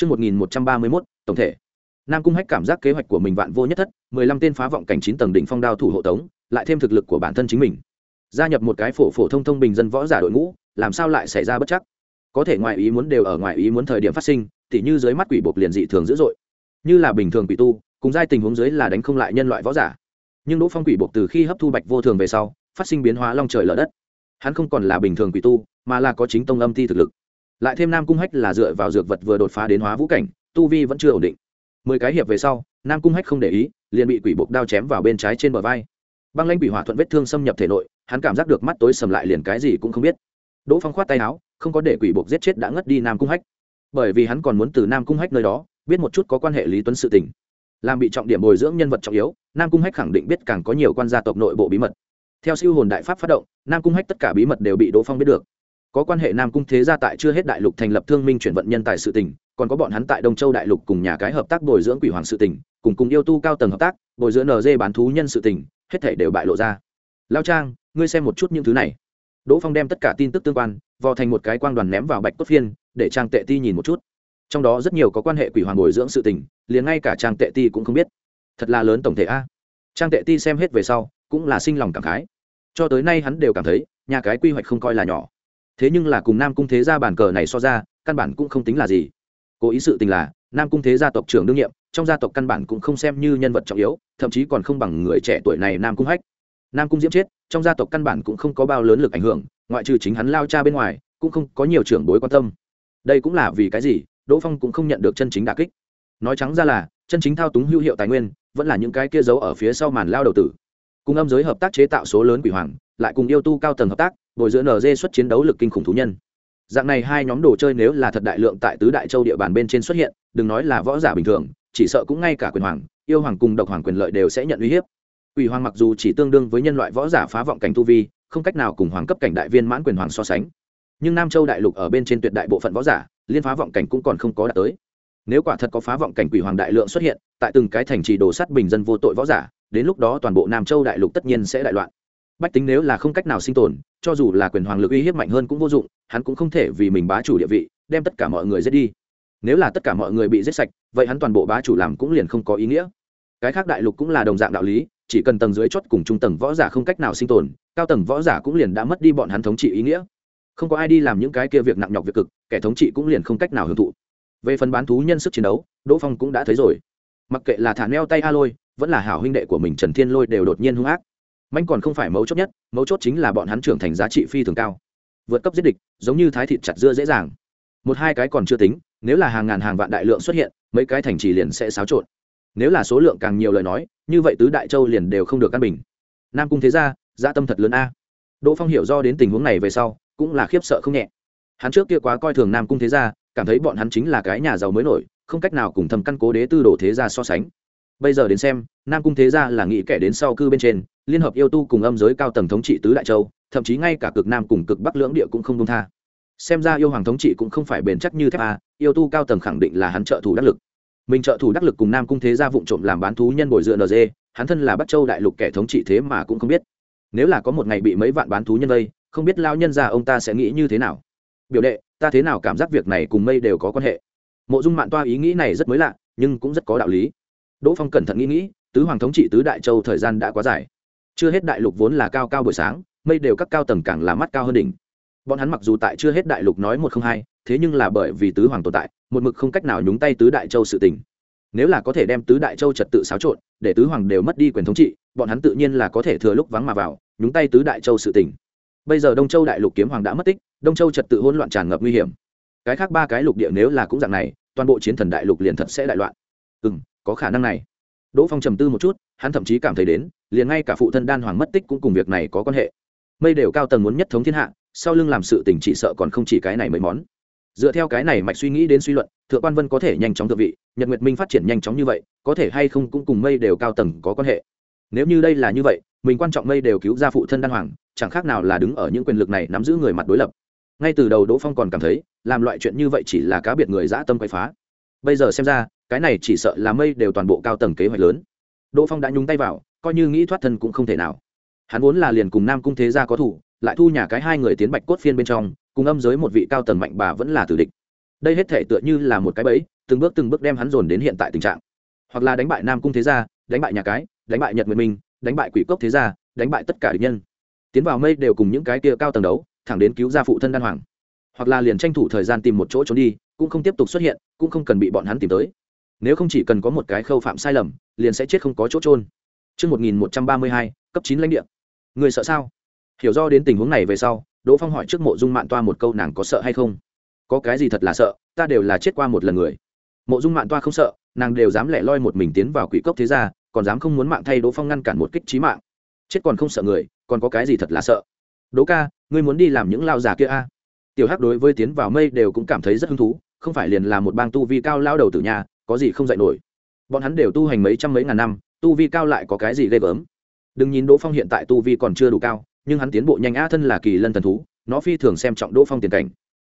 Trước 1131, tổng thể. Nam Cung Hách cảm giác kế hoạch của mình vạn vô nhất thất, 15 tên phá vọng cảnh 9 tầng đỉnh phong đao thủ hộ tống, lại thêm thực lực của bản thân chính mình. Gia nhập một cái phổ phổ thông thông bình dân võ giả đội ngũ, làm sao lại xảy ra bất chắc? Có thể ngoại ý muốn đều ở ngoại ý muốn thời điểm phát sinh, tỉ như dưới mắt quỷ buộc liền dị thường dữ dội. Như là bình thường quỷ tu, cùng giai tình huống dưới là đánh không lại nhân loại võ giả. Nhưng Đỗ Phong quỷ buộc từ khi hấp thu bạch vô thường về sau, phát sinh biến hóa long trời lở đất. Hắn không còn là bình thường quỷ tu, mà là có chính tông âm ti thực lực. Lại thêm Nam Cung Hách là dựa vào dược vật vừa đột phá đến hóa vũ cảnh, tu vi vẫn chưa ổn định. Mười cái hiệp về sau nam cung hách không để ý liền bị quỷ buộc đao chém vào bên trái trên bờ vai. Băng lanh quỷ hỏa thuận vết thương xâm nhập thể nội hắn cảm giác được mắt tối sầm lại liền cái gì cũng không biết. Đỗ phong khoát tay áo không có để quỷ buộc giết chết đã ngất đi nam cung hách. Bởi vì hắn còn muốn từ nam cung hách nơi đó biết một chút có quan hệ lý tuấn sự tình. Làm bị trọng điểm bồi dưỡng nhân vật trọng yếu nam cung hách khẳng định biết càng có nhiều quan gia tộc nội bộ bí mật. Theo siêu hồn đại pháp phát động nam cung hách tất cả bí mật đều bị đỗ phong biết được có quan hệ nam cung thế gia tại chưa hết đại lục thành lập thương minh chuyển vận nhân tài sự tình, còn có bọn hắn tại đông châu đại lục cùng nhà cái hợp tác bồi dưỡng quỷ hoàng sự tỉnh cùng cùng yêu tu cao tầng hợp tác, bồi dưỡng nd bán thú nhân sự tỉnh hết thể đều bại lộ ra. Lao trang, ngươi xem một chút những thứ này. Đỗ phong đem tất cả tin tức tương quan, vò thành một cái quang đoàn ném vào bạch cốt phiên, để trang tệ ti nhìn một chút. Trong đó rất nhiều có quan hệ quỷ hoàng bồi dưỡng sự tỉnh liền ngay cả trang tệ ti cũng không biết. Thật là lớn tổng thể a. Trang tệ ti xem hết về sau, cũng là sinh lòng cảm khái. Cho tới nay hắn đều cảm thấy, nhà cái quy hoạch không coi là nhỏ thế nhưng là cùng nam cung thế gia bàn cờ này so ra, căn bản cũng không tính là gì. Cố ý sự tình là, nam cung thế gia tộc trưởng đương nhiệm, trong gia tộc căn bản cũng không xem như nhân vật trọng yếu, thậm chí còn không bằng người trẻ tuổi này nam cung hách. Nam cung diễm chết, trong gia tộc căn bản cũng không có bao lớn lực ảnh hưởng, ngoại trừ chính hắn lao cha bên ngoài, cũng không có nhiều trưởng bối quan tâm. Đây cũng là vì cái gì, đỗ phong cũng không nhận được chân chính đà kích. Nói trắng ra là, chân chính thao túng hữu hiệu tài nguyên, vẫn là những cái kia giấu ở phía sau màn lao đầu tử cùng âm giới hợp tác chế tạo số lớn quỷ hoàng, lại cùng yêu tu cao tầng hợp tác, bồi giữa nd xuất chiến đấu lực kinh khủng thú nhân. Dạng này hai nhóm đồ chơi nếu là thật đại lượng tại tứ đại châu địa bàn bên trên xuất hiện, đừng nói là võ giả bình thường, chỉ sợ cũng ngay cả quyền hoàng, yêu hoàng cùng độc hoàng quyền lợi đều sẽ nhận uy hiếp. Quỷ hoàng mặc dù chỉ tương đương với nhân loại võ giả phá vọng cảnh tu vi, không cách nào cùng hoàng cấp cảnh đại viên mãn quyền hoàng so sánh. Nhưng nam châu đại lục ở bên trên tuyệt đại bộ phận võ giả, liên phá vọng cảnh cũng còn không có đạt tới. Nếu quả thật có phá vọng cảnh quỷ hoàng đại lượng xuất hiện, tại từng cái thành trì đồ sắt bình dân vô tội võ giả đến lúc đó toàn bộ nam châu đại lục tất nhiên sẽ đại loạn. Bách tính nếu là không cách nào sinh tồn, cho dù là quyền hoàng lực uy hiếp mạnh hơn cũng vô dụng, hắn cũng không thể vì mình bá chủ địa vị, đem tất cả mọi người giết đi. Nếu là tất cả mọi người bị giết sạch, vậy hắn toàn bộ bá chủ làm cũng liền không có ý nghĩa. Cái khác đại lục cũng là đồng dạng đạo lý, chỉ cần tầng dưới chót cùng trung tầng võ giả không cách nào sinh tồn, cao tầng võ giả cũng liền đã mất đi bọn hắn thống trị ý nghĩa. Không có ai đi làm những cái kia việc nặng nhọc việc cực, kẻ thống trị cũng liền không cách nào hưởng thụ. Về phần bán thú nhân sức chiến đấu, đỗ phong cũng đã thấy rồi. Mặc kệ là thả neo tay a lôi vẫn là hảo huynh đệ của mình trần thiên lôi đều đột nhiên hung ác. Manh còn không phải mấu chốt nhất, mấu chốt chính là bọn hắn trưởng thành giá trị phi thường cao. Vượt cấp giết địch, giống như thái thịt chặt dưa dễ dàng. Một hai cái còn chưa tính, nếu là hàng ngàn hàng vạn đại lượng xuất hiện, mấy cái thành trì liền sẽ xáo trộn. Nếu là số lượng càng nhiều lời nói, như vậy tứ đại châu liền đều không được căn bình. Nam cung thế gia gia tâm thật lớn a. Đỗ phong hiểu do đến tình huống này về sau, cũng là khiếp sợ không nhẹ. Hắn trước kia quá coi thường nam cung thế gia, cảm thấy bọn hắn chính là cái nhà giàu mới nổi, không cách nào cùng thầm căn cố đế tư đồ thế gia so sánh bây giờ đến xem, nam cung thế gia là nghĩ kẻ đến sau cư bên trên, liên hợp yêu tu cùng âm giới cao tầng thống trị tứ đại châu, thậm chí ngay cả cực nam cùng cực bắc lưỡng địa cũng không công tha. Xem ra yêu hoàng thống trị cũng không phải bền chắc như thép a à, yêu tu cao tầng khẳng định là hắn trợ thủ đắc lực. Mình trợ thủ đắc lực cùng nam cung thế gia vụn trộm làm bán thú nhân bồi dựa nd hắn thân là bắc châu đại lục kẻ thống trị thế mà cũng không biết. Nếu là có một ngày bị mấy vạn bán thú nhân vây, không biết lao nhân ra ông ta sẽ nghĩ như thế nào. Biểu đệ, ta thế nào cảm giác việc này cùng mây đều có quan hệ. Mộ dung mạng toa ý nghĩ này rất mới lạ, nhưng cũng rất có đạo lý đỗ phong cẩn thận nghĩ nghĩ, tứ hoàng thống trị tứ đại châu thời gian đã quá dài. Chưa hết đại lục vốn là cao cao buổi sáng, mây đều các cao tầng càng là mắt cao hơn đỉnh. Bọn hắn mặc dù tại chưa hết đại lục nói một không hai, thế nhưng là bởi vì tứ hoàng tồn tại, một mực không cách nào nhúng tay tứ đại châu sự tình. Nếu là có thể đem tứ đại châu trật tự xáo trộn, để tứ hoàng đều mất đi quyền thống trị, bọn hắn tự nhiên là có thể thừa lúc vắng mà vào, nhúng tay tứ đại châu sự tình. Bây giờ đông châu đại lục kiếm hoàng đã mất tích, đông châu trật tự hỗn loạn tràn ngập nguy hiểm. Cái khác ba cái lục địa nếu là cũng dạng này, toàn bộ chiến thần đại lục liền thật sẽ đại loạn. Ừ có khả năng này. Đỗ phong trầm tư một chút, hắn thậm chí cảm thấy đến, liền ngay cả phụ thân đan hoàng mất tích cũng cùng việc này có quan hệ. Mây đều cao tầng muốn nhất thống thiên hạ, sau lưng làm sự tình chỉ sợ còn không chỉ cái này mấy món. Dựa theo cái này mạch suy nghĩ đến suy luận, thượng quan vân có thể nhanh chóng thượng vị, nhật nguyệt minh phát triển nhanh chóng như vậy, có thể hay không cũng cùng mây đều cao tầng có quan hệ. Nếu như đây là như vậy, mình quan trọng mây đều cứu ra phụ thân đan hoàng, chẳng khác nào là đứng ở những quyền lực này nắm giữ người mặt đối lập. Ngay từ đầu đỗ phong còn cảm thấy, làm loại chuyện như vậy chỉ là cá biệt người dã tâm quậy phá. Bây giờ xem ra cái này chỉ sợ là mây đều toàn bộ cao tầng kế hoạch lớn. Đỗ phong đã nhúng tay vào, coi như nghĩ thoát thân cũng không thể nào. Hắn vốn là liền cùng nam cung thế gia có thủ, lại thu nhà cái hai người tiến bạch cốt phiên bên trong, cùng âm giới một vị cao tầng mạnh bà vẫn là tử địch. Đây hết thể tựa như là một cái bẫy, từng bước từng bước đem hắn dồn đến hiện tại tình trạng. Hoặc là đánh bại nam cung thế gia, đánh bại nhà cái, đánh bại nhật nguyệt minh, đánh bại quỷ cốc thế gia, đánh bại tất cả địch nhân. Tiến vào mây đều cùng những cái kia cao tầng đấu, thẳng đến cứu ra phụ thân đan hoàng. Hoặc là liền tranh thủ thời gian tìm một chỗ trốn đi, cũng không tiếp tục xuất hiện, cũng không cần bị bọn hắn tìm tới nếu không chỉ cần có một cái khâu phạm sai lầm liền sẽ chết không có chỗ trôn Trước 1132, cấp 9 lãnh địa. Người sợ sao? Hiểu do đến tình huống này về sau, Đỗ Phong hỏi trước mộ dung mạn toa một câu nàng có sợ hay không? Có cái gì thật là sợ, ta đều là chết qua một lần người. Mộ dung mạn toa không sợ, nàng đều dám lẻ loi một mình tiến vào quỷ cốc thế gia, còn dám không muốn mạng thay Đỗ Phong ngăn cản một kích chí mạng. Chết còn không sợ người, còn có cái gì thật là sợ? Đỗ ca, ngươi muốn đi làm những lao giả kia a? À? Tiểu Hắc đối với tiến vào mây đều cũng cảm thấy rất hứng thú, không phải liền là một bang tu vi cao lao đầu tử nhà, có gì không dạy nổi. Bọn hắn đều tu hành mấy trăm mấy ngàn năm tu vi cao lại có cái gì ghê gớm. Đừng nhìn đỗ phong hiện tại tu vi còn chưa đủ cao nhưng hắn tiến bộ nhanh a thân là kỳ lân thần thú nó phi thường xem trọng đỗ phong tiền cảnh.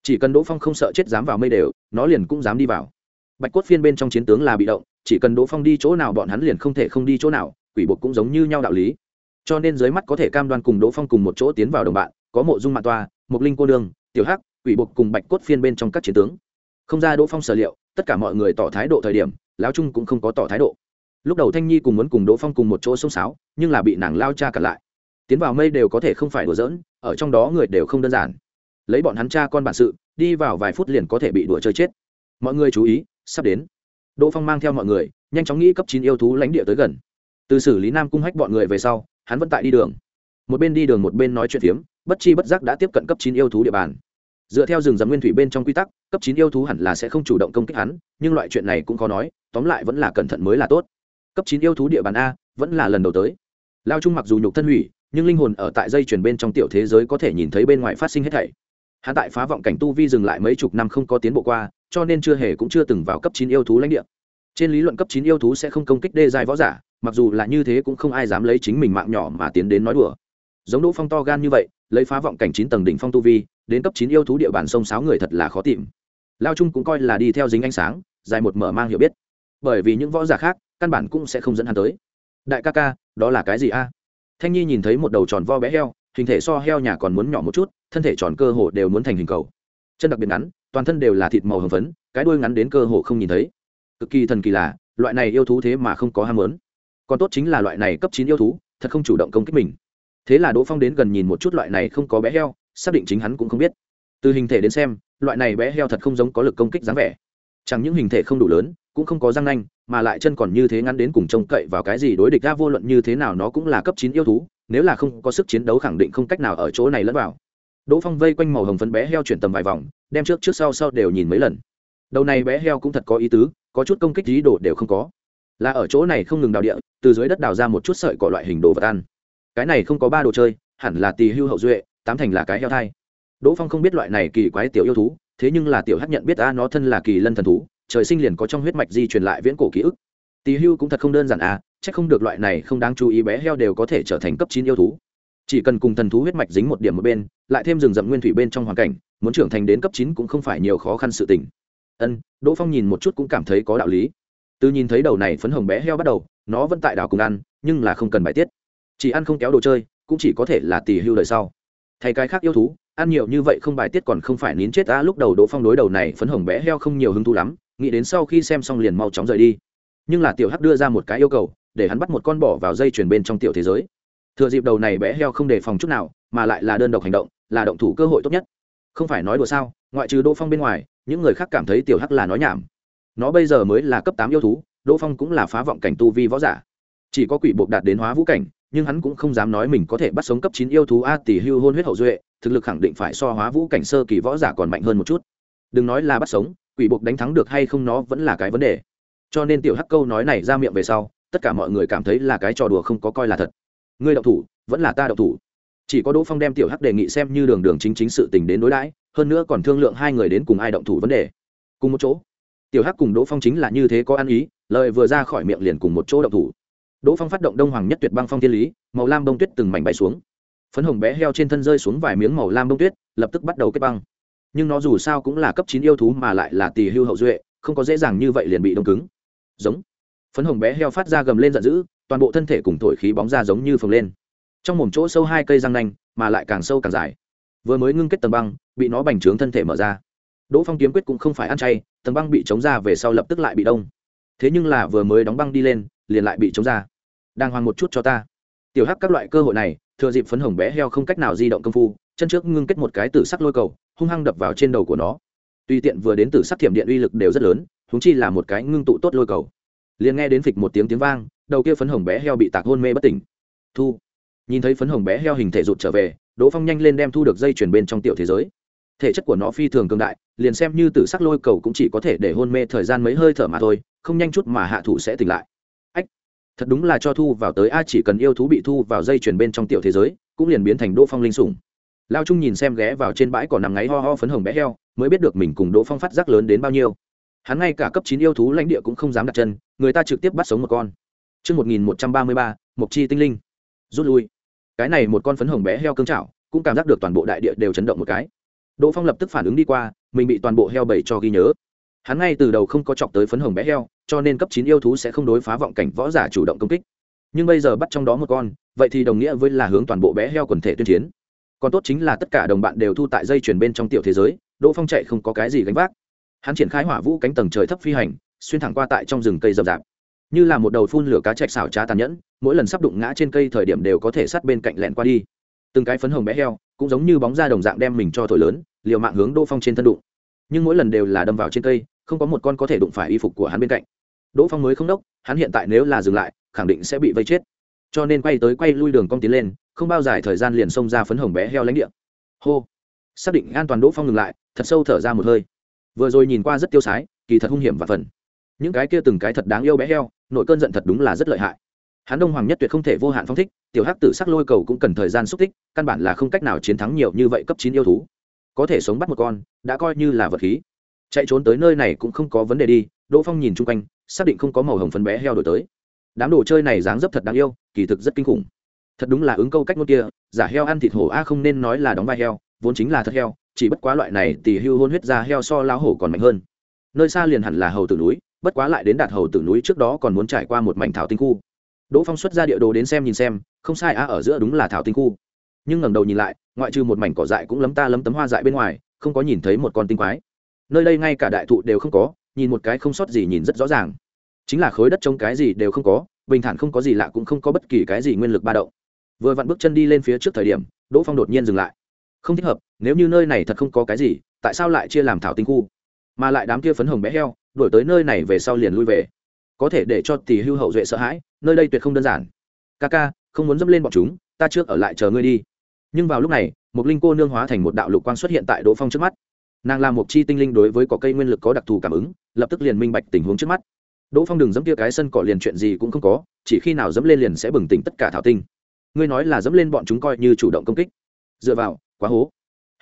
Chỉ cần đỗ phong không sợ chết dám vào mây đều nó liền cũng dám đi vào. Bạch cốt phiên bên trong chiến tướng là bị động chỉ cần đỗ phong đi chỗ nào bọn hắn liền không thể không đi chỗ nào quỷ buộc cũng giống như nhau đạo lý. Cho nên dưới mắt có thể cam đoan cùng đỗ phong cùng một chỗ tiến vào đồng bạn có mộ dung mạng toa mục linh cô Đường, tiểu hắc quỷ buộc cùng bạch cốt phiên bên trong các chiến tướng. Không ra đỗ phong sở liệu tất cả mọi người tỏ thái độ thời điểm, lão trung cũng không có tỏ thái độ. Lúc đầu thanh nhi cùng muốn cùng đỗ phong cùng một chỗ xông xáo, nhưng là bị nàng lao cha cặn lại. Tiến vào mây đều có thể không phải đùa giỡn, ở trong đó người đều không đơn giản. Lấy bọn hắn cha con bản sự, đi vào vài phút liền có thể bị đùa chơi chết. Mọi người chú ý, sắp đến. Đỗ phong mang theo mọi người, nhanh chóng nghĩ cấp chín yêu thú lãnh địa tới gần. Từ xử lý nam cung hách bọn người về sau, hắn vẫn tại đi đường. Một bên đi đường một bên nói chuyện phiếm, bất chi bất giác đã tiếp cận cấp chín yêu thú địa bàn dựa theo rừng rậm nguyên thủy bên trong quy tắc, cấp chín yêu thú hẳn là sẽ không chủ động công kích hắn, nhưng loại chuyện này cũng khó nói, tóm lại vẫn là cẩn thận mới là tốt. Cấp chín yêu thú địa bàn a, vẫn là lần đầu tới. Lao trung mặc dù nhục thân hủy, nhưng linh hồn ở tại dây chuyển bên trong tiểu thế giới có thể nhìn thấy bên ngoài phát sinh hết thảy. Hắn tại phá vọng cảnh tu vi dừng lại mấy chục năm không có tiến bộ qua, cho nên chưa hề cũng chưa từng vào cấp chín yêu thú lãnh địa. Trên lý luận cấp chín yêu thú sẽ không công kích đê dài võ giả, mặc dù là như thế cũng không ai dám lấy chính mình mạng nhỏ mà tiến đến nói đùa giống đỗ phong to gan như vậy, lấy phá vọng cảnh chín tầng đỉnh phong tu vi, đến cấp chín yêu thú địa bàn sông sáo người thật là khó tìm. Lao trung cũng coi là đi theo dính ánh sáng, dài một mở mang hiểu biết. Bởi vì những võ giả khác, căn bản cũng sẽ không dẫn hắn tới. Đại ca ca, đó là cái gì a? Thanh nhi nhìn thấy một đầu tròn vo bé heo, hình thể so heo nhà còn muốn nhỏ một chút, thân thể tròn cơ hồ đều muốn thành hình cầu. Chân đặc biệt ngắn, toàn thân đều là thịt màu hồng phấn, cái đuôi ngắn đến cơ hồ không nhìn thấy. Cực kỳ thần kỳ là, loại này yêu thú thế mà không có ham muốn. Còn tốt chính là loại này cấp chín yêu thú, thật không chủ động công kích mình thế là đỗ phong đến gần nhìn một chút loại này không có bé heo, xác định chính hắn cũng không biết. Từ hình thể đến xem, loại này bé heo thật không giống có lực công kích dáng vẻ. Chẳng những hình thể không đủ lớn, cũng không có răng nanh, mà lại chân còn như thế ngắn đến cùng trông cậy vào cái gì đối địch ra vô luận như thế nào nó cũng là cấp chín yêu thú, nếu là không có sức chiến đấu khẳng định không cách nào ở chỗ này lẫn vào. Đỗ phong vây quanh màu hồng phấn bé heo chuyển tầm vài vòng, đem trước trước sau sau đều nhìn mấy lần. Đầu này bé heo cũng thật có ý tứ, có chút công kích ý đồ đều không có. Là ở chỗ này không ngừng đào địa, từ dưới đất đào ra một chút sợi cỏ loại hình đồ vật ăn cái này không có ba đồ chơi, hẳn là tỳ hưu hậu duệ, tám thành là cái heo thai. Đỗ phong không biết loại này kỳ quái tiểu yêu thú, thế nhưng là tiểu hát nhận biết a nó thân là kỳ lân thần thú, trời sinh liền có trong huyết mạch di truyền lại viễn cổ ký ức. Tỳ hưu cũng thật không đơn giản à chắc không được loại này không đáng chú ý bé heo đều có thể trở thành cấp chín yêu thú. Chỉ cần cùng thần thú huyết mạch dính một điểm một bên, lại thêm rừng rậm nguyên thủy bên trong hoàn cảnh, muốn trưởng thành đến cấp chín cũng không phải nhiều khó khăn sự tình. Ân, đỗ phong nhìn một chút cũng cảm thấy có đạo lý. Từ nhìn thấy đầu này phấn hồng bé heo bắt đầu, nó vẫn tại đảo cùng ăn, nhưng là không cần bài tiết chỉ ăn không kéo đồ chơi, cũng chỉ có thể là tỉ hưu đời sau. Thay cái khác yêu thú, ăn nhiều như vậy không bài tiết còn không phải nín chết ta lúc đầu đỗ phong đối đầu này phấn hồng bé heo không nhiều hứng thú lắm, nghĩ đến sau khi xem xong liền mau chóng rời đi. Nhưng là tiểu hắc đưa ra một cái yêu cầu, để hắn bắt một con bỏ vào dây chuyền bên trong tiểu thế giới. Thừa dịp đầu này bé heo không đề phòng chút nào, mà lại là đơn độc hành động, là động thủ cơ hội tốt nhất. Không phải nói đùa sao, ngoại trừ đỗ phong bên ngoài, những người khác cảm thấy tiểu hắc là nói nhảm. Nó bây giờ mới là cấp tám yêu thú, đỗ phong cũng là phá vọng cảnh tu vi võ giả. Chỉ có quỷ buộc đạt đến hóa vũ cảnh nhưng hắn cũng không dám nói mình có thể bắt sống cấp chín yêu thú a tỷ hưu hôn huyết hậu duệ, thực lực khẳng định phải so hóa vũ cảnh sơ kỳ võ giả còn mạnh hơn một chút. Đừng nói là bắt sống, quỷ buộc đánh thắng được hay không nó vẫn là cái vấn đề. Cho nên tiểu hắc câu nói này ra miệng về sau, tất cả mọi người cảm thấy là cái trò đùa không có coi là thật. Ngươi đậu thủ, vẫn là ta đậu thủ. Chỉ có đỗ phong đem tiểu hắc đề nghị xem như đường đường chính chính sự tình đến đối đãi, hơn nữa còn thương lượng hai người đến cùng ai động thủ vấn đề. Cùng một chỗ, tiểu hắc cùng đỗ phong chính là như thế có ăn ý, lời vừa ra khỏi miệng liền cùng một chỗ động thủ đỗ phong phát động đông hoàng nhất tuyệt băng phong thiên lý, màu lam bông tuyết từng mảnh bay xuống. Phấn hồng bé heo trên thân rơi xuống vài miếng màu lam bông tuyết, lập tức bắt đầu kết băng. Nhưng nó dù sao cũng là cấp chín yêu thú mà lại là tỳ hưu hậu duệ, không có dễ dàng như vậy liền bị đông cứng. Giống. Phấn hồng bé heo phát ra gầm lên giận dữ, toàn bộ thân thể cùng thổi khí bóng ra giống như phồng lên. Trong mồm chỗ sâu hai cây răng nanh, mà lại càng sâu càng dài. Vừa mới ngưng kết tầng băng, bị nó bành trướng thân thể mở ra. Đỗ phong kiếm quyết cũng không phải ăn chay, tầng băng bị chống ra về sau lập tức lại bị đông. Thế nhưng là vừa mới đóng băng đi lên, liền lại bị chống ra đang hoang một chút cho ta. Tiểu hắc các loại cơ hội này, thừa dịp phấn hồng bé heo không cách nào di động công phu, chân trước ngưng kết một cái tử sắc lôi cầu, hung hăng đập vào trên đầu của nó. Tuy tiện vừa đến tử sắc thiểm điện uy lực đều rất lớn húng chi là một cái ngưng tụ tốt lôi cầu. Liền nghe đến phịch một tiếng tiếng vang, đầu kia phấn hồng bé heo bị tạc hôn mê bất tỉnh. Thu. Nhìn thấy phấn hồng bé heo hình thể rụt trở về, đỗ phong nhanh lên đem thu được dây chuyển bên trong tiểu thế giới. Thể chất của nó phi thường cường đại, liền xem như tử sắc lôi cầu cũng chỉ có thể để hôn mê thời gian mấy hơi thở mà thôi, không nhanh chút mà hạ thủ sẽ tỉnh lại thật đúng là cho thu vào tới a chỉ cần yêu thú bị thu vào dây chuyển bên trong tiểu thế giới cũng liền biến thành đỗ phong linh sủng lao trung nhìn xem ghé vào trên bãi còn nằm ngáy ho ho phấn hồng bé heo mới biết được mình cùng đỗ phong phát giác lớn đến bao nhiêu hắn ngay cả cấp chín yêu thú lãnh địa cũng không dám đặt chân người ta trực tiếp bắt sống một con Trước 1133, Mộc Chi tinh linh. Rút lui. Cái này một con phấn hồng bé heo cương trảo, cũng cảm giác được toàn bộ đại địa đều chấn động một cái. Đỗ Phong lập tức phản ứng đi qua, mình bị toàn bộ heo bầy cho ghi nhớ. Hắn ngay từ đầu không có chọc tới phấn hồng bé heo, cho nên cấp chín yêu thú sẽ không đối phá vọng cảnh võ giả chủ động công kích. Nhưng bây giờ bắt trong đó một con, vậy thì đồng nghĩa với là hướng toàn bộ bé heo quần thể tuyên chiến. Còn tốt chính là tất cả đồng bạn đều thu tại dây chuyển bên trong tiểu thế giới, Đỗ Phong chạy không có cái gì gánh vác. Hắn triển khai hỏa vũ cánh tầng trời thấp phi hành, xuyên thẳng qua tại trong rừng cây rậm rạp như là một đầu phun lửa cá chạch xảo trá tàn nhẫn mỗi lần sắp đụng ngã trên cây thời điểm đều có thể sát bên cạnh lẹn qua đi từng cái phấn hồng bé heo cũng giống như bóng da đồng dạng đem mình cho thổi lớn liều mạng hướng đỗ phong trên thân đụng nhưng mỗi lần đều là đâm vào trên cây không có một con có thể đụng phải y phục của hắn bên cạnh. Đỗ phong mới không đốc, hắn hiện tại nếu là dừng lại, khẳng định sẽ bị vây chết. Cho nên quay tới quay lui đường cong tiến lên, không bao dài thời gian liền xông ra phấn hồng bé heo lãnh địa. Hô! Xác định an toàn đỗ phong ngừng lại, thật sâu thở ra một hơi. Vừa rồi nhìn qua rất tiêu sái, kỳ thật hung hiểm và phần. Những cái kia từng cái thật đáng yêu bé heo, nội cơn giận thật đúng là rất lợi hại. Hắn đông hoàng nhất tuyệt không thể vô hạn phong thích, tiểu hắc tử sắc lôi cầu cũng cần thời gian xúc tích, căn bản là không cách nào chiến thắng nhiều như vậy cấp chín yêu thú. Có thể sống bắt một con, đã coi như là vật khí chạy trốn tới nơi này cũng không có vấn đề đi, đỗ phong nhìn chung quanh, xác định không có màu hồng phấn bé heo đổi tới. Đám đồ chơi này dáng dấp thật đáng yêu, kỳ thực rất kinh khủng. Thật đúng là ứng câu cách ngôn kia, giả heo ăn thịt hổ a không nên nói là đóng vai heo, vốn chính là thật heo, chỉ bất quá loại này thì hưu hôn huyết ra heo so lao hổ còn mạnh hơn. Nơi xa liền hẳn là hầu tử núi, bất quá lại đến đạt hầu tử núi trước đó còn muốn trải qua một mảnh thảo tinh khu. Đỗ phong xuất ra địa đồ đến xem nhìn xem, không sai a, ở giữa đúng là thảo tinh khu. Nhưng ngẩng đầu nhìn lại, ngoại trừ một mảnh cỏ dại cũng lấm ta lấm tấm hoa dại bên ngoài, không có nhìn thấy một con tinh quái nơi đây ngay cả đại thụ đều không có, nhìn một cái không sót gì nhìn rất rõ ràng. Chính là khối đất trông cái gì đều không có, bình thản không có gì lạ cũng không có bất kỳ cái gì nguyên lực ba động. Vừa vặn bước chân đi lên phía trước thời điểm, đỗ phong đột nhiên dừng lại. Không thích hợp, nếu như nơi này thật không có cái gì, tại sao lại chia làm thảo tinh khu? Mà lại đám kia phấn hồng bé heo đổi tới nơi này về sau liền lui về. Có thể để cho tỷ hưu hậu duệ sợ hãi, nơi đây tuyệt không đơn giản. Ca ca, không muốn dẫm lên bọn chúng, ta trước ở lại chờ ngươi đi. Nhưng vào lúc này, một linh cô nương hóa thành một đạo lục quang xuất hiện tại đỗ phong trước mắt nàng là một chi tinh linh đối với cỏ cây nguyên lực có đặc thù cảm ứng, lập tức liền minh bạch tình huống trước mắt. Đỗ phong đừng dẫm kia cái sân cỏ liền chuyện gì cũng không có, chỉ khi nào dẫm lên liền sẽ bừng tỉnh tất cả thảo tinh. Ngươi nói là dẫm lên bọn chúng coi như chủ động công kích. Dựa vào, quá hố.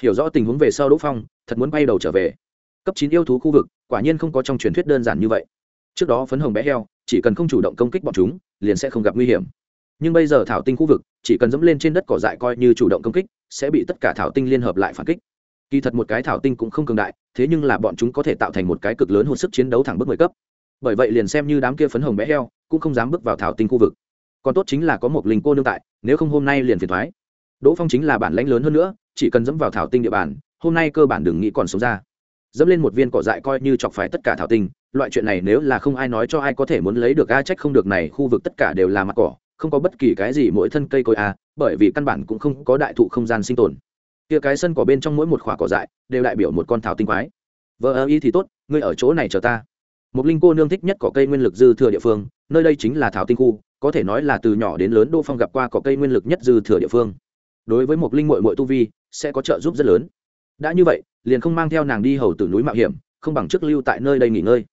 Hiểu rõ tình huống về sau đỗ phong, thật muốn bay đầu trở về. Cấp chín yêu thú khu vực, quả nhiên không có trong truyền thuyết đơn giản như vậy. Trước đó phấn hồng bé heo, chỉ cần không chủ động công kích bọn chúng, liền sẽ không gặp nguy hiểm. Nhưng bây giờ thảo tinh khu vực, chỉ cần dẫm lên trên đất cỏ dại coi như chủ động công kích, sẽ bị tất cả thảo tinh liên hợp lại phản kích kỳ thật một cái thảo tinh cũng không cường đại, thế nhưng là bọn chúng có thể tạo thành một cái cực lớn hồn sức chiến đấu thẳng bước mười cấp. Bởi vậy liền xem như đám kia phấn hồng bé heo, cũng không dám bước vào thảo tinh khu vực. Còn tốt chính là có một linh cô nương tại, nếu không hôm nay liền phiền thoái đỗ phong chính là bản lãnh lớn hơn nữa, chỉ cần dẫm vào thảo tinh địa bàn, hôm nay cơ bản đừng nghĩ còn sống ra. Dẫm lên một viên cỏ dại coi như chọc phải tất cả thảo tinh, loại chuyện này nếu là không ai nói cho ai có thể muốn lấy được a trách không được này, khu vực tất cả đều là mặt cỏ, không có bất kỳ cái gì mỗi thân cây cối a bởi vì căn bản cũng không có đại thụ không gian sinh tồn kia cái sân cỏ bên trong mỗi một khoả cỏ dại đều đại biểu một con thảo tinh quái. Vợ ơ y thì tốt, ngươi ở chỗ này chờ ta. Một linh cô nương thích nhất cỏ cây nguyên lực dư thừa địa phương, nơi đây chính là thảo tinh khu, có thể nói là từ nhỏ đến lớn đô phong gặp qua cỏ cây nguyên lực nhất dư thừa địa phương. Đối với một linh mội mội tu vi, sẽ có trợ giúp rất lớn. Đã như vậy, liền không mang theo nàng đi hầu từ núi mạo hiểm, không bằng trước lưu tại nơi đây nghỉ ngơi.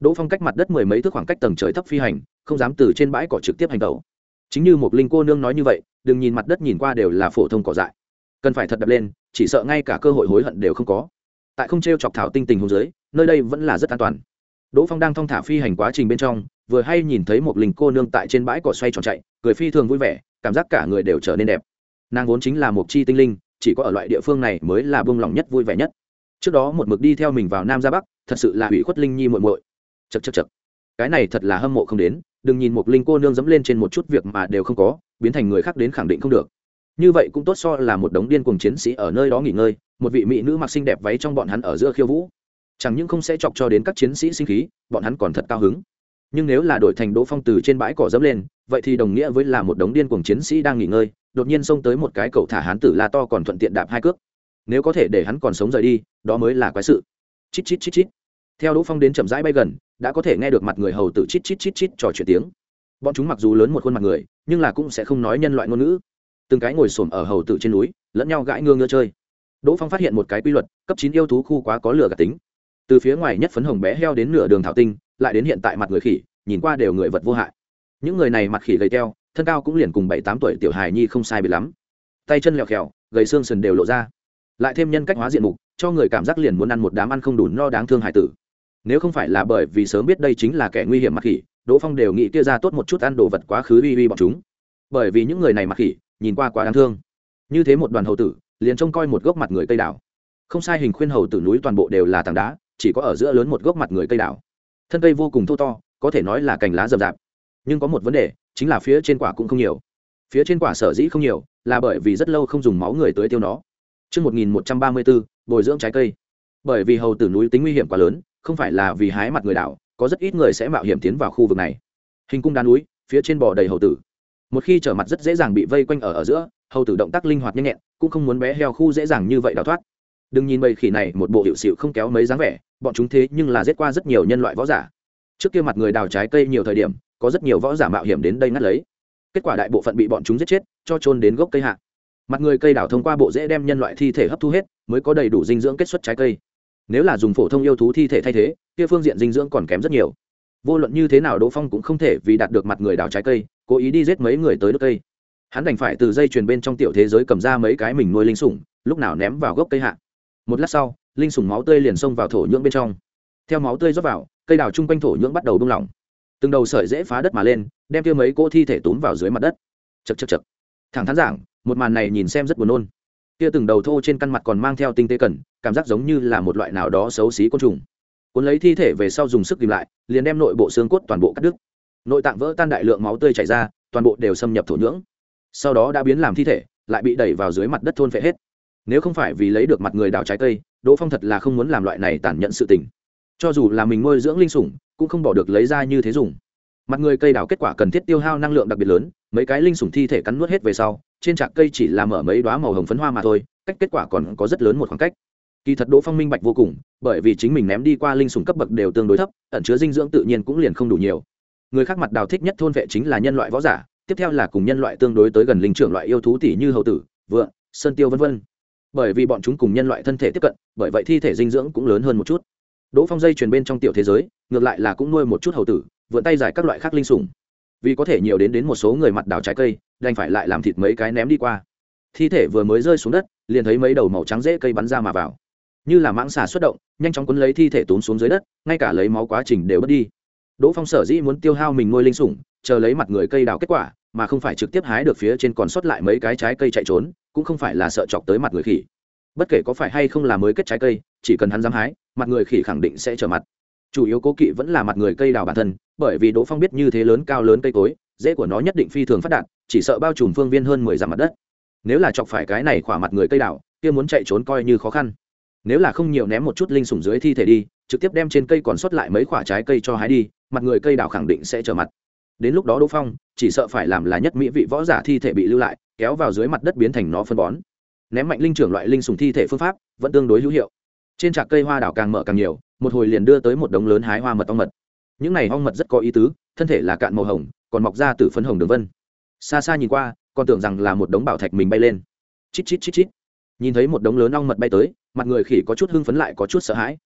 Đỗ phong cách mặt đất mười mấy thước khoảng cách tầng trời thấp phi hành, không dám từ trên bãi cỏ trực tiếp hành tẩu. Chính như một linh cô nương nói như vậy, đừng nhìn mặt đất nhìn qua đều là phổ thông cỏ dại cần phải thật đập lên, chỉ sợ ngay cả cơ hội hối hận đều không có. Tại không t r e o chọc thảo tinh tình hồ dưới, nơi đây vẫn là rất an toàn. Đỗ phong đang thong thả phi hành quá trình bên trong, vừa hay nhìn thấy một linh cô nương tại trên bãi cỏ xoay tròn chạy, cười phi thường vui vẻ, cảm giác cả người đều trở nên đẹp. Nàng vốn chính là một chi tinh linh, chỉ có ở loại địa phương này mới là buông lòng nhất vui vẻ nhất. Trước đó một mực đi theo mình vào nam ra bắc, thật sự là hủy khuất linh nhi muội muội. Chật chật chật cái này thật là hâm mộ không đến, đừng nhìn một linh cô nương dẫm lên trên một chút việc mà đều không có, biến thành người khác đến khẳng định không được như vậy cũng tốt so là một đống điên cuồng chiến sĩ ở nơi đó nghỉ ngơi, một vị mỹ nữ mặc xinh đẹp váy trong bọn hắn ở giữa khiêu vũ. Chẳng những không sẽ chọc cho đến các chiến sĩ sinh khí, bọn hắn còn thật cao hứng. Nhưng nếu là đổi thành đỗ phong từ trên bãi cỏ dẫm lên, vậy thì đồng nghĩa với là một đống điên cuồng chiến sĩ đang nghỉ ngơi, đột nhiên xông tới một cái cậu thả hán tử la to còn thuận tiện đạp hai cước. Nếu có thể để hắn còn sống rời đi, đó mới là quái sự. Chít chít chít chít. Theo đỗ phong đến chậm rãi bay gần, đã có thể nghe được mặt người hầu tử chít chít chít chít trò chuyện tiếng. Bọn chúng mặc dù lớn một khuôn mặt người, nhưng là cũng sẽ không nói nhân loại ngôn ngữ từng cái ngồi xổm ở hầu tự trên núi, lẫn nhau gãi ngơ ngơ chơi. Đỗ phong phát hiện một cái quy luật, cấp chín yêu thú khu quá có lửa gạt tính. Từ phía ngoài nhất phấn hồng bé heo đến nửa đường thảo tinh, lại đến hiện tại mặt người khỉ, nhìn qua đều người vật vô hại. Những người này mặt khỉ gầy teo, thân cao cũng liền cùng bảy tám tuổi tiểu hài nhi không sai biệt lắm. Tay chân lẹo khèo gầy xương sần đều lộ ra. Lại thêm nhân cách hóa diện mục, cho người cảm giác liền muốn ăn một đám ăn không đủ no đáng thương hải tử. Nếu không phải là bởi vì sớm biết đây chính là kẻ nguy hiểm mặt khỉ, đỗ phong đều nghĩ kia ra tốt một chút ăn đồ vật quá khứ uy uy bọn chúng. Bởi vì những người này mặt khỉ nhìn qua quá đáng thương như thế một đoàn hầu tử liền trông coi một gốc mặt người cây đảo không sai hình khuyên hầu tử núi toàn bộ đều là tảng đá chỉ có ở giữa lớn một gốc mặt người cây đảo thân cây vô cùng thô to có thể nói là cành lá rậm rạp nhưng có một vấn đề chính là phía trên quả cũng không nhiều phía trên quả sở dĩ không nhiều là bởi vì rất lâu không dùng máu người tới tiêu nó Trước 1134, bồi dưỡng trái cây. Bởi vì hầu tử núi tính nguy hiểm quá lớn, không phải là vì hái mặt người đảo, có rất ít người sẽ mạo hiểm tiến vào khu vực này. Hình cung đá núi, phía trên bò đầy hầu tử. Một khi trở mặt rất dễ dàng bị vây quanh ở ở giữa, hầu tử động tác linh hoạt nhanh nhẹn, cũng không muốn bé heo khu dễ dàng như vậy đào thoát. Đừng nhìn bầy khỉ này một bộ hiệu xịu không kéo mấy dáng vẻ, bọn chúng thế nhưng là giết qua rất nhiều nhân loại võ giả. Trước kia mặt người đào trái cây nhiều thời điểm, có rất nhiều võ giả mạo hiểm đến đây ngắt lấy. Kết quả đại bộ phận bị bọn chúng giết chết, cho trôn đến gốc cây hạ mặt người cây đào thông qua bộ dễ đem nhân loại thi thể hấp thu hết mới có đầy đủ dinh dưỡng kết xuất trái cây nếu là dùng phổ thông yêu thú thi thể thay thế kia phương diện dinh dưỡng còn kém rất nhiều vô luận như thế nào đỗ phong cũng không thể vì đạt được mặt người đào trái cây cố ý đi giết mấy người tới đất cây. Hắn đành phải từ dây chuyền bên trong tiểu thế giới cầm ra mấy cái mình nuôi linh sủng, lúc nào ném vào gốc cây hạ. Một lát sau, linh sủng máu tươi liền xông vào thổ nhưỡng bên trong. Theo máu tươi rót vào, cây đào chung quanh thổ nhưỡng bắt đầu bung lỏng. Từng đầu sợi dễ phá đất mà lên, đem kia mấy cỗ thi thể tốn vào dưới mặt đất. Chật chật chật thẳng thắn giảng, một màn này nhìn xem rất buồn nôn. Kia từng đầu thô trên căn mặt còn mang theo tinh tế cần cảm giác giống như là một loại nào đó xấu xí côn trùng. Cuốn lấy thi thể về sau dùng sức tìm lại, liền đem nội bộ xương cốt toàn bộ cắt đứt nội tạng vỡ tan đại lượng máu tươi chảy ra, toàn bộ đều xâm nhập thổ nhưỡng. Sau đó đã biến làm thi thể, lại bị đẩy vào dưới mặt đất thôn phệ hết. Nếu không phải vì lấy được mặt người đào trái cây, đỗ phong thật là không muốn làm loại này tàn nhẫn sự tình. Cho dù là mình nuôi dưỡng linh sủng, cũng không bỏ được lấy ra như thế dùng. Mặt người cây đào kết quả cần thiết tiêu hao năng lượng đặc biệt lớn, mấy cái linh sủng thi thể cắn nuốt hết về sau, trên trạc cây chỉ là mở mấy đoá màu hồng phấn hoa mà thôi, cách kết quả còn có rất lớn một khoảng cách. Kỳ thật đỗ phong minh bạch vô cùng, bởi vì chính mình ném đi qua linh sủng cấp bậc đều tương đối thấp, ẩn chứa dinh dưỡng tự nhiên cũng liền không đủ nhiều người khác mặt đào thích nhất thôn vệ chính là nhân loại võ giả, tiếp theo là cùng nhân loại tương đối tới gần linh trưởng loại yêu thú tỷ như hậu tử, vượng, sơn tiêu v v bởi vì bọn chúng cùng nhân loại thân thể tiếp cận, bởi vậy thi thể dinh dưỡng cũng lớn hơn một chút. Đỗ phong dây truyền bên trong tiểu thế giới, ngược lại là cũng nuôi một chút hậu tử vượn tay giải các loại khác linh sủng. Vì có thể nhiều đến đến một số người mặt đào trái cây, đành phải lại làm thịt mấy cái ném đi qua. Thi thể vừa mới rơi xuống đất, liền thấy mấy đầu màu trắng dễ cây bắn ra mà vào. Như là mãng xà xuất động, nhanh chóng quấn lấy thi thể tốn xuống dưới đất, ngay cả lấy máu quá trình đều mất đi đỗ phong sở dĩ muốn tiêu hao mình nuôi linh sủng, chờ lấy mặt người cây đào kết quả, mà không phải trực tiếp hái được phía trên còn sót lại mấy cái trái cây chạy trốn, cũng không phải là sợ chọc tới mặt người khỉ. Bất kể có phải hay không là mới kết trái cây, chỉ cần hắn dám hái, mặt người khỉ khẳng định sẽ trở mặt. Chủ yếu cố kỵ vẫn là mặt người cây đào bản thân, bởi vì đỗ phong biết như thế lớn cao lớn cây cối, dễ của nó nhất định phi thường phát đạt, chỉ sợ bao trùm phương viên hơn mười dặm mặt đất. Nếu là chọc phải cái này khỏa mặt người cây đào, kia muốn chạy trốn coi như khó khăn. Nếu là không nhiều ném một chút linh sủng dưới thi thể đi, trực tiếp đem trên cây còn sót lại mấy quả trái cây cho hái đi mặt người cây đào khẳng định sẽ trở mặt. Đến lúc đó đỗ phong, chỉ sợ phải làm là nhất mỹ vị võ giả thi thể bị lưu lại, kéo vào dưới mặt đất biến thành nó phân bón. Ném mạnh linh trưởng loại linh sủng thi thể phương pháp, vẫn tương đối hữu hiệu. Trên trạc cây hoa đào càng mở càng nhiều, một hồi liền đưa tới một đống lớn hái hoa mật ong mật. Những này ong mật rất có ý tứ, thân thể là cạn màu hồng, còn mọc ra từ phấn hồng đường vân. Xa xa nhìn qua, còn tưởng rằng là một đống bảo thạch mình bay lên. Chít chít chít chít. Nhìn thấy một đống lớn ong mật bay tới, mặt người khỉ có chút hưng phấn lại có chút sợ hãi.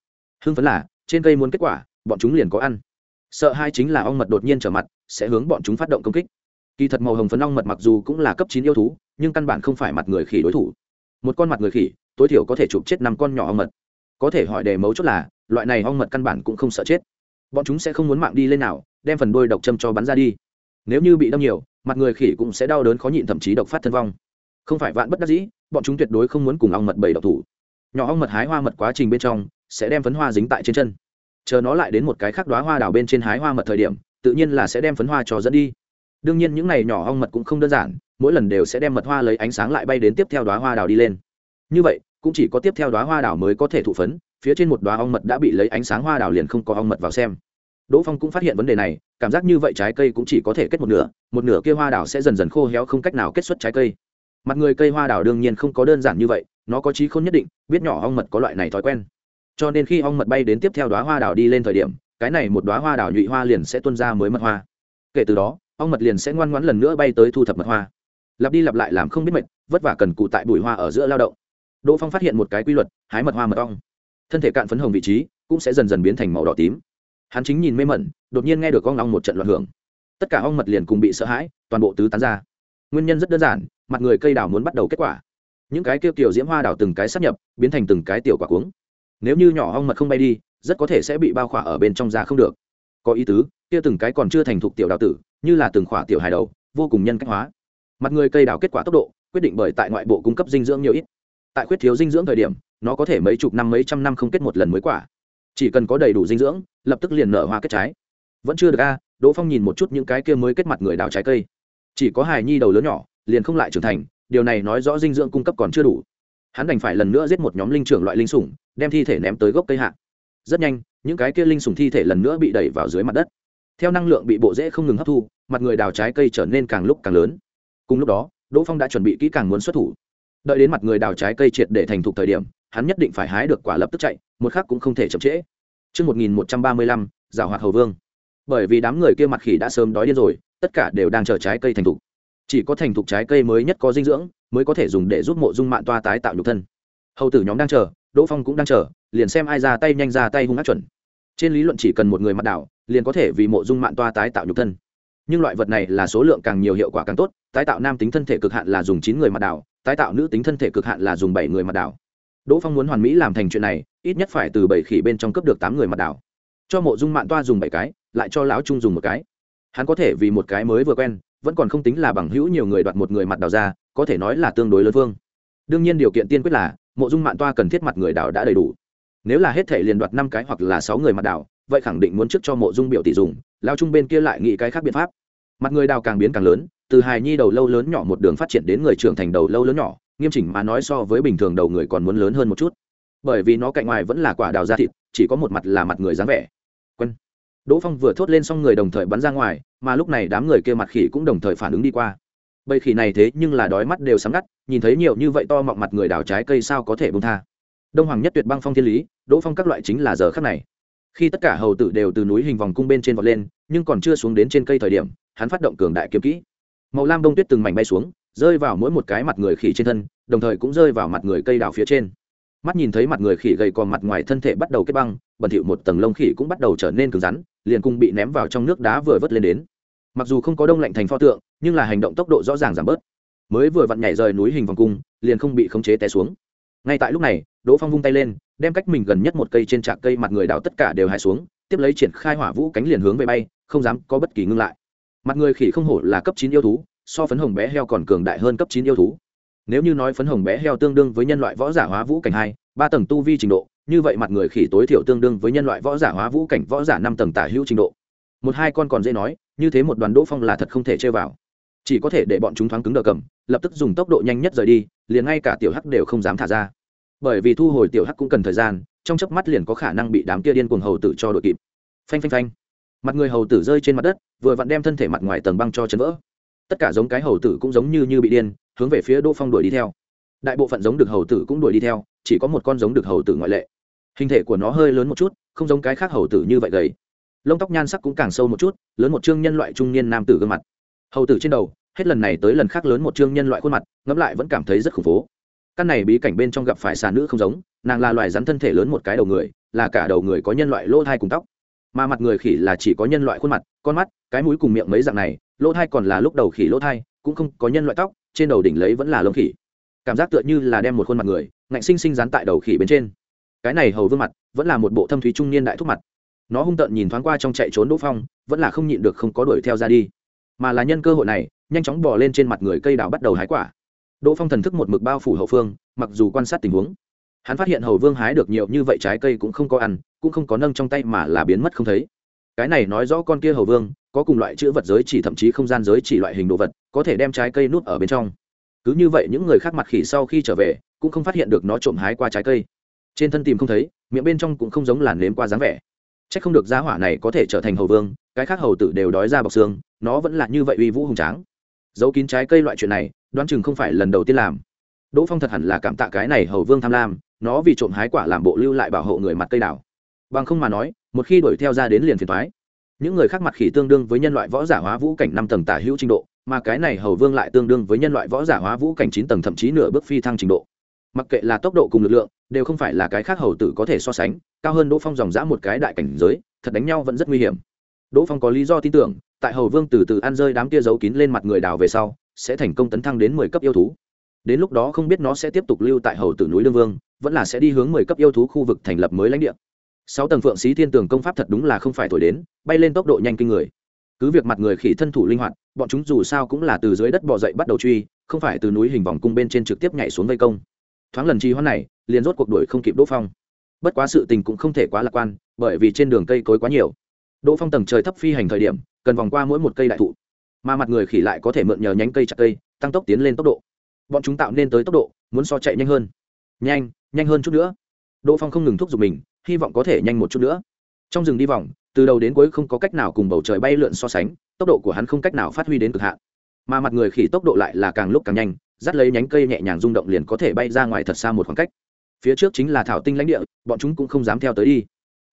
Hưng phấn là, trên cây muốn kết quả, bọn chúng liền có ăn sợ hai chính là ong mật đột nhiên trở mặt, sẽ hướng bọn chúng phát động công kích. Kỳ thật màu hồng phấn ong mật mặc dù cũng là cấp chín yêu thú, nhưng căn bản không phải mặt người khỉ đối thủ. Một con mặt người khỉ, tối thiểu có thể chụp chết năm con nhỏ ong mật. Có thể hỏi đề mấu chốt là, loại này ong mật căn bản cũng không sợ chết. Bọn chúng sẽ không muốn mạng đi lên nào, đem phần đôi độc châm cho bắn ra đi. Nếu như bị đâm nhiều, mặt người khỉ cũng sẽ đau đớn khó nhịn thậm chí độc phát thân vong. Không phải vạn bất đắc dĩ, bọn chúng tuyệt đối không muốn cùng ong mật bầy độc thủ. Nhỏ ong mật hái hoa mật quá trình bên trong, sẽ đem phấn hoa dính tại trên chân chờ nó lại đến một cái khác đoá hoa đào bên trên hái hoa mật thời điểm, tự nhiên là sẽ đem phấn hoa cho dẫn đi. Đương nhiên những n à y nhỏ ong mật cũng không đơn giản, mỗi lần đều sẽ đem mật hoa lấy ánh sáng lại bay đến tiếp theo đoá hoa đào đi lên. Như vậy, cũng chỉ có tiếp theo đoá hoa đào mới có thể thụ phấn, phía trên một đoá ong mật đã bị lấy ánh sáng hoa đào liền không có ong mật vào xem. Đỗ phong cũng phát hiện vấn đề này, cảm giác như vậy trái cây cũng chỉ có thể kết một nửa một nửa kia hoa đào sẽ dần dần khô héo không cách nào kết xuất trái cây. Mặt người cây hoa đào đương nhiên không có đơn giản như vậy, nó có trí khôn nhất định, biết nhỏ ong mật có loại này thói quen cho nên khi ong mật bay đến tiếp theo đoá hoa đào đi lên thời điểm, cái này một đoá hoa đào nhụy hoa liền sẽ tuân ra mới mật hoa. Kể từ đó, ong mật liền sẽ ngoan ngoãn lần nữa bay tới thu thập mật hoa. Lặp đi lặp lại làm không biết mệt, vất vả cần cụ tại bụi hoa ở giữa lao động. Đỗ phong phát hiện một cái quy luật, hái mật hoa mật ong. Thân thể cạn phấn hồng vị trí cũng sẽ dần dần biến thành màu đỏ tím. Hắn chính nhìn mê mẩn, đột nhiên nghe được con ong một trận loạn hưởng. Tất cả ong mật liền cùng bị sợ hãi, toàn bộ tứ tán ra. Nguyên nhân rất đơn giản, mặt người cây đào muốn bắt đầu kết quả. Những cái kêu kiểu diễm hoa đào từng cái sắp nhập, biến thành từng cái tiểu quả cuống nếu như nhỏ hong mật không bay đi, rất có thể sẽ bị bao khỏa ở bên trong da không được. Có ý tứ, kia từng cái còn chưa thành thục tiểu đào tử, như là từng khỏa tiểu hài đầu, vô cùng nhân cách hóa. Mặt người cây đào kết quả tốc độ, quyết định bởi tại ngoại bộ cung cấp dinh dưỡng nhiều ít. Tại khuyết thiếu dinh dưỡng thời điểm, nó có thể mấy chục năm, mấy trăm năm không kết một lần mới quả. Chỉ cần có đầy đủ dinh dưỡng, lập tức liền nở hoa kết trái. Vẫn chưa được a, đỗ phong nhìn một chút những cái kia mới kết mặt người đào trái cây. Chỉ có hài nhi đầu lớn nhỏ, liền không lại trưởng thành, điều này nói rõ dinh dưỡng cung cấp còn chưa đủ hắn đành phải lần nữa giết một nhóm linh trưởng loại linh sủng đem thi thể ném tới gốc cây hạ. Rất nhanh những cái kia linh sủng thi thể lần nữa bị đẩy vào dưới mặt đất. Theo năng lượng bị bộ rễ không ngừng hấp thu mặt người đào trái cây trở nên càng lúc càng lớn. Cùng lúc đó đỗ phong đã chuẩn bị kỹ càng muốn xuất thủ. Đợi đến mặt người đào trái cây triệt để thành thục thời điểm hắn nhất định phải hái được quả lập tức chạy một khác cũng không thể chậm trễ. Trước 1135, giảo hoạt hầu vương. Bởi vì đám người kia mặt khỉ đã sớm đói điên rồi, tất cả đều đang chờ trái cây thành thục. Chỉ có thành thục trái cây mới nhất có dinh dưỡng, mới có thể dùng để giúp mộ dung mạng toa tái tạo nhục thân. Hầu tử nhóm đang chờ, Đỗ Phong cũng đang chờ, liền xem ai ra tay nhanh ra tay hung ác chuẩn. Trên lý luận chỉ cần một người mặt đảo, liền có thể vì mộ dung mạng toa tái tạo nhục thân. Nhưng loại vật này là số lượng càng nhiều hiệu quả càng tốt, tái tạo nam tính thân thể cực hạn là dùng chín người mặt đảo, tái tạo nữ tính thân thể cực hạn là dùng bảy người mặt đảo đỗ phong muốn hoàn mỹ làm thành chuyện này ít nhất phải từ bảy khỉ bên trong cấp được tám người mặt đảo cho mộ dung mạng toa dùng bảy cái lại cho lão trung dùng một cái hắn có thể vì một cái mới vừa quen vẫn còn không tính là bằng hữu nhiều người đoạt một người mặt đào ra, có thể nói là tương đối lớn vương. Đương nhiên điều kiện tiên quyết là, mộ dung mạng toa cần thiết mặt người đào đã đầy đủ. Nếu là hết thể liền đoạt năm cái hoặc là sáu người mặt đào, vậy khẳng định muốn trước cho mộ dung biểu tỷ dùng, lao trung bên kia lại nghĩ cái khác biện pháp. Mặt người đào càng biến càng lớn, từ hài nhi đầu lâu lớn nhỏ một đường phát triển đến người trưởng thành đầu lâu lớn nhỏ, nghiêm chỉnh mà nói so với bình thường đầu người còn muốn lớn hơn một chút. Bởi vì nó cạnh ngoài vẫn là quả đào da thịt, chỉ có một mặt là mặt người dáng vẻ. Quân. Đỗ phong vừa thốt lên xong người đồng thời bắn ra ngoài mà lúc này đám người kia mặt khỉ cũng đồng thời phản ứng đi qua. Bầy khỉ này thế nhưng là đói mắt đều sáng ngắt, nhìn thấy nhiều như vậy to mọng mặt người đào trái cây sao có thể bông tha. Đông hoàng nhất tuyệt băng phong thiên lý, đỗ phong các loại chính là giờ khắc này. Khi tất cả hầu tử đều từ núi hình vòng cung bên trên vọt lên, nhưng còn chưa xuống đến trên cây thời điểm, hắn phát động cường đại kiếm kỹ. Màu lam đông tuyết từng mảnh bay xuống, rơi vào mỗi một cái mặt người khỉ trên thân, đồng thời cũng rơi vào mặt người cây đào phía trên. Mắt nhìn thấy mặt người khỉ gầy còn mặt ngoài thân thể bắt đầu kết băng, bẩn thỉu một tầng lông khỉ cũng bắt đầu trở nên cứng rắn, liền cùng bị ném vào trong nước đá vừa vớt lên đến mặc dù không có đông lạnh thành pho tượng, nhưng là hành động tốc độ rõ ràng giảm bớt. Mới vừa vặn nhảy rời núi hình vòng cung, liền không bị khống chế té xuống. Ngay tại lúc này, đỗ phong vung tay lên, đem cách mình gần nhất một cây trên trạc cây mặt người đào tất cả đều hạ xuống, tiếp lấy triển khai hỏa vũ cánh liền hướng về bay, không dám có bất kỳ ngưng lại. Mặt người khỉ không hổ là cấp chín yêu thú, so phấn hồng bé heo còn cường đại hơn cấp chín yêu thú. Nếu như nói phấn hồng bé heo tương đương với nhân loại võ giả hóa vũ cảnh hai, ba tầng tu vi trình độ, như vậy mặt người khỉ tối thiểu tương đương với nhân loại võ giả hóa vũ cảnh võ giả năm tầng tả hữu trình độ một hai con còn dễ nói, như thế một đoàn đỗ phong là thật không thể chơi vào. Chỉ có thể để bọn chúng thoáng cứng đờ cầm, lập tức dùng tốc độ nhanh nhất rời đi, liền ngay cả tiểu hắc đều không dám thả ra. Bởi vì thu hồi tiểu hắc cũng cần thời gian, trong chớp mắt liền có khả năng bị đám kia điên cuồng hầu tử cho đội kịp. Phanh phanh phanh. Mặt người hầu tử rơi trên mặt đất, vừa vặn đem thân thể mặt ngoài tầng băng cho chấn vỡ. Tất cả giống cái hầu tử cũng giống như như bị điên, hướng về phía đỗ phong đuổi đi theo. Đại bộ phận giống được hầu tử cũng đuổi đi theo, chỉ có một con giống được hầu tử ngoại lệ. Hình thể của nó hơi lớn một chút, không giống cái khác hầu tử như vậy gầy lông tóc nhan sắc cũng càng sâu một chút, lớn một chương nhân loại trung niên nam tử gương mặt. Hầu tử trên đầu, hết lần này tới lần khác lớn một chương nhân loại khuôn mặt, ngẫm lại vẫn cảm thấy rất khủng phố. Căn này bí cảnh bên trong gặp phải xà nữ không giống, nàng là loài rắn thân thể lớn một cái đầu người, là cả đầu người có nhân loại lỗ thai cùng tóc. Mà mặt người khỉ là chỉ có nhân loại khuôn mặt, con mắt, cái mũi cùng miệng mấy dạng này, lỗ thai còn là lúc đầu khỉ lỗ thai, cũng không có nhân loại tóc, trên đầu đỉnh lấy vẫn là lông khỉ. Cảm giác tựa như là đem một khuôn mặt người, ngạnh sinh sinh dán tại đầu khỉ bên trên. Cái này hầu vương mặt, vẫn là một bộ thâm thúy trung niên đại thúc mặt nó hung tợn nhìn thoáng qua trong chạy trốn đỗ phong, vẫn là không nhịn được không có đuổi theo ra đi. Mà là nhân cơ hội này, nhanh chóng bỏ lên trên mặt người cây đào bắt đầu hái quả. Đỗ phong thần thức một mực bao phủ hậu phương, mặc dù quan sát tình huống. Hắn phát hiện hầu vương hái được nhiều như vậy trái cây cũng không có ăn, cũng không có nâng trong tay mà là biến mất không thấy. Cái này nói rõ con kia hầu vương, có cùng loại chữ vật giới chỉ thậm chí không gian giới chỉ loại hình đồ vật, có thể đem trái cây nút ở bên trong. Cứ như vậy những người khác mặt khỉ sau khi trở về, cũng không phát hiện được nó trộm hái qua trái cây. Trên thân tìm không thấy, miệng bên trong cũng không giống làn nếm qua dáng vẻ chắc không được giá hỏa này có thể trở thành hầu vương, cái khác hầu tử đều đói ra bọc xương, nó vẫn là như vậy uy vũ hùng tráng. Giấu kín trái cây loại chuyện này, đoán chừng không phải lần đầu tiên làm. Đỗ phong thật hẳn là cảm tạ cái này hầu vương tham lam, nó vì trộm hái quả làm bộ lưu lại bảo hộ người mặt cây đảo. Bằng không mà nói, một khi đuổi theo ra đến liền phiền toái. những người khác mặt khỉ tương đương với nhân loại võ giả hóa vũ cảnh năm tầng tả hữu trình độ, mà cái này hầu vương lại tương đương với nhân loại võ giả hóa vũ cảnh chín tầng thậm chí nửa bước phi thăng trình độ mặc kệ là tốc độ cùng lực lượng, đều không phải là cái khác hầu tử có thể so sánh, cao hơn đỗ phong dòng dã một cái đại cảnh giới, thật đánh nhau vẫn rất nguy hiểm. Đỗ phong có lý do tin tưởng, tại hầu vương từ từ ăn rơi đám kia giấu kín lên mặt người đào về sau, sẽ thành công tấn thăng đến mười cấp yêu thú. Đến lúc đó không biết nó sẽ tiếp tục lưu tại hầu tử núi lương vương, vẫn là sẽ đi hướng mười cấp yêu thú khu vực thành lập mới lãnh địa. Sáu tầng phượng xí thiên tường công pháp thật đúng là không phải thổi đến, bay lên tốc độ nhanh kinh người. Cứ việc mặt người khỉ thân thủ linh hoạt, bọn chúng dù sao cũng là từ dưới đất bò dậy bắt đầu truy, không phải từ núi hình vòng cung bên trên trực tiếp nhảy xuống vây công thoáng lần trì hoãn này, liền rốt cuộc đuổi không kịp đỗ phong. Bất quá sự tình cũng không thể quá lạc quan, bởi vì trên đường cây cối quá nhiều. Đỗ phong tầng trời thấp phi hành thời điểm, cần vòng qua mỗi một cây đại thụ. Mà mặt người khỉ lại có thể mượn nhờ nhánh cây chặt cây, tăng tốc tiến lên tốc độ. Bọn chúng tạo nên tới tốc độ, muốn so chạy nhanh hơn. Nhanh nhanh hơn chút nữa. Đỗ phong không ngừng thúc giục mình, hy vọng có thể nhanh một chút nữa. Trong rừng đi vòng, từ đầu đến cuối không có cách nào cùng bầu trời bay lượn so sánh, tốc độ của hắn không cách nào phát huy đến cực hạn. Mà mặt người khỉ tốc độ lại là càng lúc càng nhanh dắt lấy nhánh cây nhẹ nhàng rung động liền có thể bay ra ngoài thật xa một khoảng cách. Phía trước chính là thảo tinh lãnh địa bọn chúng cũng không dám theo tới đi.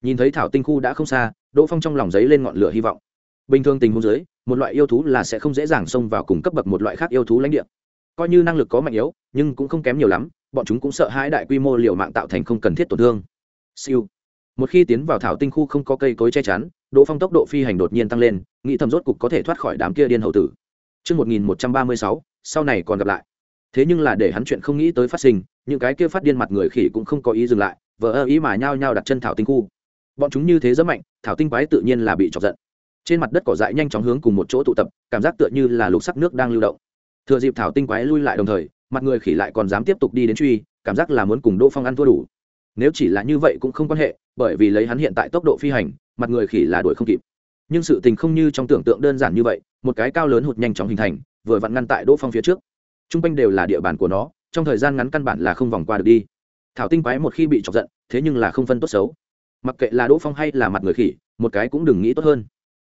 Nhìn thấy thảo tinh khu đã không xa đỗ phong trong lòng giấy lên ngọn lửa hy vọng. Bình thường tình huống dưới một loại yêu thú là sẽ không dễ dàng xông vào cùng cấp bậc một loại khác yêu thú lãnh địa. Coi như năng lực có mạnh yếu nhưng cũng không kém nhiều lắm bọn chúng cũng sợ hãi đại quy mô liều mạng tạo thành không cần thiết tổn thương. Siêu. Một khi tiến vào thảo tinh khu không có cây cối che chắn đỗ phong tốc độ phi hành đột nhiên tăng lên nghĩ thầm rốt cục có thể thoát khỏi đám kia điên hậu tử. Trước 1136, sau này còn gặp lại. Thế nhưng là để hắn chuyện không nghĩ tới phát sinh, những cái kia phát điên mặt người khỉ cũng không có ý dừng lại, vờ ơ ý mà nhao nhao đặt chân thảo tinh khu. Bọn chúng như thế rất mạnh, thảo tinh quái tự nhiên là bị chọc giận. Trên mặt đất cỏ dại nhanh chóng hướng cùng một chỗ tụ tập, cảm giác tựa như là lục sắc nước đang lưu động. Thừa dịp thảo tinh quái lui lại đồng thời, mặt người khỉ lại còn dám tiếp tục đi đến truy, cảm giác là muốn cùng Đỗ Phong ăn thua đủ. Nếu chỉ là như vậy cũng không quan hệ, bởi vì lấy hắn hiện tại tốc độ phi hành, mặt người khỉ là đuổi không kịp nhưng sự tình không như trong tưởng tượng đơn giản như vậy một cái cao lớn hụt nhanh chóng hình thành vừa vặn ngăn tại đỗ phong phía trước t r u n g quanh đều là địa bàn của nó, trong thời gian ngắn căn bản là không vòng qua được đi. Thảo tinh quái một khi bị chọc giận, thế nhưng là không phân tốt xấu. Mặc kệ là đỗ phong hay là mặt người khỉ, một cái cũng đừng nghĩ tốt hơn.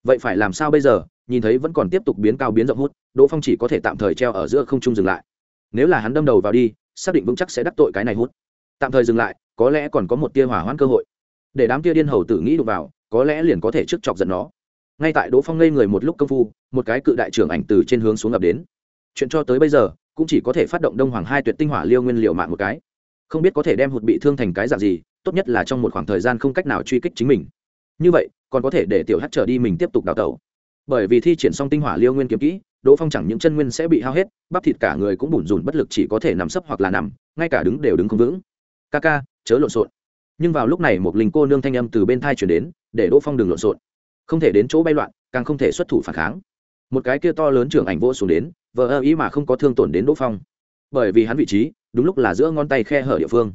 Vậy phải làm sao bây giờ? Nhìn thấy vẫn còn tiếp tục biến cao biến rộng hút, đỗ phong chỉ có thể tạm thời treo ở giữa không trung dừng lại. Nếu là hắn đâm đầu vào đi, xác định vững chắc sẽ đắc tội cái này hút. Tạm thời dừng lại, có lẽ còn có một tia hỏa hoãn cơ hội. Để đám tia điên hầu tử nghĩ đụng vào, có lẽ liền có thể trước chọc giận nó. Ngay tại đỗ phong ngây người một lúc công phu, một cái cự đại trưởng ảnh từ trên hướng xuống ngập đến. Chuyện cho tới bây giờ cũng chỉ có thể phát động đông hoàng hai tuyệt tinh hỏa liêu nguyên liệu mạng một cái. Không biết có thể đem hụt bị thương thành cái dạng gì, tốt nhất là trong một khoảng thời gian không cách nào truy kích chính mình. Như vậy, còn có thể để tiểu hát trở đi mình tiếp tục đào tẩu. Bởi vì thi triển xong tinh hỏa liêu nguyên kiếm kỹ, đỗ phong chẳng những chân nguyên sẽ bị hao hết, bắp thịt cả người cũng bủn rủn bất lực chỉ có thể nằm sấp hoặc là nằm, ngay cả đứng đều đứng không vững. Ca ca, chớ lộn xộn. Nhưng vào lúc này một linh cô nương thanh âm từ bên thai chuyển đến, để đỗ phong đừng lộn xộn. Không thể đến chỗ bay loạn, càng không thể xuất thủ phản kháng một cái kia to lớn trưởng ảnh vô xuống đến, vờ ơ ý mà không có thương tổn đến đỗ phong. Bởi vì hắn vị trí, đúng lúc là giữa ngón tay khe hở địa phương.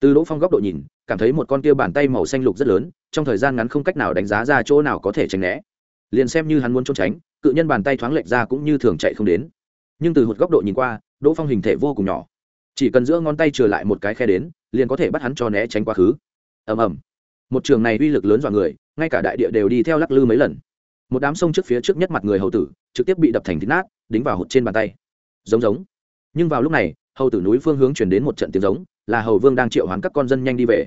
Từ đỗ phong góc độ nhìn, cảm thấy một con kia bàn tay màu xanh lục rất lớn, trong thời gian ngắn không cách nào đánh giá ra chỗ nào có thể tránh né. Liền xem như hắn muốn trốn tránh, cự nhân bàn tay thoáng lệch ra cũng như thường chạy không đến. Nhưng từ một góc độ nhìn qua, đỗ phong hình thể vô cùng nhỏ. Chỉ cần giữa ngón tay trừ lại một cái khe đến, liền có thể bắt hắn cho né tránh quá khứ. Ầm ầm. Một trường này uy lực lớn dọa người, ngay cả đại địa đều đi theo lắc lư mấy lần một đám sông trước phía trước nhất mặt người hầu tử trực tiếp bị đập thành thịt nát, đính vào hột trên bàn tay. Giống giống. Nhưng vào lúc này, hầu tử núi phương hướng chuyển đến một trận tiếng giống, là hầu vương đang triệu hoán các con dân nhanh đi về.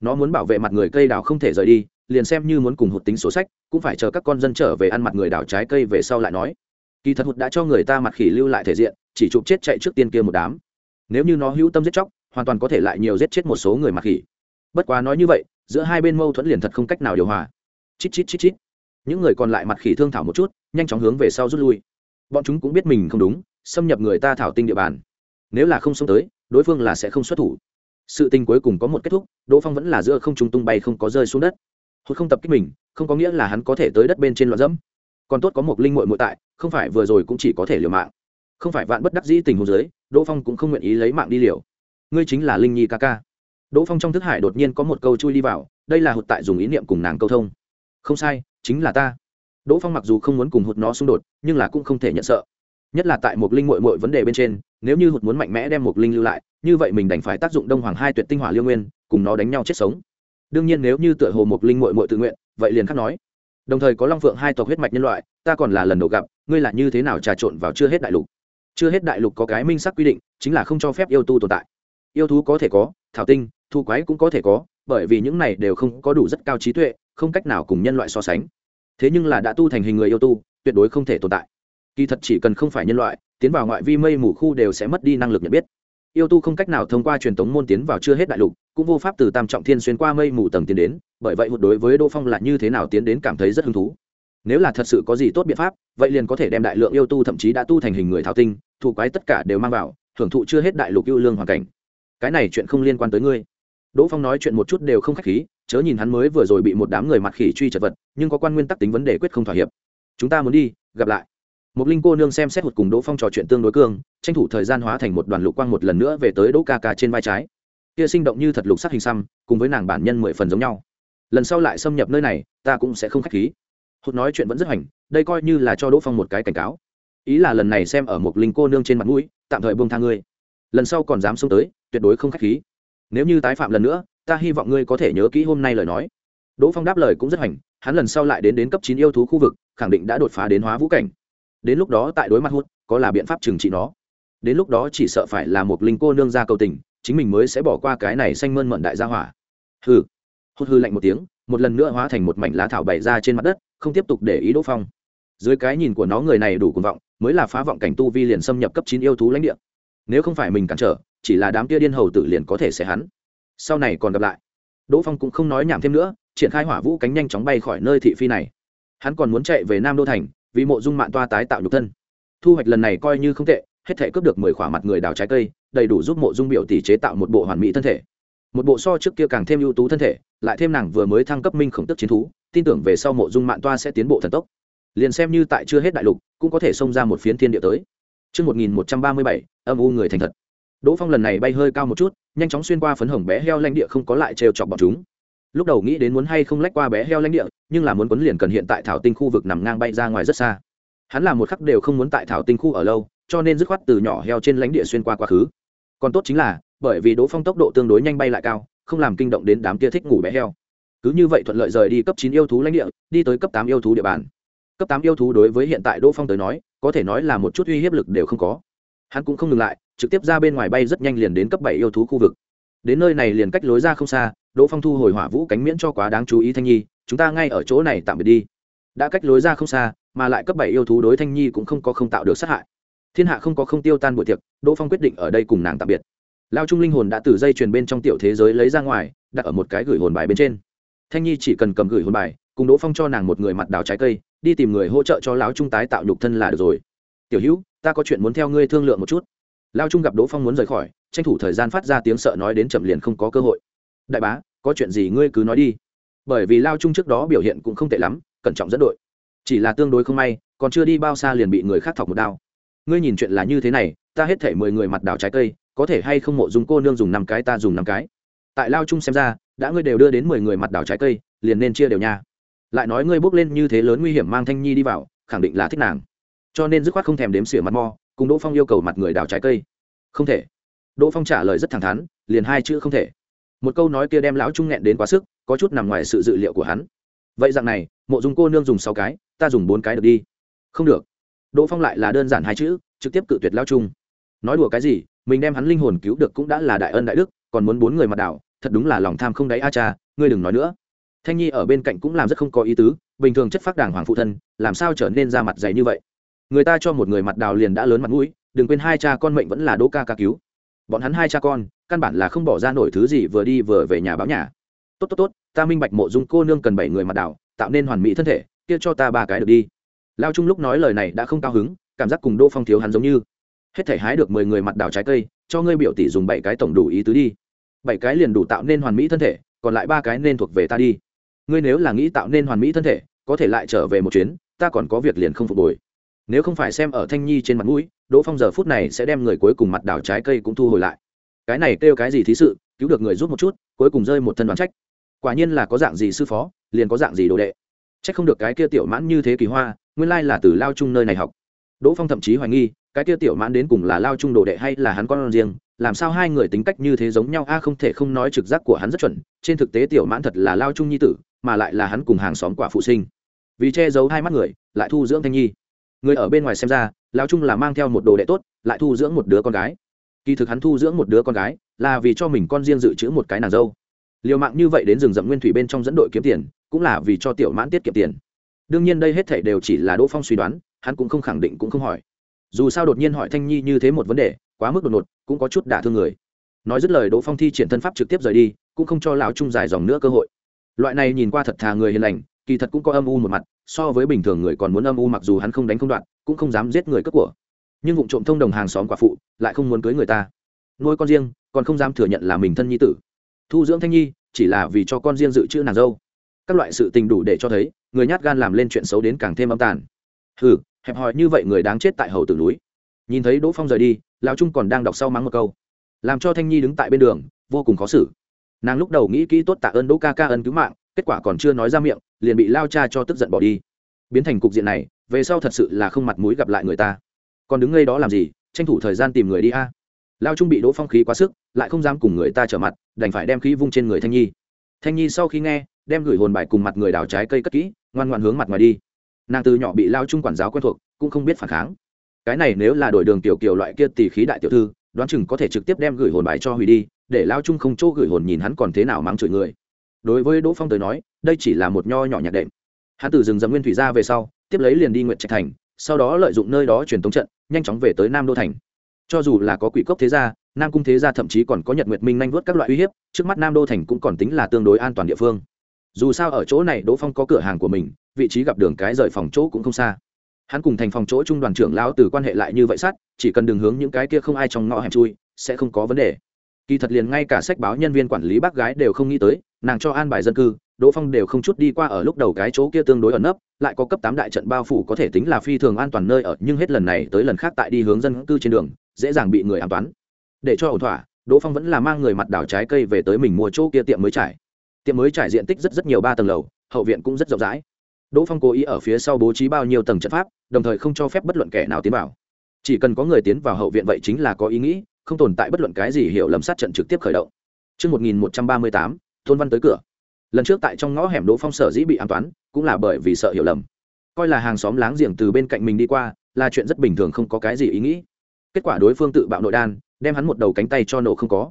Nó muốn bảo vệ mặt người cây đào không thể rời đi, liền xem như muốn cùng hụt tính số sách, cũng phải chờ các con dân trở về ăn mặt người đào trái cây về sau lại nói. Kỳ thật hụt đã cho người ta mặt khỉ lưu lại thể diện, chỉ chụp chết chạy trước tiên kia một đám. Nếu như nó hữu tâm giết chóc, hoàn toàn có thể lại nhiều giết chết một số người mặt khỉ. Bất quá nói như vậy, giữa hai bên mâu thuẫn liền thật không cách nào điều hòa. Chít chít chít chít những người còn lại mặt khỉ thương thảo một chút, nhanh chóng hướng về sau rút lui. Bọn chúng cũng biết mình không đúng, xâm nhập người ta thảo tinh địa bàn. Nếu là không xông tới, đối phương là sẽ không xuất thủ. Sự tình cuối cùng có một kết thúc, đỗ phong vẫn là giữa không trung tung bay không có rơi xuống đất. Hốt không tập kích mình, không có nghĩa là hắn có thể tới đất bên trên loạn dẫm. Còn tốt có một linh mội mội tại, không phải vừa rồi cũng chỉ có thể liều mạng. Không phải vạn bất đắc dĩ tình hồ dưới, đỗ phong cũng không nguyện ý lấy mạng đi liều. Ngươi chính là linh nhi ca ca. Đỗ phong trong thức hải đột nhiên có một câu chui đi vào, đây là hụt tại dùng ý niệm cùng nàng câu thông không sai, chính là ta. Đỗ phong mặc dù không muốn cùng hụt nó xung đột, nhưng là cũng không thể nhận sợ. Nhất là tại một linh mội mội vấn đề bên trên, nếu như hụt muốn mạnh mẽ đem một linh lưu lại, như vậy mình đành phải tác dụng đông hoàng hai tuyệt tinh hỏa liêu nguyên, cùng nó đánh nhau chết sống. Đương nhiên nếu như tựa hồ một linh mội mội tự nguyện, vậy liền khắc nói. Đồng thời có long phượng hai tộc huyết mạch nhân loại, ta còn là lần đầu gặp, ngươi là như thế nào trà trộn vào chưa hết đại lục? Chưa hết đại lục có cái minh sắc quy định, chính là không cho phép yêu tu tồn tại. Yêu thú có thể có, thảo tinh, thu quái cũng có thể có, bởi vì những này đều không có đủ rất cao trí tuệ không cách nào cùng nhân loại so sánh. Thế nhưng là đã tu thành hình người yêu tu, tuyệt đối không thể tồn tại. Kỳ thật chỉ cần không phải nhân loại, tiến vào ngoại vi mây mù khu đều sẽ mất đi năng lực nhận biết. Yêu tu không cách nào thông qua truyền thống môn tiến vào chưa hết đại lục, cũng vô pháp từ tam trọng thiên xuyên qua mây mù tầng tiến đến, bởi vậy hụt đối với đỗ phong là như thế nào tiến đến cảm thấy rất hứng thú. Nếu là thật sự có gì tốt biện pháp, vậy liền có thể đem đại lượng yêu tu thậm chí đã tu thành hình người thảo tinh thủ quái tất cả đều mang vào hưởng thụ chưa hết đại lục yêu lương hoàn cảnh. Cái này chuyện không liên quan tới ngươi. Đỗ phong nói chuyện một chút đều không k h á c h khí chớ nhìn hắn mới vừa rồi bị một đám người mặt khỉ truy chật vật, nhưng có quan nguyên tắc tính vấn đề quyết không thỏa hiệp. Chúng ta muốn đi, gặp lại. Một linh cô nương xem xét hụt cùng đỗ phong trò chuyện tương đối cương, tranh thủ thời gian hóa thành một đoàn lục quang một lần nữa về tới đỗ ca ca trên vai trái. Kia sinh động như thật lục sắc hình xăm, cùng với nàng bản nhân mười phần giống nhau. Lần sau lại xâm nhập nơi này, ta cũng sẽ không k h á c h khí. Hụt nói chuyện vẫn rất hoành, đây coi như là cho đỗ phong một cái cảnh cáo. Ý là lần này xem ở một linh cô nương trên mặt mũi, tạm thời buông tha ngươi. Lần sau còn dám xông tới, tuyệt đối không k h á c h khí. Nếu như tái phạm lần nữa ta hy vọng ngươi có thể nhớ kỹ hôm nay lời nói. Đỗ phong đáp lời cũng rất hoành, hắn lần sau lại đến đến cấp chín yêu thú khu vực, khẳng định đã đột phá đến hóa vũ cảnh. Đến lúc đó tại đối mặt hút có là biện pháp trừng trị nó? Đến lúc đó chỉ sợ phải là một linh cô nương ra cầu tình, chính mình mới sẽ bỏ qua cái này xanh mơn mận đại gia hỏa. Hừ. Hút hư lạnh một tiếng, một lần nữa hóa thành một mảnh lá thảo bày ra trên mặt đất, không tiếp tục để ý đỗ phong. Dưới cái nhìn của nó người này đủ cuồng vọng, mới là phá vọng cảnh tu vi liền xâm nhập cấp chín yêu thú lãnh địa. Nếu không phải mình cản trở, chỉ là đám kia điên hầu tử liền có thể sẽ hắn sau này còn gặp lại. Đỗ phong cũng không nói nhảm thêm nữa triển khai hỏa vũ cánh nhanh chóng bay khỏi nơi thị phi này. Hắn còn muốn chạy về nam đô thành vì mộ dung mạng toa tái tạo nhục thân. Thu hoạch lần này coi như không tệ hết thể cướp được mười khỏa mặt người đào trái cây đầy đủ giúp mộ dung biểu tỷ chế tạo một bộ hoàn mỹ thân thể. Một bộ so trước kia càng thêm ưu tú thân thể lại thêm nàng vừa mới thăng cấp minh khổng tức chiến thú tin tưởng về sau mộ dung mạng toa sẽ tiến bộ thần tốc. Liền xem như tại chưa hết đại lục cũng có thể xông ra một phiến thiên địa tới. Trước 1137, âm u người thành thật. Đỗ Phong lần này bay hơi cao một chút, nhanh chóng xuyên qua phấn hồng bé heo lãnh địa không có lại trêu chọc bọn chúng. Lúc đầu nghĩ đến muốn hay không lách qua bé heo lãnh địa, nhưng là muốn quấn liền cần hiện tại thảo tinh khu vực nằm ngang bay ra ngoài rất xa. Hắn là một khắc đều không muốn tại thảo tinh khu ở lâu, cho nên dứt khoát từ nhỏ heo trên lãnh địa xuyên qua quá khứ. Còn tốt chính là, bởi vì Đỗ Phong tốc độ tương đối nhanh bay lại cao, không làm kinh động đến đám kia thích ngủ bé heo cứ như vậy thuận lợi rời đi cấp chín yêu thú lãnh địa đi tới cấp tám yêu thú địa bàn cấp tám yêu thú đối với hiện tại đỗ phong tới nói có thể nói là một chút uy hiếp lực đều không có hắn cũng không ngừng lại trực tiếp ra bên ngoài bay rất nhanh liền đến cấp bảy yêu thú khu vực. Đến nơi này liền cách lối ra không xa, đỗ phong thu hồi hỏa vũ cánh miễn cho quá đáng chú ý thanh nhi, chúng ta ngay ở chỗ này tạm biệt đi. Đã cách lối ra không xa, mà lại cấp bảy yêu thú đối thanh nhi cũng không có không tạo được sát hại. Thiên hạ không có không tiêu tan buổi tiệc, đỗ phong quyết định ở đây cùng nàng tạm biệt. Lao trung linh hồn đã từ dây truyền bên trong tiểu thế giới lấy ra ngoài, đặt ở một cái gửi hồn bài bên trên. Thanh nhi chỉ cần cầm gửi hồn bài, cùng đỗ phong cho nàng một người mặt đào trái cây, đi tìm người hỗ trợ cho lão trung tái tạo nhục thân là được rồi. Tiểu hữu, ta có chuyện muốn theo ngươi thương lượng một chút lao trung gặp đỗ phong muốn rời khỏi, tranh thủ thời gian phát ra tiếng sợ nói đến chậm liền không có cơ hội. Đại bá, có chuyện gì ngươi cứ nói đi. Bởi vì lao trung trước đó biểu hiện cũng không tệ lắm, cẩn trọng dẫn đội. Chỉ là tương đối không may, còn chưa đi bao xa liền bị người khác thọc một đao. Ngươi nhìn chuyện là như thế này, ta hết thể mười người mặt đào trái cây, có thể hay không mộ dùng cô nương dùng năm cái ta dùng năm cái? Tại lao Trung xem ra, đã ngươi đều đưa đến mười người mặt đảo trái cây, liền nên chia đều nha. Lại nói ngươi bước lên như thế lớn nguy hiểm mang thanh nhi đi vào, khẳng định là thích nàng. Cho nên dứt khoát không thèm đếm xỉa mặt mo cùng đỗ phong yêu cầu mặt người đào trái cây. Không thể. Đỗ phong trả lời rất thẳng thắn, liền hai chữ không thể. Một câu nói kia đem lão trung nghẹn đến quá sức, có chút nằm ngoài sự dự liệu của hắn. Vậy dạng này, mộ dùng cô nương dùng sáu cái, ta dùng bốn cái được đi. Không được. Đỗ phong lại là đơn giản hai chữ, trực tiếp cự tuyệt lao trung. Nói đùa cái gì, mình đem hắn linh hồn cứu được cũng đã là đại ân đại đức, còn muốn bốn người mặt đảo, thật đúng là lòng tham không đáy a cha, ngươi đừng nói nữa. Thanh nhi ở bên cạnh cũng làm rất không có ý tứ, bình thường chất phác đàng hoàng phụ thân, làm sao trở nên ra mặt dày như vậy? Người ta cho một người mặt đào liền đã lớn mặt mũi, đừng quên hai cha con mệnh vẫn là đỗ ca ca cứu. Bọn hắn hai cha con, căn bản là không bỏ ra nổi thứ gì vừa đi vừa về nhà báo nhà. Tốt tốt tốt, ta minh bạch mộ dung cô nương cần bảy người mặt đào, tạo nên hoàn mỹ thân thể, kia cho ta ba cái được đi. Lao trung lúc nói lời này đã không cao hứng, cảm giác cùng đỗ phong thiếu hắn giống như. Hết thể hái được mười người mặt đào trái cây, cho ngươi biểu tỷ dùng bảy cái tổng đủ ý tứ đi. Bảy cái liền đủ tạo nên hoàn mỹ thân thể, còn lại ba cái nên thuộc về ta đi. Ngươi nếu là nghĩ tạo nên hoàn mỹ thân thể, có thể lại trở về một chuyến, ta còn có việc liền không phục hồi nếu không phải xem ở thanh nhi trên mặt mũi, đỗ phong giờ phút này sẽ đem người cuối cùng mặt đảo trái cây cũng thu hồi lại. Cái này kêu cái gì thí sự, cứu được người rút một chút, cuối cùng rơi một thân đoán trách. Quả nhiên là có dạng gì sư phó, liền có dạng gì đồ đệ. Trách không được cái kia tiểu mãn như thế kỳ hoa, nguyên lai là từ lao chung nơi này học. Đỗ phong thậm chí hoài nghi, cái kia tiểu mãn đến cùng là lao trung đồ đệ hay là hắn con riêng, làm sao hai người tính cách như thế giống nhau? A, không thể không nói trực giác của hắn rất chuẩn, trên thực tế tiểu mãn thật là lao trung nhi tử, mà lại là hắn cùng hàng xóm quả phụ sinh. Vì che giấu hai mắt người, lại thu dưỡng thanh nhi người ở bên ngoài xem ra lao trung là mang theo một đồ đệ tốt, lại thu dưỡng một đứa con gái. Kỳ thực hắn thu dưỡng một đứa con gái là vì cho mình con riêng dự trữ một cái nàng dâu. Liều mạng như vậy đến rừng rậm nguyên thủy bên trong dẫn đội kiếm tiền, cũng là vì cho tiểu mãn tiết kiệm tiền. Đương nhiên đây hết thảy đều chỉ là đỗ phong suy đoán, hắn cũng không khẳng định cũng không hỏi. Dù sao đột nhiên hỏi thanh nhi như thế một vấn đề, quá mức đột ngột, cũng có chút đả thương người. Nói dứt lời đỗ phong thi triển thân pháp trực tiếp rời đi, cũng không cho lão trung dài dòng nữa cơ hội. Loại này nhìn qua thật thà người hiền lành, kỳ thật cũng có âm u một mặt so với bình thường người còn muốn âm u mặc dù hắn không đánh không đoạn, cũng không dám giết người cướp của. Nhưng vụ trộm thông đồng hàng xóm quả phụ, lại không muốn cưới người ta. Nuôi con riêng, còn không dám thừa nhận là mình thân nhi tử. Thu dưỡng thanh nhi, chỉ là vì cho con riêng dự trữ nàng dâu. Các loại sự tình đủ để cho thấy, người nhát gan làm lên chuyện xấu đến càng thêm âm tàn. Hừ, hẹp hòi như vậy người đáng chết tại hầu tử núi. Nhìn thấy đỗ phong rời đi, lão trung còn đang đọc sau mắng một câu. Làm cho thanh nhi đứng tại bên đường, vô cùng khó xử. Nàng lúc đầu nghĩ kỹ tốt tạ ơn đỗ ca ca ân cứu mạng kết quả còn chưa nói ra miệng, liền bị lao cha cho tức giận bỏ đi. Biến thành cục diện này, về sau thật sự là không mặt mũi gặp lại người ta. Còn đứng ngay đó làm gì? Tranh thủ thời gian tìm người đi a. Lao trung bị đỗ phong khí quá sức, lại không dám cùng người ta trở mặt, đành phải đem khí vung trên người thanh nhi. Thanh nhi sau khi nghe, đem gửi hồn bài cùng mặt người đào trái cây cất kỹ, ngoan ngoan hướng mặt ngoài đi. Nàng từ nhỏ bị lao trung quản giáo quen thuộc, cũng không biết phản kháng. Cái này nếu là đổi đường tiểu kiều loại kia tỷ khí đại tiểu thư, đoán chừng có thể trực tiếp đem gửi hồn bài cho hủy đi, để lao trung không chỗ gửi hồn nhìn hắn còn thế nào mắng chửi người đối với đỗ phong tới nói, đây chỉ là một nho nhỏ nhạc đệm. Hắn từ rừng dầm nguyên thủy ra về sau, tiếp lấy liền đi nguyện trạch thành, sau đó lợi dụng nơi đó truyền tống trận, nhanh chóng về tới nam đô thành. Cho dù là có quỷ cốc thế gia, nam cung thế gia thậm chí còn có nhật nguyệt minh nhanh vớt các loại uy hiếp, trước mắt nam đô thành cũng còn tính là tương đối an toàn địa phương. Dù sao ở chỗ này đỗ phong có cửa hàng của mình, vị trí gặp đường cái rời phòng chỗ cũng không xa. Hắn cùng thành phòng chỗ trung đoàn trưởng lão từ quan hệ lại như vậy sát, chỉ cần đường hướng những cái kia không ai trong ngõ hẻm chui, sẽ không có vấn đề. Kỳ thật liền ngay cả sách báo nhân viên quản lý bác gái đều không nghĩ tới nàng cho an bài dân cư đỗ phong đều không chút đi qua ở lúc đầu cái chỗ kia tương đối ẩn nấp lại có cấp tám đại trận bao phủ có thể tính là phi thường an toàn nơi ở nhưng hết lần này tới lần khác tại đi hướng dân cư trên đường dễ dàng bị người an toán. Để cho ổn thỏa đỗ phong vẫn là mang người mặt đảo trái cây về tới mình mua chỗ kia tiệm mới trải. Tiệm mới trải diện tích rất rất nhiều ba tầng lầu hậu viện cũng rất rộng rãi. Đỗ phong cố ý ở phía sau bố trí bao nhiêu tầng trận pháp đồng thời không cho phép bất luận kẻ nào tiến vào. Chỉ cần có người tiến vào hậu viện vậy chính là có ý nghĩ không tồn tại bất luận cái gì hiểu lầm sát trận trực tiếp khởi động. Trước 1138, Tôn Văn tới cửa. Lần trước tại trong ngõ hẻm Đỗ Phong sở dĩ bị an toán, cũng là bởi vì sợ hiểu lầm. Coi là hàng xóm láng giềng từ bên cạnh mình đi qua, là chuyện rất bình thường không có cái gì ý nghĩ. Kết quả đối phương tự bạo nội đan, đem hắn một đầu cánh tay cho nổ không có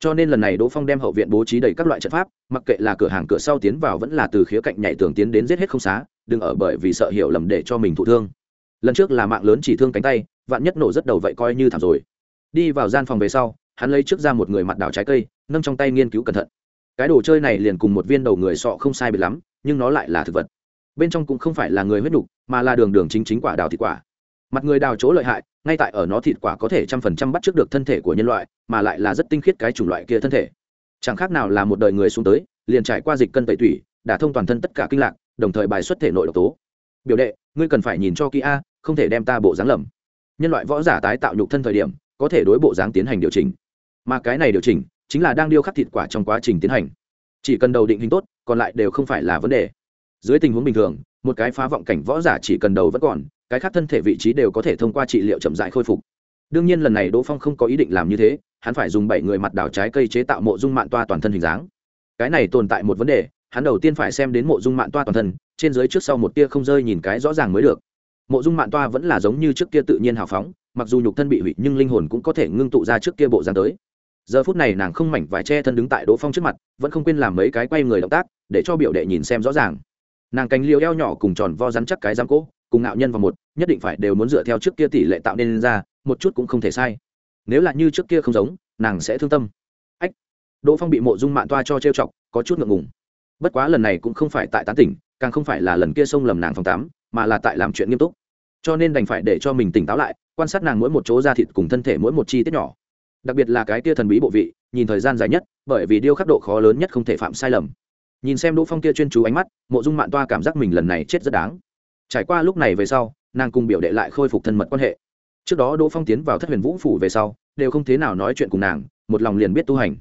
cho nên lần này đỗ phong đem hậu viện bố trí đầy các loại trận pháp mặc kệ là cửa hàng cửa sau tiến vào vẫn là từ khía cạnh nhảy tường tiến đến giết hết không xá đừng ở bởi vì sợ hiểu lầm để cho mình thụ thương lần trước là mạng lớn chỉ thương cánh tay vạn nhất nổ rất đầu vậy coi như thảm rồi đi vào gian phòng về sau hắn lấy trước ra một người mặt đào trái cây nâng trong tay nghiên cứu cẩn thận cái đồ chơi này liền cùng một viên đầu người sọ không sai biệt lắm, nhưng nó lại là thực vật. Bên trong cũng không phải là người huyết nhục, mà là đường đường chính chính quả đào thịt quả. Mặt người đào chỗ lợi hại, ngay tại ở nó thịt quả có thể trăm phần trăm bắt trước được thân thể của nhân loại, mà lại là rất tinh khiết cái chủng loại kia thân thể. Chẳng khác nào là một đời người xuống tới, liền trải qua dịch cân tẩy tủy đả thông toàn thân tất cả kinh lạc, đồng thời bài xuất thể nội độc tố. Biểu đệ, ngươi cần phải nhìn cho kỹ a, không thể đem ta bộ dáng lầm. Nhân loại võ giả tái tạo nhục thân thời điểm, có thể đối bộ dáng tiến hành điều chỉnh. Mà cái này điều chỉnh chính là đang điêu khắc thịt quả trong quá trình tiến hành. Chỉ cần đầu định hình tốt, còn lại đều không phải là vấn đề. Dưới tình huống bình thường, một cái phá vọng cảnh võ giả chỉ cần đầu vẫn còn, cái khác thân thể vị trí đều có thể thông qua trị liệu chậm dại khôi phục. Đương nhiên lần này đỗ phong không có ý định làm như thế, hắn phải dùng bảy người mặt đảo trái cây chế tạo mộ dung mạng toa toàn thân hình dáng. Cái này tồn tại một vấn đề, hắn đầu tiên phải xem đến mộ dung mạng toa toàn thân, trên dưới trước sau một tia không rơi nhìn cái rõ ràng mới được. Mộ dung mạng toa vẫn là giống như trước kia tự nhiên hào phóng, mặc dù nhục thân bị hủy, nhưng linh hồn cũng có thể ngưng tụ ra trước kia bộ dáng tới giờ phút này nàng không mảnh vải che thân đứng tại đỗ phong trước mặt, vẫn không quên làm mấy cái quay người động tác, để cho biểu đệ nhìn xem rõ ràng. Nàng cánh liều eo nhỏ cùng tròn vo rắn chắc cái giam cỗ cùng ngạo nhân vào một, nhất định phải đều muốn dựa theo trước kia tỷ lệ tạo nên ra, một chút cũng không thể sai. Nếu là như trước kia không giống, nàng sẽ thương tâm. Ách! Đỗ phong bị mộ dung mạng toa cho trêu chọc, có chút ngượng ngùng. Bất quá lần này cũng không phải tại tán tỉnh, càng không phải là lần kia xông lầm nàng phòng tám mà là tại làm chuyện nghiêm túc. Cho nên đành phải để cho mình tỉnh táo lại, quan sát nàng mỗi một chỗ da thịt cùng thân thể mỗi một chi tiết nhỏ đặc biệt là cái tia thần bí bộ vị, nhìn thời gian dài nhất, bởi vì điêu khắc độ khó lớn nhất không thể phạm sai lầm. Nhìn xem đỗ phong kia chuyên chú ánh mắt, mộ dung mạng toa cảm giác mình lần này chết rất đáng. Trải qua lúc này về sau, nàng cùng biểu đệ lại khôi phục thân mật quan hệ. Trước đó đỗ phong tiến vào thất huyền vũ phủ về sau, đều không thế nào nói chuyện cùng nàng, một lòng liền biết tu hành.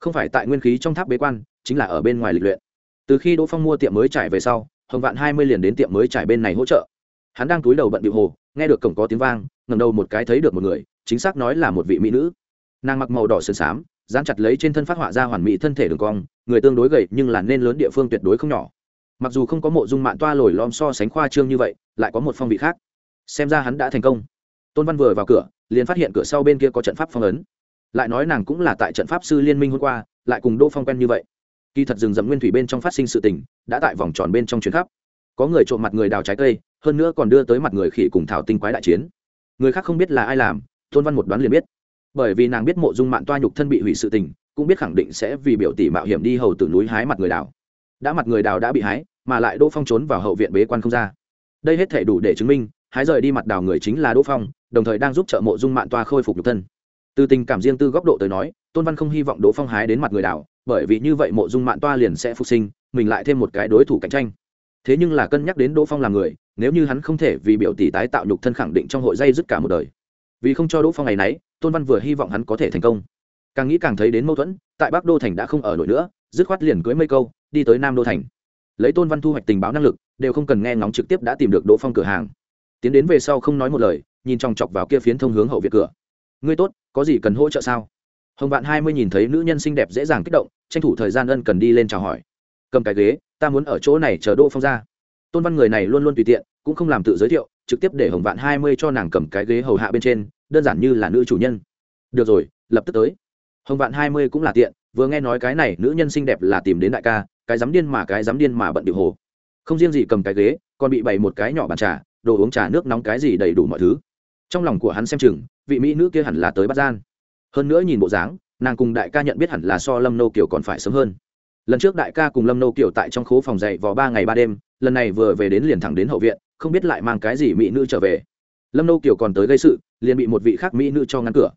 Không phải tại nguyên khí trong tháp bế quan, chính là ở bên ngoài lịch luyện. Từ khi đỗ phong mua tiệm mới trải về sau, hồng vạn hai mươi liền đến tiệm mới trải bên này hỗ trợ. Hắn đang túi đầu bận điệu hồ, nghe được cổng có tiếng vang ngầm đầu một cái thấy được một người, chính xác nói là một vị mỹ nữ nàng mặc màu đỏ sườn xám, dán chặt lấy trên thân phát họa ra hoàn mỹ thân thể đường cong, người tương đối gầy nhưng là nên lớn địa phương tuyệt đối không nhỏ. Mặc dù không có mộ dung mạng toa lồi lom so sánh khoa trương như vậy, lại có một phong vị khác. Xem ra hắn đã thành công. Tôn văn vừa vào cửa, liền phát hiện cửa sau bên kia có trận pháp phong ấn. Lại nói nàng cũng là tại trận pháp sư liên minh hôm qua, lại cùng đỗ phong quen như vậy. Kỳ thật rừng rậm nguyên thủy bên trong phát sinh sự tình, đã tại vòng tròn bên trong chuyến khắp. Có người trộm mặt người đào trái cây, hơn nữa còn đưa tới mặt người khỉ cùng thảo tinh quái đại chiến. Người khác không biết là ai làm, tôn văn một đoán liền biết bởi vì nàng biết mộ dung mạng toa nhục thân bị hủy sự tình, cũng biết khẳng định sẽ vì biểu tỷ mạo hiểm đi hầu từ núi hái mặt người đào. Đã mặt người đào đã bị hái, mà lại đỗ phong trốn vào hậu viện bế quan không ra. Đây hết thể đủ để chứng minh, hái rời đi mặt đào người chính là đỗ phong, đồng thời đang giúp trợ mộ dung mạng toa khôi phục nhục thân. Từ tình cảm riêng tư góc độ tới nói, tôn văn không hy vọng đỗ phong hái đến mặt người đào, bởi vì như vậy mộ dung mạng toa liền sẽ phục sinh, mình lại thêm một cái đối thủ cạnh tranh. Thế nhưng là cân nhắc đến đỗ phong là người, nếu như hắn không thể vì biểu tỷ tái tạo nhục thân khẳng định trong hội dây dứt cả một đời vì không cho đỗ phong ngày nấy tôn văn vừa hy vọng hắn có thể thành công. Càng nghĩ càng thấy đến mâu thuẫn, tại bắc đô thành đã không ở nổi nữa, dứt khoát liền cưới mây câu, đi tới nam đô thành. Lấy tôn văn thu hoạch tình báo năng lực, đều không cần nghe ngóng trực tiếp đã tìm được đỗ phong cửa hàng. Tiến đến về sau không nói một lời, nhìn chòng chọc vào kia phiến thông hướng hậu viện cửa. Ngươi tốt, có gì cần hỗ trợ sao? Hồng vạn hai mươi nhìn thấy nữ nhân xinh đẹp dễ dàng kích động, tranh thủ thời gian ân cần đi lên chào hỏi. Cầm cái ghế, ta muốn ở chỗ này chờ đỗ phong ra. Tôn văn người này luôn luôn tùy tiện, cũng không làm tự giới thiệu trực tiếp để hồng vạn hai mươi cho nàng cầm cái ghế hầu hạ bên trên, đơn giản như là nữ chủ nhân. Được rồi, lập tức tới. Hồng vạn hai mươi cũng là tiện, vừa nghe nói cái này nữ nhân xinh đẹp là tìm đến đại ca, cái dám điên mà cái dám điên mà bận điệu hồ. Không riêng gì cầm cái ghế, còn bị bày một cái nhỏ bàn trà, đồ uống trà nước nóng cái gì đầy đủ mọi thứ. Trong lòng của hắn xem chừng, vị mỹ nữ kia hẳn là tới bắt gian. Hơn nữa nhìn bộ dáng, nàng cùng đại ca nhận biết hẳn là so lâm nô kiều còn phải sớm hơn. Lần trước đại ca cùng lâm nô kiều tại trong khố phòng dạy vào ba ngày ba đêm, lần này vừa về đến liền thẳng đến hậu viện không biết lại mang cái gì mỹ nữ trở về. Lâm nô kiều còn tới gây sự, liền bị một vị khác mỹ nữ cho ngăn cửa.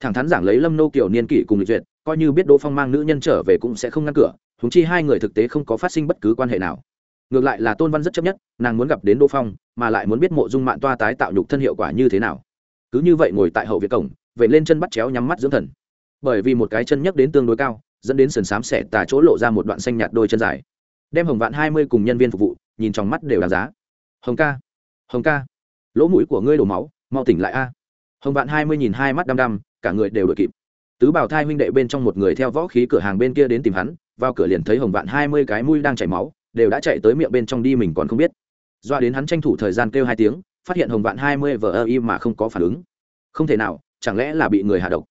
Thẳng thắn giảng lấy lâm nô kiều niên kỷ cùng lịch duyệt, coi như biết đỗ phong mang nữ nhân trở về cũng sẽ không ngăn cửa húng chi hai người thực tế không có phát sinh bất cứ quan hệ nào. Ngược lại là tôn văn rất chấp nhất, nàng muốn gặp đến đỗ phong, mà lại muốn biết mộ dung mạng toa tái tạo nhục thân hiệu quả như thế nào. Cứ như vậy ngồi tại hậu viện cổng vậy lên chân bắt chéo nhắm mắt dưỡng thần. Bởi vì một cái chân nhấc đến tương đối cao, dẫn đến sườn xám xẻ tà chỗ lộ ra một đoạn xanh nhạt đôi chân dài. Đem hồng vạn hai mươi cùng nhân viên phục vụ, nhìn trong mắt đều đáng giá hồng ca hồng ca, lỗ mũi của ngươi đổ máu, mau tỉnh lại a. Hồng vạn hai mươi nhìn hai mắt đăm đăm, cả người đều đội kịp. Tứ bảo thai huynh đệ bên trong một người theo võ khí cửa hàng bên kia đến tìm hắn, vào cửa liền thấy hồng vạn hai mươi cái mũi đang chảy máu, đều đã chạy tới miệng bên trong đi mình còn không biết. Doa đến hắn tranh thủ thời gian kêu hai tiếng, phát hiện hồng vạn hai mươi vờ ơ im mà không có phản ứng. Không thể nào, chẳng lẽ là bị người hạ độc?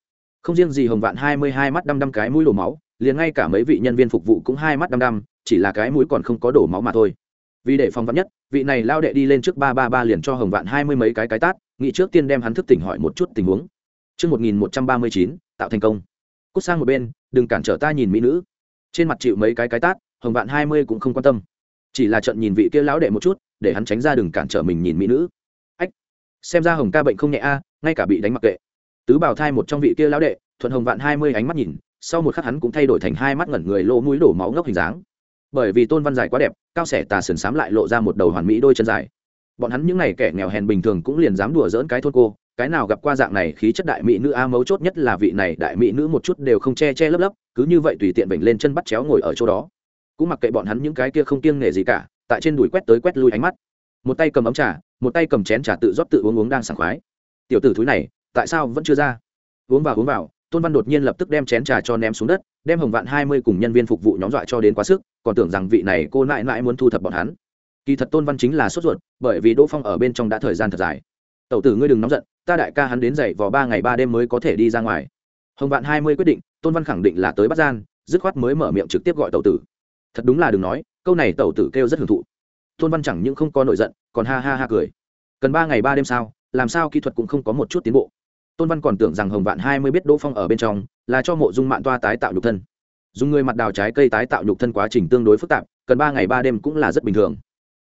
Không riêng gì hồng vạn hai mươi hai mắt đăm đăm cái mũi đổ máu, liền ngay cả mấy vị nhân viên phục vụ cũng hai mắt đăm đăm, chỉ là cái mũi còn không có đổ máu mà thôi vì để phòng vắn nhất vị này lao đệ đi lên trước ba ba ba liền cho hồng vạn hai mươi mấy cái cái tát nghĩ trước tiên đem hắn thức tỉnh hỏi một chút tình huống Trước 1139, tạo thành công. Cút sang một bên, đừng cản trở ta nhìn mỹ nữ. Trên mặt chịu mấy cái cái tát, hồng vạn hai mươi cũng không quan tâm. Chỉ là trận nhìn vị kia lão đệ một chút, để hắn tránh ra đừng cản trở mình nhìn mỹ nữ. Ách, xem ra hồng ca bệnh không nhẹ a, ngay cả bị đánh mặc kệ. Tứ bảo thai một trong vị kia lão đệ, thuận hồng vạn hai mươi ánh mắt nhìn, sau một khắc hắn cũng thay đổi thành hai mắt ngẩn người lỗ mũi đổ máu ngốc hình dáng bởi vì tôn văn dài quá đẹp, cao sẻ tà sườn xám lại lộ ra một đầu hoàn mỹ đôi chân dài. Bọn hắn những n à y kẻ nghèo hèn bình thường cũng liền dám đùa dỡn cái thôn cô, cái nào gặp qua dạng này khí chất đại mỹ nữ a, mấu chốt nhất là vị này đại mỹ nữ một chút đều không che che lấp lấp, cứ như vậy tùy tiện bệnh lên chân bắt chéo ngồi ở chỗ đó. Cũng mặc kệ bọn hắn những cái kia không kiêng nể gì cả, tại trên đùi quét tới quét lui ánh mắt. Một tay cầm ấm trà, một tay cầm chén trà tự rót tự uống uống đang sảng khoái. Tiểu tử thúi này, tại sao vẫn chưa ra? Uống vào uống vào tôn văn đột nhiên lập tức đem chén trà cho ném xuống đất, đem hồng vạn hai mươi cùng nhân viên phục vụ nhóm dọa cho đến quá sức, còn tưởng rằng vị này cô nại nại muốn thu thập bọn hắn. Kỳ thật tôn văn chính là sốt ruột, bởi vì đỗ phong ở bên trong đã thời gian thật dài. Tẩu tử ngươi đừng nóng giận, ta đại ca hắn đến dậy vào ba ngày ba đêm mới có thể đi ra ngoài. Hồng vạn hai mươi quyết định, tôn văn khẳng định là tới bắt gian dứt khoát mới mở miệng trực tiếp gọi tẩu tử. Thật đúng là đừng nói, câu này tẩu tử kêu rất hưởng thụ. Tôn văn chẳng những không có nổi giận, còn ha ha ha cười. Cần ba ngày ba đêm sao? Làm sao kỹ thuật cũng không có một chút tiến bộ? Tôn văn còn tưởng rằng hồng vạn hai mươi biết đỗ phong ở bên trong, là cho mộ dung mạng toa tái tạo nhục thân. Dùng người mặt đào trái cây tái tạo nhục thân quá trình tương đối phức tạp, cần ba ngày ba đêm cũng là rất bình thường.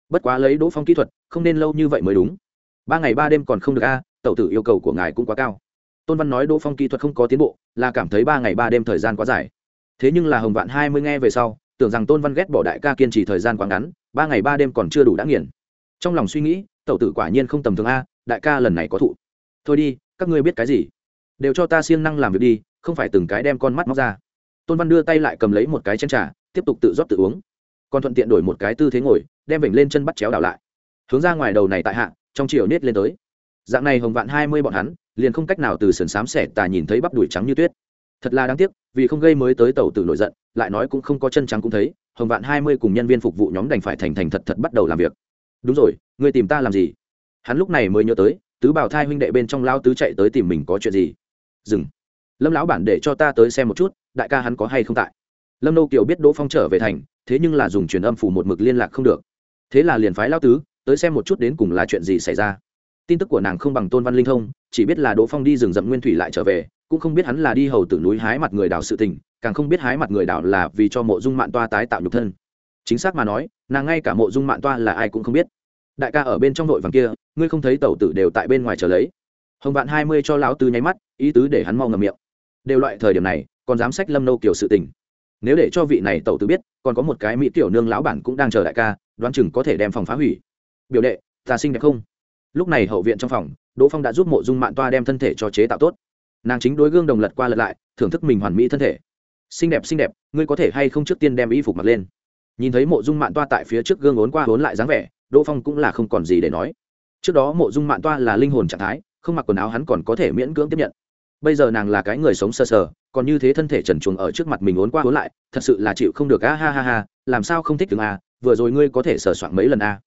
Bất quá lấy đỗ phong kỹ thuật, không nên lâu như vậy mới đúng. Ba ngày ba đêm còn không được a, tẩu tử yêu cầu của ngài cũng quá cao. Tôn văn nói đỗ phong kỹ thuật không có tiến bộ, là cảm thấy ba ngày ba đêm thời gian quá dài. Thế nhưng là hồng vạn hai mươi nghe về sau, tưởng rằng tôn văn ghét bỏ đại ca kiên trì thời gian quá ngắn, ba ngày ba đêm còn chưa đủ đã nghiền. Trong lòng suy nghĩ, tẩu tử quả nhiên không tầm thường a, đại ca lần này có thụ. Thôi đi các ngươi biết cái gì? Đều cho ta siêng năng làm việc đi, không phải từng cái đem con mắt móc ra. Tôn văn đưa tay lại cầm lấy một cái chén trà, tiếp tục tự rót tự uống. Còn thuận tiện đổi một cái tư thế ngồi, đem vểnh lên chân bắt chéo đảo lại. Hướng ra ngoài đầu này tại hạ, trong chiều nết lên tới. Dạng này hồng vạn hai mươi bọn hắn, liền không cách nào từ sườn xám xẻ tà nhìn thấy bắp đùi trắng như tuyết. Thật là đáng tiếc, vì không gây mới tới tàu tử nổi giận, lại nói cũng không có chân trắng cũng thấy, hồng vạn hai mươi cùng nhân viên phục vụ nhóm đành phải thành thành thật thật bắt đầu làm việc. Đúng rồi người tìm ta làm gì? Hắn lúc này mới nhớ tới tứ bảo thai huynh đệ bên trong lao tứ chạy tới tìm mình có chuyện gì? Dừng. Lâm lão bản để cho ta tới xem một chút, đại ca hắn có hay không tại? Lâm nô kiều biết đỗ phong trở về thành, thế nhưng là dùng truyền âm phủ một mực liên lạc không được. Thế là liền phái lao tứ tới xem một chút đến cùng là chuyện gì xảy ra. Tin tức của nàng không bằng tôn văn linh thông, chỉ biết là đỗ phong đi rừng rậm nguyên thủy lại trở về, cũng không biết hắn là đi hầu tử núi hái mặt người đào sự tình, càng không biết hái mặt người đào là vì cho mộ dung mạng toa tái tạo nhục thân. Chính xác mà nói, nàng ngay cả mộ dung mạng toa là ai cũng không biết đại ca ở bên trong nội vàng kia, ngươi không thấy tẩu tử đều tại bên ngoài chờ lấy. Hồng vạn hai mươi cho lão tứ nháy mắt, ý tứ để hắn mau ngầm miệng. Đều loại thời điểm này, còn dám sách lâm nâu kiểu sự tình. Nếu để cho vị này tẩu tử biết, còn có một cái mỹ tiểu nương lão bản cũng đang chờ đại ca, đoán chừng có thể đem phòng phá hủy. Biểu đệ, ta sinh đẹp không? Lúc này hậu viện trong phòng, đỗ phong đã giúp mộ dung mạn toa đem thân thể cho chế tạo tốt. Nàng chính đối gương đồng lật qua lật lại, thưởng thức mình hoàn mỹ thân thể. Xinh đẹp xinh đẹp, ngươi có thể hay không trước tiên đem y phục mặc lên? Nhìn thấy mộ dung mạn toa tại phía trước gương ốn qua ốn lại dáng vẻ đỗ phong cũng là không còn gì để nói. Trước đó mộ dung mạn toa là linh hồn trạng thái không mặc quần áo hắn còn có thể miễn cưỡng tiếp nhận. Bây giờ nàng là cái người sống sơ sờ, sờ còn như thế thân thể trần chuồng ở trước mặt mình ốn qua ốn lại thật sự là chịu không được a ha ha ha làm sao không thích được a vừa rồi ngươi có thể sờ soạn mấy lần a.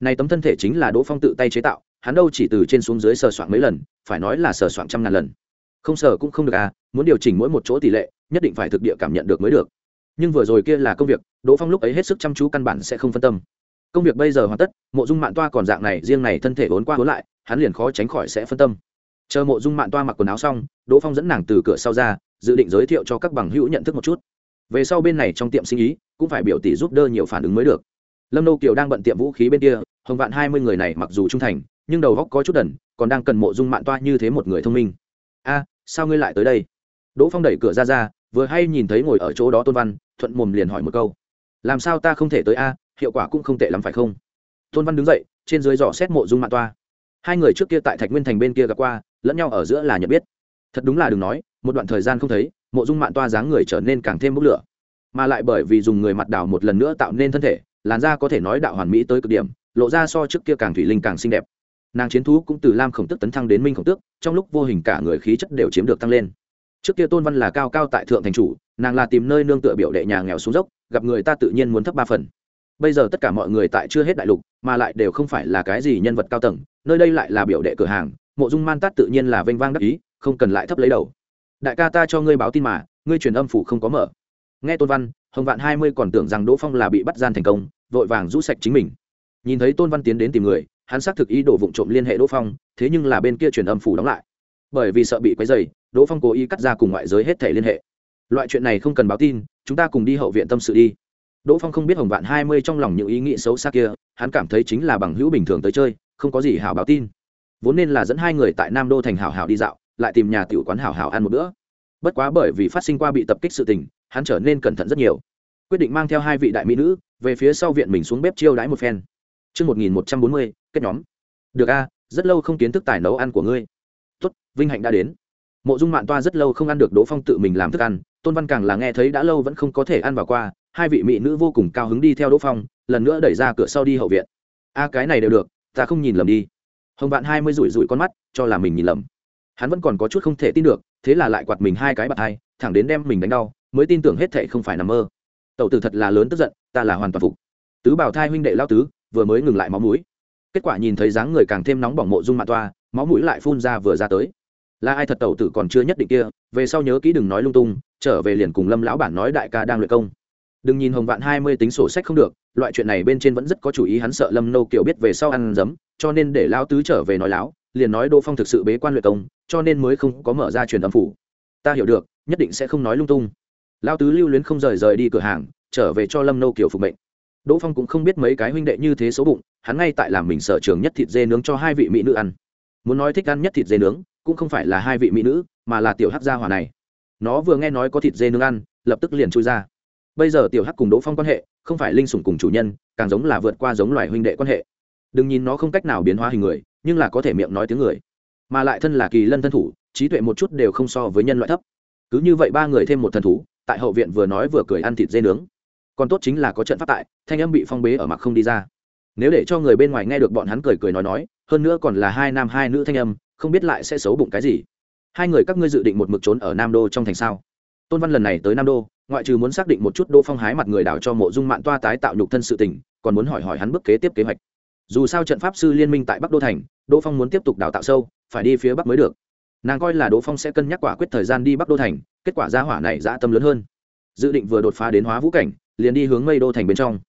Này tấm thân thể chính là đỗ phong tự tay chế tạo hắn đâu chỉ từ trên xuống dưới sờ soạn mấy lần phải nói là sờ soạn trăm ngàn lần. Không sờ cũng không được à muốn điều chỉnh mỗi một chỗ tỷ lệ nhất định phải thực địa cảm nhận được mới được. Nhưng vừa rồi kia là công việc đỗ phong lúc ấy hết sức chăm chú căn bản sẽ không phân tâm công việc bây giờ hoàn tất, mộ dung mạng toa còn dạng này, riêng này thân thể ốn qua ốn lại, hắn liền khó tránh khỏi sẽ phân tâm. Chờ mộ dung mạng toa mặc quần áo xong, đỗ phong dẫn nàng từ cửa sau ra, dự định giới thiệu cho các bằng hữu nhận thức một chút. Về sau bên này trong tiệm sinh ý, cũng phải biểu tỷ giúp đỡ nhiều phản ứng mới được. Lâm nô kiều đang bận tiệm vũ khí bên kia, hồng vạn hai mươi người này mặc dù trung thành, nhưng đầu góc có chút đần, còn đang cần mộ dung mạng toa như thế một người thông minh. A, sao ngươi lại tới đây? Đỗ phong đẩy cửa ra ra, vừa hay nhìn thấy ngồi ở chỗ đó tôn văn, thuận mồm liền hỏi một câu. Làm sao ta không thể tới a hiệu quả cũng không tệ lắm phải không? Tôn văn đứng dậy, trên dưới dò xét mộ dung mạng toa. Hai người trước kia tại thạch nguyên thành bên kia gặp qua, lẫn nhau ở giữa là nhận biết. Thật đúng là đừng nói, một đoạn thời gian không thấy, mộ dung mạng toa dáng người trở nên càng thêm bốc lửa. Mà lại bởi vì dùng người mặt đảo một lần nữa tạo nên thân thể, làn da có thể nói đạo hoàn mỹ tới cực điểm, lộ ra so trước kia càng thủy linh càng xinh đẹp. Nàng chiến thú cũng từ lam khổng tức tấn thăng đến minh khổng tước trong lúc vô hình cả người khí chất đều chiếm được tăng lên. Trước kia tôn văn là cao cao tại thượng thành chủ, nàng là tìm nơi nương tựa biểu đệ nhà nghèo xuống dốc, gặp người ta tự nhiên muốn thấp ba phần bây giờ tất cả mọi người tại chưa hết đại lục, mà lại đều không phải là cái gì nhân vật cao tầng, nơi đây lại là biểu đệ cửa hàng, mộ dung man tát tự nhiên là vênh vang đắc ý, không cần lại thấp lấy đầu. Đại ca ta cho ngươi báo tin mà, ngươi truyền âm phủ không có mở. Nghe tôn văn, hồng vạn hai mươi còn tưởng rằng đỗ phong là bị bắt gian thành công, vội vàng rũ sạch chính mình. Nhìn thấy tôn văn tiến đến tìm người, hắn xác thực ý đồ vụ trộm liên hệ đỗ phong, thế nhưng là bên kia truyền âm phủ đóng lại. Bởi vì sợ bị quấy dày đỗ phong cố ý cắt ra cùng ngoại giới hết thể liên hệ. Loại chuyện này không cần báo tin, chúng ta cùng đi hậu viện tâm sự đi đỗ phong không biết hồng vạn hai mươi trong lòng những ý nghĩ xấu xa kia hắn cảm thấy chính là bằng hữu bình thường tới chơi không có gì hảo báo tin vốn nên là dẫn hai người tại nam đô thành hảo hảo đi dạo lại tìm nhà tiểu quán hảo hảo ăn một bữa bất quá bởi vì phát sinh qua bị tập kích sự tình hắn trở nên cẩn thận rất nhiều quyết định mang theo hai vị đại mỹ nữ về phía sau viện mình xuống bếp chiêu đãi một phen Trước 1140, kết nhóm. Được a, rất lâu không kiến thức tài nấu ăn của ngươi. Tốt, vinh hạnh đã đến. Mộ Dung Mạn Toa rất lâu không ăn được Đỗ Phong tự mình làm thức ăn, Tôn Văn càng là nghe thấy đã lâu vẫn không có thể ăn vào qua, hai vị mỹ nữ vô cùng cao hứng đi theo Đỗ Phong, lần nữa đẩy ra cửa sau đi hậu viện. A cái này đều được, ta không nhìn lầm đi. Hồng Vạn hai mươi rủi rủi con mắt, cho là mình nhìn lầm. Hắn vẫn còn có chút không thể tin được, thế là lại quạt mình hai cái bạt hai, thẳng đến đem mình đánh đau, mới tin tưởng hết thệ không phải nằm mơ. Tẩu tử thật là lớn tức giận, ta là hoàn toàn phục. Tứ Bảo thai huynh đệ lao tứ, vừa mới ngừng lại máu mũi kết quả nhìn thấy dáng người càng thêm nóng bỏng mộ dung mạ toa máu mũi lại phun ra vừa ra tới là ai thật tẩu tử còn chưa nhất định kia về sau nhớ kỹ đừng nói lung tung trở về liền cùng lâm lão bản nói đại ca đang luyện công đừng nhìn hồng vạn hai mươi tính sổ sách không được, loại chuyện này bên trên vẫn rất có chủ ý hắn sợ lâm nô kiểu biết về sau ăn dấm, cho nên để lao tứ trở về nói láo, liền nói đỗ phong thực sự bế quan luyện công, cho nên mới không có mở ra truyền âm phủ. Ta hiểu được, nhất định sẽ không nói lung tung. Lao tứ lưu luyến không rời rời đi cửa hàng, trở về cho lâm nô kiểu phục mệnh. Đỗ phong cũng không biết mấy cái huynh đệ như thế xấu bụng, hắn ngay tại làm mình sở trường nhất thịt dê nướng cho hai vị mỹ nữ ăn. Muốn nói thích ăn nhất thịt dê nướng, cũng không phải là hai vị mỹ nữ, mà là tiểu hắc gia hòa này. Nó vừa nghe nói có thịt dê nướng ăn, lập tức liền chui ra bây giờ tiểu hắc cùng đỗ phong quan hệ, không phải linh sủng cùng chủ nhân, càng giống là vượt qua giống loài huynh đệ quan hệ. Đừng nhìn nó không cách nào biến hóa hình người, nhưng là có thể miệng nói tiếng người. Mà lại thân là kỳ lân thân thủ, trí tuệ một chút đều không so với nhân loại thấp. Cứ như vậy ba người thêm một thần thú, tại hậu viện vừa nói vừa cười ăn thịt dê nướng. Còn tốt chính là có trận pháp tại, thanh âm bị phong bế ở mặt không đi ra. Nếu để cho người bên ngoài nghe được bọn hắn cười cười nói nói, hơn nữa còn là hai nam hai nữ thanh âm, không biết lại sẽ xấu bụng cái gì. Hai người các ngươi dự định một mực trốn ở nam đô trong thành sao? Tôn văn lần này tới nam đô ngoại trừ muốn xác định một chút đỗ phong hái mặt người đảo cho mộ dung mạng toa tái tạo nhục thân sự tình, còn muốn hỏi hỏi hắn bước kế tiếp kế hoạch. Dù sao trận pháp sư liên minh tại bắc đô thành, đỗ phong muốn tiếp tục đào tạo sâu, phải đi phía bắc mới được. Nàng coi là đỗ phong sẽ cân nhắc quả quyết thời gian đi bắc đô thành, kết quả ra hỏa này dã tâm lớn hơn. Dự định vừa đột phá đến hóa vũ cảnh, liền đi hướng mây đô thành bên trong.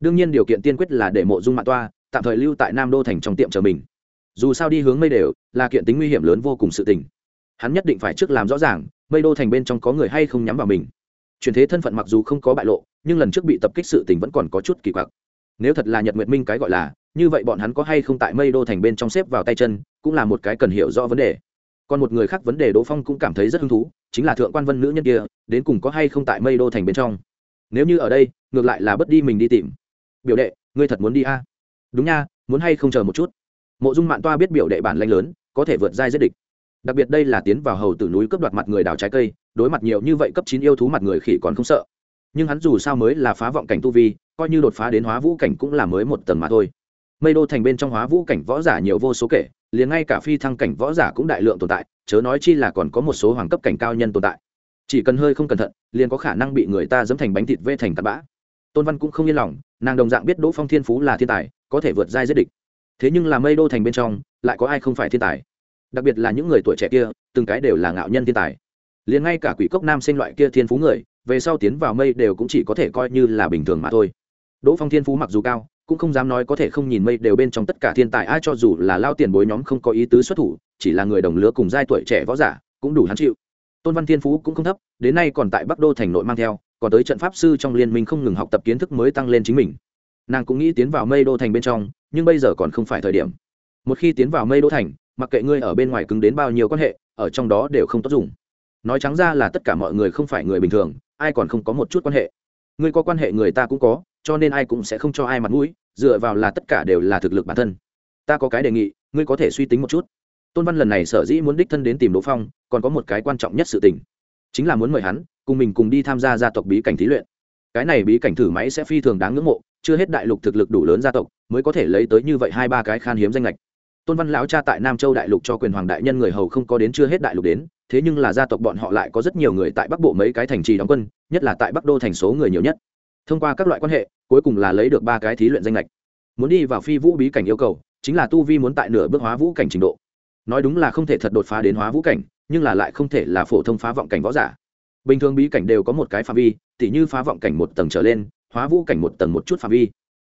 Đương nhiên điều kiện tiên quyết là để mộ dung mạng toa tạm thời lưu tại nam đô thành trong tiệm chờ mình. Dù sao đi hướng mây đều là kiện tính nguy hiểm lớn vô cùng sự tình. Hắn nhất định phải trước làm rõ ràng, mây đô thành bên trong có người hay không nhắm vào mình chuyển thế thân phận mặc dù không có bại lộ, nhưng lần trước bị tập kích sự tình vẫn còn có chút kỳ quặc. Nếu thật là nhật nguyệt minh cái gọi là, như vậy bọn hắn có hay không tại mây đô thành bên trong xếp vào tay chân, cũng là một cái cần hiểu rõ vấn đề. Còn một người khác vấn đề đỗ phong cũng cảm thấy rất hứng thú, chính là thượng quan vân nữ nhân kia, đến cùng có hay không tại mây đô thành bên trong. Nếu như ở đây, ngược lại là bất đi mình đi tìm. Biểu đệ, ngươi thật muốn đi a? À? đúng nha, muốn hay không chờ một chút? Mộ dung mạng toa biết biểu đệ bản lanh lớn, có thể vượt giai giết địch đặc biệt đây là tiến vào hầu tử núi cướp đoạt mặt người đào trái cây, đối mặt nhiều như vậy cấp chín yêu thú mặt người khỉ còn không sợ. Nhưng hắn dù sao mới là phá vọng cảnh tu vi, coi như đột phá đến hóa vũ cảnh cũng là mới một tầng mà thôi. Mây đô thành bên trong hóa vũ cảnh võ giả nhiều vô số kể, liền ngay cả phi thăng cảnh võ giả cũng đại lượng tồn tại, chớ nói chi là còn có một số hoàng cấp cảnh cao nhân tồn tại. Chỉ cần hơi không cẩn thận, liền có khả năng bị người ta dẫm thành bánh thịt vê thành tạt bã. Tôn văn cũng không yên lòng, nàng đồng dạng biết đỗ phong thiên phú là thiên tài, có thể vượt giai giết địch. Thế nhưng là mây đô thành bên trong, lại có ai không phải thiên tài? Đặc biệt là những người tuổi trẻ kia, từng cái đều là ngạo nhân thiên tài. Liền ngay cả quỷ cốc nam sinh loại kia thiên phú người, về sau tiến vào mây đều cũng chỉ có thể coi như là bình thường mà thôi. Đỗ phong thiên phú mặc dù cao, cũng không dám nói có thể không nhìn mây đều bên trong tất cả thiên tài, ai cho dù là lao tiền bối nhóm không có ý tứ xuất thủ, chỉ là người đồng lứa cùng giai tuổi trẻ võ giả, cũng đủ hắn chịu. Tôn văn thiên phú cũng không thấp, đến nay còn tại bắc đô thành nội mang theo, còn tới trận pháp sư trong liên minh không ngừng học tập kiến thức mới tăng lên chính mình. Nàng cũng nghĩ tiến vào mây đô thành bên trong, nhưng bây giờ còn không phải thời điểm. Một khi tiến vào mây đô thành mặc kệ ngươi ở bên ngoài cứng đến bao nhiêu quan hệ, ở trong đó đều không tốt dùng. Nói trắng ra là tất cả mọi người không phải người bình thường, ai còn không có một chút quan hệ. Ngươi có quan hệ người ta cũng có, cho nên ai cũng sẽ không cho ai mặt mũi, dựa vào là tất cả đều là thực lực bản thân. Ta có cái đề nghị, ngươi có thể suy tính một chút. Tôn văn lần này sở dĩ muốn đích thân đến tìm đỗ phong, còn có một cái quan trọng nhất sự tình. Chính là muốn mời hắn, cùng mình cùng đi tham gia gia tộc bí cảnh thí luyện. Cái này bí cảnh thử máy sẽ phi thường đáng ngưỡng mộ, chưa hết đại lục thực lực đủ lớn gia tộc, mới có thể lấy tới như vậy hai ba cái khan hiếm danh lệch tôn văn lão cha tại nam châu đại lục cho quyền hoàng đại nhân người hầu không có đến chưa hết đại lục đến, thế nhưng là gia tộc bọn họ lại có rất nhiều người tại bắc bộ mấy cái thành trì đóng quân, nhất là tại bắc đô thành số người nhiều nhất. Thông qua các loại quan hệ, cuối cùng là lấy được ba cái thí luyện danh lệch muốn đi vào phi vũ bí cảnh yêu cầu, chính là tu vi muốn tại nửa bước hóa vũ cảnh trình độ. Nói đúng là không thể thật đột phá đến hóa vũ cảnh, nhưng là lại không thể là phổ thông phá vọng cảnh võ giả. Bình thường bí cảnh đều có một cái phạm vi, tỉ như phá vọng cảnh một tầng trở lên, hóa vũ cảnh một tầng một chút phạm vi.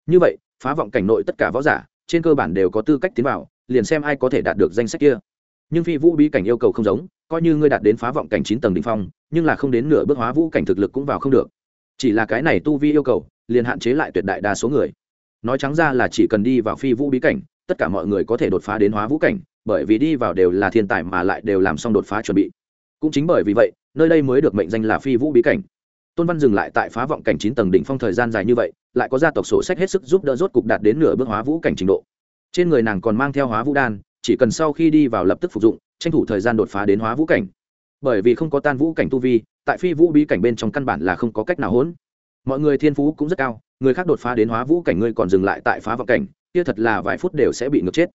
Như vậy, phá vọng cảnh nội tất cả võ giả, trên cơ bản đều có tư cách tiến vào liền xem ai có thể đạt được danh sách kia. Nhưng phi vũ bí cảnh yêu cầu không giống, coi như ngươi đạt đến phá vọng cảnh chín tầng đ ỉ n h phong, nhưng là không đến nửa bước hóa vũ cảnh thực lực cũng vào không được. Chỉ là cái này tu vi yêu cầu, liền hạn chế lại tuyệt đại đa số người. Nói trắng ra là chỉ cần đi vào phi vũ bí cảnh, tất cả mọi người có thể đột phá đến hóa vũ cảnh, bởi vì đi vào đều là thiên tài mà lại đều làm xong đột phá chuẩn bị. Cũng chính bởi vì vậy, nơi đây mới được mệnh danh là phi vũ bí cảnh. Tôn văn dừng lại tại phá vọng cảnh chín tầng đỉnh phong thời gian dài như vậy, lại có gia tộc sổ sách hết sức giúp đỡ rốt cục đạt đến nửa bước hóa vũ cảnh trình độ trên người nàng còn mang theo hóa vũ đan, chỉ cần sau khi đi vào lập tức phục dụng, tranh thủ thời gian đột phá đến hóa vũ cảnh. Bởi vì không có tan vũ cảnh tu vi, tại phi vũ bí cảnh bên trong căn bản là không có cách nào hỗn. Mọi người thiên phú cũng rất cao, người khác đột phá đến hóa vũ cảnh ngươi còn dừng lại tại phá vọng cảnh, kia thật là vài phút đều sẽ bị ngược chết.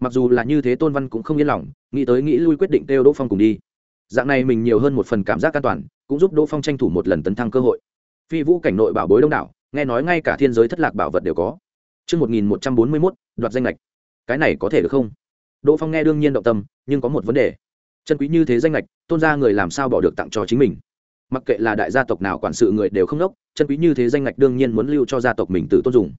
Mặc dù là như thế tôn văn cũng không yên lòng, nghĩ tới nghĩ lui quyết định kêu đỗ phong cùng đi. Dạng này mình nhiều hơn một phần cảm giác an toàn, cũng giúp đỗ phong tranh thủ một lần tấn thăng cơ hội. Phi vũ cảnh nội bảo bối đông đảo, nghe nói ngay cả thiên giới thất lạc bảo vật đều có. Chương 1141, đoạt danh ngạch. Cái này có thể được không? Đỗ Phong nghe đương nhiên động tâm, nhưng có một vấn đề. Chân quý như thế danh ngạch, tôn gia người làm sao bỏ được tặng cho chính mình? Mặc kệ là đại gia tộc nào quản sự người đều không đốc, chân quý như thế danh ngạch đương nhiên muốn lưu cho gia tộc mình tự tôn dùng.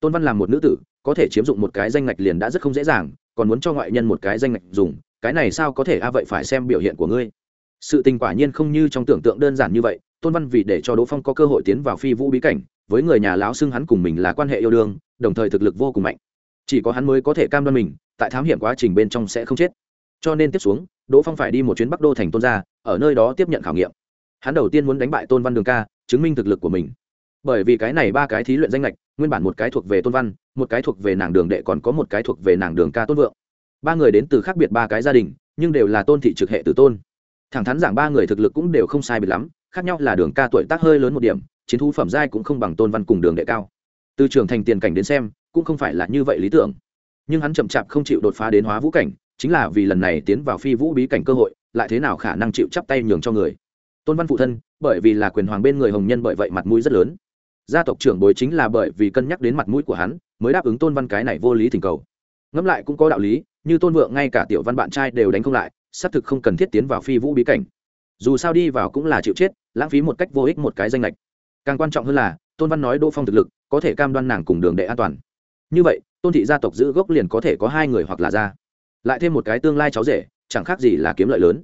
Tôn Văn làm một nữ tử, có thể chiếm dụng một cái danh ngạch liền đã rất không dễ dàng, còn muốn cho ngoại nhân một cái danh ngạch dùng, cái này sao có thể a vậy phải xem biểu hiện của ngươi sự tình quả nhiên không như trong tưởng tượng đơn giản như vậy tôn văn vì để cho đỗ phong có cơ hội tiến vào phi vũ bí cảnh với người nhà lão xưng hắn cùng mình là quan hệ yêu đương đồng thời thực lực vô cùng mạnh. Chỉ có hắn mới có thể cam đoan mình, tại thám hiểm quá trình bên trong sẽ không chết. Cho nên tiếp xuống, đỗ phong phải đi một chuyến bắc đô thành tôn gia, ở nơi đó tiếp nhận khảo nghiệm. Hắn đầu tiên muốn đánh bại tôn văn đường ca, chứng minh thực lực của mình. Bởi vì cái này ba cái thí luyện danh lệch nguyên bản một cái thuộc về tôn văn, một cái thuộc về nàng đường đệ còn có một cái thuộc về nàng đường ca tôn vượng. Ba người đến từ khác biệt ba cái gia đình, nhưng đều là tôn thị trực hệ tử tôn. Thẳng thắn giảng ba người thực lực cũng đều không sai biệt lắm, khác nhau là đường ca tuổi tác hơi lớn một điểm, chiến thu phẩm giai cũng không bằng tôn văn cùng đường đệ cao từ trường thành tiền cảnh đến xem, cũng không phải là như vậy lý tưởng. Nhưng hắn chậm chạp không chịu đột phá đến hóa vũ cảnh, chính là vì lần này tiến vào phi vũ bí cảnh cơ hội, lại thế nào khả năng chịu chắp tay nhường cho người. Tôn văn phụ thân, bởi vì là quyền hoàng bên người hồng nhân bởi vậy mặt mũi rất lớn. Gia tộc trưởng bối chính là bởi vì cân nhắc đến mặt mũi của hắn, mới đáp ứng tôn văn cái này vô lý thỉnh cầu. Ngẫm lại cũng có đạo lý, như tôn vượng ngay cả tiểu văn bạn trai đều đánh không lại, xác thực không cần thiết tiến vào phi vũ bí cảnh. Dù sao đi vào cũng là chịu chết, lãng phí một cách vô ích một cái danh lệch. Càng quan trọng hơn là tôn văn nói đỗ phong thực lực, có thể cam đoan nàng cùng đường đệ an toàn. Như vậy, tôn thị gia tộc giữ gốc liền có thể có hai người hoặc là ra. Lại thêm một cái tương lai cháu rể, chẳng khác gì là kiếm lợi lớn.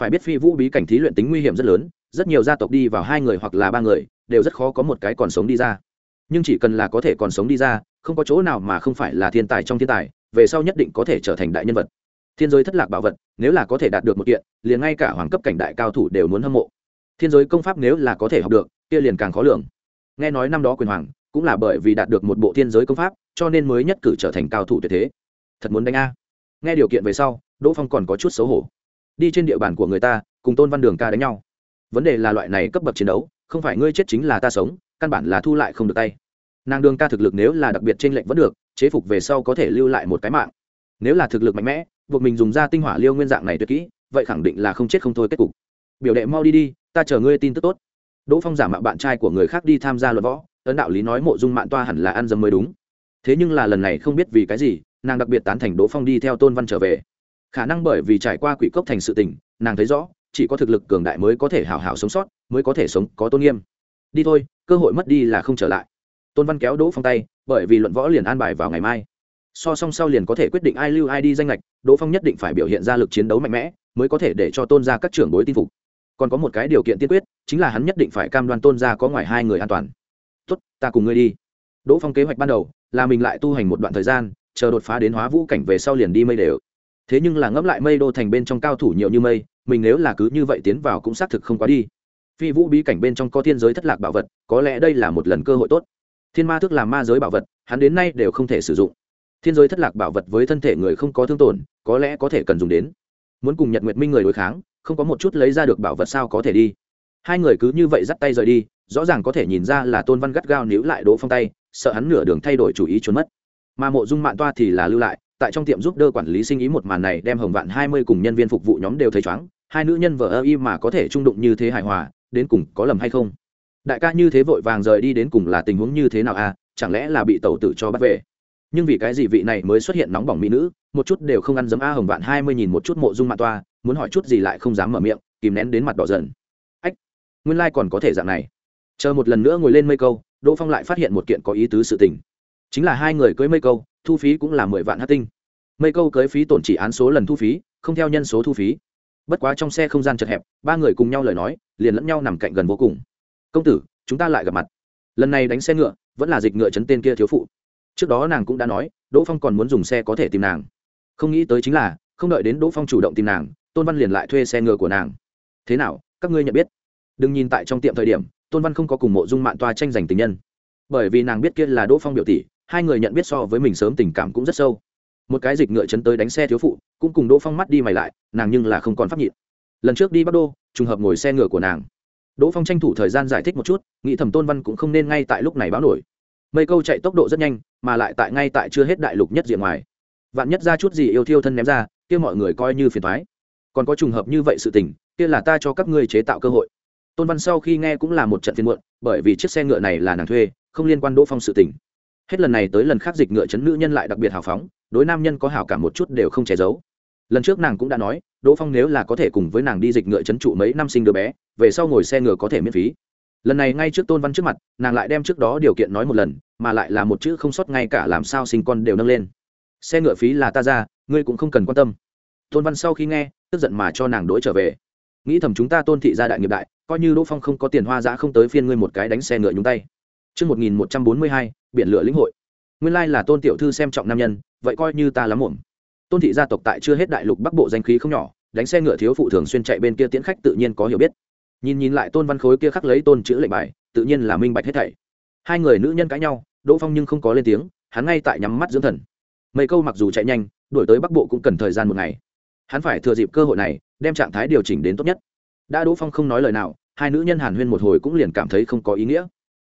Phải biết phi vũ bí cảnh thí luyện tính nguy hiểm rất lớn, rất nhiều gia tộc đi vào hai người hoặc là ba người, đều rất khó có một cái còn sống đi ra. Nhưng chỉ cần là có thể còn sống đi ra, không có chỗ nào mà không phải là thiên tài trong thiên tài, về sau nhất định có thể trở thành đại nhân vật. Thiên giới thất lạc bảo vật, nếu là có thể đạt được một kiện, liền ngay cả hoàng cấp cảnh đại cao thủ đều muốn hâm mộ. Thiên giới công pháp nếu là có thể học được, kia liền càng khó lường nghe nói năm đó quyền hoàng cũng là bởi vì đạt được một bộ thiên giới công pháp, cho nên mới nhất cử trở thành cao thủ tuyệt thế. Thật muốn đánh a. Nghe điều kiện về sau, đỗ phong còn có chút xấu hổ. Đi trên địa bàn của người ta, cùng tôn văn đường ca đánh nhau. Vấn đề là loại này cấp bậc chiến đấu, không phải ngươi chết chính là ta sống, căn bản là thu lại không được tay. Nàng đường ca thực lực nếu là đặc biệt trên lệnh vẫn được, chế phục về sau có thể lưu lại một cái mạng. Nếu là thực lực mạnh mẽ, buộc mình dùng ra tinh hỏa liêu nguyên dạng này tuyệt kỹ, vậy khẳng định là không chết không thôi kết cục. Biểu đệ mau đi đi, ta chờ ngươi tin tức tốt đỗ phong giả mạo bạn trai của người khác đi tham gia luận võ ấn đạo lý nói mộ dung mạng toa hẳn là ăn dấm mới đúng. Thế nhưng là lần này không biết vì cái gì, nàng đặc biệt tán thành đỗ phong đi theo tôn văn trở về. Khả năng bởi vì trải qua quỷ cốc thành sự tình, nàng thấy rõ, chỉ có thực lực cường đại mới có thể hào hào sống sót, mới có thể sống có tôn nghiêm. Đi thôi, cơ hội mất đi là không trở lại. Tôn văn kéo đỗ phong tay, bởi vì luận võ liền an bài vào ngày mai. So song sau liền có thể quyết định ai lưu ai đi danh lệch đỗ phong nhất định phải biểu hiện ra lực chiến đấu mạnh mẽ, mới có thể để cho tôn ra các trưởng bối tin phục. Còn có một cái điều kiện tiên quyết chính là hắn nhất định phải cam đoan tôn ra có ngoài hai người an toàn. Tốt, ta cùng ngươi đi. Đỗ phong kế hoạch ban đầu là mình lại tu hành một đoạn thời gian, chờ đột phá đến hóa vũ cảnh về sau liền đi mây đều. Thế nhưng là ngẫm lại mây đô thành bên trong cao thủ nhiều như mây, mình nếu là cứ như vậy tiến vào cũng xác thực không quá đi. Phi vũ bí cảnh bên trong có thiên giới thất lạc bảo vật, có lẽ đây là một lần cơ hội tốt. Thiên ma thức làm ma giới bảo vật, hắn đến nay đều không thể sử dụng. Thiên giới thất lạc bảo vật với thân thể người không có thương tổn, có lẽ có thể cần dùng đến. Muốn cùng nhật nguyệt minh người đối kháng, không có một chút lấy ra được bảo vật sao có thể đi hai người cứ như vậy dắt tay rời đi, rõ ràng có thể nhìn ra là tôn văn gắt gao níu lại đỗ phong tay, sợ hắn nửa đường thay đổi chủ ý trốn mất. Mà mộ dung mạng toa thì là lưu lại, tại trong tiệm giúp đỡ quản lý sinh ý một màn này đem hồng vạn hai mươi cùng nhân viên phục vụ nhóm đều thấy chóng hai nữ nhân vợ ơ y mà có thể trung đụng như thế hài hòa, đến cùng có lầm hay không? Đại ca như thế vội vàng rời đi đến cùng là tình huống như thế nào à chẳng lẽ là bị tàu tử cho bắt về? Nhưng vì cái gì vị này mới xuất hiện nóng bỏng mỹ nữ, một chút đều không ăn dấm a hồng vạn hai mươi nhìn một chút mộ dung mạng toa, muốn hỏi chút gì lại không dám mở miệng, kìm nén đến mặt đỏ dần nguyên lai còn có thể dạng này. Chờ một lần nữa ngồi lên mây câu, đỗ phong lại phát hiện một kiện có ý tứ sự tình. Chính là hai người cưới mây câu, thu phí cũng là mười vạn hát tinh. Mây câu cưới phí tổn chỉ án số lần thu phí, không theo nhân số thu phí. Bất quá trong xe không gian chật hẹp, ba người cùng nhau lời nói, liền lẫn nhau nằm cạnh gần vô cùng. Công tử, chúng ta lại gặp mặt. Lần này đánh xe ngựa, vẫn là dịch ngựa chấn tên kia thiếu phụ. Trước đó nàng cũng đã nói, đỗ phong còn muốn dùng xe có thể tìm nàng. Không nghĩ tới chính là, không đợi đến đỗ phong chủ động tìm nàng, tôn văn liền lại thuê xe ngựa của nàng. Thế nào, các ngươi nhận biết? Đừng nhìn tại trong tiệm thời điểm, tôn văn không có cùng mộ dung mạng toa tranh giành tình nhân. Bởi vì nàng biết kia là đỗ phong biểu tỷ, hai người nhận biết so với mình sớm tình cảm cũng rất sâu. Một cái dịch ngựa chấn tới đánh xe thiếu phụ, cũng cùng đỗ phong mắt đi mày lại, nàng nhưng là không còn pháp nhịn. Lần trước đi bắc đô, trùng hợp ngồi xe ngựa của nàng. Đỗ phong tranh thủ thời gian giải thích một chút, nghĩ thầm tôn văn cũng không nên ngay tại lúc này báo nổi. Mây câu chạy tốc độ rất nhanh, mà lại tại ngay tại chưa hết đại lục nhất diện ngoài. Vạn nhất ra chút gì yêu thiêu thân ném ra, kia mọi người coi như phiền thoái còn có trùng hợp như vậy sự tình, kia là ta cho các ngươi chế tạo cơ hội tôn văn sau khi nghe cũng là một trận phiên muộn, bởi vì chiếc xe ngựa này là nàng thuê, không liên quan đỗ phong sự tình. Hết lần này tới lần khác dịch ngựa chấn nữ nhân lại đặc biệt hào phóng, đối nam nhân có hảo cảm một chút đều không che giấu. Lần trước nàng cũng đã nói, đỗ phong nếu là có thể cùng với nàng đi dịch ngựa chấn trụ mấy năm sinh đứa bé, về sau ngồi xe ngựa có thể miễn phí. Lần này ngay trước tôn văn trước mặt, nàng lại đem trước đó điều kiện nói một lần, mà lại là một chữ không sót ngay cả làm sao sinh con đều nâng lên. Xe ngựa phí là ta ra, ngươi cũng không cần quan tâm. Tôn văn sau khi nghe, tức giận mà cho nàng đ i trở về. Nghĩ thầm chúng ta tôn thị gia đại nghiệp đại coi như đỗ phong không có tiền hoa giã không tới phiên ngươi một cái đánh xe ngựa nhúng tay. Trước 1142, biển lửa lĩnh hội. Nguyên lai là tôn tiểu thư xem trọng nam nhân, vậy coi như ta lắm muộn. Tôn thị gia tộc tại chưa hết đại lục bắc bộ danh khí không nhỏ, đánh xe ngựa thiếu phụ thường xuyên chạy bên kia tiễn khách tự nhiên có hiểu biết. Nhìn nhìn lại tôn văn khối kia khắc lấy tôn chữ lệnh bài tự nhiên là minh bạch hết thảy. Hai người nữ nhân cãi nhau đỗ phong nhưng không có lên tiếng hắn ngay tại nhắm mắt dưỡng thần. Mấy câu mặc dù chạy nhanh đuổi tới bắc bộ cũng cần thời gian một ngày. Hắn phải thừa dịp cơ hội này đem trạng thái điều chỉnh đến tốt nhất đã đỗ phong không nói lời nào, hai nữ nhân hàn huyên một hồi cũng liền cảm thấy không có ý nghĩa.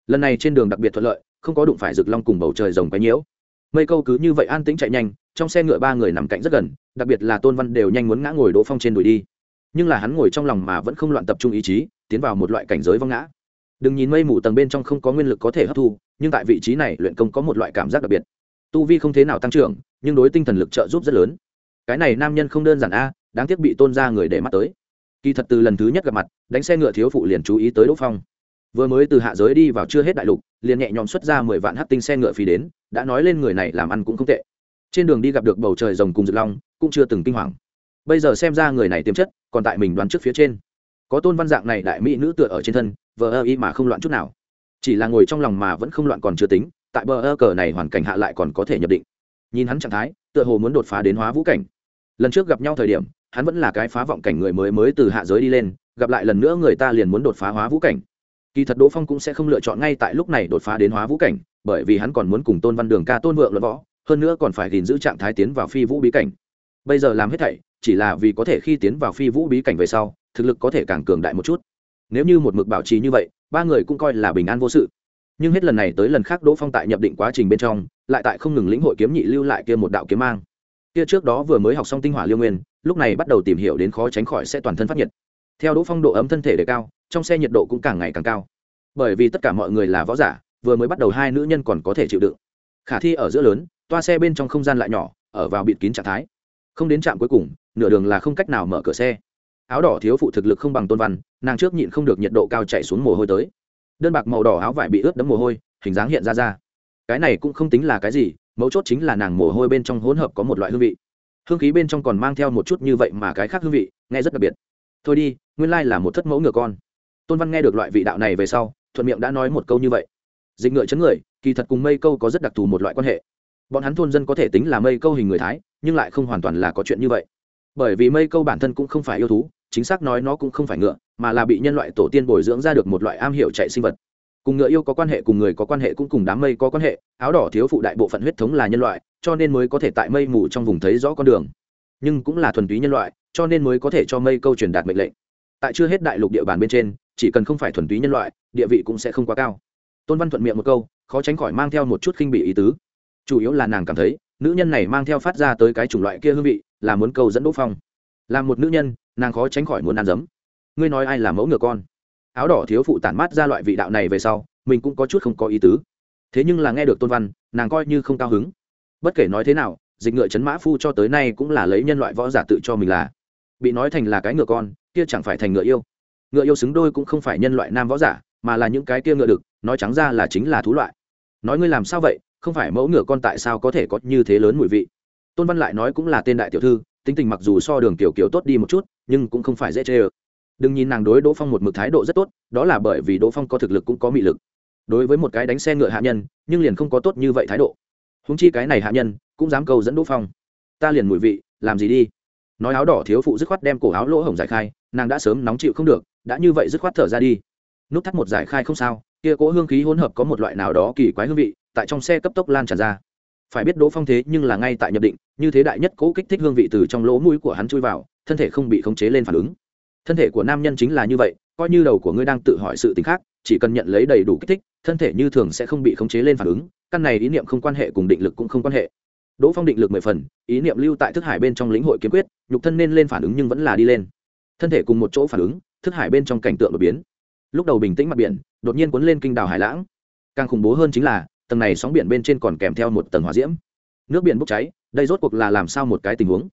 Lần này trên đường đặc biệt thuận lợi, không có đụng phải rực long cùng bầu trời rồng quấy nhiễu. Mây câu cứ như vậy an tĩnh chạy nhanh, trong xe ngựa ba người nằm cạnh rất gần, đặc biệt là tôn văn đều nhanh muốn ngã ngồi đỗ phong trên đùi đi. Nhưng là hắn ngồi trong lòng mà vẫn không loạn tập trung ý chí, tiến vào một loại cảnh giới vong ngã. Đừng nhìn mây mù tầng bên trong không có nguyên lực có thể hấp thu, nhưng tại vị trí này luyện công có một loại cảm giác đặc biệt. Tu vi không thế nào tăng trưởng, nhưng đối tinh thần lực trợ giúp rất lớn. Cái này nam nhân không đơn giản a, đáng tiếc bị tôn ra người để mắt tới kỳ thật từ lần thứ nhất gặp mặt, đánh xe ngựa thiếu phụ liền chú ý tới đỗ phong. Vừa mới từ hạ giới đi vào chưa hết đại lục, liền nhẹ nhõm xuất ra mười vạn hát tinh xe ngựa phí đến, đã nói lên người này làm ăn cũng không tệ. Trên đường đi gặp được bầu trời rồng cùng rực long, cũng chưa từng kinh hoàng. Bây giờ xem ra người này tiềm chất, còn tại mình đoán trước phía trên. Có tôn văn dạng này đại mỹ nữ tựa ở trên thân, vờ ơ y mà không loạn chút nào. Chỉ là ngồi trong lòng mà vẫn không loạn còn chưa tính, tại bờ ơ cờ này hoàn cảnh hạ lại còn có thể nhập định. Nhìn hắn trạng thái, tựa hồ muốn đột phá đến hóa vũ cảnh. Lần trước gặp nhau thời điểm hắn vẫn là cái phá vọng cảnh người mới mới từ hạ giới đi lên, gặp lại lần nữa người ta liền muốn đột phá hóa vũ cảnh. Kỳ thật đỗ phong cũng sẽ không lựa chọn ngay tại lúc này đột phá đến hóa vũ cảnh, bởi vì hắn còn muốn cùng tôn văn đường ca tôn vượng luận võ, hơn nữa còn phải gìn giữ trạng thái tiến vào phi vũ bí cảnh. Bây giờ làm hết thảy, chỉ là vì có thể khi tiến vào phi vũ bí cảnh về sau, thực lực có thể càng cường đại một chút. Nếu như một mực bảo trì như vậy, ba người cũng coi là bình an vô sự. Nhưng hết lần này tới lần khác đỗ phong tại nhập định quá trình bên trong, lại tại không ngừng lĩnh hội kiếm nhị lưu lại kia một đạo kiếm mang. Kia trước đó vừa mới học xong tinh hỏa liêu nguyên lúc này bắt đầu tìm hiểu đến khó tránh khỏi sẽ toàn thân phát nhiệt. Theo đỗ phong độ ấm thân thể đề cao, trong xe nhiệt độ cũng càng ngày càng cao. Bởi vì tất cả mọi người là võ giả, vừa mới bắt đầu hai nữ nhân còn có thể chịu đựng. Khả thi ở giữa lớn, toa xe bên trong không gian lại nhỏ, ở vào bịt kín trạng thái. Không đến trạm cuối cùng, nửa đường là không cách nào mở cửa xe. Áo đỏ thiếu phụ thực lực không bằng tôn văn, nàng trước nhịn không được nhiệt độ cao chạy xuống mồ hôi tới. Đơn bạc màu đỏ áo vải bị ướt đẫm mồ hôi, hình dáng hiện ra ra. Cái này cũng không tính là cái gì, mấu chốt chính là nàng mồ hôi bên trong hỗn hợp có một loại hương vị hương khí bên trong còn mang theo một chút như vậy mà cái khác hương vị, nghe rất đặc biệt. Thôi đi, nguyên lai là một thất mẫu ngựa con. Tôn văn nghe được loại vị đạo này về sau, thuận miệng đã nói một câu như vậy. Dịch ngựa chấn người, kỳ thật cùng mây câu có rất đặc thù một loại quan hệ. Bọn hắn thôn dân có thể tính là mây câu hình người thái, nhưng lại không hoàn toàn là có chuyện như vậy. Bởi vì mây câu bản thân cũng không phải yêu thú, chính xác nói nó cũng không phải ngựa, mà là bị nhân loại tổ tiên bồi dưỡng ra được một loại am hiểu chạy sinh vật cùng ngựa yêu có quan hệ cùng người có quan hệ cũng cùng đám mây có quan hệ, áo đỏ thiếu phụ đại bộ phận huyết thống là nhân loại, cho nên mới có thể tại mây mù trong vùng thấy rõ con đường. Nhưng cũng là thuần túy nhân loại, cho nên mới có thể cho mây câu truyền đạt mệnh lệnh. Tại chưa hết đại lục địa bàn bên trên, chỉ cần không phải thuần túy nhân loại, địa vị cũng sẽ không quá cao. Tôn văn thuận miệng một câu, khó tránh khỏi mang theo một chút khinh bị ý tứ. Chủ yếu là nàng cảm thấy, nữ nhân này mang theo phát ra tới cái chủng loại kia hương vị, là muốn câu dẫn đỗ phong. Là một nữ nhân, nàng khó tránh khỏi muốn ăn giấm ngươi nói ai là mẫu ngựa con? Áo đỏ thiếu phụ tản mát ra loại vị đạo này về sau, mình cũng có chút không có ý tứ. Thế nhưng là nghe được tôn văn, nàng coi như không cao hứng. Bất kể nói thế nào, dịch ngựa chấn mã phu cho tới nay cũng là lấy nhân loại võ giả tự cho mình là. Bị nói thành là cái ngựa con, kia chẳng phải thành ngựa yêu. Ngựa yêu xứng đôi cũng không phải nhân loại nam võ giả, mà là những cái kia ngựa đực, nói trắng ra là chính là thú loại. Nói ngươi làm sao vậy, không phải mẫu ngựa con tại sao có thể có như thế lớn mùi vị? Tôn văn lại nói cũng là tên đại tiểu thư, tính tình mặc dù so đường tiểu kiều tốt đi một chút, nhưng cũng không phải dễ chê ơ đừng nhìn nàng đối đỗ phong một mực thái độ rất tốt, đó là bởi vì đỗ phong có thực lực cũng có mị lực. Đối với một cái đánh xe ngựa hạ nhân, nhưng liền không có tốt như vậy thái độ. Húng chi cái này hạ nhân, cũng dám cầu dẫn đỗ phong. Ta liền mùi vị, làm gì đi? Nói áo đỏ thiếu phụ dứt khoát đem cổ áo lỗ hổng giải khai, nàng đã sớm nóng chịu không được, đã như vậy dứt khoát thở ra đi. Nút thắt một giải khai không sao, kia cỗ hương khí hỗn hợp có một loại nào đó kỳ quái hương vị, tại trong xe cấp tốc lan tràn ra. Phải biết đỗ phong thế nhưng là ngay tại nhập định, như thế đại nhất cố kích thích hương vị từ trong lỗ mũi của hắn chui vào, thân thể không bị khống chế lên phản ứng thân thể của nam nhân chính là như vậy, coi như đầu của ngươi đang tự hỏi sự t ì n h khác, chỉ cần nhận lấy đầy đủ kích thích, thân thể như thường sẽ không bị khống chế lên phản ứng, căn này ý niệm không quan hệ cùng định lực cũng không quan hệ. Đỗ phong định lực mười phần, ý niệm lưu tại thức hải bên trong lĩnh hội kiếm quyết, nhục thân nên lên phản ứng nhưng vẫn là đi lên. Thân thể cùng một chỗ phản ứng, thức hải bên trong cảnh tượng đột biến. Lúc đầu bình tĩnh mặt biển, đột nhiên cuốn lên kinh đảo hải lãng. Càng khủng bố hơn chính là, tầng này sóng biển bên trên còn kèm theo một tầng hỏa diễm. Nước biển bốc cháy, đây rốt cuộc là làm sao một cái tình huống?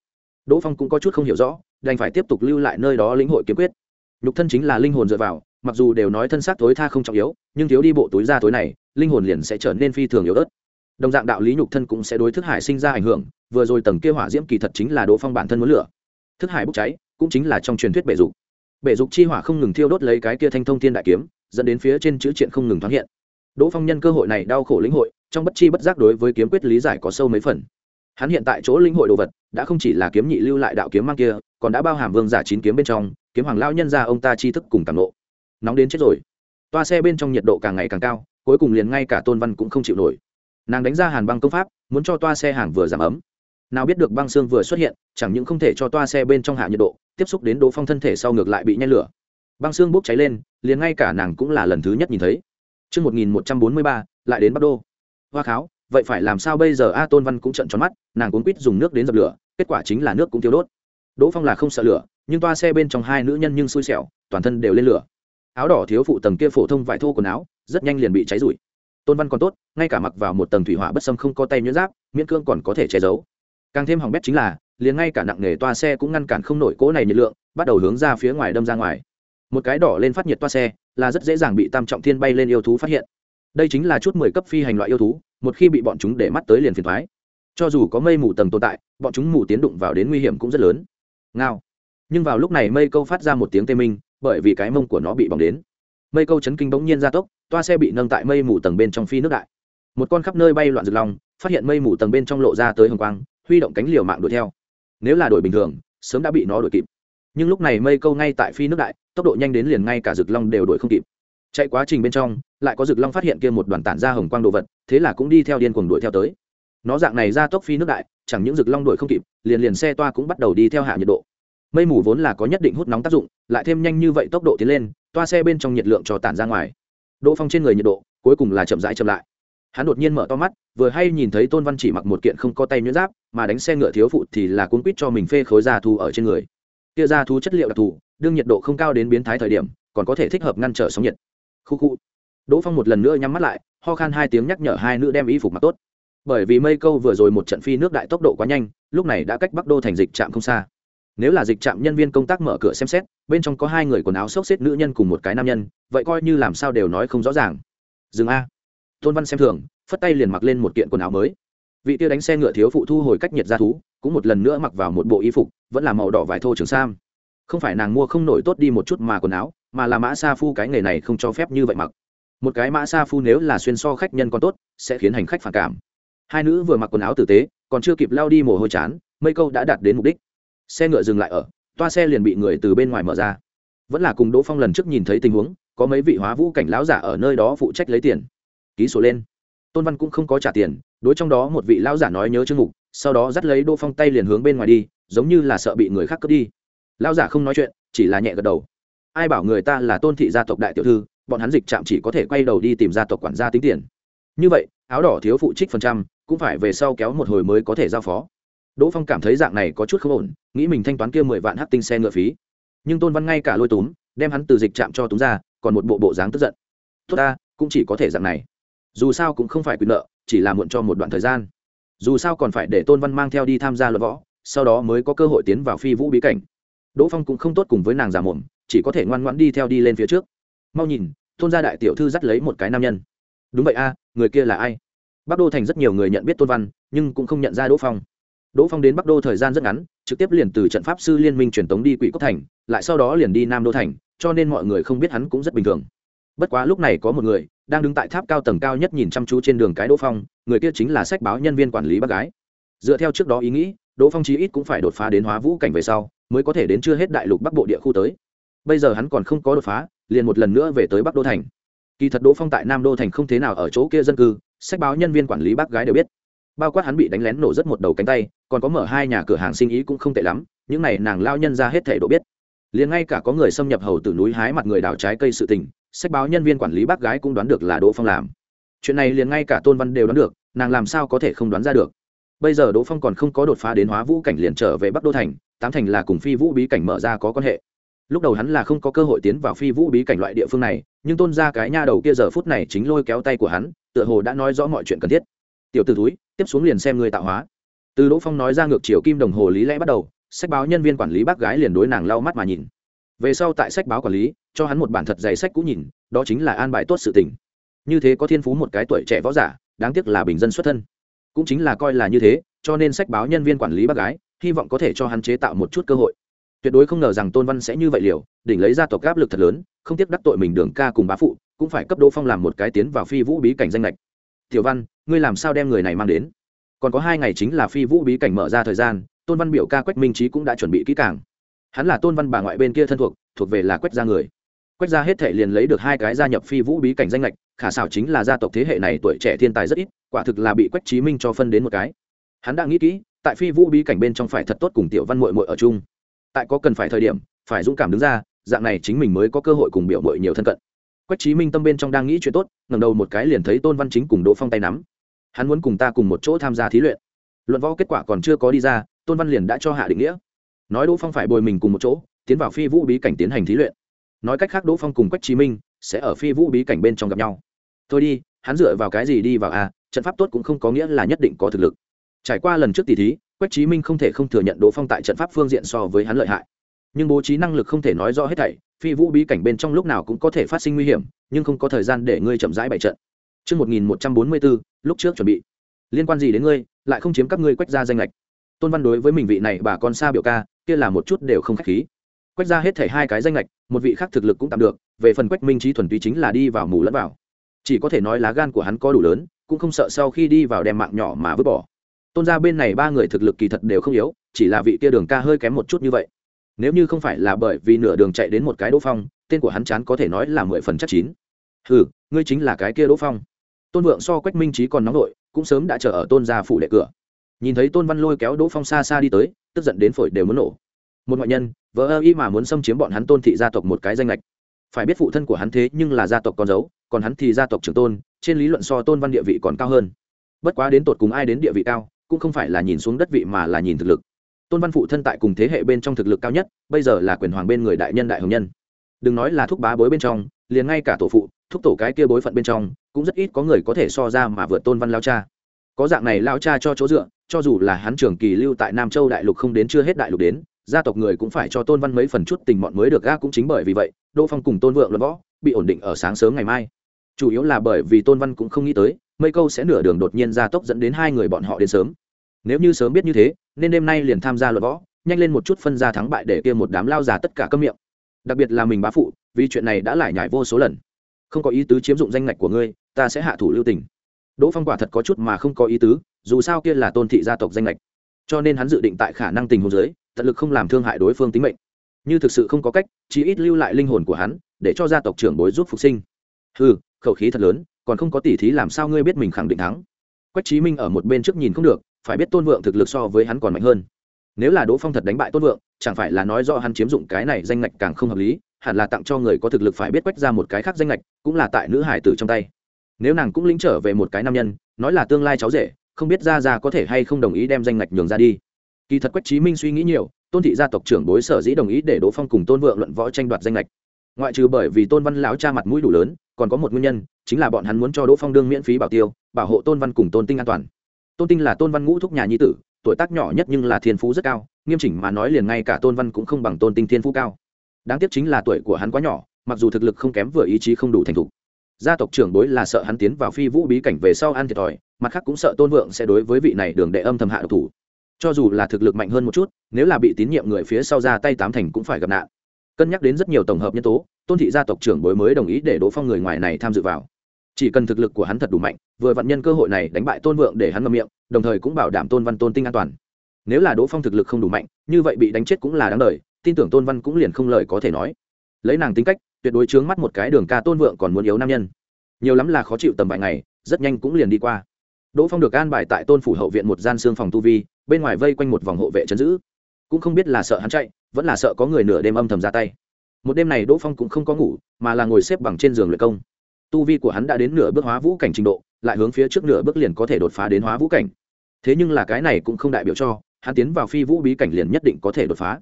Đỗ phong cũng có chút không hiểu rõ đành phải tiếp tục lưu lại nơi đó lĩnh hội kiếm quyết. Nhục thân chính là linh hồn dựa vào, mặc dù đều nói thân xác tối tha không trọng yếu, nhưng thiếu đi bộ túi ra tối này, linh hồn liền sẽ trở nên phi thường yếu ớt. Đồng dạng đạo lý nhục thân cũng sẽ đối thức hải sinh ra ảnh hưởng, vừa rồi tầng kia hỏa diễm kỳ thật chính là đỗ phong bản thân muốn lửa thức hải bốc cháy, cũng chính là trong truyền thuyết bể dục. Bể dục chi hỏa không ngừng thiêu đốt lấy cái kia thanh thông thiên đại kiếm, dẫn đến phía trên chữ triện không ngừng thoáng hiện. Đỗ phong nhân cơ hội này đau khổ lĩnh hội, trong bất chi bất giác đối với kiếm quyết lý giải có sâu mấy phần. Hắn hiện tại chỗ lĩnh hội đồ vật đã không chỉ là kiếm nhị lưu lại đạo kiếm mang kia còn đã bao hàm vương giả chín kiếm bên trong kiếm hoàng lao nhân ra ông ta chi thức cùng càng nộ. Nóng đến chết rồi. Toa xe bên trong nhiệt độ càng ngày càng cao cuối cùng liền ngay cả tôn văn cũng không chịu nổi. Nàng đánh ra hàn băng công pháp muốn cho toa xe hàng vừa giảm ấm. Nào biết được băng xương vừa xuất hiện chẳng những không thể cho toa xe bên trong hạ nhiệt độ tiếp xúc đến đỗ phong thân thể sau ngược lại bị nhen lửa. Băng xương bốc cháy lên liền ngay cả nàng cũng là lần thứ nhất nhìn thấy. Trước 1143, lại đến Bắc Đô. Hoa kháo, vậy phải làm sao bây giờ A Tôn Văn cũng trận tròn mắt, nàng cuốn quýt dùng nước đến dập lửa, kết quả chính là nước cũng tiêu đốt. Đỗ phong là không sợ lửa nhưng toa xe bên trong hai nữ nhân nhưng xui xẻo toàn thân đều lên lửa. Áo đỏ thiếu phụ tầng kia phổ thông vải thô quần áo rất nhanh liền bị cháy rụi. Tôn văn còn tốt ngay cả mặc vào một tầng thủy hỏa bất sâm không có tay nhuyễn giáp miễn cương còn có thể che giấu. Càng thêm hỏng bét chính là liền ngay cả nặng nghề toa xe cũng ngăn cản không nổi cỗ này nhiệt lượng bắt đầu hướng ra phía ngoài đâm ra ngoài. Một cái đỏ lên phát nhiệt toa xe là rất dễ dàng bị tam trọng thiên bay lên yêu thú phát hiện. Đây chính là chút mười cấp phi hành loại yêu thú một khi bị bọn chúng để mắt tới liền phiền thoái. Cho dù có mây mù tầng tồn tại, bọn chúng mù tiến đụng vào đến nguy hiểm cũng rất lớn. Ngao. Nhưng vào lúc này mây câu phát ra một tiếng tê minh, bởi vì cái mông của nó bị bỏng đến. Mây câu chấn kinh bỗng nhiên ra tốc, toa xe bị nâng tại mây mù tầng bên trong phi nước đại. Một con khắp nơi bay loạn rực lòng phát hiện mây mù tầng bên trong lộ ra tới hồng quang, huy động cánh liều mạng đuổi theo. Nếu là đuổi bình thường, sớm đã bị nó đuổi kịp. Nhưng lúc này mây câu ngay tại phi nước đại, tốc độ nhanh đến liền ngay cả rực long đều đuổi không kịp chạy quá trình bên trong, lại có rực long phát hiện kia một đoàn tản ra hồng quang đồ vật, thế là cũng đi theo điên cuồng đuổi theo tới. Nó dạng này ra tốc phi nước đại, chẳng những rực long đuổi không kịp, liền liền xe toa cũng bắt đầu đi theo hạ nhiệt độ. Mây mù vốn là có nhất định hút nóng tác dụng, lại thêm nhanh như vậy tốc độ tiến lên, toa xe bên trong nhiệt lượng cho tản ra ngoài. Độ phong trên người nhiệt độ cuối cùng là chậm rãi chậm lại. Hắn đột nhiên mở to mắt, vừa hay nhìn thấy tôn văn chỉ mặc một kiện không có tay nhuyễn giáp, mà đánh xe ngựa thiếu phụ thì là cuốn quýt cho mình phê khối da thú ở trên người. Kia da thú chất liệu đặc thù, đương nhiệt độ không cao đến biến thái thời điểm, còn có thể thích hợp ngăn trở sóng nhiệt khu khu. Đỗ phong một lần nữa nhắm mắt lại, ho khan hai tiếng nhắc nhở hai nữ đem y phục mặc tốt. Bởi vì mây câu vừa rồi một trận phi nước đại tốc độ quá nhanh, lúc này đã cách bắc đô thành dịch trạm không xa. Nếu là dịch trạm nhân viên công tác mở cửa xem xét, bên trong có hai người quần áo xốc xếp nữ nhân cùng một cái nam nhân, vậy coi như làm sao đều nói không rõ ràng. Dừng a. Tôn văn xem thường, phất tay liền mặc lên một kiện quần áo mới. Vị tiêu đánh xe ngựa thiếu phụ thu hồi cách nhiệt ra thú, cũng một lần nữa mặc vào một bộ y phục, vẫn là màu đỏ vải thô trường sam không phải nàng mua không nổi tốt đi một chút mà quần áo, mà là mã sa phu cái nghề này không cho phép như vậy mặc. Một cái mã sa phu nếu là xuyên so khách nhân còn tốt, sẽ khiến hành khách phản cảm. Hai nữ vừa mặc quần áo tử tế, còn chưa kịp lao đi mồ hôi chán mây câu đã đạt đến mục đích. Xe ngựa dừng lại ở, toa xe liền bị người từ bên ngoài mở ra. Vẫn là cùng đỗ phong lần trước nhìn thấy tình huống, có mấy vị hóa vũ cảnh lão giả ở nơi đó phụ trách lấy tiền. Ký sổ lên. Tôn văn cũng không có trả tiền, đối trong đó một vị lão giả nói nhớ chương mục, sau đó dắt lấy đỗ phong tay liền hướng bên ngoài đi, giống như là sợ bị người khác cướp đi lão giả không nói chuyện, chỉ là nhẹ gật đầu. Ai bảo người ta là tôn thị gia tộc đại tiểu thư, bọn hắn dịch trạm chỉ có thể quay đầu đi tìm gia tộc quản gia tính tiền. Như vậy, áo đỏ thiếu phụ trích phần trăm, cũng phải về sau kéo một hồi mới có thể giao phó. Đỗ phong cảm thấy dạng này có chút không ổn, nghĩ mình thanh toán kia mười vạn hát tinh xe ngựa phí. Nhưng tôn văn ngay cả lôi túm, đem hắn từ dịch trạm cho túm ra, còn một bộ bộ dáng tức giận. Tốt ta, cũng chỉ có thể dạng này. Dù sao cũng không phải quyền nợ, chỉ là muộn cho một đoạn thời gian. Dù sao còn phải để tôn văn mang theo đi tham gia luận võ, sau đó mới có cơ hội tiến vào phi vũ bí cảnh đỗ phong cũng không tốt cùng với nàng già mồm, chỉ có thể ngoan ngoãn đi theo đi lên phía trước. Mau nhìn tôn gia đại tiểu thư dắt lấy một cái nam nhân. Đúng vậy a, người kia là ai? Bắc đô thành rất nhiều người nhận biết tôn văn, nhưng cũng không nhận ra đỗ phong. Đỗ phong đến bắc đô thời gian rất ngắn, trực tiếp liền từ trận pháp sư liên minh truyền tống đi quỷ cốc thành, lại sau đó liền đi nam đô thành, cho nên mọi người không biết hắn cũng rất bình thường. Bất quá lúc này có một người, đang đứng tại tháp cao tầng cao nhất nhìn chăm chú trên đường cái đỗ phong, người kia chính là sách báo nhân viên quản lý bác gái. Dựa theo trước đó ý nghĩ, đỗ phong chí ít cũng phải đột phá đến hóa vũ cảnh về sau mới có thể đến chưa hết đại lục bắc bộ địa khu tới. Bây giờ hắn còn không có đột phá, liền một lần nữa về tới bắc đô thành. Kỳ thật đỗ phong tại nam đô thành không thế nào ở chỗ kia dân cư, sách báo nhân viên quản lý bác gái đều biết. Bao quát hắn bị đánh lén nổ rất một đầu cánh tay, còn có mở hai nhà cửa hàng sinh ý cũng không tệ lắm, những này nàng lao nhân ra hết thể độ biết. Liền ngay cả có người xâm nhập hầu từ núi hái mặt người đào trái cây sự tình, sách báo nhân viên quản lý bác gái cũng đoán được là đỗ phong làm. Chuyện này liền ngay cả tôn văn đều đoán được, nàng làm sao có thể không đoán ra được? Bây giờ đỗ phong còn không có đột phá đến hóa vũ cảnh liền trở về bắc đô thành, tám thành là cùng phi vũ bí cảnh mở ra có quan hệ. Lúc đầu hắn là không có cơ hội tiến vào phi vũ bí cảnh loại địa phương này, nhưng tôn ra cái nha đầu kia giờ phút này chính lôi kéo tay của hắn, tựa hồ đã nói rõ mọi chuyện cần thiết. Tiểu t ử túi tiếp xuống liền xem người tạo hóa. Từ đỗ phong nói ra ngược chiều kim đồng hồ lý lẽ bắt đầu, sách báo nhân viên quản lý bác gái liền đối nàng lau mắt mà nhìn. Về sau tại sách báo quản lý, cho hắn một bản thật dày sách cũ nhìn, đó chính là an bài tốt sự tình. Như thế có thiên phú một cái tuổi trẻ võ giả, đáng tiếc là bình dân xuất thân cũng chính là coi là như thế, cho nên sách báo nhân viên quản lý bác gái, hy vọng có thể cho hắn chế tạo một chút cơ hội. Tuyệt đối không ngờ rằng tôn văn sẽ như vậy liều, đỉnh lấy ra tộc áp lực thật lớn, không tiếc đắc tội mình đường ca cùng bá phụ, cũng phải cấp đỗ phong làm một cái tiến vào phi vũ bí cảnh danh lệch tiểu văn, ngươi làm sao đem người này mang đến? Còn có hai ngày chính là phi vũ bí cảnh mở ra thời gian, tôn văn biểu ca quách minh trí cũng đã chuẩn bị kỹ càng. Hắn là tôn văn bà ngoại bên kia thân thuộc thuộc về là quách gia người. Quách gia hết thể liền lấy được hai cái gia nhập phi vũ bí cảnh danh lệch khả xảo chính là gia tộc thế hệ này tuổi trẻ thiên tài rất ít, quả thực là bị quách trí minh cho phân đến một cái. Hắn đã nghĩ kỹ, tại phi vũ bí cảnh bên trong phải thật tốt cùng tiểu văn mội mội ở chung. Tại có cần phải thời điểm, phải dũng cảm đứng ra, dạng này chính mình mới có cơ hội cùng biểu mội nhiều thân cận. Quách trí minh tâm bên trong đang nghĩ chuyện tốt ngầm đầu một cái liền thấy tôn văn chính cùng đỗ phong tay nắm. Hắn muốn cùng ta cùng một chỗ tham gia thí luyện. Luận võ kết quả còn chưa có đi ra, tôn văn liền đã cho hạ định nghĩa. Nói đỗ phong phải bồi mình cùng một chỗ, tiến vào phi vũ bí cảnh tiến hành thí luyện. Nói cách khác đỗ phong cùng quách chí minh sẽ ở phi vũ bí cảnh bên trong gặp nhau thôi đi hắn dựa vào cái gì đi vào a à, trận pháp tốt cũng không có nghĩa là nhất định có thực lực trải qua lần trước tỷ thí quách chí minh không thể không thừa nhận đỗ phong tại trận pháp phương diện so với hắn lợi hại nhưng bố trí năng lực không thể nói rõ hết thảy phi vũ bí cảnh bên trong lúc nào cũng có thể phát sinh nguy hiểm nhưng không có thời gian để ngươi chậm rãi bày trận Trước 1144, lúc trước chuẩn bị. Liên quan gì đến ngươi, lại không chiếm các ngươi quách ra danh lệch. Tôn Văn đối với mình vị này bà con xa biểu ca, kia là một chút đều không khách khí. Quách ra hết thảy hai cái danh lệch, một vị khác thực lực cũng tạm được, về phần Quách Minh trí thuần túy chính là đi vào mù lẫn vào. Chỉ có thể nói lá gan của hắn có đủ lớn, cũng không sợ sau khi đi vào đem mạng nhỏ mà vứt bỏ. Tôn gia bên này ba người thực lực kỳ thật đều không yếu, chỉ là vị kia đường ca hơi kém một chút như vậy. Nếu như không phải là bởi vì nửa đường chạy đến một cái đỗ phong tên của hắn chán có thể nói là mười phần chắc chín. Ừ ngươi chính là cái kia đỗ phong. Tôn vượng so quách minh trí còn nóng nổi cũng sớm đã chờ ở tôn gia phủ đệ cửa. Nhìn thấy tôn văn lôi kéo đỗ phong xa xa đi tới tức giận đến phổi đều muốn nổ. Một ngoại nhân vợ ơ y mà muốn xâm chiếm bọn hắn tôn thị gia tộc một cái danh lệch phải biết phụ thân của hắn thế nhưng là gia tộc con dấu, còn hắn thì gia tộc trưởng tôn, trên lý luận so tôn văn địa vị còn cao hơn. Bất quá đến tột cùng ai đến địa vị cao, cũng không phải là nhìn xuống đất vị mà là nhìn thực lực. Tôn văn phụ thân tại cùng thế hệ bên trong thực lực cao nhất, bây giờ là quyền hoàng bên người đại nhân đại hồng nhân. Đừng nói là thúc bá bối bên trong, liền ngay cả tổ phụ, thúc tổ cái kia bối phận bên trong, cũng rất ít có người có thể so ra mà vượt tôn văn lao cha. Có dạng này lao cha cho chỗ dựa, cho dù là hắn trường kỳ lưu tại nam châu đại lục không đến chưa hết đại lục đến gia tộc người cũng phải cho tôn văn mấy phần chút tình mọn mới được ga cũng chính bởi vì vậy, đỗ phong cùng tôn vượng luận võ bị ổn định ở sáng sớm ngày mai. Chủ yếu là bởi vì tôn văn cũng không nghĩ tới mây câu sẽ nửa đường đột nhiên gia tốc dẫn đến hai người bọn họ đến sớm. Nếu như sớm biết như thế, nên đêm nay liền tham gia luận võ, nhanh lên một chút phân ra thắng bại để kia một đám lao già tất cả câm miệng. Đặc biệt là mình bá phụ, vì chuyện này đã lại nhải vô số lần. Không có ý tứ chiếm dụng danh ngạch của ngươi, ta sẽ hạ thủ lưu tình. Đỗ phong quả thật có chút mà không có ý tứ, dù sao kia là tôn thị gia tộc danh ngạch. Cho nên hắn dự định tại khả năng tình huống giới tận lực không làm thương hại đối phương tính mệnh. Như thực sự không có cách chỉ ít lưu lại linh hồn của hắn, để cho gia tộc trưởng bối giúp phục sinh. Hừ, khẩu khí thật lớn, còn không có tỉ thí làm sao ngươi biết mình khẳng định thắng. Quách chí minh ở một bên trước nhìn không được, phải biết tôn vượng thực lực so với hắn còn mạnh hơn. Nếu là đỗ phong thật đánh bại tôn vượng, chẳng phải là nói do hắn chiếm dụng cái này danh ngạch càng không hợp lý, hẳn là tặng cho người có thực lực phải biết quách ra một cái khác danh ngạch, cũng là tại nữ hải tử trong tay. Nếu nàng cũng lính trở về một cái nam nhân, nói là tương lai cháu rể, không biết ra ra có thể hay không đồng ý đem danh ngạch nhường ra đi kỳ thật quách chí minh suy nghĩ nhiều, tôn thị gia tộc trưởng bối sở dĩ đồng ý để đỗ phong cùng tôn vượng luận võ tranh đoạt danh lệch. Ngoại trừ bởi vì tôn văn lão cha mặt mũi đủ lớn, còn có một nguyên nhân, chính là bọn hắn muốn cho đỗ phong đương miễn phí bảo tiêu, bảo hộ tôn văn cùng tôn tinh an toàn. Tôn tinh là tôn văn ngũ thúc nhà nhi tử, tuổi tác nhỏ nhất nhưng là thiên phú rất cao, nghiêm chỉnh mà nói liền ngay cả tôn văn cũng không bằng tôn tinh thiên phú cao. Đáng tiếc chính là tuổi của hắn quá nhỏ, mặc dù thực lực không kém vừa ý chí không đủ thành thục. Gia tộc trưởng bối là sợ hắn tiến vào phi vũ bí cảnh về sau ăn thiệt thòi, mặt khác cũng sợ tôn vượng sẽ đối với vị này đường đệ âm thầm hạ độc thủ cho dù là thực lực mạnh hơn một chút, nếu là bị tín nhiệm người phía sau ra tay tám thành cũng phải gặp nạn. Cân nhắc đến rất nhiều tổng hợp nhân tố, tôn thị gia tộc trưởng bối mới đồng ý để đỗ phong người ngoài này tham dự vào. Chỉ cần thực lực của hắn thật đủ mạnh, vừa vặn nhân cơ hội này đánh bại tôn vượng để hắn ngậm miệng, đồng thời cũng bảo đảm tôn văn tôn tinh an toàn. Nếu là đỗ phong thực lực không đủ mạnh, như vậy bị đánh chết cũng là đáng lời. tin tưởng tôn văn cũng liền không lời có thể nói. Lấy nàng tính cách, tuyệt đối chướng mắt một cái đường ca tôn vượng còn muốn yếu nam nhân. Nhiều lắm là khó chịu tầm vài ngày, rất nhanh cũng liền đi qua đỗ phong được an bài tại tôn phủ hậu viện một gian xương phòng tu vi, bên ngoài vây quanh một vòng hộ vệ chấn giữ. Cũng không biết là sợ hắn chạy, vẫn là sợ có người nửa đêm âm thầm ra tay. Một đêm này đỗ phong cũng không có ngủ, mà là ngồi xếp bằng trên giường luyện công. Tu vi của hắn đã đến nửa bước hóa vũ cảnh trình độ, lại hướng phía trước nửa bước liền có thể đột phá đến hóa vũ cảnh. Thế nhưng là cái này cũng không đại biểu cho, hắn tiến vào phi vũ bí cảnh liền nhất định có thể đột phá.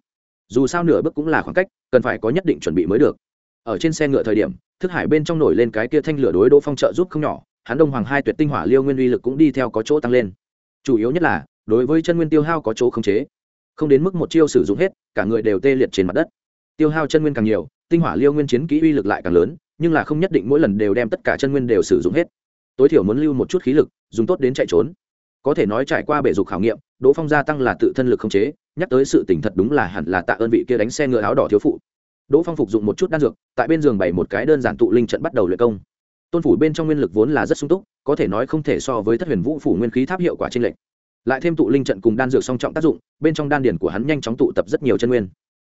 Dù sao nửa bước cũng là khoảng cách, cần phải có nhất định chuẩn bị mới được. Ở trên xe ngựa thời điểm, thức hải bên trong nổi lên cái kia thanh lửa đối đỗ phong trợ giúp không nhỏ hắn đông hoàng hai tuyệt tinh hỏa liêu nguyên uy lực cũng đi theo có chỗ tăng lên. Chủ yếu nhất là, đối với chân nguyên tiêu hao có chỗ khống chế. Không đến mức một chiêu sử dụng hết, cả người đều tê liệt trên mặt đất. Tiêu hao chân nguyên càng nhiều, tinh hỏa liêu nguyên chiến kỹ uy lực lại càng lớn, nhưng là không nhất định mỗi lần đều đem tất cả chân nguyên đều sử dụng hết. Tối thiểu muốn lưu một chút khí lực, dùng tốt đến chạy trốn. Có thể nói trải qua bể dục khảo nghiệm, đỗ phong gia tăng là tự thân lực không chế, nhắc tới sự tỉnh thật đúng là hẳn là tạ ơn vị kia đánh xe ngựa áo đỏ thiếu phụ. Đỗ phong phục dụng một chút đan dược, tại bên giường bày một cái đơn giản tụ linh trận bắt đầu luyện công tôn phủ bên trong nguyên lực vốn là rất sung túc, có thể nói không thể so với thất huyền vũ phủ nguyên khí tháp hiệu quả trên lệnh lại thêm tụ linh trận cùng đan dược song trọng tác dụng, bên trong đan điển của hắn nhanh chóng tụ tập rất nhiều chân nguyên.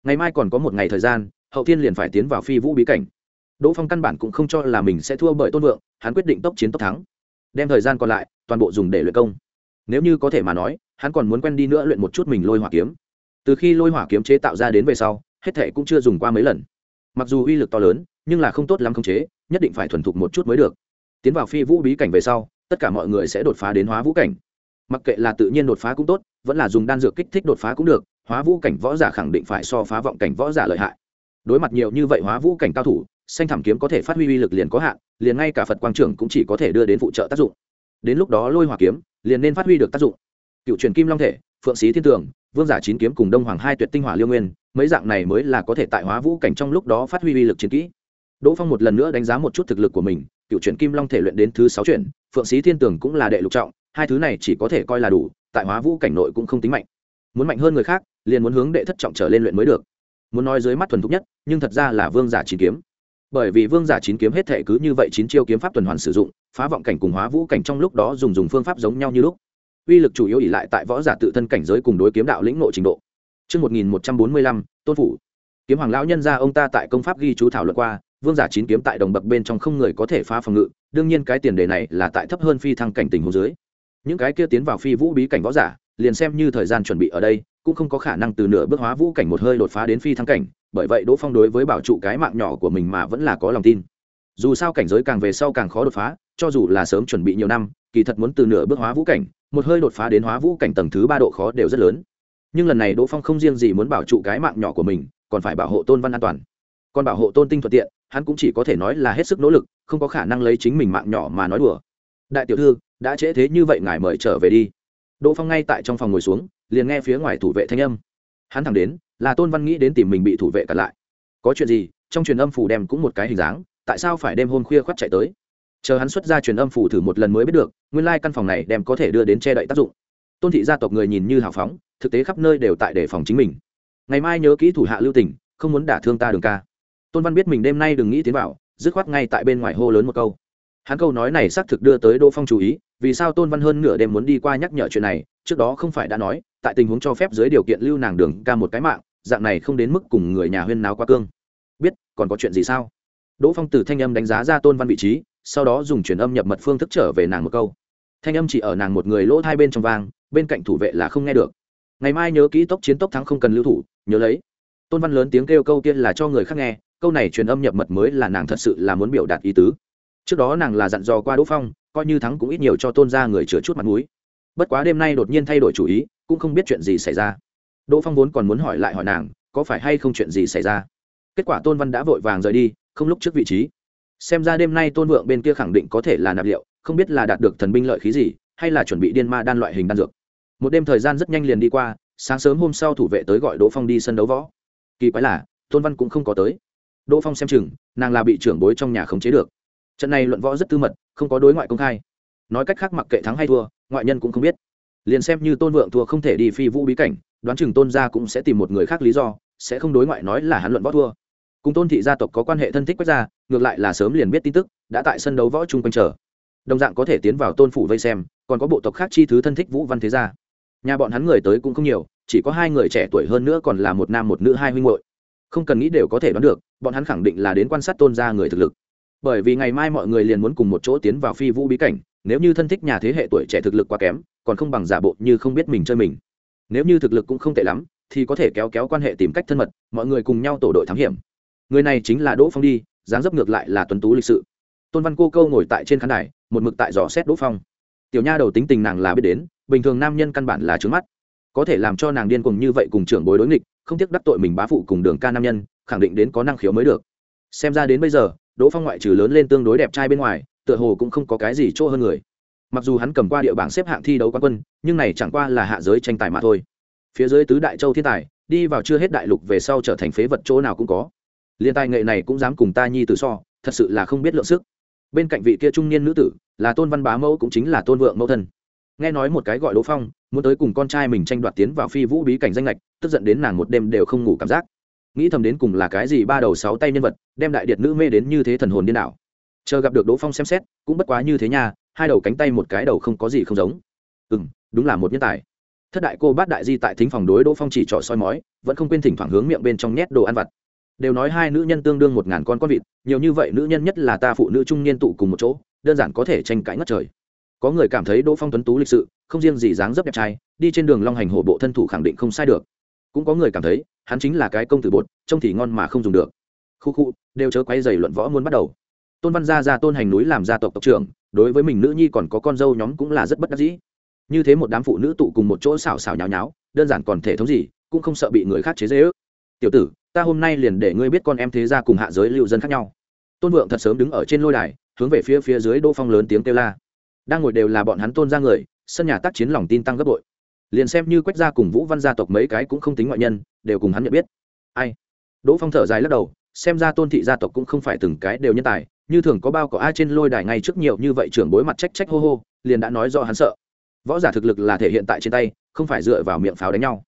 Ngày mai còn có một ngày thời gian, hậu thiên liền phải tiến vào phi vũ bí cảnh. Đỗ phong căn bản cũng không cho là mình sẽ thua bởi tôn vượng, hắn quyết định tốc chiến tốc thắng. Đem thời gian còn lại, toàn bộ dùng để luyện công. Nếu như có thể mà nói, hắn còn muốn quen đi nữa luyện một chút mình lôi hỏa kiếm. Từ khi lôi hỏa kiếm chế tạo ra đến về sau, hết thệ cũng chưa dùng qua mấy lần. Mặc dù uy lực to lớn nhưng là không tốt lắm không chế, nhất định phải thuần thục một chút mới được. Tiến vào phi vũ bí cảnh về sau, tất cả mọi người sẽ đột phá đến hóa vũ cảnh. Mặc kệ là tự nhiên đột phá cũng tốt, vẫn là dùng đan dược kích thích đột phá cũng được, hóa vũ cảnh võ giả khẳng định phải so phá vọng cảnh võ giả lợi hại. Đối mặt nhiều như vậy hóa vũ cảnh cao thủ, xanh thảm kiếm có thể phát huy uy lực liền có hạn, liền ngay cả phật quang trưởng cũng chỉ có thể đưa đến phụ trợ tác dụng. Đến lúc đó lôi hỏa kiếm liền nên phát huy được tác dụng. Cựu truyền kim long thể, phượng sĩ thiên tường, vương giả chín kiếm cùng đông hoàng hai tuyệt tinh hỏa liêu nguyên, mấy dạng này mới là có thể tại hóa vũ cảnh trong lúc đó phát huy uy lực chiến kỹ đỗ phong một lần nữa đánh giá một chút thực lực của mình cựu truyền kim long thể luyện đến thứ sáu chuyển phượng sĩ thiên tường cũng là đệ lục trọng hai thứ này chỉ có thể coi là đủ tại hóa vũ cảnh nội cũng không tính mạnh. Muốn mạnh hơn người khác liền muốn hướng đệ thất trọng trở lên luyện mới được. Muốn nói dưới mắt thuần thục nhất nhưng thật ra là vương giả chín kiếm. Bởi vì vương giả chín kiếm hết thể cứ như vậy chín chiêu kiếm pháp tuần hoàn sử dụng phá vọng cảnh cùng hóa vũ cảnh trong lúc đó dùng dùng phương pháp giống nhau như lúc. Uy lực chủ yếu ỉ lại tại võ giả tự thân cảnh giới cùng đối kiếm đạo lĩnh nội trình độ. Chương 1145, Tôn Phủ. Kiếm hoàng lão nhân ra ông ta tại công pháp ghi chú thảo luận qua, vương giả chín kiếm tại đồng bậc bên trong không người có thể phá phòng ngự, đương nhiên cái tiền đề này là tại thấp hơn phi thăng cảnh tình hồ dưới. Những cái kia tiến vào phi vũ bí cảnh võ giả, liền xem như thời gian chuẩn bị ở đây, cũng không có khả năng từ nửa bước hóa vũ cảnh một hơi đột phá đến phi thăng cảnh, bởi vậy Đỗ Phong đối với bảo trụ cái mạng nhỏ của mình mà vẫn là có lòng tin. Dù sao cảnh giới càng về sau càng khó đột phá, cho dù là sớm chuẩn bị nhiều năm, kỳ thật muốn từ nửa bước hóa vũ cảnh, một hơi đột phá đến hóa vũ cảnh tầng thứ ba độ khó đều rất lớn nhưng lần này đỗ phong không riêng gì muốn bảo trụ cái mạng nhỏ của mình còn phải bảo hộ tôn văn an toàn còn bảo hộ tôn tinh thuận tiện hắn cũng chỉ có thể nói là hết sức nỗ lực, không có khả năng lấy chính mình mạng nhỏ mà nói đùa. Đại tiểu thư, đã trễ thế như vậy ngài mời trở về đi. Đỗ phong ngay tại trong phòng ngồi xuống, liền nghe phía ngoài thủ vệ thanh âm. Hắn thẳng đến, là tôn văn nghĩ đến tìm mình bị thủ vệ cặn lại. Có chuyện gì, trong truyền âm phủ đem cũng một cái hình dáng, tại sao phải đêm hôm khuya khoắt chạy tới? Chờ hắn xuất ra truyền âm phủ thử một lần mới biết được, nguyên lai căn phòng này đem có thể đưa đến che đậy tác dụng. Tôn thị gia tộc người nhìn như hào phóng, thực tế khắp nơi đều tại đề phòng chính mình. Ngày mai nhớ kỹ thủ hạ lưu tỉnh không muốn đả thương ta đường ca tôn văn biết mình đêm nay đừng nghĩ tiến vào, dứt khoát ngay tại bên ngoài hô lớn một câu. Hắn câu nói này xác thực đưa tới đỗ phong chú ý, vì sao tôn văn hơn nửa đêm muốn đi qua nhắc nhở chuyện này, trước đó không phải đã nói, tại tình huống cho phép dưới điều kiện lưu nàng đường ca một cái mạng, dạng này không đến mức cùng người nhà huyên náo qua cương. Biết, còn có chuyện gì sao? Đỗ phong từ thanh âm đánh giá ra tôn văn vị trí, sau đó dùng truyền âm nhập mật phương thức trở về nàng một câu. Thanh âm chỉ ở nàng một người lỗ hai bên trong vang, bên cạnh thủ vệ là không nghe được. Ngày mai nhớ kỹ tốc chiến tốc thắng không cần lưu thủ, nhớ lấy tôn văn lớn tiếng kêu câu kia là cho người khác nghe, câu này truyền âm nhập mật mới là nàng thật sự là muốn biểu đạt ý tứ. Trước đó nàng là dặn dò qua đỗ phong, coi như thắng cũng ít nhiều cho tôn ra người chừa chút mặt mũi. Bất quá đêm nay đột nhiên thay đổi chủ ý, cũng không biết chuyện gì xảy ra. Đỗ phong vốn còn muốn hỏi lại hỏi nàng, có phải hay không chuyện gì xảy ra? Kết quả tôn văn đã vội vàng rời đi, không lúc trước vị trí. Xem ra đêm nay tôn vượng bên kia khẳng định có thể là nạp liệu, không biết là đạt được thần binh lợi khí gì, hay là chuẩn bị điên ma đan loại hình đan dược. Một đêm thời gian rất nhanh liền đi qua, sáng sớm hôm sau thủ vệ tới gọi đỗ phong đi sân đấu võ kỳ quái là, tôn văn cũng không có tới. Đỗ phong xem chừng, nàng là bị trưởng bối trong nhà khống chế được. Trận này luận võ rất tư mật, không có đối ngoại công khai. Nói cách khác mặc kệ thắng hay thua, ngoại nhân cũng không biết. Liền xem như tôn vượng thua không thể đi phi vũ bí cảnh, đoán chừng tôn gia cũng sẽ tìm một người khác lý do, sẽ không đối ngoại nói là hắn luận võ thua. Cùng tôn thị gia tộc có quan hệ thân thích quách gia ngược lại là sớm liền biết tin tức, đã tại sân đấu võ chung quanh chờ. Đồng dạng có thể tiến vào tôn phủ vây xem, còn có bộ tộc khác chi thứ thân thích vũ văn thế gia. Nhà bọn hắn người tới cũng không nhiều chỉ có hai người trẻ tuổi hơn nữa còn là một nam một nữ hai huynh hội không cần nghĩ đều có thể đoán được, bọn hắn khẳng định là đến quan sát tôn gia người thực lực. Bởi vì ngày mai mọi người liền muốn cùng một chỗ tiến vào phi vũ bí cảnh, nếu như thân thích nhà thế hệ tuổi trẻ thực lực quá kém, còn không bằng giả bộ như không biết mình chơi mình. Nếu như thực lực cũng không tệ lắm, thì có thể kéo kéo quan hệ tìm cách thân mật, mọi người cùng nhau tổ đội thám hiểm. Người này chính là đỗ phong đi, dáng dấp ngược lại là tuấn tú lịch sự. Tôn văn cô câu ngồi tại trên khán đài, một mực tại dò xét đỗ phong. Tiểu nha đầu tính tình nàng là biết đến, bình thường nam nhân căn bản là trướng mắt có thể làm cho nàng điên cuồng như vậy cùng trưởng bối đối nghịch, không tiếc đắc tội mình bá phụ cùng đường ca nam nhân, khẳng định đến có năng khiếu mới được. Xem ra đến bây giờ, đỗ phong ngoại trừ lớn lên tương đối đẹp trai bên ngoài, tựa hồ cũng không có cái gì chỗ hơn người. Mặc dù hắn cầm qua địa bảng xếp hạng thi đấu quán quân, nhưng này chẳng qua là hạ giới tranh tài mà thôi. Phía dưới tứ đại châu thiên tài, đi vào chưa hết đại lục về sau trở thành phế vật chỗ nào cũng có. Liên tài nghệ này cũng dám cùng ta nhi từ so, thật sự là không biết lượng sức. Bên cạnh vị kia trung niên nữ tử, là tôn văn bá mẫu cũng chính là tôn vượng mẫu thân nghe nói một cái gọi đỗ phong, muốn tới cùng con trai mình tranh đoạt tiến vào phi vũ bí cảnh danh lệch tức giận đến nàng một đêm đều không ngủ cảm giác. Nghĩ thầm đến cùng là cái gì ba đầu sáu tay nhân vật, đem đại điệt nữ mê đến như thế thần hồn điên đảo. Chờ gặp được đỗ phong xem xét, cũng bất quá như thế nha, hai đầu cánh tay một cái đầu không có gì không giống. Ừ m đúng là một nhân tài. Thất đại cô bát đại di tại thính phòng đối đỗ phong chỉ trỏ soi mói, vẫn không quên thỉnh thoảng hướng miệng bên trong nhét đồ ăn vặt. Đều nói hai nữ nhân tương đương một ngàn con con vịt, nhiều như vậy nữ nhân nhất là ta phụ nữ trung niên tụ cùng một chỗ, đơn giản có thể tranh cãi ngất trời có người cảm thấy đỗ phong tuấn tú lịch sự, không riêng gì dáng dấp đẹp trai, đi trên đường long hành hổ bộ thân thủ khẳng định không sai được. Cũng có người cảm thấy, hắn chính là cái công tử bột, trông thì ngon mà không dùng được. Khu khu, đều chớ quay dày luận võ muốn bắt đầu. Tôn văn gia ra tôn hành núi làm gia tộc tộc trưởng, đối với mình nữ nhi còn có con dâu nhóm cũng là rất bất đắc dĩ. Như thế một đám phụ nữ tụ cùng một chỗ xào xào nháo nháo, đơn giản còn thể thống gì, cũng không sợ bị người khác chế dễ ước tiểu tử, ta hôm nay liền để ngươi biết con em thế ra cùng hạ giới lưu dân khác nhau. Tôn vượng thật sớm đứng ở trên lôi đài, hướng về phía phía dưới đỗ phong lớn tiếng kêu la đang ngồi đều là bọn hắn tôn ra người, sân nhà tác chiến lòng tin tăng gấp bội. Liền xem như quách gia cùng vũ văn gia tộc mấy cái cũng không tính ngoại nhân, đều cùng hắn nhận biết. Ai? Đỗ phong thở dài lắc đầu, xem ra tôn thị gia tộc cũng không phải từng cái đều nhân tài, như thường có bao có ai trên lôi đài ngay trước nhiều như vậy trưởng bối mặt trách trách hô hô, liền đã nói do hắn sợ. Võ giả thực lực là thể hiện tại trên tay, không phải dựa vào miệng pháo đánh nhau.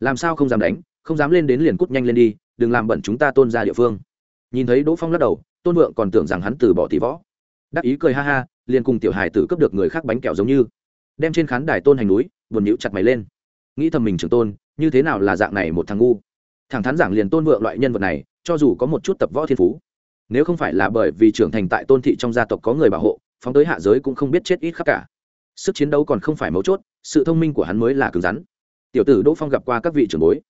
Làm sao không dám đánh, không dám lên đến liền cút nhanh lên đi, đừng làm bẩn chúng ta tôn ra địa phương. Nhìn thấy đỗ phong lắc đầu, tôn vượng còn tưởng rằng hắn từ bỏ tỷ võ. Đắc ý cười ha ha liền cùng tiểu hài tử cướp được người khác bánh kẹo giống như. Đem trên khán đài tôn hành núi, buồn nhũ chặt mày lên. Nghĩ thầm mình trưởng tôn, như thế nào là dạng này một thằng ngu? Thẳng thắn giảng liền tôn vượng loại nhân vật này, cho dù có một chút tập võ thiên phú, nếu không phải là bởi vì trưởng thành tại tôn thị trong gia tộc có người bảo hộ, phóng tới hạ giới cũng không biết chết ít khắc cả. Sức chiến đấu còn không phải mấu chốt, sự thông minh của hắn mới là cứng rắn. Tiểu tử đỗ phong gặp qua các vị trưởng bối.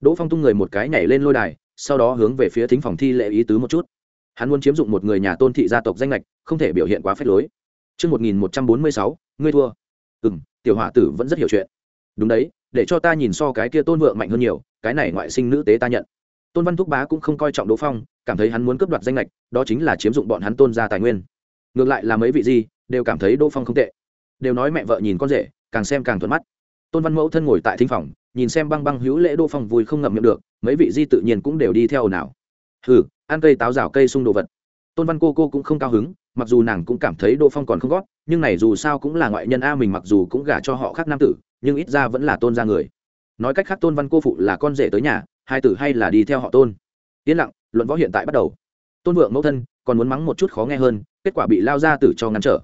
Đỗ phong tung người một cái nhảy lên lôi đài, sau đó hướng về phía thính phòng thi lệ ý tứ một chút. Hắn muốn chiếm dụng một người nhà tôn thị gia tộc danh lệch không thể biểu hiện quá phép lối. Trước 1146, ngươi thua. Ừm, tiểu hỏa tử vẫn rất hiểu chuyện. Đúng đấy, để cho ta nhìn so cái kia tôn vượng mạnh hơn nhiều, cái này ngoại sinh nữ tế ta nhận. Tôn Văn Thúc Bá cũng không coi trọng Đỗ Phong, cảm thấy hắn muốn cướp đoạt danh lệch, đó chính là chiếm dụng bọn hắn tôn gia tài nguyên. Ngược lại là mấy vị gì, đều cảm thấy Đỗ Phong không tệ. Đều nói mẹ vợ nhìn con rể, càng xem càng thuận mắt. Tôn Văn Mẫu thân ngồi tại thính phòng, nhìn xem băng băng hữu lễ Đỗ Phong vui không ngậm miệng được, mấy vị di tự nhiên cũng đều đi theo nào. Hừ, ăn cây táo rào cây sung đồ vật tôn văn cô cô cũng không cao hứng, mặc dù nàng cũng cảm thấy đỗ phong còn không gót, nhưng này dù sao cũng là ngoại nhân a mình mặc dù cũng gả cho họ khác nam tử, nhưng ít ra vẫn là tôn ra người. Nói cách khác tôn văn cô phụ là con rể tới nhà, hai tử hay là đi theo họ tôn. Yên lặng, luận võ hiện tại bắt đầu. Tôn vượng mẫu thân, còn muốn mắng một chút khó nghe hơn, kết quả bị lao ra tử cho ngăn trở.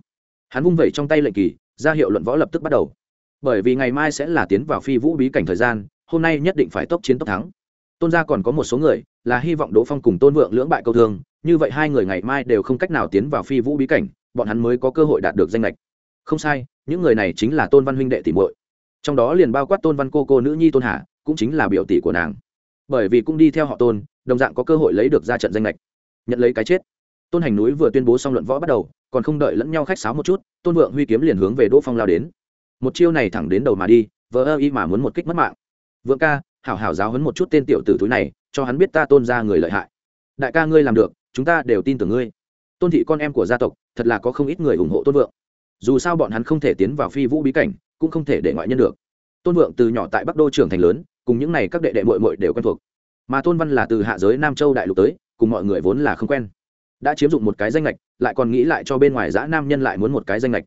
Hắn vung vẩy trong tay lệnh kỳ, ra hiệu luận võ lập tức bắt đầu. Bởi vì ngày mai sẽ là tiến vào phi vũ bí cảnh thời gian, hôm nay nhất định phải tốc chiến tốc thắng. Tôn gia còn có một số người là hy vọng đỗ phong cùng tôn vượng lưỡng bại câu thương như vậy hai người ngày mai đều không cách nào tiến vào phi vũ bí cảnh, bọn hắn mới có cơ hội đạt được danh lệch. Không sai, những người này chính là tôn văn huynh đệ tỷ muội. Trong đó liền bao quát tôn văn cô cô nữ nhi tôn hà, cũng chính là biểu tỷ của nàng. Bởi vì cũng đi theo họ tôn, đồng dạng có cơ hội lấy được ra trận danh lệch. Nhận lấy cái chết. Tôn hành núi vừa tuyên bố xong luận võ bắt đầu, còn không đợi lẫn nhau khách sáo một chút, tôn vượng huy kiếm liền hướng về đỗ phong lao đến. Một chiêu này thẳng đến đầu mà đi vỡ ơ y mà muốn một kích mất mạng. Vượng ca, hảo hảo giáo hấn một chút tên tiểu tử túi này, cho hắn biết ta tôn ra người lợi hại. Đại ca ngươi làm được chúng ta đều tin tưởng ngươi. Tôn thị con em của gia tộc, thật là có không ít người ủng hộ tôn vượng. Dù sao bọn hắn không thể tiến vào phi vũ bí cảnh, cũng không thể để ngoại nhân được. Tôn vượng từ nhỏ tại bắc đô trưởng thành lớn, cùng những n à y các đệ đệ mội mội đều quen thuộc. Mà tôn văn là từ hạ giới nam châu đại lục tới, cùng mọi người vốn là không quen. Đã chiếm dụng một cái danh lệch lại còn nghĩ lại cho bên ngoài giã nam nhân lại muốn một cái danh lệch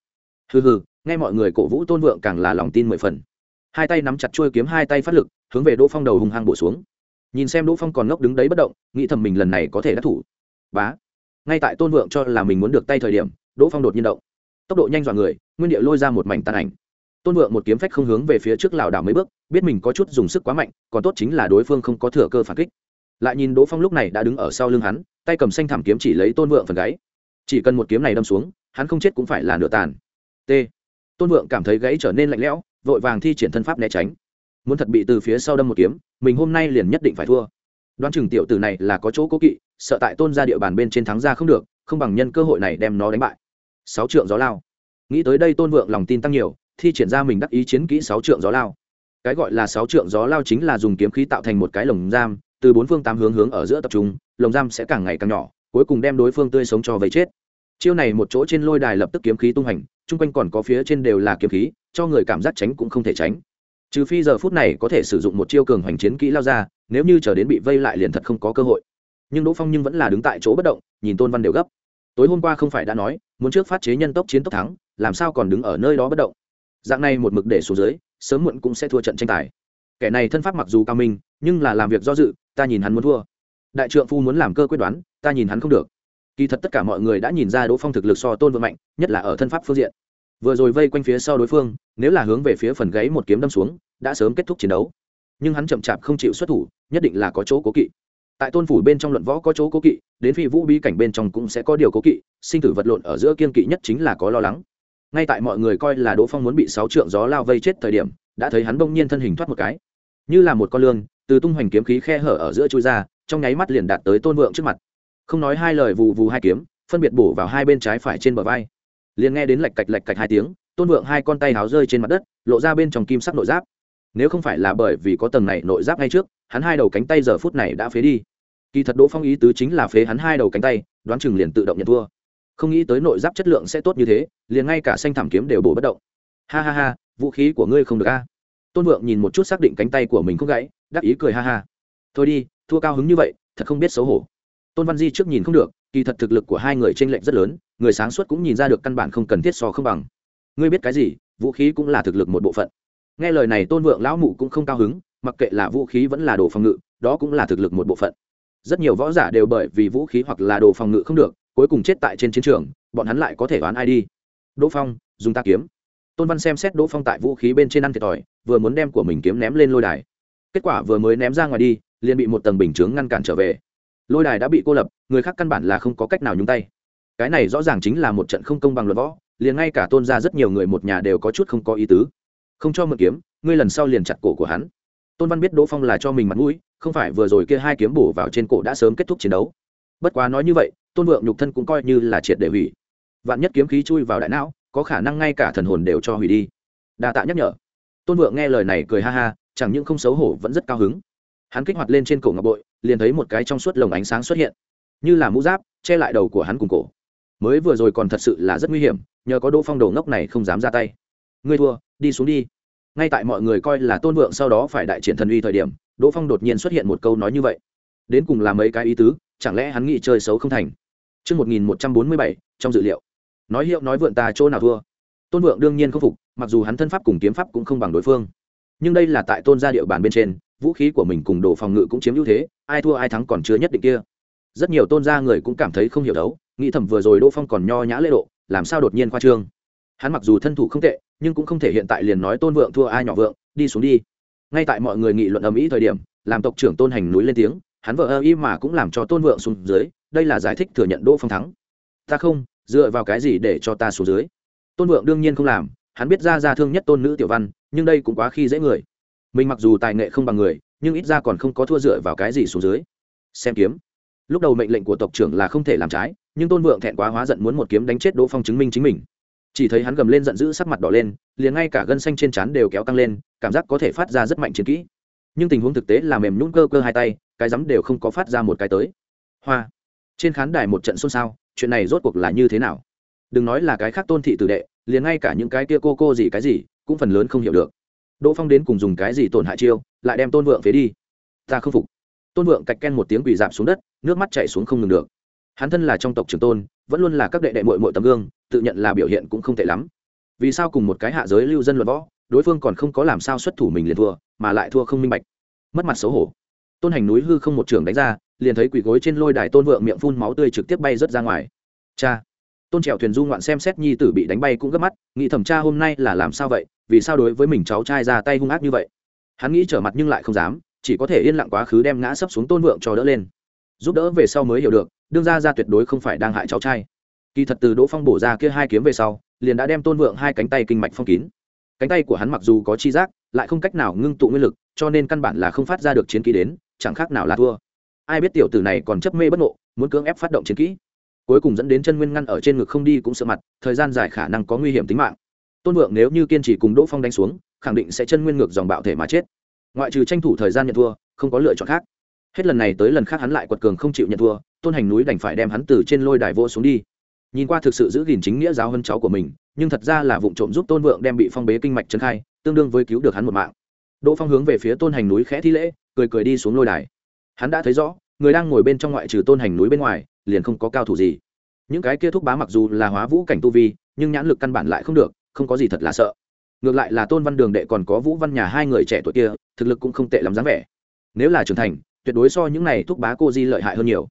hừ hừ, nghe mọi người cổ vũ tôn vượng càng là lòng tin mười phần. Hai tay nắm chặt chuôi kiếm, hai tay phát lực, hướng về đỗ phong đầu hùng hăng bổ xuống. Nhìn xem đỗ phong còn ngốc đứng đấy bất động, nghĩ thầm mình lần này có thể đắc thủ bá. Ngay tại tôn vượng cho là mình muốn được tay thời điểm, đỗ phong đột nhiên động. Tốc độ nhanh dọa người, nguyên địa lôi ra một mảnh tàn ảnh. Tôn vượng một kiếm phách không hướng về phía trước lảo đảo mấy bước, biết mình có chút dùng sức quá mạnh, còn tốt chính là đối phương không có thừa cơ phản kích. Lại nhìn đỗ phong lúc này đã đứng ở sau lưng hắn, tay cầm xanh thảm kiếm chỉ lấy tôn vượng phần gáy. Chỉ cần một kiếm này đâm xuống, hắn không chết cũng phải là nửa tàn. T. Tôn vượng cảm thấy gáy trở nên lạnh lẽo, vội vàng thi triển thân pháp né tránh. Muốn thật bị từ phía sau đâm một kiếm, mình hôm nay liền nhất định phải thua. Đoán chừng tiểu tử này là có chỗ cố kỵ sợ tại tôn ra địa bàn bên trên thắng ra không được, không bằng nhân cơ hội này đem nó đánh bại. Sáu trượng gió lao. Nghĩ tới đây tôn vượng lòng tin tăng nhiều, thi triển ra mình đắc ý chiến kỹ sáu trượng gió lao. Cái gọi là sáu trượng gió lao chính là dùng kiếm khí tạo thành một cái lồng giam, từ bốn phương tám hướng hướng ở giữa tập trung, lồng giam sẽ càng ngày càng nhỏ, cuối cùng đem đối phương tươi sống cho vây chết. Chiêu này một chỗ trên lôi đài lập tức kiếm khí tung hành, chung quanh còn có phía trên đều là kiếm khí, cho người cảm giác tránh cũng không thể tránh. Trừ phi giờ phút này có thể sử dụng một chiêu cường hoành chiến kỹ lao ra, nếu như chờ đến bị vây lại liền thật không có cơ hội nhưng đỗ phong nhưng vẫn là đứng tại chỗ bất động, nhìn tôn văn đều gấp. Tối hôm qua không phải đã nói, muốn trước phát chế nhân tốc chiến tốc thắng, làm sao còn đứng ở nơi đó bất động? Dạng này một mực để xuống dưới, sớm muộn cũng sẽ thua trận tranh tài. Kẻ này thân pháp mặc dù cao minh, nhưng là làm việc do dự, ta nhìn hắn muốn thua. Đại trượng phu muốn làm cơ quyết đoán, ta nhìn hắn không được. Kỳ thật tất cả mọi người đã nhìn ra đỗ phong thực lực so tôn vượng mạnh, nhất là ở thân pháp phương diện. Vừa rồi vây quanh phía sau đối phương, nếu là hướng về phía phần gáy một kiếm đâm xuống, đã sớm kết thúc chiến đấu. Nhưng hắn chậm chạp không chịu xuất thủ, nhất định là có chỗ cố kỵ tại tôn phủ bên trong luận võ có chỗ cố kỵ, đến phi vũ bí cảnh bên trong cũng sẽ có điều cố kỵ, sinh tử vật lộn ở giữa kiên kỵ nhất chính là có lo lắng. Ngay tại mọi người coi là đỗ phong muốn bị sáu trượng gió lao vây chết thời điểm, đã thấy hắn bỗng nhiên thân hình thoát một cái. Như là một con lương từ tung hoành kiếm khí khe hở ở giữa chui ra, trong nháy mắt liền đạt tới tôn vượng trước mặt. Không nói hai lời vù vù hai kiếm, phân biệt bổ vào hai bên trái phải trên bờ vai. Liền nghe đến lạch cạch lạch cạch hai tiếng, tôn vượng hai con tay háo rơi trên mặt đất, lộ ra bên trong kim sắc nội giáp. Nếu không phải là bởi vì có tầng này nội giáp ngay trước hắn hai đầu cánh tay giờ phút này đã phế đi. Kỳ thật đỗ phong ý tứ chính là phế hắn hai đầu cánh tay, đoán chừng liền tự động nhận thua. Không nghĩ tới nội giáp chất lượng sẽ tốt như thế, liền ngay cả xanh thảm kiếm đều bổ bất động. Ha ha ha, vũ khí của ngươi không được a. Tôn vượng nhìn một chút xác định cánh tay của mình không gãy, đắc ý cười ha ha. Thôi đi, thua cao hứng như vậy, thật không biết xấu hổ. Tôn văn di trước nhìn không được, kỳ thật thực lực của hai người t r ê n lệch rất lớn, người sáng suốt cũng nhìn ra được căn bản không cần thiết so không bằng. Ngươi biết cái gì, vũ khí cũng là thực lực một bộ phận. Nghe lời này, tôn vượng lão mụ cũng không cao hứng mặc kệ là vũ khí vẫn là đồ phòng ngự, đó cũng là thực lực một bộ phận. Rất nhiều võ giả đều bởi vì vũ khí hoặc là đồ phòng ngự không được, cuối cùng chết tại trên chiến trường, bọn hắn lại có thể đoán ai đi. Đỗ phong, dùng ta kiếm. Tôn văn xem xét đỗ phong tại vũ khí bên trên ăn thiệt thòi, vừa muốn đem của mình kiếm ném lên lôi đài. Kết quả vừa mới ném ra ngoài đi, liền bị một tầng bình chướng ngăn cản trở về. Lôi đài đã bị cô lập, người khác căn bản là không có cách nào nhúng tay. Cái này rõ ràng chính là một trận không công bằng luật võ, liền ngay cả tôn ra rất nhiều người một nhà đều có chút không có ý tứ. Không cho mượn kiếm, ngươi lần sau liền chặt cổ của hắn tôn văn biết đỗ phong là cho mình mặt mũi, không phải vừa rồi kia hai kiếm bổ vào trên cổ đã sớm kết thúc chiến đấu. Bất quá nói như vậy, tôn vượng nhục thân cũng coi như là triệt để hủy. Vạn nhất kiếm khí chui vào đại não, có khả năng ngay cả thần hồn đều cho hủy đi. Đa tạ nhắc nhở. Tôn vượng nghe lời này cười ha ha, chẳng những không xấu hổ vẫn rất cao hứng. Hắn kích hoạt lên trên cổ ngọc bội, liền thấy một cái trong suốt lồng ánh sáng xuất hiện. Như là mũ giáp, che lại đầu của hắn cùng cổ. Mới vừa rồi còn thật sự là rất nguy hiểm, nhờ có đỗ phong đồ ngốc này không dám ra tay. Ngươi thua, đi xuống đi ngay tại mọi người coi là tôn vượng sau đó phải đại triển thần uy thời điểm đỗ phong đột nhiên xuất hiện một câu nói như vậy. Đến cùng là mấy cái ý tứ chẳng lẽ hắn nghĩ chơi xấu không thành? Trước 1147, trong dự liệu, nói hiệu nói vượn ta chỗ nào thua. Tôn Vượng đương nhiên không phục, mặc dù hắn thân pháp cùng kiếm pháp cũng không bằng đối phương. Nhưng đây là tại tôn gia địa bàn bên trên, vũ khí của mình cùng đồ phòng ngự cũng chiếm ưu thế ai thua ai thắng còn chưa nhất định kia. Rất nhiều tôn gia người cũng cảm thấy không hiểu đấu nghĩ thầm vừa rồi đỗ phong còn nho nhã lễ độ làm sao đột nhiên khoa trương? Hắn mặc dù thân thủ không tệ nhưng cũng không thể hiện tại liền nói tôn vượng thua ai nhỏ vượng, đi xuống đi. Ngay tại mọi người nghị luận ầm ĩ thời điểm, làm tộc trưởng tôn hành núi lên tiếng, hắn vợ ơ y mà cũng làm cho tôn vượng xuống dưới, đây là giải thích thừa nhận đỗ phong thắng. Ta không, dựa vào cái gì để cho ta xuống dưới? Tôn vượng đương nhiên không làm, hắn biết ra ra thương nhất tôn nữ tiểu văn, nhưng đây cũng quá khi dễ người. Mình mặc dù tài nghệ không bằng người, nhưng ít ra còn không có thua dựa vào cái gì xuống dưới. Xem kiếm. Lúc đầu mệnh lệnh của tộc trưởng là không thể làm trái, nhưng tôn vượng thẹn quá hóa giận muốn một kiếm đánh chết đỗ phong chứng minh chính mình chỉ thấy hắn gầm lên giận dữ sắc mặt đỏ lên, liền ngay cả gân xanh trên trán đều kéo căng lên, cảm giác có thể phát ra rất mạnh chiến kỹ. Nhưng tình huống thực tế là mềm nhún cơ cơ hai tay, cái rắm đều không có phát ra một cái tới. Hoa! Trên khán đài một trận xôn xao, chuyện này rốt cuộc là như thế nào? Đừng nói là cái khác tôn thị tử đệ, liền ngay cả những cái kia cô cô gì cái gì, cũng phần lớn không hiểu được. Đỗ phong đến cùng dùng cái gì tổn hại chiêu, lại đem tôn vượng phế đi? Ta không phục. Tôn vượng cạch ken một tiếng quỳ dạp xuống đất, nước mắt chảy xuống không ngừng được. Hắn thân là trong tộc trường tôn, vẫn luôn là các đệ đệ mội mội tấm gương tự nhận là biểu hiện cũng không tệ lắm. Vì sao cùng một cái hạ giới lưu dân luận võ, đối phương còn không có làm sao xuất thủ mình liền thua, mà lại thua không minh bạch? Mất mặt xấu hổ. Tôn hành núi hư không một trường đánh ra, liền thấy quỷ gối trên lôi đài tôn vượng miệng phun máu tươi trực tiếp bay rớt ra ngoài. Cha! Tôn trèo thuyền du ngoạn xem xét nhi tử bị đánh bay cũng gấp mắt, nghĩ thẩm cha hôm nay là làm sao vậy, vì sao đối với mình cháu trai ra tay hung ác như vậy? Hắn nghĩ trở mặt nhưng lại không dám, chỉ có thể yên lặng quá khứ đem ngã sấp xuống tôn vượng cho đỡ lên. Giúp đỡ về sau mới hiểu được, đương ra ra tuyệt đối không phải đang hại cháu trai kỳ thật từ đỗ phong bổ ra kia hai kiếm về sau, liền đã đem tôn vượng hai cánh tay kinh mạch phong kín. Cánh tay của hắn mặc dù có chi giác, lại không cách nào ngưng tụ nguyên lực, cho nên căn bản là không phát ra được chiến kỹ đến, chẳng khác nào là thua. Ai biết tiểu tử này còn chấp mê bất ngộ, muốn cưỡng ép phát động chiến kỹ. Cuối cùng dẫn đến chân nguyên ngăn ở trên ngực không đi cũng sợ mặt, thời gian dài khả năng có nguy hiểm tính mạng. Tôn vượng nếu như kiên trì cùng đỗ phong đánh xuống, khẳng định sẽ chân nguyên ngược dòng bạo thể mà chết. Ngoại trừ tranh thủ thời gian nhận thua, không có lựa chọn khác. Hết lần này tới lần khác hắn lại quật cường không chịu nhận thua, tôn hành núi đành phải đem hắn từ trên lôi đài vô xuống đi nhìn qua thực sự giữ gìn chính nghĩa giáo hơn cháu của mình, nhưng thật ra là vụ trộm giúp tôn vượng đem bị phong bế kinh mạch trấn khai, tương đương với cứu được hắn một mạng. Đỗ phong hướng về phía tôn hành núi khẽ thi lễ, cười cười đi xuống lôi đài. Hắn đã thấy rõ, người đang ngồi bên trong ngoại trừ tôn hành núi bên ngoài, liền không có cao thủ gì. Những cái kia thúc bá mặc dù là hóa vũ cảnh tu vi, nhưng nhãn lực căn bản lại không được, không có gì thật là sợ. Ngược lại là tôn văn đường đệ còn có vũ văn nhà hai người trẻ tuổi kia, thực lực cũng không tệ lắm dáng vẻ. Nếu là trưởng thành, tuyệt đối so những này thúc bá cô di lợi hại hơn nhiều.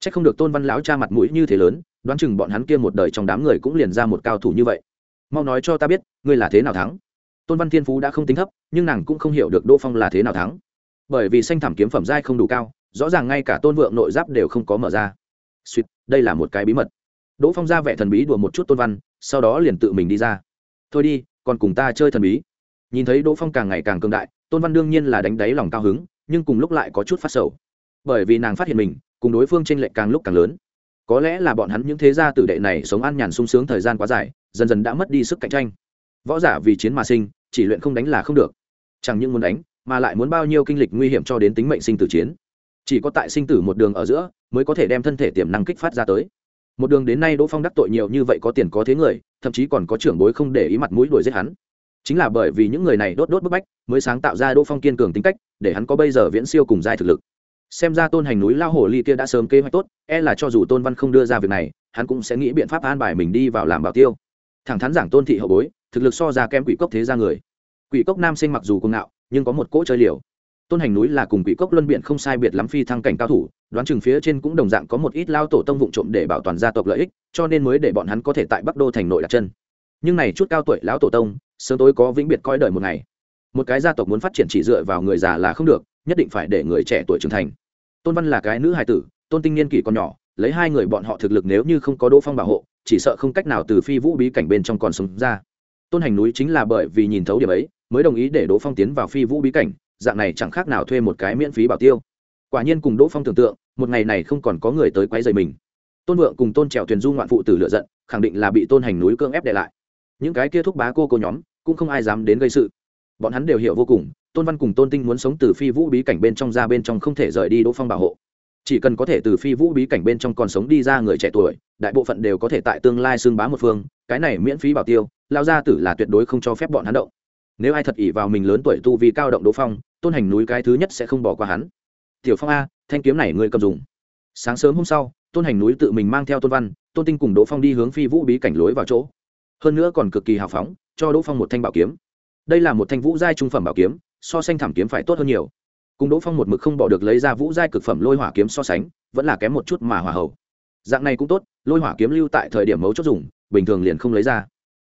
C h ắ c không được tôn văn lão cha mặt mũi như thế lớn đoán chừng bọn hắn kia một đời trong đám người cũng liền ra một cao thủ như vậy. Mau nói cho ta biết, ngươi là thế nào thắng? Tôn văn thiên phú đã không tính thấp, nhưng nàng cũng không hiểu được đỗ phong là thế nào thắng. Bởi vì xanh thảm kiếm phẩm giai không đủ cao, rõ ràng ngay cả tôn vượng nội giáp đều không có mở ra. Suýt, đây là một cái bí mật. Đỗ phong ra vẻ thần bí đùa một chút tôn văn, sau đó liền tự mình đi ra. Thôi đi, còn cùng ta chơi thần bí. Nhìn thấy đỗ phong càng ngày càng cường đại, tôn văn đương nhiên là đánh đáy lòng cao hứng, nhưng cùng lúc lại có chút phát sầu. Bởi vì nàng phát hiện mình, cùng đối phương tranh lệch càng lúc càng lớn có lẽ là bọn hắn những thế gia tử đệ này sống an nhàn sung sướng thời gian quá dài, dần dần đã mất đi sức cạnh tranh. Võ giả vì chiến mà sinh, chỉ luyện không đánh là không được. Chẳng những muốn đánh, mà lại muốn bao nhiêu kinh lịch nguy hiểm cho đến tính mệnh sinh tử chiến. Chỉ có tại sinh tử một đường ở giữa, mới có thể đem thân thể tiềm năng kích phát ra tới. Một đường đến nay đỗ phong đắc tội nhiều như vậy có tiền có thế người, thậm chí còn có trưởng bối không để ý mặt mũi đuổi giết hắn. Chính là bởi vì những người này đốt đốt bức bách, mới sáng tạo ra đỗ phong kiên cường tính cách, để hắn có bây giờ viễn siêu cùng giai thực lực xem ra tôn hành núi lao hồ ly kia đã sớm kế hoạch tốt e là cho dù tôn văn không đưa ra việc này, hắn cũng sẽ nghĩ biện pháp an bài mình đi vào làm bảo tiêu. Thẳng thắn giảng tôn thị hậu bối, thực lực so ra kem quỷ cốc thế ra người. Quỷ cốc nam sinh mặc dù cuồng ngạo, nhưng có một cỗ chơi liều. Tôn hành núi là cùng quỷ cốc luân biện không sai biệt lắm phi thăng cảnh cao thủ, đoán chừng phía trên cũng đồng dạng có một ít lao tổ tông vụ trộm để bảo toàn gia tộc lợi ích, cho nên mới để bọn hắn có thể tại bắc đô thành nội đặt chân. Nhưng này chút cao tuổi lão tổ tông, sớm tối có vĩnh biệt coi đời một ngày một cái gia tộc muốn phát triển chỉ dựa vào người già là không được, nhất định phải để người trẻ tuổi trưởng thành. Tôn văn là cái nữ hài tử, tôn tinh niên kỷ còn nhỏ, lấy hai người bọn họ thực lực nếu như không có đỗ phong bảo hộ, chỉ sợ không cách nào từ phi vũ bí cảnh bên trong còn sống ra. Tôn hành núi chính là bởi vì nhìn thấu điểm ấy, mới đồng ý để đỗ phong tiến vào phi vũ bí cảnh, dạng này chẳng khác nào thuê một cái miễn phí bảo tiêu. Quả nhiên cùng đỗ phong tưởng tượng, một ngày này không còn có người tới quấy rầy mình. Tôn vượng cùng tôn trèo thuyền du ngoạn phụ tử lựa giận, khẳng định là bị tôn hành núi cưỡng ép đệ lại. Những cái kia thúc bá cô cô nhóm, cũng không ai dám đến gây sự bọn hắn đều hiểu vô cùng, tôn văn cùng tôn tinh muốn sống từ phi vũ bí cảnh bên trong ra bên trong không thể rời đi đỗ phong bảo hộ. Chỉ cần có thể từ phi vũ bí cảnh bên trong còn sống đi ra người trẻ tuổi, đại bộ phận đều có thể tại tương lai xương bá một phương, cái này miễn phí bảo tiêu lao gia tử là tuyệt đối không cho phép bọn hắn động. Nếu ai thật ỉ vào mình lớn tuổi tu vì cao động đỗ phong, tôn hành núi cái thứ nhất sẽ không bỏ qua hắn. Tiểu phong a, thanh kiếm này ngươi cầm dùng. Sáng sớm hôm sau, tôn hành núi tự mình mang theo tôn văn, tôn tinh cùng đỗ phong đi hướng phi vũ bí cảnh lối vào chỗ. Hơn nữa còn cực kỳ hào phóng, cho đỗ phong một thanh bảo kiếm đây là một thanh vũ giai trung phẩm bảo kiếm so sánh thảm kiếm phải tốt hơn nhiều. Cùng đỗ phong một mực không bỏ được lấy ra vũ giai cực phẩm lôi hỏa kiếm so sánh vẫn là kém một chút mà hỏa hậu dạng này cũng tốt lôi hỏa kiếm lưu tại thời điểm mấu chốt dùng bình thường liền không lấy ra.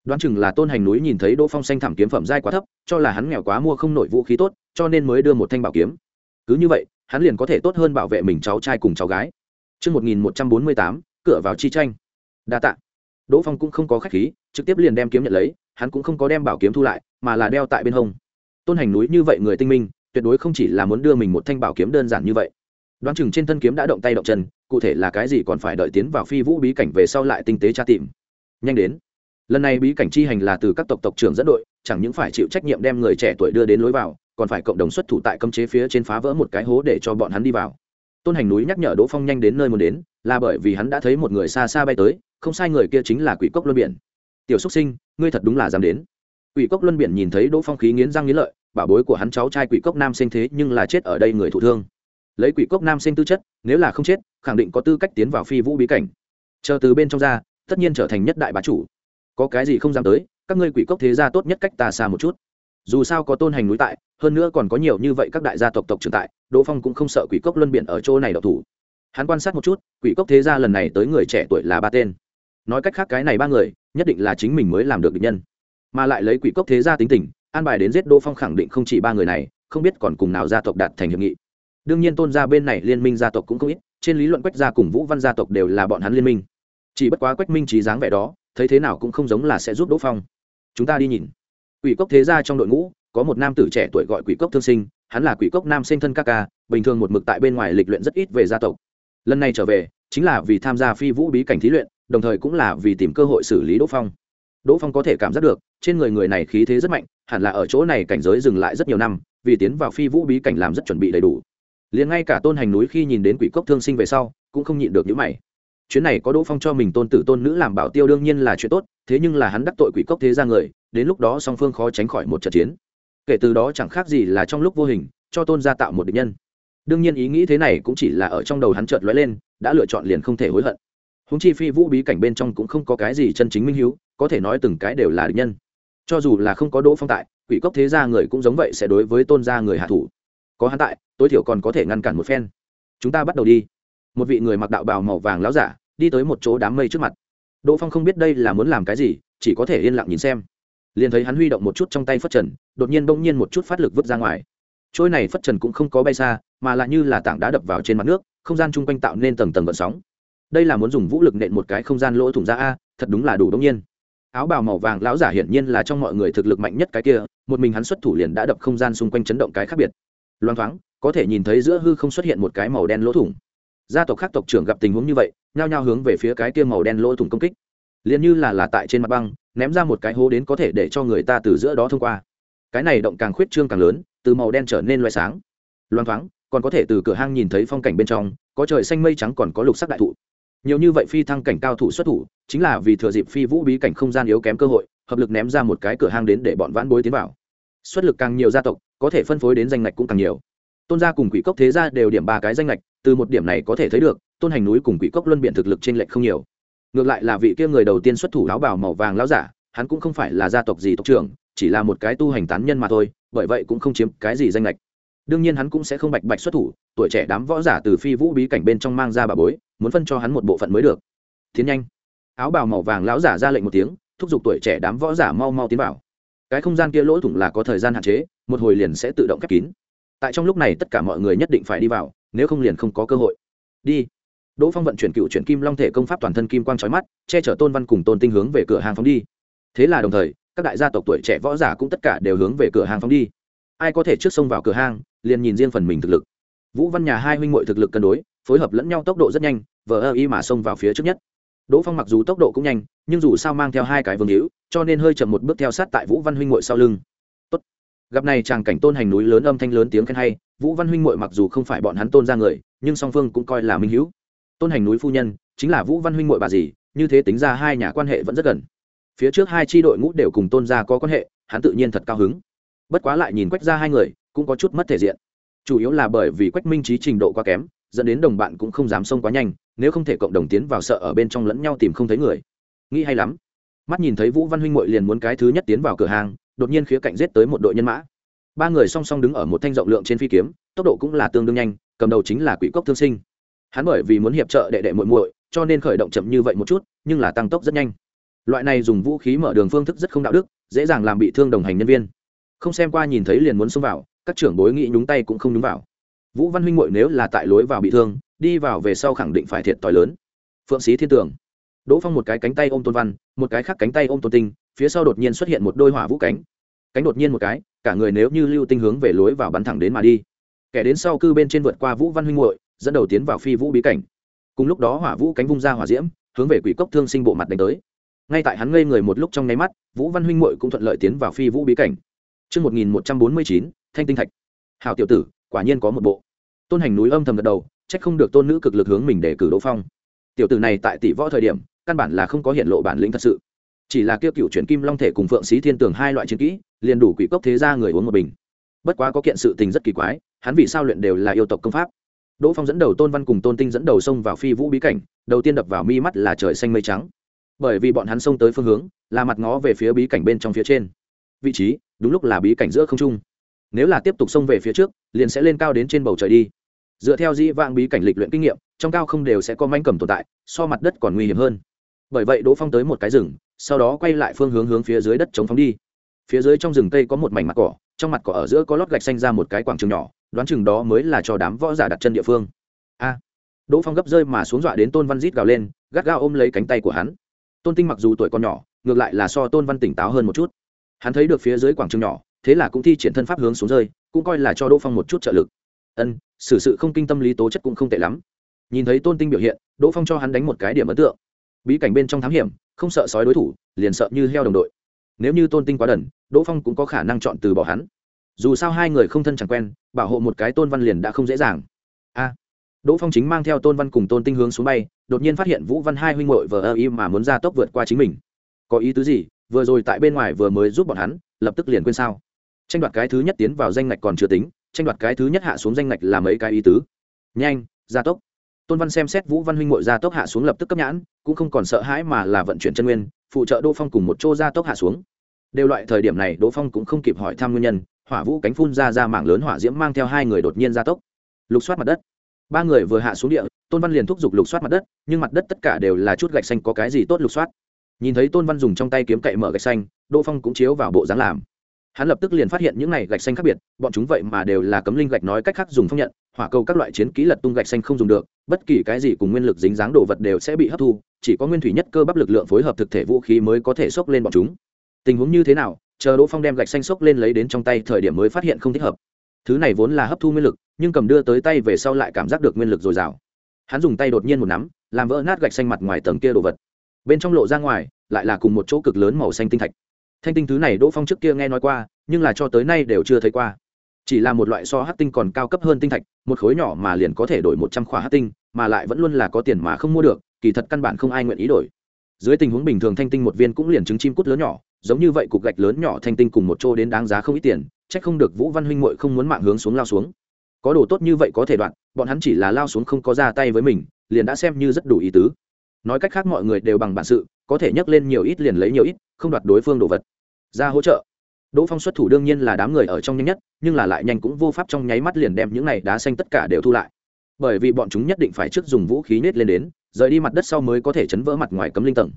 Đoán chừng là tôn hành núi nhìn thấy đỗ phong xanh thảm kiếm phẩm giai quá thấp cho là hắn nghèo quá mua không nổi vũ khí tốt cho nên mới đưa một thanh bảo kiếm. Cứ như vậy hắn liền có thể tốt hơn bảo vệ mình cháu trai cùng cháu gái. Trước 1148, cửa vào chi tranh. Đa tạ. Đỗ Phong cũng không có khách khí, trực tiếp liền đem kiếm nhận lấy, hắn cũng không có đem bảo kiếm thu lại, mà là đeo tại bên hông. Tôn hành núi như vậy người tinh minh, tuyệt đối không chỉ là muốn đưa mình một thanh bảo kiếm đơn giản như vậy. Đoán chừng trên thân kiếm đã động tay động chân, cụ thể là cái gì còn phải đợi tiến vào phi vũ bí cảnh về sau lại tinh tế tra tìm. Nhanh đến lần này bí cảnh chi hành là từ các tộc tộc trưởng dẫn đội chẳng những phải chịu trách nhiệm đem người trẻ tuổi đưa đến lối vào còn phải cộng đồng xuất thủ tại cấm chế phía trên phá vỡ một cái hố để cho bọn hắn đi vào tôn hành núi nhắc nhở đỗ phong nhanh đến nơi muốn đến là bởi vì hắn đã thấy một người xa xa bay tới không sai người kia chính là quỷ cốc luân biển tiểu xúc sinh, ngươi thật đúng là dám đến. Quỷ cốc luân biển nhìn thấy đỗ phong khí nghiến răng nghiến lợi bảo bối của hắn cháu trai quỷ cốc nam sinh thế nhưng là chết ở đây người thụ thương. Lấy quỷ cốc nam sinh tư chất, nếu là không chết, khẳng định có tư cách tiến vào phi vũ bí cảnh. Chờ từ bên trong ra, tất nhiên trở thành nhất đại bá chủ. Có cái gì không dám tới, các ngươi quỷ cốc thế gia tốt nhất cách ta xa một chút. Dù sao có tôn hành núi tại, hơn nữa còn có nhiều như vậy các đại gia tộc tộc trưởng tại, đỗ phong cũng không sợ quỷ cốc luân biển ở chỗ này độc thủ. Hắn quan sát một chút, quỷ cốc thế gia lần này tới người trẻ tuổi là ba tên nói cách khác cái này ba người, nhất định là chính mình mới làm được định nhân. Mà lại lấy quỷ cốc thế gia tính tình, an bài đến giết đỗ phong khẳng định không chỉ ba người này, không biết còn cùng nào gia tộc đạt thành hiệp nghị. Đương nhiên tôn gia bên này liên minh gia tộc cũng không ít, trên lý luận quách gia cùng vũ văn gia tộc đều là bọn hắn liên minh. Chỉ bất quá quách minh trí dáng vẻ đó, thấy thế nào cũng không giống là sẽ giúp đỗ phong. Chúng ta đi nhìn. Quỷ cốc thế gia trong đội ngũ, có một nam tử trẻ tuổi gọi quỷ cốc thương sinh, hắn là quỷ cốc nam sinh thân ca ca, bình thường một mực tại bên ngoài lịch luyện rất ít về gia tộc. Lần này trở về, chính là vì tham gia phi vũ bí cảnh thí luyện đồng thời cũng là vì tìm cơ hội xử lý đỗ phong. Đỗ phong có thể cảm giác được, trên người người này khí thế rất mạnh, hẳn là ở chỗ này cảnh giới dừng lại rất nhiều năm, vì tiến vào phi vũ bí cảnh làm rất chuẩn bị đầy đủ. Liền ngay cả tôn hành núi khi nhìn đến quỷ cốc thương sinh về sau, cũng không nhịn được những mày. Chuyến này có đỗ phong cho mình tôn tử tôn nữ làm bảo tiêu đương nhiên là chuyện tốt, thế nhưng là hắn đắc tội quỷ cốc thế ra người, đến lúc đó song phương khó tránh khỏi một trận chiến. Kể từ đó chẳng khác gì là trong lúc vô hình, cho tôn gia tạo một định nhân. Đương nhiên ý nghĩ thế này cũng chỉ là ở trong đầu hắn chợt lóe lên, đã lựa chọn liền không thể hối hận húng chi phi vũ bí cảnh bên trong cũng không có cái gì chân chính minh hiếu, có thể nói từng cái đều là địch nhân. Cho dù là không có đỗ phong tại, quỷ cốc thế gia người cũng giống vậy sẽ đối với tôn gia người hạ thủ. Có hắn tại, tối thiểu còn có thể ngăn cản một phen. Chúng ta bắt đầu đi. Một vị người mặc đạo bào màu vàng láo giả, đi tới một chỗ đám mây trước mặt. Đỗ phong không biết đây là muốn làm cái gì, chỉ có thể yên lặng nhìn xem. Liền thấy hắn huy động một chút trong tay phất trần, đột nhiên bỗng nhiên một chút phát lực vứt ra ngoài. Trôi này phất trần cũng không có bay xa, mà lại như là tảng đá đập vào trên mặt nước, không gian chung quanh tạo nên tầng tầng gợn sóng đây là muốn dùng vũ lực nện một cái không gian lỗ thủng ra a, thật đúng là đủ đông nhiên. Áo bào màu vàng lão giả hiển nhiên là trong mọi người thực lực mạnh nhất cái kia, một mình hắn xuất thủ liền đã đập không gian xung quanh chấn động cái khác biệt. Loang thoáng, có thể nhìn thấy giữa hư không xuất hiện một cái màu đen lỗ thủng. Gia tộc khác tộc trưởng gặp tình huống như vậy, nhao nhao hướng về phía cái kia màu đen lỗ thủng công kích. Liền như là là tại trên mặt băng, ném ra một cái hố đến có thể để cho người ta từ giữa đó thông qua. Cái này động càng khuyết trương càng lớn, từ màu đen trở nên loay sáng. Loang thoáng, còn có thể từ cửa hang nhìn thấy phong cảnh bên trong, có trời xanh mây trắng còn có lục sắc đại thụ nhiều như vậy phi thăng cảnh cao thủ xuất thủ, chính là vì thừa dịp phi vũ bí cảnh không gian yếu kém cơ hội, hợp lực ném ra một cái cửa hang đến để bọn vãn bối tiến vào. Xuất lực càng nhiều gia tộc, có thể phân phối đến danh ngạch cũng càng nhiều. Tôn gia cùng quỷ cốc thế gia đều điểm ba cái danh lệch từ một điểm này có thể thấy được, tôn hành núi cùng quỷ cốc luân biện thực lực trên lệch không nhiều. Ngược lại là vị kia người đầu tiên xuất thủ áo bào màu vàng lão giả, hắn cũng không phải là gia tộc gì tộc trưởng, chỉ là một cái tu hành tán nhân mà thôi, bởi vậy cũng không chiếm cái gì danh lệch đương nhiên hắn cũng sẽ không bạch bạch xuất thủ, tuổi trẻ đám võ giả từ phi vũ bí cảnh bên trong mang ra bà bối, muốn phân cho hắn một bộ phận mới được. Tiến nhanh. Áo bào màu vàng lão giả ra lệnh một tiếng, thúc giục tuổi trẻ đám võ giả mau mau tiến vào. Cái không gian kia lỗ thủng là có thời gian hạn chế, một hồi liền sẽ tự động khép kín. Tại trong lúc này tất cả mọi người nhất định phải đi vào, nếu không liền không có cơ hội. Đi. Đỗ phong vận chuyển cựu chuyển kim long thể công pháp toàn thân kim quang trói mắt, che chở tôn văn cùng tôn tinh hướng về cửa hàng phóng đi. Thế là đồng thời, các đại gia tộc tuổi trẻ võ giả cũng tất cả đều hướng về cửa hàng phóng đi ai có thể trước sông vào cửa hang, liền nhìn riêng phần mình thực lực. Vũ văn nhà hai huynh m thực lực cân đối phối hợp lẫn nhau tốc độ rất nhanh vờ ơ y mà xông vào phía trước nhất. Đỗ phong mặc dù tốc độ cũng nhanh nhưng dù sao mang theo hai cái vương hữu cho nên hơi chậm một bước theo sát tại vũ văn huynh m sau lưng. Tốt. gặp này chàng cảnh tôn hành núi lớn âm thanh lớn tiếng khen hay vũ văn huynh m mặc dù không phải bọn hắn tôn ra người nhưng song phương cũng coi là minh hữu. Tôn hành núi phu nhân chính là vũ văn huynh m bà gì như thế tính ra hai nhà quan hệ vẫn rất gần. Phía trước hai tri đội ngũ đều cùng tôn gia có quan hệ hắn tự nhiên thật cao hứng bất quá lại nhìn quách ra hai người, cũng có chút mất thể diện. Chủ yếu là bởi vì quách minh trí trình độ quá kém, dẫn đến đồng bạn cũng không dám xông quá nhanh, nếu không thể cộng đồng tiến vào sợ ở bên trong lẫn nhau tìm không thấy người. Nghĩ hay lắm. Mắt nhìn thấy vũ văn huynh mội liền muốn cái thứ nhất tiến vào cửa hàng, đột nhiên khía cạnh giết tới một đội nhân mã. Ba người song song đứng ở một thanh rộng lượng trên phi kiếm, tốc độ cũng là tương đương nhanh, cầm đầu chính là quỷ cốc thương sinh. Hắn bởi vì muốn hiệp trợ đệ đệ muội muội, cho nên khởi động chậm như vậy một chút, nhưng là tăng tốc rất nhanh. Loại này dùng vũ khí mở đường phương thức rất không đạo đức, dễ dàng làm bị thương đồng hành nhân viên không xem qua nhìn thấy liền muốn xông vào, các trưởng bối nghĩ nhúng tay cũng không nhúng vào. Vũ văn huynh ngội nếu là tại lối vào bị thương, đi vào về sau khẳng định phải thiệt t lớn. Phượng sĩ thiên tường. Đỗ phong một cái cánh tay ôm tôn văn, một cái khác cánh tay ôm tôn tinh, phía sau đột nhiên xuất hiện một đôi hỏa vũ cánh. Cánh đột nhiên một cái, cả người nếu như lưu tinh hướng về lối vào bắn thẳng đến mà đi. Kẻ đến sau cư bên trên vượt qua vũ văn huynh ngội dẫn đầu tiến vào phi vũ bí cảnh. Cùng lúc đó hỏa vũ cánh vung ra hỏa diễm, hướng về quỷ cốc thương sinh bộ mặt đánh tới. Ngay tại hắn ngây người một lúc trong nháy mắt, vũ văn huynh ngội cũng thuận lợi tiến vào phi vũ bí cảnh. Trước 1149, thanh tinh thạch. Hảo tiểu tử, quả nhiên có một bộ. Tôn hành núi âm thầm gật đầu, trách không được tôn nữ cực lực hướng mình để cử Đỗ Phong. Tiểu tử này tại tỷ võ thời điểm, căn bản là không có hiện lộ bản lĩnh thật sự. Chỉ là kia cựu chuyển kim long thể cùng phượng sĩ thiên tường hai loại chiến kỹ, liền đủ quỷ cốc thế gia người uống một bình. Bất quá có kiện sự tình rất kỳ quái, hắn vì sao luyện đều là yêu tộc công pháp. Đỗ Phong dẫn đầu Tôn Văn cùng Tôn Tinh dẫn đầu xông vào phi vũ bí cảnh, đầu tiên đập vào mi mắt là trời xanh mây trắng. Bởi vì bọn hắn xông tới phương hướng, là mặt ngó về phía bí cảnh bên trong phía trên. Vị trí, đúng lúc là bí cảnh giữa không trung. Nếu là tiếp tục xông về phía trước, liền sẽ lên cao đến trên bầu trời đi. Dựa theo di vãng bí cảnh lịch luyện kinh nghiệm, trong cao không đều sẽ có manh cầm tồn tại, so mặt đất còn nguy hiểm hơn. Bởi vậy Đỗ Phong tới một cái rừng, sau đó quay lại phương hướng hướng phía dưới đất chống phóng đi. Phía dưới trong rừng cây có một mảnh mặt cỏ, trong mặt cỏ ở giữa có lót gạch xanh ra một cái quảng trường nhỏ, đoán chừng đó mới là cho đám võ giả đặt chân địa phương a đỗ phong gấp rơi mà xuống dọa đến tôn văn rít gào lên gắt gao ôm lấy cánh tay của hắn tôn tinh mặc dù tuổi còn nhỏ ngược lại là so tôn văn tỉnh táo hơn một chút hắn thấy được phía dưới quảng trường nhỏ, thế là cũng thi triển thân pháp hướng xuống rơi, cũng coi là cho đỗ phong một chút trợ lực. Ân, xử sự không kinh tâm lý tố chất cũng không tệ lắm. Nhìn thấy tôn tinh biểu hiện, đỗ phong cho hắn đánh một cái điểm ấn tượng. Bí cảnh bên trong thám hiểm, không sợ sói đối thủ, liền sợ như heo đồng đội. Nếu như tôn tinh quá đần, đỗ phong cũng có khả năng chọn từ bỏ hắn. Dù sao hai người không thân chẳng quen, bảo hộ một cái tôn văn liền đã không dễ dàng. A. Đỗ phong chính mang theo tôn văn cùng tôn tinh hướng xuống bay, đột nhiên phát hiện vũ văn hai huynh hội vờ ơ im mà muốn ra tốc vượt qua chính mình. Có ý tứ gì? Vừa rồi tại bên ngoài vừa mới giúp bọn hắn, lập tức liền quên sao. Tranh đoạt cái thứ nhất tiến vào danh ngạch còn chưa tính, tranh đoạt cái thứ nhất hạ xuống danh ngạch là mấy cái ý tứ? Nhanh, gia tốc. Tôn văn xem xét vũ văn huynh mội gia tốc hạ xuống lập tức cấp nhãn, cũng không còn sợ hãi mà là vận chuyển chân nguyên, phụ trợ đỗ phong cùng một chỗ gia tốc hạ xuống. Đều loại thời điểm này, đỗ phong cũng không kịp hỏi thăm nguyên nhân, hỏa vũ cánh phun ra ra mảng lớn hỏa diễm mang theo hai người đột nhiên gia tốc. Lục soát mặt đất. Ba người vừa hạ xuống địa, tôn văn liền thúc giục lục soát mặt đất, nhưng mặt đất tất cả đều là chút gạch xanh, có cái gì tốt lục soát? Nhìn thấy tôn văn dùng trong tay kiếm cậy mở gạch xanh, đỗ phong cũng chiếu vào bộ dáng làm. Hắn lập tức liền phát hiện những này gạch xanh khác biệt, bọn chúng vậy mà đều là cấm linh gạch nói cách khác dùng phong nhận, hỏa cầu các loại chiến kỹ lật tung gạch xanh không dùng được, bất kỳ cái gì cùng nguyên lực dính dáng đồ vật đều sẽ bị hấp thu, chỉ có nguyên thủy nhất cơ bắp lực lượng phối hợp thực thể vũ khí mới có thể xốc lên bọn chúng. Tình huống như thế nào, chờ đỗ phong đem gạch xanh xốc lên lấy đến trong tay thời điểm mới phát hiện không thích hợp. Thứ này vốn là hấp thu nguyên lực, nhưng cầm đưa tới tay về sau lại cảm giác được nguyên lực dồi dào. Hắn dùng tay đột nhiên một nắm, làm vỡ nát gạch xanh mặt ngoài tầng kia đồ vật bên trong lộ ra ngoài, lại là cùng một chỗ cực lớn màu xanh tinh thạch. Thanh tinh thứ này đỗ phong trước kia nghe nói qua, nhưng là cho tới nay đều chưa thấy qua. Chỉ là một loại so hát tinh còn cao cấp hơn tinh thạch, một khối nhỏ mà liền có thể đổi một trăm khỏa hát tinh, mà lại vẫn luôn là có tiền mà không mua được, kỳ thật căn bản không ai nguyện ý đổi. Dưới tình huống bình thường thanh tinh một viên cũng liền trứng chim cút lớn nhỏ, giống như vậy cục gạch lớn nhỏ thanh tinh cùng một chỗ đến đáng giá không ít tiền c h ắ c không được vũ văn huynh mội không muốn mạng hướng xuống lao xuống. Có đồ tốt như vậy có thể đoạn, bọn hắn chỉ là lao xuống không có ra tay với mình, liền đã xem như rất đủ ý tứ nói cách khác mọi người đều bằng bản sự, có thể nhấc lên nhiều ít liền lấy nhiều ít, không đoạt đối phương đồ vật. Ra hỗ trợ. Đỗ phong xuất thủ đương nhiên là đám người ở trong nhanh nhất, nhưng là lại nhanh cũng vô pháp trong nháy mắt liền đem những này đá xanh tất cả đều thu lại. Bởi vì bọn chúng nhất định phải trước dùng vũ khí nết lên đến, rời đi mặt đất sau mới có thể chấn vỡ mặt ngoài cấm linh tầng.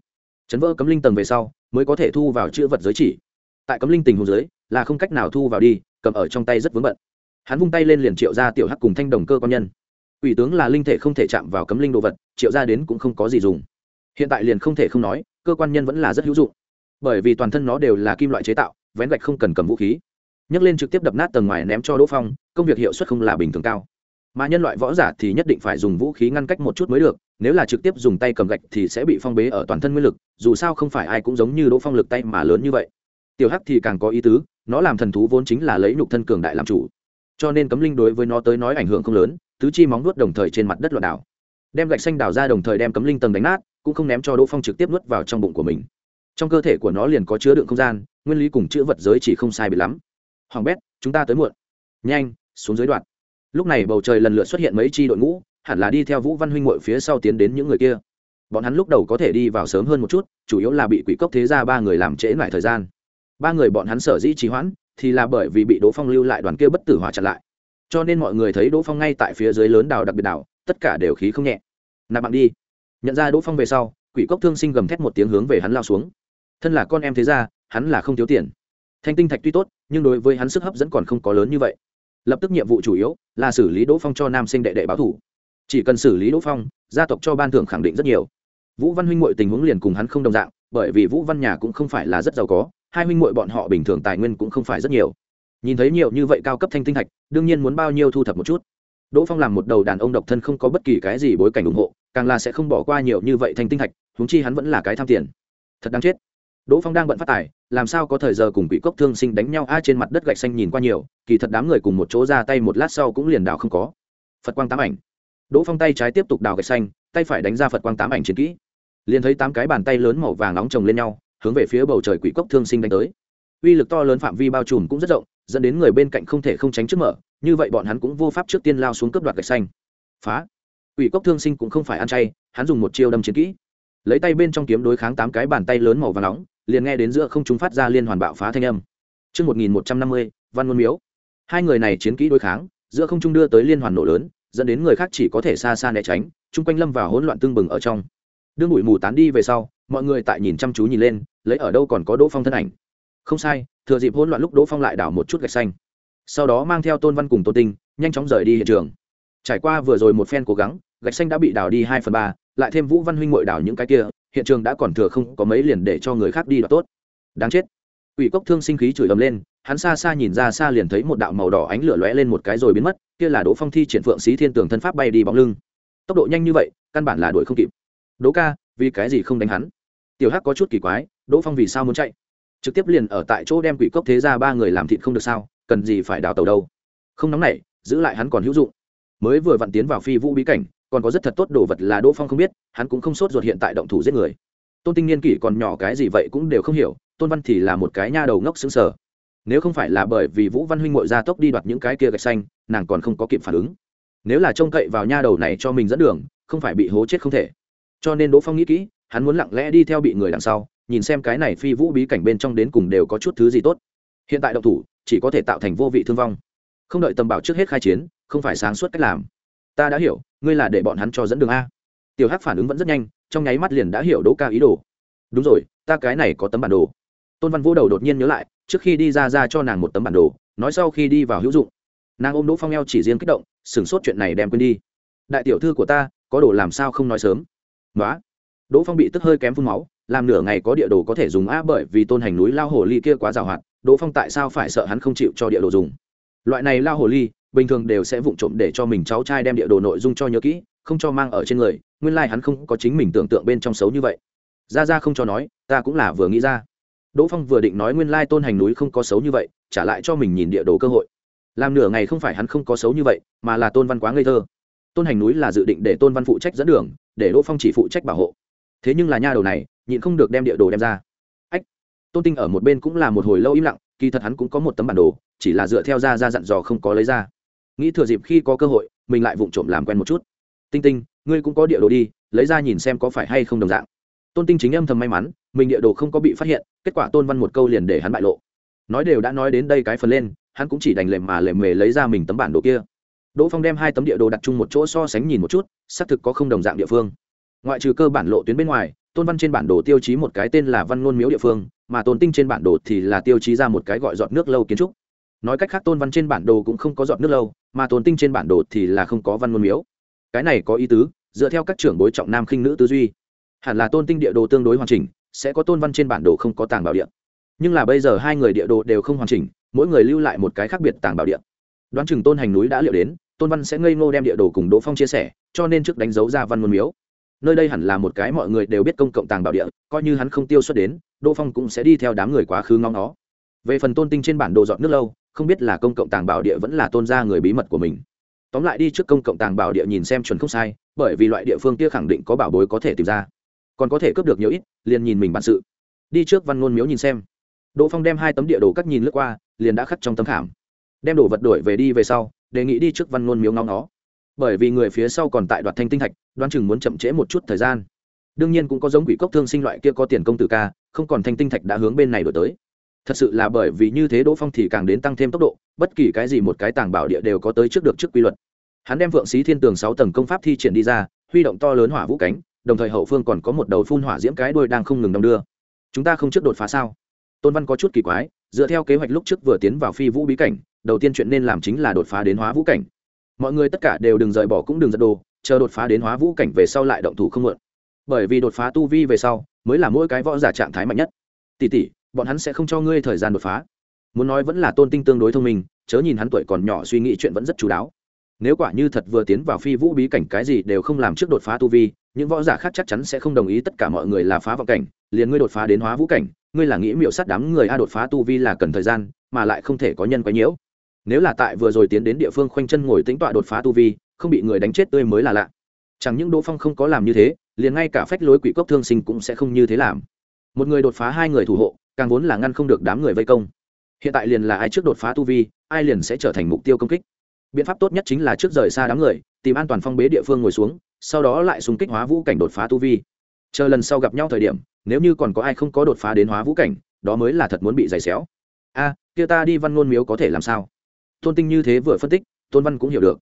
Chấn vỡ cấm linh tầng về sau, mới có thể thu vào chữ vật giới chỉ. Tại cấm linh tình hồ dưới, là không cách nào thu vào đi, cầm ở trong tay rất vướng bận. Hắn vung tay lên liền triệu ra tiểu hắc cùng thanh đồng cơ quan nhân. Ủy tướng là linh thể không thể chạm vào cấm linh đồ vật triệu ra đến cũng không có gì dùng. Hiện tại liền không thể không nói, cơ quan nhân vẫn là rất hữu dụng. Bởi vì toàn thân nó đều là kim loại chế tạo, vén gạch không cần cầm vũ khí. Nhấc lên trực tiếp đập nát tầng ngoài ném cho đỗ phong, công việc hiệu suất không là bình thường cao. Mà nhân loại võ giả thì nhất định phải dùng vũ khí ngăn cách một chút mới được, nếu là trực tiếp dùng tay cầm gạch thì sẽ bị phong bế ở toàn thân nguyên lực, dù sao không phải ai cũng giống như đỗ phong lực tay mà lớn như vậy. Tiểu hắc thì càng có ý tứ, nó làm thần thú vốn chính là lấy nhục thân cường đại làm chủ. Cho nên cấm linh đối với nó tới nói ảnh hưởng không lớn, tứ chi móng nuốt đồng thời trên mặt đất loạn đảo đem gạch xanh đào ra đồng thời đem cấm linh tầng đánh nát, cũng không ném cho đỗ phong trực tiếp nuốt vào trong bụng của mình. Trong cơ thể của nó liền có chứa đựng không gian, nguyên lý cùng chữ vật giới chỉ không sai bị lắm. Hoàng bét, chúng ta tới muộn. Nhanh, xuống dưới đoạn. Lúc này bầu trời lần lượt xuất hiện mấy chi đội ngũ, hẳn là đi theo vũ văn huynh ngội phía sau tiến đến những người kia. Bọn hắn lúc đầu có thể đi vào sớm hơn một chút, chủ yếu là bị quỷ cốc thế ra ba người làm trễ lại thời gian. Ba người bọn hắn sở dĩ trì hoãn, thì là bởi vì bị đỗ phong lưu lại đoàn kia bất tử hỏa chặn lại. Cho nên mọi người thấy đỗ phong ngay tại phía dưới lớn đào đặc biệt đảo tất cả đều khí không nhẹ. Nạp bạn đi. Nhận ra đỗ phong về sau, quỷ cốc thương sinh gầm thét một tiếng hướng về hắn lao xuống. Thân là con em thế ra hắn là không thiếu tiền. Thanh tinh thạch tuy tốt, nhưng đối với hắn sức hấp dẫn còn không có lớn như vậy. Lập tức nhiệm vụ chủ yếu là xử lý đỗ phong cho nam sinh đệ đệ báo thủ. Chỉ cần xử lý đỗ phong, gia tộc cho ban thưởng khẳng định rất nhiều. Vũ văn huynh m tình huống liền cùng hắn không đồng dạng, bởi vì vũ văn nhà cũng không phải là rất giàu có, hai huynh m bọn họ bình thường tài nguyên cũng không phải rất nhiều. Nhìn thấy nhiều như vậy cao cấp thanh tinh thạch, đương nhiên muốn bao nhiêu thu thập một chút đỗ phong làm một đầu đàn ông độc thân không có bất kỳ cái gì bối cảnh ủng hộ, càng là sẽ không bỏ qua nhiều như vậy thanh tinh thạch húng chi hắn vẫn là cái tham tiền. Thật đáng chết. Đỗ phong đang bận phát tài, làm sao có thời giờ cùng quỷ cốc thương sinh đánh nhau, a trên mặt đất gạch xanh nhìn qua nhiều, kỳ thật đám người cùng một chỗ ra tay một lát sau cũng liền đào không có. Phật quang tám ảnh. Đỗ phong tay trái tiếp tục đào gạch xanh, tay phải đánh ra phật quang tám ảnh chiến kỹ. Liền thấy tám cái bàn tay lớn màu vàng nóng chồng lên nhau, hướng về phía bầu trời quỷ cốc thương sinh đánh tới. Uy lực to lớn phạm vi bao trùm cũng rất rộng, dẫn đến người bên cạnh không thể không tránh trước mở như vậy bọn hắn cũng vô pháp trước tiên lao xuống cướp đoạt gạch xanh phá quỷ cốc thương sinh cũng không phải ăn chay hắn dùng một chiêu đâm chiến kỹ lấy tay bên trong kiếm đối kháng tám cái bàn tay lớn màu vàng nóng liền nghe đến giữa không chúng phát ra liên hoàn bạo phá thanh âm Trước 1150, Văn Ngôn Miếu. Hai người này chiến kỹ đối kháng, giữa không trung đưa tới liên hoàn nổ lớn, dẫn đến người khác chỉ có thể xa xa né tránh, chung quanh lâm vào hỗn loạn tương bừng ở trong. Đương bụi mù tán đi về sau, mọi người tại nhìn chăm chú nhìn lên, lấy ở đâu còn có Đỗ Phong thân ảnh. Không sai, thừa dịp hỗn loạn lúc Đỗ Phong lại đảo một chút gạch xanh. Sau đó mang theo Tôn Văn cùng Tô Tinh, nhanh chóng rời đi hiện trường. Trải qua vừa rồi một phen cố gắng, gạch xanh đã bị đào đi hai phần ba, lại thêm Vũ Văn huynh muội đào những cái kia, hiện trường đã còn thừa không có mấy liền để cho người khác đi đoạt tốt. Đáng chết. Ủy cốc thương sinh khí chửi ầm lên hắn xa xa nhìn ra xa liền thấy một đạo màu đỏ ánh lửa lóe lên một cái rồi biến mất kia là đỗ phong thi triển phượng xí thiên tường thân pháp bay đi bóng lưng. Tốc độ nhanh như vậy căn bản là đuổi không kịp. Đỗ ca vì cái gì không đánh hắn? Tiểu hắc có chút kỳ quái đỗ phong vì sao muốn chạy? Trực tiếp liền ở tại chỗ đem quỷ cốc thế ra ba người làm thịt không được sao? Cần gì phải đào tàu đâu. Không nóng nảy, giữ lại hắn còn hữu dụng. Mới vừa vặn tiến vào phi vũ bí cảnh, còn có rất thật tốt đồ vật là đỗ phong không biết, hắn cũng không sốt ruột hiện tại động thủ giết người. Tôn tinh niên kỷ còn nhỏ cái gì vậy cũng đều không hiểu, tôn văn thì là một cái nha đầu ngốc xứng sở nếu không phải là bởi vì vũ văn huynh ngội ra tốc đi đoạt những cái kia gạch xanh, nàng còn không có kịp phản ứng. Nếu là trông cậy vào nha đầu này cho mình dẫn đường, không phải bị hố chết không thể. Cho nên đỗ phong nghĩ kỹ, hắn muốn lặng lẽ đi theo bị người đằng sau, nhìn xem cái này phi vũ bí cảnh bên trong đến cùng đều có chút thứ gì tốt. Hiện tại động thủ chỉ có thể tạo thành vô vị thương vong. Không đợi tầm bảo trước hết khai chiến, không phải sáng suốt cách làm. Ta đã hiểu, ngươi là để bọn hắn cho dẫn đường a. Tiểu hắc phản ứng vẫn rất nhanh, trong nháy mắt liền đã hiểu đỗ ca ý đồ. Đúng rồi, ta cái này có tấm bản đồ. Tôn văn vô đầu đột nhiên nhớ lại, trước khi đi ra ra cho nàng một tấm bản đồ, nói sau khi đi vào hữu dụng. Nàng ôm đỗ phong eo chỉ riêng kích động, sửng sốt chuyện này đem quên đi. Đại tiểu thư của ta, có đồ làm sao không nói sớm? Nói đỗ phong bị tức hơi kém phun máu, làm nửa ngày có địa đồ có thể dùng a bởi vì tôn hành núi lao hồ ly kia quá giàu hoạt đỗ phong tại sao phải sợ hắn không chịu cho địa đồ dùng? Loại này lao hồ ly, bình thường đều sẽ vụng trộm để cho mình cháu trai đem địa đồ nội dung cho nhớ kỹ, không cho mang ở trên người, nguyên lai、like、hắn không có chính mình tưởng tượng bên trong xấu như vậy. Ra ra không cho nói, ta cũng là vừa nghĩ ra. Đỗ phong vừa định nói nguyên lai tôn hành núi không có xấu như vậy, trả lại cho mình nhìn địa đồ cơ hội. Làm nửa ngày không phải hắn không có xấu như vậy, mà là tôn văn quá ngây thơ. Tôn hành núi là dự định để tôn văn phụ trách dẫn đường, để đỗ phong chỉ phụ trách bảo hộ. Thế nhưng là nha đầu này, nhịn không được đem địa đồ đem ra tôn tinh ở một bên cũng là một hồi lâu im lặng kỳ thật hắn cũng có một tấm bản đồ chỉ là dựa theo ra ra dặn dò không có lấy ra nghĩ thừa dịp khi có cơ hội mình lại vụng trộm làm quen một chút tinh tinh ngươi cũng có địa đồ đi lấy ra nhìn xem có phải hay không đồng dạng tôn tinh chính âm thầm may mắn mình địa đồ không có bị phát hiện kết quả tôn văn một câu liền để hắn bại lộ nói đều đã nói đến đây cái phần lên hắn cũng chỉ đành lềm mà lềm mề lấy ra mình tấm bản đồ kia đỗ phong đem hai tấm địa đồ đặt chung một chỗ so sánh nhìn một chút xác thực có không đồng dạng địa phương ngoại trừ cơ bản lộ tuyến bên ngoài tôn văn trên bản đồ tiêu chí một cái tên là văn ngôn miếu địa phương, mà tôn tinh trên bản đồ thì là tiêu chí ra một cái gọi giọt nước lâu kiến trúc. Nói cách khác, tôn văn trên bản đồ cũng không có giọt nước lâu, mà tôn tinh trên bản đồ thì là không có văn ngôn miếu. Cái này có ý tứ, dựa theo các trưởng bối trọng nam khinh nữ tư duy. Hẳn là tôn tinh địa đồ tương đối hoàn chỉnh, sẽ có tôn văn trên bản đồ không có tàng bảo địa nhưng là bây giờ hai người địa đồ đều không hoàn chỉnh, mỗi người lưu lại một cái khác biệt tàng bảo địa đoán chừng tôn hành núi đã liệu đến, tôn văn sẽ ngây ngô đem địa đồ cùng đỗ phong chia sẻ, cho nên trước đánh dấu ra văn ngôn miếu nơi đây hẳn là một cái mọi người đều biết công cộng tàng bảo địa, coi như hắn không tiêu xuất đến, đỗ phong cũng sẽ đi theo đám người quá khứ ngóng nó về phần tôn tinh trên bản đồ dọn nước lâu, không biết là công cộng tàng bảo địa vẫn là tôn gia người bí mật của mình. Tóm lại đi trước công cộng tàng bảo địa nhìn xem chuẩn không sai, bởi vì loại địa phương kia khẳng định có bảo bối có thể tìm ra. Còn có thể cướp được nhiều ít, liền nhìn mình bản sự. Đi trước văn ngôn miếu nhìn xem. Đỗ phong đem hai tấm địa đồ cắt nhìn lướt qua, liền đã khắc trong tấm khảm. Đem đồ vật đổi về đi về sau, đề nghị đi trước văn ngôn miếu ngóng nó bởi vì người phía sau còn tại đoạt thanh tinh thạch đoán chừng muốn chậm trễ một chút thời gian. Đương nhiên cũng có giống quỷ cốc thương sinh loại kia có tiền công tử ca, không còn thanh tinh thạch đã hướng bên này đổi tới. Thật sự là bởi vì như thế đỗ phong thì càng đến tăng thêm tốc độ, bất kỳ cái gì một cái tàng bảo địa đều có tới trước được trước quy luật. Hắn đem vượng sĩ thiên tường sáu tầng công pháp thi triển đi ra, huy động to lớn hỏa vũ cánh, đồng thời hậu phương còn có một đầu phun hỏa diễm cái đuôi đang không ngừng đong đưa. Chúng ta không trước đột phá sao? Tôn văn có chút kỳ quái, dựa theo kế hoạch lúc trước vừa tiến vào phi vũ bí cảnh, đầu tiên chuyện nên làm chính là đột phá đến hóa vũ cảnh. Mọi người tất cả đều đừng rời bỏ cũng đừng giật đồ chờ đột phá đến hóa vũ cảnh về sau lại động thủ không mượn. Bởi vì đột phá tu vi về sau mới là mỗi cái võ giả trạng thái mạnh nhất. Tỷ tỷ, bọn hắn sẽ không cho ngươi thời gian đột phá. Muốn nói vẫn là tôn tinh tương đối thông minh, chớ nhìn hắn tuổi còn nhỏ suy nghĩ chuyện vẫn rất chú đáo. Nếu quả như thật vừa tiến vào phi vũ bí cảnh cái gì đều không làm trước đột phá tu vi, những võ giả khác chắc chắn sẽ không đồng ý tất cả mọi người là phá vọng cảnh, liền ngươi đột phá đến hóa vũ cảnh, ngươi là nghĩ miệu sát đám người a, đột phá tu vi là cần thời gian, mà lại không thể có nhân quấy nhiễu. Nếu là tại vừa rồi tiến đến địa phương khoanh chân ngồi tĩnh tọa đột phá tu vi không bị người đánh chết tươi mới là lạ. Chẳng những đỗ phong không có làm như thế, liền ngay cả phách lối quỷ cốc thương sinh cũng sẽ không như thế làm. Một người đột phá hai người thủ hộ, càng vốn là ngăn không được đám người vây công. Hiện tại liền là ai trước đột phá tu vi, ai liền sẽ trở thành mục tiêu công kích. Biện pháp tốt nhất chính là trước rời xa đám người, tìm an toàn phong bế địa phương ngồi xuống, sau đó lại xung kích hóa vũ cảnh đột phá tu vi. Chờ lần sau gặp nhau thời điểm, nếu như còn có ai không có đột phá đến hóa vũ cảnh, đó mới là thật muốn bị giày xéo. A, kia ta đi văn ngôn miếu có thể làm sao? Tôn tinh như thế vừa phân tích, tôn văn cũng hiểu được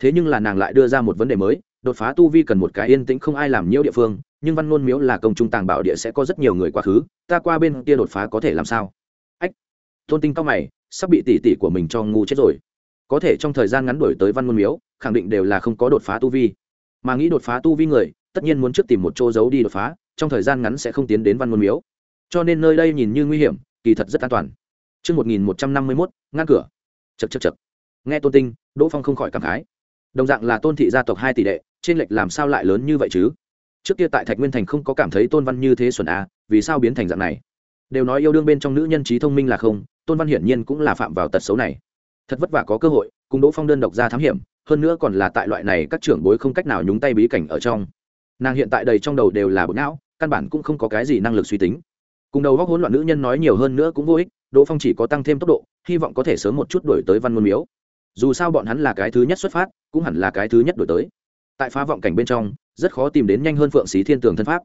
thế nhưng là nàng lại đưa ra một vấn đề mới đột phá tu vi cần một cái yên tĩnh không ai làm nhiễu địa phương nhưng văn ngôn miếu là công trung tàng bảo địa sẽ có rất nhiều người quá khứ ta qua bên kia đột phá có thể làm sao ách tôn tinh cao mày sắp bị tỉ tỉ của mình cho ngu chết rồi có thể trong thời gian ngắn đổi tới văn ngôn miếu khẳng định đều là không có đột phá tu vi mà nghĩ đột phá tu vi người tất nhiên muốn trước tìm một chỗ giấu đi đột phá trong thời gian ngắn sẽ không tiến đến văn ngôn miếu cho nên nơi đây nhìn như nguy hiểm kỳ thật rất an toàn Trước 1151, ngăn cửa. Chậc chậc chậc. Nghe Tôn Tinh, Đỗ Phong không khỏi cảm khái. Đồng dạng là Tôn thị gia tộc hai tỷ đệ, trên lệch làm sao lại lớn như vậy chứ? Trước kia tại Thạch Nguyên Thành không có cảm thấy Tôn Văn như thế xuẩn à, vì sao biến thành dạng này? Đều nói yêu đương bên trong nữ nhân trí thông minh là không, Tôn Văn hiển nhiên cũng là phạm vào tật xấu này. Thật vất vả có cơ hội, cùng Đỗ Phong đơn độc ra thám hiểm, hơn nữa còn là tại loại này các trưởng bối không cách nào nhúng tay bí cảnh ở trong nàng hiện tại đầy trong đầu đều là bộ não căn bản cũng không có cái gì năng lực suy tính cùng đầu góc hỗn loạn nữ nhân nói nhiều hơn nữa cũng vô ích đỗ phong chỉ có tăng thêm tốc độ hy vọng có thể sớm một chút đổi tới văn môn miếu dù sao bọn hắn là cái thứ nhất xuất phát, cũng hẳn là cái thứ nhất đổi tới. Tại phá vọng cảnh bên trong, rất khó tìm đến nhanh hơn phượng xí thiên tường thân pháp.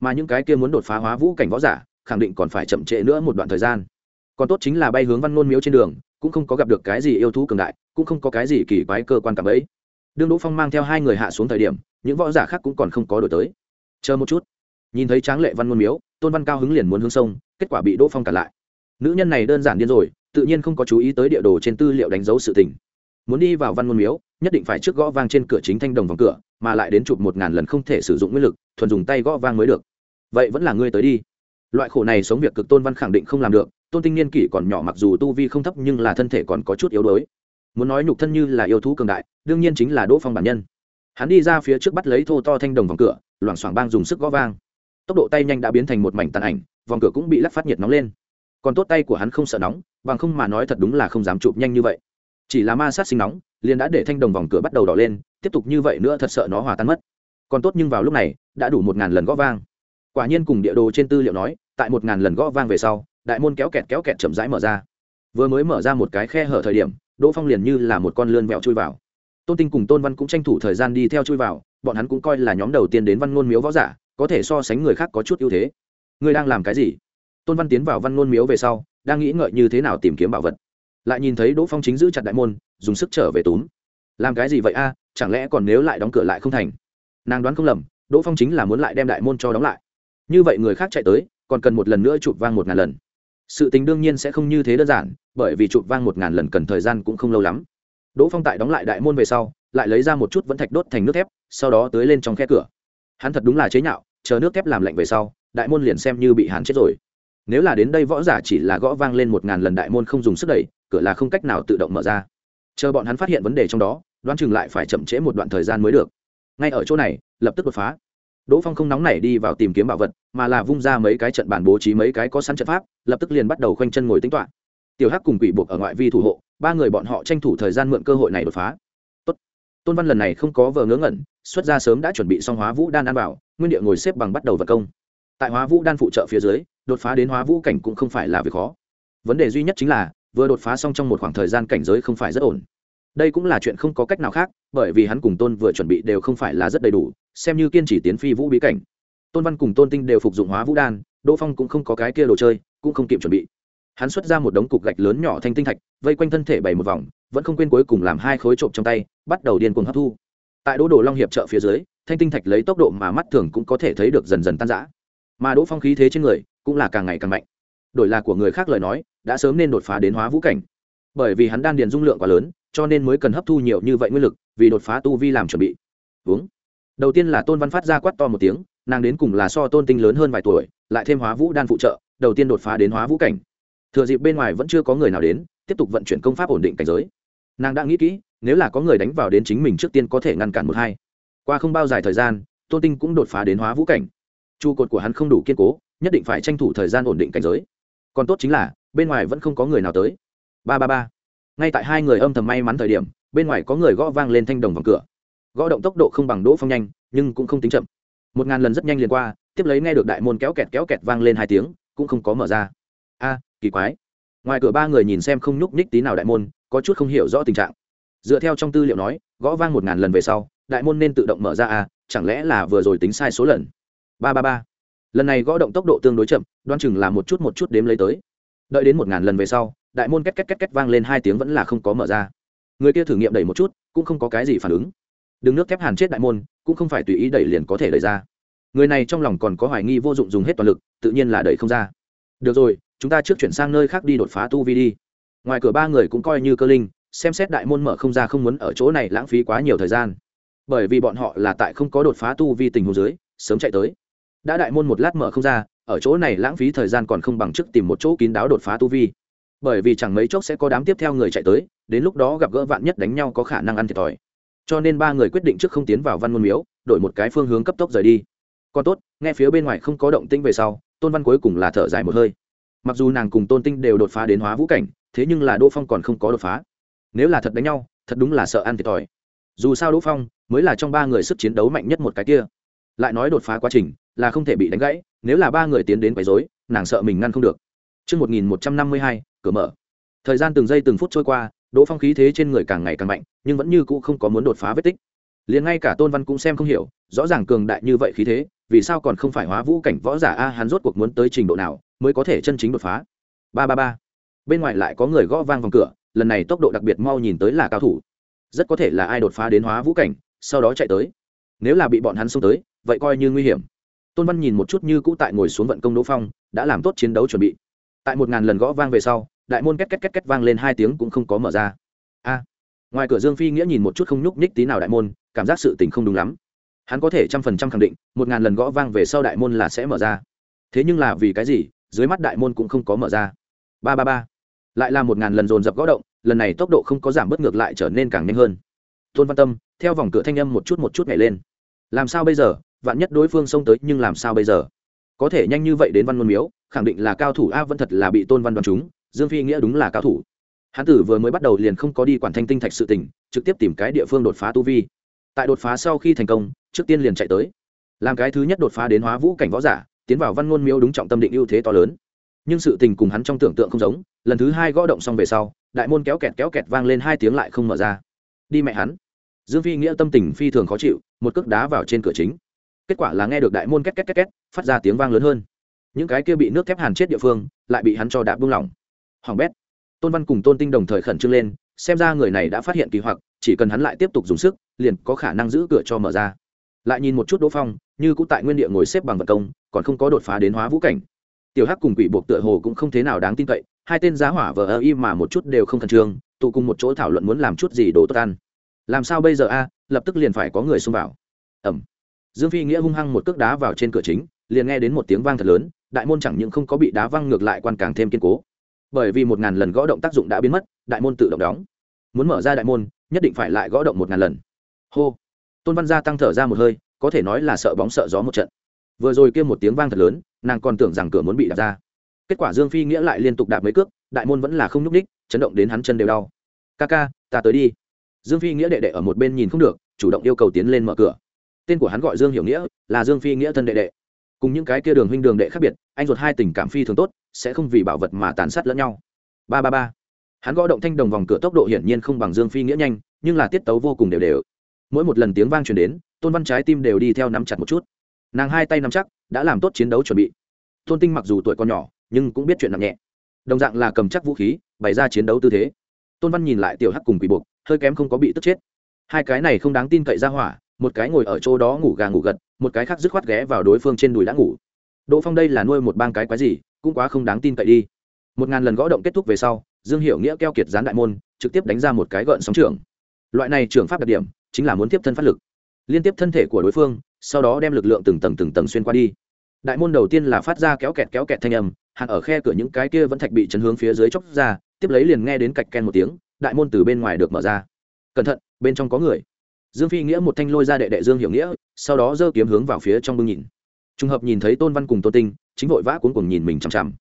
Mà những cái kia muốn đột phá hóa vũ cảnh võ giả, khẳng định còn phải chậm trễ nữa một đoạn thời gian. Còn tốt chính là bay hướng văn ngôn miếu trên đường, cũng không có gặp được cái gì yêu thú cường đại, cũng không có cái gì kỳ quái cơ quan cảm ấy. Đương đỗ phong mang theo hai người hạ xuống thời điểm, những võ giả khác cũng còn không có đổi tới. Chờ một chút. Nhìn thấy tráng lệ văn ngôn miếu, tôn văn cao hứng liền muốn hướng sông, kết quả bị đỗ phong cản lại. Nữ nhân này đơn giản điên rồi, tự nhiên không có chú ý tới địa đồ trên tư liệu đánh dấu sự tình muốn đi vào văn môn miếu, nhất định phải trước gõ vang trên cửa chính thanh đồng vòng cửa, mà lại đến chụp một ngàn lần không thể sử dụng nguyên lực, thuần dùng tay gõ vang mới được. Vậy vẫn là ngươi tới đi. Loại khổ này sống việc cực tôn văn khẳng định không làm được, tôn tinh niên kỷ còn nhỏ mặc dù tu vi không thấp nhưng là thân thể còn có chút yếu đuối. Muốn nói nhục thân như là yêu thú cường đại, đương nhiên chính là đỗ phong bản nhân. Hắn đi ra phía trước bắt lấy thô to thanh đồng vòng cửa, loảng xoảng bang dùng sức gõ vang. Tốc độ tay nhanh đã biến thành một mảnh tàn ảnh, vòng cửa cũng bị lắc phát nhiệt nóng lên. Còn tốt tay của hắn không sợ nóng, bằng không mà nói thật đúng là không dám chụp nhanh như vậy chỉ là ma sát sinh nóng, liền đã để thanh đồng vòng cửa bắt đầu đỏ lên, tiếp tục như vậy nữa thật sợ nó hòa tan mất. Còn tốt nhưng vào lúc này, đã đủ một ngàn lần gõ vang. Quả nhiên cùng địa đồ trên tư liệu nói, tại một ngàn lần gõ vang về sau, đại môn kéo kẹt kéo kẹt chậm rãi mở ra. Vừa mới mở ra một cái khe hở thời điểm, đỗ phong liền như là một con lươn vẹo chui vào. Tôn tinh cùng tôn văn cũng tranh thủ thời gian đi theo chui vào, bọn hắn cũng coi là nhóm đầu tiên đến văn ngôn miếu võ giả, có thể so sánh người khác có chút ưu thế. Ngươi đang làm cái gì? Tôn văn tiến vào văn ngôn miếu về sau, đang nghĩ ngợi như thế nào tìm kiếm bảo vật lại nhìn thấy đỗ phong chính giữ chặt đại môn, dùng sức trở về túm. Làm cái gì vậy a, chẳng lẽ còn nếu lại đóng cửa lại không thành? Nàng đoán không lầm, đỗ phong chính là muốn lại đem đại môn cho đóng lại. Như vậy người khác chạy tới, còn cần một lần nữa chụp vang một ngàn lần. Sự tình đương nhiên sẽ không như thế đơn giản, bởi vì chụp vang một ngàn lần cần thời gian cũng không lâu lắm. Đỗ phong tại đóng lại đại môn về sau, lại lấy ra một chút vẫn thạch đốt thành nước thép, sau đó tới lên trong khe cửa. Hắn thật đúng là chế nhạo, chờ nước thép làm lạnh về sau, đại môn liền xem như bị hắn chết rồi. Nếu là đến đây võ giả chỉ là gõ vang lên một ngàn lần đại môn không dùng sức đẩy cửa là không cách nào tự động mở ra. Chờ bọn hắn phát hiện vấn đề trong đó, đoán chừng lại phải chậm trễ một đoạn thời gian mới được. Ngay ở chỗ này, lập tức đột phá. Đỗ phong không nóng nảy đi vào tìm kiếm bảo vật, mà là vung ra mấy cái trận bản bố trí mấy cái có sẵn trận pháp, lập tức liền bắt đầu khoanh chân ngồi tính toán. Tiểu hắc cùng quỷ buộc ở ngoại vi thủ hộ, ba người bọn họ tranh thủ thời gian mượn cơ hội này đột phá. Tốt. tôn văn lần này không có vờ ngớ ngẩn, xuất ra sớm đã chuẩn bị xong hóa vũ đan ăn vào, nguyên địa ngồi xếp bằng bắt đầu vật công. Tại hóa vũ đan phụ trợ phía dưới, đột phá đến hóa vũ cảnh cũng không phải là việc khó. Vấn đề duy nhất chính là vừa đột phá xong trong một khoảng thời gian cảnh giới không phải rất ổn. Đây cũng là chuyện không có cách nào khác, bởi vì hắn cùng tôn vừa chuẩn bị đều không phải là rất đầy đủ, xem như kiên trì tiến phi vũ bí cảnh. Tôn văn cùng tôn tinh đều phục dụng hóa vũ đan, đỗ phong cũng không có cái kia đồ chơi, cũng không kịp chuẩn bị. Hắn xuất ra một đống cục gạch lớn nhỏ thanh tinh thạch, vây quanh thân thể bảy một vòng, vẫn không quên cuối cùng làm hai khối trộm trong tay, bắt đầu điên cuồng hấp thu. Tại đỗ đồ long hiệp trợ phía dưới, thanh tinh thạch lấy tốc độ mà mắt thường cũng có thể thấy được dần dần tan rã. Mà đỗ phong khí thế trên người cũng là càng ngày càng mạnh. Đổi là của người khác lời nói đã sớm nên đột phá đến hóa vũ cảnh. Bởi vì hắn đan điền dung lượng quá lớn, cho nên mới cần hấp thu nhiều như vậy nguyên lực, vì đột phá tu vi làm chuẩn bị. Uống. Đầu tiên là tôn văn phát ra quát to một tiếng, nàng đến cùng là so tôn tinh lớn hơn vài tuổi, lại thêm hóa vũ đan phụ trợ, đầu tiên đột phá đến hóa vũ cảnh. Thừa dịp bên ngoài vẫn chưa có người nào đến, tiếp tục vận chuyển công pháp ổn định cảnh giới. Nàng đã nghĩ kỹ, nếu là có người đánh vào đến chính mình trước tiên có thể ngăn cản một hai. Qua không bao dài thời gian, tôn tinh cũng đột phá đến hóa vũ cảnh. Trụ cột của hắn không đủ kiên cố, nhất định phải tranh thủ thời gian ổn định cảnh giới còn tốt chính là, bên ngoài vẫn không có người nào tới. Ba ba ba. Ngay tại hai người âm thầm may mắn thời điểm, bên ngoài có người gõ vang lên thanh đồng vòng cửa. Gõ động tốc độ không bằng đỗ phong nhanh, nhưng cũng không tính chậm. Một ngàn lần rất nhanh liền qua, tiếp lấy nghe được đại môn kéo kẹt kéo kẹt vang lên hai tiếng, cũng không có mở ra. A, kỳ quái. Ngoài cửa ba người nhìn xem không nhúc nhích tí nào đại môn, có chút không hiểu rõ tình trạng. Dựa theo trong tư liệu nói, gõ vang một ngàn lần về sau, đại môn nên tự động mở ra a, chẳng lẽ là vừa rồi tính sai số lần? Ba ba ba lần này gõ động tốc độ tương đối chậm đoan chừng là một chút một chút đếm lấy tới. Đợi đến một ngàn lần về sau, đại môn két két két két vang lên hai tiếng vẫn là không có mở ra. Người kia thử nghiệm đẩy một chút, cũng không có cái gì phản ứng. Đừng nước thép hàn chết đại môn, cũng không phải tùy ý đẩy liền có thể đẩy ra. Người này trong lòng còn có hoài nghi vô dụng dùng hết toàn lực, tự nhiên là đẩy không ra. Được rồi, chúng ta trước chuyển sang nơi khác đi đột phá tu vi đi. Ngoài cửa ba người cũng coi như cơ linh, xem xét đại môn mở không ra không muốn ở chỗ này lãng phí quá nhiều thời gian. Bởi vì bọn họ là tại không có đột phá tu vi tình hồ dưới, sớm chạy tới đã đại môn một lát mở không ra, ở chỗ này lãng phí thời gian còn không bằng trước tìm một chỗ kín đáo đột phá tu vi. Bởi vì chẳng mấy chốc sẽ có đám tiếp theo người chạy tới, đến lúc đó gặp gỡ vạn nhất đánh nhau có khả năng ăn thiệt thòi. Cho nên ba người quyết định trước không tiến vào văn môn miếu, đổi một cái phương hướng cấp tốc rời đi. Còn tốt, nghe phía bên ngoài không có động tĩnh về sau, tôn văn cuối cùng là thở dài một hơi. Mặc dù nàng cùng tôn tinh đều đột phá đến hóa vũ cảnh, thế nhưng là đỗ phong còn không có đột phá. Nếu là thật đánh nhau, thật đúng là sợ ăn thiệt thòi. Dù sao đỗ phong mới là trong ba người sức chiến đấu mạnh nhất một cái kia. Lại nói đột phá quá trình là không thể bị đánh gãy nếu là ba người tiến đến quấy rối nàng sợ mình ngăn không được Trước 1152, cửa mở. Thời gian từng giây từng phút trôi qua, Đỗ Phong khí thế trên người càng ngày càng mạnh, nhưng vẫn như cũ không có muốn đột phá vết tích. Liền ngay cả Tôn Văn cũng xem không hiểu, rõ ràng cường đại như vậy khí thế, vì sao còn không phải hóa vũ cảnh võ giả a hắn rốt cuộc muốn tới trình độ nào mới có thể chân chính đột phá. Ba ba ba. Bên ngoài lại có người gõ vang vòng cửa, lần này tốc độ đặc biệt mau nhìn tới là cao thủ. Rất có thể là ai đột phá đến hóa vũ cảnh, sau đó chạy tới. Nếu là bị bọn hắn xông tới, vậy coi như nguy hiểm tôn văn nhìn một chút như cũ tại ngồi xuống vận công đỗ phong, đã làm tốt chiến đấu chuẩn bị. Tại một ngàn lần gõ vang về sau, đại môn két két két két vang lên hai tiếng cũng không có mở ra. A, ngoài cửa dương phi nghĩa nhìn một chút không nhúc nhích tí nào đại môn, cảm giác sự tình không đúng lắm. Hắn có thể trăm phần trăm khẳng định, một ngàn lần gõ vang về sau đại môn là sẽ mở ra. Thế nhưng là vì cái gì, dưới mắt đại môn cũng không có mở ra. Ba ba ba, lại là một ngàn lần dồn dập gõ động, lần này tốc độ không có giảm bất ngược lại trở nên càng nhanh hơn. Tôn văn tâm, theo vòng cửa thanh âm một chút một chút nhảy lên. Làm sao bây giờ? Vạn nhất đối phương xông tới nhưng làm sao bây giờ? Có thể nhanh như vậy đến văn môn miếu, khẳng định là cao thủ a vẫn thật là bị tôn văn đoàn chúng, dương phi nghĩa đúng là cao thủ. Hán tử vừa mới bắt đầu liền không có đi quản thanh tinh thạch sự tình, trực tiếp tìm cái địa phương đột phá tu vi. Tại đột phá sau khi thành công, trước tiên liền chạy tới. Làm cái thứ nhất đột phá đến hóa vũ cảnh võ giả, tiến vào văn ngôn miếu đúng trọng tâm định ưu thế to lớn. Nhưng sự tình cùng hắn trong tưởng tượng không giống, lần thứ hai gõ động xong về sau, đại môn kéo kẹt kéo kẹt vang lên hai tiếng lại không mở ra. Đi mẹ hắn. Dương phi nghĩa tâm tình phi thường khó chịu, một cước đá vào trên cửa chính kết quả là nghe được đại môn két két két két, phát ra tiếng vang lớn hơn. Những cái kia bị nước thép hàn chết địa phương, lại bị hắn cho đạp buông lỏng. Hoàng bét, tôn văn cùng tôn tinh đồng thời khẩn trương lên, xem ra người này đã phát hiện kỳ hoặc, chỉ cần hắn lại tiếp tục dùng sức, liền có khả năng giữ cửa cho mở ra. Lại nhìn một chút đỗ phong, như cũng tại nguyên địa ngồi xếp bằng vật công, còn không có đột phá đến hóa vũ cảnh. Tiểu hắc cùng quỷ buộc tựa hồ cũng không thế nào đáng tin cậy, hai tên giá hỏa vờ ơ y mà một chút đều không khẩn trương, tụ cùng một chỗ thảo luận muốn làm chút gì đồ tốt ăn. Làm sao bây giờ a? Lập tức liền phải có người xông vào. Ẩm dương phi nghĩa hung hăng một cước đá vào trên cửa chính, liền nghe đến một tiếng vang thật lớn, đại môn chẳng những không có bị đá văng ngược lại quan càng thêm kiên cố. Bởi vì một ngàn lần gõ động tác dụng đã biến mất, đại môn tự động đóng. Muốn mở ra đại môn, nhất định phải lại gõ động một ngàn lần. Hô. Tôn văn gia tăng thở ra một hơi, có thể nói là sợ bóng sợ gió một trận. Vừa rồi kia một tiếng vang thật lớn, nàng còn tưởng rằng cửa muốn bị đạp ra. Kết quả dương phi nghĩa lại liên tục đạp mấy cước, đại môn vẫn là không nhúc ních chấn động đến hắn chân đều đau. Ca ca, ta tới đi. Dương phi nghĩa đệ đệ ở một bên nhìn không được, chủ động yêu cầu tiến lên mở cửa tên của hắn gọi dương hiểu nghĩa, là dương phi nghĩa thân đệ đệ. Cùng những cái kia đường huynh đường đệ khác biệt, anh ruột hai tình cảm phi thường tốt, sẽ không vì bảo vật mà tàn sát lẫn nhau. Ba ba ba. Hắn gõ động thanh đồng vòng cửa tốc độ hiển nhiên không bằng dương phi nghĩa nhanh, nhưng là tiết tấu vô cùng đều đều. Mỗi một lần tiếng vang truyền đến, tôn văn trái tim đều đi theo nắm chặt một chút. Nàng hai tay nắm chắc, đã làm tốt chiến đấu chuẩn bị. Tôn tinh mặc dù tuổi còn nhỏ, nhưng cũng biết chuyện nặng nhẹ. Đồng dạng là cầm chắc vũ khí, bày ra chiến đấu tư thế. Tôn văn nhìn lại tiểu hắc cùng quỷ buộc, hơi kém không có bị tức chết. Hai cái này không đáng tin cậy ra hỏa một cái ngồi ở chỗ đó ngủ gà ngủ gật, một cái khác dứt khoát ghé vào đối phương trên đùi đã ngủ. Đỗ phong đây là nuôi một bang cái quái gì, cũng quá không đáng tin cậy đi. Một ngàn lần gõ động kết thúc về sau, dương hiểu nghĩa keo kiệt gián đại môn, trực tiếp đánh ra một cái gợn sóng trường loại này trường pháp đặc điểm, chính là muốn tiếp thân phát lực. Liên tiếp thân thể của đối phương, sau đó đem lực lượng từng tầng từng tầng xuyên qua đi. Đại môn đầu tiên là phát ra kéo kẹt kéo kẹt thanh âm hạt ở khe cửa những cái kia vẫn thạch bị chấn hướng phía dưới chóc ra, tiếp lấy liền nghe đến cạch ken một tiếng, đại môn từ bên ngoài được mở ra. Cẩn thận, bên trong có người dương phi nghĩa một thanh lôi ra đệ đệ dương hiểu nghĩa, sau đó giơ kiếm hướng vào phía trong bưng nhìn. Trùng hợp nhìn thấy tôn văn cùng tôn tinh, chính vội vã cuốn cùng nhìn mình chằm chằm.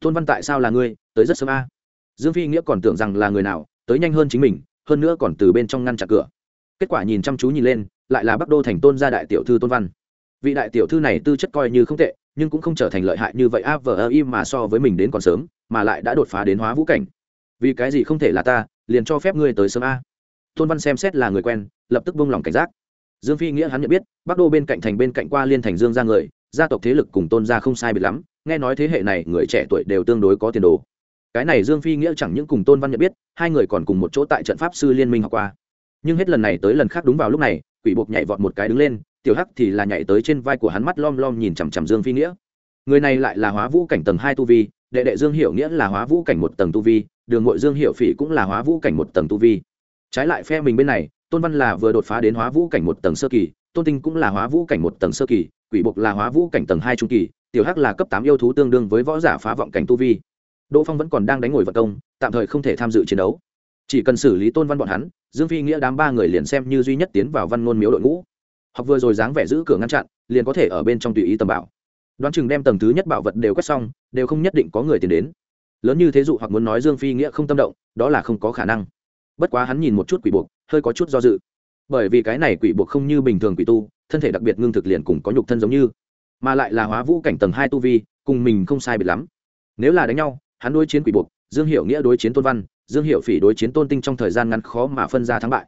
Tôn văn tại sao là ngươi? Tới rất sớm a. Dương phi nghĩa còn tưởng rằng là người nào, tới nhanh hơn chính mình, hơn nữa còn từ bên trong ngăn chặt cửa. Kết quả nhìn chăm chú nhìn lên, lại là bắc đô thành tôn gia đại tiểu thư tôn văn. Vị đại tiểu thư này tư chất coi như không tệ, nhưng cũng không trở thành lợi hại như vậy a, vờ im mà so với mình đến còn sớm, mà lại đã đột phá đến hóa vũ cảnh. Vì cái gì không thể là ta, liền cho phép ngươi tới sớm a? Tôn văn xem xét là người quen, lập tức buông lỏng cảnh giác. Dương phi nghĩa hắn nhận biết, bắc đô bên cạnh thành bên cạnh qua liên thành dương ra người, gia tộc thế lực cùng tôn gia không sai biệt lắm, nghe nói thế hệ này người trẻ tuổi đều tương đối có tiền đồ. Cái này dương phi nghĩa chẳng những cùng tôn văn nhận biết, hai người còn cùng một chỗ tại trận pháp sư liên minh học qua. Nhưng hết lần này tới lần khác đúng vào lúc này, quỷ buộc nhảy vọt một cái đứng lên, tiểu hắc thì là nhảy tới trên vai của hắn mắt lom lom nhìn chằm chằm dương phi nghĩa. Người này lại là hóa vũ cảnh tầng hai tu vi, đệ đệ dương hiểu nghĩa là hóa vũ cảnh một tầng tu vi, đường ngội dương hiểu phỉ cũng là hóa vũ cảnh một tầng tu vi trái lại phe mình bên này, tôn văn là vừa đột phá đến hóa vũ cảnh một tầng sơ kỳ, tôn tinh cũng là hóa vũ cảnh một tầng sơ kỳ, quỷ buộc là hóa vũ cảnh tầng hai trung kỳ, tiểu hắc là cấp tám yêu thú tương đương với võ giả phá vọng cảnh tu vi. Đỗ phong vẫn còn đang đánh ngồi vật công, tạm thời không thể tham dự chiến đấu. Chỉ cần xử lý tôn văn bọn hắn, dương phi nghĩa đám ba người liền xem như duy nhất tiến vào văn ngôn miếu đội ngũ. Học vừa rồi dáng vẻ giữ cửa ngăn chặn, liền có thể ở bên trong tùy ý tầm bảo. Đoán chừng đem tầng thứ nhất bảo vật đều quét xong, đều không nhất định có người tiến đến. Lớn như thế dụ hoặc muốn nói dương phi nghĩa không tâm động, đó là không có khả năng bất quá hắn nhìn một chút quỷ buộc, hơi có chút do dự. Bởi vì cái này quỷ buộc không như bình thường quỷ tu, thân thể đặc biệt ngưng thực liền cùng có nhục thân giống như. Mà lại là hóa vũ cảnh tầng hai tu vi, cùng mình không sai biệt lắm. Nếu là đánh nhau, hắn đối chiến quỷ buộc, dương hiệu nghĩa đối chiến tôn văn, dương hiệu phỉ đối chiến tôn tinh trong thời gian ngắn khó mà phân ra thắng bại.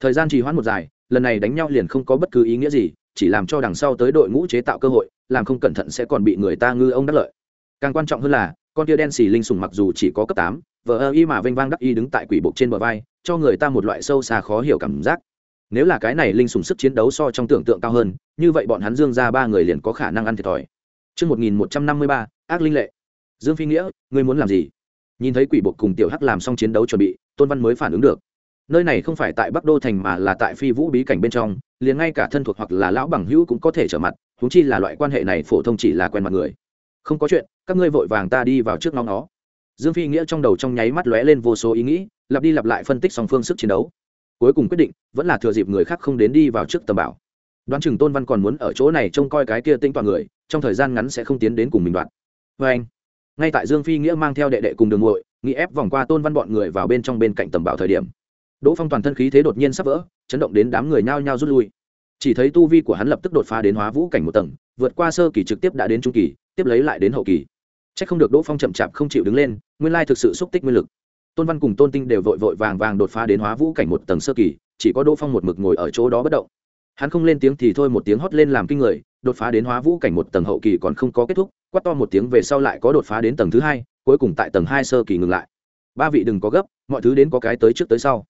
Thời gian trì hoãn một dài, lần này đánh nhau liền không có bất cứ ý nghĩa gì, chỉ làm cho đằng sau tới đội ngũ chế tạo cơ hội, làm không cẩn thận sẽ còn bị người ta ngư ông đắc lợi. Càng quan trọng hơn là con tia đen xì linh sùng mặc dù chỉ có cấp tám vờ ơ y mà vênh vang đắc y đứng tại quỷ bộ trên bờ vai cho người ta một loại sâu xa khó hiểu cảm giác nếu là cái này linh sùng sức chiến đấu so trong tưởng tượng cao hơn như vậy bọn hắn dương ra ba người liền có khả năng ăn thiệt thòi Trước 1153, ác linh lệ. Dương Phi Nghĩa, ngươi muốn làm gì? Nhìn thấy quỷ bộ cùng tiểu hắc làm xong chiến đấu chuẩn bị, Tôn Văn mới phản ứng được. Nơi này không phải tại Bắc Đô thành mà là tại Phi Vũ bí cảnh bên trong, liền ngay cả thân thuộc hoặc là lão bằng hữu cũng có thể trở mặt, huống chi là loại quan hệ này phổ thông chỉ là quen mặt người. Không có chuyện, các ngươi vội vàng ta đi vào trước ngóng nó. Dương Phi Nghĩa trong đầu trong nháy mắt lóe lên vô số ý nghĩ, lặp đi lặp lại phân tích song phương sức chiến đấu. Cuối cùng quyết định vẫn là thừa dịp người khác không đến đi vào trước tầm bảo. Đoán chừng tôn văn còn muốn ở chỗ này trông coi cái kia tinh toàn người trong thời gian ngắn sẽ không tiến đến cùng mình đoạn vê anh ngay tại dương phi nghĩa mang theo đệ đệ cùng đường ngội nghĩ ép vòng qua tôn văn bọn người vào bên trong bên cạnh tầm bảo thời điểm. Đỗ phong toàn thân khí thế đột nhiên sắp vỡ chấn động đến đám người nhao nhao rút lui. Chỉ thấy tu vi của hắn lập tức đột phá đến hóa vũ cảnh một tầng vượt qua sơ kỳ trực tiếp đã đến trung kỳ tiếp lấy lại đến hậu kỳ. C h ắ c không được đỗ phong chậm chạp không chịu đứng lên, nguyên lai thực sự xúc tích nguyên lực. Tôn văn cùng tôn tinh đều vội vội vàng vàng đột phá đến hóa vũ cảnh một tầng sơ kỳ, chỉ có đỗ phong một mực ngồi ở chỗ đó bất động. Hắn không lên tiếng thì thôi một tiếng hót lên làm kinh người, đột phá đến hóa vũ cảnh một tầng hậu kỳ còn không có kết thúc, quát to một tiếng về sau lại có đột phá đến tầng thứ hai, cuối cùng tại tầng hai sơ kỳ ngừng lại. Ba vị đừng có gấp, mọi thứ đến có cái tới trước tới sau.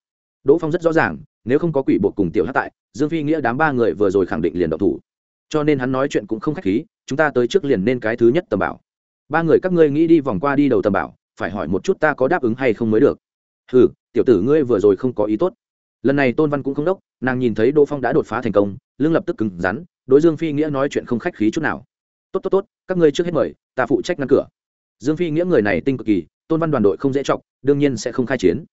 Đỗ phong rất rõ ràng, nếu không có quỷ buộc cùng tiểu hát tại, dương phi nghĩa đám ba người vừa rồi khẳng định liền độc thủ. Cho nên hắn nói chuyện cũng không khách khí chúng ta tới trước liền nên cái thứ nhất tầm bảo. Ba người các ngươi nghĩ đi vòng qua đi đầu tầm bảo, phải hỏi một chút ta có đáp ứng hay không mới được. Ừ tiểu tử ngươi vừa rồi không có ý tốt. Lần này tôn văn cũng không đốc, nàng nhìn thấy đỗ phong đã đột phá thành công lương lập tức cứng rắn, đối dương phi nghĩa nói chuyện không khách khí chút nào. Tốt tốt tốt, các ngươi trước hết mời, ta phụ trách ngăn cửa. Dương phi nghĩa người này tinh cực kỳ, tôn văn đoàn đội không dễ chọc, đương nhiên sẽ không khai chiến.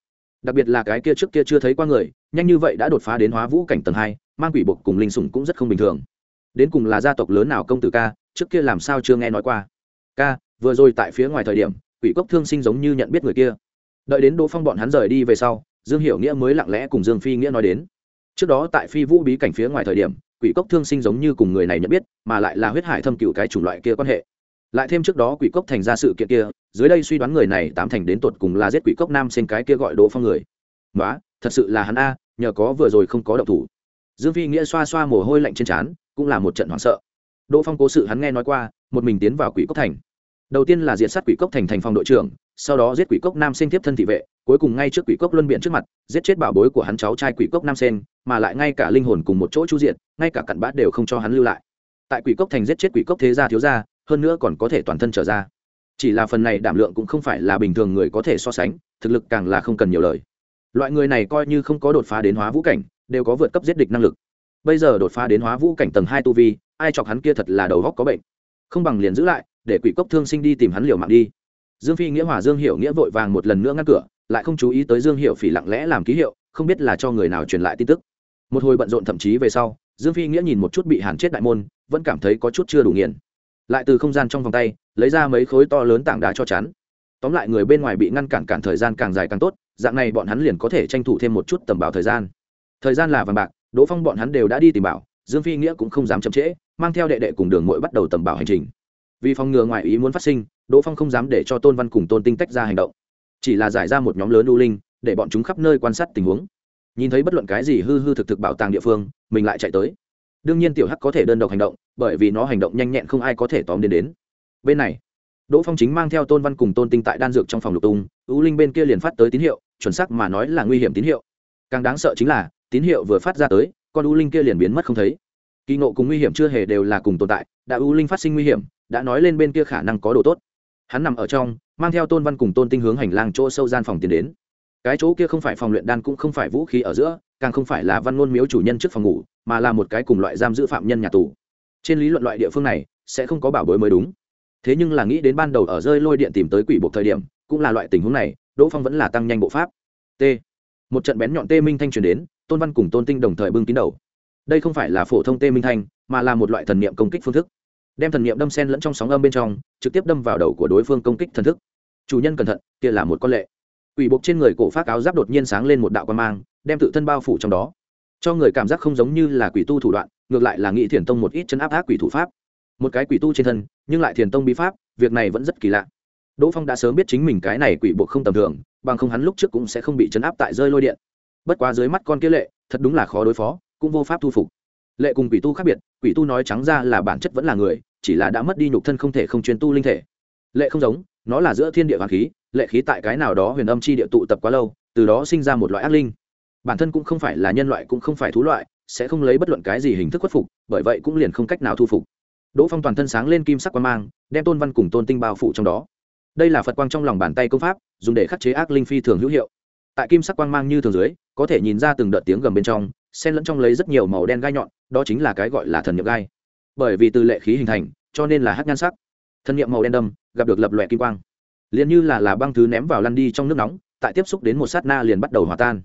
Đặc biệt là cái kia trước kia chưa thấy qua người, nhanh như vậy đã đột phá đến hóa vũ cảnh tầng hai, mang quỷ bộc cùng linh sủng cũng rất không bình thường đến cùng là gia tộc lớn nào công tử ca, trước kia làm sao chưa nghe nói qua. Ca, vừa rồi tại phía ngoài thời điểm, quỷ cốc thương sinh giống như nhận biết người kia. Đợi đến đỗ phong bọn hắn rời đi về sau, dương hiểu nghĩa mới lặng lẽ cùng dương phi nghĩa nói đến. Trước đó tại phi vũ bí cảnh phía ngoài thời điểm, quỷ cốc thương sinh giống như cùng người này nhận biết, mà lại là huyết hải thâm cựu cái chủng loại kia quan hệ. Lại thêm trước đó quỷ cốc thành ra sự kiện kia, dưới đây suy đoán người này tám thành đến tột cùng là giết quỷ cốc nam sinh cái kia gọi đỗ phong người. Nói thật sự là hắn a, nhờ có vừa rồi không có động thủ. Dương phi nghĩa xoa xoa mồ hôi lạnh trên trán cũng là một trận hoảng sợ. Đỗ phong cố sự hắn nghe nói qua, một mình tiến vào quỷ cốc thành. Đầu tiên là diệt sát quỷ cốc thành thành phòng đội trưởng, sau đó giết quỷ cốc nam sinh tiếp thân thị vệ, cuối cùng ngay trước quỷ cốc luân biện trước mặt, giết chết bảo bối của hắn cháu trai quỷ cốc nam sen mà lại ngay cả linh hồn cùng một chỗ chu diện, ngay cả cặn bát đều không cho hắn lưu lại. Tại quỷ cốc thành giết chết quỷ cốc thế gia thiếu gia, hơn nữa còn có thể toàn thân trở ra. Chỉ là phần này đảm lượng cũng không phải là bình thường người có thể so sánh, thực lực càng là không cần nhiều lời. Loại người này coi như không có đột phá đến hóa vũ cảnh, đều có vượt cấp giết địch năng lực bây giờ đột phá đến hóa vũ cảnh tầng hai tu vi, ai chọc hắn kia thật là đầu góc có bệnh. Không bằng liền giữ lại, để quỷ cốc thương sinh đi tìm hắn liều mạng đi. Dương phi nghĩa hòa, dương hiểu nghĩa vội vàng một lần nữa ngăn cửa, lại không chú ý tới dương hiệu phỉ lặng lẽ làm ký hiệu, không biết là cho người nào truyền lại tin tức. Một hồi bận rộn thậm chí về sau, dương phi nghĩa nhìn một chút bị hàn chết đại môn, vẫn cảm thấy có chút chưa đủ nghiền. Lại từ không gian trong vòng tay, lấy ra mấy khối to lớn tảng đá cho chắn. Tóm lại người bên ngoài bị ngăn cản cản thời gian càng dài càng tốt, dạng này bọn hắn liền có thể tranh thủ thêm một chút tầm bảo thời gian. Thời gian là vàng bạc đỗ phong bọn hắn đều đã đi tìm bảo, dương phi nghĩa cũng không dám chậm trễ, mang theo đệ đệ cùng đường mội bắt đầu tầm bảo hành trình. Vì phòng ngừa ngoài ý muốn phát sinh, đỗ phong không dám để cho tôn văn cùng tôn tinh tách ra hành động. Chỉ là giải ra một nhóm lớn u linh, để bọn chúng khắp nơi quan sát tình huống. Nhìn thấy bất luận cái gì hư hư thực thực bảo tàng địa phương, mình lại chạy tới. Đương nhiên tiểu hắc có thể đơn độc hành động, bởi vì nó hành động nhanh nhẹn không ai có thể tóm đến đến. Bên này, đỗ phong chính mang theo tôn văn cùng tôn tinh tại đan dược trong phòng lục tung, u linh bên kia liền phát tới tín hiệu, chuẩn xác mà nói là nguy hiểm tín hiệu. Càng đáng sợ chính là tín hiệu vừa phát ra tới, con u linh kia liền biến mất không thấy. Kỳ ngộ cùng nguy hiểm chưa hề đều là cùng tồn tại, đã u linh phát sinh nguy hiểm, đã nói lên bên kia khả năng có đồ tốt. Hắn nằm ở trong, mang theo tôn văn cùng tôn tinh hướng hành lang chỗ sâu gian phòng tiến đến. Cái chỗ kia không phải phòng luyện đan cũng không phải vũ khí ở giữa, càng không phải là văn ngôn miếu chủ nhân trước phòng ngủ, mà là một cái cùng loại giam giữ phạm nhân nhà tù. Trên lý luận loại địa phương này, sẽ không có bảo bối mới đúng. Thế nhưng là nghĩ đến ban đầu ở rơi lôi điện tìm tới quỷ buộc thời điểm, cũng là loại tình huống này, đỗ phong vẫn là tăng nhanh bộ pháp. T. Một trận bén nhọn tê minh thanh truyền đến tôn văn cùng tôn tinh đồng thời bưng kín đầu. Đây không phải là phổ thông tê minh thanh, mà là một loại thần niệm công kích phương thức. Đem thần niệm đâm sen lẫn trong sóng âm bên trong, trực tiếp đâm vào đầu của đối phương công kích thần thức. Chủ nhân cẩn thận, kia là một con lệ. Quỷ bộc trên người cổ phát áo giáp đột nhiên sáng lên một đạo quan mang, đem tự thân bao phủ trong đó. Cho người cảm giác không giống như là quỷ tu thủ đoạn, ngược lại là nghị thiền tông một ít chân áp ác quỷ thủ pháp. Một cái quỷ tu trên thân, nhưng lại thiền tông bí pháp, việc này vẫn rất kỳ lạ. Đỗ phong đã sớm biết chính mình cái này quỷ buộc không tầm thường, bằng không hắn lúc trước cũng sẽ không bị chấn áp tại rơi lôi điện bất quá dưới mắt con kia lệ, thật đúng là khó đối phó, cũng vô pháp thu phục. Lệ cùng quỷ tu khác biệt, quỷ tu nói trắng ra là bản chất vẫn là người, chỉ là đã mất đi nhục thân không thể không chuyên tu linh thể. Lệ không giống, nó là giữa thiên địa hoàng khí, lệ khí tại cái nào đó huyền âm chi địa tụ tập quá lâu, từ đó sinh ra một loại ác linh. Bản thân cũng không phải là nhân loại cũng không phải thú loại, sẽ không lấy bất luận cái gì hình thức khuất phục, bởi vậy cũng liền không cách nào thu phục. Đỗ phong toàn thân sáng lên kim sắc quan mang, đem tôn văn cùng tôn tinh bao phủ trong đó. Đây là phật quang trong lòng bàn tay công pháp, dùng để khắc chế ác linh phi thường hữu hiệu. Tại kim sắc quang mang như thường dưới có thể nhìn ra từng đợt tiếng gầm bên trong xen lẫn trong lấy rất nhiều màu đen gai nhọn đó chính là cái gọi là thần nhập gai. Bởi vì từ lệ khí hình thành cho nên là hát nhan sắc. Thân nhiệm màu đen đâm gặp được lập lòe kim quang. Liền như là là băng thứ ném vào lăn đi trong nước nóng tại tiếp xúc đến một sát na liền bắt đầu hòa tan.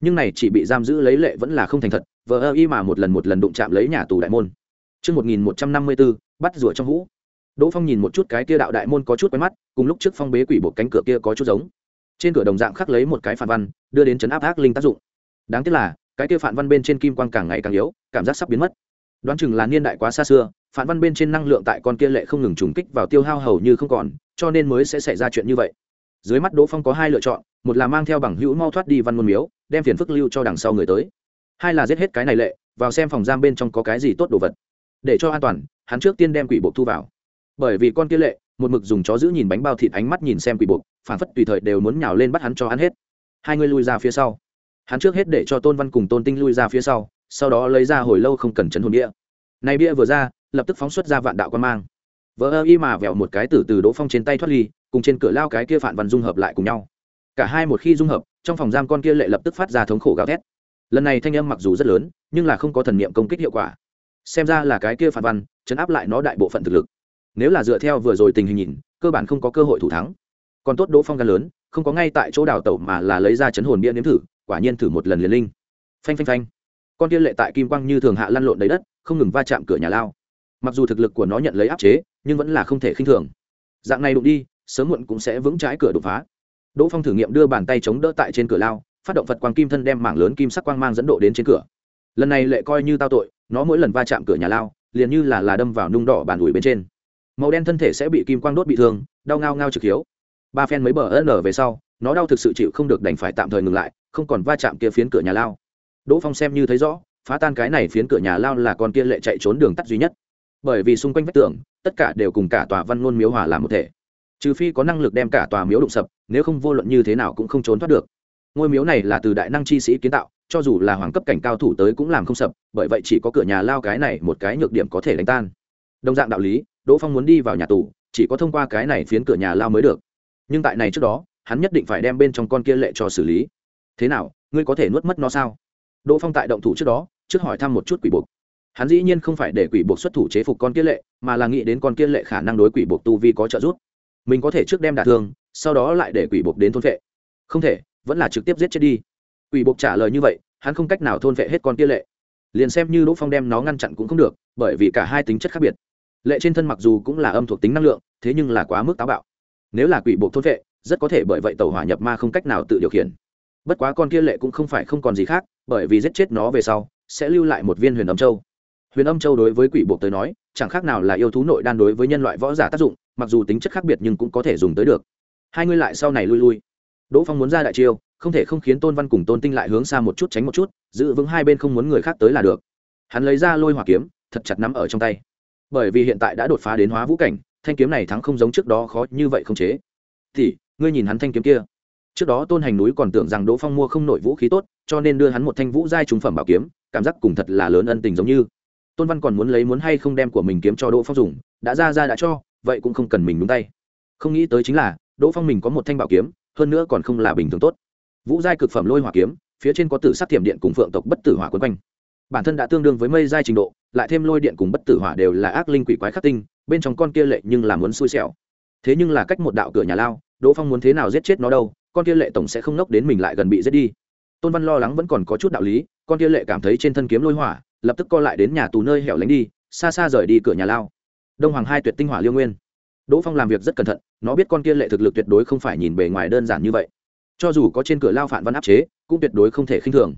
Nhưng này chỉ bị giam giữ lấy lệ vẫn là không thành thật vờ ơ y mà một lần một lần đụng chạm lấy nhà tù đại môn. Trước 1154, bắt rùa trong hũ. Đỗ Phong nhìn một chút cái kia đạo đại môn có chút quen mắt, cùng lúc trước phong bế quỷ bộ cánh cửa kia có chút giống. Trên cửa đồng dạng khắc lấy một cái phản văn, đưa đến chấn áp ác linh tác dụng. Đáng tiếc là, cái kia phản văn bên trên kim quang càng ngày càng yếu, cảm giác sắp biến mất. Đoán chừng là niên đại quá xa xưa, phản văn bên trên năng lượng tại con kia lệ không ngừng trùng kích vào tiêu hao hầu như không còn, cho nên mới sẽ xảy ra chuyện như vậy. Dưới mắt Đỗ Phong có hai lựa chọn, một là mang theo bằng hữu mau thoát đi văn môn miếu, đem phiền phức lưu cho đằng sau người tới. Hai là giết hết cái này lệ, vào xem phòng giam bên trong có cái gì tốt đồ vật. Để cho an toàn, hắn trước tiên đem quỷ bộ thu vào bởi vì con kia lệ một mực dùng chó giữ nhìn bánh bao thịt ánh mắt nhìn xem quỷ buộc, phản phất tùy thời đều muốn nhào lên bắt hắn cho hắn hết. Hai người lui ra phía sau. Hắn trước hết để cho tôn văn cùng tôn tinh lui ra phía sau sau đó lấy ra hồi lâu không cần chấn hồn bia. Này bia vừa ra, lập tức phóng xuất ra vạn đạo quan mang. Vỡ ơ y mà vẹo một cái từ từ đỗ phong trên tay thoát ly, cùng trên cửa lao cái kia phản văn dung hợp lại cùng nhau. Cả hai một khi dung hợp, trong phòng giam con kia lệ lập tức phát ra thống khổ gào thét. Lần này thanh âm mặc dù rất lớn, nhưng là không có thần niệm công kích hiệu quả. Xem ra là cái kia phản văn, chấn áp lại nó đại bộ phận thực lực nếu là dựa theo vừa rồi tình hình nhìn, cơ bản không có cơ hội thủ thắng. Còn tốt đỗ phong gan lớn, không có ngay tại chỗ đào tẩu mà là lấy ra chấn hồn bia nếm thử, quả nhiên thử một lần liền linh. Phanh phanh phanh. Con tiên lệ tại kim quang như thường hạ lăn lộn đầy đất, không ngừng va chạm cửa nhà lao. Mặc dù thực lực của nó nhận lấy áp chế, nhưng vẫn là không thể khinh thường. Dạng này đụng đi, sớm muộn cũng sẽ vững trái cửa đột phá. Đỗ phong thử nghiệm đưa bàn tay chống đỡ tại trên cửa lao, phát động phật quang kim thân đem mảng lớn kim sắc quang mang dẫn độ đến trên cửa. Lần này lệ coi như tao tội, nó mỗi lần va chạm cửa nhà lao, liền như là là đâm vào nung đỏ bàn ủi bên trên màu đen thân thể sẽ bị kim quang đốt bị thương, đau ngao ngao trực hiếu. Ba phen mấy bờ n về sau, nó đau thực sự chịu không được đành phải tạm thời ngừng lại, không còn va chạm kia phiến cửa nhà lao. Đỗ phong xem như thấy rõ, phá tan cái này phiến cửa nhà lao là con kia lệ chạy trốn đường tắt duy nhất. Bởi vì xung quanh vách tường, tất cả đều cùng cả tòa văn ngôn miếu hòa làm một thể. Trừ phi có năng lực đem cả tòa miếu đụng sập, nếu không vô luận như thế nào cũng không trốn thoát được. Ngôi miếu này là từ đại năng chi sĩ kiến tạo, cho dù là hoàng cấp cảnh cao thủ tới cũng làm không sập, bởi vậy chỉ có cửa nhà lao cái này một cái nhược điểm có thể đánh tan. Đồng dạng đạo lý đỗ phong muốn đi vào nhà tù, chỉ có thông qua cái này phiến cửa nhà lao mới được. Nhưng tại này trước đó, hắn nhất định phải đem bên trong con kia lệ cho xử lý. Thế nào, ngươi có thể nuốt mất nó sao? Đỗ phong tại động thủ trước đó, trước hỏi thăm một chút quỷ buộc. Hắn dĩ nhiên không phải để quỷ buộc xuất thủ chế phục con kia lệ, mà là nghĩ đến con kia lệ khả năng đối quỷ buộc tu vi có trợ giúp. Mình có thể trước đem đả thương, sau đó lại để quỷ buộc đến thôn vệ. Không thể, vẫn là trực tiếp giết chết đi. Quỷ buộc trả lời như vậy, hắn không cách nào thôn vệ hết con kia lệ. Liền xem như đỗ phong đem nó ngăn chặn cũng không được, bởi vì cả hai tính chất khác biệt lệ trên thân mặc dù cũng là âm thuộc tính năng lượng, thế nhưng là quá mức táo bạo. Nếu là quỷ buộc thôn vệ, rất có thể bởi vậy tàu hỏa nhập ma không cách nào tự điều khiển. Bất quá con kia lệ cũng không phải không còn gì khác, bởi vì giết chết nó về sau, sẽ lưu lại một viên huyền âm châu. Huyền âm châu đối với quỷ buộc tới nói, chẳng khác nào là yêu thú nội đan đối với nhân loại võ giả tác dụng, mặc dù tính chất khác biệt nhưng cũng có thể dùng tới được. Hai ngươi lại sau này lui lui. Đỗ phong muốn ra đại chiêu, không thể không khiến tôn văn cùng tôn tinh lại hướng xa một chút tránh một chút, giữ vững hai bên không muốn người khác tới là được. Hắn lấy ra lôi hỏa kiếm, thật chặt nắm ở trong tay bởi vì hiện tại đã đột phá đến hóa vũ cảnh, thanh kiếm này thắng không giống trước đó khó như vậy không chế. Thì, ngươi nhìn hắn thanh kiếm kia. Trước đó tôn hành núi còn tưởng rằng đỗ phong mua không nổi vũ khí tốt, cho nên đưa hắn một thanh vũ giai trúng phẩm bảo kiếm, cảm giác cùng thật là lớn ân tình giống như. Tôn văn còn muốn lấy muốn hay không đem của mình kiếm cho đỗ phong dùng, đã ra ra đã cho, vậy cũng không cần mình đúng tay. Không nghĩ tới chính là, đỗ phong mình có một thanh bảo kiếm, hơn nữa còn không là bình thường tốt. Vũ giai cực phẩm lôi hỏa kiếm, phía trên có tử sắc tiềm điện cùng phượng tộc bất tử hỏa quấn quanh. Bản thân đã tương đương với mây giai trình độ lại thêm lôi điện cùng bất tử hỏa đều là ác linh quỷ quái khắc tinh, bên trong con kia lệ nhưng là muốn xui xẻo. Thế nhưng là cách một đạo cửa nhà lao, đỗ phong muốn thế nào giết chết nó đâu, con kia lệ tổng sẽ không nốc đến mình lại gần bị giết đi. Tôn văn lo lắng vẫn còn có chút đạo lý, con kia lệ cảm thấy trên thân kiếm lôi hỏa, lập tức co lại đến nhà tù nơi hẻo lánh đi, xa xa rời đi cửa nhà lao. Đông hoàng hai tuyệt tinh hỏa liêu nguyên. Đỗ phong làm việc rất cẩn thận, nó biết con kia lệ thực lực tuyệt đối không phải nhìn bề ngoài đơn giản như vậy. Cho dù có trên cửa lao phản văn áp chế, cũng tuyệt đối không thể khinh thường.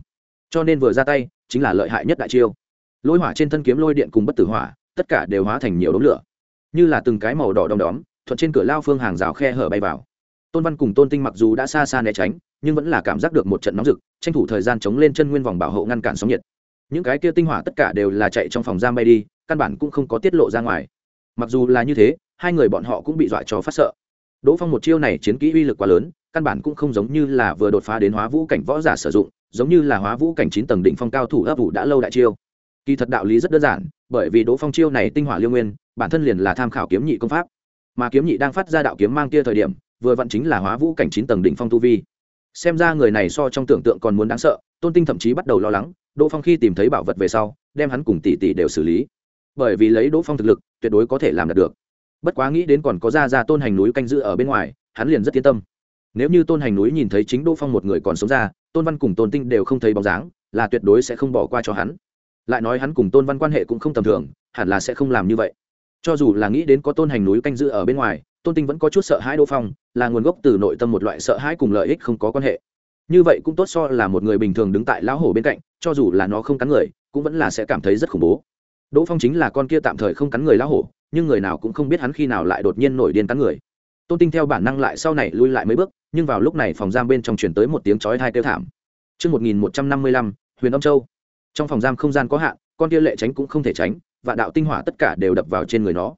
Cho nên vừa ra tay, chính là lợi hại nhất đại chiêu lôi hỏa trên thân kiếm lôi điện cùng bất tử hỏa, tất cả đều hóa thành nhiều đống lửa. Như là từng cái màu đỏ đom đóm, thuận trên cửa lao phương hàng rào khe hở bay vào. Tôn văn cùng tôn tinh mặc dù đã xa xa né tránh, nhưng vẫn là cảm giác được một trận nóng rực, tranh thủ thời gian chống lên chân nguyên vòng bảo hộ ngăn cản sóng nhiệt. Những cái kia tinh hỏa tất cả đều là chạy trong phòng giam bay đi, căn bản cũng không có tiết lộ ra ngoài. Mặc dù là như thế, hai người bọn họ cũng bị dọa cho phát sợ. Đỗ phong một chiêu này chiến kỹ uy lực quá lớn, căn bản cũng không giống như là vừa đột phá đến hóa vũ cảnh võ giả sử dụng, giống như là hóa vũ cảnh chín tầng đỉnh phong cao thủ ấp ủ đã lâu đại chiêu kỳ thật đạo lý rất đơn giản, bởi vì đỗ phong chiêu này tinh hỏa liêu nguyên, bản thân liền là tham khảo kiếm nhị công pháp. Mà kiếm nhị đang phát ra đạo kiếm mang kia thời điểm, vừa vặn chính là hóa vũ cảnh chín tầng đỉnh phong tu vi. Xem ra người này so trong tưởng tượng còn muốn đáng sợ, tôn tinh thậm chí bắt đầu lo lắng, đỗ phong khi tìm thấy bảo vật về sau, đem hắn cùng tỷ tỷ đều xử lý. Bởi vì lấy đỗ phong thực lực, tuyệt đối có thể làm được. Bất quá nghĩ đến còn có ra ra tôn hành núi canh giữ ở bên ngoài, hắn liền rất yên tâm. Nếu như tôn hành núi nhìn thấy chính đỗ phong một người còn sống ra, tôn văn cùng tôn tinh đều không thấy bóng dáng, là tuyệt đối sẽ không bỏ qua cho hắn lại nói hắn cùng tôn văn quan hệ cũng không tầm thường hẳn là sẽ không làm như vậy. Cho dù là nghĩ đến có tôn hành núi canh giữ ở bên ngoài tôn tinh vẫn có chút sợ hãi đỗ phong là nguồn gốc từ nội tâm một loại sợ hãi cùng lợi ích không có quan hệ. Như vậy cũng tốt so là một người bình thường đứng tại lão hổ bên cạnh cho dù là nó không cắn người cũng vẫn là sẽ cảm thấy rất khủng bố. Đỗ phong chính là con kia tạm thời không cắn người lão hổ nhưng người nào cũng không biết hắn khi nào lại đột nhiên nổi điên cắn người. Tôn tinh theo bản năng lại sau này lui lại mấy bước nhưng vào lúc này phòng giam bên trong chuyển tới một tiếng chói thai kêu thảm. Trước 1155, huyền âm châu. Trong phòng giam không gian có hạn, con kia lệ tránh cũng không thể tránh, và đạo tinh hỏa tất cả đều đập vào trên người nó.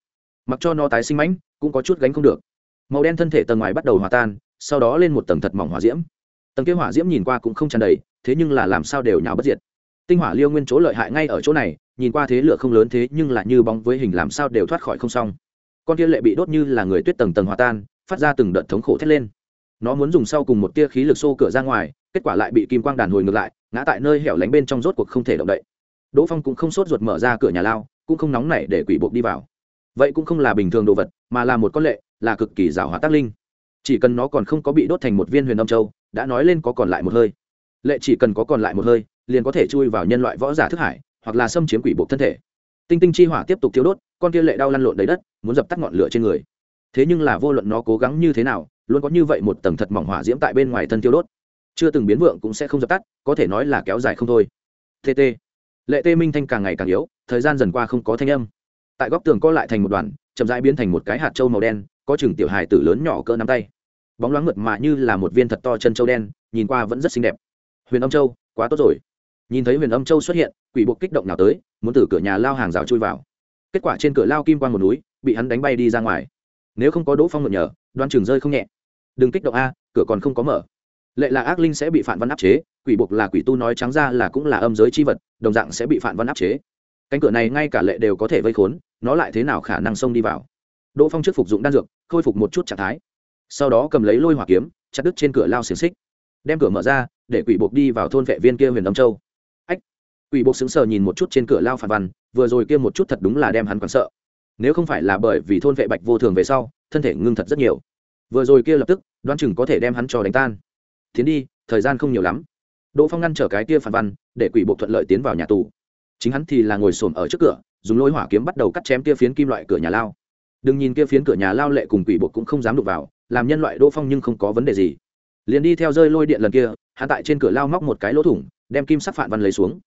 Mặc cho nó tái sinh mãnh, cũng có chút gánh không được. Màu đen thân thể tầng ngoài bắt đầu hòa tan, sau đó lên một tầng thật mỏng hỏa diễm. Tầng kia hỏa diễm nhìn qua cũng không tràn đầy, thế nhưng là làm sao đều nhào bất diệt. Tinh hỏa liêu nguyên chỗ lợi hại ngay ở chỗ này, nhìn qua thế lửa không lớn thế nhưng là như bóng với hình làm sao đều thoát khỏi không xong. Con kia lệ bị đốt như là người tuyết tầng tầng hòa tan, phát ra từng đợt thống khổ thét lên nó muốn dùng sau cùng một tia khí lực xô cửa ra ngoài kết quả lại bị kim quang đàn hồi ngược lại ngã tại nơi hẻo lánh bên trong rốt cuộc không thể động đậy. Đỗ phong cũng không sốt ruột mở ra cửa nhà lao, cũng không nóng nảy để quỷ buộc đi vào. Vậy cũng không là bình thường đồ vật, mà là một con lệ, là cực kỳ rào hóa tác linh. Chỉ cần nó còn không có bị đốt thành một viên huyền âm châu, đã nói lên có còn lại một hơi. Lệ chỉ cần có còn lại một hơi, liền có thể chui vào nhân loại võ giả thức hải, hoặc là xâm chiếm quỷ buộc thân thể. Tinh tinh chi hỏa tiếp tục thiếu đốt, con kia lệ đau lăn lộn đầy đất, muốn dập tắt ngọn lửa trên người. Thế nhưng là vô luận nó cố gắng như thế nào, luôn có như vậy một tầng thật mỏng hỏa diễm tại bên ngoài thân tiêu đốt chưa từng biến vượng cũng sẽ không dập tắt, có thể nói là kéo dài không thôi. Tt lệ tê minh thanh càng ngày càng yếu, thời gian dần qua không có thanh âm. Tại góc tường co lại thành một đoàn, chậm rãi biến thành một cái hạt trâu màu đen, có chừng tiểu hài tử lớn nhỏ cỡ nắm tay. Bóng loáng mượt mà như là một viên thật to chân trâu đen, nhìn qua vẫn rất xinh đẹp. Huyền âm châu, quá tốt rồi. Nhìn thấy huyền âm châu xuất hiện, quỷ buộc kích động nào tới, muốn từ cửa nhà lao hàng rào chui vào. Kết quả trên cửa lao kim quan một núi, bị hắn đánh bay đi ra ngoài. Nếu không có đỗ phong mượn nhờ đoan trường rơi không nhẹ. Đừng kích động a, cửa còn không có mở lệ là ác linh sẽ bị phản văn áp chế, quỷ buộc là quỷ tu nói trắng ra là cũng là âm giới c h i vật, đồng dạng sẽ bị phản văn áp chế. Cánh cửa này ngay cả lệ đều có thể vây khốn, nó lại thế nào khả năng xông đi vào? Đỗ phong trước phục dụng đan dược, khôi phục một chút trạng thái. Sau đó cầm lấy lôi hỏa kiếm, chặt đứt trên cửa lao xiềng xích. Đem cửa mở ra, để quỷ buộc đi vào thôn vệ viên kia huyền đông châu. Ách! Quỷ buộc sững sờ nhìn một chút trên cửa lao phản văn, vừa rồi kia một chút thật đúng là đem hắn còn sợ. Nếu không phải là bởi vì thôn vệ bạch vô thường về sau, thân thể ngưng thật rất nhiều. Vừa rồi kia lập tức, đoán chừng có thể đem hắn cho đánh tan tiến đi, thời gian không nhiều lắm. Đỗ phong ngăn trở cái kia phản văn, để quỷ bộ thuận lợi tiến vào nhà tù. Chính hắn thì là ngồi xổm ở trước cửa, dùng lôi hỏa kiếm bắt đầu cắt chém kia phiến kim loại cửa nhà lao. Đừng nhìn kia phiến cửa nhà lao lệ cùng quỷ bộ cũng không dám đụng vào, làm nhân loại đỗ phong nhưng không có vấn đề gì. Liền đi theo rơi lôi điện lần kia, hắn tại trên cửa lao móc một cái lỗ thủng, đem kim sắc phản văn lấy xuống.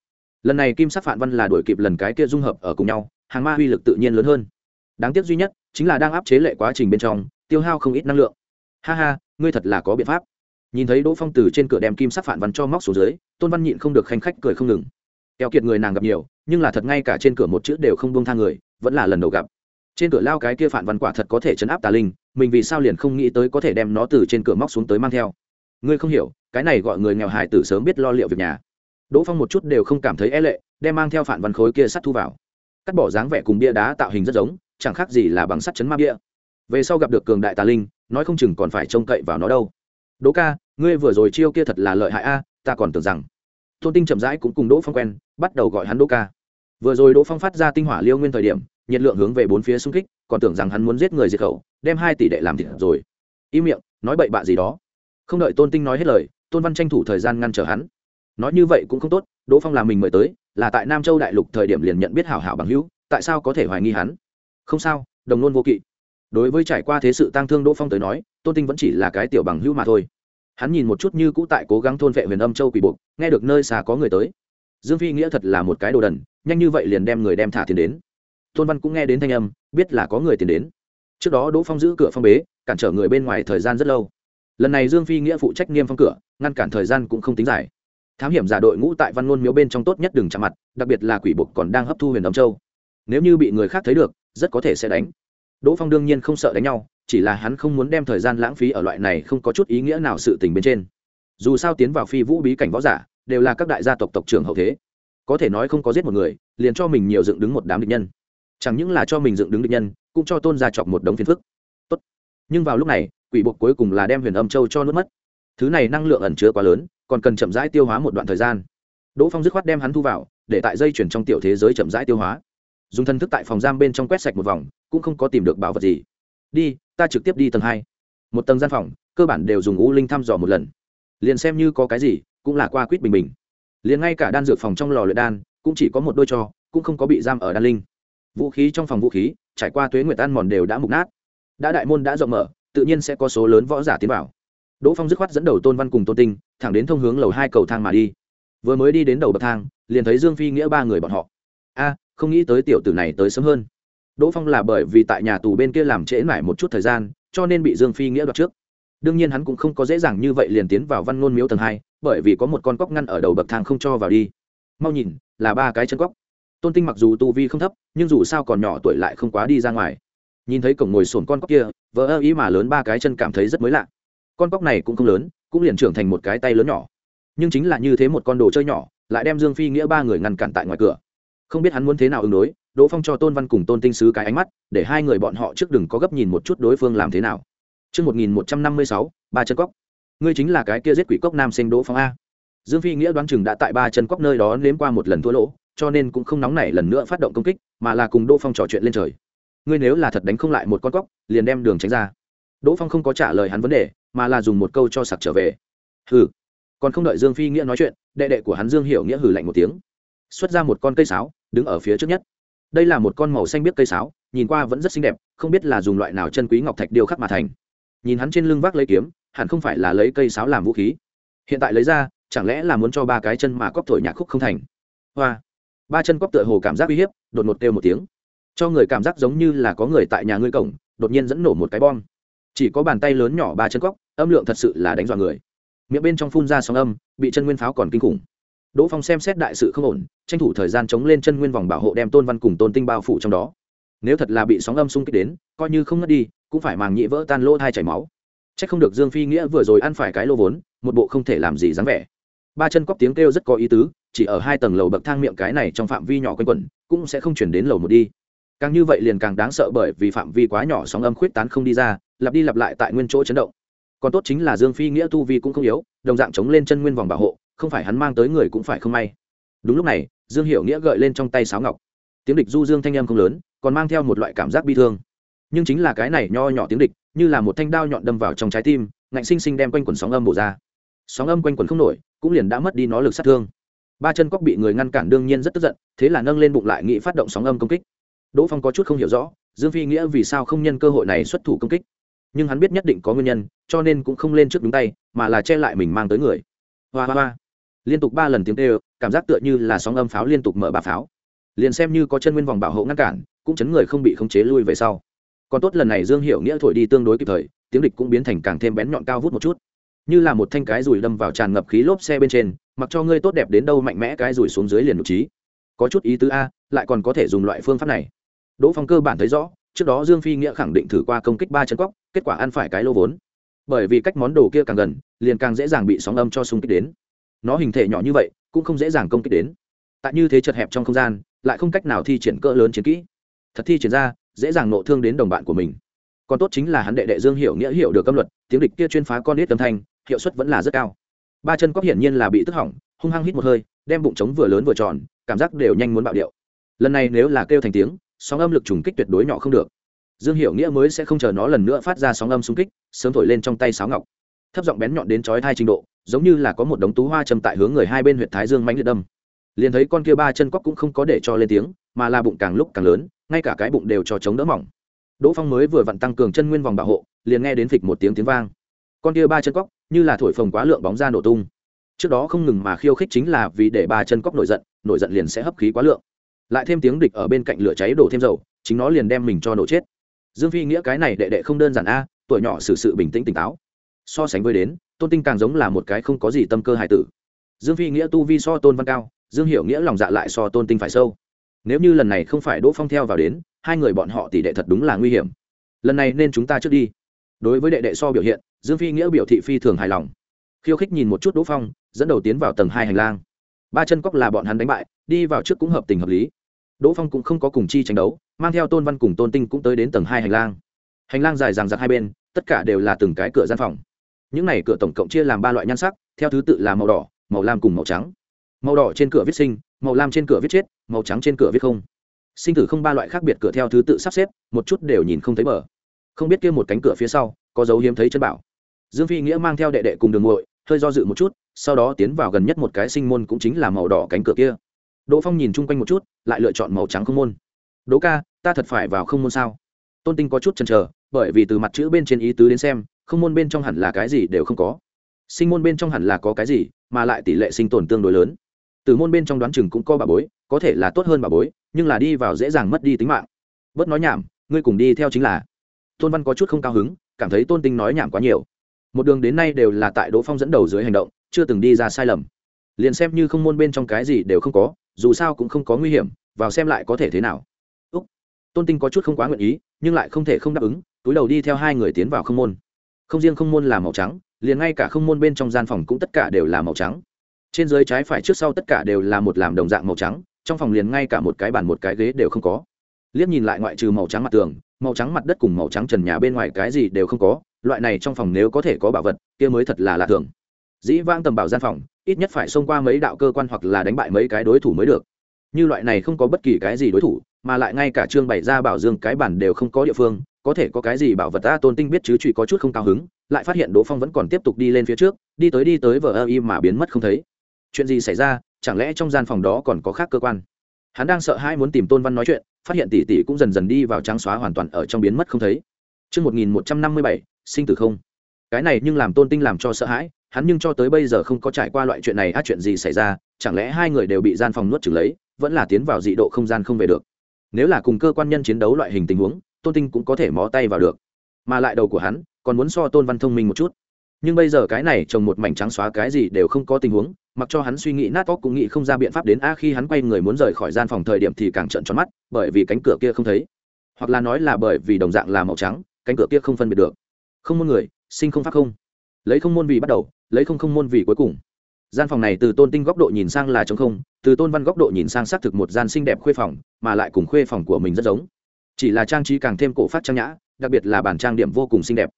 Lần này kim sắc phản văn là đuổi kịp lần cái kia dung hợp ở cùng nhau, hàng ma uy lực tự nhiên lớn hơn. Đáng tiếc duy nhất chính là đang áp chế lệ quá trình bên trong, tiêu hao không ít năng lượng. Ha ha, ngươi thật là có biện pháp nhìn thấy đỗ phong từ trên cửa đem kim sắc phản văn cho móc xuống dưới, tôn văn nhịn không được khanh khách cười không ngừng. Keo kiệt người nàng gặp nhiều, nhưng là thật ngay cả trên cửa một chữ đều không buông tha người, vẫn là lần đầu gặp. Trên cửa lao cái kia phản văn quả thật có thể chấn áp tà linh, mình vì sao liền không nghĩ tới có thể đem nó từ trên cửa móc xuống tới mang theo. Ngươi không hiểu, cái này gọi người nghèo hài tử sớm biết lo liệu việc nhà. Đỗ phong một chút đều không cảm thấy e lệ, đem mang theo phản văn khối kia sắt thu vào. Cắt bỏ dáng vẻ cùng bia đá tạo hình rất giống, chẳng khác gì là bằng sắt chấn ma bia. Về sau gặp được cường đại tà linh, nói không chừng còn phải trông cậy vào nó đâu. Đỗ ca ngươi vừa rồi chiêu kia thật là lợi hại a, ta còn tưởng rằng. Tôn tinh chậm rãi cũng cùng đỗ phong quen, bắt đầu gọi hắn đỗ ca. Vừa rồi đỗ phong phát ra tinh hỏa liêu nguyên thời điểm, nhiệt lượng hướng về bốn phía xung kích, còn tưởng rằng hắn muốn giết người diệt khẩu, đem hai tỷ đệ làm thịt rồi. Im miệng, nói bậy bạ gì đó. Không đợi tôn tinh nói hết lời, tôn văn tranh thủ thời gian ngăn trở hắn. Nói như vậy cũng không tốt, đỗ phong là mình mời tới, là tại nam châu đại lục thời điểm liền nhận biết hảo hảo bằng hữu, tại sao có thể hoài nghi hắn? Không sao, đồng nôn vô kỵ. Đối với trải qua thế sự tang thương đỗ phong tới nói, tôn tinh vẫn chỉ là cái tiểu bằng hữu mà thôi hắn nhìn một chút như cũ tại cố gắng thôn vệ huyền âm châu quỷ buộc, nghe được nơi xa có người tới. Dương phi nghĩa thật là một cái đồ đần, nhanh như vậy liền đem người đem thả tiền đến. Tôn văn cũng nghe đến thanh âm, biết là có người tiền đến. Trước đó đỗ phong giữ cửa phong bế, cản trở người bên ngoài thời gian rất lâu. Lần này dương phi nghĩa phụ trách nghiêm phong cửa, ngăn cản thời gian cũng không tính dài. Thám hiểm giả đội ngũ tại văn ngôn miếu bên trong tốt nhất đừng chạm mặt, đặc biệt là quỷ buộc còn đang hấp thu huyền âm châu. Nếu như bị người khác thấy được, rất có thể sẽ đánh. Đỗ phong đương nhiên không sợ đánh nhau chỉ là hắn không muốn đem thời gian lãng phí ở loại này không có chút ý nghĩa nào sự tình bên trên. Dù sao tiến vào phi vũ bí cảnh võ giả, đều là các đại gia tộc tộc trưởng hậu thế. Có thể nói không có giết một người, liền cho mình nhiều dựng đứng một đám địch nhân. Chẳng những là cho mình dựng đứng địch nhân, cũng cho tôn gia chọc một đống phiền phức. Tốt. nhưng vào lúc này, quỷ buộc cuối cùng là đem huyền âm châu cho nuốt mất. Thứ này năng lượng ẩn chứa quá lớn, còn cần chậm rãi tiêu hóa một đoạn thời gian. Đỗ phong dứt khoát đem hắn thu vào, để tại dây chuyển trong tiểu thế giới chậm rãi tiêu hóa. Dùng thân thức tại phòng giam bên trong quét sạch một vòng, cũng không có tìm được bảo vật gì đi, ta trực tiếp đi tầng hai. Một tầng gian phòng, cơ bản đều dùng u linh thăm dò một lần. Liền xem như có cái gì, cũng là qua quýt bình bình. Liền ngay cả đan dược phòng trong lò luyện đan, cũng chỉ có một đôi cho, cũng không có bị giam ở đan linh. Vũ khí trong phòng vũ khí, trải qua tuế nguyệt tan mòn đều đã mục nát. Đã đại môn đã rộng mở, tự nhiên sẽ có số lớn võ giả tiến vào. Đỗ phong dứt khoát dẫn đầu tôn văn cùng tôn tinh, thẳng đến thông hướng lầu hai cầu thang mà đi. Vừa mới đi đến đầu bậc thang, liền thấy dương phi nghĩa ba người bọn họ. A, không nghĩ tới tiểu tử này tới sớm hơn đỗ phong là bởi vì tại nhà tù bên kia làm trễ mãi một chút thời gian, cho nên bị dương phi nghĩa đoạt trước. Đương nhiên hắn cũng không có dễ dàng như vậy liền tiến vào văn ngôn miếu tầng hai, bởi vì có một con cóc ngăn ở đầu bậc thang không cho vào đi. Mau nhìn, là ba cái chân cóc. Tôn tinh mặc dù tu vi không thấp, nhưng dù sao còn nhỏ tuổi lại không quá đi ra ngoài. Nhìn thấy cổng ngồi sồn con cóc kia vỡ ơ ý mà lớn ba cái chân cảm thấy rất mới lạ. Con cóc này cũng không lớn, cũng liền trưởng thành một cái tay lớn nhỏ. Nhưng chính là như thế một con đồ chơi nhỏ, lại đem dương phi nghĩa ba người ngăn cản tại ngoài cửa. Không biết hắn muốn thế nào ứng đối đỗ phong cho tôn văn cùng tôn tinh sứ cái ánh mắt để hai người bọn họ trước đừng có gấp nhìn một chút đối phương làm thế nào Trước 1156, ba chân cóc. Ngươi chính là cái kia giết quỷ cốc nam sinh Đỗ Phong A. Dương Phi Nghĩa đoán chừng đã tại ba chân cóc nơi đó nếm qua một lần thua lỗ, cho nên cũng không nóng nảy lần nữa phát động công kích, mà là cùng Đỗ Phong trò chuyện lên trời. Ngươi nếu là thật đánh không lại một con cóc, liền đem đường tránh ra. Đỗ Phong không có trả lời hắn vấn đề, mà là dùng một câu cho sặc trở về. Hừ. Còn không đợi Dương Phi Nghĩa nói chuyện, đệ đệ của hắn Dương Hiểu Nghĩa hừ lạnh một tiếng, xuất ra một con cây sáo, đứng ở phía trước nhất. Đây là một con màu xanh biết cây sáo, nhìn qua vẫn rất xinh đẹp, không biết là dùng loại nào chân quý ngọc thạch điêu khắc mà thành. Nhìn hắn trên lưng vác lấy kiếm hẳn không phải là lấy cây sáo làm vũ khí. Hiện tại lấy ra chẳng lẽ là muốn cho ba cái chân mà cóp thổi nhạc khúc không thành? Hoa. Ba chân cóp tựa hồ cảm giác uy hiếp đột ngột kêu một tiếng. Cho người cảm giác giống như là có người tại nhà ngươi cổng đột nhiên dẫn nổ một cái bom. Chỉ có bàn tay lớn nhỏ ba chân cóc âm lượng thật sự là đánh dọa người. Miệng bên trong phun ra sóng âm bị chân nguyên pháo còn kinh khủng đỗ phong xem xét đại sự không ổn, tranh thủ thời gian chống lên chân nguyên vòng bảo hộ đem tôn văn cùng tôn tinh bao phủ trong đó. Nếu thật là bị sóng âm xung kích đến, coi như không ngất đi, cũng phải màng nhị vỡ tan lỗ thai chảy máu. C h ắ c không được dương phi nghĩa vừa rồi ăn phải cái lô vốn, một bộ không thể làm gì dáng vẻ. Ba chân cóc tiếng kêu rất có ý tứ, chỉ ở hai tầng lầu bậc thang miệng cái này trong phạm vi nhỏ quanh quẩn, cũng sẽ không chuyển đến lầu một đi. Càng như vậy liền càng đáng sợ bởi vì phạm vi quá nhỏ sóng âm khuyết tán không đi ra, lặp đi lặp lại tại nguyên chỗ chấn động. Còn tốt chính là dương phi nghĩa tu vi cũng không yếu, đồng dạng chống lên chân nguyên vòng bảo hộ không phải hắn mang tới người cũng phải không may. Đúng lúc này, dương hiểu nghĩa gợi lên trong tay sáo ngọc. Tiếng địch du dương thanh âm không lớn, còn mang theo một loại cảm giác bi thương. Nhưng chính là cái này nho nhỏ tiếng địch, như là một thanh đao nhọn đâm vào trong trái tim, ngạnh sinh sinh đem quanh quần sóng âm bổ ra. Sóng âm quanh quần không nổi, cũng liền đã mất đi nó lực sát thương. Ba chân cóc bị người ngăn cản đương nhiên rất tức giận, thế là nâng lên bụng lại nghĩ phát động sóng âm công kích. Đỗ phong có chút không hiểu rõ, dương phi nghĩa vì sao không nhân cơ hội này xuất thủ công kích. Nhưng hắn biết nhất định có nguyên nhân, cho nên cũng không lên trước đúng tay, mà là che lại mình mang tới người. Hoa hoa hoa liên tục ba lần tiếng tê cảm giác tựa như là sóng âm pháo liên tục mở bà pháo. Liền xem như có chân nguyên vòng bảo hộ ngăn cản, cũng chấn người không bị khống chế lui về sau. Còn tốt lần này dương hiệu nghĩa thổi đi tương đối kịp thời, tiếng địch cũng biến thành càng thêm bén nhọn cao vút một chút. Như là một thanh cái rùi đâm vào tràn ngập khí lốp xe bên trên, mặc cho ngươi tốt đẹp đến đâu mạnh mẽ cái rùi xuống dưới liền đ trí. Có chút ý tứ a, lại còn có thể dùng loại phương pháp này. Đỗ phong cơ bản thấy rõ, trước đó dương phi nghĩa khẳng định thử qua công kích ba chân cóc, kết quả ăn phải cái lô vốn. Bởi vì cách món đồ kia càng gần, liền càng dễ dàng bị sóng âm cho xung kích đến nó hình thể nhỏ như vậy, cũng không dễ dàng công kích đến. Tại như thế chật hẹp trong không gian, lại không cách nào thi triển cỡ lớn chiến kỹ. Thật thi triển ra, dễ dàng nộ thương đến đồng bạn của mình. Còn tốt chính là hắn đệ đệ dương hiểu nghĩa hiểu được âm luật, tiếng địch kia chuyên phá con nít âm thanh, hiệu suất vẫn là rất cao. Ba chân cóc hiển nhiên là bị tức hỏng, hung hăng hít một hơi, đem bụng trống vừa lớn vừa tròn, cảm giác đều nhanh muốn bạo điệu. Lần này nếu là kêu thành tiếng, sóng âm lực trùng kích tuyệt đối nhỏ không được. Dương hiểu nghĩa mới sẽ không chờ nó lần nữa phát ra sóng âm xung kích, sớm thổi lên trong tay sáo ngọc. Thấp giọng bén nhọn đến chói thai trình độ giống như là có một đống tú hoa châm tại hướng người hai bên huyện thái dương mãnh liệt đâm. Liền thấy con kia ba chân cóc cũng không có để cho lên tiếng, mà là bụng càng lúc càng lớn, ngay cả cái bụng đều cho chống đỡ mỏng. Đỗ phong mới vừa vặn tăng cường chân nguyên vòng bảo hộ, liền nghe đến phịch một tiếng tiếng vang. Con kia ba chân cóc như là thổi phồng quá lượng bóng ra nổ tung. Trước đó không ngừng mà khiêu khích chính là vì để ba chân cóc nổi giận nổi giận liền sẽ hấp khí quá lượng. Lại thêm tiếng địch ở bên cạnh lửa cháy đổ thêm dầu, chính nó liền đem mình cho nổ chết. Dương phi nghĩa cái này đệ đệ không đơn giản a, tuổi nhỏ xử sự bình tĩnh tỉnh táo. So sánh với đến tôn tinh càng giống là một cái không có gì tâm cơ hài tử. Dương phi nghĩa tu vi so tôn văn cao, dương hiểu nghĩa lòng dạ lại so tôn tinh phải sâu. Nếu như lần này không phải đỗ phong theo vào đến, hai người bọn họ tỷ đệ thật đúng là nguy hiểm. Lần này nên chúng ta trước đi. Đối với đệ đệ so biểu hiện, dương phi nghĩa biểu thị phi thường hài lòng. Khiêu khích nhìn một chút đỗ phong, dẫn đầu tiến vào tầng hai hành lang. Ba chân cóc là bọn hắn đánh bại, đi vào trước cũng hợp tình hợp lý. Đỗ phong cũng không có cùng chi tranh đấu, mang theo tôn văn cùng tôn tinh cũng tới đến tầng hai hành lang. Hành lang dài ràng giặc hai bên, tất cả đều là từng cái cửa gian phòng những này cửa tổng cộng chia làm ba loại nhan sắc, theo thứ tự là màu đỏ, màu lam cùng màu trắng. Màu đỏ trên cửa viết sinh, màu lam trên cửa viết chết, màu trắng trên cửa viết không. Sinh tử không ba loại khác biệt cửa theo thứ tự sắp xếp, một chút đều nhìn không thấy mở không biết kia một cánh cửa phía sau, có dấu hiếm thấy chân bảo. Dương phi nghĩa mang theo đệ đệ cùng đường ngội hơi do dự một chút, sau đó tiến vào gần nhất một cái sinh môn cũng chính là màu đỏ cánh cửa kia. Đỗ phong nhìn chung quanh một chút, lại lựa chọn màu trắng không môn. Đỗ ca, ta thật phải vào không môn sao? Tôn tinh có chút chần chờ, bởi vì từ mặt chữ bên trên ý tứ đến xem không môn bên trong hẳn là cái gì đều không có. Sinh môn bên trong hẳn là có cái gì, mà lại tỷ lệ sinh tồn tương đối lớn. Từ môn bên trong đoán chừng cũng có bà bối, có thể là tốt hơn bà bối, nhưng là đi vào dễ dàng mất đi tính mạng. Bớt nói nhảm, ngươi cùng đi theo chính là. Tôn văn có chút không cao hứng, cảm thấy tôn tinh nói nhảm quá nhiều. Một đường đến nay đều là tại đỗ phong dẫn đầu dưới hành động, chưa từng đi ra sai lầm. Liền xem như không môn bên trong cái gì đều không có, dù sao cũng không có nguy hiểm, vào xem lại có thể thế nào. Úc. tôn tinh có chút không quá nguyện ý, nhưng lại không thể không đáp ứng, túi đầu đi theo hai người tiến vào không môn không riêng không môn là màu trắng, liền ngay cả không môn bên trong gian phòng cũng tất cả đều là màu trắng. Trên dưới trái phải trước sau tất cả đều là một làm đồng dạng màu trắng, trong phòng liền ngay cả một cái bàn một cái ghế đều không có. Liếc nhìn lại ngoại trừ màu trắng mặt tường, màu trắng mặt đất cùng màu trắng trần nhà bên ngoài cái gì đều không có, loại này trong phòng nếu có thể có bảo vật, kia mới thật là lạ thường. Dĩ vang tầm bảo gian phòng, ít nhất phải xông qua mấy đạo cơ quan hoặc là đánh bại mấy cái đối thủ mới được. Như loại này không có bất kỳ cái gì đối thủ, mà lại ngay cả trương bày ra bảo dương cái bản đều không có địa phương có thể có cái gì bảo vật ta tôn tinh biết chứ trụy có chút không cao hứng lại phát hiện đỗ phong vẫn còn tiếp tục đi lên phía trước đi tới đi tới vờ ơ y mà biến mất không thấy chuyện gì xảy ra chẳng lẽ trong gian phòng đó còn có khác cơ quan hắn đang sợ hai muốn tìm tôn văn nói chuyện phát hiện tỷ tỷ cũng dần dần đi vào trắng xóa hoàn toàn ở trong biến mất không thấy Trước 1157, sinh tử không. Cái này nhưng làm tôn tinh làm cho sợ hãi, hắn nhưng cho tới bây giờ không có trải qua loại chuyện này á chuyện gì xảy ra, chẳng lẽ hai người đều bị gian phòng nuốt chửng lấy, vẫn là tiến vào dị độ không gian không về được. Nếu là cùng cơ quan nhân chiến đấu loại hình tình huống, tôn tinh cũng có thể mó tay vào được. Mà lại đầu của hắn, còn muốn so tôn văn thông minh một chút. Nhưng bây giờ cái này trồng một mảnh trắng xóa cái gì đều không có tình huống, mặc cho hắn suy nghĩ nát óc cũng nghĩ không ra biện pháp đến a khi hắn quay người muốn rời khỏi gian phòng thời điểm thì càng trợn tròn mắt, bởi vì cánh cửa kia không thấy. Hoặc là nói là bởi vì đồng dạng là màu trắng, cánh cửa kia không phân biệt được. Không môn người, sinh không pháp không. Lấy không môn vì bắt đầu, lấy không không môn vì cuối cùng. Gian phòng này từ Tôn Tinh góc độ nhìn sang là trống không, từ Tôn Văn góc độ nhìn sang xác thực một gian xinh đẹp khuê phòng, mà lại cùng khuê phòng của mình rất giống. Chỉ là trang trí càng thêm cổ phát trang nhã, đặc biệt là bàn trang điểm vô cùng xinh đẹp.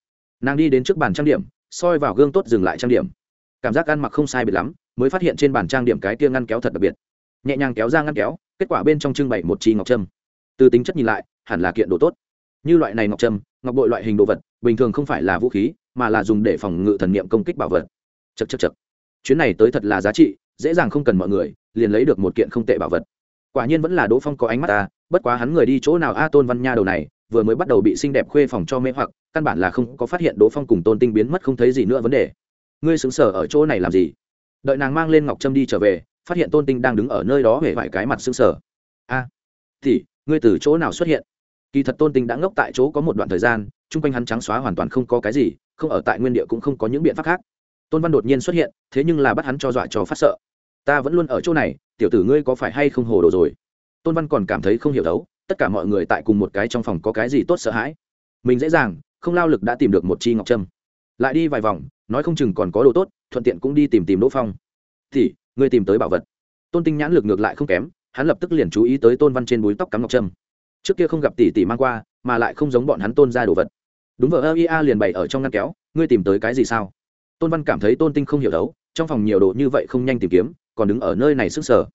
Nàng đi đến trước bàn trang điểm, soi vào gương tốt dừng lại trang điểm. Cảm giác ăn mặc không sai biệt lắm, mới phát hiện trên bàn trang điểm cái kia ngăn kéo thật đặc biệt. Nhẹ nhàng kéo ra ngăn kéo kết quả bên trong trưng bày một chi ngọc trâm. Từ tính chất nhìn lại hẳn là kiện đồ tốt. Như loại này ngọc trâm ngọc bội loại hình đồ vật bình thường không phải là vũ khí mà là dùng để phòng ngự thần niệm công kích bảo vật. Chật chật chật chuyến này tới thật là giá trị dễ dàng không cần mọi người liền lấy được một kiện không tệ bảo vật. Quả nhiên vẫn là đỗ phong có ánh mắt ta bất quá hắn người đi chỗ nào a tôn văn nha đầu này vừa mới bắt đầu bị xinh đẹp khuê phòng cho mê hoặc căn bản là không có phát hiện đỗ phong cùng tôn tinh biến mất không thấy gì nữa vấn đề. Ngươi xứng sở ở chỗ này làm gì? Đợi nàng mang lên ngọc trâm đi trở về phát hiện tôn tinh đang đứng ở nơi đó hễ vải cái mặt xứng sở. A à, thì ngươi từ chỗ nào xuất hiện? Kỳ thật tôn tinh đã ngốc tại chỗ có một đoạn thời gian chung quanh hắn trắng xóa hoàn toàn không có cái gì không ở tại nguyên địa cũng không có những biện pháp khác. Tôn văn đột nhiên xuất hiện thế nhưng là bắt hắn cho dọa cho phát sợ. Ta vẫn luôn ở chỗ này tiểu tử ngươi có phải hay không hồ đồ rồi? Tôn văn còn cảm thấy không hiểu đấu tất cả mọi người tại cùng một cái trong phòng có cái gì tốt sợ hãi. Mình dễ dàng, không lao lực đã tìm được một chi ngọc trâm. Lại đi vài vòng, nói không chừng còn có đồ tốt, thuận tiện cũng đi tìm tìm đỗ phong. Thì người tìm tới bảo vật. Tôn tinh nhãn lực ngược lại không kém, hắn lập tức liền chú ý tới tôn văn trên búi tóc cắm ngọc trâm. Trước kia không gặp tỷ tỷ mang qua, mà lại không giống bọn hắn tôn ra đồ vật. Đúng vợ ơ ia liền bày ở trong ngăn kéo, ngươi tìm tới cái gì sao? Tôn văn cảm thấy tôn tinh không hiểu đấu trong phòng nhiều đồ như vậy không nhanh tìm kiếm, còn đứng ở nơi này sức sở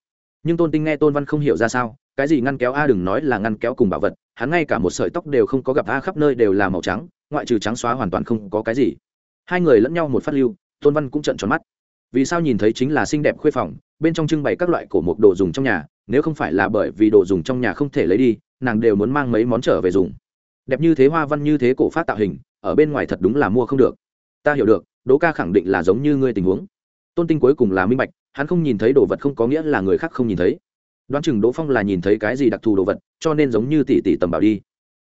nhưng tôn tinh nghe tôn văn không hiểu ra sao, cái gì ngăn kéo a đừng nói là ngăn kéo cùng bảo vật, hắn ngay cả một sợi tóc đều không có gặp a khắp nơi đều là màu trắng, ngoại trừ trắng xóa hoàn toàn không có cái gì. Hai người lẫn nhau một phát lưu, tôn văn cũng trận tròn mắt. Vì sao nhìn thấy chính là xinh đẹp khuê phòng, bên trong trưng bày các loại cổ mục đồ dùng trong nhà, nếu không phải là bởi vì đồ dùng trong nhà không thể lấy đi, nàng đều muốn mang mấy món trở về dùng. Đẹp như thế hoa văn như thế cổ phát tạo hình, ở bên ngoài thật đúng là mua không được. Ta hiểu được, đỗ ca khẳng định là giống như ngươi tình huống. Tôn tinh cuối cùng là minh bạch hắn không nhìn thấy đồ vật không có nghĩa là người khác không nhìn thấy. Đoán chừng đỗ phong là nhìn thấy cái gì đặc thù đồ vật, cho nên giống như tỷ tỷ tầm bảo đi.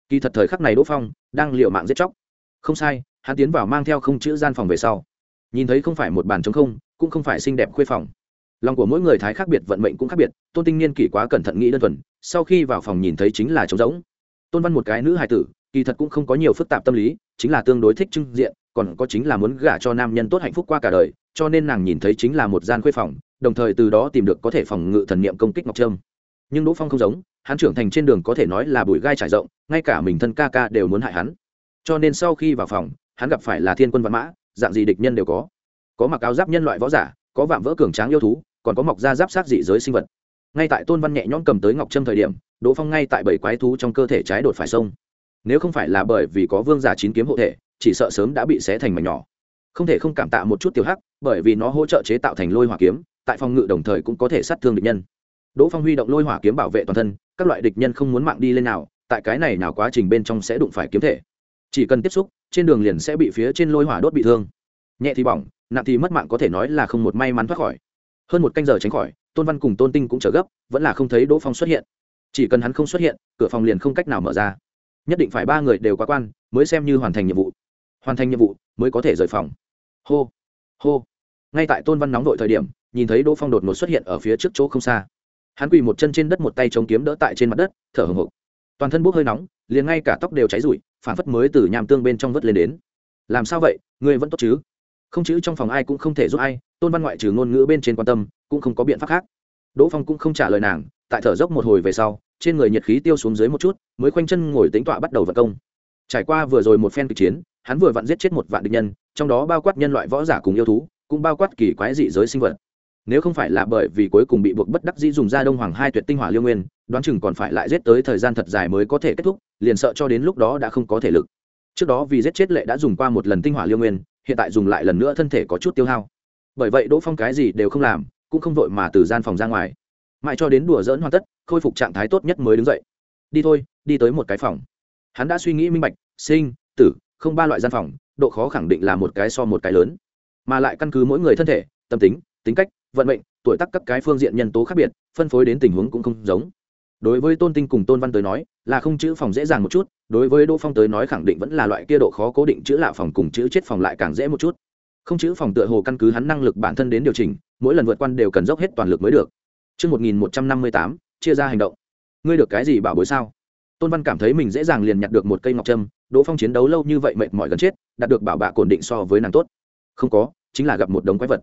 Kỳ thật thời khắc này đỗ phong đang liệu mạng giết chóc. Không sai, hắn tiến vào mang theo không chữ gian phòng về sau. Nhìn thấy không phải một bàn trống không, cũng không phải xinh đẹp khuê phòng. Lòng của mỗi người thái khác biệt, vận mệnh cũng khác biệt, tôn tinh niên kỷ quá cẩn thận nghĩ đơn thuần, sau khi vào phòng nhìn thấy chính là trống rỗng. Tôn văn một cái nữ hài tử, kỳ thật cũng không có nhiều phức tạp tâm lý, chính là tương đối thích trưng diện, còn có chính là muốn gả cho nam nhân tốt hạnh phúc qua cả đời cho nên nàng nhìn thấy chính là một gian khuê phòng, đồng thời từ đó tìm được có thể phòng ngự thần niệm công kích ngọc trâm. Nhưng đỗ phong không giống, hắn trưởng thành trên đường có thể nói là bụi gai trải rộng, ngay cả mình thân ca ca đều muốn hại hắn. Cho nên sau khi vào phòng, hắn gặp phải là thiên quân văn mã, dạng gì địch nhân đều có. Có mặc áo giáp nhân loại võ giả, có vạm vỡ cường tráng yêu thú, còn có mọc da giáp sát dị giới sinh vật. Ngay tại tôn văn nhẹ nhõm cầm tới ngọc trâm thời điểm, đỗ phong ngay tại bảy quái thú trong cơ thể trái đột phải sông. Nếu không phải là bởi vì có vương giả chín kiếm hộ thể, chỉ sợ sớm đã bị xé thành mảnh nhỏ không thể không cảm tạ một chút tiểu hắc, bởi vì nó hỗ trợ chế tạo thành lôi hỏa kiếm, tại phòng ngự đồng thời cũng có thể sát thương địch nhân. Đỗ phong huy động lôi hỏa kiếm bảo vệ toàn thân, các loại địch nhân không muốn mạng đi lên nào, tại cái này nào quá trình bên trong sẽ đụng phải kiếm thể. Chỉ cần tiếp xúc, trên đường liền sẽ bị phía trên lôi hỏa đốt bị thương. Nhẹ thì bỏng, nặng thì mất mạng có thể nói là không một may mắn thoát khỏi. Hơn một canh giờ tránh khỏi, tôn văn cùng tôn tinh cũng trở gấp, vẫn là không thấy đỗ phong xuất hiện. Chỉ cần hắn không xuất hiện, cửa phòng liền không cách nào mở ra. Nhất định phải ba người đều quá quan, mới xem như hoàn thành nhiệm vụ hoàn thành nhiệm vụ, mới có thể rời phòng. Hô hô. Ngay tại tôn văn nóng đội thời điểm, nhìn thấy đỗ phong đột ngột xuất hiện ở phía trước chỗ không xa. Hắn quỳ một chân trên đất một tay chống kiếm đỡ tại trên mặt đất, thở hồng hộc. Toàn thân bốc hơi nóng, liền ngay cả tóc đều cháy rụi phản phất mới từ nhàm tương bên trong vớt lên đến. Làm sao vậy? Ngươi vẫn tốt chứ? Không chữ trong phòng ai cũng không thể giúp ai, tôn văn ngoại trừ ngôn ngữ bên trên quan tâm, cũng không có biện pháp khác. Đỗ phong cũng không trả lời nàng, tại thở dốc một hồi về sau, trên người nhiệt khí tiêu xuống dưới một chút, mới khoanh chân ngồi tính tọa bắt đầu vật công. Trải qua vừa rồi một phen kịch chiến hắn vừa vặn giết chết một vạn địch nhân, trong đó bao quát nhân loại võ giả cùng yêu thú, cũng bao quát kỳ quái dị giới sinh vật. Nếu không phải là bởi vì cuối cùng bị buộc bất đắc dĩ dùng ra đông hoàng hai tuyệt tinh hỏa liêu nguyên, đoán chừng còn phải lại giết tới thời gian thật dài mới có thể kết thúc, liền sợ cho đến lúc đó đã không có thể lực. Trước đó vì giết chết lệ đã dùng qua một lần tinh hỏa liêu nguyên, hiện tại dùng lại lần nữa thân thể có chút tiêu hao. Bởi vậy đỗ phong cái gì đều không làm, cũng không vội mà từ gian phòng ra ngoài. Mãi cho đến đùa dỡn hoàn tất, khôi phục trạng thái tốt nhất mới đứng dậy. Đi thôi, đi tới một cái phòng. Hắn đã suy nghĩ minh bạch, sinh, tử không ba loại gian phòng độ khó khẳng định là một cái so một cái lớn mà lại căn cứ mỗi người thân thể tâm tính tính cách vận mệnh tuổi tác các cái phương diện nhân tố khác biệt phân phối đến tình huống cũng không giống đối với tôn tinh cùng tôn văn tới nói là không chữ phòng dễ dàng một chút đối với đỗ phong tới nói khẳng định vẫn là loại kia độ khó cố định chữ lạ phòng cùng chữ chết phòng lại càng dễ một chút không chữ phòng tựa hồ căn cứ hắn năng lực bản thân đến điều chỉnh mỗi lần vượt quan đều cần dốc hết toàn lực mới được Trước 1158, chia ra hành động. Ngươi được cái gì bảo bối sao? Tôn Văn cảm thấy mình dễ dàng liền nhặt được một cây ngọc trâm, Đỗ Phong chiến đấu lâu như vậy mệt mỏi gần chết, đạt được bảo bạ cổn định so với nàng tốt. Không có, chính là gặp một đống quái vật.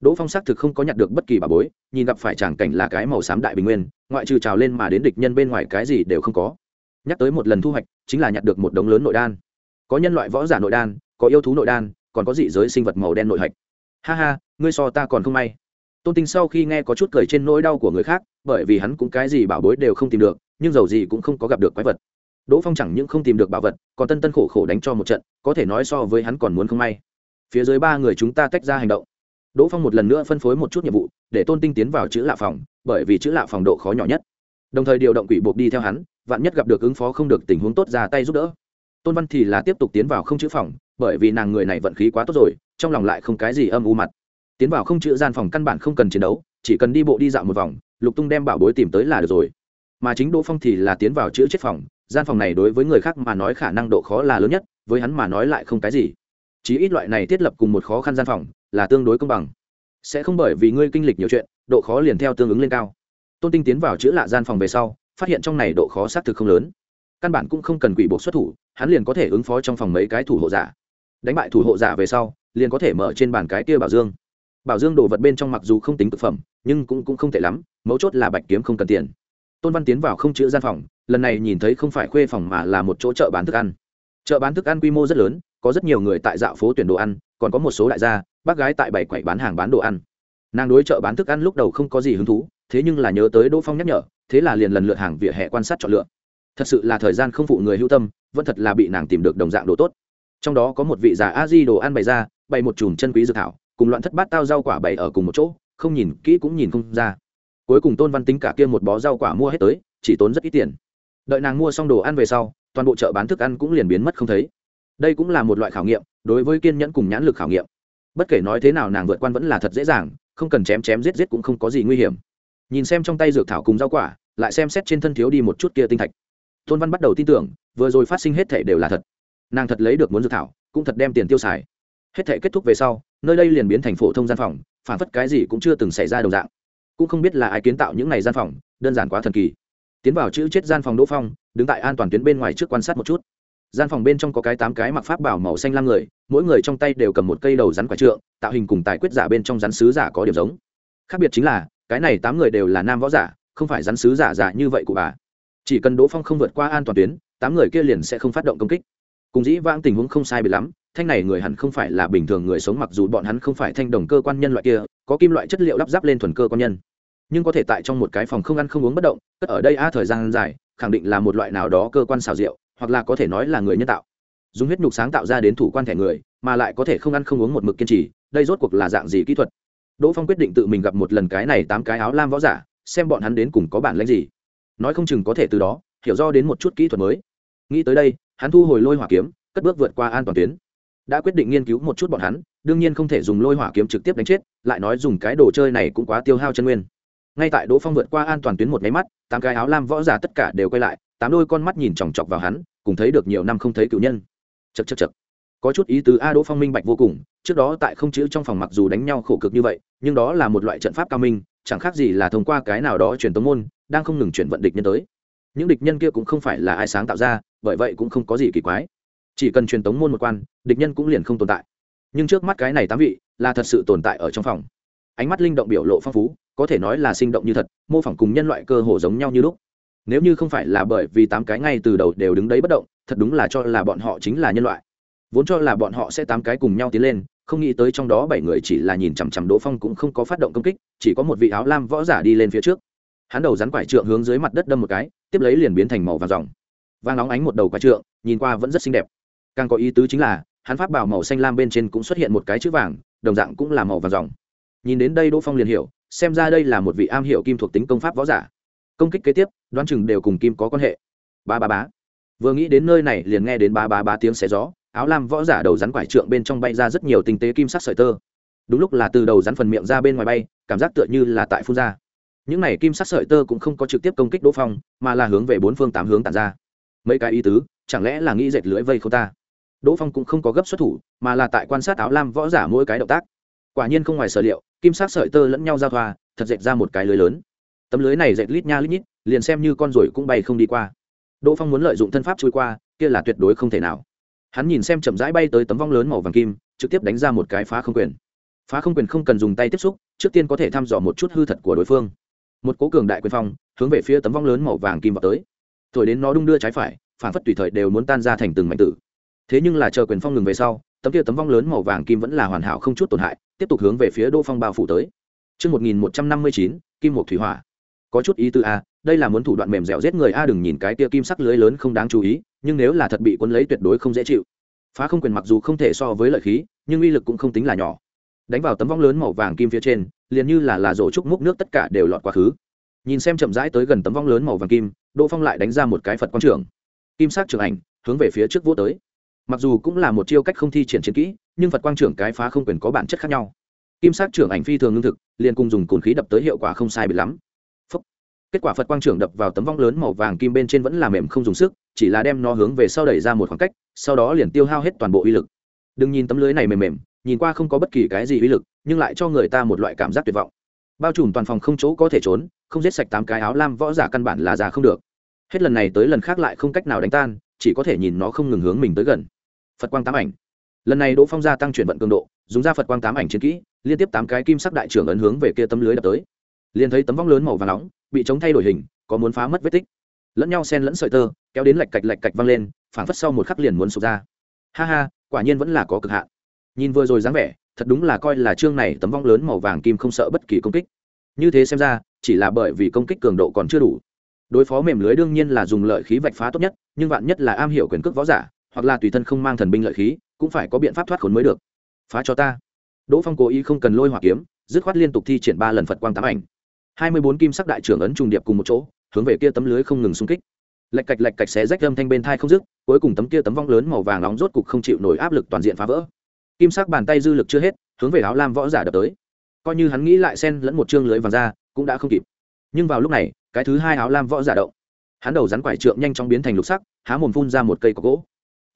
Đỗ Phong xác thực không có nhặt được bất kỳ bảo bối, nhìn gặp phải tràng cảnh là cái màu xám đại bình nguyên, ngoại trừ trào lên mà đến địch nhân bên ngoài cái gì đều không có. Nhắc tới một lần thu hoạch, chính là nhặt được một đống lớn nội đan. Có nhân loại võ giả nội đan, có yêu thú nội đan, còn có dị giới sinh vật màu đen nội hạch. Ha ha, ngươi so ta còn không may. Tôn Tinh sau khi nghe có chút cười trên nỗi đau của người khác, bởi vì hắn cũng cái gì bảo bối đều không tìm được, nhưng dầu gì cũng không có gặp được quái vật. Đỗ Phong chẳng những không tìm được bảo vật, còn tân tân khổ khổ đánh cho một trận, có thể nói so với hắn còn muốn không may. Phía dưới ba người chúng ta tách ra hành động. Đỗ phong một lần nữa phân phối một chút nhiệm vụ để tôn tinh tiến vào chữ lạ phòng bởi vì chữ lạ phòng độ khó nhỏ nhất. Đồng thời điều động quỷ buộc đi theo hắn vạn nhất gặp được ứng phó không được tình huống tốt ra tay giúp đỡ. Tôn văn thì là tiếp tục tiến vào không chữ phòng bởi vì nàng người này vận khí quá tốt rồi trong lòng lại không cái gì âm u mặt. Tiến vào không chữ gian phòng căn bản không cần chiến đấu chỉ cần đi bộ đi dạo một vòng lục tung đem bảo bối tìm tới là được rồi mà chính đỗ phong thì là tiến vào chữ chết phòng gian phòng này đối với người khác mà nói khả năng độ khó là lớn nhất với hắn mà nói lại không cái gì. Chí ít loại này thiết lập cùng một khó khăn gian phòng là tương đối công bằng. Sẽ không bởi vì ngươi kinh lịch nhiều chuyện độ khó liền theo tương ứng lên cao. Tôn tinh tiến vào chữ lạ gian phòng về sau phát hiện trong này độ khó xác thực không lớn. Căn bản cũng không cần quỷ buộc xuất thủ hắn liền có thể ứng phó trong phòng mấy cái thủ hộ giả. Đánh bại thủ hộ giả về sau liền có thể mở trên bàn cái kia bảo dương. Bảo dương đồ vật bên trong mặc dù không tính thực phẩm nhưng cũng, cũng không tệ lắm mấu chốt là bạch kiếm không cần tiền tôn văn tiến vào không chữ gian phòng, lần này nhìn thấy không phải khuê phòng mà là một chỗ chợ bán thức ăn. Chợ bán thức ăn quy mô rất lớn, có rất nhiều người tại dạo phố tuyển đồ ăn, còn có một số đại gia, bác gái tại bảy quậy bán hàng bán đồ ăn. Nàng đối chợ bán thức ăn lúc đầu không có gì hứng thú, thế nhưng là nhớ tới đỗ phong nhắc nhở, thế là liền lần lượt hàng vỉa hè quan sát chọn lựa. Thật sự là thời gian không phụ người hữu tâm, vẫn thật là bị nàng tìm được đồng dạng đồ tốt. Trong đó có một vị già a di đồ ăn bày ra, bày một chùm chân quý dược thảo, cùng loạn thất bát tao rau quả bày ở cùng một chỗ, không nhìn kỹ cũng nhìn không ra cuối cùng tôn văn tính cả kia một bó rau quả mua hết tới, chỉ tốn rất ít tiền. Đợi nàng mua xong đồ ăn về sau, toàn bộ chợ bán thức ăn cũng liền biến mất không thấy. Đây cũng là một loại khảo nghiệm, đối với kiên nhẫn cùng nhãn lực khảo nghiệm. Bất kể nói thế nào nàng vượt quan vẫn là thật dễ dàng, không cần chém chém giết giết cũng không có gì nguy hiểm. Nhìn xem trong tay dược thảo cùng rau quả, lại xem xét trên thân thiếu đi một chút kia tinh thạch. Tôn văn bắt đầu tin tưởng, vừa rồi phát sinh hết thể đều là thật. Nàng thật lấy được muốn dược thảo, cũng thật đem tiền tiêu xài. Hết thể kết thúc về sau, nơi đây liền biến thành phổ thông gian phòng, phản phất cái gì cũng chưa từng xảy ra đồng dạng cũng không biết là ai kiến tạo những này gian phòng, đơn giản quá thần kỳ. Tiến vào chữ chết gian phòng đỗ phong, đứng tại an toàn tuyến bên ngoài trước quan sát một chút. Gian phòng bên trong có cái tám cái mặc pháp bảo màu xanh lam người, mỗi người trong tay đều cầm một cây đầu rắn quả trượng, tạo hình cùng tài quyết giả bên trong rắn sứ giả có điểm giống. Khác biệt chính là, cái này tám người đều là nam võ giả, không phải rắn sứ giả giả như vậy của bà. Chỉ cần đỗ phong không vượt qua an toàn tuyến, tám người kia liền sẽ không phát động công kích. Cùng dĩ vãng tình huống không sai biệt lắm, thanh này người hẳn không phải là bình thường người sống, mặc dù bọn hắn không phải thanh đồng cơ quan nhân loại kia có kim loại chất liệu lắp ráp lên thuần cơ con nhân. Nhưng có thể tại trong một cái phòng không ăn không uống bất động, cất ở đây a thời gian dài, khẳng định là một loại nào đó cơ quan xào rượu hoặc là có thể nói là người nhân tạo. Dùng huyết nhục sáng tạo ra đến thủ quan thẻ người, mà lại có thể không ăn không uống một mực kiên trì, đây rốt cuộc là dạng gì kỹ thuật? Đỗ phong quyết định tự mình gặp một lần cái này tám cái áo lam võ giả, xem bọn hắn đến cùng có bản lãnh gì. Nói không chừng có thể từ đó, hiểu do đến một chút kỹ thuật mới. Nghĩ tới đây, hắn thu hồi lôi hỏa kiếm, cất bước vượt qua an toàn tuyến. Đã quyết định nghiên cứu một chút bọn hắn đương nhiên không thể dùng lôi hỏa kiếm trực tiếp đánh chết, lại nói dùng cái đồ chơi này cũng quá tiêu hao chân nguyên. Ngay tại đỗ phong vượt qua an toàn tuyến một máy mắt, tám cái áo lam võ giả tất cả đều quay lại, tám đôi con mắt nhìn chòng chọc vào hắn, cùng thấy được nhiều năm không thấy cựu nhân. Chật chật chật có chút ý tứ a đỗ phong minh bạch vô cùng, trước đó tại không chữ trong phòng mặc dù đánh nhau khổ cực như vậy, nhưng đó là một loại trận pháp cao minh, chẳng khác gì là thông qua cái nào đó truyền tống môn, đang không ngừng chuyển vận địch nhân tới. Những địch nhân kia cũng không phải là ai sáng tạo ra, bởi vậy cũng không có gì kỳ quái. Chỉ cần truyền tống môn một quan, địch nhân cũng liền không tồn tại nhưng trước mắt cái này tám vị là thật sự tồn tại ở trong phòng. Ánh mắt linh động biểu lộ phong phú, có thể nói là sinh động như thật, mô phỏng cùng nhân loại cơ hồ giống nhau như lúc. Nếu như không phải là bởi vì tám cái ngay từ đầu đều đứng đấy bất động, thật đúng là cho là bọn họ chính là nhân loại. Vốn cho là bọn họ sẽ tám cái cùng nhau tiến lên, không nghĩ tới trong đó bảy người chỉ là nhìn chằm chằm đỗ phong cũng không có phát động công kích, chỉ có một vị áo lam võ giả đi lên phía trước. Hắn đầu rắn quải trượng hướng dưới mặt đất đâm một cái, tiếp lấy liền biến thành màu vàng dòng vàng nóng ánh một đầu quải trượng, nhìn qua vẫn rất xinh đẹp. Càng có ý tứ chính là hắn pháp bảo màu xanh lam bên trên cũng xuất hiện một cái chữ vàng, đồng dạng cũng là màu vàng dòng. Nhìn đến đây đỗ phong liền hiểu, xem ra đây là một vị am hiểu kim thuộc tính công pháp võ giả. Công kích kế tiếp, đoán chừng đều cùng kim có quan hệ. Ba ba bá. Vừa nghĩ đến nơi này liền nghe đến ba ba ba tiếng xé gió, áo lam võ giả đầu rắn quải trượng bên trong bay ra rất nhiều tinh tế kim sắc sợi tơ. Đúng lúc là từ đầu rắn phần miệng ra bên ngoài bay, cảm giác tựa như là tại phun ra. Những này kim sắc sợi tơ cũng không có trực tiếp công kích đỗ phong, mà là hướng về bốn phương tám hướng tàn ra. Mấy cái ý tứ, chẳng lẽ là nghĩ dệt lưỡi vây không ta? Đỗ phong cũng không có gấp xuất thủ, mà là tại quan sát áo lam võ giả mỗi cái động tác. Quả nhiên không ngoài sở liệu, kim sắc sợi tơ lẫn nhau ra thoa, thật dệt ra một cái lưới lớn. Tấm lưới này dệt lít nha lít nhít, liền xem như con ruồi cũng bay không đi qua. Đỗ phong muốn lợi dụng thân pháp trôi qua, kia là tuyệt đối không thể nào. Hắn nhìn xem chậm rãi bay tới tấm vong lớn màu vàng kim, trực tiếp đánh ra một cái phá không quyền. Phá không quyền không cần dùng tay tiếp xúc, trước tiên có thể thăm dò một chút hư thật của đối phương. Một cố cường đại quyền phong, hướng về phía tấm vong lớn màu vàng kim vào tới. Thổi đến nó đung đưa trái phải, phản phất tùy thời đều muốn tan ra thành từng mảnh tử thế nhưng là chờ quyền phong ngừng về sau tấm kia tấm vong lớn màu vàng kim vẫn là hoàn hảo không chút tổn hại tiếp tục hướng về phía đỗ phong bao phủ tới Trước 1159, kim một thủy hỏa. Có chút ý tư A, à, đây là muốn thủ đoạn mềm dẻo giết người A đừng nhìn cái tia kim sắc lưới lớn không đáng chú ý, nhưng nếu là thật bị cuốn lấy tuyệt đối không dễ chịu. Phá không quyền mặc dù không thể so với lợi khí, nhưng uy lực cũng không tính là nhỏ. Đánh vào tấm vong lớn màu vàng kim phía trên, liền như là là rổ trúc múc nước tất cả đều lọt quá khứ. Nhìn xem chậm rãi tới gần tấm vong lớn màu vàng kim, Đỗ Phong lại đánh ra một cái Phật quang trưởng. Kim sắc trường ảnh, hướng về phía trước vỗ tới mặc dù cũng là một chiêu cách không thi triển chiến kỹ, nhưng phật quang trưởng cái phá không quyền có bản chất khác nhau. Kim sát trưởng ảnh phi thường lương thực, liền cùng dùng cồn khí đập tới hiệu quả không sai bị lắm. Phúc. kết quả phật quang trưởng đập vào tấm vong lớn màu vàng kim bên trên vẫn là mềm không dùng sức, chỉ là đem nó hướng về sau đẩy ra một khoảng cách, sau đó liền tiêu hao hết toàn bộ uy lực. Đừng nhìn tấm lưới này mềm mềm, nhìn qua không có bất kỳ cái gì uy lực, nhưng lại cho người ta một loại cảm giác tuyệt vọng. Bao trùm toàn phòng không chỗ có thể trốn, không giết sạch tám cái áo lam võ giả căn bản là già không được. Hết lần này tới lần khác lại không cách nào đánh tan, chỉ có thể nhìn nó không ngừng hướng mình tới gần phật quang tám ảnh. Lần này đỗ phong gia tăng chuyển vận cường độ, dùng ra phật quang tám ảnh chiến kỹ, liên tiếp tám cái kim sắc đại trưởng ấn hướng về kia tấm lưới đập tới. Liền thấy tấm vong lớn màu và nóng, bị chống thay đổi hình, có muốn phá mất vết tích. Lẫn nhau sen lẫn sợi tơ, kéo đến lạch cạch lạch cạch văng lên, phảng phất sau một khắc liền muốn sụp ra. Ha ha, quả nhiên vẫn là có cực hạn. Nhìn vừa rồi dáng vẻ, thật đúng là coi là chương này tấm vong lớn màu vàng kim không sợ bất kỳ công kích. Như thế xem ra, chỉ là bởi vì công kích cường độ còn chưa đủ. Đối phó mềm lưới đương nhiên là dùng lợi khí vạch phá tốt nhất, nhưng vạn nhất là am hiểu quyền cước võ giả hoặc là tùy thân không mang thần binh lợi khí, cũng phải có biện pháp thoát khốn mới được. Phá cho ta. Đỗ phong cố ý không cần lôi hỏa kiếm, dứt khoát liên tục thi triển ba lần phật quang tám ảnh. Hai mươi bốn kim sắc đại trưởng ấn trùng điệp cùng một chỗ, hướng về kia tấm lưới không ngừng xung kích. Lạch cạch lạch cạch xé rách âm thanh bên thai không dứt, cuối cùng tấm kia tấm vong lớn màu vàng nóng rốt cục không chịu nổi áp lực toàn diện phá vỡ. Kim sắc bàn tay dư lực chưa hết, hướng về áo lam võ giả đập tới. Coi như hắn nghĩ lại xen lẫn một chương lưới vàng ra, cũng đã không kịp. Nhưng vào lúc này, cái thứ hai áo lam võ giả động. Hắn đầu rắn quải trượng nhanh chóng biến thành lục sắc, há mồm phun ra một cây có gỗ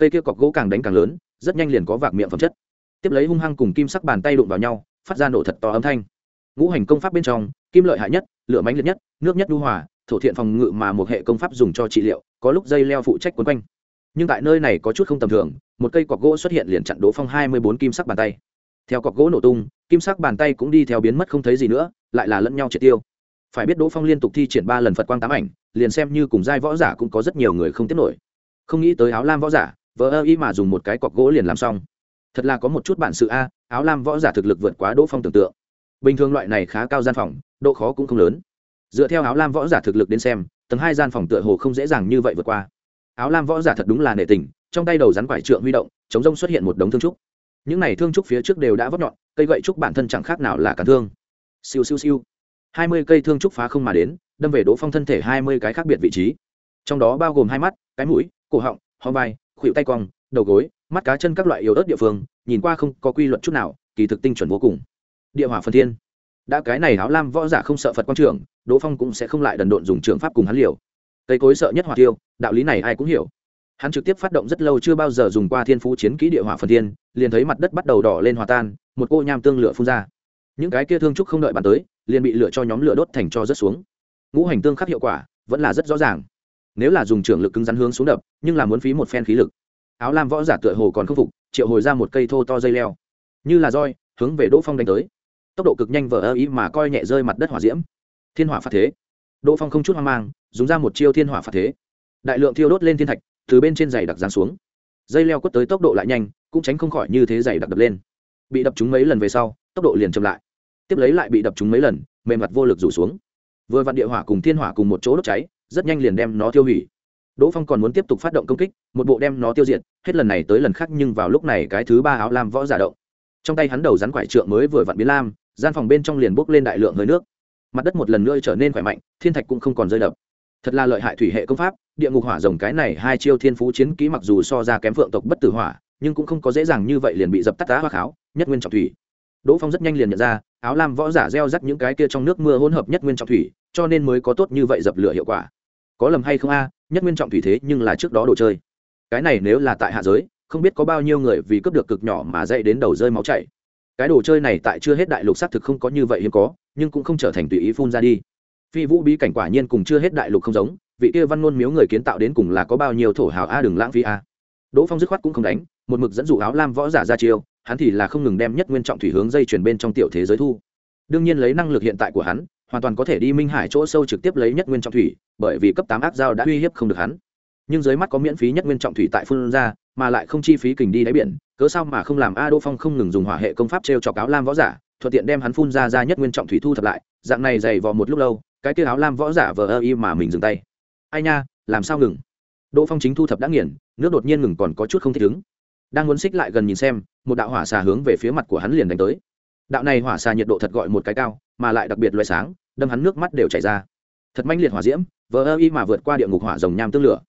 cây kia cọc gỗ càng đánh càng lớn, rất nhanh liền có vạc miệng phẩm chất. Tiếp lấy hung hăng cùng kim sắc bàn tay đụng vào nhau, phát ra nổ thật to âm thanh. Ngũ hành công pháp bên trong, kim lợi hại nhất, lửa mánh liệt nhất, nước nhất đu hòa, thổ thiện phòng ngự mà một hệ công pháp dùng cho trị liệu, có lúc dây leo phụ trách quấn quanh. Nhưng tại nơi này có chút không tầm thường, một cây cọc gỗ xuất hiện liền chặn đỗ phong hai mươi bốn kim sắc bàn tay. Theo cọc gỗ nổ tung, kim sắc bàn tay cũng đi theo biến mất không thấy gì nữa, lại là lẫn nhau triệt tiêu. Phải biết đỗ phong liên tục thi triển ba lần phật quang tám ảnh, liền xem như cùng giai võ giả cũng có rất nhiều người không tiếp nổi. Không nghĩ tới áo lam võ giả vờ ơ y mà dùng một cái cọc gỗ liền làm xong. Thật là có một chút bản sự a, áo lam võ giả thực lực vượt quá đỗ phong tưởng tượng. Bình thường loại này khá cao gian phòng, độ khó cũng không lớn. Dựa theo áo lam võ giả thực lực đến xem, tầng hai gian phòng tựa hồ không dễ dàng như vậy vượt qua. Áo lam võ giả thật đúng là nệ tình, trong tay đầu rắn quải trượng huy động, chống rông xuất hiện một đống thương trúc. Những này thương trúc phía trước đều đã vấp nhọn, cây gậy trúc bản thân chẳng khác nào là cản thương. Siêu siêu siêu. Hai mươi cây thương trúc phá không mà đến, đâm về đỗ phong thân thể hai mươi cái khác biệt vị trí. Trong đó bao gồm hai mắt, cái mũi, cổ họng hóm vai khuỷu tay cong, đầu gối, mắt cá chân các loại yếu ớt địa phương, nhìn qua không có quy luật chút nào, kỳ thực tinh chuẩn vô cùng. Địa hỏa phần thiên. Đã cái này áo lam võ giả không sợ phật quang trưởng, đỗ phong cũng sẽ không lại đần độn dùng trường pháp cùng hắn liều. Cây cối sợ nhất hỏa tiêu đạo lý này ai cũng hiểu. Hắn trực tiếp phát động rất lâu chưa bao giờ dùng qua thiên phú chiến kỹ địa hỏa phần thiên, liền thấy mặt đất bắt đầu đỏ lên hòa tan, một cô nham tương lửa phun ra. Những cái kia thương trúc không đợi bàn tới, liền bị lửa cho nhóm lửa đốt thành cho rất xuống. Ngũ hành tương khắc hiệu quả, vẫn là rất rõ ràng nếu là dùng trường lực cứng rắn hướng xuống đập, nhưng là muốn phí một phen khí lực. Áo lam võ giả tựa hồ còn không phục, triệu hồi ra một cây thô to dây leo. Như là roi, hướng về đỗ phong đánh tới. Tốc độ cực nhanh vờ ơ ý mà coi nhẹ rơi mặt đất hỏa diễm. Thiên hỏa phát thế. Đỗ phong không chút hoang mang, dùng ra một chiêu thiên hỏa phát thế. Đại lượng thiêu đốt lên thiên thạch, từ bên trên giày đặc giáng xuống. Dây leo quất tới tốc độ lại nhanh, cũng tránh không khỏi như thế giày đặc đập lên. Bị đập trúng mấy lần về sau, tốc độ liền chậm lại. Tiếp lấy lại bị đập trúng mấy lần, mềm mặt vô lực rủ xuống. Vừa vặn địa hỏa cùng thiên hỏa cùng một chỗ đốt cháy rất nhanh liền đem nó tiêu hủy. Đỗ phong còn muốn tiếp tục phát động công kích, một bộ đem nó tiêu diệt, hết lần này tới lần khác nhưng vào lúc này cái thứ ba áo lam võ giả động. Trong tay hắn đầu rắn quải trượng mới vừa vặn biến lam, gian phòng bên trong liền bốc lên đại lượng hơi nước. Mặt đất một lần nữa trở nên khỏe mạnh, thiên thạch cũng không còn rơi đập. Thật là lợi hại thủy hệ công pháp, địa ngục hỏa rồng cái này hai chiêu thiên phú chiến kỹ mặc dù so ra kém phượng tộc bất tử hỏa, nhưng cũng không có dễ dàng như vậy liền bị dập tắt tá hoa kháo, nhất nguyên trọng thủy. Đỗ phong rất nhanh liền nhận ra, áo lam võ giả gieo rắc những cái kia trong nước mưa hỗn hợp nhất nguyên trọng thủy, cho nên mới có tốt như vậy dập lửa hiệu quả có lầm hay không a, nhất nguyên trọng thủy thế nhưng là trước đó đồ chơi. Cái này nếu là tại hạ giới, không biết có bao nhiêu người vì cướp được cực nhỏ mà dậy đến đầu rơi máu chảy. Cái đồ chơi này tại chưa hết đại lục xác thực không có như vậy hiếm có, nhưng cũng không trở thành tùy ý phun ra đi. Phi vũ bí cảnh quả nhiên cùng chưa hết đại lục không giống, vị kia văn ngôn miếu người kiến tạo đến cùng là có bao nhiêu thổ hào a, đừng lãng phí a. Đỗ phong dứt khoát cũng không đánh, một mực dẫn dụ áo lam võ giả ra chiêu, hắn thì là không ngừng đem nhất nguyên trọng thủy hướng dây chuyển bên trong tiểu thế giới thu. Đương nhiên lấy năng lực hiện tại của hắn hoàn toàn có thể đi minh hải chỗ sâu trực tiếp lấy nhất nguyên trọng thủy, bởi vì cấp tám ác giao đã uy hiếp không được hắn. Nhưng dưới mắt có miễn phí nhất nguyên trọng thủy tại phương ra, mà lại không chi phí kình đi đáy biển, cớ sao mà không làm a đô phong không ngừng dùng hỏa hệ công pháp t r e o cho áo lam võ giả, thuận tiện đem hắn phun ra ra nhất nguyên trọng thủy thu thập lại, dạng này dày vò một lúc lâu, cái kia áo lam võ giả vờ ơ y mà mình dừng tay. Ai nha, làm sao ngừng? Đỗ phong chính thu thập đã nghiền, nước đột nhiên ngừng còn có chút không thích ứng. Đang muốn xích lại gần nhìn xem, một đạo hỏa xà hướng về phía mặt của hắn liền đánh tới. Đạo này hỏa xà nhiệt độ thật gọi một cái cao, mà lại đặc biệt loại sáng đâm hắn nước mắt đều chảy ra thật manh liệt hỏa diễm vờ ơ y mà vượt qua địa ngục hỏa rồng nham tương lửa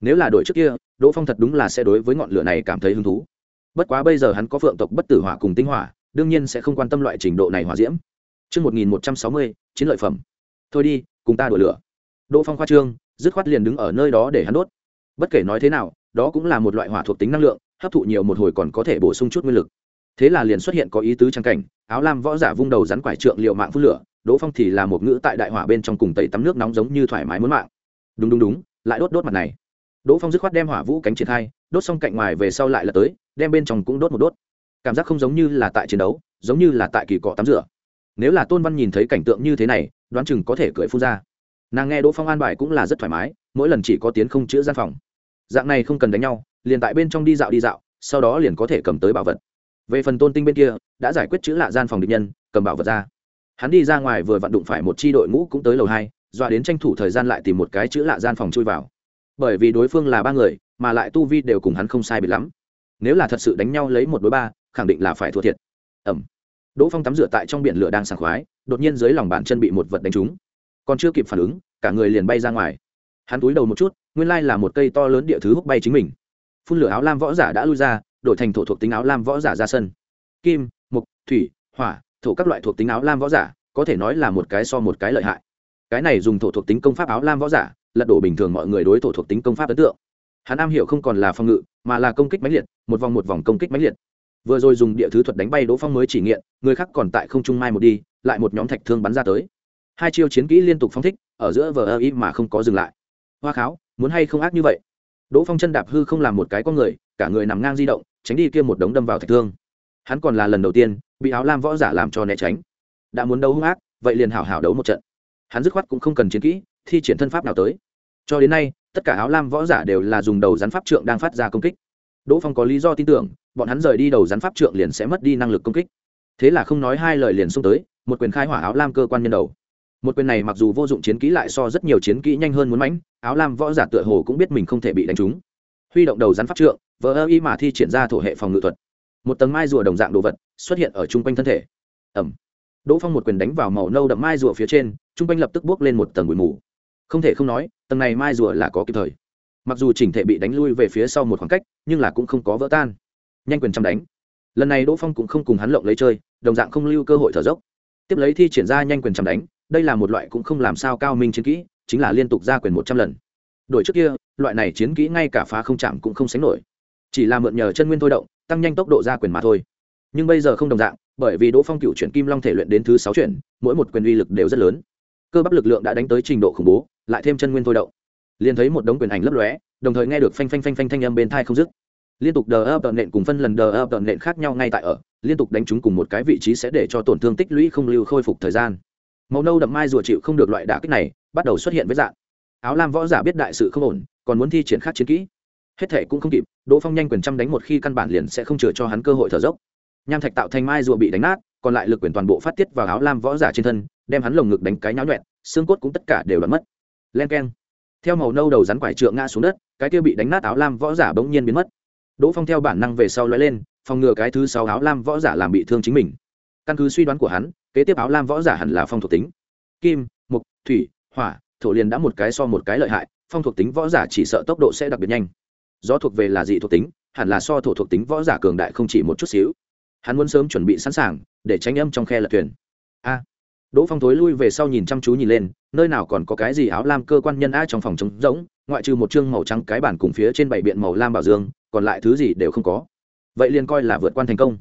nếu là đội trước kia đỗ phong thật đúng là sẽ đối với ngọn lửa này cảm thấy hứng thú bất quá bây giờ hắn có phượng tộc bất tử hỏa cùng tinh hỏa đương nhiên sẽ không quan tâm loại trình độ này hỏa diễm Trước 1160, chiến lợi phẩm. Thôi đi, cùng ta đuổi lửa. Đỗ Phong khoa trương, dứt khoát liền đứng ở nơi đó để hắn đốt. Bất kể nói thế nào, đó cũng là một loại hỏa thuộc tính năng lượng, hấp thụ nhiều một hồi còn có thể bổ sung chút nguyên lực. Thế là liền xuất hiện có ý tứ trang cảnh, áo lam võ giả vung đầu rắn quải trượng liệu mạng phun lửa, Đỗ Phong thì là một ngữ tại đại hỏa bên trong cùng tẩy tắm nước nóng giống như thoải mái muốn mạng. Đúng đúng đúng, lại đốt đốt mặt này. Đỗ phong dứt khoát đem hỏa vũ cánh triển khai đốt xong cạnh ngoài về sau lại là tới đem bên trong cũng đốt một đốt. Cảm giác không giống như là tại chiến đấu giống như là tại kỳ cọ tắm rửa. Nếu là tôn văn nhìn thấy cảnh tượng như thế này đoán chừng có thể cười phun ra. Nàng nghe đỗ phong an bài cũng là rất thoải mái mỗi lần chỉ có tiến không chữa gian phòng. Dạng này không cần đánh nhau liền tại bên trong đi dạo đi dạo sau đó liền có thể cầm tới bảo vật. Về phần tôn tinh bên kia đã giải quyết chữ lạ gian phòng địch nhân cầm bảo vật ra hắn đi ra ngoài vừa vặn đụng phải một chi đội ngũ cũng tới lầu hai, dọa đến tranh thủ thời gian lại tìm một cái chữ lạ gian phòng chui vào. Bởi vì đối phương là ba người, mà lại tu vi đều cùng hắn không sai biệt lắm. Nếu là thật sự đánh nhau lấy một đối ba, khẳng định là phải thua thiệt. Ẩm. Đỗ phong tắm rửa tại trong biển lửa đang sảng khoái, đột nhiên dưới lòng bàn chân bị một vật đánh trúng. Còn chưa kịp phản ứng, cả người liền bay ra ngoài. Hắn túi đầu một chút, nguyên lai là một cây to lớn địa thứ hút bay chính mình. Phun lửa áo lam võ giả đã lui ra, đổi thành thổ thuộc tính áo lam võ giả ra sân. Kim mục thủy, hỏa thổ các loại thuộc tính áo lam võ giả, có thể nói là một cái so một cái lợi hại. Cái này dùng thổ thuộc tính công pháp áo lam võ giả, lật đổ bình thường mọi người đối thổ thuộc tính công pháp ấn tượng. Hắn am hiểu không còn là phòng ngự, mà là công kích mãnh liệt, một vòng một vòng công kích mãnh liệt. Vừa rồi dùng địa thứ thuật đánh bay đỗ phong mới chỉ nghiện, người khác còn tại không trung mai một đi, lại một nhóm thạch thương bắn ra tới. Hai chiêu chiến kỹ liên tục phong thích, ở giữa vờ ơ ý mà không có dừng lại. Hoa kháo, muốn hay không ác như vậy? Đỗ phong chân đạp hư không làm một cái con người, cả người nằm ngang di động, tránh đi kia một đống đâm vào thạch thương hắn còn là lần đầu tiên bị áo lam võ giả làm cho né tránh. Đã muốn đấu hung ác, vậy liền hảo hảo đấu một trận. Hắn dứt khoát cũng không cần chiến kỹ, thi triển thân pháp nào tới. Cho đến nay, tất cả áo lam võ giả đều là dùng đầu rắn pháp trượng đang phát ra công kích. Đỗ phong có lý do tin tưởng, bọn hắn rời đi đầu rắn pháp trượng liền sẽ mất đi năng lực công kích. Thế là không nói hai lời liền xung tới, một quyền khai hỏa áo lam cơ quan nhân đầu. Một quyền này mặc dù vô dụng chiến kỹ lại so rất nhiều chiến kỹ nhanh hơn muốn mãnh, áo lam võ giả tựa hồ cũng biết mình không thể bị đánh trúng. Huy động đầu rắn pháp trượng vỡ ơ y mà thi triển ra thổ hệ phòng ngự thuật một tầng mai rùa đồng dạng đồ vật xuất hiện ở chung quanh thân thể. Ẩm. Đỗ phong một quyền đánh vào màu nâu đậm mai rùa phía trên, chung quanh lập tức bước lên một tầng bụi mù. Không thể không nói, tầng này mai rùa là có kịp thời. Mặc dù chỉnh thể bị đánh lui về phía sau một khoảng cách, nhưng là cũng không có vỡ tan. Nhanh quyền chăm đánh. Lần này đỗ phong cũng không cùng hắn lộng lấy chơi, đồng dạng không lưu cơ hội thở dốc. Tiếp lấy thi triển ra nhanh quyền chăm đánh, đây là một loại cũng không làm sao cao minh chiến kỹ, chính là liên tục ra quyền một trăm lần. Đổi trước kia, loại này chiến kỹ ngay cả phá không chạm cũng không sánh nổi. Chỉ là mượn nhờ chân nguyên thôi động tăng nhanh tốc độ ra quyền mà thôi. Nhưng bây giờ không đồng dạng, bởi vì đỗ phong cựu chuyển kim long thể luyện đến thứ sáu chuyển, mỗi một quyền uy lực đều rất lớn. Cơ bắp lực lượng đã đánh tới trình độ khủng bố, lại thêm chân nguyên thôi động. Liền thấy một đống quyền ảnh lấp lóe, đồng thời nghe được phanh phanh phanh phanh thanh âm bên thai không dứt. Liên tục đờ ập nện cùng phân lần đờ ập nện khác nhau ngay tại ở, liên tục đánh chúng cùng một cái vị trí sẽ để cho tổn thương tích lũy không lưu khôi phục thời gian. Màu nâu đậm mai rùa chịu không được loại đả kích này, bắt đầu xuất hiện với dạng áo lam võ giả biết đại sự không ổn, còn muốn thi triển khác chiến kỹ hết thể cũng không kịp, đỗ phong nhanh quyền trăm đánh một khi căn bản liền sẽ không chừa cho hắn cơ hội thở dốc. Nham thạch tạo thành mai rùa bị đánh nát, còn lại lực quyền toàn bộ phát tiết vào áo lam võ giả trên thân, đem hắn lồng ngực đánh cái nháo nhuẹn, xương cốt cũng tất cả đều đoạn mất. Len k e n theo màu nâu đầu rắn quải trượng ngã xuống đất, cái kia bị đánh nát áo lam võ giả bỗng nhiên biến mất. Đỗ phong theo bản năng về sau lóe lên, phòng ngừa cái thứ sáu áo lam võ giả làm bị thương chính mình. Căn cứ suy đoán của hắn, kế tiếp áo lam võ giả hẳn là phong thuộc tính. Kim, mục, thủy, hỏa, thổ liền đã một cái so một cái lợi hại, phong thuộc tính võ giả chỉ sợ tốc độ sẽ đặc biệt nhanh gió thuộc về là dị thuộc tính, hẳn là so thổ thuộc tính võ giả cường đại không chỉ một chút xíu. Hắn muốn sớm chuẩn bị sẵn sàng để tránh âm trong khe lật thuyền. A. Đỗ phong thối lui về sau nhìn chăm chú nhìn lên, nơi nào còn có cái gì áo lam cơ quan nhân a trong phòng trống rỗng, ngoại trừ một chương màu trắng cái bản cùng phía trên bảy biện màu lam bảo dương, còn lại thứ gì đều không có. Vậy liền coi là vượt quan thành công.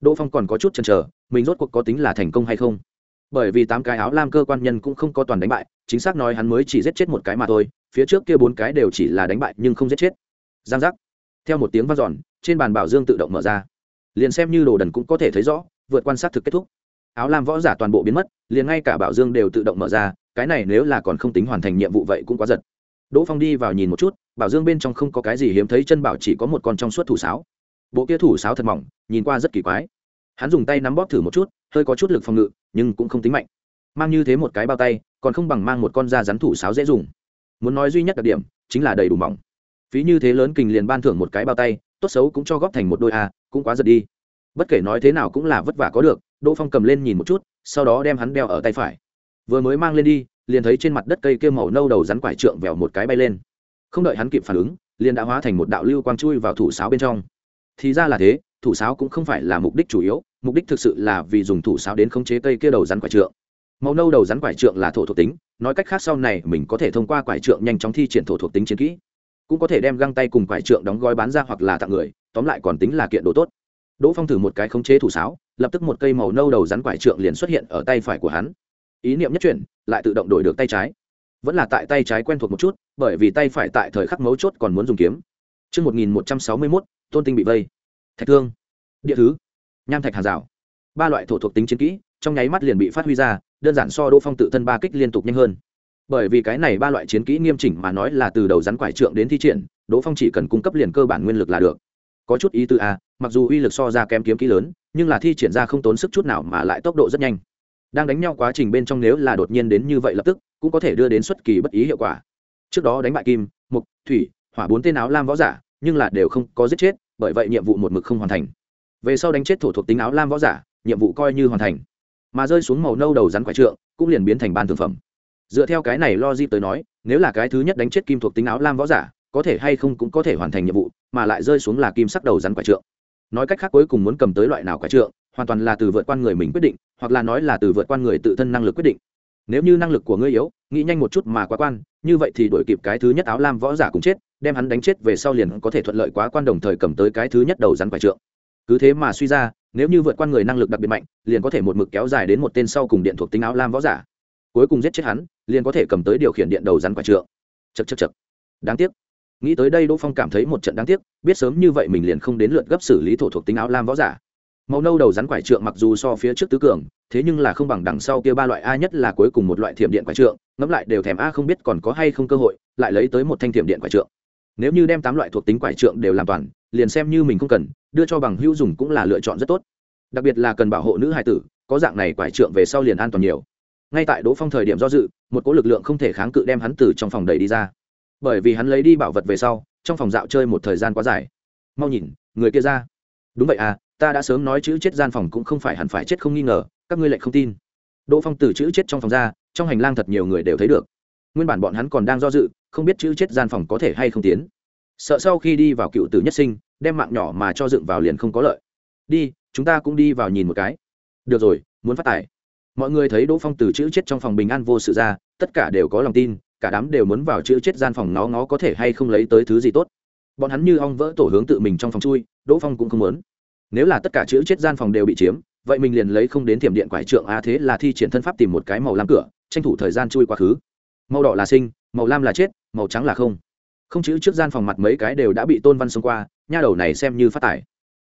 Đỗ phong còn có chút chần chờ, mình rốt cuộc có tính là thành công hay không? Bởi vì tám cái áo lam cơ quan nhân cũng không có toàn đánh bại, chính xác nói hắn mới chỉ giết chết một cái mà thôi, phía trước kia bốn cái đều chỉ là đánh bại nhưng không giết chết giang giác. Theo một tiếng v a n giòn trên bàn bảo dương tự động mở ra. Liền xem như đồ đần cũng có thể thấy rõ, vượt quan sát thực kết thúc. Áo lam võ giả toàn bộ biến mất, liền ngay cả bảo dương đều tự động mở ra, cái này nếu là còn không tính hoàn thành nhiệm vụ vậy cũng quá giật. Đỗ phong đi vào nhìn một chút, bảo dương bên trong không có cái gì hiếm thấy chân bảo, chỉ có một con trong suốt thủ sáo. Bộ kia thủ sáo thật mỏng, nhìn qua rất kỳ quái. Hắn dùng tay nắm bóp thử một chút, hơi có chút lực phòng ngự, nhưng cũng không tính mạnh. Mang như thế một cái bao tay, còn không bằng mang một con da rắn thủ sáo dễ dùng. Muốn nói duy nhất đặc điểm, chính là đầy đủ mỏng phí như thế lớn kình liền ban thưởng một cái bao tay, tốt xấu cũng cho góp thành một đôi a, cũng quá giật đi. Bất kể nói thế nào cũng là vất vả có được, đỗ phong cầm lên nhìn một chút, sau đó đem hắn đeo ở tay phải. Vừa mới mang lên đi, liền thấy trên mặt đất cây kêu màu nâu đầu rắn quải trượng vèo một cái bay lên. Không đợi hắn kịp phản ứng, liền đã hóa thành một đạo lưu quang chui vào thủ sáo bên trong. Thì ra là thế, thủ sáo cũng không phải là mục đích chủ yếu, mục đích thực sự là vì dùng thủ sáo đến khống chế cây kia đầu rắn quải trượng. Màu nâu đầu rắn quải trượng là thổ thuộc tính, nói cách khác sau này mình có thể thông qua quải trượng nhanh chóng thi triển thổ thuộc tính chiến kỹ cũng có thể đem găng tay cùng quải trượng đóng gói bán ra hoặc là tặng người tóm lại còn tính là kiện đồ tốt đỗ phong thử một cái khống chế thủ sáo lập tức một cây màu nâu đầu rắn quải trượng liền xuất hiện ở tay phải của hắn ý niệm nhất chuyển lại tự động đổi được tay trái vẫn là tại tay trái quen thuộc một chút bởi vì tay phải tại thời khắc mấu chốt còn muốn dùng kiếm Trước 1161, tôn tinh bị vây. Thạch thương, địa thứ, nham thạch hàng rào. Ba loại thổ thuộc tính chiến kỹ, trong nháy mắt liền bị phát huy ra, đơn giản so Đỗ Phong tự thân ba kích liên tục nhanh hơn. Bởi vì cái này ba loại chiến kỹ nghiêm chỉnh mà nói là từ đầu rắn quải trượng đến thi triển, Đỗ Phong chỉ cần cung cấp liền cơ bản nguyên lực là được. Có chút ý tư a, mặc dù uy lực so ra kém kiếm kỹ lớn, nhưng là thi triển ra không tốn sức chút nào mà lại tốc độ rất nhanh. Đang đánh nhau quá trình bên trong nếu là đột nhiên đến như vậy lập tức cũng có thể đưa đến xuất kỳ bất ý hiệu quả. Trước đó đánh bại kim mục thủy hỏa bốn tên áo lam võ giả nhưng là đều không có giết chết bởi vậy nhiệm vụ một mực không hoàn thành. Về sau đánh chết thổ thuộc tính áo lam võ giả nhiệm vụ coi như hoàn thành. Mà rơi xuống màu nâu đầu rắn quái trượng cũng liền biến thành ban thực phẩm dựa theo cái này lo di tới nói, nếu là cái thứ nhất đánh chết kim thuộc tính áo lam võ giả, có thể hay không cũng có thể hoàn thành nhiệm vụ, mà lại rơi xuống là kim sắc đầu rắn quả trượng. Nói cách khác cuối cùng muốn cầm tới loại nào quả trượng, hoàn toàn là từ vượt qua người mình quyết định, hoặc là nói là từ vượt qua người tự thân năng lực quyết định. Nếu như năng lực của ngươi yếu, nghĩ nhanh một chút mà quá quan, như vậy thì đổi kịp cái thứ nhất áo lam võ giả cũng chết, đem hắn đánh chết về sau liền có thể thuận lợi quá quan đồng thời cầm tới cái thứ nhất đầu rắn quả trượng. Cứ thế mà suy ra, nếu như vượt qua người năng lực đặc biệt mạnh, liền có thể một mực kéo dài đến một tên sau cùng điện thuộc tính áo lam võ giả cuối cùng giết chết hắn, liền có thể cầm tới điều khiển điện đầu rắn quải trượng. Chật chật chật đáng tiếc. Nghĩ tới đây đỗ phong cảm thấy một trận đáng tiếc, biết sớm như vậy mình liền không đến lượt gấp xử lý thổ thuộc tính áo lam võ giả. Màu nâu đầu rắn quải trượng mặc dù so phía trước tứ cường, thế nhưng là không bằng đằng sau kia ba loại a nhất là cuối cùng một loại thiểm điện quải trượng, ngẫm lại đều thèm a không biết còn có hay không cơ hội, lại lấy tới một thanh thiểm điện quải trượng. Nếu như đem tám loại thuộc tính quải trượng đều làm toàn, liền xem như mình không cần, đưa cho bằng hữu dùng cũng là lựa chọn rất tốt. Đặc biệt là cần bảo hộ nữ hai tử, có dạng này quải trượng về sau liền an toàn nhiều ngay tại đỗ phong thời điểm do dự, một cỗ lực lượng không thể kháng cự đem hắn từ trong phòng đầy đi ra. Bởi vì hắn lấy đi bảo vật về sau, trong phòng dạo chơi một thời gian quá dài. Mau nhìn, người kia ra. Đúng vậy à ta đã sớm nói chữ chết gian phòng cũng không phải hẳn phải chết không nghi ngờ, các ngươi lại không tin. Đỗ phong từ chữ chết trong phòng ra, trong hành lang thật nhiều người đều thấy được. Nguyên bản bọn hắn còn đang do dự, không biết chữ chết gian phòng có thể hay không tiến. Sợ sau khi đi vào cựu tử nhất sinh, đem mạng nhỏ mà cho dựng vào liền không có lợi. Đi, chúng ta cũng đi vào nhìn một cái. Được rồi, muốn phát tài mọi người thấy đỗ phong từ chữ chết trong phòng bình an vô sự ra, tất cả đều có lòng tin, cả đám đều muốn vào chữ chết gian phòng nó ngó có thể hay không lấy tới thứ gì tốt. Bọn hắn như ong vỡ tổ hướng tự mình trong phòng chui, đỗ phong cũng không muốn. Nếu là tất cả chữ chết gian phòng đều bị chiếm, vậy mình liền lấy không đến thiểm điện quải trượng á thế là thi triển thân pháp tìm một cái màu lam cửa, tranh thủ thời gian chui quá khứ. Màu đỏ là sinh, màu lam là chết, màu trắng là không. Không chữ trước gian phòng mặt mấy cái đều đã bị tôn văn xông qua, nha đầu này xem như phát tải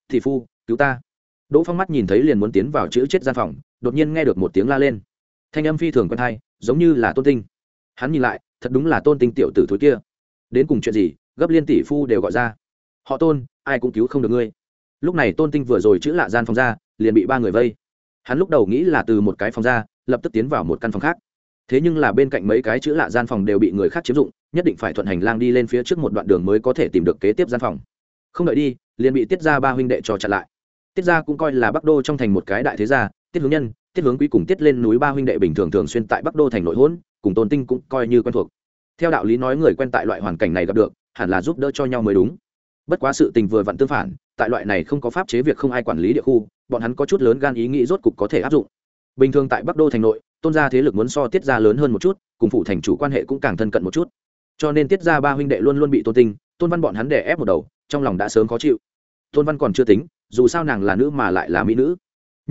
thị phu, cứu ta. Đỗ phong mắt nhìn thấy liền muốn tiến vào chữ chết gian phòng đột nhiên nghe được một tiếng la lên. Thanh âm phi thường quen thai, giống như là tôn tinh. Hắn nhìn lại, thật đúng là tôn tinh tiểu tử thối kia. Đến cùng chuyện gì, gấp liên tỷ phu đều gọi ra. Họ tôn, ai cũng cứu không được ngươi. Lúc này tôn tinh vừa rồi chữ lạ gian phòng ra, liền bị ba người vây. Hắn lúc đầu nghĩ là từ một cái phòng ra, lập tức tiến vào một căn phòng khác. Thế nhưng là bên cạnh mấy cái chữ lạ gian phòng đều bị người khác chiếm dụng, nhất định phải thuận hành lang đi lên phía trước một đoạn đường mới có thể tìm được kế tiếp gian phòng. Không đợi đi, liền bị tiết ra ba huynh đệ cho chặn lại. Tiết ra cũng coi là bắc đô trong thành một cái đại thế gia tiết hướng nhân, tiết hướng quý cùng tiết lên núi ba huynh đệ bình thường thường xuyên tại bắc đô thành nội hôn cùng tôn tinh cũng coi như quen thuộc. Theo đạo lý nói người quen tại loại hoàn cảnh này gặp được, hẳn là giúp đỡ cho nhau mới đúng. Bất quá sự tình vừa vặn tương phản, tại loại này không có pháp chế việc không ai quản lý địa khu, bọn hắn có chút lớn gan ý nghĩ rốt cục có thể áp dụng. Bình thường tại bắc đô thành nội, tôn gia thế lực muốn so tiết gia lớn hơn một chút, cùng phụ thành chủ quan hệ cũng càng thân cận một chút. Cho nên tiết gia ba huynh đệ luôn luôn bị tôn tinh, tôn văn bọn hắn đè ép một đầu, trong lòng đã sớm khó chịu. Tôn văn còn chưa tính, dù sao nàng là nữ mà lại là mỹ nữ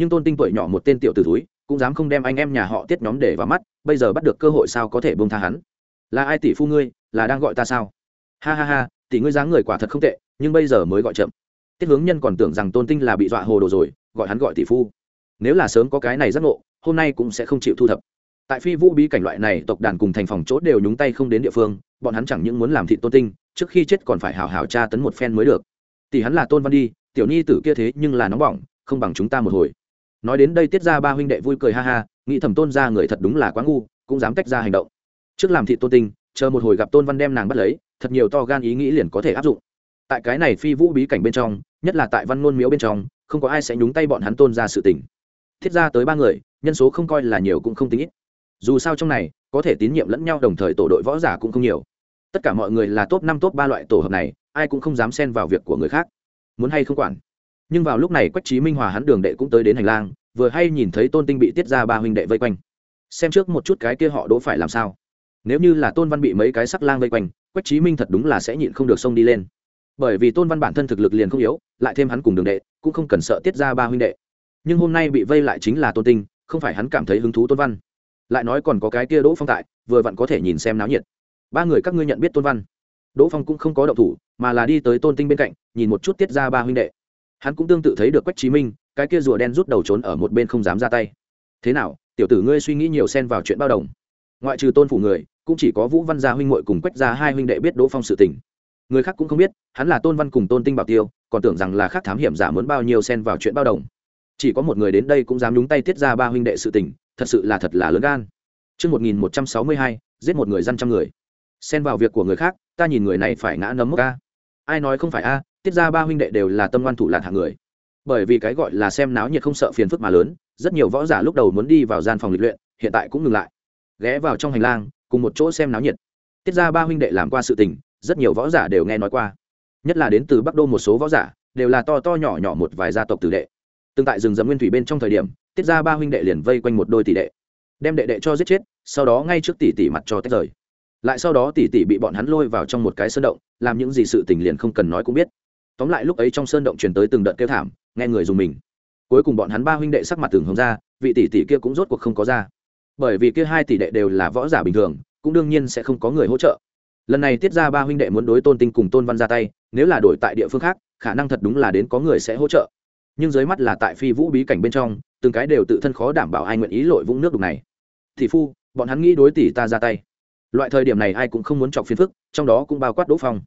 nhưng tôn tinh tuổi nhỏ một tên tiểu t ử túi cũng dám không đem anh em nhà họ tiết nhóm để vào mắt, bây giờ bắt được cơ hội sao có thể bông tha hắn? Là ai tỷ phu ngươi, là đang gọi ta sao? Ha ha ha, tỷ ngươi dáng người quả thật không tệ, nhưng bây giờ mới gọi chậm. Tiết hướng nhân còn tưởng rằng tôn tinh là bị dọa hồ đồ rồi, gọi hắn gọi tỷ phu. Nếu là sớm có cái này giác ngộ, hôm nay cũng sẽ không chịu thu thập. Tại phi vũ bí cảnh loại này, tộc đàn cùng thành phòng chốt đều nhúng tay không đến địa phương, bọn hắn chẳng những muốn làm thị tôn tinh, trước khi chết còn phải hào hào tra tấn một phen mới được. Tỷ hắn là tôn văn đi, tiểu nhi tử kia thế nhưng là nóng bỏng, không bằng chúng ta một hồi nói đến đây tiết ra ba huynh đệ vui cười ha ha, nghĩ thầm tôn ra người thật đúng là quá ngu, cũng dám tách ra hành động. Trước làm thị tôn tinh, chờ một hồi gặp tôn văn đem nàng bắt lấy, thật nhiều to gan ý nghĩ liền có thể áp dụng. Tại cái này phi vũ bí cảnh bên trong, nhất là tại văn ngôn miếu bên trong, không có ai sẽ nhúng tay bọn hắn tôn ra sự tình. Thiết ra tới ba người, nhân số không coi là nhiều cũng không tính ít. Dù sao trong này, có thể tín nhiệm lẫn nhau đồng thời tổ đội võ giả cũng không nhiều. Tất cả mọi người là top năm, top ba loại tổ hợp này, ai cũng không dám xen vào việc của người khác. Muốn hay không quản nhưng vào lúc này quách trí minh hòa hắn đường đệ cũng tới đến hành lang, vừa hay nhìn thấy tôn tinh bị tiết ra ba huynh đệ vây quanh. Xem trước một chút cái kia họ đỗ phải làm sao. Nếu như là tôn văn bị mấy cái sắc lang vây quanh, quách trí minh thật đúng là sẽ nhịn không được xông đi lên. Bởi vì tôn văn bản thân thực lực liền không yếu, lại thêm hắn cùng đường đệ, cũng không cần sợ tiết ra ba huynh đệ. Nhưng hôm nay bị vây lại chính là tôn tinh, không phải hắn cảm thấy hứng thú tôn văn. Lại nói còn có cái kia đỗ phong tại, vừa vặn có thể nhìn xem náo nhiệt. Ba người các ngươi nhận biết tôn văn. Đỗ phong cũng không có động thủ, mà là đi tới tôn tinh bên cạnh, nhìn một chút tiết ra ba huynh đệ hắn cũng tương tự thấy được quách trí minh cái kia rùa đen rút đầu trốn ở một bên không dám ra tay. Thế nào tiểu tử ngươi suy nghĩ nhiều xen vào chuyện bao đồng. Ngoại trừ tôn phủ người cũng chỉ có vũ văn gia huynh muội cùng quách gia hai huynh đệ biết đỗ phong sự tình. Người khác cũng không biết hắn là tôn văn cùng tôn tinh bảo tiêu còn tưởng rằng là khác thám hiểm giả muốn bao nhiêu xen vào chuyện bao đồng. Chỉ có một người đến đây cũng dám nhúng tay tiết ra ba huynh đệ sự tình thật sự là thật là lớn gan. Trước 1162, giết một người dân trăm người. Xen vào việc của người khác, ta nhìn người này phải ngã nấm mốc a. Ai nói không phải a, tiết ra ba huynh đệ đều là tâm ngoan thủ lạc hạng người. Bởi vì cái gọi là xem náo nhiệt không sợ phiền phức mà lớn, rất nhiều võ giả lúc đầu muốn đi vào gian phòng lịch luyện, hiện tại cũng ngừng lại. Ghé vào trong hành lang, cùng một chỗ xem náo nhiệt. Tiết ra ba huynh đệ làm qua sự tình, rất nhiều võ giả đều nghe nói qua. Nhất là đến từ Bắc Đô một số võ giả, đều là to to nhỏ nhỏ một vài gia tộc tử đệ. Từng tại rừng rậm nguyên thủy bên trong thời điểm, tiết ra ba huynh đệ liền vây quanh một đôi tỷ đệ đem đệ đệ cho giết chết sau đó ngay trước tỷ tỷ mặt cho tách rời lại sau đó tỷ tỷ bị bọn hắn lôi vào trong một cái sơn động làm những gì sự tình liền không cần nói cũng biết tóm lại lúc ấy trong sơn động truyền tới từng đợt kêu thảm, nghe người dùng mình. Cuối cùng bọn hắn ba huynh đệ sắc mặt tường hồng ra, vị tỷ tỷ kia cũng rốt cuộc không có ra. Bởi vì kia hai tỷ đệ đều là võ giả bình thường, cũng đương nhiên sẽ không có người hỗ trợ. Lần này tiết ra ba huynh đệ muốn đối tôn tinh cùng tôn văn ra tay, nếu là đổi tại địa phương khác, khả năng thật đúng là đến có người sẽ hỗ trợ. Nhưng dưới mắt là tại phi vũ bí cảnh bên trong, từng cái đều tự thân khó đảm bảo ai nguyện ý lội vũng nước đục này. Thì phu, bọn hắn nghĩ đối tỷ ta ra tay. Loại thời điểm này ai cũng không muốn chọc phiền phức, trong đó cũng bao quát đỗ phong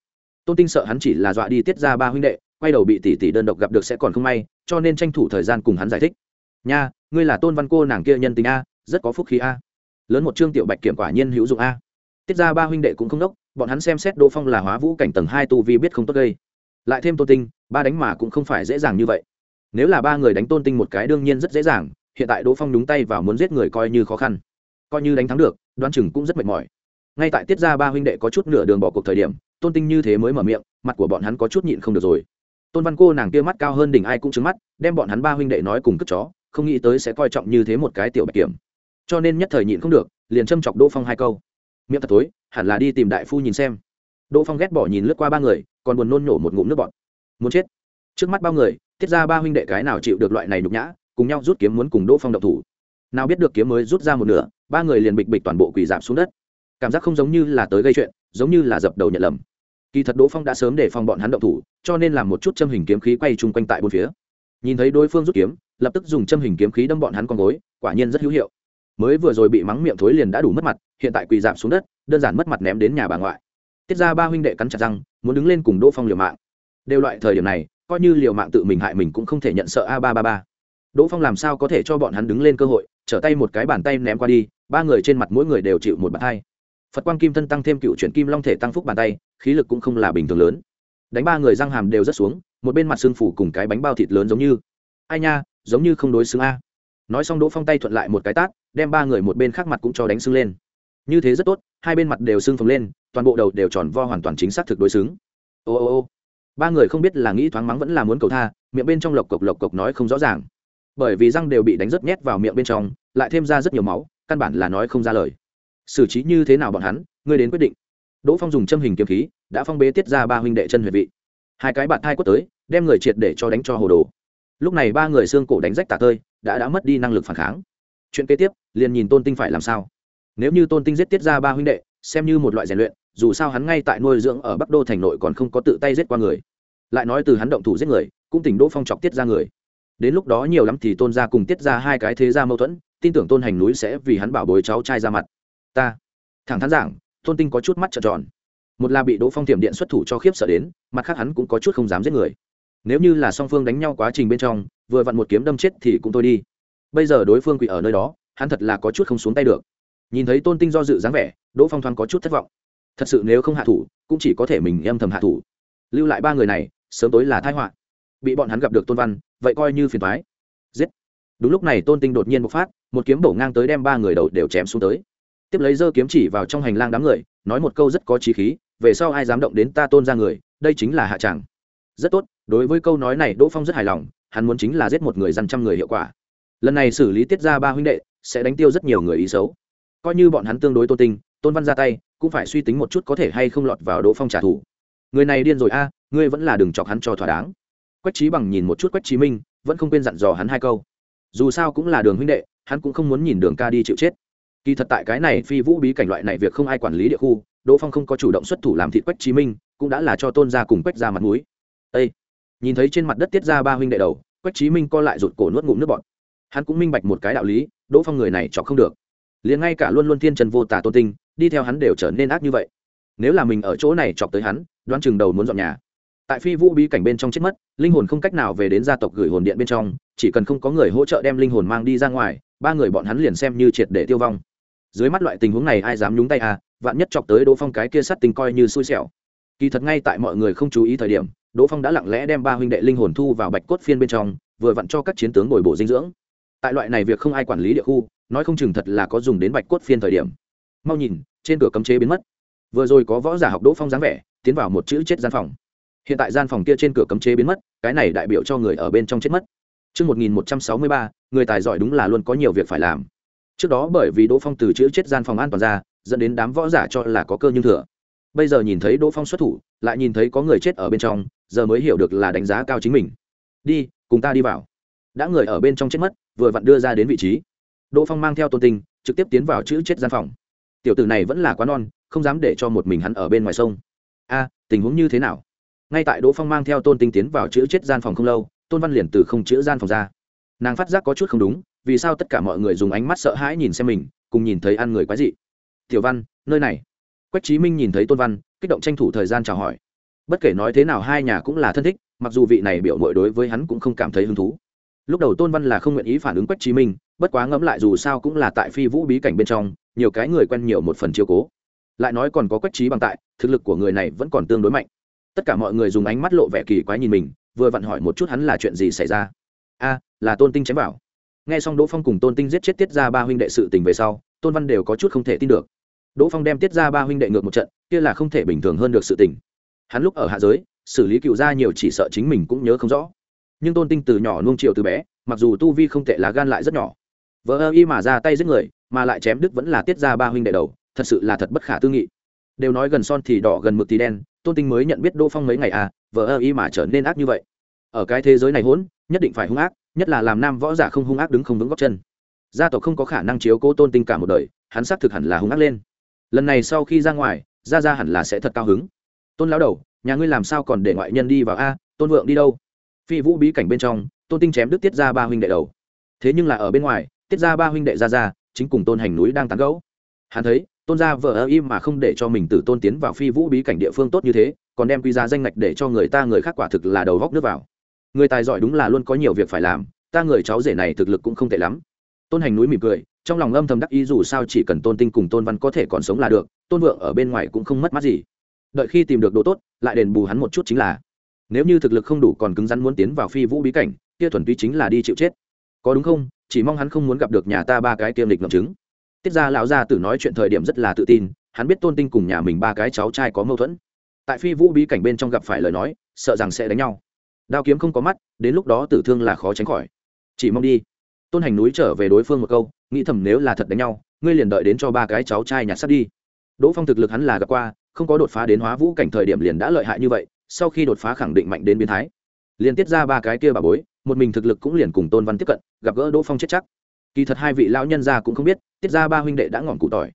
tôn tinh sợ hắn chỉ là dọa đi tiết ra ba huynh đệ, quay đầu bị tỷ tỷ đơn độc gặp được sẽ còn không may, cho nên tranh thủ thời gian cùng hắn giải thích. Nha, ngươi là tôn văn cô nàng kia nhân tình a, rất có phúc khí a. Lớn một chương tiểu bạch kiểm quả nhiên hữu dụng a. Tiết ra ba huynh đệ cũng không đốc, bọn hắn xem xét đỗ phong là hóa vũ cảnh tầng hai tu vi biết không tốt gây. Lại thêm tôn tinh, ba đánh mà cũng không phải dễ dàng như vậy. Nếu là ba người đánh tôn tinh một cái đương nhiên rất dễ dàng, hiện tại đỗ phong nhúng tay vào muốn giết người coi như khó khăn. Coi như đánh thắng được đoan chừng cũng rất mệt mỏi. Ngay tại tiết ra ba huynh đệ có chút nửa đường bỏ cuộc thời điểm tôn tinh như thế mới mở miệng, mặt của bọn hắn có chút nhịn không được rồi. Tôn văn cô nàng kia mắt cao hơn đỉnh ai cũng trứng mắt, đem bọn hắn ba huynh đệ nói cùng cất chó, không nghĩ tới sẽ coi trọng như thế một cái tiểu bạch kiểm. Cho nên nhất thời nhịn không được, liền châm chọc đỗ phong hai câu. Miệng thật tối, hẳn là đi tìm đại phu nhìn xem. Đỗ phong ghét bỏ nhìn lướt qua ba người, còn buồn nôn nhổ một ngụm nước bọt. Muốn chết. Trước mắt bao người thiết ra ba huynh đệ cái nào chịu được loại này nhục nhã, cùng nhau rút kiếm muốn cùng đỗ phong độc thủ. Nào biết được kiếm mới rút ra một nửa, ba người liền bịch bịch toàn bộ quỳ giảm xuống đất. Cảm giác không giống như là tới gây chuyện, giống như là dập đầu nhận lầm kỳ thật đỗ phong đã sớm để phòng bọn hắn động thủ, cho nên làm một chút châm hình kiếm khí quay chung quanh tại bốn phía. Nhìn thấy đối phương rút kiếm, lập tức dùng châm hình kiếm khí đâm bọn hắn con gối, quả nhiên rất hữu hiệu. Mới vừa rồi bị mắng miệng thối liền đã đủ mất mặt, hiện tại quỳ giảm xuống đất, đơn giản mất mặt ném đến nhà bà ngoại. Tiết ra ba huynh đệ cắn chặt răng, muốn đứng lên cùng đỗ phong liều mạng. Đều loại thời điểm này, coi như liều mạng tự mình hại mình cũng không thể nhận sợ a ba ba ba. Đỗ phong làm sao có thể cho bọn hắn đứng lên cơ hội, trở tay một cái bàn tay ném qua đi, ba người trên mặt mỗi người đều chịu một bàn tay. Phật quang kim thân tăng thêm cựu chuyển kim long thể tăng phúc bàn tay khí lực cũng không là bình thường lớn. Đánh ba người răng hàm đều rất xuống, một bên mặt xương phủ cùng cái bánh bao thịt lớn giống như. Ai nha, giống như không đối xứng a. Nói xong đỗ phong tay thuận lại một cái tát, đem ba người một bên khác mặt cũng cho đánh xưng lên. Như thế rất tốt, hai bên mặt đều xưng phồng lên, toàn bộ đầu đều tròn vo hoàn toàn chính xác thực đối xứng. Ô ô ô. Ba người không biết là nghĩ thoáng mắng vẫn là muốn cầu tha, miệng bên trong lộc cộc lộc cộc nói không rõ ràng. Bởi vì răng đều bị đánh rất nhét vào miệng bên trong, lại thêm ra rất nhiều máu, căn bản là nói không ra lời. Xử trí như thế nào bọn hắn, ngươi đến quyết định đỗ phong dùng châm hình kiếm khí, đã phong bế tiết ra ba huynh đệ chân huyệt vị. Hai cái bạn thai quất tới, đem người triệt để cho đánh cho hồ đồ. Lúc này ba người xương cổ đánh rách tả tơi, đã đã mất đi năng lực phản kháng. Chuyện kế tiếp, liền nhìn tôn tinh phải làm sao. Nếu như tôn tinh giết tiết ra ba huynh đệ, xem như một loại rèn luyện, dù sao hắn ngay tại nuôi dưỡng ở bắc đô thành nội còn không có tự tay giết qua người. Lại nói từ hắn động thủ giết người, cũng tỉnh đỗ phong chọc tiết ra người. Đến lúc đó nhiều lắm thì tôn ra cùng tiết ra hai cái thế gia mâu thuẫn, tin tưởng tôn hành núi sẽ vì hắn bảo bối cháu trai ra mặt. Ta, thẳng thắn giảng tôn tinh có chút mắt trợn tròn. Một là bị đỗ phong tiềm điện xuất thủ cho khiếp sợ đến, mặt khác hắn cũng có chút không dám giết người. Nếu như là song phương đánh nhau quá trình bên trong, vừa vặn một kiếm đâm chết thì cũng thôi đi. Bây giờ đối phương quỷ ở nơi đó, hắn thật là có chút không xuống tay được. Nhìn thấy tôn tinh do dự dáng vẻ, đỗ phong thoáng có chút thất vọng. Thật sự nếu không hạ thủ, cũng chỉ có thể mình âm thầm hạ thủ. Lưu lại ba người này, sớm tối là thái họa. Bị bọn hắn gặp được tôn văn, vậy coi như phiền thoái giết. Đúng lúc này tôn tinh đột nhiên bộc phát, một kiếm bổ ngang tới đem ba người đầu đều chém xuống tới tiếp lấy dơ kiếm chỉ vào trong hành lang đám người, nói một câu rất có trí khí, về sau ai dám động đến ta tôn ra người, đây chính là hạ tràng rất tốt, đối với câu nói này đỗ phong rất hài lòng, hắn muốn chính là giết một người dằn trăm người hiệu quả. Lần này xử lý tiết ra ba huynh đệ, sẽ đánh tiêu rất nhiều người ý xấu. Coi như bọn hắn tương đối tôn tinh tôn văn ra tay, cũng phải suy tính một chút có thể hay không lọt vào đỗ phong trả thù. Người này điên rồi a, ngươi vẫn là đừng chọc hắn cho thỏa đáng. Quách trí bằng nhìn một chút quách trí minh, vẫn không quên dặn dò hắn hai câu. Dù sao cũng là đường huynh đệ, hắn cũng không muốn nhìn đường ca đi chịu chết kỳ thật tại cái này phi vũ bí cảnh loại này việc không ai quản lý địa khu, đỗ phong không có chủ động xuất thủ làm thịt quách trí minh, cũng đã là cho tôn ra cùng quách ra mặt núi ây nhìn thấy trên mặt đất tiết ra ba huynh đệ đầu, quách trí minh co lại rụt cổ nuốt ngụm nước bọt. Hắn cũng minh bạch một cái đạo lý, đỗ phong người này chọc không được. Liền ngay cả luôn luôn thiên trần vô tả tôn tinh, đi theo hắn đều trở nên ác như vậy. Nếu là mình ở chỗ này chọc tới hắn, đoán chừng đầu muốn dọn nhà. Tại phi vũ bí cảnh bên trong chết mất, linh hồn không cách nào về đến gia tộc gửi hồn điện bên trong, chỉ cần không có người hỗ trợ đem linh hồn mang đi ra ngoài, ba người bọn hắn liền xem như triệt để tiêu vong dưới mắt loại tình huống này ai dám nhúng tay à vạn nhất chọc tới đỗ phong cái kia sắt tình coi như xui xẻo. Kỳ thật ngay tại mọi người không chú ý thời điểm đỗ phong đã lặng lẽ đem ba huynh đệ linh hồn thu vào bạch cốt phiên bên trong vừa vặn cho các chiến tướng bồi bổ dinh dưỡng. Tại loại này việc không ai quản lý địa khu nói không chừng thật là có dùng đến bạch cốt phiên thời điểm. Mau nhìn trên cửa cấm chế biến mất. Vừa rồi có võ giả học đỗ phong dáng vẻ tiến vào một chữ chết gian phòng. Hiện tại gian phòng kia trên cửa cấm chế biến mất cái này đại biểu cho người ở bên trong chết mất. Trước 1163, người tài giỏi đúng là luôn có nhiều việc phải làm. Trước đó bởi vì Đỗ Phong từ chữ chết gian phòng an toàn ra, dẫn đến đám võ giả cho là có cơ nhưng thừa. Bây giờ nhìn thấy Đỗ Phong xuất thủ, lại nhìn thấy có người chết ở bên trong, giờ mới hiểu được là đánh giá cao chính mình. Đi, cùng ta đi vào. Đã người ở bên trong chết mất, vừa vặn đưa ra đến vị trí. Đỗ Phong mang theo Tôn Tinh, trực tiếp tiến vào chữ chết gian phòng. Tiểu tử này vẫn là quá non, không dám để cho một mình hắn ở bên ngoài sông. A, tình huống như thế nào? ngay tại đỗ phong mang theo tôn tinh tiến vào chữ chết gian phòng không lâu tôn văn liền từ không chữ gian phòng ra nàng phát giác có chút không đúng vì sao tất cả mọi người dùng ánh mắt sợ hãi nhìn xem mình, cùng nhìn thấy ăn người quái dị? Tiểu văn, nơi này. Quách trí minh nhìn thấy tôn văn, kích động tranh thủ thời gian chào hỏi. Bất kể nói thế nào hai nhà cũng là thân thích, mặc dù vị này biểu mội đối với hắn cũng không cảm thấy hứng thú. Lúc đầu tôn văn là không nguyện ý phản ứng quách trí minh, bất quá ngẫm lại dù sao cũng là tại phi vũ bí cảnh bên trong, nhiều cái người quen nhiều một phần chiều cố. Lại nói còn có quách trí bằng tại, thực lực của người này vẫn còn tương đối mạnh. Tất cả mọi người dùng ánh mắt lộ vẻ kỳ quái nhìn mình, vừa vặn hỏi một chút hắn là chuyện gì xảy ra. A, là tôn tinh chém bảo nghe xong đỗ phong cùng tôn tinh giết chết tiết ra ba huynh đệ sự tình về sau, tôn văn đều có chút không thể tin được. Đỗ phong đem tiết ra ba huynh đệ ngược một trận, kia là không thể bình thường hơn được sự tình. Hắn lúc ở hạ giới, xử lý cựu gia nhiều chỉ sợ chính mình cũng nhớ không rõ. Nhưng tôn tinh từ nhỏ nuông chiều từ bé, mặc dù tu vi không tệ lá gan lại rất nhỏ. Vợ ơ y mà ra tay giết người, mà lại chém đức vẫn là tiết ra ba huynh đệ đầu, thật sự là thật bất khả tư nghị. Đều nói gần son thì đỏ, gần mực thì đen, tôn tinh mới nhận biết đỗ phong mấy ngày à vợ ơ y mà trở nên ác như vậy. Ở cái thế giới này hỗn, nhất định phải hung ác nhất là làm nam võ giả không hung ác đứng không vững góc chân. Gia tộc không có khả năng chiếu cố tôn tinh cả một đời, hắn xác thực hẳn là hung ác lên. Lần này sau khi ra ngoài ra ra hẳn là sẽ thật cao hứng. Tôn lão đầu, nhà ngươi làm sao còn để ngoại nhân đi vào a? Tôn vượng đi đâu? Phi vũ bí cảnh bên trong, tôn tinh chém đứt tiết ra ba huynh đệ đầu. Thế nhưng là ở bên ngoài, tiết ra ba huynh đệ ra ra chính cùng tôn hành núi đang tán gẫu. Hắn thấy, tôn gia vợ ơ im mà không để cho mình tử tôn tiến vào phi vũ bí cảnh địa phương tốt như thế, còn đem quy ra danh ngạch để cho người ta, người khác quả thực là đầu góc nước vào người tài giỏi đúng là luôn có nhiều việc phải làm, ta người cháu rể này thực lực cũng không tệ lắm. Tôn hành núi mỉm cười, trong lòng âm thầm đắc ý dù sao chỉ cần tôn tinh cùng tôn văn có thể còn sống là được, tôn vượng ở bên ngoài cũng không mất mát gì. Đợi khi tìm được đồ tốt, lại đền bù hắn một chút chính là, nếu như thực lực không đủ còn cứng rắn muốn tiến vào phi vũ bí cảnh, kia thuần túy chính là đi chịu chết. Có đúng không? Chỉ mong hắn không muốn gặp được nhà ta ba cái tiêm lịch ngậm chứng tiết ra lão gia tử nói chuyện thời điểm rất là tự tin, hắn biết tôn tinh cùng nhà mình ba cái cháu trai có mâu thuẫn. Tại phi vũ bí cảnh bên trong gặp phải lời nói, sợ rằng sẽ đánh nhau đao kiếm không có mắt, đến lúc đó tử thương là khó tránh khỏi. Chỉ mong đi. Tôn hành núi trở về đối phương một câu, nghĩ thầm nếu là thật đánh nhau, ngươi liền đợi đến cho ba cái cháu trai nhặt sắt đi. Đỗ phong thực lực hắn là gặp qua, không có đột phá đến hóa vũ cảnh thời điểm liền đã lợi hại như vậy, sau khi đột phá khẳng định mạnh đến biến thái. Liền tiết ra ba cái kia bà bối, một mình thực lực cũng liền cùng tôn văn tiếp cận, gặp gỡ đỗ phong chết chắc. Kỳ thật hai vị lão nhân gia cũng không biết, tiết ra ba huynh đệ đã ngọn cụ tỏi,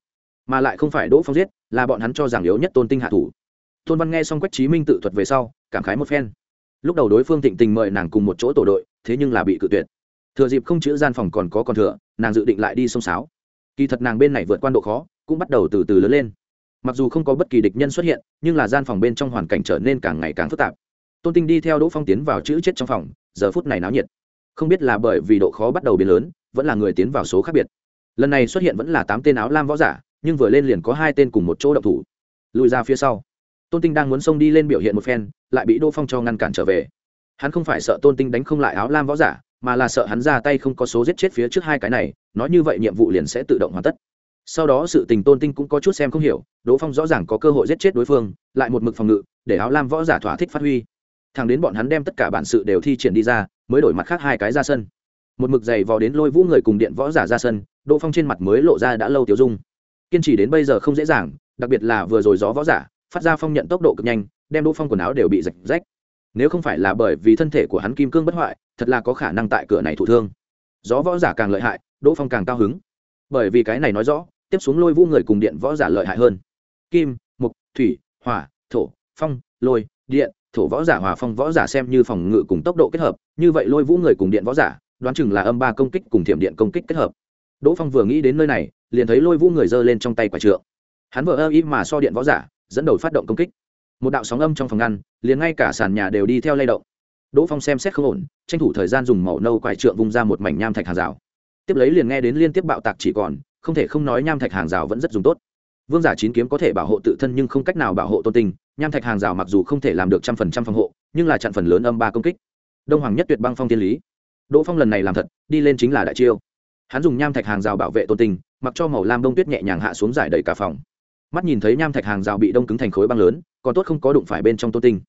mà lại không phải đỗ phong giết, là bọn hắn cho rằng yếu nhất tôn tinh hạ thủ. Tôn văn nghe xong quách trí minh tự thuật về sau, cảm khái một phen lúc đầu đối phương thịnh tình mời nàng cùng một chỗ tổ đội, thế nhưng là bị cự tuyệt. Thừa dịp không chữ gian phòng còn có còn thừa, nàng dự định lại đi sông sáo. Kỳ thật nàng bên này vượt qua độ khó, cũng bắt đầu từ từ lớn lên. Mặc dù không có bất kỳ địch nhân xuất hiện, nhưng là gian phòng bên trong hoàn cảnh trở nên càng ngày càng phức tạp. Tôn tinh đi theo đỗ phong tiến vào chữ chết trong phòng, giờ phút này náo nhiệt. Không biết là bởi vì độ khó bắt đầu biến lớn, vẫn là người tiến vào số khác biệt. Lần này xuất hiện vẫn là tám tên áo lam võ giả, nhưng vừa lên liền có hai tên cùng một chỗ động thủ. Lùi ra phía sau tôn tinh đang muốn xông đi lên biểu hiện một phen, lại bị đỗ phong cho ngăn cản trở về. Hắn không phải sợ tôn tinh đánh không lại áo lam võ giả, mà là sợ hắn ra tay không có số giết chết phía trước hai cái này, nói như vậy nhiệm vụ liền sẽ tự động hoàn tất. Sau đó sự tình tôn tinh cũng có chút xem không hiểu, đỗ phong rõ ràng có cơ hội giết chết đối phương, lại một mực phòng ngự, để áo lam võ giả thỏa thích phát huy. Thằng đến bọn hắn đem tất cả bản sự đều thi triển đi ra, mới đổi mặt khác hai cái ra sân. Một mực giày vò đến lôi vũ người cùng điện võ giả ra sân, đỗ phong trên mặt mới lộ ra đã lâu tiêu dung. Kiên trì đến bây giờ không dễ dàng, đặc biệt là vừa rồi gió võ giả phát ra phong nhận tốc độ cực nhanh, đem đỗ phong quần áo đều bị rạch rách. Nếu không phải là bởi vì thân thể của hắn kim cương bất hoại, thật là có khả năng tại cửa này thụ thương. Gió võ giả càng lợi hại, đỗ phong càng cao hứng. Bởi vì cái này nói rõ, tiếp xuống lôi vũ người cùng điện võ giả lợi hại hơn. Kim, mục, thủy, hỏa, thổ, phong, lôi, điện, thổ võ giả hòa phong võ giả xem như phòng ngự cùng tốc độ kết hợp, như vậy lôi vũ người cùng điện võ giả, đoán chừng là âm ba công kích cùng thiểm điện công kích kết hợp. Đỗ phong vừa nghĩ đến nơi này, liền thấy lôi vũ người giơ lên trong tay quả trượng. Hắn vừa ơ ý mà so điện võ giả dẫn đầu phát động công kích. Một đạo sóng âm trong phòng ngăn, liền ngay cả sàn nhà đều đi theo lay động. Đỗ phong xem xét không ổn, tranh thủ thời gian dùng màu nâu quải trượng vung ra một mảnh nham thạch hàng rào. Tiếp lấy liền nghe đến liên tiếp bạo tạc chỉ còn, không thể không nói nham thạch hàng rào vẫn rất dùng tốt. Vương giả chín kiếm có thể bảo hộ tự thân nhưng không cách nào bảo hộ tôn tinh, nham thạch hàng rào mặc dù không thể làm được trăm phần trăm phòng hộ, nhưng là chặn phần lớn âm ba công kích. Đông hoàng nhất tuyệt băng phong thiên lý. Đỗ phong lần này làm thật, đi lên chính là đại chiêu. Hắn dùng nham thạch hàng rào bảo vệ tôn tinh, mặc cho màu lam đông tuyết nhẹ nhàng hạ xuống giải đầy cả phòng mắt nhìn thấy nham thạch hàng rào bị đông cứng thành khối băng lớn, còn tốt không có đụng phải bên trong tôn tinh.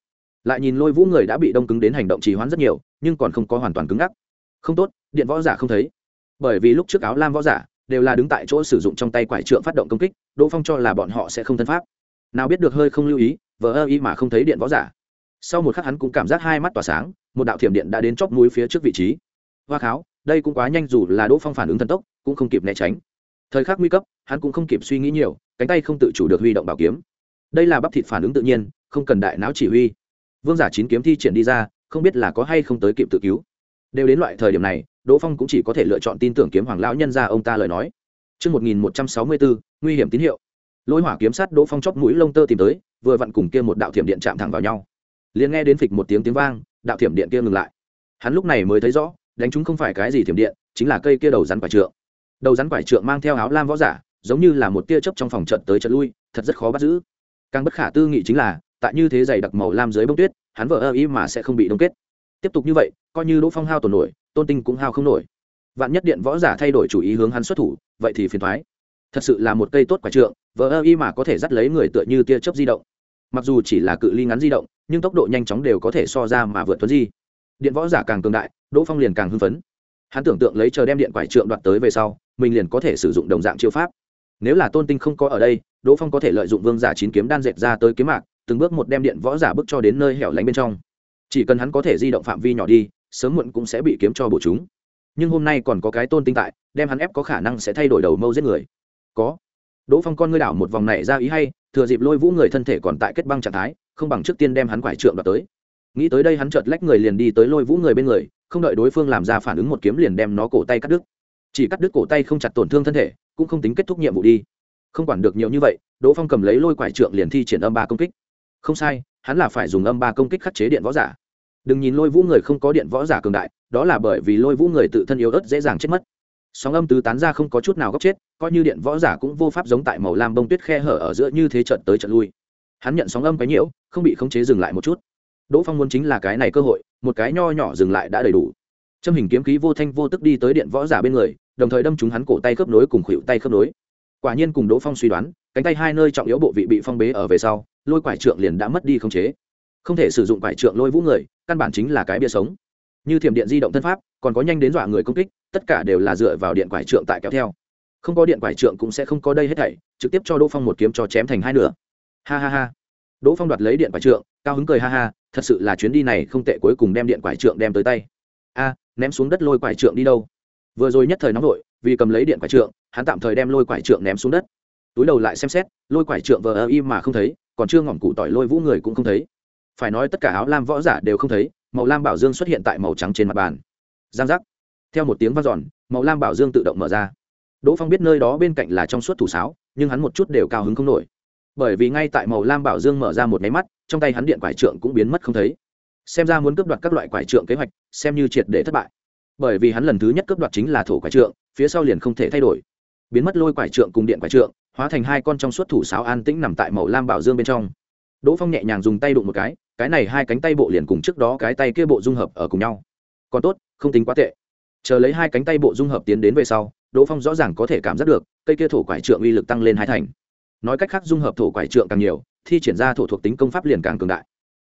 Lại nhìn lôi vũ người đã bị đông cứng đến hành động trì hoãn rất nhiều, nhưng còn không có hoàn toàn cứng ngắc. Không tốt, điện võ giả không thấy. Bởi vì lúc trước áo lam võ giả đều là đứng tại chỗ sử dụng trong tay quải trượng phát động công kích, đỗ phong cho là bọn họ sẽ không thân pháp. Nào biết được hơi không lưu ý, vờ ơ ý mà không thấy điện võ giả. Sau một khắc hắn cũng cảm giác hai mắt tỏa sáng, một đạo thiểm điện đã đến chóp núi phía trước vị trí. Hoa kháo, đây cũng quá nhanh dù là đỗ phong phản ứng thần tốc, cũng không kịp né tránh. Thời khắc nguy cấp, hắn cũng không kịp suy nghĩ nhiều cánh tay không tự chủ được huy động bảo kiếm đây là bắp thịt phản ứng tự nhiên không cần đại não chỉ huy vương giả chín kiếm thi triển đi ra không biết là có hay không tới kịp tự cứu đều đến loại thời điểm này đỗ phong cũng chỉ có thể lựa chọn tin tưởng kiếm hoàng lão nhân ra ông ta lời nói Trước 1164, nguy hiểm tín hiệu. Lôi hỏa kiếm sát Đỗ Phong chóp mũi lông tơ tìm tới, vừa vặn cùng kia một đạo thiểm điện chạm thẳng vào nhau. Liền nghe đến phịch một tiếng tiếng vang, đạo thiểm điện kia ngừng lại. Hắn lúc này mới thấy rõ, đánh chúng không phải cái gì thiểm điện, chính là cây kia đầu rắn quải trượng. Đầu rắn quải trượng mang theo áo lam võ giả, giống như là một tia chớp trong phòng trận tới trận lui, thật rất khó bắt giữ. Càng bất khả tư nghị chính là, tại như thế dày đặc màu lam dưới bông tuyết, hắn vợ ơ ý mà sẽ không bị đông kết. Tiếp tục như vậy, coi như Đỗ Phong hao tổn nổi, tôn tinh cũng hao không nổi. Vạn nhất điện võ giả thay đổi chủ ý hướng hắn xuất thủ vậy thì phiền thoái thật sự là một cây tốt quả trượng vờ ơ y mà có thể dắt lấy người tựa như tia chớp di động. Mặc dù chỉ là cự ly ngắn di động nhưng tốc độ nhanh chóng đều có thể so ra mà vượt tuấn di. Điện võ giả càng cường đại đỗ phong liền càng hưng phấn. Hắn tưởng tượng lấy chờ đem điện quải trượng đoạt tới về sau mình liền có thể sử dụng đồng dạng chiêu pháp nếu là tôn tinh không có ở đây, đỗ phong có thể lợi dụng vương giả chín kiếm đan dệt ra tới kiếm mạc, từng bước một đem điện võ giả bước cho đến nơi hẻo lánh bên trong. Chỉ cần hắn có thể di động phạm vi nhỏ đi, sớm muộn cũng sẽ bị kiếm cho bổ chúng. Nhưng hôm nay còn có cái tôn tinh tại, đem hắn ép có khả năng sẽ thay đổi đầu mâu giết người. Có. Đỗ phong con ngươi đảo một vòng này ra ý hay, thừa dịp lôi vũ người thân thể còn tại kết băng trạng thái, không bằng trước tiên đem hắn quải trượng đoạt tới. Nghĩ tới đây hắn chợt lách người liền đi tới lôi vũ người bên người, không đợi đối phương làm ra phản ứng một kiếm liền đem nó cổ tay cắt đứt. Chỉ cắt đứt cổ tay không chặt tổn thương thân thể cũng không tính kết thúc nhiệm vụ đi. Không quản được nhiều như vậy, đỗ phong cầm lấy lôi quải trượng liền thi triển âm ba công kích. Không sai, hắn là phải dùng âm ba công kích khắc chế điện võ giả. Đừng nhìn lôi vũ người không có điện võ giả cường đại, đó là bởi vì lôi vũ người tự thân yếu ớt dễ dàng chết mất. Sóng âm tứ tán ra không có chút nào góc chết, coi như điện võ giả cũng vô pháp giống tại màu lam bông tuyết khe hở ở giữa như thế trận tới trận lui. Hắn nhận sóng âm cái nhiễu, không bị khống chế dừng lại một chút. Đỗ phong muốn chính là cái này cơ hội, một cái nho nhỏ dừng lại đã đầy đủ. Trâm hình kiếm khí vô thanh vô tức đi tới điện võ giả bên người đồng thời đâm trúng hắn cổ tay khớp nối cùng khuỷu tay khớp nối. Quả nhiên cùng đỗ phong suy đoán, cánh tay hai nơi trọng yếu bộ vị bị phong bế ở về sau, lôi quải trượng liền đã mất đi khống chế. Không thể sử dụng quải trượng lôi vũ người, căn bản chính là cái bia sống. Như thiểm điện di động thân pháp, còn có nhanh đến dọa người công kích, tất cả đều là dựa vào điện quải trượng tại kéo theo. Không có điện quải trượng cũng sẽ không có đây hết thảy, trực tiếp cho đỗ phong một kiếm cho chém thành hai nửa. Ha ha ha. Đỗ phong đoạt lấy điện quải trượng, cao hứng cười ha ha, thật sự là chuyến đi này không tệ cuối cùng đem điện quải trượng đem tới tay. A, ném xuống đất lôi quải trượng đi đâu? Vừa rồi nhất thời nóng vội, vì cầm lấy điện quải trượng, hắn tạm thời đem lôi quải trượng ném xuống đất. Túi đầu lại xem xét, lôi quải trượng vờ ơ im mà không thấy, còn chưa ngỏm cụ tỏi lôi vũ người cũng không thấy. Phải nói tất cả áo lam võ giả đều không thấy, màu lam bảo dương xuất hiện tại màu trắng trên mặt bàn. Giang giác. Theo một tiếng vang giòn màu lam bảo dương tự động mở ra. Đỗ phong biết nơi đó bên cạnh là trong suốt thủ sáo, nhưng hắn một chút đều cao hứng không nổi. Bởi vì ngay tại màu lam bảo dương mở ra một máy mắt, trong tay hắn điện quải trượng cũng biến mất không thấy. Xem ra muốn cướp đoạt các loại quải trượng kế hoạch, xem như triệt để thất bại bởi vì hắn lần thứ nhất cướp đoạt chính là thổ quải trượng, phía sau liền không thể thay đổi. Biến mất lôi quải trượng cùng điện quải trượng, hóa thành hai con trong suốt thủ sáo an tĩnh nằm tại màu lam bảo dương bên trong. Đỗ phong nhẹ nhàng dùng tay đụng một cái cái này hai cánh tay bộ liền cùng trước đó cái tay kia bộ dung hợp ở cùng nhau. Còn tốt, không tính quá tệ. Chờ lấy hai cánh tay bộ dung hợp tiến đến về sau, đỗ phong rõ ràng có thể cảm giác được, cây kia thổ quải trượng uy lực tăng lên hai thành. Nói cách khác dung hợp thổ quải trượng càng nhiều, thi triển ra thổ thuộc tính công pháp liền càng cường đại.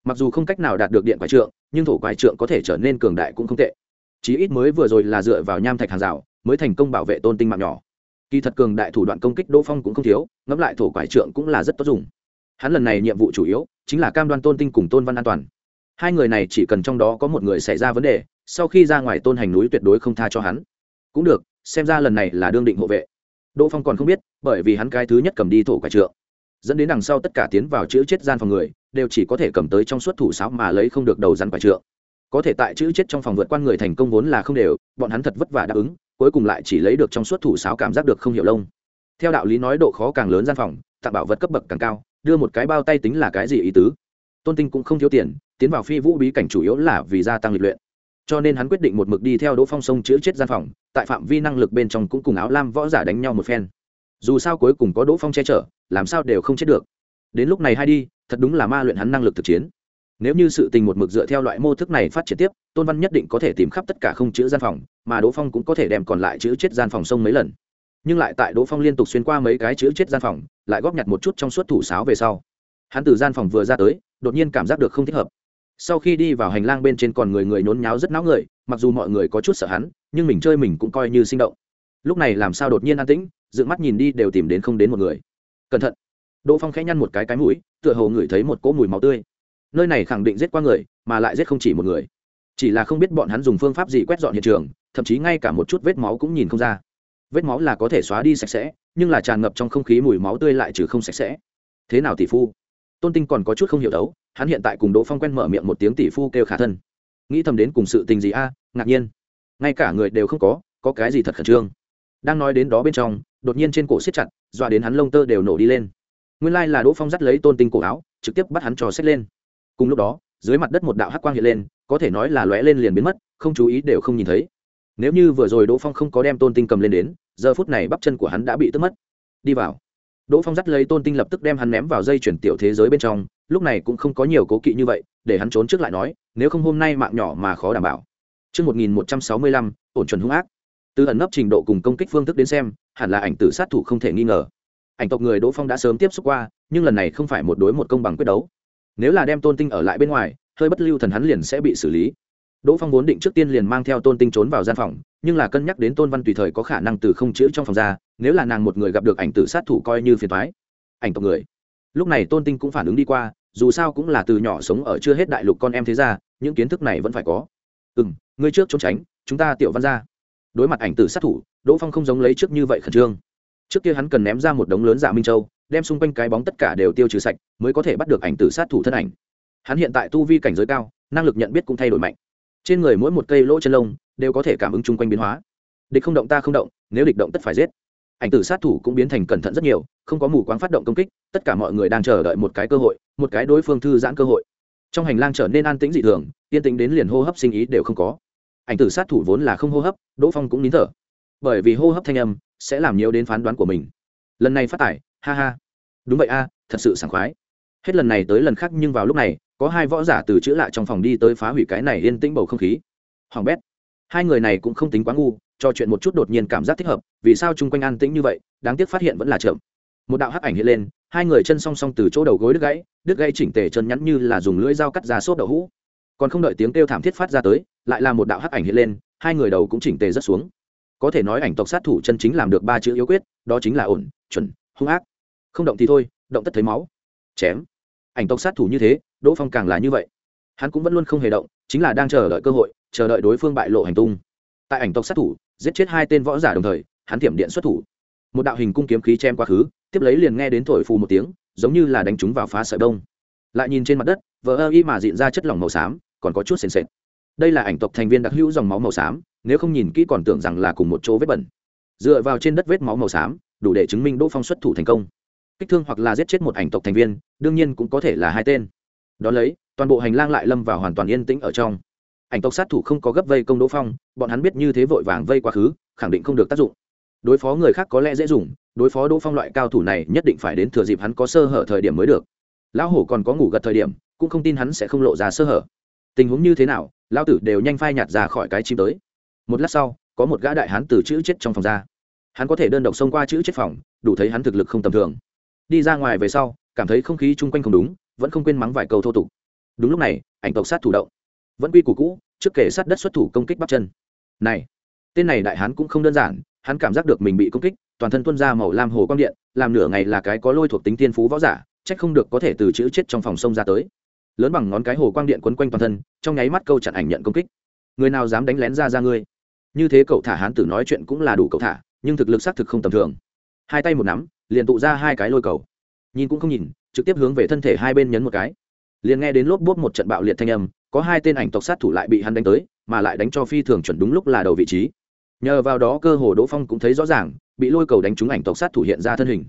Mặc dù không cách nào đạt được điện quải trượng, nhưng thổ quải trượng có thể trở nên cường đại cũng không tệ chí ít mới vừa rồi là dựa vào nham thạch hàng rào, mới thành công bảo vệ tôn tinh mạng nhỏ. Kỳ thật cường đại thủ đoạn công kích đỗ phong cũng không thiếu, ngẫm lại thổ quải trượng cũng là rất tốt dùng. Hắn lần này nhiệm vụ chủ yếu chính là cam đoan tôn tinh cùng tôn văn an toàn. Hai người này chỉ cần trong đó có một người xảy ra vấn đề, sau khi ra ngoài tôn hành núi tuyệt đối không tha cho hắn. Cũng được, xem ra lần này là đương định hộ vệ. Đỗ phong còn không biết, bởi vì hắn cái thứ nhất cầm đi thổ quải trượng. Dẫn đến đằng sau tất cả tiến vào chữ chết gian phòng người, đều chỉ có thể cầm tới trong suốt thủ sáo mà lấy không được đầu rắn quải trượng có thể tại chữ chết trong phòng vượt qua người thành công vốn là không đều, bọn hắn thật vất vả đáp ứng, cuối cùng lại chỉ lấy được trong suốt thủ sáo cảm giác được không hiểu lông. Theo đạo lý nói độ khó càng lớn gian phòng tặng bảo vật cấp bậc càng cao, đưa một cái bao tay tính là cái gì ý tứ? Tôn tinh cũng không thiếu tiền, tiến vào phi vũ bí cảnh chủ yếu là vì gia tăng lịch luyện. Cho nên hắn quyết định một mực đi theo đỗ phong sông chữ chết gian phòng, tại phạm vi năng lực bên trong cũng cùng áo lam võ giả đánh nhau một phen. Dù sao cuối cùng có đỗ phong che chở, làm sao đều không chết được. Đến lúc này hay đi, thật đúng là ma luyện hắn năng lực thực chiến nếu như sự tình một mực dựa theo loại mô thức này phát triển tiếp, tôn văn nhất định có thể tìm khắp tất cả không chữ gian phòng, mà đỗ phong cũng có thể đem còn lại chữ chết gian phòng sông mấy lần. Nhưng lại tại đỗ phong liên tục xuyên qua mấy cái chữ chết gian phòng, lại góp nhặt một chút trong suốt thủ sáo về sau. Hắn từ gian phòng vừa ra tới, đột nhiên cảm giác được không thích hợp. Sau khi đi vào hành lang bên trên còn người người nhốn nháo rất náo người, mặc dù mọi người có chút sợ hắn, nhưng mình chơi mình cũng coi như sinh động. Lúc này làm sao đột nhiên an tĩnh, dựng mắt nhìn đi đều tìm đến không đến một người. Cẩn thận. Đỗ phong khẽ nhăn một cái cái mũi, tựa hồ ngửi thấy một cỗ mùi máu tươi nơi này khẳng định giết qua người, mà lại giết không chỉ một người. Chỉ là không biết bọn hắn dùng phương pháp gì quét dọn hiện trường, thậm chí ngay cả một chút vết máu cũng nhìn không ra. Vết máu là có thể xóa đi sạch sẽ, nhưng là tràn ngập trong không khí mùi máu tươi lại trừ không sạch sẽ. Thế nào tỷ phu? Tôn tinh còn có chút không hiểu đấu, hắn hiện tại cùng đỗ phong quen mở miệng một tiếng tỷ phu kêu khả thân. Nghĩ thầm đến cùng sự tình gì a, ngạc nhiên. Ngay cả người đều không có có cái gì thật khẩn trương. Đang nói đến đó bên trong, đột nhiên trên cổ siết chặt, dọa đến hắn lông tơ đều nổ đi lên. Nguyên lai là đỗ phong dắt lấy tôn tinh cổ áo, trực tiếp bắt hắn trò xét lên cùng lúc đó dưới mặt đất một đạo hắc quang hiện lên có thể nói là lóe lên liền biến mất không chú ý đều không nhìn thấy nếu như vừa rồi đỗ phong không có đem tôn tinh cầm lên đến giờ phút này bắp chân của hắn đã bị tức mất đi vào đỗ phong dắt lấy tôn tinh lập tức đem hắn ném vào dây chuyển tiểu thế giới bên trong lúc này cũng không có nhiều cố kỵ như vậy để hắn trốn trước lại nói nếu không hôm nay mạng nhỏ mà khó đảm bảo Trước 1165, ổn chuẩn hung ác. Từ ẩn nấp trình độ cùng công kích phương thức đến xem, hẳn là ảnh tử sát thủ không thể nghi ngờ. Ảnh tộc người Đỗ Phong đã sớm tiếp xúc qua, nhưng lần này không phải một đối một công bằng quyết đấu. Nếu là đem Tôn Tinh ở lại bên ngoài, hơi bất lưu thần hắn liền sẽ bị xử lý. Đỗ Phong vốn định trước tiên liền mang theo Tôn Tinh trốn vào gian phòng, nhưng là cân nhắc đến Tôn Văn tùy thời có khả năng từ không chữa trong phòng ra, nếu là nàng một người gặp được ảnh tử sát thủ coi như phiền toái. Ảnh tộc người. Lúc này Tôn Tinh cũng phản ứng đi qua, dù sao cũng là từ nhỏ sống ở chưa hết đại lục con em thế ra, những kiến thức này vẫn phải có. Ừm, ngươi trước trốn tránh, chúng ta tiểu văn ra. Đối mặt ảnh tử sát thủ, Đỗ Phong không giống lấy trước như vậy khẩn trương. Trước kia hắn cần ném ra một đống lớn dạ minh châu, đem xung quanh cái bóng tất cả đều tiêu trừ sạch, mới có thể bắt được ảnh tử sát thủ thân ảnh. Hắn hiện tại tu vi cảnh giới cao, năng lực nhận biết cũng thay đổi mạnh. Trên người mỗi một cây lỗ chân lông đều có thể cảm ứng chung quanh biến hóa. Địch không động ta không động nếu địch động tất phải giết. Ảnh tử sát thủ cũng biến thành cẩn thận rất nhiều không có mù quáng phát động công kích tất cả mọi người đang chờ đợi một cái cơ hội một cái đối phương thư giãn cơ hội. Trong hành lang trở nên an tĩnh dị thường yên tĩnh đến liền hô hấp sinh ý đều không có. Ảnh tử sát thủ vốn là không hô hấp đỗ phong cũng nín thở. Bởi vì hô hấp thanh âm sẽ làm nhiều đến phán đoán của mình. Lần này phát tải ha ha. Đúng vậy a, thật sự sảng khoái. Hết lần này tới lần khác nhưng vào lúc này, có hai võ giả từ chữ lạ trong phòng đi tới phá hủy cái này yên tĩnh bầu không khí. Hoàng bét. Hai người này cũng không tính quá ngu, cho chuyện một chút đột nhiên cảm giác thích hợp, vì sao chung quanh an tĩnh như vậy, đáng tiếc phát hiện vẫn là chậm. Một đạo hắc ảnh hiện lên, hai người chân song song từ chỗ đầu gối đứt gãy đứt gãy chỉnh tề chân nhắn như là dùng lưỡi dao cắt ra xốp đậu hũ. Còn không đợi tiếng kêu thảm thiết phát ra tới, lại là một đạo hắc ảnh hiện lên, hai người đầu cũng chỉnh tề rất xuống. Có thể nói ảnh tộc sát thủ chân chính làm được ba chữ yếu quyết, đó chính là ổn, chuẩn, hung ác không động thì thôi, động tất thấy máu. Chém. Ảnh tộc sát thủ như thế, đỗ phong càng là như vậy. Hắn cũng vẫn luôn không hề động, chính là đang chờ đợi cơ hội, chờ đợi đối phương bại lộ hành tung. Tại ảnh tộc sát thủ, giết chết hai tên võ giả đồng thời, hắn thiểm điện xuất thủ. Một đạo hình cung kiếm khí chém quá khứ, tiếp lấy liền nghe đến thổi phù một tiếng, giống như là đánh chúng vào phá sợi đông lại nhìn trên mặt đất vỡ ơ y mà diện ra chất lỏng màu xám, còn có chút sền sệt. Đây là ảnh tộc thành viên đặc hữu dòng máu màu xám, nếu không nhìn kỹ còn tưởng rằng là cùng một chỗ vết bẩn. Dựa vào trên đất vết máu màu xám, đủ để chứng minh đỗ phong xuất thủ thành công kích thương hoặc là giết chết một ảnh tộc thành viên, đương nhiên cũng có thể là hai tên. Đón lấy, toàn bộ hành lang lại lâm vào hoàn toàn yên tĩnh ở trong. Ảnh tộc sát thủ không có gấp vây công đỗ phong, bọn hắn biết như thế vội vàng vây quá khứ, khẳng định không được tác dụng. Đối phó người khác có lẽ dễ dùng, đối phó đỗ phong loại cao thủ này nhất định phải đến thừa dịp hắn có sơ hở thời điểm mới được. Lão hổ còn có ngủ gật thời điểm, cũng không tin hắn sẽ không lộ ra sơ hở. Tình huống như thế nào, lão tử đều nhanh phai nhạt ra khỏi cái chim tới. Một lát sau, có một gã đại hán từ chữ chết trong phòng ra. Hắn có thể đơn độc xông qua chữ chết phòng, đủ thấy hắn thực lực không tầm thường đi ra ngoài về sau, cảm thấy không khí chung quanh không đúng, vẫn không quên mắng vài câu thô tục. Đúng lúc này, ảnh tộc sát thủ động. Vẫn quy củ cũ, trước kể sát đất xuất thủ công kích bắp chân. Này, tên này đại hán cũng không đơn giản, hắn cảm giác được mình bị công kích, toàn thân tuân ra màu lam hồ quang điện, làm nửa ngày là cái có lôi thuộc tính tiên phú võ giả trách không được có thể từ chữ chết trong phòng sông ra tới. Lớn bằng ngón cái hồ quang điện quấn quanh toàn thân, trong nháy mắt câu chặn ảnh nhận công kích. Người nào dám đánh lén ra ra ngươi? Như thế cậu thả hán tử nói chuyện cũng là đủ cậu thả, nhưng thực lực xác thực không tầm thường hai tay một nắm, liền tụ ra hai cái lôi cầu. Nhìn cũng không nhìn, trực tiếp hướng về thân thể hai bên nhấn một cái. Liền nghe đến lốp bốt một trận bạo liệt thanh âm, có hai tên ảnh tộc sát thủ lại bị hắn đánh tới, mà lại đánh cho phi thường chuẩn đúng lúc là đầu vị trí. Nhờ vào đó cơ hồ đỗ phong cũng thấy rõ ràng, bị lôi cầu đánh trúng ảnh tộc sát thủ hiện ra thân hình.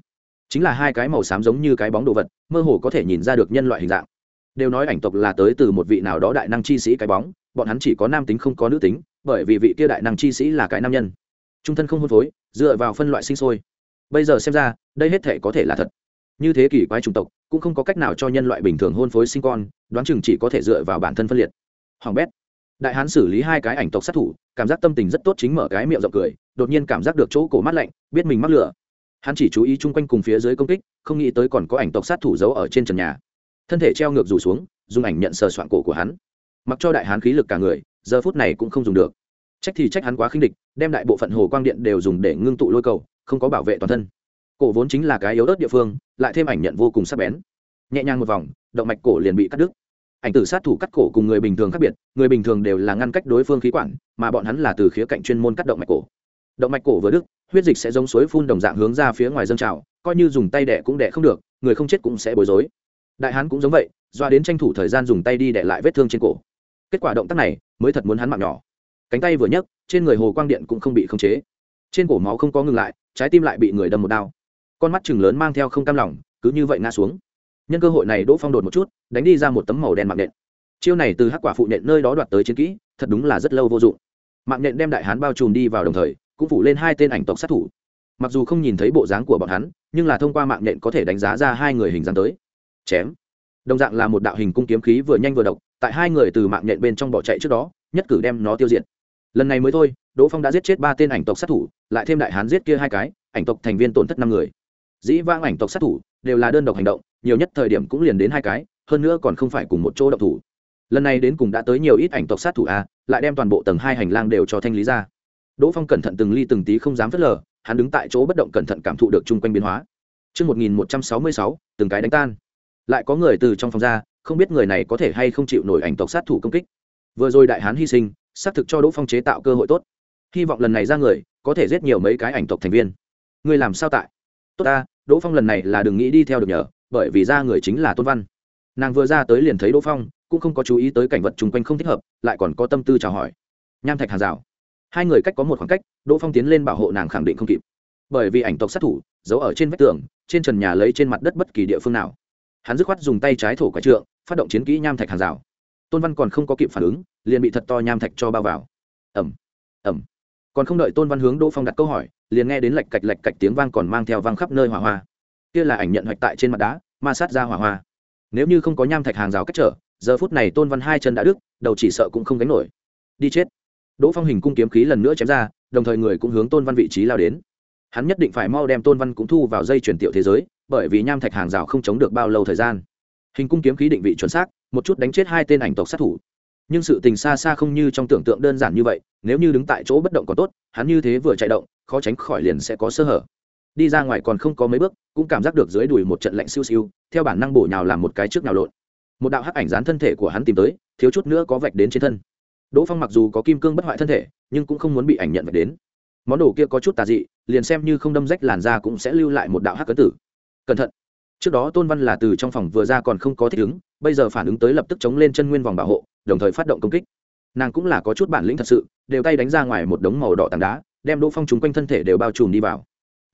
Chính là hai cái màu xám giống như cái bóng đồ vật, mơ hồ có thể nhìn ra được nhân loại hình dạng. Đều nói ảnh tộc là tới từ một vị nào đó đại năng chi sĩ cái bóng, bọn hắn chỉ có nam tính không có nữ tính, bởi vì vị kia đại năng chi sĩ là cái nam nhân. Trung thân không hôn phối, dựa vào phân loại sinh sôi bây giờ xem ra, đây hết thể có thể là thật. Như thế kỷ quái chủng tộc, cũng không có cách nào cho nhân loại bình thường hôn phối sinh con, đoán chừng chỉ có thể dựa vào bản thân phân liệt. Hoàng bét. Đại hán xử lý hai cái ảnh tộc sát thủ, cảm giác tâm tình rất tốt chính mở cái miệng rộng cười, đột nhiên cảm giác được chỗ cổ mát lạnh, biết mình mắc lửa. Hắn chỉ chú ý chung quanh cùng phía dưới công kích, không nghĩ tới còn có ảnh tộc sát thủ giấu ở trên trần nhà. Thân thể treo ngược rủ xuống, dùng ảnh nhận sờ soạn cổ của hắn. Mặc cho đại hán khí lực cả người, giờ phút này cũng không dùng được trách thì trách hắn quá khinh địch, đem đại bộ phận hồ quang điện đều dùng để ngưng tụ lôi cầu, không có bảo vệ toàn thân. Cổ vốn chính là cái yếu ớt địa phương, lại thêm ảnh nhận vô cùng sắc bén. Nhẹ nhàng một vòng, động mạch cổ liền bị cắt đứt. Ảnh tử sát thủ cắt cổ cùng người bình thường khác biệt, người bình thường đều là ngăn cách đối phương khí quản, mà bọn hắn là từ khía cạnh chuyên môn cắt động mạch cổ. Động mạch cổ vừa đứt, huyết dịch sẽ giống suối phun đồng dạng hướng ra phía ngoài dân trào, coi như dùng tay đẻ cũng đẻ không được, người không chết cũng sẽ bối rối. Đại hán cũng giống vậy, doa đến tranh thủ thời gian dùng tay đi đẻ lại vết thương trên cổ. Kết quả động tác này, mới thật muốn hắn mạng nhỏ cánh tay vừa nhấc, trên người hồ quang điện cũng không bị khống chế. Trên cổ máu không có ngừng lại, trái tim lại bị người đâm một đao. Con mắt chừng lớn mang theo không cam lòng, cứ như vậy ngã xuống. Nhân cơ hội này đỗ phong đột một chút, đánh đi ra một tấm màu đen mạng nện. Chiêu này từ hắc quả phụ nện nơi đó đoạt tới chiến kỹ, thật đúng là rất lâu vô dụng. Mạng nện đem đại hán bao trùm đi vào đồng thời, cũng phủ lên hai tên ảnh tộc sát thủ. Mặc dù không nhìn thấy bộ dáng của bọn hắn, nhưng là thông qua mạng nện có thể đánh giá ra hai người hình dáng tới. Chém. Đồng dạng là một đạo hình cung kiếm khí vừa nhanh vừa độc, tại hai người từ mạng nện bên trong bỏ chạy trước đó, nhất cử đem nó tiêu diệt lần này mới thôi đỗ phong đã giết chết ba tên ảnh tộc sát thủ lại thêm đại hán giết kia hai cái ảnh tộc thành viên tổn thất năm người dĩ vãng ảnh tộc sát thủ đều là đơn độc hành động nhiều nhất thời điểm cũng liền đến hai cái hơn nữa còn không phải cùng một chỗ động thủ lần này đến cùng đã tới nhiều ít ảnh tộc sát thủ a lại đem toàn bộ tầng hai hành lang đều cho thanh lý ra đỗ phong cẩn thận từng ly từng tí không dám phớt lờ hắn đứng tại chỗ bất động cẩn thận cảm thụ được chung quanh biến hóa Trước 1166, từng cái đánh tan. Lại có người từ trong phòng ra, không biết người này có thể hay không chịu nổi ảnh tộc sát thủ công kích. Vừa rồi đại hán hy sinh, xác thực cho Đỗ Phong chế tạo cơ hội tốt. Hy vọng lần này ra người, có thể giết nhiều mấy cái ảnh tộc thành viên. Người làm sao tại? Tốt ta, Đỗ Phong lần này là đừng nghĩ đi theo được nhờ, bởi vì ra người chính là Tôn Văn. Nàng vừa ra tới liền thấy Đỗ Phong, cũng không có chú ý tới cảnh vật chung quanh không thích hợp, lại còn có tâm tư chào hỏi. Nham Thạch Hàn Dạo. Hai người cách có một khoảng cách, Đỗ Phong tiến lên bảo hộ nàng khẳng định không kịp. Bởi vì ảnh tộc sát thủ giấu ở trên vách tường, trên trần nhà lấy trên mặt đất bất kỳ địa phương nào. Hắn dứt khoát dùng tay trái thổ quái trượng, phát động chiến kỹ Nham Thạch Hàn Dạo. Tôn Văn còn không có kịp phản ứng, liền bị thật to nham thạch cho bao vào. Ầm. Ầm. Còn không đợi Tôn Văn hướng Đỗ Phong đặt câu hỏi, liền nghe đến lạch cạch lạch cạch tiếng vang còn mang theo vang khắp nơi hỏa hoa kia là ảnh nhận hoạch tại trên mặt đá ma sát ra hỏa hoa nếu như không có nham thạch hàng rào cách trở giờ phút này tôn văn hai chân đã đứt đầu chỉ sợ cũng không gánh nổi đi chết đỗ phong hình cung kiếm khí lần nữa chém ra đồng thời người cũng hướng tôn văn vị trí lao đến hắn nhất định phải mau đem tôn văn cũng thu vào dây chuyển tiểu thế giới bởi vì nham thạch hàng rào không chống được bao lâu thời gian hình cung kiếm khí định vị chuẩn xác một chút đánh chết hai tên ảnh tộc sát thủ. Nhưng sự tình xa xa không như trong tưởng tượng đơn giản như vậy, nếu như đứng tại chỗ bất động còn tốt, hắn như thế vừa chạy động, khó tránh khỏi liền sẽ có sơ hở. Đi ra ngoài còn không có mấy bước, cũng cảm giác được dưới đùi một trận lạnh siêu siêu, theo bản năng bổ nhào làm một cái trước nào lộn. Một đạo hắc ảnh dán thân thể của hắn tìm tới, thiếu chút nữa có vạch đến trên thân. Đỗ phong mặc dù có kim cương bất hoại thân thể, nhưng cũng không muốn bị ảnh nhận vạch đến. Món đồ kia có chút tà dị, liền xem như không đâm rách làn da cũng sẽ lưu lại một đạo hắc cấn tử. Cẩn thận trước đó tôn văn là từ trong phòng vừa ra còn không có thích ứng, bây giờ phản ứng tới lập tức chống lên chân nguyên vòng bảo hộ, đồng thời phát động công kích. Nàng cũng là có chút bản lĩnh thật sự, đều tay đánh ra ngoài một đống màu đỏ tảng đá, đem đỗ phong chúng quanh thân thể đều bao trùm đi vào.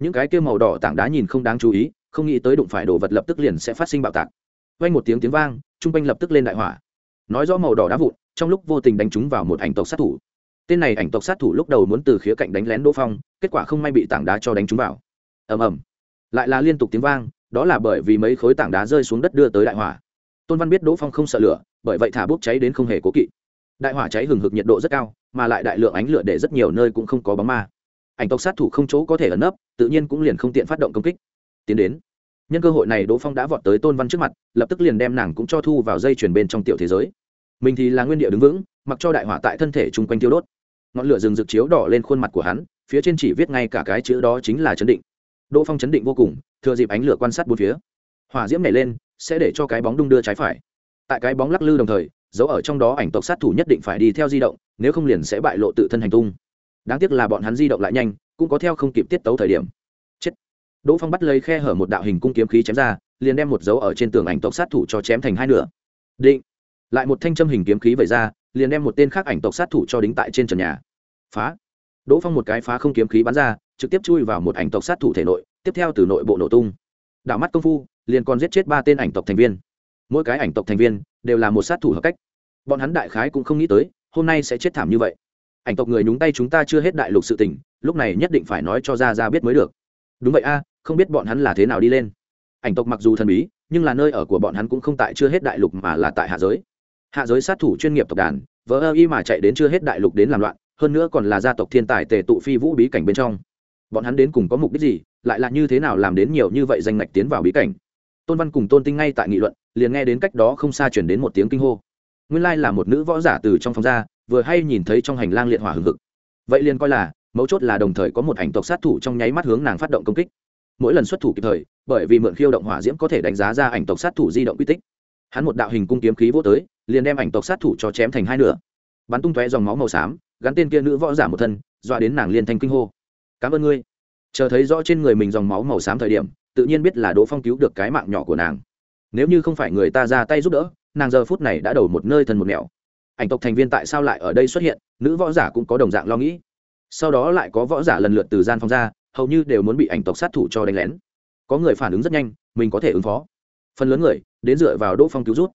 Những cái kia màu đỏ tảng đá nhìn không đáng chú ý, không nghĩ tới đụng phải đồ vật lập tức liền sẽ phát sinh bạo tạc. Vang một tiếng tiếng vang, chung quanh lập tức lên đại hỏa. Nói rõ màu đỏ đá vụn, trong lúc vô tình đánh trúng vào một ảnh tộc sát thủ. Tên này ảnh tộc sát thủ lúc đầu muốn từ khía cạnh đánh lén đỗ phong, kết quả không may bị tảng đá cho đánh trúng vào. Ầm ầm. Lại là liên tục tiếng vang đó là bởi vì mấy khối tảng đá rơi xuống đất đưa tới đại hỏa. Tôn văn biết đỗ phong không sợ lửa, bởi vậy thả bốc cháy đến không hề cố kỵ. Đại hỏa cháy hừng hực nhiệt độ rất cao, mà lại đại lượng ánh lửa để rất nhiều nơi cũng không có bóng ma. Ảnh tộc sát thủ không chỗ có thể ẩn nấp, tự nhiên cũng liền không tiện phát động công kích. Tiến đến, nhân cơ hội này đỗ phong đã vọt tới tôn văn trước mặt, lập tức liền đem nàng cũng cho thu vào dây chuyển bên trong tiểu thế giới. Mình thì là nguyên địa đứng vững, mặc cho đại hỏa tại thân thể chung quanh tiêu đốt. Ngọn lửa rừng rực chiếu đỏ lên khuôn mặt của hắn, phía trên chỉ viết ngay cả cái chữ đó chính là chấn định đỗ phong chấn định vô cùng, thừa dịp ánh lửa quan sát bốn phía. Hỏa diễm nảy lên, sẽ để cho cái bóng đung đưa trái phải. Tại cái bóng lắc lư đồng thời, dấu ở trong đó ảnh tộc sát thủ nhất định phải đi theo di động, nếu không liền sẽ bại lộ tự thân hành tung. Đáng tiếc là bọn hắn di động lại nhanh, cũng có theo không kịp tiết tấu thời điểm. Chết. Đỗ phong bắt lấy khe hở một đạo hình cung kiếm khí chém ra, liền đem một dấu ở trên tường ảnh tộc sát thủ cho chém thành hai nửa. Định. Lại một thanh châm hình kiếm khí vẩy ra, liền đem một tên khác ảnh tộc sát thủ cho đính tại trên trần nhà. Phá đỗ phong một cái phá không kiếm khí bắn ra, trực tiếp chui vào một ảnh tộc sát thủ thể nội, tiếp theo từ nội bộ nổ tung. Đảo mắt công phu, liền còn giết chết ba tên ảnh tộc thành viên. Mỗi cái ảnh tộc thành viên đều là một sát thủ hợp cách. Bọn hắn đại khái cũng không nghĩ tới, hôm nay sẽ chết thảm như vậy. Ảnh tộc người nhúng tay chúng ta chưa hết đại lục sự tình, lúc này nhất định phải nói cho ra ra biết mới được. Đúng vậy a, không biết bọn hắn là thế nào đi lên. Ảnh tộc mặc dù thần bí, nhưng là nơi ở của bọn hắn cũng không tại chưa hết đại lục mà là tại hạ giới. Hạ giới sát thủ chuyên nghiệp tộc đàn vỡ ơ y mà chạy đến chưa hết đại lục đến làm loạn hơn nữa còn là gia tộc thiên tài tề tụ phi vũ bí cảnh bên trong. Bọn hắn đến cùng có mục đích gì, lại là như thế nào làm đến nhiều như vậy danh ngạch tiến vào bí cảnh? Tôn văn cùng tôn tinh ngay tại nghị luận, liền nghe đến cách đó không xa chuyển đến một tiếng kinh hô. Nguyên lai là một nữ võ giả từ trong phòng ra, vừa hay nhìn thấy trong hành lang liệt hỏa hừng hực. Vậy liền coi là, mấu chốt là đồng thời có một ảnh tộc sát thủ trong nháy mắt hướng nàng phát động công kích. Mỗi lần xuất thủ kịp thời, bởi vì mượn khiêu động hỏa diễm có thể đánh giá ra ảnh tộc sát thủ di động quy tích. Hắn một đạo hình cung kiếm khí vô tới, liền đem ảnh tộc sát thủ cho chém thành hai nửa. Bắn tung tóe dòng máu màu xám gắn tên kia nữ võ giả một thân, dọa đến nàng liên thanh kinh hô. Cảm ơn ngươi. Chờ thấy rõ trên người mình dòng máu màu xám thời điểm, tự nhiên biết là đỗ phong cứu được cái mạng nhỏ của nàng. Nếu như không phải người ta ra tay giúp đỡ, nàng giờ phút này đã đầu một nơi thân một nẻo. Ảnh tộc thành viên tại sao lại ở đây xuất hiện, nữ võ giả cũng có đồng dạng lo nghĩ. Sau đó lại có võ giả lần lượt từ gian phòng ra, hầu như đều muốn bị ảnh tộc sát thủ cho đánh lén. Có người phản ứng rất nhanh, mình có thể ứng phó. Phần lớn người, đến dựa vào đỗ phong cứu rút.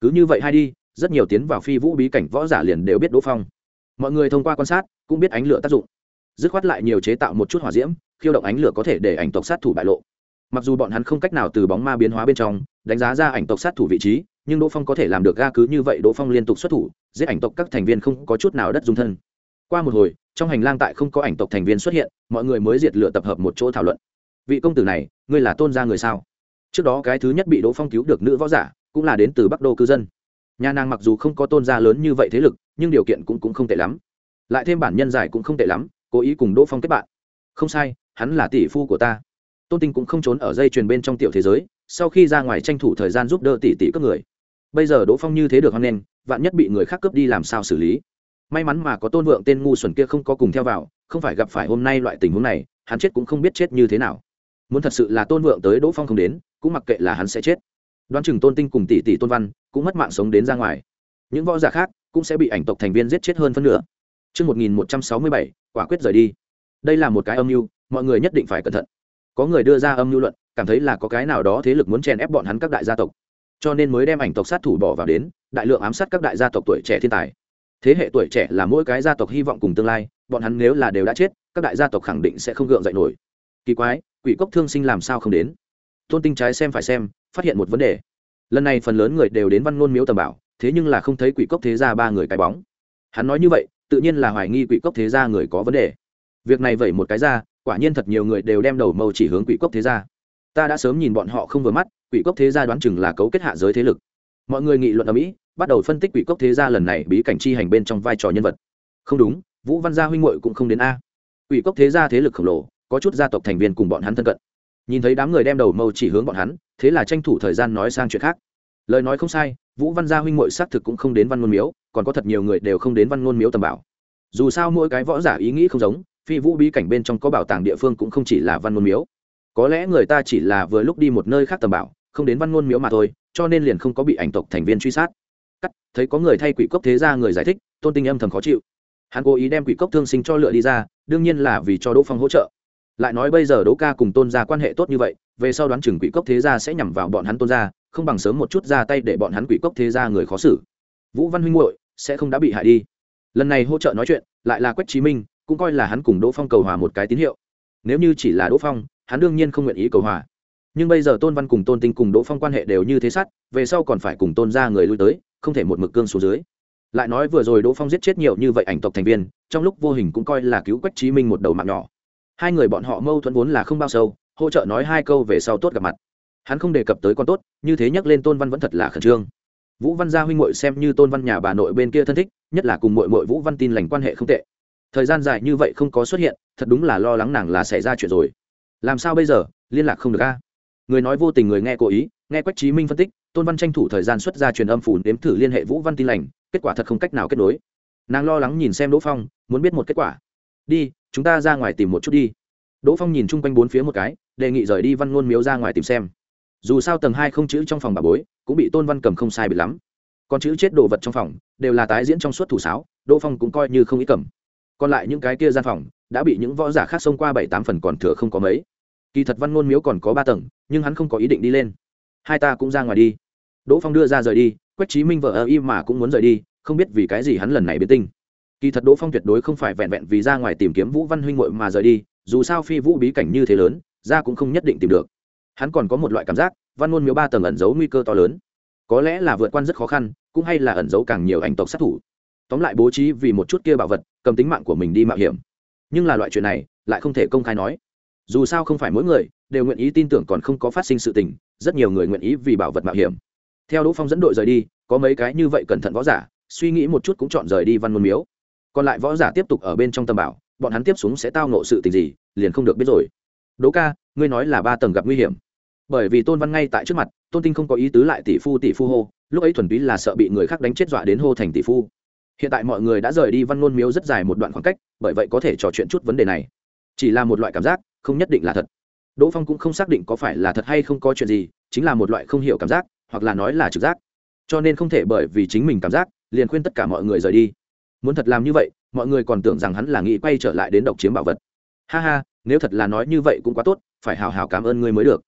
Cứ như vậy hay đi, rất nhiều tiến vào phi vũ bí cảnh võ giả liền đều biết đỗ phong mọi người thông qua quan sát, cũng biết ánh lửa tác dụng. Dứt khoát lại nhiều chế tạo một chút hỏa diễm, khiêu động ánh lửa có thể để ảnh tộc sát thủ bại lộ. Mặc dù bọn hắn không cách nào từ bóng ma biến hóa bên trong, đánh giá ra ảnh tộc sát thủ vị trí, nhưng đỗ phong có thể làm được ga cứ như vậy đỗ phong liên tục xuất thủ, giết ảnh tộc các thành viên không có chút nào đất dung thân. Qua một hồi, trong hành lang tại không có ảnh tộc thành viên xuất hiện, mọi người mới diệt lửa tập hợp một chỗ thảo luận. Vị công tử này, ngươi là tôn gia người sao? Trước đó cái thứ nhất bị đỗ phong cứu được nữ võ giả, cũng là đến từ bắc đô cư dân nhà nàng mặc dù không có tôn gia lớn như vậy thế lực nhưng điều kiện cũng, cũng không tệ lắm. Lại thêm bản nhân giải cũng không tệ lắm cố ý cùng đỗ phong kết bạn. Không sai hắn là tỷ phu của ta. Tôn tinh cũng không trốn ở dây chuyền bên trong tiểu thế giới sau khi ra ngoài tranh thủ thời gian giúp đỡ tỷ tỷ các người. Bây giờ đỗ phong như thế được hoan nghênh vạn nhất bị người khác cướp đi làm sao xử lý? May mắn mà có tôn vượng tên ngu xuẩn kia không có cùng theo vào không phải gặp phải hôm nay loại tình huống này hắn chết cũng không biết chết như thế nào. Muốn thật sự là tôn vượng tới đỗ phong không đến cũng mặc kệ là hắn sẽ chết đoán chừng tôn tinh cùng tỷ tỷ tôn văn cũng mất mạng sống đến ra ngoài những võ giả khác cũng sẽ bị ảnh tộc thành viên giết chết hơn phân nửa Trước 1167, quả quyết rời đi. Đây là một cái âm mưu, mọi người nhất định phải cẩn thận. Có người đưa ra âm mưu luận, cảm thấy là có cái nào đó thế lực muốn chèn ép bọn hắn các đại gia tộc, cho nên mới đem ảnh tộc sát thủ bỏ vào đến, đại lượng ám sát các đại gia tộc tuổi trẻ thiên tài. Thế hệ tuổi trẻ là mỗi cái gia tộc hy vọng cùng tương lai, bọn hắn nếu là đều đã chết, các đại gia tộc khẳng định sẽ không gượng dậy nổi. Kỳ quái, quỷ cốc thương sinh làm sao không đến? Tôn Tinh trái xem phải xem, phát hiện một vấn đề. Lần này phần lớn người đều đến Văn Nôn Miếu tầm bảo, thế nhưng là không thấy quỷ cốc thế gia ba người cái bóng. Hắn nói như vậy, tự nhiên là hoài nghi quỷ cốc thế gia người có vấn đề. Việc này vậy một cái ra quả nhiên thật nhiều người đều đem đầu mâu chỉ hướng quỷ cốc thế gia. Ta đã sớm nhìn bọn họ không vừa mắt quỷ cốc thế gia đoán chừng là cấu kết hạ giới thế lực. Mọi người nghị luận ở mỹ bắt đầu phân tích quỷ cốc thế gia lần này bí cảnh chi hành bên trong vai trò nhân vật. Không đúng vũ văn gia huynh muội cũng không đến a. Quỷ cốc thế gia thế lực khổng lồ có chút gia tộc thành viên cùng bọn hắn thân cận. Nhìn thấy đám người đem đầu mâu chỉ hướng bọn hắn thế là tranh thủ thời gian nói sang chuyện khác. Lời nói không sai, vũ văn gia huynh muội xác thực cũng không đến văn ngôn miếu, còn có thật nhiều người đều không đến văn ngôn miếu tầm bảo. Dù sao mỗi cái võ giả ý nghĩ không giống, phi vũ bí cảnh bên trong có bảo tàng địa phương cũng không chỉ là văn ngôn miếu. Có lẽ người ta chỉ là vừa lúc đi một nơi khác tầm bảo, không đến văn ngôn miếu mà thôi, cho nên liền không có bị ảnh tộc thành viên truy sát. Cắt, thấy có người thay quỷ cốc thế ra người giải thích, tôn tinh âm thầm khó chịu. Hắn cố ý đem quỷ cốc thương sinh cho lựa đi ra, đương nhiên là vì cho đỗ phong hỗ trợ lại nói bây giờ đỗ ca cùng tôn gia quan hệ tốt như vậy, về sau đoán chừng quỷ cốc thế gia sẽ nhằm vào bọn hắn tôn gia, không bằng sớm một chút ra tay để bọn hắn quỷ cốc thế gia người khó xử. Vũ văn huynh hội sẽ không đã bị hại đi. Lần này hỗ trợ nói chuyện, lại là quách chí minh, cũng coi là hắn cùng đỗ phong cầu hòa một cái tín hiệu. Nếu như chỉ là đỗ phong, hắn đương nhiên không nguyện ý cầu hòa. Nhưng bây giờ tôn văn cùng tôn tinh cùng đỗ phong quan hệ đều như thế sát, về sau còn phải cùng tôn ra người lui tới, không thể một mực cương xuống dưới. Lại nói vừa rồi đỗ phong giết chết nhiều như vậy ảnh tộc thành viên, trong lúc vô hình cũng coi là cứu quách chí minh một đầu mạng nhỏ hai người bọn họ mâu thuẫn vốn là không bao sâu, hỗ trợ nói hai câu về sau tốt gặp mặt. Hắn không đề cập tới con tốt, như thế nhắc lên tôn văn vẫn thật là khẩn trương. Vũ văn gia huynh muội xem như tôn văn nhà bà nội bên kia thân thích, nhất là cùng muội muội vũ văn tin lành quan hệ không tệ. Thời gian dài như vậy không có xuất hiện, thật đúng là lo lắng nàng là xảy ra chuyện rồi. Làm sao bây giờ, liên lạc không được a? Người nói vô tình người nghe cố ý, nghe quách trí minh phân tích, tôn văn tranh thủ thời gian xuất ra truyền âm phủ nếm thử liên hệ vũ văn tin lành, kết quả thật không cách nào kết nối. Nàng lo lắng nhìn xem đỗ phong, muốn biết một kết quả. Đi chúng ta ra ngoài tìm một chút đi. Đỗ phong nhìn chung quanh bốn phía một cái, đề nghị rời đi văn ngôn miếu ra ngoài tìm xem. Dù sao tầng hai không chữ trong phòng bà bối, cũng bị tôn văn cầm không sai bị lắm. Còn chữ chết đồ vật trong phòng, đều là tái diễn trong suốt thủ sáo, đỗ phong cũng coi như không ý cầm. Còn lại những cái kia gian phòng, đã bị những võ giả khác xông qua bảy tám phần còn thừa không có mấy. Kỳ thật văn ngôn miếu còn có ba tầng, nhưng hắn không có ý định đi lên. Hai ta cũng ra ngoài đi. Đỗ phong đưa ra rời đi, quách trí minh vợ ơ y mà cũng muốn rời đi, không biết vì cái gì hắn lần này biến tinh kỳ thật đỗ phong tuyệt đối không phải vẹn vẹn vì ra ngoài tìm kiếm vũ văn huynh hội mà rời đi, dù sao phi vũ bí cảnh như thế lớn, ra cũng không nhất định tìm được. Hắn còn có một loại cảm giác, văn ngôn miếu ba tầng ẩn giấu nguy cơ to lớn. Có lẽ là vượt qua rất khó khăn, cũng hay là ẩn giấu càng nhiều ảnh tộc sát thủ. Tóm lại bố trí vì một chút kia bảo vật, cầm tính mạng của mình đi mạo hiểm. Nhưng là loại chuyện này, lại không thể công khai nói. Dù sao không phải mỗi người, đều nguyện ý tin tưởng còn không có phát sinh sự tình, rất nhiều người nguyện ý vì bảo vật mạo hiểm. Theo đỗ phong dẫn đội rời đi, có mấy cái như vậy cẩn thận võ giả, suy nghĩ một chút cũng chọn rời đi văn môn miếu còn lại võ giả tiếp tục ở bên trong tầm bảo, bọn hắn tiếp xuống sẽ tao nộ sự tình gì, liền không được biết rồi. Đỗ ca, ngươi nói là ba tầng gặp nguy hiểm. Bởi vì tôn văn ngay tại trước mặt, tôn tinh không có ý tứ lại tỷ phu tỷ phu hô, lúc ấy thuần túy là sợ bị người khác đánh chết dọa đến hô thành tỷ phu. Hiện tại mọi người đã rời đi văn ngôn miếu rất dài một đoạn khoảng cách, bởi vậy có thể trò chuyện chút vấn đề này. Chỉ là một loại cảm giác, không nhất định là thật. Đỗ phong cũng không xác định có phải là thật hay không có chuyện gì, chính là một loại không hiểu cảm giác, hoặc là nói là trực giác. Cho nên không thể bởi vì chính mình cảm giác, liền khuyên tất cả mọi người rời đi muốn thật làm như vậy, mọi người còn tưởng rằng hắn là nghĩ quay trở lại đến độc chiếm bảo vật. Ha ha, nếu thật là nói như vậy cũng quá tốt, phải hào hào cảm ơn ngươi mới được.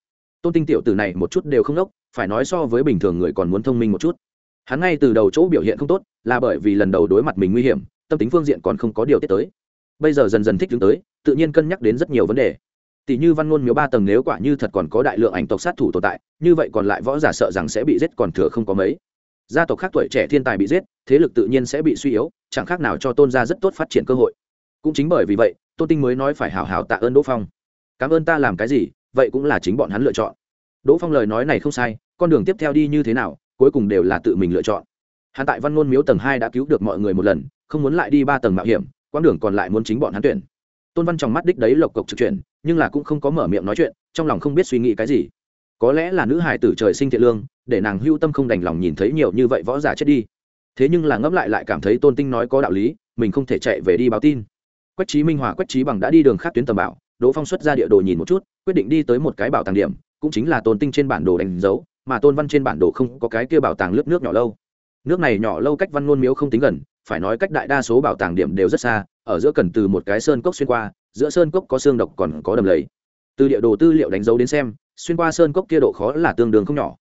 Tôn tinh tiểu Tử này một chút đều không đốc, phải nói so với bình thường người còn muốn thông minh một chút. Hắn ngay từ đầu chỗ biểu hiện không tốt, là bởi vì lần đầu đối mặt mình nguy hiểm, tâm tính phương diện còn không có điều tiết tới. Bây giờ dần dần thích đứng tới, tự nhiên cân nhắc đến rất nhiều vấn đề. Tỷ như văn ngôn miếu ba tầng nếu quả như thật còn có đại lượng ảnh tộc sát thủ tồn tại, như vậy còn lại võ giả sợ rằng sẽ bị giết còn thừa không có mấy gia tộc khác tuổi trẻ thiên tài bị giết, thế lực tự nhiên sẽ bị suy yếu, chẳng khác nào cho tôn gia rất tốt phát triển cơ hội. Cũng chính bởi vì vậy, tôn tinh mới nói phải hào hào tạ ơn đỗ phong. Cảm ơn ta làm cái gì, vậy cũng là chính bọn hắn lựa chọn. Đỗ phong lời nói này không sai, con đường tiếp theo đi như thế nào, cuối cùng đều là tự mình lựa chọn. Hắn tại văn ngôn miếu tầng hai đã cứu được mọi người một lần, không muốn lại đi ba tầng mạo hiểm, quãng đường còn lại muốn chính bọn hắn tuyển. Tôn văn trong mắt đích đấy lộc cộc trực chuyển, nhưng là cũng không có mở miệng nói chuyện, trong lòng không biết suy nghĩ cái gì. Có lẽ là nữ hài tử trời sinh thiện lương để nàng hưu tâm không đành lòng nhìn thấy nhiều như vậy võ giả chết đi. Thế nhưng là ngẫm lại lại cảm thấy tôn tinh nói có đạo lý, mình không thể chạy về đi báo tin. Quách trí minh hòa quách trí bằng đã đi đường khác tuyến tầm bảo, đỗ phong xuất ra địa đồ nhìn một chút, quyết định đi tới một cái bảo tàng điểm, cũng chính là tôn tinh trên bản đồ đánh dấu, mà tôn văn trên bản đồ không có cái kia bảo tàng lớp nước nhỏ lâu. Nước này nhỏ lâu cách văn ngôn miếu không tính gần, phải nói cách đại đa số bảo tàng điểm đều rất xa, ở giữa cần từ một cái sơn cốc xuyên qua, giữa sơn cốc có xương độc còn có đầm lầy. Từ địa đồ tư liệu đánh dấu đến xem, xuyên qua sơn cốc kia độ khó là tương đương không nhỏ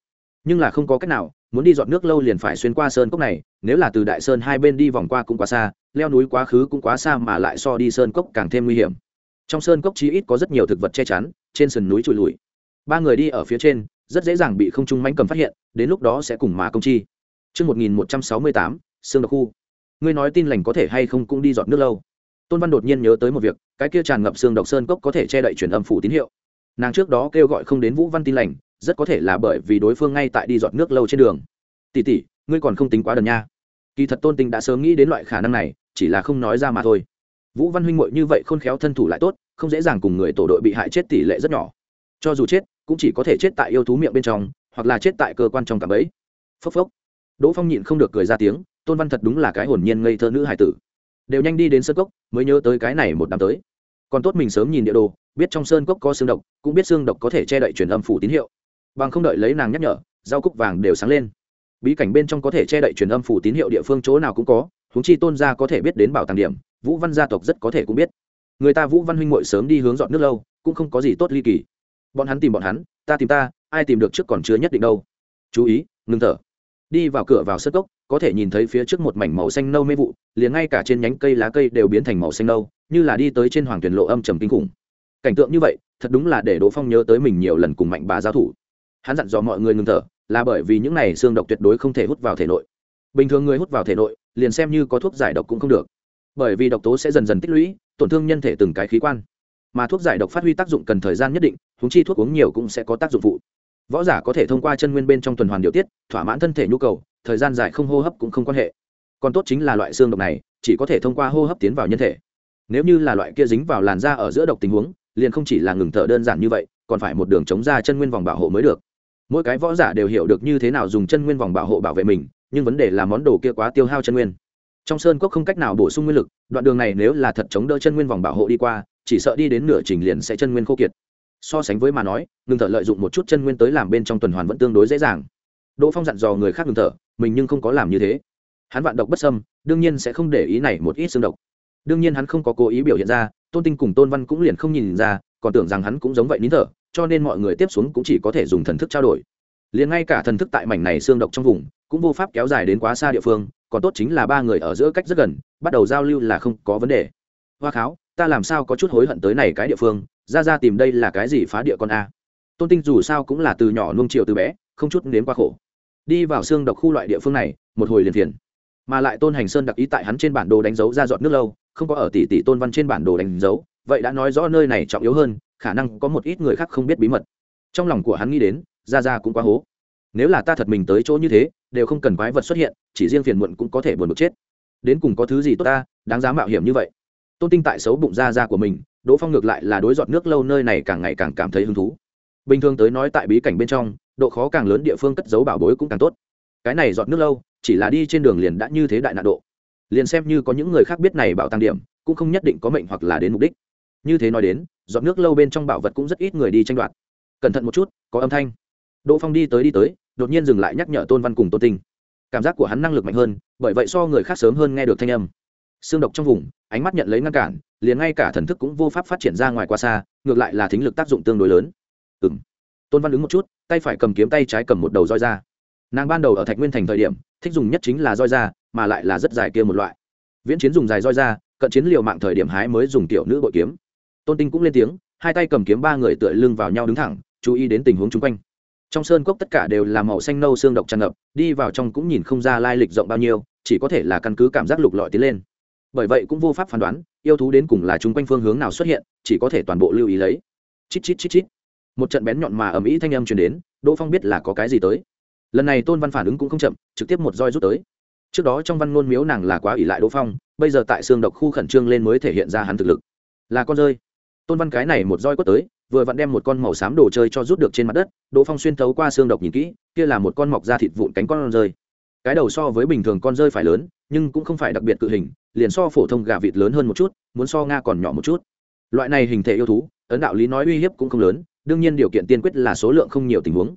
nhưng là không có cách nào muốn đi dọn nước lâu liền phải xuyên qua sơn cốc này nếu là từ đại sơn hai bên đi vòng qua cũng quá xa leo núi quá khứ cũng quá xa mà lại so đi sơn cốc càng thêm nguy hiểm trong sơn cốc chí ít có rất nhiều thực vật che chắn trên sườn núi trụi lùi ba người đi ở phía trên rất dễ dàng bị không trung mánh cầm phát hiện đến lúc đó sẽ cùng mà công chi Trước 1168, Sương Độc Khu. Ngươi nói tin lành có thể hay không cũng đi dọn nước lâu. Tôn Văn đột nhiên nhớ tới một việc, cái kia tràn ngập xương độc sơn cốc có thể che đậy truyền âm phủ tín hiệu. Nàng trước đó kêu gọi không đến Vũ Văn tin lành, rất có thể là bởi vì đối phương ngay tại đi giọt nước lâu trên đường. Tỷ tỷ, ngươi còn không tính quá đần nha. Kỳ thật Tôn Tinh đã sớm nghĩ đến loại khả năng này, chỉ là không nói ra mà thôi. Vũ Văn huynh ngội như vậy khôn khéo thân thủ lại tốt, không dễ dàng cùng người tổ đội bị hại chết tỷ lệ rất nhỏ. Cho dù chết, cũng chỉ có thể chết tại yêu thú miệng bên trong, hoặc là chết tại cơ quan trong cảm ấy. Phốc phốc đỗ phong nhịn không được cười ra tiếng tôn văn thật đúng là cái hồn nhiên ngây thơ nữ hải tử đều nhanh đi đến sơn cốc mới nhớ tới cái này một năm tới còn tốt mình sớm nhìn địa đồ biết trong sơn cốc có xương độc cũng biết xương độc có thể che đậy truyền âm phủ tín hiệu bằng không đợi lấy nàng nhắc nhở, rau cúc vàng đều sáng lên. Bí cảnh bên trong có thể che đậy truyền âm phủ tín hiệu địa phương chỗ nào cũng có húng chi tôn gia có thể biết đến bảo tàng điểm, vũ văn gia tộc rất có thể cũng biết. Người ta vũ văn huynh muội sớm đi hướng dọn nước lâu, cũng không có gì tốt ly kỳ. Bọn hắn tìm bọn hắn, ta tìm ta, ai tìm được trước còn chưa nhất định đâu. Chú ý, ngừng thở. Đi vào cửa vào sơ cốc, có thể nhìn thấy phía trước một mảnh màu xanh nâu mê vụ, liền ngay cả trên nhánh cây lá cây đều biến thành màu xanh nâu, như là đi tới trên hoàng tuyển lộ âm trầm kinh khủng. Cảnh tượng như vậy, thật đúng là để đỗ phong nhớ tới mình nhiều lần cùng mạnh bà giao thủ hắn dặn dò mọi người ngừng thở, là bởi vì những này xương độc tuyệt đối không thể hút vào thể nội. Bình thường người hút vào thể nội, liền xem như có thuốc giải độc cũng không được. Bởi vì độc tố sẽ dần dần tích lũy, tổn thương nhân thể từng cái khí quan. Mà thuốc giải độc phát huy tác dụng cần thời gian nhất định húng chi thuốc uống nhiều cũng sẽ có tác dụng phụ. Võ giả có thể thông qua chân nguyên bên trong tuần hoàn điều tiết, thỏa mãn thân thể nhu cầu, thời gian dài không hô hấp cũng không quan hệ. Còn tốt chính là loại xương độc này, chỉ có thể thông qua hô hấp tiến vào nhân thể. Nếu như là loại kia dính vào làn da ở giữa độc tình huống, liền không chỉ là ngừng thở đơn giản như vậy, còn phải một đường chống ra chân nguyên vòng bảo hộ mới được mỗi cái võ giả đều hiểu được như thế nào dùng chân nguyên vòng bảo hộ bảo vệ mình, nhưng vấn đề là món đồ kia quá tiêu hao chân nguyên. Trong sơn cốc không cách nào bổ sung nguyên lực, đoạn đường này nếu là thật chống đỡ chân nguyên vòng bảo hộ đi qua, chỉ sợ đi đến nửa trình liền sẽ chân nguyên khô kiệt. So sánh với mà nói, ngừng thở lợi dụng một chút chân nguyên tới làm bên trong tuần hoàn vẫn tương đối dễ dàng. Đỗ phong dặn dò người khác ngừng thở, mình nhưng không có làm như thế. Hắn vạn độc bất sâm đương nhiên sẽ không để ý này một ít xương độc. Đương nhiên hắn không có cố ý biểu hiện ra, tôn tinh cùng tôn văn cũng liền không nhìn ra, còn tưởng rằng hắn cũng giống vậy nín thở cho nên mọi người tiếp xuống cũng chỉ có thể dùng thần thức trao đổi. Liền ngay cả thần thức tại mảnh này xương độc trong vùng, cũng vô pháp kéo dài đến quá xa địa phương, còn tốt chính là ba người ở giữa cách rất gần, bắt đầu giao lưu là không có vấn đề. Hoa kháo, ta làm sao có chút hối hận tới này cái địa phương, ra ra tìm đây là cái gì phá địa con a? Tôn tinh dù sao cũng là từ nhỏ nuông chiều từ bé, không chút nếm qua khổ. Đi vào xương độc khu loại địa phương này, một hồi liền phiền. Mà lại tôn hành sơn đặc ý tại hắn trên bản đồ đánh dấu ra dọn nước lâu, không có ở tỷ tỷ tôn văn trên bản đồ đánh dấu, vậy đã nói rõ nơi này trọng yếu hơn khả năng có một ít người khác không biết bí mật. Trong lòng của hắn nghĩ đến ra ra cũng quá hố. Nếu là ta thật mình tới chỗ như thế, đều không cần quái vật xuất hiện, chỉ riêng phiền muộn cũng có thể buồn bực chết. Đến cùng có thứ gì tốt ta, đáng giá mạo hiểm như vậy? Tôn tinh tại xấu bụng ra ra của mình, đỗ phong ngược lại là đối giọt nước lâu nơi này càng ngày càng cảm thấy hứng thú. Bình thường tới nói tại bí cảnh bên trong, độ khó càng lớn địa phương cất giấu bảo bối cũng càng tốt. Cái này giọt nước lâu, chỉ là đi trên đường liền đã như thế đại nạn độ. Liền xem như có những người khác biết này bảo tăng điểm, cũng không nhất định có mệnh hoặc là đến mục đích. Như thế nói đến dọn nước lâu bên trong bảo vật cũng rất ít người đi tranh đoạt. Cẩn thận một chút, có âm thanh. Đỗ phong đi tới đi tới, đột nhiên dừng lại nhắc nhở tôn văn cùng tôn tinh. Cảm giác của hắn năng lực mạnh hơn, bởi vậy so người khác sớm hơn nghe được thanh âm. Xương độc trong vùng, ánh mắt nhận lấy ngăn cản, liền ngay cả thần thức cũng vô pháp phát triển ra ngoài qua xa, ngược lại là thính lực tác dụng tương đối lớn. Ừ m tôn văn ứng một chút, tay phải cầm kiếm tay trái cầm một đầu roi ra. Nàng ban đầu ở thạch nguyên thành thời điểm, thích dùng nhất chính là roi ra, mà lại là rất dài kia một loại. Viễn chiến dùng dài roi ra, cận chiến liều mạng thời điểm hái mới dùng tiểu nữ bội kiếm tôn tinh cũng lên tiếng, hai tay cầm kiếm ba người tựa lưng vào nhau đứng thẳng, chú ý đến tình huống chung quanh. Trong sơn cốc tất cả đều là màu xanh nâu xương độc tràn ngập, đi vào trong cũng nhìn không ra lai lịch rộng bao nhiêu, chỉ có thể là căn cứ cảm giác lục lọi tiến lên. Bởi vậy cũng vô pháp phán đoán, yêu thú đến cùng là chung quanh phương hướng nào xuất hiện, chỉ có thể toàn bộ lưu ý lấy. Chít chít chít chít. Một trận bén nhọn mà ầm ĩ thanh âm truyền đến, đỗ phong biết là có cái gì tới. Lần này tôn văn phản ứng cũng không chậm, trực tiếp một roi rút tới. Trước đó trong văn ngôn miếu nàng là quá ỷ lại đỗ phong, bây giờ tại xương độc khu khẩn trương lên mới thể hiện ra hắn thực lực. Là con rơi tôn văn cái này một roi quất tới, vừa vặn đem một con màu xám đồ chơi cho rút được trên mặt đất, đỗ phong xuyên thấu qua xương độc nhìn kỹ, kia là một con mọc da thịt vụn cánh con rơi. Cái đầu so với bình thường con rơi phải lớn, nhưng cũng không phải đặc biệt cự hình, liền so phổ thông gà vịt lớn hơn một chút, muốn so nga còn nhỏ một chút. Loại này hình thể yêu thú, ấn đạo lý nói uy hiếp cũng không lớn, đương nhiên điều kiện tiên quyết là số lượng không nhiều tình huống.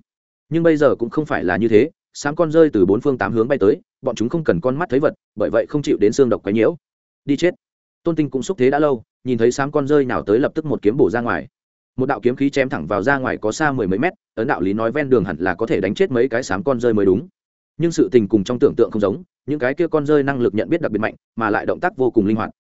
Nhưng bây giờ cũng không phải là như thế sáng con rơi từ bốn phương tám hướng bay tới, bọn chúng không cần con mắt thấy vật, bởi vậy không chịu đến xương độc quấy nhiễu. Đi chết. Tôn tinh cũng xúc thế đã lâu nhìn thấy sáng con rơi nào tới lập tức một kiếm bổ ra ngoài. Một đạo kiếm khí chém thẳng vào ra ngoài có xa mười mấy mét, ấn đạo lý nói ven đường hẳn là có thể đánh chết mấy cái sám con rơi mới đúng. Nhưng sự tình cùng trong tưởng tượng không giống, những cái kia con rơi năng lực nhận biết đặc biệt mạnh, mà lại động tác vô cùng linh hoạt.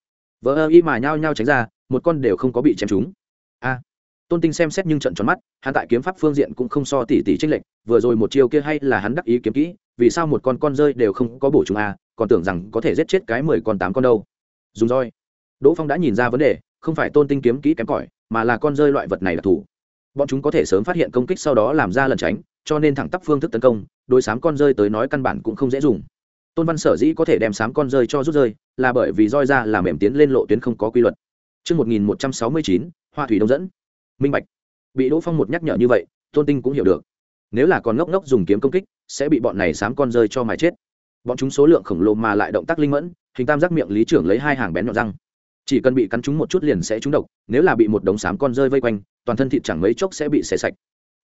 Vỡ ơ y mà nhao nhao tránh ra, một con đều không có bị chém trúng. A! Tôn tinh xem xét nhưng trận tròn mắt, hắn tại kiếm pháp phương diện cũng không so tỉ tỉ tranh lệch, vừa rồi một chiêu kia hay là hắn đắc ý kiếm kỹ, vì sao một con con rơi đều không có bổ chúng a, còn tưởng rằng có thể giết chết cái mười con tám con đâu. Dùng roi đỗ phong đã nhìn ra vấn đề không phải tôn tinh kiếm kỹ kém cỏi mà là con rơi loại vật này là thủ bọn chúng có thể sớm phát hiện công kích sau đó làm ra lần tránh cho nên thẳng tắp phương thức tấn công đối sám con rơi tới nói căn bản cũng không dễ dùng tôn văn sở dĩ có thể đem sám con rơi cho rút rơi là bởi vì roi ra làm mềm tiến lên lộ tuyến không có quy luật Trước 1169, hoa thủy đông dẫn. Minh Bạch. Bị Đỗ Phong một nhắc nhở như vậy, Tôn Tinh cũng hiểu được. Nếu là còn ngốc ngốc dùng kiếm công kích, sẽ bị bọn này sám con rơi cho mài chết. Bọn chúng số lượng khổng lồ mà lại động tác linh mẫn, hình tam giác miệng lý trưởng lấy hai hàng bén nhọn răng. Chỉ cần bị cắn trúng một chút liền sẽ trúng độc, nếu là bị một đống sám con rơi vây quanh, toàn thân thịt chẳng mấy chốc sẽ bị xé sạch.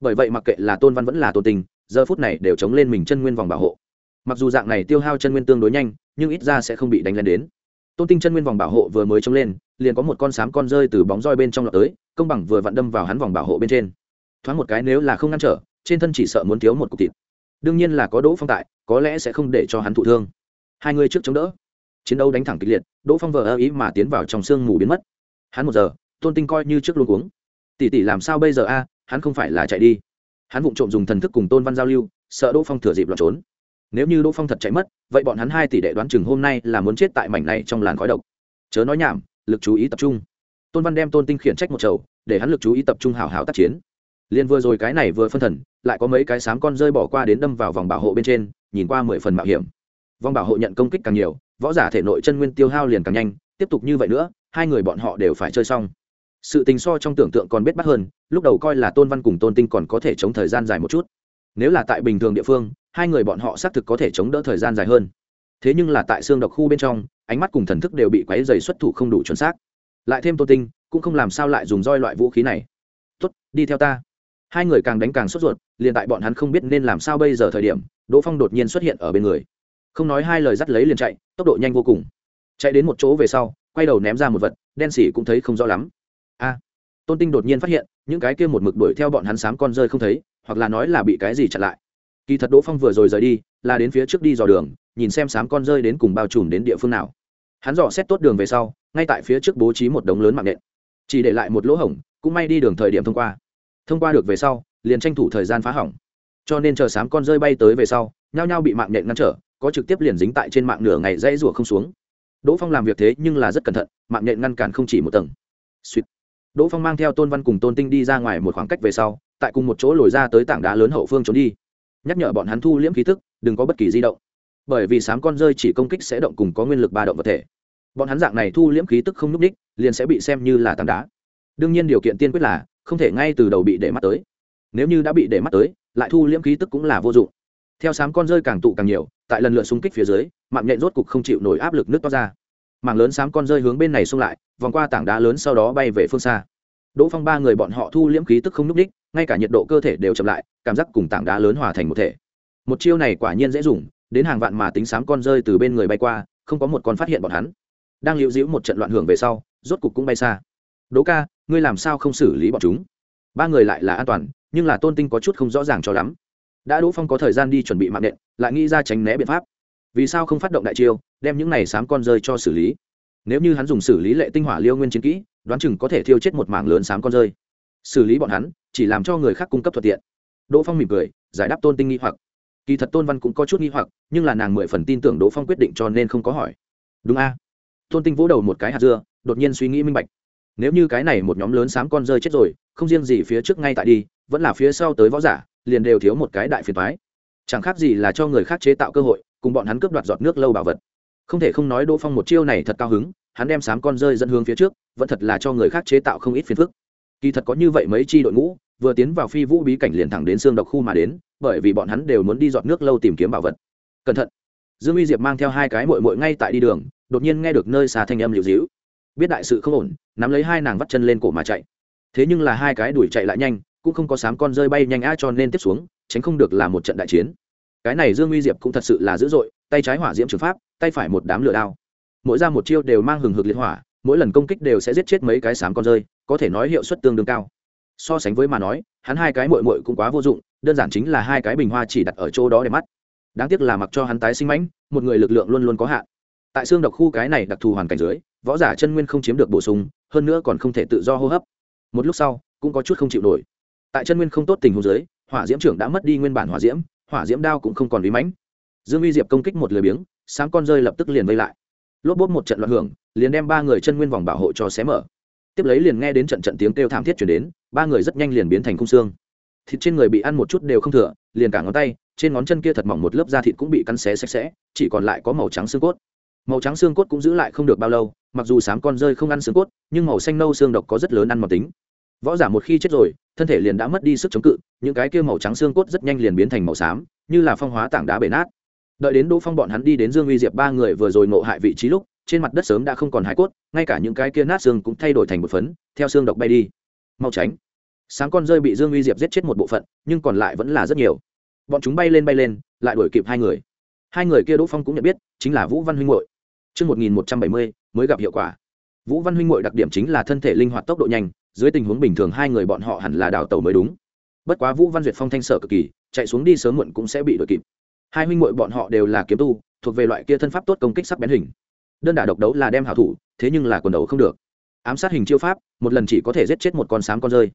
Bởi vậy mặc kệ là Tôn Văn vẫn là Tôn Tinh, giờ phút này đều chống lên mình chân nguyên vòng bảo hộ. Mặc dù dạng này tiêu hao chân nguyên tương đối nhanh nhưng ít ra sẽ không bị đánh lên đến. Tôn tinh chân nguyên vòng bảo hộ vừa mới chống lên liền có một con sám con rơi từ bóng roi bên trong lọt tới công bằng vừa vặn đâm vào hắn vòng bảo hộ bên trên. Thoáng một cái nếu là không ngăn trở trên thân chỉ sợ muốn thiếu một cục thịt. Đương nhiên là có đỗ phong tại có lẽ sẽ không để cho hắn thụ thương. Hai người trước chống đỡ chiến đấu đánh thẳng kịch liệt, đỗ phong vờ ơ ý mà tiến vào trong sương mù biến mất. Hắn một giờ, tôn tinh coi như trước luôn uống tỷ tỷ làm sao bây giờ a, hắn không phải là chạy đi. Hắn vụng trộm dùng thần thức cùng tôn văn giao lưu, sợ đỗ phong thừa dịp lọt trốn. Nếu như đỗ phong thật chạy mất, vậy bọn hắn hai tỷ đệ đoán chừng hôm nay là muốn chết tại mảnh này trong làn khói độc. Chớ nói nhảm, lực chú ý tập trung. Tôn văn đem tôn tinh khiển trách một chầu, để hắn lực chú ý tập trung hào hào tác chiến. Liền vừa rồi cái này vừa phân thần, lại có mấy cái sám con rơi bỏ qua đến đâm vào vòng bảo hộ bên trên, nhìn qua mười phần mạo hiểm. Vòng bảo hộ nhận công kích càng nhiều võ giả thể nội chân nguyên tiêu hao liền càng nhanh, tiếp tục như vậy nữa, hai người bọn họ đều phải chơi xong. Sự tình so trong tưởng tượng còn biết bắt hơn, lúc đầu coi là tôn văn cùng tôn tinh còn có thể chống thời gian dài một chút. Nếu là tại bình thường địa phương, hai người bọn họ xác thực có thể chống đỡ thời gian dài hơn. Thế nhưng là tại xương độc khu bên trong, ánh mắt cùng thần thức đều bị quáy dày xuất thủ không đủ chuẩn xác. Lại thêm tôn tinh, cũng không làm sao lại dùng roi loại vũ khí này. Tốt, đi theo ta. Hai người càng đánh càng sốt ruột, liền tại bọn hắn không biết nên làm sao bây giờ thời điểm, đỗ phong đột nhiên xuất hiện ở bên người không nói hai lời dắt lấy liền chạy, tốc độ nhanh vô cùng. Chạy đến một chỗ về sau, quay đầu ném ra một vật, đen xỉ cũng thấy không rõ lắm. A! Tôn tinh đột nhiên phát hiện, những cái kia một mực đuổi theo bọn hắn sám con rơi không thấy, hoặc là nói là bị cái gì chặn lại. Kỳ thật đỗ phong vừa rồi rời đi, là đến phía trước đi dò đường, nhìn xem sám con rơi đến cùng bao trùm đến địa phương nào. Hắn dò xét tốt đường về sau, ngay tại phía trước bố trí một đống lớn mạng nện. Chỉ để lại một lỗ hổng, cũng may đi đường thời điểm thông qua. Thông qua được về sau, liền tranh thủ thời gian phá hỏng. Cho nên chờ sám con rơi bay tới về sau, nhao nhao bị mạng nhện ngăn trở có trực tiếp liền dính tại trên mạng nửa ngày dãy rủa không xuống. Đỗ phong làm việc thế nhưng là rất cẩn thận, mạng nhện ngăn cản không chỉ một tầng. Sweet. đỗ phong mang theo tôn văn cùng tôn tinh đi ra ngoài một khoảng cách về sau, tại cùng một chỗ lồi ra tới tảng đá lớn hậu phương trốn đi. Nhắc nhở bọn hắn thu liễm khí thức, đừng có bất kỳ di động. Bởi vì sám con rơi chỉ công kích sẽ động cùng có nguyên lực ba động vật thể. Bọn hắn dạng này thu liễm khí tức không nhúc ních liền sẽ bị xem như là tảng đá. Đương nhiên điều kiện tiên quyết là, không thể ngay từ đầu bị để mắt tới. Nếu như đã bị để mắt tới, lại thu liễm khí tức cũng là vô dụng. Theo sám con rơi càng tụ càng nhiều tại lần lượt xung kích phía dưới, mạng nhện rốt cục không chịu nổi áp lực nước to ra. Mảng lớn sám con rơi hướng bên này xung lại, vòng qua tảng đá lớn sau đó bay về phương xa. Đỗ phong ba người bọn họ thu liễm khí tức không n ú c đích ngay cả nhiệt độ cơ thể đều chậm lại, cảm giác cùng tảng đá lớn hòa thành một thể. Một chiêu này quả nhiên dễ dùng, đến hàng vạn mà tính sám con rơi từ bên người bay qua, không có một con phát hiện bọn hắn. Đang lưu giữ một trận loạn hưởng về sau, rốt cục cũng bay xa. Đỗ ca, ngươi làm sao không xử lý bọn chúng? Ba người lại là an toàn, nhưng là tôn tinh có chút không rõ ràng cho lắm đã đỗ phong có thời gian đi chuẩn bị mạng nện, lại nghĩ ra tránh né biện pháp. Vì sao không phát động đại chiêu, đem những này sám con rơi cho xử lý? Nếu như hắn dùng xử lý lệ tinh hỏa liêu nguyên chiến kỹ, đoán chừng có thể thiêu chết một mảng lớn sám con rơi. Xử lý bọn hắn, chỉ làm cho người khác cung cấp thuận tiện. Đỗ phong mỉm cười, giải đáp tôn tinh nghi hoặc. Kỳ thật tôn văn cũng có chút nghi hoặc, nhưng là nàng mười phần tin tưởng đỗ phong quyết định cho nên không có hỏi. Đúng a. Tôn tinh vỗ đầu một cái hạt dưa, đột nhiên suy nghĩ minh bạch. Nếu như cái này một nhóm lớn sám con rơi chết rồi, không riêng gì phía trước ngay tại đi, vẫn là phía sau tới võ giả liền đều thiếu một cái đại phiền toái. Chẳng khác gì là cho người khác chế tạo cơ hội, cùng bọn hắn cướp đoạt giọt nước lâu bảo vật. Không thể không nói đỗ phong một chiêu này thật cao hứng, hắn đem sám con rơi dẫn hướng phía trước, vẫn thật là cho người khác chế tạo không ít phiền phức. Kỳ thật có như vậy mấy chi đội ngũ, vừa tiến vào phi vũ bí cảnh liền thẳng đến xương độc khu mà đến, bởi vì bọn hắn đều muốn đi giọt nước lâu tìm kiếm bảo vật. Cẩn thận. Dương uy diệp mang theo hai cái mội mội ngay tại đi đường, đột nhiên nghe được nơi xa thanh âm liều dĩu. Biết đại sự không ổn, nắm lấy hai nàng vắt chân lên cổ mà chạy. Thế nhưng là hai cái đuổi chạy lại nhanh cũng không có sám con rơi bay nhanh a cho nên tiếp xuống, tránh không được là một trận đại chiến. Cái này dương uy diệp cũng thật sự là dữ dội, tay trái hỏa diễm trường pháp, tay phải một đám lửa đao. Mỗi ra một chiêu đều mang hừng hực liệt hỏa, mỗi lần công kích đều sẽ giết chết mấy cái sám con rơi, có thể nói hiệu suất tương đương cao. So sánh với mà nói, hắn hai cái mội mội cũng quá vô dụng, đơn giản chính là hai cái bình hoa chỉ đặt ở chỗ đó để mắt. Đáng tiếc là mặc cho hắn tái sinh mãnh, một người lực lượng luôn luôn có hạn. Tại xương độc khu cái này đặc thù hoàn cảnh dưới, võ giả chân nguyên không chiếm được bổ sung, hơn nữa còn không thể tự do hô hấp. Một lúc sau, cũng có chút không chịu nổi tại chân nguyên không tốt tình huống dưới, hỏa diễm trưởng đã mất đi nguyên bản hỏa diễm hỏa diễm đao cũng không còn bí mãnh. Dương uy diệp công kích một lười biếng, sáng con rơi lập tức liền vây lại. Lốp bốt một trận loạn hưởng, liền đem ba người chân nguyên vòng bảo hộ cho xé mở. Tiếp lấy liền nghe đến trận trận tiếng kêu thảm thiết chuyển đến, ba người rất nhanh liền biến thành khung xương. Thịt trên người bị ăn một chút đều không thừa, liền cả ngón tay, trên ngón chân kia thật mỏng một lớp da thịt cũng bị cắn xé sạch sẽ, chỉ còn lại có màu trắng xương cốt. Màu trắng xương cốt cũng giữ lại không được bao lâu, mặc dù sám con rơi không ăn xương cốt, nhưng màu xanh nâu xương độc có rất lớn ăn màu tính võ giả một khi chết rồi thân thể liền đã mất đi sức chống cự những cái kia màu trắng xương cốt rất nhanh liền biến thành màu xám như là phong hóa tảng đá bể nát. Đợi đến đỗ phong bọn hắn đi đến dương uy diệp ba người vừa rồi ngộ hại vị trí lúc trên mặt đất sớm đã không còn hải cốt ngay cả những cái kia nát xương cũng thay đổi thành một phấn theo xương độc bay đi. Mau tránh. Sáng con rơi bị dương uy diệp giết chết một bộ phận nhưng còn lại vẫn là rất nhiều. Bọn chúng bay lên bay lên lại đuổi kịp hai người. Hai người kia đỗ phong cũng nhận biết chính là vũ văn huynh hội Trước 1170, mới gặp hiệu quả. Vũ Văn huynh hội đặc điểm chính là thân thể linh hoạt tốc độ nhanh, dưới tình huống bình thường hai người bọn họ hẳn là đào tẩu mới đúng. Bất quá Vũ Văn Duyệt phong thanh sở cực kỳ, chạy xuống đi sớm muộn cũng sẽ bị đuổi kịp. Hai huynh muội bọn họ đều là kiếm tu, thuộc về loại kia thân pháp tốt công kích sắc bén hình. Đơn đả độc đấu là đem hảo thủ, thế nhưng là quần đấu không được. Ám sát hình chiêu pháp, một lần chỉ có thể giết chết một con sám con rơi.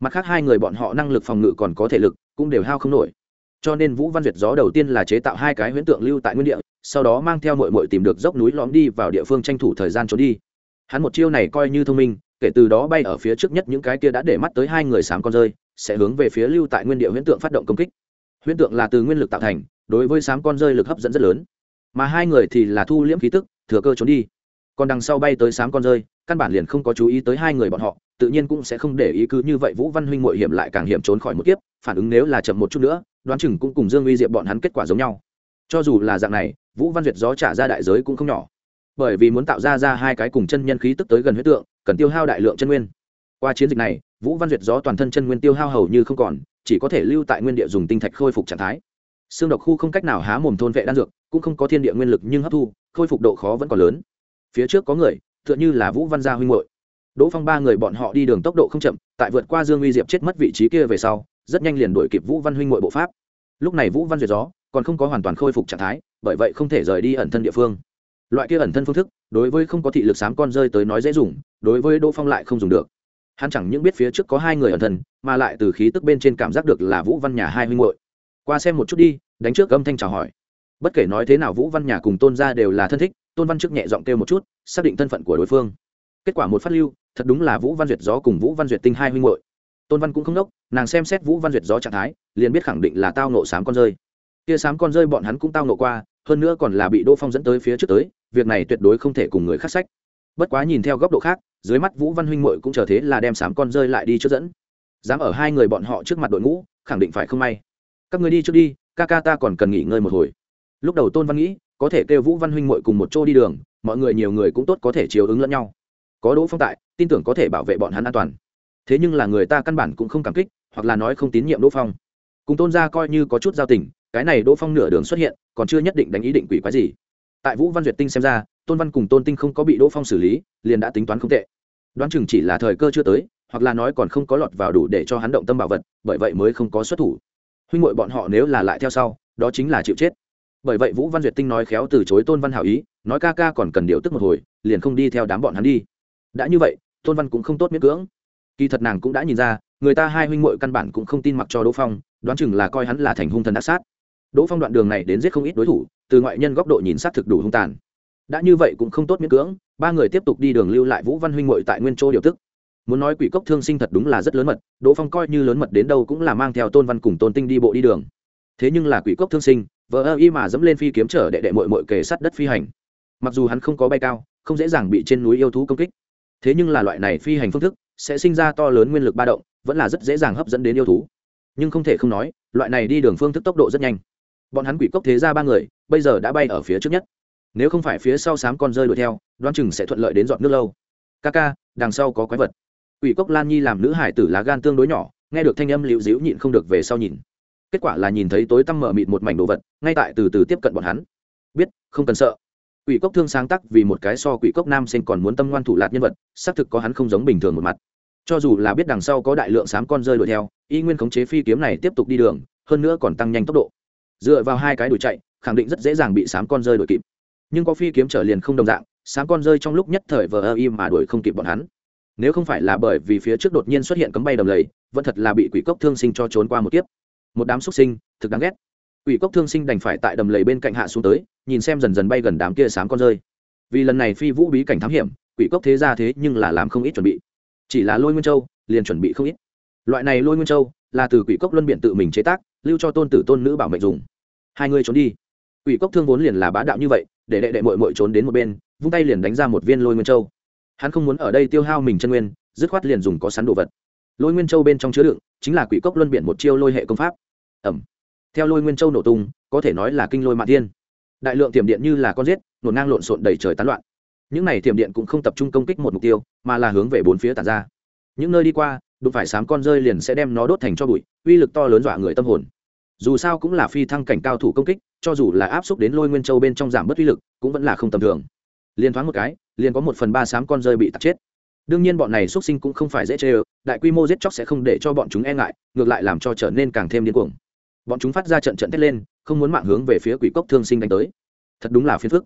Mặt khác hai người bọn họ năng lực phòng ngự còn có thể lực, cũng đều hao không nổi cho nên vũ văn duyệt gió đầu tiên là chế tạo hai cái huyễn tượng lưu tại nguyên địa sau đó mang theo mội mội tìm được dốc núi lõm đi vào địa phương tranh thủ thời gian trốn đi hắn một chiêu này coi như thông minh kể từ đó bay ở phía trước nhất những cái kia đã để mắt tới hai người sám con rơi, sẽ hướng về phía lưu tại nguyên địa huyễn tượng phát động công kích. Huyễn tượng là từ nguyên lực tạo thành, đối với sám con rơi lực hấp dẫn rất lớn. Mà hai người thì là thu liễm khí tức, thừa cơ trốn đi. Còn đằng sau bay tới sám con rơi, căn bản liền không có chú ý tới hai người bọn họ, tự nhiên cũng sẽ không để ý cứ như vậy vũ văn huynh mội hiểm lại càng hiểm trốn khỏi một kiếp, phản ứng nếu là chậm một chút nữa, đoán chừng cũng cùng dương uy diệp bọn hắn kết quả giống nhau. Cho dù là dạng này, vũ văn duyệt gió trả ra đại giới cũng không nhỏ bởi vì muốn tạo ra ra hai cái cùng chân nhân khí tức tới gần huyết tượng, cần tiêu hao đại lượng chân nguyên. Qua chiến dịch này, vũ văn duyệt gió toàn thân chân nguyên tiêu hao hầu như không còn, chỉ có thể lưu tại nguyên địa dùng tinh thạch khôi phục trạng thái. Xương độc khu không cách nào há mồm thôn vệ đan dược, cũng không có thiên địa nguyên lực nhưng hấp thu, khôi phục độ khó vẫn còn lớn. Phía trước có người, tựa như là vũ văn gia huynh hội đỗ phong ba người bọn họ đi đường tốc độ không chậm, tại vượt qua dương uy diệp chết mất vị trí kia về sau, rất nhanh liền đuổi kịp vũ văn huynh hội bộ pháp. Lúc này vũ văn duyệt gió còn không có hoàn toàn khôi phục trạng thái, bởi vậy không thể rời đi ẩn thân địa phương loại kia ẩn thân phương thức, đối với không có thị lực sám con rơi tới nói dễ dùng, đối với đỗ phong lại không dùng được. Hắn chẳng những biết phía trước có hai người ẩn thân, mà lại từ khí tức bên trên cảm giác được là vũ văn nhà hai huynh hội qua xem một chút đi, đánh trước âm thanh chào hỏi. Bất kể nói thế nào vũ văn nhà cùng tôn gia đều là thân thích, tôn văn trước nhẹ giọng kêu một chút, xác định thân phận của đối phương. Kết quả một phát lưu, thật đúng là vũ văn duyệt gió cùng vũ văn duyệt tinh hai huynh hội tôn văn cũng không đốc, nàng xem xét vũ văn duyệt gió trạng thái, liền biết khẳng định là tao nộ sám con rơi. Kia sám con rơi bọn hắn cũng tao nộ qua hơn nữa còn là bị đỗ phong dẫn tới phía trước tới, việc này tuyệt đối không thể cùng người khác sách. Bất quá nhìn theo góc độ khác, dưới mắt vũ văn huynh muội cũng chờ thế là đem sám con rơi lại đi trước dẫn. Dám ở hai người bọn họ trước mặt đội ngũ, khẳng định phải không may. Các người đi trước đi, ca ca ta còn cần nghỉ ngơi một hồi. Lúc đầu tôn văn nghĩ, có thể kêu vũ văn huynh muội cùng một chỗ đi đường, mọi người nhiều người cũng tốt có thể chiếu ứng lẫn nhau. Có đỗ phong tại, tin tưởng có thể bảo vệ bọn hắn an toàn. Thế nhưng là người ta căn bản cũng không cảm kích, hoặc là nói không tín nhiệm đỗ phong cùng tôn gia coi như có chút giao tình, cái này đỗ phong nửa đường xuất hiện, còn chưa nhất định đánh ý định quỷ quái gì. Tại vũ văn duyệt tinh xem ra, tôn văn cùng tôn tinh không có bị đỗ phong xử lý, liền đã tính toán không tệ. Đoán chừng chỉ là thời cơ chưa tới, hoặc là nói còn không có lọt vào đủ để cho hắn động tâm bảo vật, bởi vậy mới không có xuất thủ. Huynh ngội bọn họ nếu là lại theo sau, đó chính là chịu chết. Bởi vậy vũ văn duyệt tinh nói khéo từ chối tôn văn hảo ý, nói ca ca còn cần điều tức một hồi, liền không đi theo đám bọn hắn đi. Đã như vậy, tôn văn cũng không tốt miễn cưỡng. Kỳ thật nàng cũng đã nhìn ra người ta hai huynh muội căn bản cũng không tin mặc cho đỗ phong, đoán chừng là coi hắn là thành hung thần ác sát. Đỗ phong đoạn đường này đến giết không ít đối thủ, từ ngoại nhân góc độ nhìn sát thực đủ hung tàn. Đã như vậy cũng không tốt miễn cưỡng, ba người tiếp tục đi đường lưu lại vũ văn huynh muội tại nguyên châu điều tức. Muốn nói quỷ cốc thương sinh thật đúng là rất lớn mật, đỗ phong coi như lớn mật đến đâu cũng là mang theo tôn văn cùng tôn tinh đi bộ đi đường. Thế nhưng là quỷ cốc thương sinh vợ y mà dẫm lên phi kiếm trở đệ đệ muội muội kề sát đất phi hành. Mặc dù hắn không có bay cao, không dễ dàng bị trên núi yêu thú công kích. Thế nhưng là loại này phi hành phương thức sẽ sinh ra to lớn nguyên lực ba động vẫn là rất dễ dàng hấp dẫn đến yêu thú. Nhưng không thể không nói, loại này đi đường phương thức tốc độ rất nhanh. Bọn hắn quỷ cốc thế ra ba người, bây giờ đã bay ở phía trước nhất. Nếu không phải phía sau sám con rơi đuổi theo đoan chừng sẽ thuận lợi đến dọn nước lâu. Ca ca đằng sau có quái vật. Quỷ cốc lan nhi làm nữ hải tử lá gan tương đối nhỏ, nghe được thanh âm liễu dĩu nhịn không được về sau nhìn. Kết quả là nhìn thấy tối tăm mở mịt một mảnh đồ vật, ngay tại từ từ tiếp cận bọn hắn. Biết, không cần sợ. Quỷ cốc thương sáng tác vì một cái so quỷ cốc nam sinh còn muốn tâm ngoan thủ lạt nhân vật, xác thực có hắn không giống bình thường một mặt cho dù là biết đằng sau có đại lượng sám con rơi đuổi theo, y nguyên khống chế phi kiếm này tiếp tục đi đường, hơn nữa còn tăng nhanh tốc độ. Dựa vào hai cái đuổi chạy, khẳng định rất dễ dàng bị sám con rơi đuổi kịp. Nhưng có phi kiếm trở liền không đồng dạng, sám con rơi trong lúc nhất thời vờ ơ im mà đuổi không kịp bọn hắn. Nếu không phải là bởi vì phía trước đột nhiên xuất hiện cấm bay đầm lầy, vẫn thật là bị quỷ cốc thương sinh cho trốn qua một kiếp. Một đám xuất sinh, thực đáng ghét. Quỷ cốc thương sinh đành phải tại đầm lầy bên cạnh hạ xuống tới, nhìn xem dần dần bay gần đám kia sám con rơi. Vì lần này phi vũ bí cảnh thám hiểm, quỷ cốc thế ra thế nhưng là làm không ít chuẩn bị chỉ là lôi nguyên châu, liền chuẩn bị không ít. Loại này lôi nguyên châu là từ quỷ cốc luân biện tự mình chế tác, lưu cho tôn tử tôn nữ bảo mệnh dùng. Hai người trốn đi. Quỷ cốc thương vốn liền là bá đạo như vậy, để đệ đệ mội mội trốn đến một bên, vung tay liền đánh ra một viên lôi nguyên châu. Hắn không muốn ở đây tiêu hao mình chân nguyên, dứt khoát liền dùng có sắn đồ vật. Lôi nguyên châu bên trong chứa đựng, chính là quỷ cốc luân biện một chiêu lôi hệ công pháp. Ẩm. Theo lôi nguyên châu nổ tung, có thể nói là kinh lôi mạ thiên. đại lượng tiềm điện như là con rết nổ ngang lộn xộn đầy trời tán loạn những này tiềm điện cũng không tập trung công kích một mục tiêu, mà là hướng về bốn phía tàn ra. Những nơi đi qua, đụng phải sám con rơi liền sẽ đem nó đốt thành cho bụi, uy lực to lớn dọa người tâm hồn. Dù sao cũng là phi thăng cảnh cao thủ công kích, cho dù là áp xúc đến lôi nguyên châu bên trong giảm bớt uy lực, cũng vẫn là không tầm thường. Liền thoáng một cái, liền có một phần ba sám con rơi bị tạt chết. Đương nhiên bọn này xuất sinh cũng không phải dễ chê ơ, đại quy mô giết chóc sẽ không để cho bọn chúng e ngại, ngược lại làm cho trở nên càng thêm điên cuồng. Bọn chúng phát ra trận trận thét lên, không muốn mạng hướng về phía quỷ cốc thương sinh đánh tới. Thật đúng là phiền phức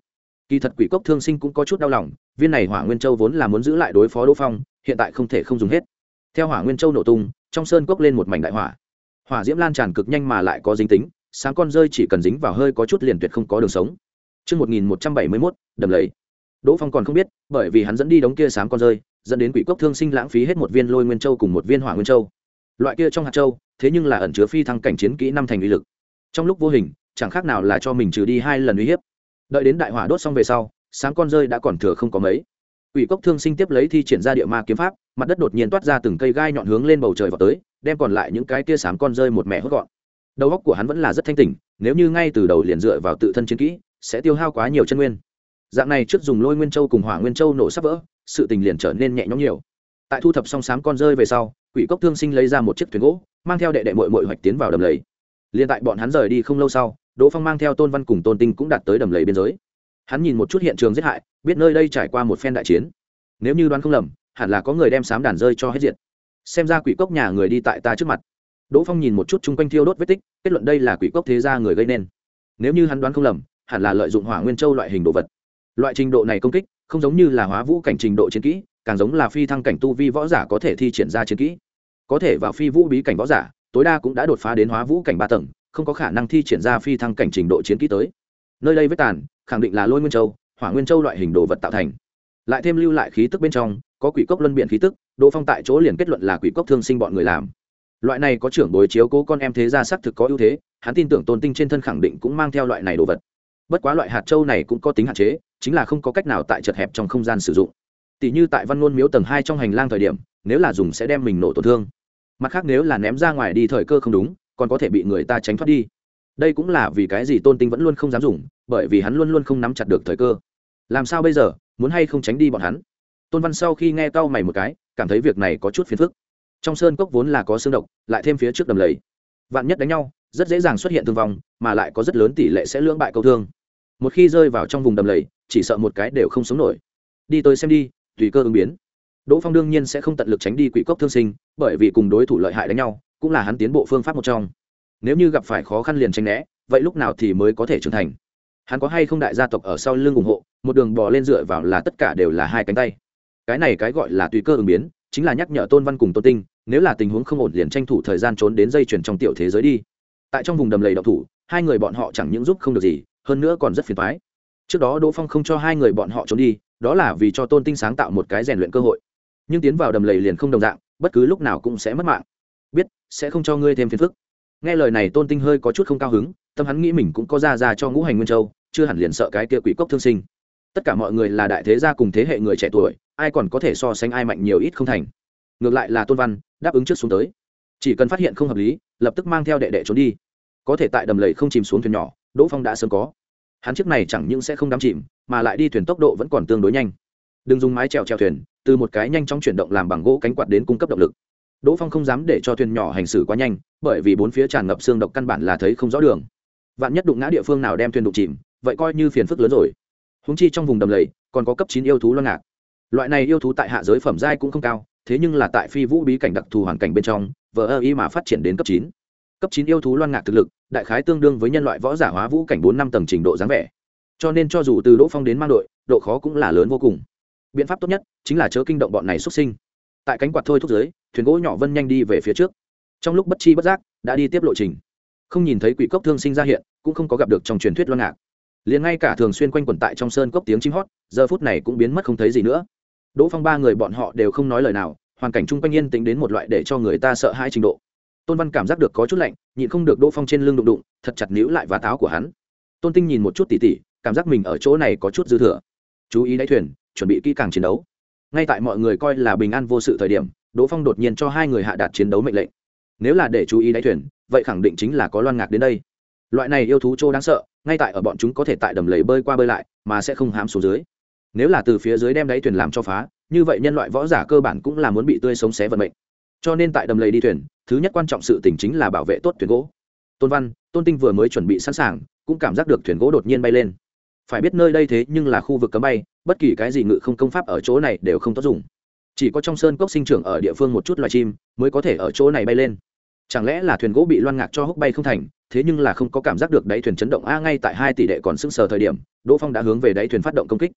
kỳ thật quỷ cốc thương sinh cũng có chút đau lòng viên này hỏa nguyên châu vốn là muốn giữ lại đối phó đỗ phong hiện tại không thể không dùng hết theo hỏa nguyên châu nổ tung trong sơn cốc lên một mảnh đại hỏa hỏa diễm lan tràn cực nhanh mà lại có dính tính sáng con rơi chỉ cần dính vào hơi có chút liền tuyệt không có đường sống Trước 1171, đầm lầy. Đỗ Phong còn không biết, bởi vì hắn dẫn đi đống kia sáng con rơi, dẫn đến quỷ cốc thương sinh lãng phí hết một viên lôi nguyên châu cùng một viên hỏa nguyên châu. Loại kia trong hạt châu, thế nhưng là ẩn chứa phi thăng cảnh chiến kỹ năm thành uy lực. Trong lúc vô hình, chẳng khác nào là cho mình trừ đi hai lần uy hiếp. Đợi đến đại hỏa đốt xong về sau, sáng con rơi đã còn thừa không có mấy. Quỷ cốc thương sinh tiếp lấy thi triển ra địa ma kiếm pháp, mặt đất đột nhiên toát ra từng cây gai nhọn hướng lên bầu trời vào tới, đem còn lại những cái tia sáng con rơi một mẹ hốt gọn. Đầu óc của hắn vẫn là rất thanh tỉnh, nếu như ngay từ đầu liền dựa vào tự thân chiến kỹ, sẽ tiêu hao quá nhiều chân nguyên. Dạng này trước dùng Lôi Nguyên Châu cùng Hỏa Nguyên Châu nổ sắp vỡ, sự tình liền trở nên nhẹ nhõm nhiều. Tại thu thập xong sáng con rơi về sau, Quỷ cốc thương sinh lấy ra một chiếc thuyền gỗ, mang theo đệ đệ muội muội hoạch tiến vào đầm lầy. liền tại bọn hắn rời đi không lâu sau, Đỗ Phong mang theo Tôn Văn cùng Tôn Tinh cũng đạt tới đầm lầy biên giới. Hắn nhìn một chút hiện trường giết hại, biết nơi đây trải qua một phen đại chiến. Nếu như đoán không lầm hẳn là có người đem sám đàn rơi cho hết diệt. Xem ra quỷ cốc nhà người đi tại ta trước mặt. Đỗ phong nhìn một chút chung quanh thiêu đốt vết tích kết luận đây là quỷ cốc thế gia người gây nên. Nếu như hắn đoán không lầm hẳn là lợi dụng hỏa nguyên châu loại hình đồ vật. Loại trình độ này công kích không giống như là hóa vũ cảnh trình độ chiến kỹ càng giống là phi thăng cảnh tu vi võ giả có thể thi triển ra chiến kỹ. Có thể vào phi vũ bí cảnh võ giả tối đa cũng đã đột phá đến hóa vũ cảnh ba tầng không có khả năng thi triển ra phi thăng cảnh trình độ chiến kỹ tới. Nơi đây vết tàn, khẳng định là lôi nguyên châu, hỏa nguyên châu loại hình đồ vật tạo thành. Lại thêm lưu lại khí tức bên trong, có quỷ cốc luân biện khí tức, đỗ phong tại chỗ liền kết luận là quỷ cốc thương sinh bọn người làm. Loại này có trưởng bối chiếu cố con em thế ra xác thực có ưu thế, hắn tin tưởng tôn tinh trên thân khẳng định cũng mang theo loại này đồ vật. Bất quá loại hạt châu này cũng có tính hạn chế, chính là không có cách nào tại chật hẹp trong không gian sử dụng. Tỷ như tại văn ngôn miếu tầng hai trong hành lang thời điểm, nếu là dùng sẽ đem mình nổ tổn thương. Mặt khác nếu là ném ra ngoài đi thời cơ không đúng còn có thể bị người ta tránh thoát đi. Đây cũng là vì cái gì tôn tinh vẫn luôn không dám dùng, bởi vì hắn luôn luôn không nắm chặt được thời cơ. Làm sao bây giờ, muốn hay không tránh đi bọn hắn? Tôn văn sau khi nghe cau mày một cái, cảm thấy việc này có chút phiền phức. Trong sơn cốc vốn là có xương độc, lại thêm phía trước đầm lầy. Vạn nhất đánh nhau, rất dễ dàng xuất hiện thương vong, mà lại có rất lớn tỷ lệ sẽ lưỡng bại câu thương. Một khi rơi vào trong vùng đầm lầy, chỉ sợ một cái đều không sống nổi. Đi tôi xem đi, tùy cơ ứng biến. Đỗ phong đương nhiên sẽ không tận lực tránh đi quỷ cốc thương sinh, bởi vì cùng đối thủ lợi hại đánh nhau cũng là hắn tiến bộ phương pháp một trong. Nếu như gặp phải khó khăn liền tránh né, vậy lúc nào thì mới có thể trưởng thành? Hắn có hay không đại gia tộc ở sau lưng ủng hộ, một đường bò lên dựa vào là tất cả đều là hai cánh tay. Cái này cái gọi là tùy cơ ứng biến, chính là nhắc nhở tôn văn cùng tôn tinh, nếu là tình huống không ổn liền tranh thủ thời gian trốn đến dây chuyển trong tiểu thế giới đi. Tại trong vùng đầm lầy độc thủ, hai người bọn họ chẳng những giúp không được gì, hơn nữa còn rất phiền toái. Trước đó đỗ phong không cho hai người bọn họ trốn đi, đó là vì cho tôn tinh sáng tạo một cái rèn luyện cơ hội. Nhưng tiến vào đầm lầy liền không đồng dạng, bất cứ lúc nào cũng sẽ mất mạng biết, sẽ không cho ngươi thêm phiền phức. Nghe lời này tôn tinh hơi có chút không cao hứng, tâm hắn nghĩ mình cũng có ra ra cho ngũ hành nguyên châu, chưa hẳn liền sợ cái kia quỷ cốc thương sinh. Tất cả mọi người là đại thế gia cùng thế hệ người trẻ tuổi, ai còn có thể so sánh ai mạnh nhiều ít không thành. Ngược lại là tôn văn, đáp ứng trước xuống tới. Chỉ cần phát hiện không hợp lý, lập tức mang theo đệ đệ trốn đi. Có thể tại đầm lầy không chìm xuống thuyền nhỏ, đỗ phong đã sớm có. Hắn chiếc này chẳng những sẽ không đắm chìm, mà lại đi thuyền tốc độ vẫn còn tương đối nhanh. Đừng dùng mái trèo trèo thuyền, từ một cái nhanh chóng chuyển động làm bằng gỗ cánh quạt đến cung cấp động lực đỗ phong không dám để cho thuyền nhỏ hành xử quá nhanh, bởi vì bốn phía tràn ngập xương độc căn bản là thấy không rõ đường. Vạn nhất đụng ngã địa phương nào đem thuyền đụng chìm, vậy coi như phiền phức lớn rồi. Húng chi trong vùng đầm lầy, còn có cấp chín yêu thú loan ngạc. Loại này yêu thú tại hạ giới phẩm giai cũng không cao, thế nhưng là tại phi vũ bí cảnh đặc thù hoàn cảnh bên trong, vờ ơ y mà phát triển đến cấp chín. Cấp chín yêu thú loan ngạc thực lực, đại khái tương đương với nhân loại võ giả hóa vũ cảnh bốn năm tầng trình độ dáng vẻ. Cho nên cho dù từ đỗ phong đến mang đội, độ khó cũng là lớn vô cùng. Biện pháp tốt nhất chính là chớ kinh động bọn này xuất sinh tại cánh quạt thôi thúc giới thuyền gỗ nhỏ vân nhanh đi về phía trước. Trong lúc bất chi bất giác, đã đi tiếp lộ trình. Không nhìn thấy quỷ cốc thương sinh ra hiện, cũng không có gặp được trong truyền thuyết loan ngạc. Liền ngay cả thường xuyên quanh quẩn tại trong sơn cốc tiếng chim hót, giờ phút này cũng biến mất không thấy gì nữa. Đỗ phong ba người bọn họ đều không nói lời nào, hoàn cảnh chung quanh yên tính đến một loại để cho người ta sợ hai trình độ. Tôn văn cảm giác được có chút lạnh, nhịn không được đỗ phong trên lưng đụng đụng, thật chặt níu lại vá táo của hắn. Tôn tinh nhìn một chút tỉ tỉ, cảm giác mình ở chỗ này có chút dư thừa. Chú ý đáy thuyền, chuẩn bị kỹ càng chiến đấu ngay tại mọi người coi là bình an vô sự thời điểm, đỗ phong đột nhiên cho hai người hạ đạt chiến đấu mệnh lệnh. Nếu là để chú ý đáy thuyền, vậy khẳng định chính là có loan ngạc đến đây. Loại này yêu thú trô đáng sợ, ngay tại ở bọn chúng có thể tại đầm lầy bơi qua bơi lại, mà sẽ không hám xuống dưới. Nếu là từ phía dưới đem đáy thuyền làm cho phá, như vậy nhân loại võ giả cơ bản cũng là muốn bị tươi sống xé vận mệnh. Cho nên tại đầm lầy đi thuyền, thứ nhất quan trọng sự tình chính là bảo vệ tốt thuyền gỗ. Tôn văn, tôn tinh vừa mới chuẩn bị sẵn sàng, cũng cảm giác được thuyền gỗ đột nhiên bay lên phải biết nơi đây thế nhưng là khu vực cấm bay, bất kỳ cái gì ngự không công pháp ở chỗ này đều không tốt dùng. Chỉ có trong sơn cốc sinh trưởng ở địa phương một chút loài chim mới có thể ở chỗ này bay lên. Chẳng lẽ là thuyền gỗ bị loan ngạc cho húc bay không thành, thế nhưng là không có cảm giác được đáy thuyền chấn động a, ngay tại hai tỷ đệ còn sưng sờ thời điểm, đỗ phong đã hướng về đáy thuyền phát động công kích.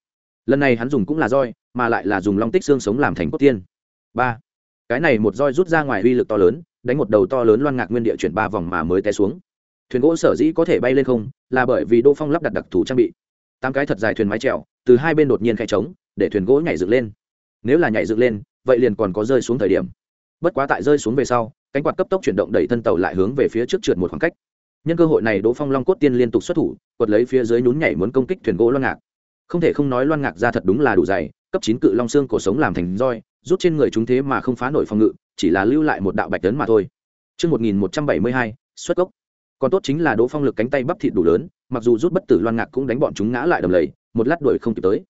Lần này hắn dùng cũng là roi, mà lại là dùng long tích xương sống làm thành cốt tiên. Ba. Cái này một roi rút ra ngoài uy lực to lớn, đánh một đầu to lớn loan ngạc nguyên địa chuyển ba vòng mà mới té xuống. Thuyền gỗ sở dĩ có thể bay lên không, là bởi vì đỗ phong lắp đặt đặc thù trang bị tám cái thật dài thuyền mái trèo từ hai bên đột nhiên khe trống để thuyền gỗ nhảy dựng lên. Nếu là nhảy dựng lên vậy liền còn có rơi xuống thời điểm. Bất quá tại rơi xuống về sau cánh quạt cấp tốc chuyển động đẩy thân tàu lại hướng về phía trước trượt một khoảng cách. Nhân cơ hội này đỗ phong long cốt tiên liên tục xuất thủ quật lấy phía dưới nhún nhảy muốn công kích thuyền gỗ loan ngạc. Không thể không nói loan ngạc ra thật đúng là đủ dày cấp chín cự long xương cổ sống làm thành roi rút trên người chúng thế mà không phá nổi phòng ngự chỉ là lưu lại một đạo bạch tấn mà thôi. Trước 1172, xuất gốc. Còn tốt chính là Đỗ Phong lực cánh tay bắp thịt đủ lớn, mặc dù rút bất tử loan ngạc cũng đánh bọn chúng ngã lại đầm lầy, một lát đuổi không kịp tới.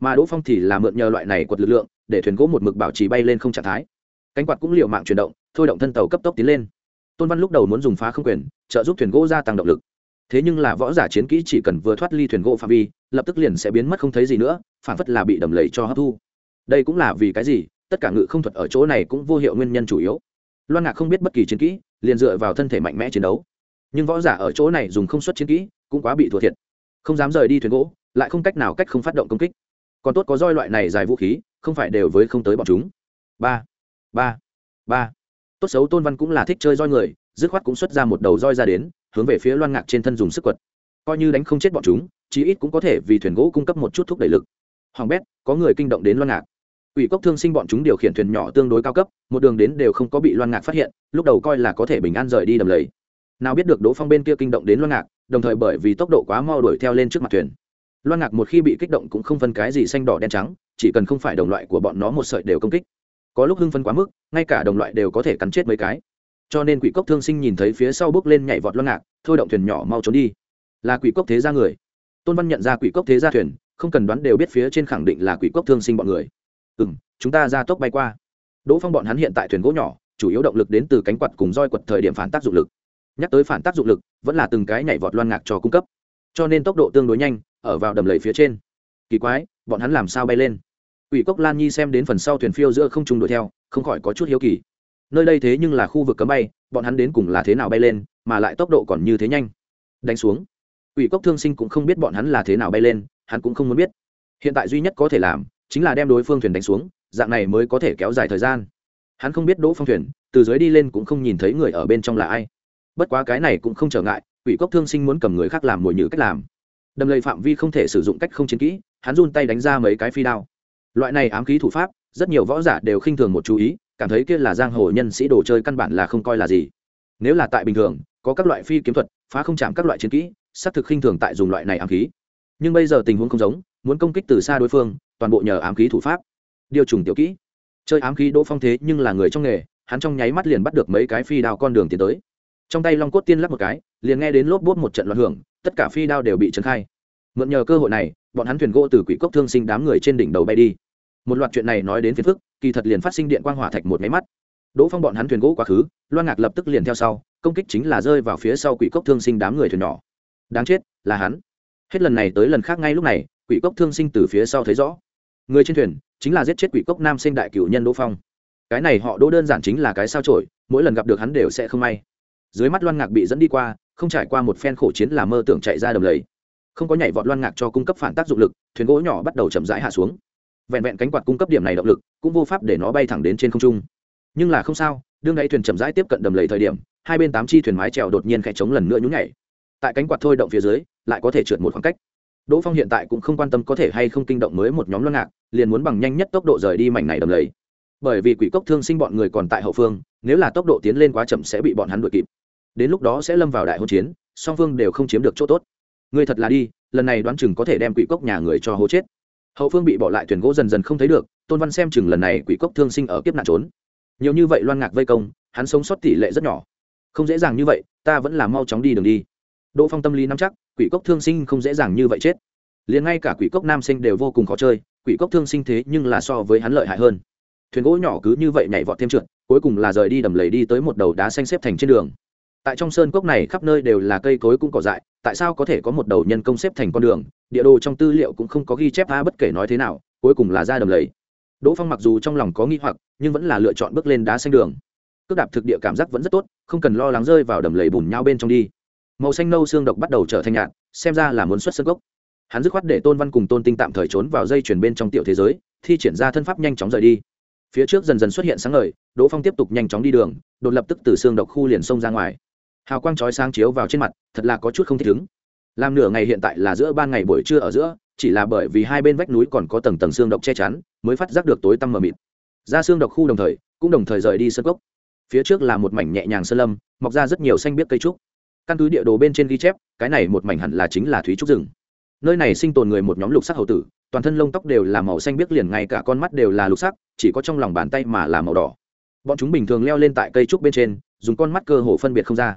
Mà Đỗ Phong thì là mượn nhờ loại này quật lực lượng, để thuyền gỗ một mực bảo trì bay lên không trạng thái. Cánh quạt cũng liều mạng chuyển động, thôi động thân tàu cấp tốc tiến lên. Tôn Văn lúc đầu muốn dùng phá không quyền, trợ giúp thuyền gỗ gia tăng động lực. Thế nhưng là võ giả chiến kỹ chỉ cần vừa thoát ly thuyền gỗ phạm vi, lập tức liền sẽ biến mất không thấy gì nữa, phản phất là bị đầm lầy cho hấp thu. Đây cũng là vì cái gì, tất cả ngự không thuật ở chỗ này cũng vô hiệu nguyên nhân chủ yếu loan ngạc không biết bất kỳ chiến kỹ liền dựa vào thân thể mạnh mẽ chiến đấu nhưng võ giả ở chỗ này dùng không xuất chiến kỹ cũng quá bị thua thiệt. Không dám rời đi thuyền gỗ lại không cách nào cách không phát động công kích. Còn tốt có roi loại này dài vũ khí không phải đều với không tới bọn chúng. Ba ba ba. Tốt xấu tôn văn cũng là thích chơi roi người dứt khoát cũng xuất ra một đầu roi ra đến hướng về phía loan ngạc trên thân dùng sức quật. Coi như đánh không chết bọn chúng chí ít cũng có thể vì thuyền gỗ cung cấp một chút thúc đẩy lực. Hoàng bét có người kinh động đến loan ngạc. Ủy cốc thương sinh bọn chúng điều khiển thuyền nhỏ tương đối cao cấp, một đường đến đều không có bị Loan Ngạc phát hiện, lúc đầu coi là có thể bình an rời đi đầm lầy. Nào biết được Đỗ Phong bên kia kinh động đến Loan Ngạc, đồng thời bởi vì tốc độ quá mau đuổi theo lên trước mặt thuyền. Loan Ngạc một khi bị kích động cũng không phân cái gì xanh đỏ đen trắng, chỉ cần không phải đồng loại của bọn nó một sợi đều công kích. Có lúc hưng phân quá mức, ngay cả đồng loại đều có thể cắn chết mấy cái. Cho nên Quỷ cốc thương sinh nhìn thấy phía sau bước lên nhảy vọt Loan Ngạc, thôi động thuyền nhỏ mau trốn đi. Là Quỷ cốc thế gia người. Tôn Văn nhận ra Quỷ cốc thế gia thuyền, không cần đoán đều biết phía trên khẳng định là Quỷ cốc thương sinh bọn người. Ừm, chúng ta ra tốc bay qua đỗ phong bọn hắn hiện tại thuyền gỗ nhỏ chủ yếu động lực đến từ cánh quạt cùng roi quật thời điểm phản tác dụng lực nhắc tới phản tác dụng lực, vẫn là từng cái nhảy vọt loan ngạc cho cung cấp. Cho nên tốc độ tương đối nhanh, ở vào đầm lầy phía trên. Kỳ quái, bọn hắn làm sao bay lên? Ủy cốc lan nhi xem đến phần sau thuyền phiêu giữa không trung đuổi theo, không khỏi có chút hiếu kỳ. Nơi đây thế nhưng là khu vực cấm bay, bọn hắn đến cùng là thế nào bay lên, mà lại tốc độ còn như thế nhanh. Đánh xuống. Ủy cốc thương sinh cũng không biết bọn hắn là thế nào bay lên, hắn cũng không muốn biết. Hiện tại duy nhất có thể làm, chính là đem đối phương thuyền đánh xuống, dạng này mới có thể kéo dài thời gian. Hắn không biết đỗ phong thuyền, từ dưới đi lên cũng không nhìn thấy người ở bên trong là ai bất quá cái này cũng không trở ngại, quỷ cốc thương sinh muốn cầm người khác làm mồi nhử cách làm. Đầm lầy phạm vi không thể sử dụng cách không chiến kỹ, hắn run tay đánh ra mấy cái phi đao. Loại này ám khí thủ pháp, rất nhiều võ giả đều khinh thường một chú ý, cảm thấy kia là giang hồ nhân sĩ đồ chơi căn bản là không coi là gì. Nếu là tại bình thường, có các loại phi kiếm thuật, phá không chạm các loại chiến kỹ, xác thực khinh thường tại dùng loại này ám khí. Nhưng bây giờ tình huống không giống, muốn công kích từ xa đối phương, toàn bộ nhờ ám khí thủ pháp. Điều trùng tiểu kỹ. Chơi ám khí đỗ phong thế nhưng là người trong nghề, hắn trong nháy mắt liền bắt được mấy cái phi đao con đường tiến tới trong tay long cốt tiên lắp một cái, liền nghe đến lốp bốt một trận loạn hưởng, tất cả phi đao đều bị trấn khai. Mượn nhờ cơ hội này, bọn hắn thuyền gỗ từ quỷ cốc thương sinh đám người trên đỉnh đầu bay đi. Một loạt chuyện này nói đến phiền phức, kỳ thật liền phát sinh điện quang hỏa thạch một máy mắt. Đỗ phong bọn hắn thuyền gỗ quá khứ, loan ngạc lập tức liền theo sau, công kích chính là rơi vào phía sau quỷ cốc thương sinh đám người thuyền nhỏ. Đáng chết, là hắn. Hết lần này tới lần khác ngay lúc này, quỷ cốc thương sinh từ phía sau thấy rõ. Người trên thuyền, chính là giết chết quỷ cốc nam sinh đại cựu nhân đỗ phong. Cái này họ đỗ đơn giản chính là cái sao trổi mỗi lần gặp được hắn đều sẽ không may dưới mắt loan ngạc bị dẫn đi qua, không trải qua một phen khổ chiến là mơ tưởng chạy ra đầm lầy. Không có nhảy vọt loan ngạc cho cung cấp phản tác dụng lực, thuyền gỗ nhỏ bắt đầu chậm rãi hạ xuống. Vẹn vẹn cánh quạt cung cấp điểm này động lực, cũng vô pháp để nó bay thẳng đến trên không trung. Nhưng là không sao, đương đáy thuyền chậm rãi tiếp cận đầm lầy thời điểm, hai bên tám chi thuyền mái trèo đột nhiên khẽ chống lần nữa nhún nhảy. Tại cánh quạt thôi động phía dưới, lại có thể trượt một khoảng cách. Đỗ phong hiện tại cũng không quan tâm có thể hay không kinh động mới một nhóm loan ngạc, liền muốn bằng nhanh nhất tốc độ rời đi mảnh này đầm lầy. Bởi vì quỷ cốc thương sinh bọn người còn tại hậu phương, nếu là tốc độ tiến lên quá chậm sẽ bị bọn hắn đuổi kịp đến lúc đó sẽ lâm vào đại hỗn chiến, song phương đều không chiếm được chỗ tốt. Người thật là đi, lần này đoán chừng có thể đem quỷ cốc nhà người cho hố chết. Hậu phương bị bỏ lại thuyền gỗ dần dần không thấy được, tôn văn xem chừng lần này quỷ cốc thương sinh ở kiếp nạn trốn. Nhiều như vậy loan ngạc vây công, hắn sống sót tỷ lệ rất nhỏ. Không dễ dàng như vậy, ta vẫn là mau chóng đi đường đi. Đỗ phong tâm lý nắm chắc, quỷ cốc thương sinh không dễ dàng như vậy chết. Liền ngay cả quỷ cốc nam sinh đều vô cùng khó chơi, quỷ cốc thương sinh thế nhưng là so với hắn lợi hại hơn. Thuyền gỗ nhỏ cứ như vậy nhảy vọt thêm trượt, cuối cùng là rời đi đầm lầy đi tới một đầu đá xanh xếp thành trên đường tại trong sơn cốc này khắp nơi đều là cây cối cũng cỏ dại, tại sao có thể có một đầu nhân công xếp thành con đường? Địa đồ trong tư liệu cũng không có ghi chép a bất kể nói thế nào, cuối cùng là ra đầm lầy. Đỗ phong mặc dù trong lòng có nghi hoặc, nhưng vẫn là lựa chọn bước lên đá xanh đường. Cước đạp thực địa cảm giác vẫn rất tốt, không cần lo lắng rơi vào đầm lầy bùn nhau bên trong đi. Màu xanh nâu xương độc bắt đầu trở thành nhạt, xem ra là muốn xuất sân gốc hắn dứt khoát để tôn văn cùng tôn tinh tạm thời trốn vào dây chuyển bên trong tiểu thế giới, thi triển ra thân pháp nhanh chóng rời đi. Phía trước dần dần xuất hiện sáng ngời, đỗ phong tiếp tục nhanh chóng đi đường, đột lập tức từ xương độc khu liền xông ra ngoài hào quang chói sáng chiếu vào trên mặt, thật là có chút không thích ứng. Làm nửa ngày hiện tại là giữa ban ngày buổi trưa ở giữa, chỉ là bởi vì hai bên vách núi còn có tầng tầng xương độc che chắn, mới phát giác được tối tăm mờ mịt. Ra xương độc khu đồng thời, cũng đồng thời rời đi sân cốc. Phía trước là một mảnh nhẹ nhàng sơn lâm, mọc ra rất nhiều xanh biết cây trúc. Căn cứ địa đồ bên trên ghi chép, cái này một mảnh hẳn là chính là thúy trúc rừng. Nơi này sinh tồn người một nhóm lục sắc hầu tử, toàn thân lông tóc đều là màu xanh biếc liền ngay cả con mắt đều là lục sắc, chỉ có trong lòng bàn tay mà là màu đỏ. Bọn chúng bình thường leo lên tại cây trúc bên trên, dùng con mắt cơ hồ phân biệt không ra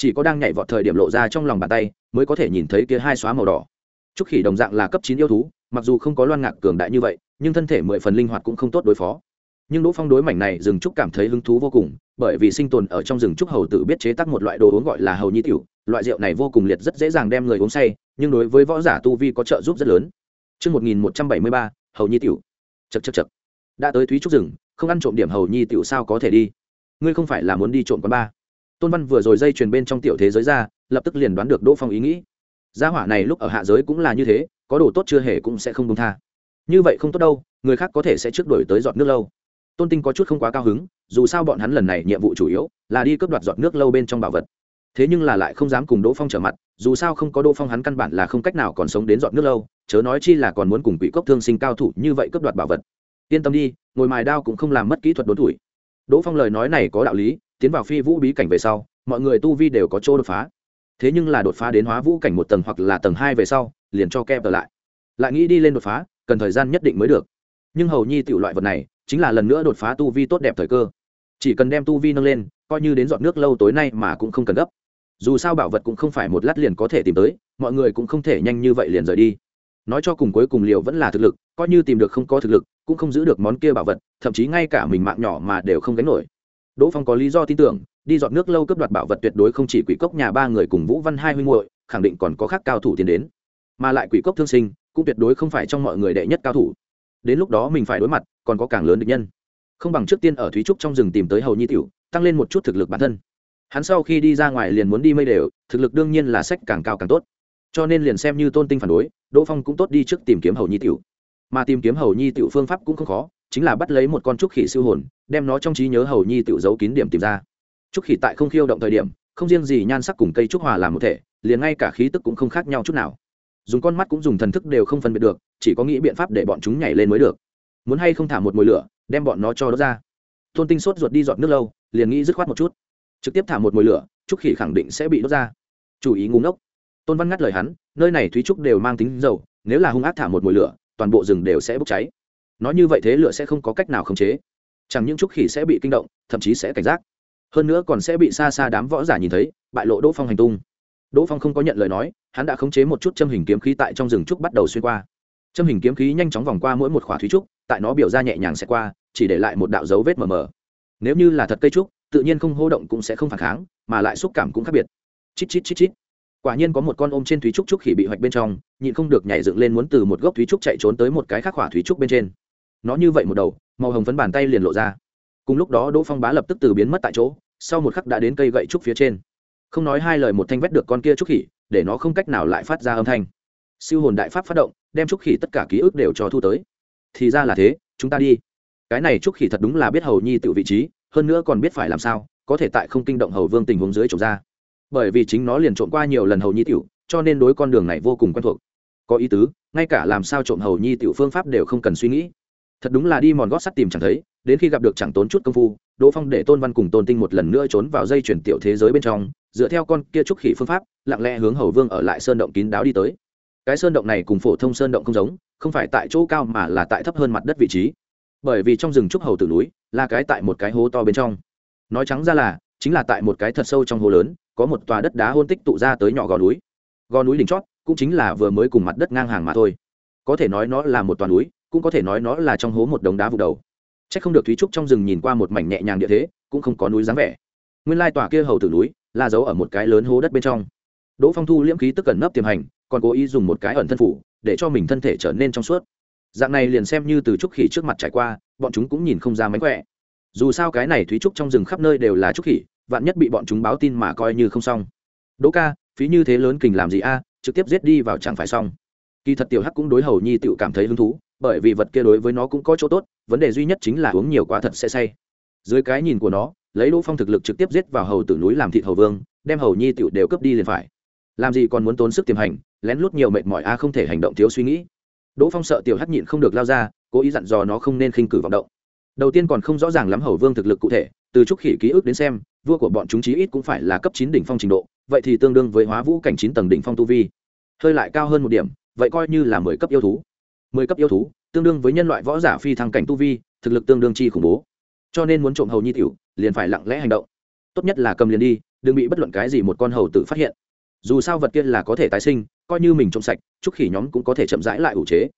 chỉ có đang nhảy vọt thời điểm lộ ra trong lòng bàn tay mới có thể nhìn thấy kia hai xóa màu đỏ trúc khỉ đồng dạng là cấp chín yêu thú mặc dù không có loan ngạc cường đại như vậy nhưng thân thể mười phần linh hoạt cũng không tốt đối phó nhưng đỗ phong đối mảnh này rừng trúc cảm thấy hứng thú vô cùng bởi vì sinh tồn ở trong rừng trúc hầu tử biết chế tác một loại đồ uống gọi là hầu nhi tiểu loại rượu này vô cùng liệt rất dễ dàng đem người uống say nhưng đối với võ giả tu vi có trợ giúp rất lớn Trước 1173, hầu nhi tiểu. Chật chật chật. Đã tới Thúy Trúc rừng, không ăn trộm điểm hầu nhi tiểu sao có thể đi. Ngươi không phải là muốn đi trộm quán ba? Tôn Văn vừa rồi dây truyền bên trong tiểu thế giới ra, lập tức liền đoán được Đỗ Phong ý nghĩ. Gia hỏa này lúc ở hạ giới cũng là như thế, có đồ tốt chưa hề cũng sẽ không buông tha. Như vậy không tốt đâu, người khác có thể sẽ trước đuổi tới giọt nước lâu. Tôn Tinh có chút không quá cao hứng, dù sao bọn hắn lần này nhiệm vụ chủ yếu là đi cướp đoạt giọt nước lâu bên trong bảo vật thế nhưng là lại không dám cùng đỗ phong trở mặt dù sao không có đỗ phong hắn căn bản là không cách nào còn sống đến dọn nước lâu chớ nói chi là còn muốn cùng quỷ cốc thương sinh cao thủ như vậy cướp đoạt bảo vật yên tâm đi ngồi mài đao cũng không làm mất kỹ thuật đốn tuổi đỗ phong lời nói này có đạo lý tiến vào phi vũ bí cảnh về sau, mọi người tu vi đều có chỗ đột phá. Thế nhưng là đột phá đến hóa vũ cảnh một tầng hoặc là tầng hai về sau, liền cho kẹp trở lại. Lại nghĩ đi lên đột phá, cần thời gian nhất định mới được. Nhưng hầu nhi tiểu loại vật này, chính là lần nữa đột phá tu vi tốt đẹp thời cơ. Chỉ cần đem tu vi nâng lên, coi như đến dọn nước lâu tối nay mà cũng không cần gấp. Dù sao bảo vật cũng không phải một lát liền có thể tìm tới, mọi người cũng không thể nhanh như vậy liền rời đi. Nói cho cùng cuối cùng liều vẫn là thực lực, coi như tìm được không có thực lực, cũng không giữ được món kia bảo vật, thậm chí ngay cả mình mạng nhỏ mà đều không gánh nổi đỗ phong có lý do tin tưởng, đi dọn nước lâu cướp đoạt bảo vật tuyệt đối không chỉ quỷ cốc nhà ba người cùng vũ văn hai huynh muội, khẳng định còn có khác cao thủ tiến đến. Mà lại quỷ cốc thương sinh, cũng tuyệt đối không phải trong mọi người đệ nhất cao thủ. Đến lúc đó mình phải đối mặt, còn có càng lớn địch nhân. Không bằng trước tiên ở thúy trúc trong rừng tìm tới hầu nhi tiểu, tăng lên một chút thực lực bản thân. Hắn sau khi đi ra ngoài liền muốn đi mây đều, thực lực đương nhiên là sách càng cao càng tốt. Cho nên liền xem như tôn tinh phản đối, đỗ phong cũng tốt đi trước tìm kiếm hầu nhi tiểu. Mà tìm kiếm hầu nhi tiểu phương pháp cũng không khó chính là bắt lấy một con trúc khỉ siêu hồn, đem nó trong trí nhớ hầu nhi tự giấu kín điểm tìm ra. Trúc khỉ tại không khiêu động thời điểm, không riêng gì nhan sắc cùng cây trúc hòa làm một thể, liền ngay cả khí tức cũng không khác nhau chút nào. Dùng con mắt cũng dùng thần thức đều không phân biệt được, chỉ có nghĩ biện pháp để bọn chúng nhảy lên mới được. Muốn hay không thả một mồi lửa, đem bọn nó cho đốt ra. Tôn tinh sốt ruột đi dọn nước lâu, liền nghĩ dứt khoát một chút. Trực tiếp thả một mồi lửa, trúc khỉ khẳng định sẽ bị đốt ra. Chủ ý ngu ngốc. Tôn văn ngắt lời hắn, nơi này thúy trúc đều mang tính dầu, nếu là hung ác thả một mồi lửa, toàn bộ rừng đều sẽ bốc cháy nói như vậy thế lửa sẽ không có cách nào khống chế. Chẳng những trúc khỉ sẽ bị kinh động, thậm chí sẽ cảnh giác. Hơn nữa còn sẽ bị xa xa đám võ giả nhìn thấy, bại lộ đỗ phong hành tung. Đỗ phong không có nhận lời nói, hắn đã khống chế một chút châm hình kiếm khí tại trong rừng trúc bắt đầu xuyên qua. Châm hình kiếm khí nhanh chóng vòng qua mỗi một khỏa thúy trúc, tại nó biểu ra nhẹ nhàng sẽ qua, chỉ để lại một đạo dấu vết mờ mờ. Nếu như là thật cây trúc, tự nhiên không hô động cũng sẽ không phản kháng, mà lại xúc cảm cũng khác biệt. Chít chít chít chít. Quả nhiên có một con ôm trên thúy trúc trúc khỉ bị hoạch bên trong, nhịn không được nhảy dựng lên muốn từ một gốc thúy trúc chạy trốn tới một cái khác khỏa thúy trúc bên trên nó như vậy một đầu, màu hồng phấn bàn tay liền lộ ra. Cùng lúc đó đỗ phong bá lập tức từ biến mất tại chỗ, sau một khắc đã đến cây gậy trúc phía trên. Không nói hai lời một thanh vét được con kia trúc khỉ, để nó không cách nào lại phát ra âm thanh. Siêu hồn đại pháp phát động, đem trúc khỉ tất cả ký ức đều cho thu tới. Thì ra là thế, chúng ta đi. Cái này trúc khỉ thật đúng là biết hầu nhi tự vị trí, hơn nữa còn biết phải làm sao, có thể tại không kinh động hầu vương tình huống dưới trộm ra. Bởi vì chính nó liền trộm qua nhiều lần hầu nhi tiểu, cho nên đối con đường này vô cùng quen thuộc. Có ý tứ, ngay cả làm sao trộm hầu nhi tiểu phương pháp đều không cần suy nghĩ thật đúng là đi mòn gót sắt tìm chẳng thấy, đến khi gặp được chẳng tốn chút công phu, đỗ phong để tôn văn cùng tôn tinh một lần nữa trốn vào dây chuyển tiểu thế giới bên trong, dựa theo con kia trúc khỉ phương pháp, lặng lẽ hướng hầu vương ở lại sơn động kín đáo đi tới. Cái sơn động này cùng phổ thông sơn động không giống, không phải tại chỗ cao mà là tại thấp hơn mặt đất vị trí. Bởi vì trong rừng trúc hầu tử núi, là cái tại một cái hố to bên trong. Nói trắng ra là, chính là tại một cái thật sâu trong hố lớn, có một tòa đất đá hôn tích tụ ra tới nhỏ gò núi. Gò núi đỉnh chót, cũng chính là vừa mới cùng mặt đất ngang hàng mà thôi. Có thể nói nó là một toàn núi cũng có thể nói nó là trong hố một đống đá vụ đầu. C h ắ c không được thúy trúc trong rừng nhìn qua một mảnh nhẹ nhàng địa thế, cũng không có núi dáng vẻ. Nguyên lai tòa kia hầu tử núi là giấu ở một cái lớn hố đất bên trong. Đỗ phong thu liễm khí tức cẩn nấp tiềm hành, còn cố ý dùng một cái ẩn thân phủ để cho mình thân thể trở nên trong suốt. Dạng này liền xem như từ trúc khỉ trước mặt trải qua, bọn chúng cũng nhìn không ra mánh khỏe. Dù sao cái này thúy trúc trong rừng khắp nơi đều là trúc khỉ, vạn nhất bị bọn chúng báo tin mà coi như không xong. Đỗ ca, phí như thế lớn kình làm gì a? Trực tiếp giết đi vào chẳng phải xong. Kỳ thật tiểu hắc cũng đối hầu nhi tự cảm thấy hứng thú bởi vì vật kia đối với nó cũng có chỗ tốt, vấn đề duy nhất chính là uống nhiều quá thật sẽ say. Dưới cái nhìn của nó, lấy đỗ phong thực lực trực tiếp giết vào hầu tử núi làm thịt hầu vương, đem hầu nhi tiểu đều cướp đi liền phải. Làm gì còn muốn tốn sức tiềm hành, lén lút nhiều mệt mỏi a à không thể hành động thiếu suy nghĩ. Đỗ phong sợ tiểu hắc nhịn không được lao ra, cố ý dặn dò nó không nên khinh cử vọng động. Đầu tiên còn không rõ ràng lắm hầu vương thực lực cụ thể, từ trúc khỉ ký ức đến xem, vua của bọn chúng chí ít cũng phải là cấp chín đỉnh phong trình độ, vậy thì tương đương với hóa vũ cảnh chín tầng đỉnh phong tu vi. Hơi lại cao hơn một điểm, vậy coi như là mười cấp yêu thú mười cấp yêu thú, tương đương với nhân loại võ giả phi thăng cảnh tu vi, thực lực tương đương chi khủng bố. Cho nên muốn trộm hầu nhi tiểu, liền phải lặng lẽ hành động. Tốt nhất là cầm liền đi, đừng bị bất luận cái gì một con hầu tự phát hiện. Dù sao vật kia là có thể tái sinh, coi như mình trộm sạch, chúc khỉ nhóm cũng có thể chậm rãi lại ủ chế.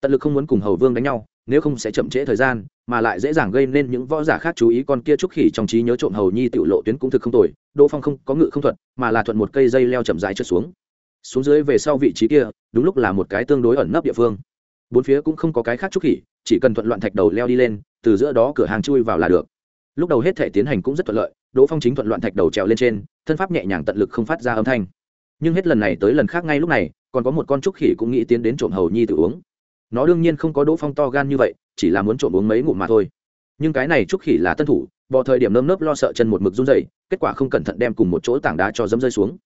Tận lực không muốn cùng hầu vương đánh nhau, nếu không sẽ chậm trễ thời gian, mà lại dễ dàng gây nên những võ giả khác chú ý con kia trúc khỉ trong trí nhớ trộm hầu nhi tiểu lộ tuyến cũng thực không tồi, đỗ phong không có ngự không thuận, mà là thuận một cây dây leo chậm rãi trượt xuống. Xuống dưới về sau vị trí kia, đúng lúc là một cái tương đối ẩn nấp địa phương bốn phía cũng không có cái khác trúc khỉ chỉ cần thuận loạn thạch đầu leo đi lên từ giữa đó cửa hàng chui vào là được. Lúc đầu hết thể tiến hành cũng rất thuận lợi đỗ phong chính thuận loạn thạch đầu trèo lên trên thân pháp nhẹ nhàng tận lực không phát ra âm thanh. Nhưng hết lần này tới lần khác ngay lúc này còn có một con trúc khỉ cũng nghĩ tiến đến trộm hầu nhi tự uống. Nó đương nhiên không có đỗ phong to gan như vậy chỉ là muốn trộm uống mấy ngụm mà thôi. Nhưng cái này trúc khỉ là tân thủ bò thời điểm nơm nớp lo sợ chân một mực run dày kết quả không cẩn thận đem cùng một chỗ tảng đá cho dấm rơi xuống.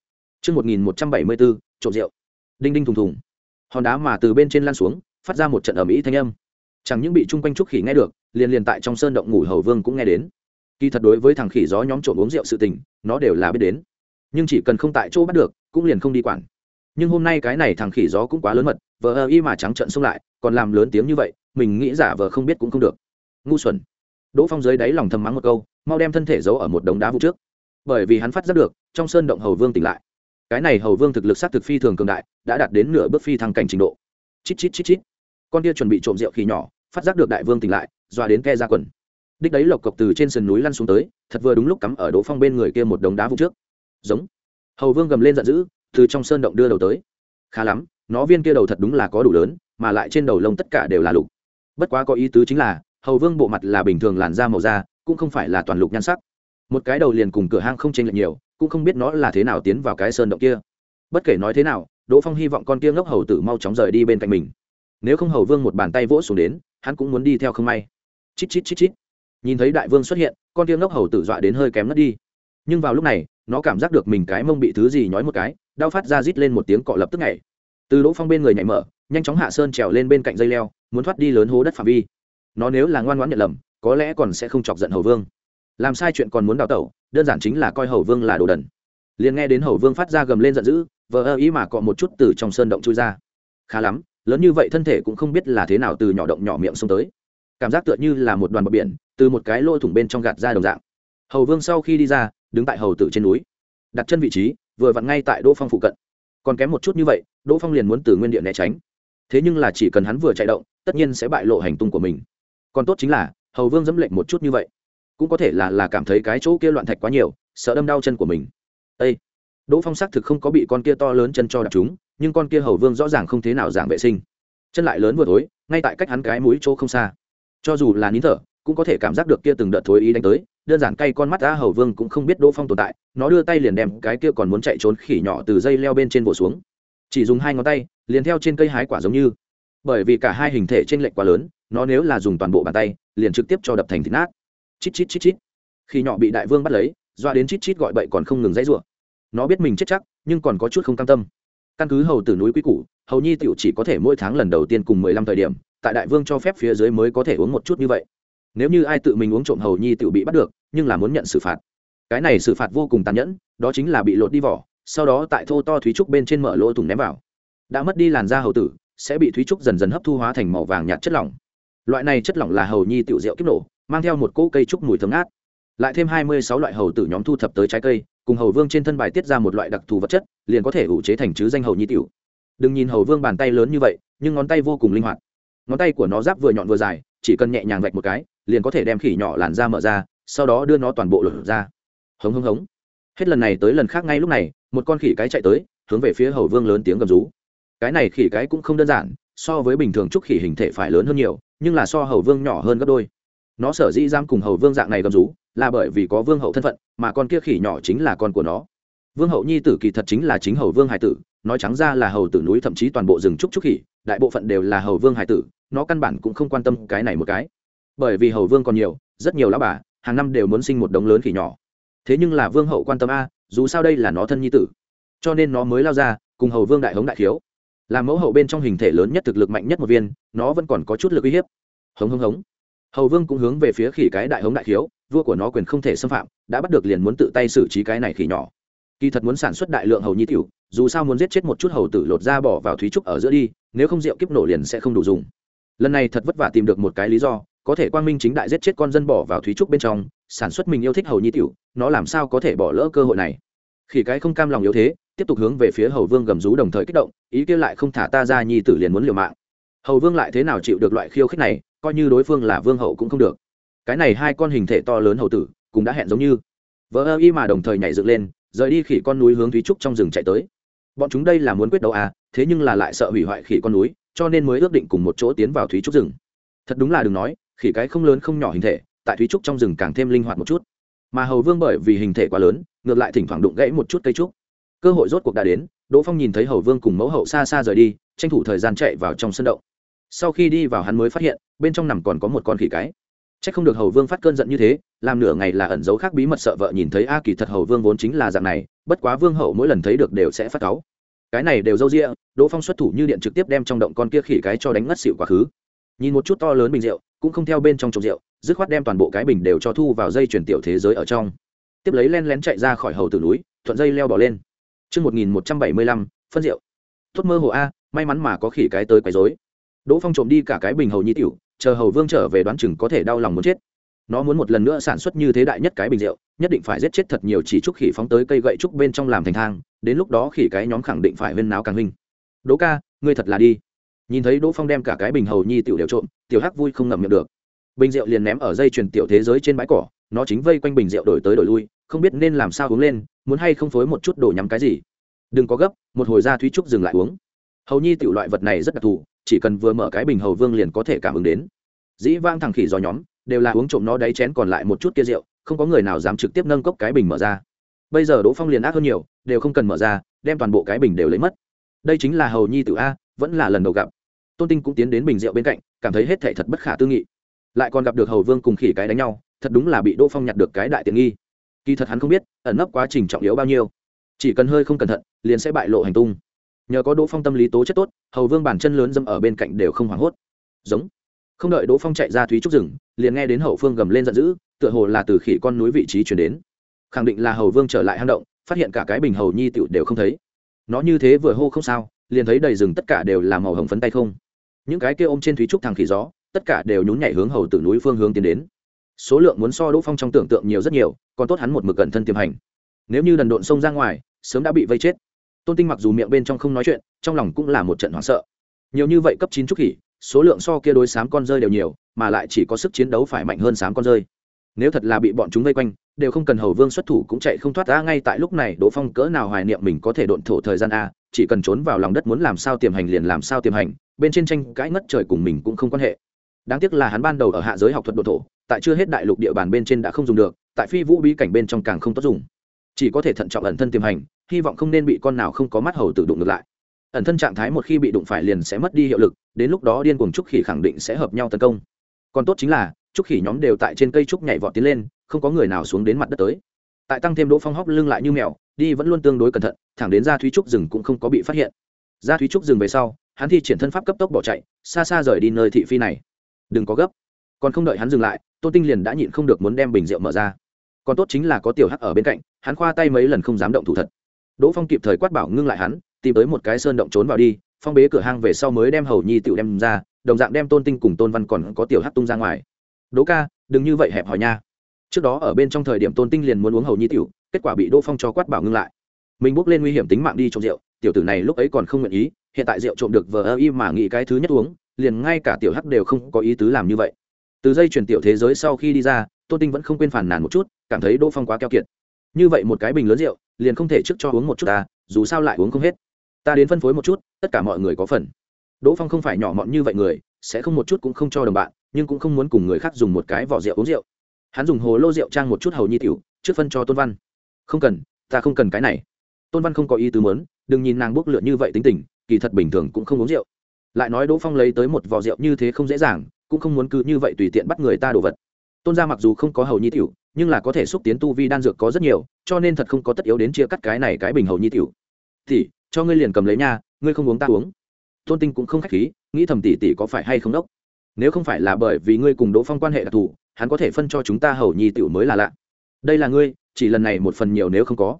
Trước 1174, trộm rượu. Đinh đinh thùng thùng. Hòn đá mà từ bên trên lan xuống, phát ra một trận ầm ĩ thanh âm. Chẳng những bị chung quanh trúc khỉ nghe được, liền liền tại trong sơn động ngủ hầu vương cũng nghe đến. Kỳ thật đối với thằng khỉ gió nhóm trộm uống rượu sự tình, nó đều là biết đến. Nhưng chỉ cần không tại chỗ bắt được, cũng liền không đi quản. Nhưng hôm nay cái này thằng khỉ gió cũng quá lớn mật vờ ơ y mà trắng trận xông lại còn làm lớn tiếng như vậy mình nghĩ giả vờ không biết cũng không được. Ngu xuẩn. Đỗ phong dưới đáy lòng thầm mắng một câu mau đem thân thể giấu ở một đống đá vụ trước. Bởi vì hắn phát giác được trong sơn động hầu vương tỉnh lại. Cái này hầu vương thực lực sát thực phi thường cường đại đã đạt đến nửa bước phi thăng cảnh trình độ. Chít chít chít chít con kia chuẩn bị trộm rượu khi nhỏ, phát giác được đại vương tỉnh lại, dọa đến ke ra quần. Đích đấy lộc cộc từ trên sườn núi lăn xuống tới, thật vừa đúng lúc cắm ở đỗ phong bên người kia một đống đá vụ trước. Giống. Hầu vương gầm lên giận dữ, từ trong sơn động đưa đầu tới. Khá lắm, nó viên kia đầu thật đúng là có đủ lớn, mà lại trên đầu lông tất cả đều là lục. Bất quá có ý tứ chính là, hầu vương bộ mặt là bình thường làn da màu da, cũng không phải là toàn lục nhan sắc. Một cái đầu liền cùng cửa hang không chênh lệch nhiều, cũng không biết nó là thế nào tiến vào cái sơn động kia. Bất kể nói thế nào, đỗ phong hy vọng con kia ngốc hầu tử mau chóng rời đi bên cạnh mình nếu không hầu vương một bàn tay vỗ xuống đến, hắn cũng muốn đi theo không may. Chít chít chít chít. Nhìn thấy đại vương xuất hiện, con tiêm ngốc hầu tử dọa đến hơi kém ngất đi. Nhưng vào lúc này, nó cảm giác được mình cái mông bị thứ gì nhói một cái, đau phát ra rít lên một tiếng cọ lập tức nhảy. Từ đỗ phong bên người nhảy mở, nhanh chóng hạ sơn trèo lên bên cạnh dây leo, muốn thoát đi lớn hố đất phạm vi. Nó nếu là ngoan ngoãn nhận lầm, có lẽ còn sẽ không chọc giận hầu vương. Làm sai chuyện còn muốn đào tẩu, đơn giản chính là coi hầu vương là đồ đần. Liền nghe đến hầu vương phát ra gầm lên giận dữ, vờ ơ ý mà cọ một chút từ trong sơn động chui ra. Khá lắm lớn như vậy thân thể cũng không biết là thế nào từ nhỏ động nhỏ miệng xông tới. Cảm giác tựa như là một đoàn bờ biển từ một cái lỗ thủng bên trong gạt ra đồng dạng. Hầu vương sau khi đi ra, đứng tại hầu tử trên núi. Đặt chân vị trí, vừa vặn ngay tại đỗ phong phụ cận. Còn kém một chút như vậy, đỗ phong liền muốn từ nguyên địa né tránh. Thế nhưng là chỉ cần hắn vừa chạy động, tất nhiên sẽ bại lộ hành tung của mình. Còn tốt chính là, hầu vương dẫm lệnh một chút như vậy. Cũng có thể là là cảm thấy cái chỗ kia loạn thạch quá nhiều, sợ đâm đau chân của mình. Ây đỗ phong xác thực không có bị con kia to lớn chân cho đặc chúng nhưng con kia hầu vương rõ ràng không thế nào giảng vệ sinh. Chân lại lớn vừa thối, ngay tại cách hắn cái mũi chỗ không xa. Cho dù là nín thở, cũng có thể cảm giác được kia từng đợt thối ý đánh tới, đơn giản cay con mắt ra hầu vương cũng không biết đỗ phong tồn tại, nó đưa tay liền đem cái kia còn muốn chạy trốn khỉ nhỏ từ dây leo bên trên vỗ xuống. Chỉ dùng hai ngón tay, liền theo trên cây hái quả giống như. Bởi vì cả hai hình thể t r ê n lệch quá lớn, nó nếu là dùng toàn bộ bàn tay, liền trực tiếp cho đập thành thịt nát. Chít chít chít chít. Khi nhỏ bị đại vương bắt lấy, doa đến chít chít gọi bậy còn không ngừng dãy rủa. Nó biết mình chết chắc, nhưng còn có chút không cam tâm căn cứ hầu từ núi quý củ, hầu nhi tiểu chỉ có thể mỗi tháng lần đầu tiên cùng mười lăm thời điểm, tại đại vương cho phép phía dưới mới có thể uống một chút như vậy. Nếu như ai tự mình uống trộm hầu nhi tiểu bị bắt được, nhưng là muốn nhận xử phạt. Cái này xử phạt vô cùng tàn nhẫn, đó chính là bị lột đi vỏ, sau đó tại thô to thúy trúc bên trên mở lỗ thủng ném vào. Đã mất đi làn da hầu tử, sẽ bị thúy trúc dần dần hấp thu hóa thành màu vàng nhạt chất lỏng. Loại này chất lỏng là hầu nhi tiểu rượu kiếp nổ, mang theo một cỗ cây trúc mùi thơm ngát. Lại thêm hai mươi sáu loại hầu tử nhóm thu thập tới trái cây cùng hầu vương trên thân bài tiết ra một loại đặc thù vật chất, liền có thể ủ chế thành chứ danh hầu nhi tiểu. Đừng nhìn hầu vương bàn tay lớn như vậy, nhưng ngón tay vô cùng linh hoạt. Ngón tay của nó giáp vừa nhọn vừa dài, chỉ cần nhẹ nhàng vạch một cái, liền có thể đem khỉ nhỏ làn da mở ra, sau đó đưa nó toàn bộ lột ra. Hống hống hống. Hết lần này tới lần khác ngay lúc này, một con khỉ cái chạy tới, hướng về phía hầu vương lớn tiếng gầm rú. Cái này khỉ cái cũng không đơn giản, so với bình thường trúc khỉ hình thể phải lớn hơn nhiều, nhưng là so hầu vương nhỏ hơn gấp đôi. Nó sở dĩ giam cùng hầu vương dạng này gầm rú là bởi vì có vương hậu thân phận, mà con kia khỉ nhỏ chính là con của nó. Vương hậu nhi tử kỳ thật chính là chính hầu vương hải tử, nói trắng ra là hầu tử núi thậm chí toàn bộ rừng trúc trúc khỉ, đại bộ phận đều là hầu vương hải tử, nó căn bản cũng không quan tâm cái này một cái. Bởi vì hầu vương còn nhiều, rất nhiều lão bà, hàng năm đều muốn sinh một đống lớn khỉ nhỏ. Thế nhưng là vương hậu quan tâm a, dù sao đây là nó thân nhi tử. Cho nên nó mới lao ra, cùng hầu vương đại hống đại khiếu. Làm mẫu hậu bên trong hình thể lớn nhất thực lực mạnh nhất một viên, nó vẫn còn có chút lực uy hiếp. Hống hống hống hầu vương cũng hướng về phía khỉ cái đại hống đại khiếu, vua của nó quyền không thể xâm phạm, đã bắt được liền muốn tự tay xử trí cái này khỉ nhỏ. Kỳ thật muốn sản xuất đại lượng hầu nhi tiểu, dù sao muốn giết chết một chút hầu tử lột ra bỏ vào thúy trúc ở giữa đi, nếu không rượu kiếp nổ liền sẽ không đủ dùng. Lần này thật vất vả tìm được một cái lý do, có thể quang minh chính đại giết chết con dân bỏ vào thúy trúc bên trong, sản xuất mình yêu thích hầu nhi tiểu, nó làm sao có thể bỏ lỡ cơ hội này? Khỉ cái không cam lòng yếu thế, tiếp tục hướng về phía hầu vương gầm rú đồng thời kích động, ý kia lại không thả ta ra nhi tử liền muốn liều mạng. Hầu vương lại thế nào chịu được loại khiêu khích này coi như đối phương là vương hậu cũng không được. Cái này hai con hình thể to lớn hầu tử, cũng đã hẹn giống như. Vỡ ơ y mà đồng thời nhảy dựng lên, rời đi khỉ con núi hướng thúy trúc trong rừng chạy tới. Bọn chúng đây là muốn quyết đấu à thế nhưng là lại sợ hủy hoại khỉ con núi, cho nên mới ước định cùng một chỗ tiến vào thúy trúc rừng. Thật đúng là đừng nói, khỉ cái không lớn không nhỏ hình thể, tại thúy trúc trong rừng càng thêm linh hoạt một chút. Mà hầu vương bởi vì hình thể quá lớn, ngược lại thỉnh thoảng đụng gãy một chút cây trúc. Cơ hội rốt cuộc đã đến, đỗ phong nhìn thấy hầu vương cùng mẫu hậu xa xa rời đi, tranh thủ thời gian chạy vào trong sân động. Sau khi đi vào hắn mới phát hiện bên trong nằm còn có một con khỉ cái. C h ắ c không được hầu vương phát cơn giận như thế làm nửa ngày là ẩn giấu khác bí mật sợ vợ nhìn thấy a kỳ thật hầu vương vốn chính là dạng này bất quá vương hậu mỗi lần thấy được đều sẽ phát cáu. Cái này đều râu rịa đỗ phong xuất thủ như điện trực tiếp đem trong động con kia khỉ cái cho đánh ngất xịu quá khứ. Nhìn một chút to lớn bình rượu cũng không theo bên trong trồng rượu dứt khoát đem toàn bộ cái bình đều cho thu vào dây chuyển tiểu thế giới ở trong. Tiếp lấy len lén chạy ra khỏi hầu tử núi thuận dây leo bỏ lên. Trước 1175, phân rượu. Tốt mơ hồ A, may mắn mà có khỉ cái tới quấy rối. Đỗ Phong trộm đi cả cái bình hầu nhi tiểu, chờ hầu vương trở về đoán chừng có thể đau lòng muốn chết. Nó muốn một lần nữa sản xuất như thế đại nhất cái bình rượu, nhất định phải giết chết thật nhiều chỉ trúc khỉ phóng tới cây gậy trúc bên trong làm thành thang, đến lúc đó khỉ cái nhóm khẳng định phải huyên náo càng huynh. Đỗ ca, ngươi thật là đi. Nhìn thấy Đỗ Phong đem cả cái bình hầu nhi tiểu đều trộm, tiểu Hắc vui không ngậm miệng được. Bình rượu liền ném ở dây truyền tiểu thế giới trên bãi cỏ, nó chính vây quanh bình rượu đổi tới đổi lui, không biết nên làm sao uống lên, muốn hay không phối một chút đồ nhắm cái gì đừng có gấp một hồi ra thúy trúc dừng lại uống hầu nhi tiểu loại vật này rất đặc thù chỉ cần vừa mở cái bình hầu vương liền có thể cảm ứng đến. Dĩ vang thằng khỉ do nhóm, đều là uống trộm nó đáy chén còn lại một chút kia rượu, không có người nào dám trực tiếp nâng cốc cái bình mở ra. Bây giờ đỗ phong liền ác hơn nhiều, đều không cần mở ra, đem toàn bộ cái bình đều lấy mất. Đây chính là hầu nhi tự a, vẫn là lần đầu gặp. Tôn tinh cũng tiến đến bình rượu bên cạnh, cảm thấy hết thệ thật bất khả tư nghị. Lại còn gặp được hầu vương cùng khỉ cái đánh nhau, thật đúng là bị đỗ phong nhặt được cái đại tiện nghi. Kỳ thật hắn không biết, ẩn nấp quá trình trọng yếu bao nhiêu. Chỉ cần hơi không cẩn thận, liền sẽ bại lộ hành tung. Nhờ có đỗ phong tâm lý tố chất tốt hầu vương bản chân lớn dâm ở bên cạnh đều không hoảng hốt. Giống. Không đợi đỗ phong chạy ra thúy trúc rừng, liền nghe đến hậu phương gầm lên giận dữ, tựa hồ là từ khỉ con núi vị trí chuyển đến. Khẳng định là hầu vương trở lại hang động, phát hiện cả cái bình hầu nhi tựu đều không thấy. Nó như thế vừa hô không sao, liền thấy đầy rừng tất cả đều là màu hồng phấn tay không. Những cái kia ôm trên thúy trúc thằng khỉ gió, tất cả đều nhún nhảy hướng hầu từ núi phương hướng tiến đến. Số lượng muốn so đỗ phong trong tưởng tượng nhiều rất nhiều, còn tốt hắn một mực cẩn thân tiềm hành. Nếu như đần độn xông ra ngoài, sớm đã bị vây chết tôn tinh mặc dù miệng bên trong không nói chuyện, trong lòng cũng là một trận hoảng sợ. Nhiều như vậy cấp chín trúc khỉ số lượng so kia đối sám con rơi đều nhiều, mà lại chỉ có sức chiến đấu phải mạnh hơn sám con rơi. Nếu thật là bị bọn chúng vây quanh, đều không cần hầu vương xuất thủ cũng chạy không thoát ra ngay tại lúc này, đỗ phong cỡ nào hoài niệm mình có thể độn thổ thời gian a, chỉ cần trốn vào lòng đất muốn làm sao tiềm hành liền làm sao tiềm hành, bên trên tranh cãi ngất trời cùng mình cũng không quan hệ. Đáng tiếc là hắn ban đầu ở hạ giới học thuật độ thổ, tại chưa hết đại lục địa bàn bên trên đã không dùng được, tại phi vũ bí cảnh bên trong càng không tốt dùng. Chỉ có thể thận trọng ẩn thân tiềm hành hy vọng không nên bị con nào không có mắt hầu tự đụng ngược lại. Ẩn thân trạng thái một khi bị đụng phải liền sẽ mất đi hiệu lực, đến lúc đó điên cuồng trúc khỉ khẳng định sẽ hợp nhau tấn công. Còn tốt chính là, trúc khỉ nhóm đều tại trên cây trúc nhảy vọt tiến lên, không có người nào xuống đến mặt đất tới. Tại tăng thêm đỗ phong hóc lưng lại như mèo, đi vẫn luôn tương đối cẩn thận, thẳng đến ra thúy trúc rừng cũng không có bị phát hiện. Ra thúy trúc rừng về sau, hắn thi triển thân pháp cấp tốc bỏ chạy, xa xa rời đi nơi thị phi này. Đừng có gấp. Còn không đợi hắn dừng lại, tôn tinh liền đã nhịn không được muốn đem bình rượu mở ra. Còn tốt chính là có tiểu hắc ở bên cạnh, hắn khoa tay mấy lần không dám động thủ thật đỗ phong kịp thời quát bảo ngưng lại hắn, tìm tới một cái sơn động trốn vào đi, phong bế cửa hang về sau mới đem hầu nhi tiểu đem ra, đồng dạng đem tôn tinh cùng tôn văn còn có tiểu hắc tung ra ngoài. Đỗ ca, đừng như vậy hẹp hòi nha. Trước đó ở bên trong thời điểm tôn tinh liền muốn uống hầu nhi tiểu, kết quả bị đỗ phong cho quát bảo ngưng lại. Mình bước lên nguy hiểm tính mạng đi trộm rượu, tiểu tử này lúc ấy còn không nguyện ý, hiện tại rượu trộm được vờ ơ y mà nghĩ cái thứ nhất uống, liền ngay cả tiểu hắc đều không có ý tứ làm như vậy. Từ dây chuyển tiểu thế giới sau khi đi ra, tôn tinh vẫn không quên phản nàn một chút, cảm thấy đỗ phong quá keo kiệt. Như vậy một cái bình lớn rượu liền không thể trước cho uống một chút ta, dù sao lại uống không hết. Ta đến phân phối một chút, tất cả mọi người có phần. Đỗ phong không phải nhỏ mọn như vậy người, sẽ không một chút cũng không cho đồng bạn, nhưng cũng không muốn cùng người khác dùng một cái vỏ rượu uống rượu. Hắn dùng hồ lô rượu trang một chút hầu nhi tiểu, trước phân cho tôn văn. Không cần, ta không cần cái này. Tôn văn không có ý tứ mớn đừng nhìn nàng bốc lượn như vậy tính tình, kỳ thật bình thường cũng không uống rượu. Lại nói đỗ phong lấy tới một vỏ rượu như thế không dễ dàng, cũng không muốn cứ như vậy tùy tiện bắt người ta đồ vật tôn gia mặc dù không có hầu nhi tiểu, nhưng là có thể xúc tiến tu vi đan dược có rất nhiều, cho nên thật không có tất yếu đến chia cắt cái này cái bình hầu nhi tiểu. Thì cho ngươi liền cầm lấy nha, ngươi không uống ta uống. Tôn tinh cũng không khách khí, nghĩ thầm tỷ tỷ có phải hay không đốc. Nếu không phải là bởi vì ngươi cùng đỗ phong quan hệ đặc thù, hắn có thể phân cho chúng ta hầu nhi tiểu mới là lạ. Đây là ngươi, chỉ lần này một phần nhiều nếu không có.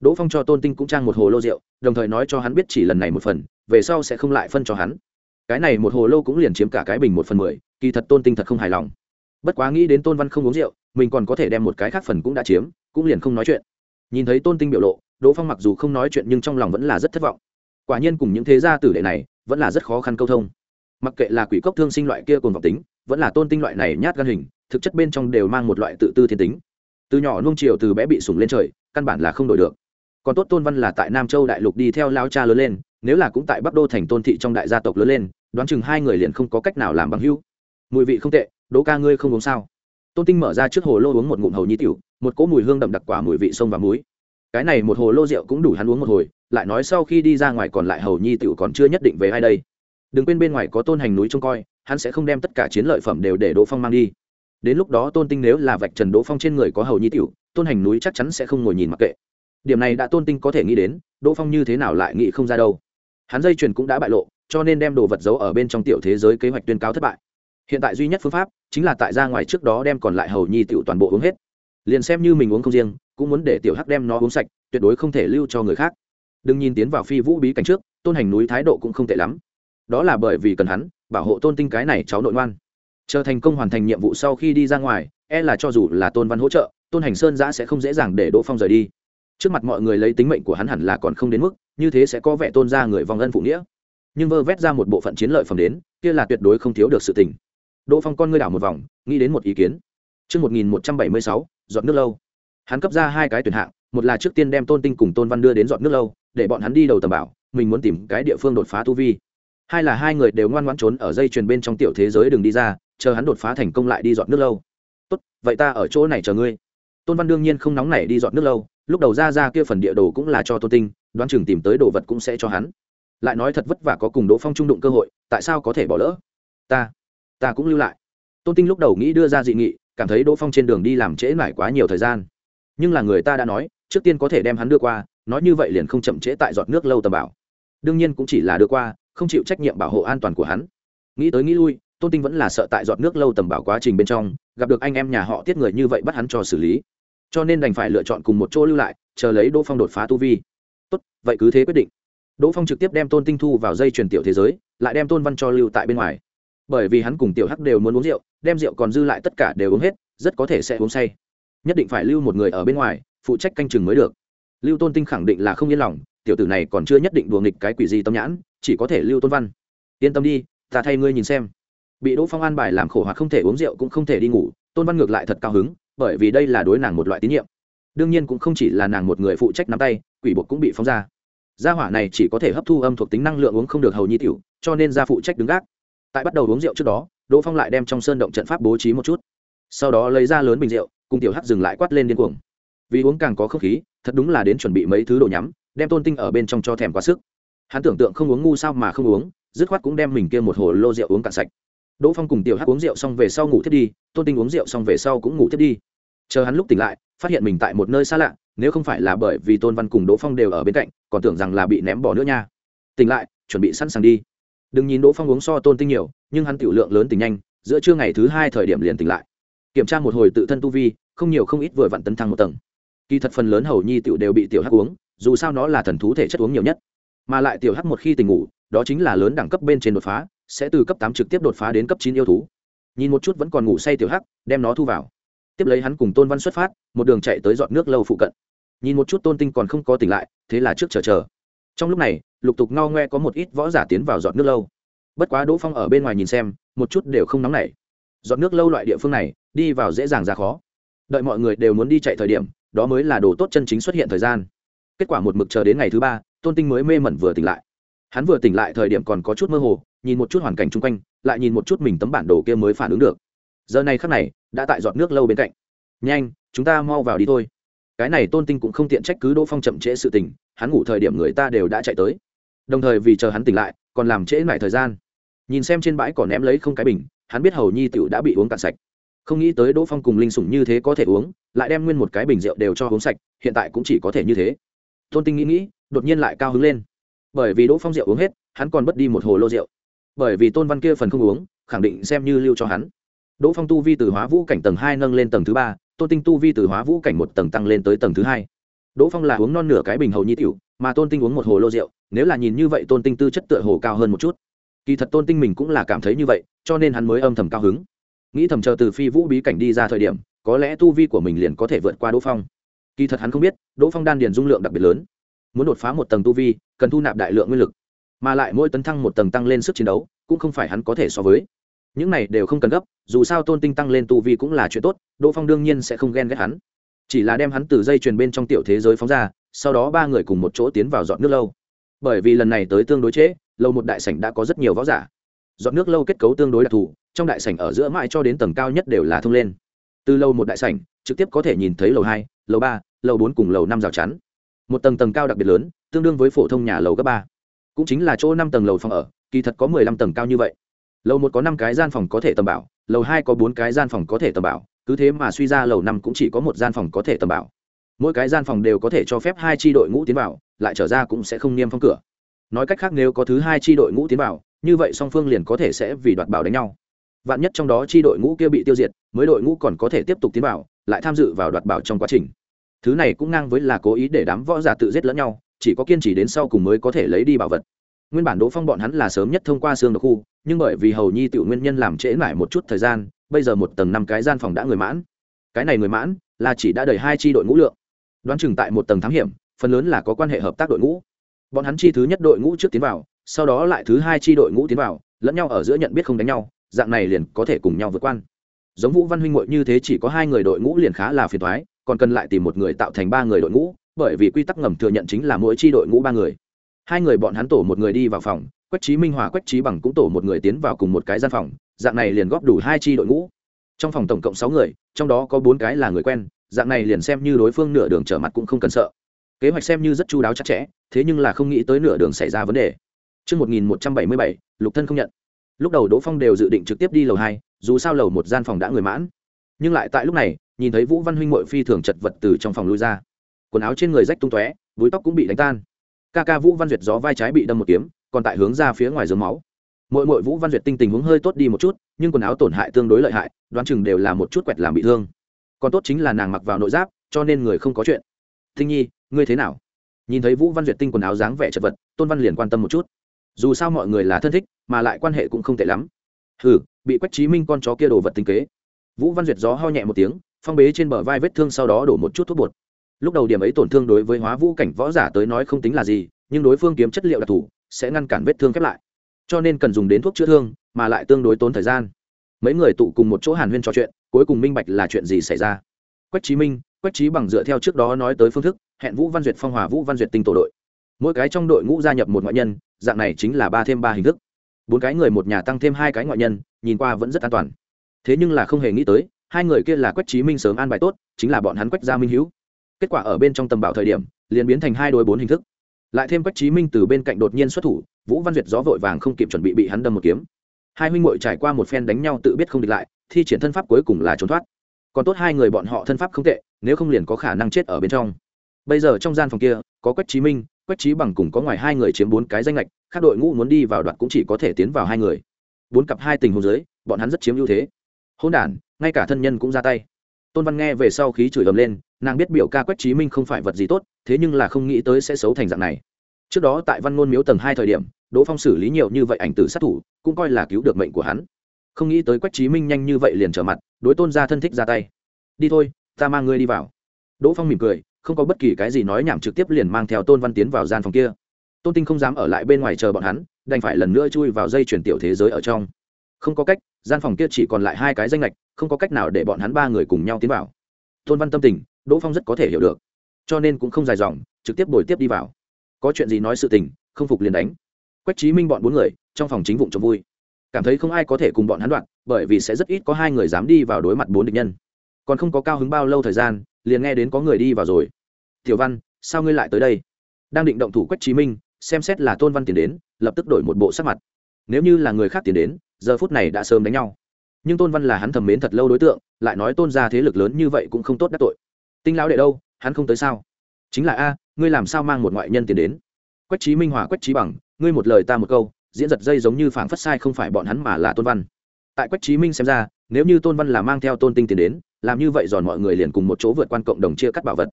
Đỗ phong cho tôn tinh cũng trang một hồ lô rượu, đồng thời nói cho hắn biết chỉ lần này một phần, về sau sẽ không lại phân cho hắn. Cái này một hồ lô cũng liền chiếm cả cái bình một phần mười, kỳ thật tôn tinh thật không hài lòng bất quá nghĩ đến tôn văn không uống rượu, mình còn có thể đem một cái khác phần cũng đã chiếm, cũng liền không nói chuyện. Nhìn thấy tôn tinh biểu lộ, đỗ phong mặc dù không nói chuyện nhưng trong lòng vẫn là rất thất vọng. Quả nhiên cùng những thế gia tử đệ này, vẫn là rất khó khăn câu thông. Mặc kệ là quỷ cốc thương sinh loại kia cùng vọng tính, vẫn là tôn tinh loại này nhát gan hình, thực chất bên trong đều mang một loại tự tư thiên tính. Từ nhỏ nung chiều từ bé bị sủng lên trời, căn bản là không đổi được. Còn tốt tôn văn là tại nam châu đại lục đi theo lao cha lớn lên, nếu là cũng tại bắc đô thành tôn thị trong đại gia tộc lớn lên, đoán chừng hai người liền không có cách nào làm bằng hữu mùi vị không tệ, đỗ ca ngươi không uống sao? Tôn tinh mở ra trước hồ lô uống một ngụm hầu nhi tiểu, một cỗ mùi hương đậm đặc quả mùi vị sông và muối cái này một hồ lô rượu cũng đủ hắn uống một hồi, lại nói sau khi đi ra ngoài còn lại hầu nhi tiểu còn chưa nhất định về ai đây. Đừng quên bên ngoài có tôn hành núi trông coi, hắn sẽ không đem tất cả chiến lợi phẩm đều để đỗ phong mang đi. Đến lúc đó tôn tinh nếu là vạch trần đỗ phong trên người có hầu nhi tiểu, tôn hành núi chắc chắn sẽ không ngồi nhìn mặc kệ. Điểm này đã tôn tinh có thể nghĩ đến, đỗ phong như thế nào lại nghĩ không ra đâu. Hắn dây chuyền cũng đã bại lộ, cho nên đem đồ vật giấu ở bên trong tiểu thế giới kế hoạch tuyên cáo thất bại hiện tại duy nhất phương pháp chính là tại ra ngoài trước đó đem còn lại hầu nhi tiểu toàn bộ uống hết. Liền xem như mình uống không riêng, cũng muốn để tiểu hắc đem nó uống sạch, tuyệt đối không thể lưu cho người khác. Đừng nhìn tiến vào phi vũ bí cảnh trước, tôn hành núi thái độ cũng không tệ lắm. Đó là bởi vì cần hắn, bảo hộ tôn tinh cái này cháu nội ngoan. Chờ thành công hoàn thành nhiệm vụ sau khi đi ra ngoài e là cho dù là tôn văn hỗ trợ, tôn hành sơn giã sẽ không dễ dàng để đỗ phong rời đi. Trước mặt mọi người lấy tính mệnh của hắn hẳn là còn không đến mức, như thế sẽ có vẻ tôn ra người vòng ân phụ nghĩa. Nhưng vơ vét ra một bộ phận chiến lợi phẩm đến, kia là tuyệt đối không thiếu được sự tình đỗ phong con ngươi đảo một vòng nghĩ đến một ý kiến Trước 1176, giọt nước lâu. Hắn cấp ra hai cái tuyển hạng, một là trước tiên đem Tôn Tinh cùng Tôn Văn đưa đến giọt nước lâu, để bọn hắn đi đầu tầm bảo, mình muốn tìm cái địa phương đột phá tu vi. Hai là hai người đều ngoan ngoãn trốn ở dây chuyền bên trong tiểu thế giới đừng đi ra, chờ hắn đột phá thành công lại đi giọt nước lâu. Tốt, vậy ta ở chỗ này chờ ngươi. Tôn Văn đương nhiên không nóng nảy đi giọt nước lâu, lúc đầu ra ra kia phần địa đồ cũng là cho Tôn Tinh, đoán chừng tìm tới đồ vật cũng sẽ cho hắn. Lại nói thật vất vả có cùng Đỗ Phong trung đụng cơ hội, tại sao có thể bỏ lỡ? Ta, ta cũng lưu lại. Tôn tinh lúc đầu nghĩ đưa ra dị nghị, cảm thấy đỗ phong trên đường đi làm trễ mải quá nhiều thời gian. Nhưng là người ta đã nói, trước tiên có thể đem hắn đưa qua, nói như vậy liền không chậm trễ tại giọt nước lâu tầm bảo. Đương nhiên cũng chỉ là đưa qua, không chịu trách nhiệm bảo hộ an toàn của hắn. Nghĩ tới nghĩ lui, tôn tinh vẫn là sợ tại giọt nước lâu tầm bảo quá trình bên trong, gặp được anh em nhà họ tiết người như vậy bắt hắn cho xử lý. Cho nên đành phải lựa chọn cùng một chỗ lưu lại, chờ lấy đỗ phong đột phá tu vi. Tốt, vậy cứ thế quyết định. Đỗ phong trực tiếp đem tôn tinh thu vào dây truyền tiểu thế giới, lại đem tôn văn cho lưu tại bên ngoài bởi vì hắn cùng tiểu hắc đều muốn uống rượu, đem rượu còn dư lại tất cả đều uống hết, rất có thể sẽ uống say. Nhất định phải lưu một người ở bên ngoài, phụ trách canh chừng mới được. Lưu tôn tinh khẳng định là không yên lòng, tiểu tử này còn chưa nhất định đùa nghịch cái quỷ gì tâm nhãn, chỉ có thể lưu tôn văn. Yên tâm đi, ta thay ngươi nhìn xem. Bị đỗ phong an bài làm khổ hoặc không thể uống rượu cũng không thể đi ngủ, tôn văn ngược lại thật cao hứng, bởi vì đây là đối nàng một loại tín nhiệm. Đương nhiên cũng không chỉ là nàng một người phụ trách nắm tay, quỷ buộc cũng bị phóng ra. Gia hỏa này chỉ có thể hấp thu âm thuộc tính năng lượng uống không được hầu nhi tiểu, cho nên ra phụ trách đứng gác tại bắt đầu uống rượu trước đó, đỗ phong lại đem trong sơn động trận pháp bố trí một chút. Sau đó lấy ra lớn bình rượu, cùng tiểu hắc dừng lại quát lên điên cuồng. Vì uống càng có không khí, thật đúng là đến chuẩn bị mấy thứ đồ nhắm, đem tôn tinh ở bên trong cho thèm quá sức. Hắn tưởng tượng không uống ngu sao mà không uống, dứt khoát cũng đem mình kia một hồ lô rượu uống cạn sạch. Đỗ phong cùng tiểu hắc uống rượu xong về sau ngủ thiết đi, tôn tinh uống rượu xong về sau cũng ngủ thiết đi. Chờ hắn lúc tỉnh lại, phát hiện mình tại một nơi xa lạ, nếu không phải là bởi vì tôn văn cùng đỗ phong đều ở bên cạnh, còn tưởng rằng là bị ném bỏ nữa nha. Tỉnh lại, chuẩn bị sẵn sàng đi đừng nhìn đỗ phong uống so tôn tinh nhiều, nhưng hắn tiểu lượng lớn tỉnh nhanh, giữa trưa ngày thứ hai thời điểm liền tỉnh lại. Kiểm tra một hồi tự thân tu vi, không nhiều không ít vừa vặn tấn thăng một tầng. Kỳ thật phần lớn hầu nhi tiểu đều bị tiểu hắc uống, dù sao nó là thần thú thể chất uống nhiều nhất. Mà lại tiểu hắc một khi tỉnh ngủ, đó chính là lớn đẳng cấp bên trên đột phá, sẽ từ cấp tám trực tiếp đột phá đến cấp chín yêu thú. Nhìn một chút vẫn còn ngủ say tiểu hắc, đem nó thu vào. Tiếp lấy hắn cùng tôn văn xuất phát, một đường chạy tới dọn nước lâu phụ cận. Nhìn một chút tôn tinh còn không có tỉnh lại, thế là trước chờ chờ. Trong lúc này lục tục ngao ngoe có một ít võ giả tiến vào giọt nước lâu. Bất quá đỗ phong ở bên ngoài nhìn xem, một chút đều không nóng nảy. Giọt nước lâu loại địa phương này, đi vào dễ dàng ra khó. Đợi mọi người đều muốn đi chạy thời điểm, đó mới là đồ tốt chân chính xuất hiện thời gian. Kết quả một mực chờ đến ngày thứ ba, tôn tinh mới mê mẩn vừa tỉnh lại. Hắn vừa tỉnh lại thời điểm còn có chút mơ hồ, nhìn một chút hoàn cảnh chung quanh, lại nhìn một chút mình tấm bản đồ kia mới phản ứng được. Giờ này khắc này, đã tại giọt nước lâu bên cạnh. Nhanh, chúng ta mau vào đi thôi. Cái này tôn tinh cũng không tiện trách cứ đỗ phong chậm trễ sự tình, hắn ngủ thời điểm người ta đều đã chạy tới đồng thời vì chờ hắn tỉnh lại, còn làm trễ lại thời gian. Nhìn xem trên bãi còn ném lấy không cái bình, hắn biết hầu nhi tựu đã bị uống cạn sạch. Không nghĩ tới đỗ phong cùng linh sủng như thế có thể uống, lại đem nguyên một cái bình rượu đều cho uống sạch, hiện tại cũng chỉ có thể như thế. Tôn tinh nghĩ nghĩ, đột nhiên lại cao hứng lên. Bởi vì đỗ phong rượu uống hết, hắn còn bất đi một hồ lô rượu. Bởi vì tôn văn kia phần không uống, khẳng định xem như lưu cho hắn. Đỗ phong tu vi từ hóa vũ cảnh tầng hai nâng lên tầng thứ ba, tôn tinh tu vi từ hóa vũ cảnh một tầng tăng lên tới tầng thứ hai. Đỗ phong là uống non nửa cái bình hầu nhi tiểu, mà tôn tinh uống một hồ lô rượu nếu là nhìn như vậy tôn tinh tư chất tựa hồ cao hơn một chút. Kỳ thật tôn tinh mình cũng là cảm thấy như vậy, cho nên hắn mới âm thầm cao hứng. Nghĩ thầm chờ từ phi vũ bí cảnh đi ra thời điểm, có lẽ tu vi của mình liền có thể vượt qua đỗ phong. Kỳ thật hắn không biết, đỗ phong đan điền dung lượng đặc biệt lớn. Muốn đột phá một tầng tu vi, cần thu nạp đại lượng nguyên lực. Mà lại mỗi tấn thăng một tầng tăng lên sức chiến đấu, cũng không phải hắn có thể so với. Những này đều không cần gấp, dù sao tôn tinh tăng lên tu vi cũng là chuyện tốt, đỗ phong đương nhiên sẽ không ghen ghét hắn. Chỉ là đem hắn từ dây chuyền bên trong tiểu thế giới phóng ra, sau đó ba người cùng một chỗ tiến vào dọn nước lâu bởi vì lần này tới tương đối trễ, lâu một đại sảnh đã có rất nhiều võ giả. Dọn nước lâu kết cấu tương đối đặc thù, trong đại sảnh ở giữa mãi cho đến tầng cao nhất đều là thông lên. Từ lâu một đại sảnh, trực tiếp có thể nhìn thấy lầu hai, lầu ba, lầu bốn cùng lầu năm rào chắn. Một tầng tầng cao đặc biệt lớn, tương đương với phổ thông nhà lầu cấp ba. Cũng chính là chỗ năm tầng lầu phòng ở, kỳ thật có mười lăm tầng cao như vậy. Lầu một có năm cái gian phòng có thể tầm bảo, lầu hai có bốn cái gian phòng có thể tầm bảo, cứ thế mà suy ra lầu năm cũng chỉ có một gian phòng có thể tầm bảo. Mỗi cái gian phòng đều có thể cho phép hai tri đội ngũ tiến vào lại trở ra cũng sẽ không niêm phong cửa. Nói cách khác nếu có thứ hai tri đội ngũ tiến vào, như vậy song phương liền có thể sẽ vì đoạt bảo đánh nhau. Vạn nhất trong đó tri đội ngũ kia bị tiêu diệt, mới đội ngũ còn có thể tiếp tục tiến vào, lại tham dự vào đoạt bảo trong quá trình. Thứ này cũng ngang với là cố ý để đám võ giả tự giết lẫn nhau, chỉ có kiên trì đến sau cùng mới có thể lấy đi bảo vật. Nguyên bản đỗ phong bọn hắn là sớm nhất thông qua xương độc khu, nhưng bởi vì hầu nhi tiểu nguyên nhân làm trễ mãi một chút thời gian, bây giờ một tầng năm cái gian phòng đã người mãn. Cái này người mãn, là chỉ đã đầy hai chi đội ngũ lượng. Đoán chừng tại một tầng thám hiểm phần lớn là có quan hệ hợp tác đội ngũ. Bọn hắn chi thứ nhất đội ngũ trước tiến vào, sau đó lại thứ hai chi đội ngũ tiến vào, lẫn nhau ở giữa nhận biết không đánh nhau, dạng này liền có thể cùng nhau vượt quan. Giống vũ văn huynh ngội như thế chỉ có hai người đội ngũ liền khá là phiền thoái còn cần lại tìm một người tạo thành ba người đội ngũ, bởi vì quy tắc ngầm thừa nhận chính là mỗi chi đội ngũ ba người. Hai người bọn hắn tổ một người đi vào phòng, quách trí minh hòa, quách trí bằng cũng tổ một người tiến vào cùng một cái gian phòng, dạng này liền góp đủ hai chi đội ngũ. Trong phòng tổng cộng sáu người, trong đó có bốn cái là người quen, dạng này liền xem như đối phương nửa đường trở mặt cũng không cần sợ kế hoạch xem như rất chu đáo chặt chẽ thế nhưng là không nghĩ tới nửa đường xảy ra vấn đề. Trước 1177, lục thân không nhận. Lúc đầu Đỗ Phong đều dự định trực tiếp đi lầu hai, dù sao lầu một gian phòng đã người mãn. Nhưng lại tại lúc này nhìn thấy vũ văn huynh mội phi thường chật vật từ trong phòng lui ra. Quần áo trên người rách tung tóe búi tóc cũng bị đánh tan. Ca ca vũ văn duyệt gió vai trái bị đâm một kiếm còn tại hướng ra phía ngoài dướng máu. Mỗi mỗi vũ văn duyệt tinh tình huống hơi tốt đi một chút nhưng quần áo tổn hại tương đối lợi hại đoán chừng đều là một chút quẹt làm bị thương. Còn tốt chính là nàng mặc vào nội giáp cho nên người không có chuyện. Thinh nhi ngươi thế nào? Nhìn thấy vũ văn duyệt tinh quần áo dáng vẻ chật vật, tôn văn liền quan tâm một chút. Dù sao mọi người là thân thích, mà lại quan hệ cũng không tệ lắm. Hừ, bị quách trí minh con chó kia đồ vật tinh kế. Vũ văn duyệt gió ho nhẹ một tiếng, phong bế trên bờ vai vết thương sau đó đổ một chút thuốc bột. Lúc đầu điểm ấy tổn thương đối với hóa vũ cảnh võ giả tới nói không tính là gì, nhưng đối phương kiếm chất liệu đặc thù, sẽ ngăn cản vết thương khép lại. Cho nên cần dùng đến thuốc chữa thương, mà lại tương đối tốn thời gian. Mấy người tụ cùng một chỗ hàn huyên trò chuyện, cuối cùng minh bạch là chuyện gì xảy ra. Quách trí minh quách trí bằng dựa theo trước đó nói tới phương thức, hẹn vũ văn duyệt phong hòa vũ văn duyệt tinh tổ đội. Mỗi cái trong đội ngũ gia nhập một ngoại nhân, dạng này chính là ba thêm ba hình thức. Bốn cái người một nhà tăng thêm hai cái ngoại nhân, nhìn qua vẫn rất an toàn. Thế nhưng là không hề nghĩ tới, hai người kia là quách trí minh sớm an bài tốt, chính là bọn hắn quách gia minh hữu. Kết quả ở bên trong tầm bảo thời điểm, liền biến thành hai đôi bốn hình thức. Lại thêm quách trí minh từ bên cạnh đột nhiên xuất thủ, vũ văn duyệt gió vội vàng không kịp chuẩn bị bị hắn đâm một kiếm. Hai huynh muội trải qua một phen đánh nhau tự biết không địch lại, thi triển thân pháp cuối cùng là trốn thoát. Còn tốt hai người bọn họ thân pháp không tệ nếu không liền có khả năng chết ở bên trong. Bây giờ trong gian phòng kia, có quách trí minh, quách trí bằng cùng có ngoài hai người chiếm bốn cái danh lệch các đội ngũ muốn đi vào đoạt cũng chỉ có thể tiến vào hai người. Bốn cặp hai tình hồ dưới, bọn hắn rất chiếm ưu thế. Hôn đản, ngay cả thân nhân cũng ra tay. Tôn văn nghe về sau khí chửi ầm lên, nàng biết biểu ca quách trí minh không phải vật gì tốt, thế nhưng là không nghĩ tới sẽ xấu thành dạng này. Trước đó tại văn ngôn miếu tầng hai thời điểm, đỗ phong xử lý nhiều như vậy ảnh tử sát thủ, cũng coi là cứu được mệnh của hắn. Không nghĩ tới quách trí minh nhanh như vậy liền trở mặt, đối tôn ra thân thích ra tay. Đi thôi ta mang ngươi đi vào. Đỗ phong mỉm cười, không có bất kỳ cái gì nói nhảm trực tiếp liền mang theo tôn văn tiến vào gian phòng kia. Tôn tinh không dám ở lại bên ngoài chờ bọn hắn, đành phải lần nữa chui vào dây chuyển tiểu thế giới ở trong. Không có cách, gian phòng kia chỉ còn lại hai cái danh lệch không có cách nào để bọn hắn ba người cùng nhau tiến vào. Tôn văn tâm tình, đỗ phong rất có thể hiểu được, cho nên cũng không dài dòng, trực tiếp đổi tiếp đi vào. Có chuyện gì nói sự tình, không phục liền đánh. Quách trí minh bọn bốn người, trong phòng chính vụ cho vui. Cảm thấy không ai có thể cùng bọn hắn đoạn, bởi vì sẽ rất ít có hai người dám đi vào đối mặt bốn địch nhân còn không có cao hứng bao lâu thời gian, liền nghe đến có người đi vào rồi. Tiểu văn, sao ngươi lại tới đây? Đang định động thủ quách trí minh, xem xét là tôn văn tiến đến, lập tức đổi một bộ sắc mặt. Nếu như là người khác tiến đến, giờ phút này đã sớm đánh nhau. Nhưng tôn văn là hắn thầm mến thật lâu đối tượng, lại nói tôn ra thế lực lớn như vậy cũng không tốt đắc tội. Tinh lão đệ đâu, hắn không tới sao? Chính là a, ngươi làm sao mang một ngoại nhân tiến đến? Quách trí minh hòa quách trí bằng, ngươi một lời ta một câu, diễn giật dây giống như phảng phất sai không phải bọn hắn mà là tôn văn. Tại quách trí minh xem ra nếu như tôn văn là mang theo tôn tinh tiến đến, làm như vậy giòn mọi người liền cùng một chỗ vượt quan cộng đồng chia cắt bảo vật.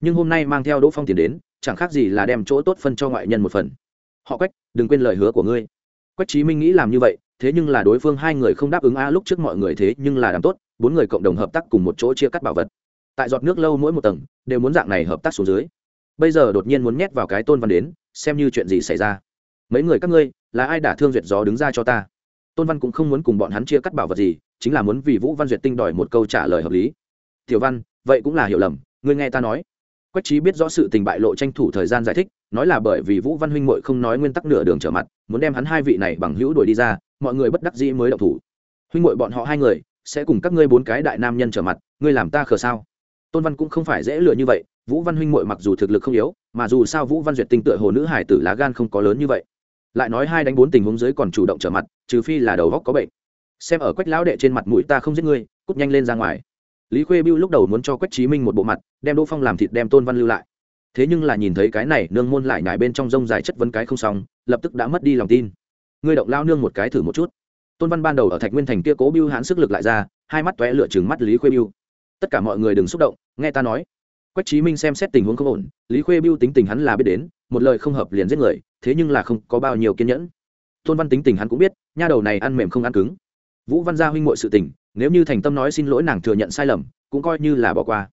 Nhưng hôm nay mang theo đỗ phong tiền đến, chẳng khác gì là đem chỗ tốt phân cho ngoại nhân một phần. Họ quách, đừng quên lời hứa của ngươi. Quách trí minh nghĩ làm như vậy, thế nhưng là đối phương hai người không đáp ứng a, lúc trước mọi người thế nhưng là làm tốt, bốn người cộng đồng hợp tác cùng một chỗ chia cắt bảo vật. Tại giọt nước lâu mỗi một tầng, đều muốn dạng này hợp tác xuống dưới. Bây giờ đột nhiên muốn nhét vào cái tôn văn đến, xem như chuyện gì xảy ra. Mấy người các ngươi, là ai đã thương duyệt gió đứng ra cho ta? Tôn văn cũng không muốn cùng bọn hắn chia cắt bảo vật gì, chính là muốn vì vũ văn duyệt tinh đòi một câu trả lời hợp lý. Tiểu văn, vậy cũng là hiểu lầm, ngươi nghe ta nói. Quách trí biết rõ sự tình bại lộ tranh thủ thời gian giải thích, nói là bởi vì vũ văn huynh mội không nói nguyên tắc nửa đường trở mặt, muốn đem hắn hai vị này bằng hữu đuổi đi ra, mọi người bất đắc dĩ mới động thủ. Huynh mội bọn họ hai người, sẽ cùng các ngươi bốn cái đại nam nhân trở mặt, ngươi làm ta khờ sao? Tôn văn cũng không phải dễ lựa như vậy, vũ văn huynh mội mặc dù thực lực không yếu, mà dù sao vũ văn duyệt tinh tựa hồ nữ hải tử lá gan không có lớn như vậy lại nói hai đánh bốn tình huống dưới còn chủ động trở mặt, trừ phi là đầu góc có bệnh. Xem ở quách lão đệ trên mặt mũi ta không giết ngươi, cút nhanh lên ra ngoài. Lý khuê biêu lúc đầu muốn cho quách trí minh một bộ mặt, đem đỗ phong làm thịt đem tôn văn lưu lại. Thế nhưng là nhìn thấy cái này, nương môn lại nhải bên trong rông dài chất vấn cái không xong, lập tức đã mất đi lòng tin. Ngươi động lao nương một cái thử một chút. Tôn văn ban đầu ở thạch nguyên thành kia cố biêu hãn sức lực lại ra, hai mắt tóe lửa chừng mắt lý khuê biêu tất cả mọi người đừng xúc động, nghe ta nói. Quách trí minh xem xét tình huống không ổn, lý khuê biêu tính tình hắn là biết đến một lời không hợp liền giết người, thế nhưng là không có bao nhiêu kiên nhẫn. Tôn văn tính tình hắn cũng biết, nha đầu này ăn mềm không ăn cứng. Vũ văn gia huynh muội sự tình, nếu như thành tâm nói xin lỗi nàng thừa nhận sai lầm, cũng coi như là bỏ qua.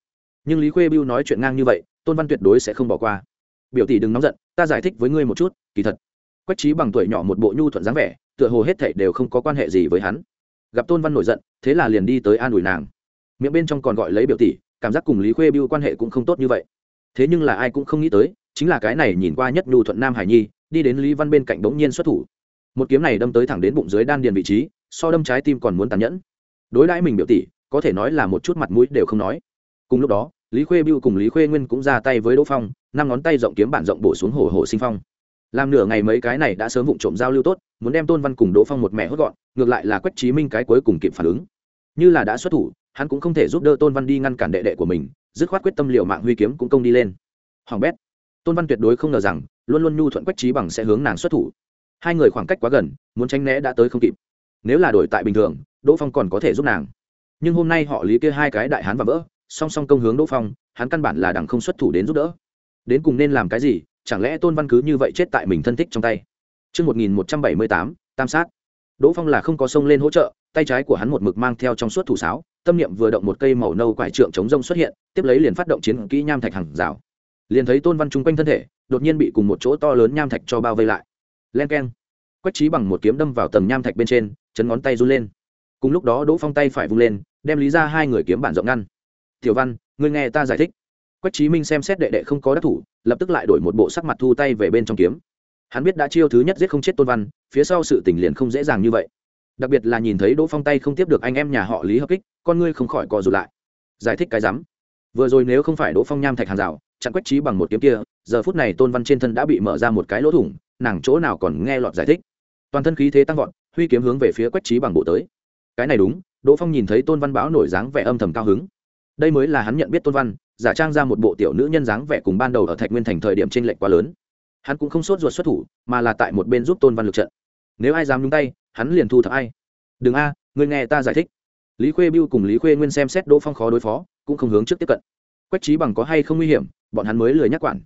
Nhưng lý khuê Biêu nói chuyện ngang như vậy, tôn văn tuyệt đối sẽ không bỏ qua. Biểu tỷ đừng nóng giận, ta giải thích với ngươi một chút, kỳ thật. Quách trí bằng tuổi nhỏ một bộ nhu thuận dáng vẻ, tựa hồ hết thảy đều không có quan hệ gì với hắn. Gặp tôn văn nổi giận, thế là liền đi tới an ủi nàng. Miệng bên trong còn gọi lấy biểu tỷ, cảm giác cùng lý khuê Biêu quan hệ cũng không tốt như vậy. Thế nhưng là ai cũng không nghĩ tới chính là cái này nhìn qua nhất nhu thuận nam hải nhi, đi đến lý văn bên cạnh bỗng nhiên xuất thủ. Một kiếm này đâm tới thẳng đến bụng dưới đan điền vị trí, so đâm trái tim còn muốn tàn nhẫn. Đối đãi mình biểu tỷ, có thể nói là một chút mặt mũi đều không nói. Cùng lúc đó, lý khuê bưu cùng lý khuê nguyên cũng ra tay với đỗ phong, năm ngón tay rộng kiếm bản rộng bổ xuống hồ hồ sinh phong. Làm nửa ngày mấy cái này đã sớm vụng trộm giao lưu tốt, muốn đem tôn văn cùng đỗ phong một mẹ hốt gọn, ngược lại là quách trí minh cái cuối cùng kịp phản ứng. Như là đã xuất thủ, hắn cũng không thể giúp đỡ tôn văn đi ngăn cản đệ đệ của mình, dứt khoát quyết tâm liệu mạng huy kiếm cũng công đi lên. Hoàng bét tôn văn tuyệt đối không ngờ rằng luôn luôn nhu thuận quách trí bằng sẽ hướng nàng xuất thủ. Hai người khoảng cách quá gần muốn tránh né đã tới không kịp. Nếu là đổi tại bình thường đỗ phong còn có thể giúp nàng. Nhưng hôm nay họ lý kia hai cái đại hán và vỡ song song công hướng đỗ phong hắn căn bản là đằng không xuất thủ đến giúp đỡ. Đến cùng nên làm cái gì chẳng lẽ tôn văn cứ như vậy chết tại mình thân thích trong tay? Trước 1178, tam sát. Đỗ Phong là không có sông lên hỗ trợ, tay trái của hắn một mực mang theo trong suốt thủ sáo, tâm niệm vừa động một cây màu nâu quải trượng chống rông xuất hiện, tiếp lấy liền phát động chiến kỹ nham thạch hàng rào. Liền thấy Tôn Văn trung quanh thân thể, đột nhiên bị cùng một chỗ to lớn nham thạch cho bao vây lại. Len keng. Quách Trí bằng một kiếm đâm vào tầng nham thạch bên trên, chấn ngón tay run lên. Cùng lúc đó Đỗ Phong tay phải vung lên, đem lý ra hai người kiếm bản rộng ngăn. "Tiểu Văn, ngươi nghe ta giải thích." Quách trí Minh xem xét đệ đệ không có đắc thủ, lập tức lại đổi một bộ sắc mặt thu tay về bên trong kiếm. Hắn biết đã chiêu thứ nhất giết không chết Tôn Văn, phía sau sự tình liền không dễ dàng như vậy đặc biệt là nhìn thấy đỗ phong tay không tiếp được anh em nhà họ lý hợp kích con ngươi không khỏi co rụt lại giải thích cái rắm vừa rồi nếu không phải đỗ phong nham thạch hàng rào chặn quách trí bằng một kiếm kia, giờ phút này tôn văn trên thân đã bị mở ra một cái lỗ thủng, nàng chỗ nào còn nghe lọt giải thích. Toàn thân khí thế tăng vọt, huy kiếm hướng về phía quách trí bằng bộ tới. Cái này đúng, đỗ phong nhìn thấy tôn văn báo nổi dáng vẻ âm thầm cao hứng. Đây mới là hắn nhận biết tôn văn, giả trang ra một bộ tiểu nữ nhân dáng vẻ cùng ban đầu ở thạch nguyên thành thời điểm t r ê n lệch quá lớn. Hắn cũng không sốt ruột xuất thủ, mà là tại một bên giúp tôn văn lực trận. Nếu ai dám nhúng tay, hắn liền thu thập ai. Đừng a người nghe ta giải thích. Lý khuê biêu cùng lý khuê nguyên xem xét đỗ phong khó đối phó, cũng không hướng trước tiếp cận. Quách trí bằng có hay không nguy hiểm bọn hắn mới lười nhắc quản.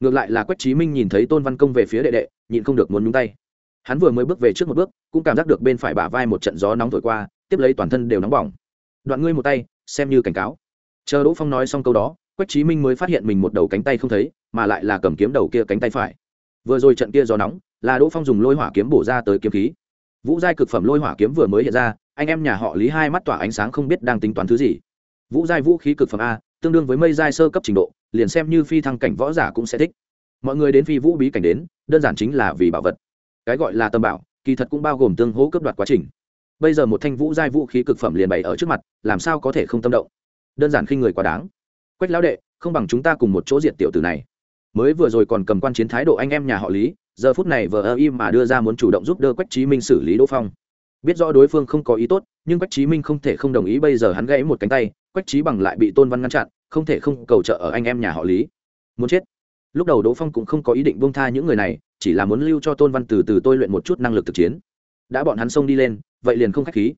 Ngược lại là quách trí minh nhìn thấy tôn văn công về phía đệ đệ, nhịn không được muốn nhúng tay. Hắn vừa mới bước về trước một bước, cũng cảm giác được bên phải bả vai một trận gió nóng thổi qua, tiếp lấy toàn thân đều nóng bỏng. Đoạn ngươi một tay, xem như cảnh cáo. Chờ đỗ phong nói xong câu đó, quách trí minh mới phát hiện mình một đầu cánh tay không thấy, mà lại là cầm kiếm đầu kia cánh tay phải. Vừa rồi trận kia gió nóng, là đỗ phong dùng lôi hỏa kiếm bổ ra tới kiếm khí. Vũ giai cực phẩm lôi hỏa kiếm vừa mới hiện ra, anh em nhà họ lý hai mắt tỏa ánh sáng không biết đang tính toán thứ gì. Vũ giai vũ khí cực phẩm a tương đương với mây giai sơ cấp trình độ, liền xem như phi thăng cảnh võ giả cũng sẽ thích. Mọi người đến phi vũ bí cảnh đến, đơn giản chính là vì bảo vật. Cái gọi là tâm bảo, kỳ thật cũng bao gồm tương hỗ cấp đoạt quá trình. Bây giờ một thanh vũ giai vũ khí cực phẩm liền bày ở trước mặt, làm sao có thể không tâm động? Đơn giản khi người quá đáng. Quách lão đệ, không bằng chúng ta cùng một chỗ diệt tiểu tử này. Mới vừa rồi còn cầm quan chiến thái độ anh em nhà họ lý, giờ phút này vờ ơ im mà đưa ra muốn chủ động giúp đỡ quách trí minh xử lý đỗ phong. Biết rõ đối phương không có ý tốt, nhưng quách trí minh không thể không đồng ý bây giờ hắn gãy một cánh tay, quách trí bằng lại bị tôn văn ngăn chặn không thể không cầu trợ ở anh em nhà họ lý muốn chết lúc đầu đỗ phong cũng không có ý định buông tha những người này chỉ là muốn lưu cho tôn văn từ từ tôi luyện một chút năng lực thực chiến đã bọn hắn xông đi lên vậy liền không k h á c h khí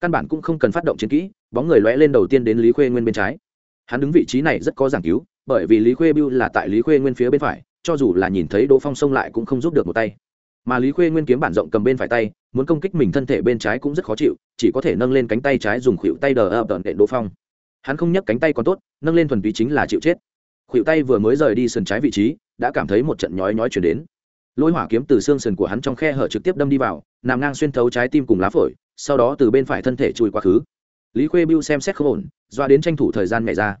căn bản cũng không cần phát động chiến kỹ bóng người lóe lên đầu tiên đến lý khuê nguyên bên trái hắn đứng vị trí này rất có giảng cứu bởi vì lý khuê bưu là tại lý khuê nguyên phía bên phải cho dù là nhìn thấy đỗ phong xông lại cũng không giúp được một tay mà lý khuê nguyên kiếm bản rộng cầm bên phải tay muốn công kích mình thân thể bên trái cũng rất khó chịu chỉ có thể nâng lên cánh tay trái dùng khuỷu tay đờ ập đợn đệm đỗ phong hắn không nhấc cánh tay còn tốt, nâng lên thuần túy chính là chịu chết. Khuỷu tay vừa mới rời đi sườn trái vị trí, đã cảm thấy một trận nhói nhói chuyển đến. Lôi hỏa kiếm từ xương sườn của hắn trong khe hở trực tiếp đâm đi vào, nằm ngang xuyên thấu trái tim cùng lá phổi, sau đó từ bên phải thân thể chui quá khứ. Lý khuê bưu xem xét không ổn, doa đến tranh thủ thời gian mẹ ra.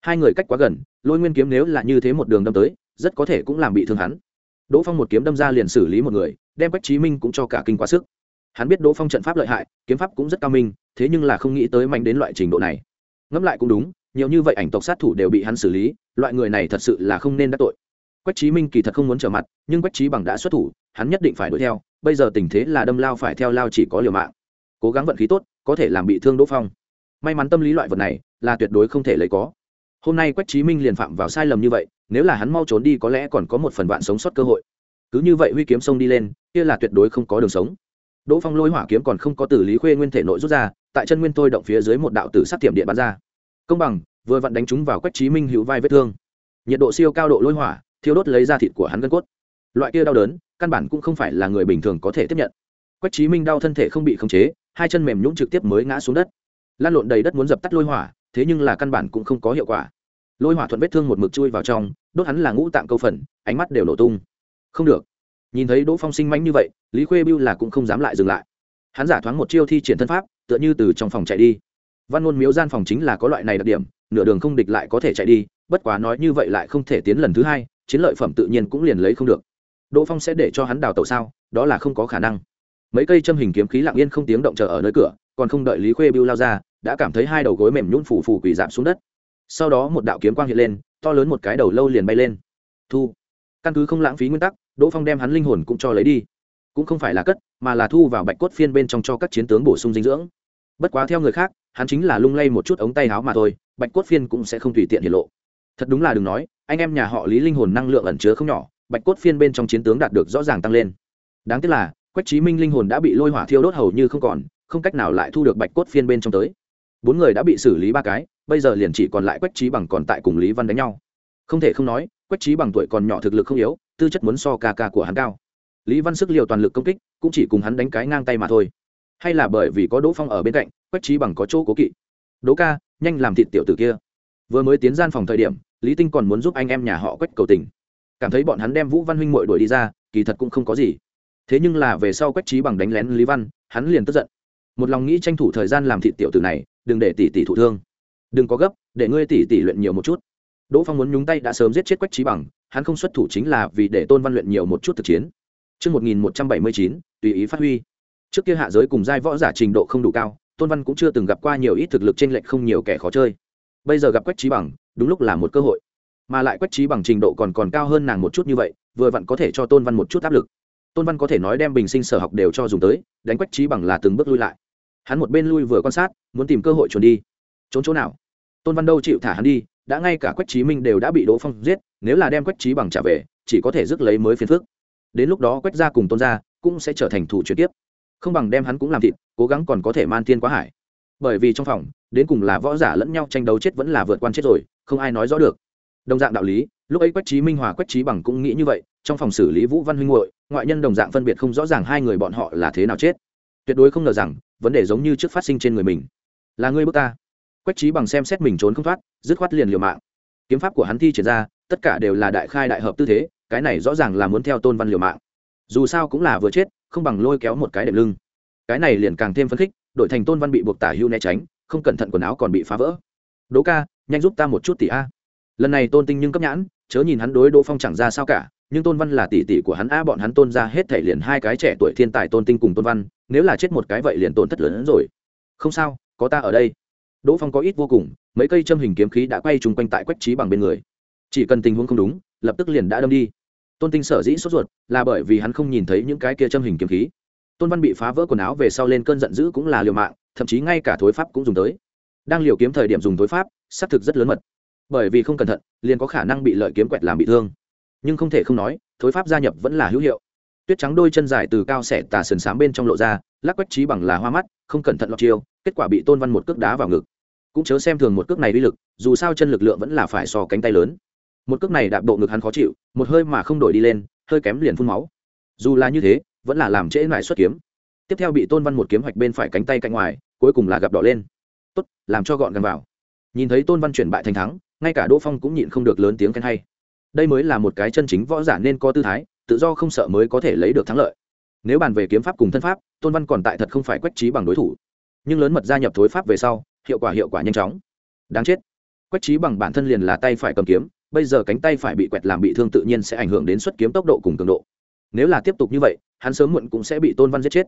Hai người cách quá gần, lôi nguyên kiếm nếu là như thế một đường đâm tới, rất có thể cũng làm bị thương hắn. Đỗ phong một kiếm đâm ra liền xử lý một người, đem quách chí minh cũng cho cả kinh quá sức. Hắn biết đỗ phong trận pháp lợi hại, kiếm pháp cũng rất cao minh, thế nhưng là không nghĩ tới mạnh đến loại trình độ này ngẫm lại cũng đúng, nhiều như vậy ảnh tộc sát thủ đều bị hắn xử lý, loại người này thật sự là không nên đắc tội. Quách chí minh kỳ thật không muốn trở mặt, nhưng quách chí bằng đã xuất thủ, hắn nhất định phải đuổi theo, bây giờ tình thế là đâm lao phải theo lao chỉ có liều mạng. Cố gắng vận khí tốt, có thể làm bị thương đỗ phong. May mắn tâm lý loại vật này, là tuyệt đối không thể lấy có. Hôm nay quách chí minh liền phạm vào sai lầm như vậy, nếu là hắn mau trốn đi có lẽ còn có một phần vạn sống sót cơ hội. Cứ như vậy huy kiếm sông đi lên, kia là tuyệt đối không có đường sống đỗ phong lôi hỏa kiếm còn không có tử lý khuê nguyên thể nội rút ra, tại chân nguyên tôi động phía dưới một đạo tử sát tiệm điện bắn ra. Công bằng, vừa vặn đánh trúng vào quách chí minh hữu vai vết thương. Nhiệt độ siêu cao độ lôi hỏa, thiêu đốt lấy ra thịt của hắn gân cốt. Loại kia đau đớn, căn bản cũng không phải là người bình thường có thể tiếp nhận. Quách chí minh đau thân thể không bị khống chế, hai chân mềm nhũng trực tiếp mới ngã xuống đất. Lan lộn đầy đất muốn dập tắt lôi hỏa, thế nhưng là căn bản cũng không có hiệu quả. Lôi hỏa thuận vết thương một mực chui vào trong, đốt hắn là ngũ tạng câu phần, ánh mắt đều nổ tung. Không được nhìn thấy đỗ phong sinh mánh như vậy, lý khuê biêu là cũng không dám lại dừng lại. Hắn giả thoáng một chiêu thi triển thân pháp, tựa như từ trong phòng chạy đi. Văn ngôn miếu gian phòng chính là có loại này đặc điểm, nửa đường không địch lại có thể chạy đi, bất quá nói như vậy lại không thể tiến lần thứ hai, chiến lợi phẩm tự nhiên cũng liền lấy không được. Đỗ phong sẽ để cho hắn đào tẩu sao, đó là không có khả năng. Mấy cây châm hình kiếm khí lặng yên không tiếng động chờ ở nơi cửa, còn không đợi lý khuê biêu lao ra, đã cảm thấy hai đầu gối mềm nhún phủ phủ quỳ giảm xuống đất. Sau đó một đạo kiếm quang hiện lên, to lớn một cái đầu lâu liền bay lên. Thu. Căn cứ không lãng phí nguyên tắc đỗ phong đem hắn linh hồn cũng cho lấy đi. Cũng không phải là cất, mà là thu vào bạch cốt phiên bên trong cho các chiến tướng bổ sung dinh dưỡng. Bất quá theo người khác, hắn chính là lung lay một chút ống tay áo mà thôi, bạch cốt phiên cũng sẽ không tùy tiện hiện lộ. Thật đúng là đừng nói, anh em nhà họ lý linh hồn năng lượng ẩn chứa không nhỏ, bạch cốt phiên bên trong chiến tướng đạt được rõ ràng tăng lên. Đáng tiếc là, quách chí minh linh hồn đã bị lôi hỏa thiêu đốt hầu như không còn, không cách nào lại thu được bạch cốt phiên bên trong tới. Bốn người đã bị xử lý ba cái, bây giờ liền chỉ còn lại quách trí bằng còn tại cùng lý văn đánh nhau. Không thể không nói quách trí bằng tuổi còn nhỏ thực lực không yếu, tư chất muốn so ca ca của hắn cao. Lý văn sức liều toàn lực công kích, cũng chỉ cùng hắn đánh cái ngang tay mà thôi. Hay là bởi vì có đỗ phong ở bên cạnh, quách trí bằng có chỗ cố kỵ. Đỗ ca, nhanh làm thịt tiểu tử kia. Vừa mới tiến gian phòng thời điểm, lý tinh còn muốn giúp anh em nhà họ quách cầu tình. Cảm thấy bọn hắn đem vũ văn huynh mội đuổi đi ra, kỳ thật cũng không có gì. Thế nhưng là về sau quách trí bằng đánh lén lý văn, hắn liền tức giận. Một lòng nghĩ tranh thủ thời gian làm thịt tiểu tử này, đừng để tỷ tỷ thụ thương. Đừng có gấp, để ngươi tỷ tỷ luyện nhiều một chút đỗ phong muốn nhúng tay đã sớm giết chết quách trí bằng hắn không xuất thủ chính là vì để tôn văn luyện nhiều một chút thực chiến Trước 1179, tùy ý phát huy. Trước kia hạ giới cùng giai võ giả trình độ không đủ cao, Tôn Văn cũng chưa từng gặp qua nhiều ít thực lực trên lệch không nhiều kẻ khó chơi. Bây giờ gặp Quách Trí Bằng, đúng lúc là một cơ hội. Mà lại Quách Trí Bằng trình độ còn còn cao hơn nàng một chút như vậy, vừa vặn có thể cho Tôn Văn một chút áp lực. Tôn Văn có thể nói đem bình sinh sở học đều cho dùng tới, đánh Quách Trí Bằng là từng bước lui lại. Hắn một bên lui vừa quan sát, muốn tìm cơ hội trốn đi. Trốn chỗ nào? Tôn Văn đâu chịu thả hắn đi, đã ngay cả Quách Chí Minh đều đã bị Đỗ Phong giết, nếu là đem Quách Chí Bằng trả về, chỉ có thể rước lấy mới phiền phức. Đến lúc đó quách gia cùng tôn gia cũng sẽ trở thành thủ chuyển tiếp. Không bằng đem hắn cũng làm thịt cố gắng còn có thể man thiên quá hải. Bởi vì trong phòng đến cùng là võ giả lẫn nhau tranh đấu chết vẫn là vượt quan chết rồi không ai nói rõ được. Đồng dạng đạo lý lúc ấy quách trí minh hòa quách trí bằng cũng nghĩ như vậy trong phòng xử lý vũ văn huynh hội ngoại nhân đồng dạng phân biệt không rõ ràng hai người bọn họ là thế nào chết. Tuyệt đối không ngờ rằng vấn đề giống như trước phát sinh trên người mình. Là ngươi bước ta quách trí bằng xem xét mình trốn không thoát, dứt khoát liền liều mạng. Kiếm pháp của hắn thi triển ra, tất cả đều là đại khai đại hợp tư thế, cái này rõ ràng là muốn theo tôn văn liều mạng. Dù sao cũng là vừa chết, không bằng lôi kéo một cái đệm lưng. Cái này liền càng thêm phấn khích, đội thành tôn văn bị buộc tả hưu né tránh, không cẩn thận quần áo còn bị phá vỡ. Đỗ ca, nhanh giúp ta một chút tỷ a. Lần này tôn tinh nhưng cấp nhãn, chớ nhìn hắn đối đỗ phong chẳng ra sao cả, nhưng tôn văn là tỷ tỷ của hắn, a, bọn hắn tôn ra hết thể liền hai cái trẻ tuổi thiên tài tôn tinh cùng tôn văn, nếu là chết một cái vậy liền tổn thất lớn hơn rồi. Không sao, có ta ở đây đỗ phong có ít vô cùng, mấy cây châm hình kiếm khí đã quay chung quanh tại quách trí bằng bên người. Chỉ cần tình huống không đúng, lập tức liền đã đâm đi. Tôn tinh sở dĩ sốt ruột là bởi vì hắn không nhìn thấy những cái kia châm hình kiếm khí. Tôn văn bị phá vỡ quần áo về sau lên cơn giận dữ cũng là liều mạng, thậm chí ngay cả thối pháp cũng dùng tới. Đang liều kiếm thời điểm dùng thối pháp, xác thực rất lớn mật. Bởi vì không cẩn thận, liền có khả năng bị lợi kiếm quẹt làm bị thương. Nhưng không thể không nói, thối pháp gia nhập vẫn là hữu hiệu. Tuyết trắng đôi chân dài từ cao xẻ tà sườn s bên trong lộ ra, lắc quách trí bằng là hoa mắt, không cẩn thận lọt chiêu, kết quả bị tôn văn một cước đá vào ngực cũng chớ xem thường một cước này uy lực, dù sao chân lực lượng vẫn là phải so cánh tay lớn. Một cước này đạp bộ ngực hắn khó chịu, một hơi mà không đổi đi lên, hơi kém liền phun máu. Dù là như thế, vẫn là làm trễ lại xuất kiếm. Tiếp theo bị tôn văn một kiếm hoạch bên phải cánh tay cạnh ngoài, cuối cùng là gặp đỏ lên. Tốt, làm cho gọn gàng vào. Nhìn thấy tôn văn chuyển bại thành thắng, ngay cả đỗ phong cũng nhịn không được lớn tiếng khen hay. Đây mới là một cái chân chính võ giả nên có tư thái, tự do không sợ mới có thể lấy được thắng lợi. Nếu bàn về kiếm pháp cùng thân pháp, tôn văn còn tại thật không phải quách trí bằng đối thủ. Nhưng lớn mật gia nhập thối pháp về sau hiệu quả hiệu quả nhanh chóng. Đáng chết. Quách trí bằng bản thân liền là tay phải cầm kiếm, bây giờ cánh tay phải bị quẹt làm bị thương tự nhiên sẽ ảnh hưởng đến xuất kiếm tốc độ cùng cường độ. Nếu là tiếp tục như vậy, hắn sớm muộn cũng sẽ bị tôn văn giết chết.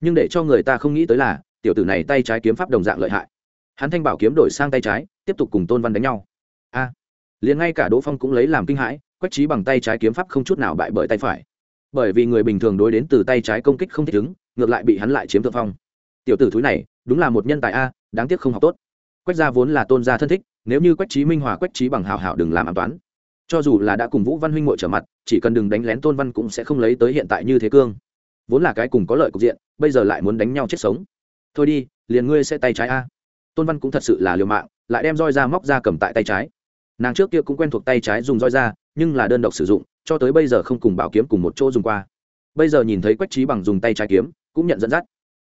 Nhưng để cho người ta không nghĩ tới là, tiểu tử này tay trái kiếm pháp đồng dạng lợi hại. Hắn thanh bảo kiếm đổi sang tay trái, tiếp tục cùng tôn văn đánh nhau. A! Liền ngay cả đỗ phong cũng lấy làm kinh hãi, quách trí bằng tay trái kiếm pháp không chút nào bại bởi tay phải. Bởi vì người bình thường đối đến từ tay trái công kích không thích ứng, ngược lại bị hắn lại chiếm thượng phong. Tiểu tử thúi này đúng là một nhân tài a, đáng tiếc không học tốt. Quách gia vốn là tôn gia thân thích, nếu như quách trí minh hòa quách trí bằng hào hảo đừng làm an toán. Cho dù là đã cùng vũ văn huynh ngội trở mặt, chỉ cần đừng đánh lén tôn văn cũng sẽ không lấy tới hiện tại như thế cương. Vốn là cái cùng có lợi cục diện, bây giờ lại muốn đánh nhau chết sống. Thôi đi, liền ngươi sẽ tay trái a. Tôn văn cũng thật sự là liều mạng, lại đem roi ra móc ra cầm tại tay trái. Nàng trước kia cũng quen thuộc tay trái dùng roi ra, nhưng là đơn độc sử dụng, cho tới bây giờ không cùng bảo kiếm cùng một chỗ dùng qua. Bây giờ nhìn thấy quách trí bằng dùng tay trái kiếm, cũng nhận dẫn dắt.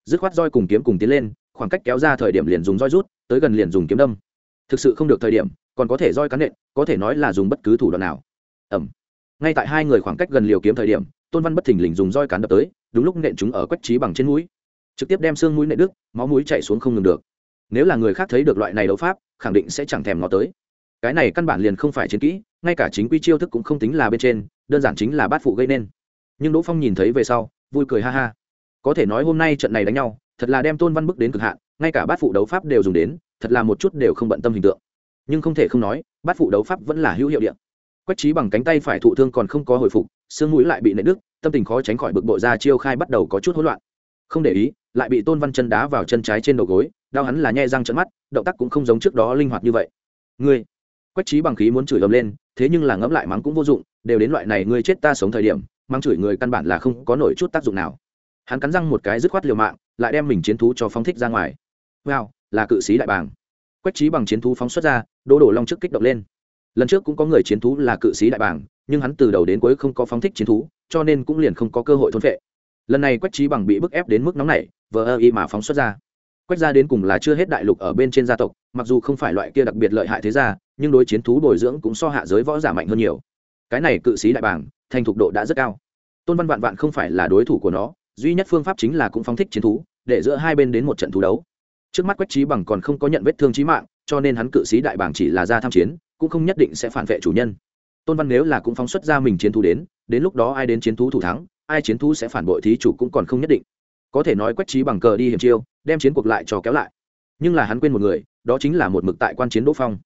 Dứt khoát roi cùng kiếm cùng tiến lên khoảng cách kéo ra thời điểm liền dùng roi rút, tới gần liền dùng kiếm đâm. Thực sự không được thời điểm, còn có thể roi cắn nện, có thể nói là dùng bất cứ thủ đoạn nào. Ẩm ngay tại hai người khoảng cách gần liều kiếm thời điểm, tôn văn bất thình lình dùng roi cắn đập tới, đúng lúc nện chúng ở quách trí bằng trên mũi. Trực tiếp đem xương mũi nện đứt, máu mũi chạy xuống không ngừng được. Nếu là người khác thấy được loại này đấu pháp, khẳng định sẽ chẳng thèm nó tới. Cái này căn bản liền không phải chiến kỹ, ngay cả chính quy chiêu thức cũng không tính là bên trên, đơn giản chính là bát phụ gây nên. Nhưng đỗ phong nhìn thấy về sau, vui cười ha ha. Có thể nói hôm nay trận này đánh nhau thật là đem tôn văn bức đến cực hạn, ngay cả bát phụ đấu pháp đều dùng đến, thật là một chút đều không bận tâm hình tượng. Nhưng không thể không nói, bát phụ đấu pháp vẫn là hữu hiệu điện quách trí bằng cánh tay phải thụ thương còn không có hồi phục, xương mũi lại bị nệ đứt, tâm tình khó tránh khỏi bực bội ra chiêu khai bắt đầu có chút hỗn loạn. Không để ý, lại bị tôn văn chân đá vào chân trái trên đầu gối, đau hắn là nhai răng trận mắt, động tác cũng không giống trước đó linh hoạt như vậy. Ngươi! Quách trí bằng khí muốn chửi ầm lên, thế nhưng là ngẫm lại mắng cũng vô dụng, đều đến loại này ngươi chết ta sống thời điểm, mắng chửi người căn bản là không có nổi chút tác dụng nào. Hắn cắn răng một cái dứt khoát liều mạng lại đem mình chiến thú cho phóng thích ra ngoài. Wow, là cự sĩ đại bàng. Quách trí bằng chiến thú phóng xuất ra, đỗ đổ long trước kích động lên. Lần trước cũng có người chiến thú là cự sĩ đại bàng, nhưng hắn từ đầu đến cuối không có phóng thích chiến thú, cho nên cũng liền không có cơ hội thôn phệ. Lần này quách trí bằng bị bức ép đến mức nóng này vờ ơ y mà phóng xuất ra. Quách ra đến cùng là chưa hết đại lục ở bên trên gia tộc, mặc dù không phải loại kia đặc biệt lợi hại thế gia, nhưng đối chiến thú bồi dưỡng cũng so hạ giới võ giả mạnh hơn nhiều. Cái này cự sĩ đại bàng, thành thục độ đã rất cao. Tôn văn vạn vạn không phải là đối thủ của nó duy nhất phương pháp chính là cũng phóng thích chiến thú, để giữa hai bên đến một trận thú đấu. Trước mắt quách trí bằng còn không có nhận vết thương trí mạng, cho nên hắn cự sĩ đại bảng chỉ là ra tham chiến, cũng không nhất định sẽ phản vệ chủ nhân. Tôn văn nếu là cũng phóng xuất ra mình chiến thú đến đến lúc đó ai đến chiến thú thủ thắng, ai chiến thú sẽ phản bội thí chủ cũng còn không nhất định. Có thể nói quách trí bằng cờ đi hiểm chiêu, đem chiến cuộc lại cho kéo lại. Nhưng là hắn quên một người, đó chính là một mực tại quan chiến đỗ phong.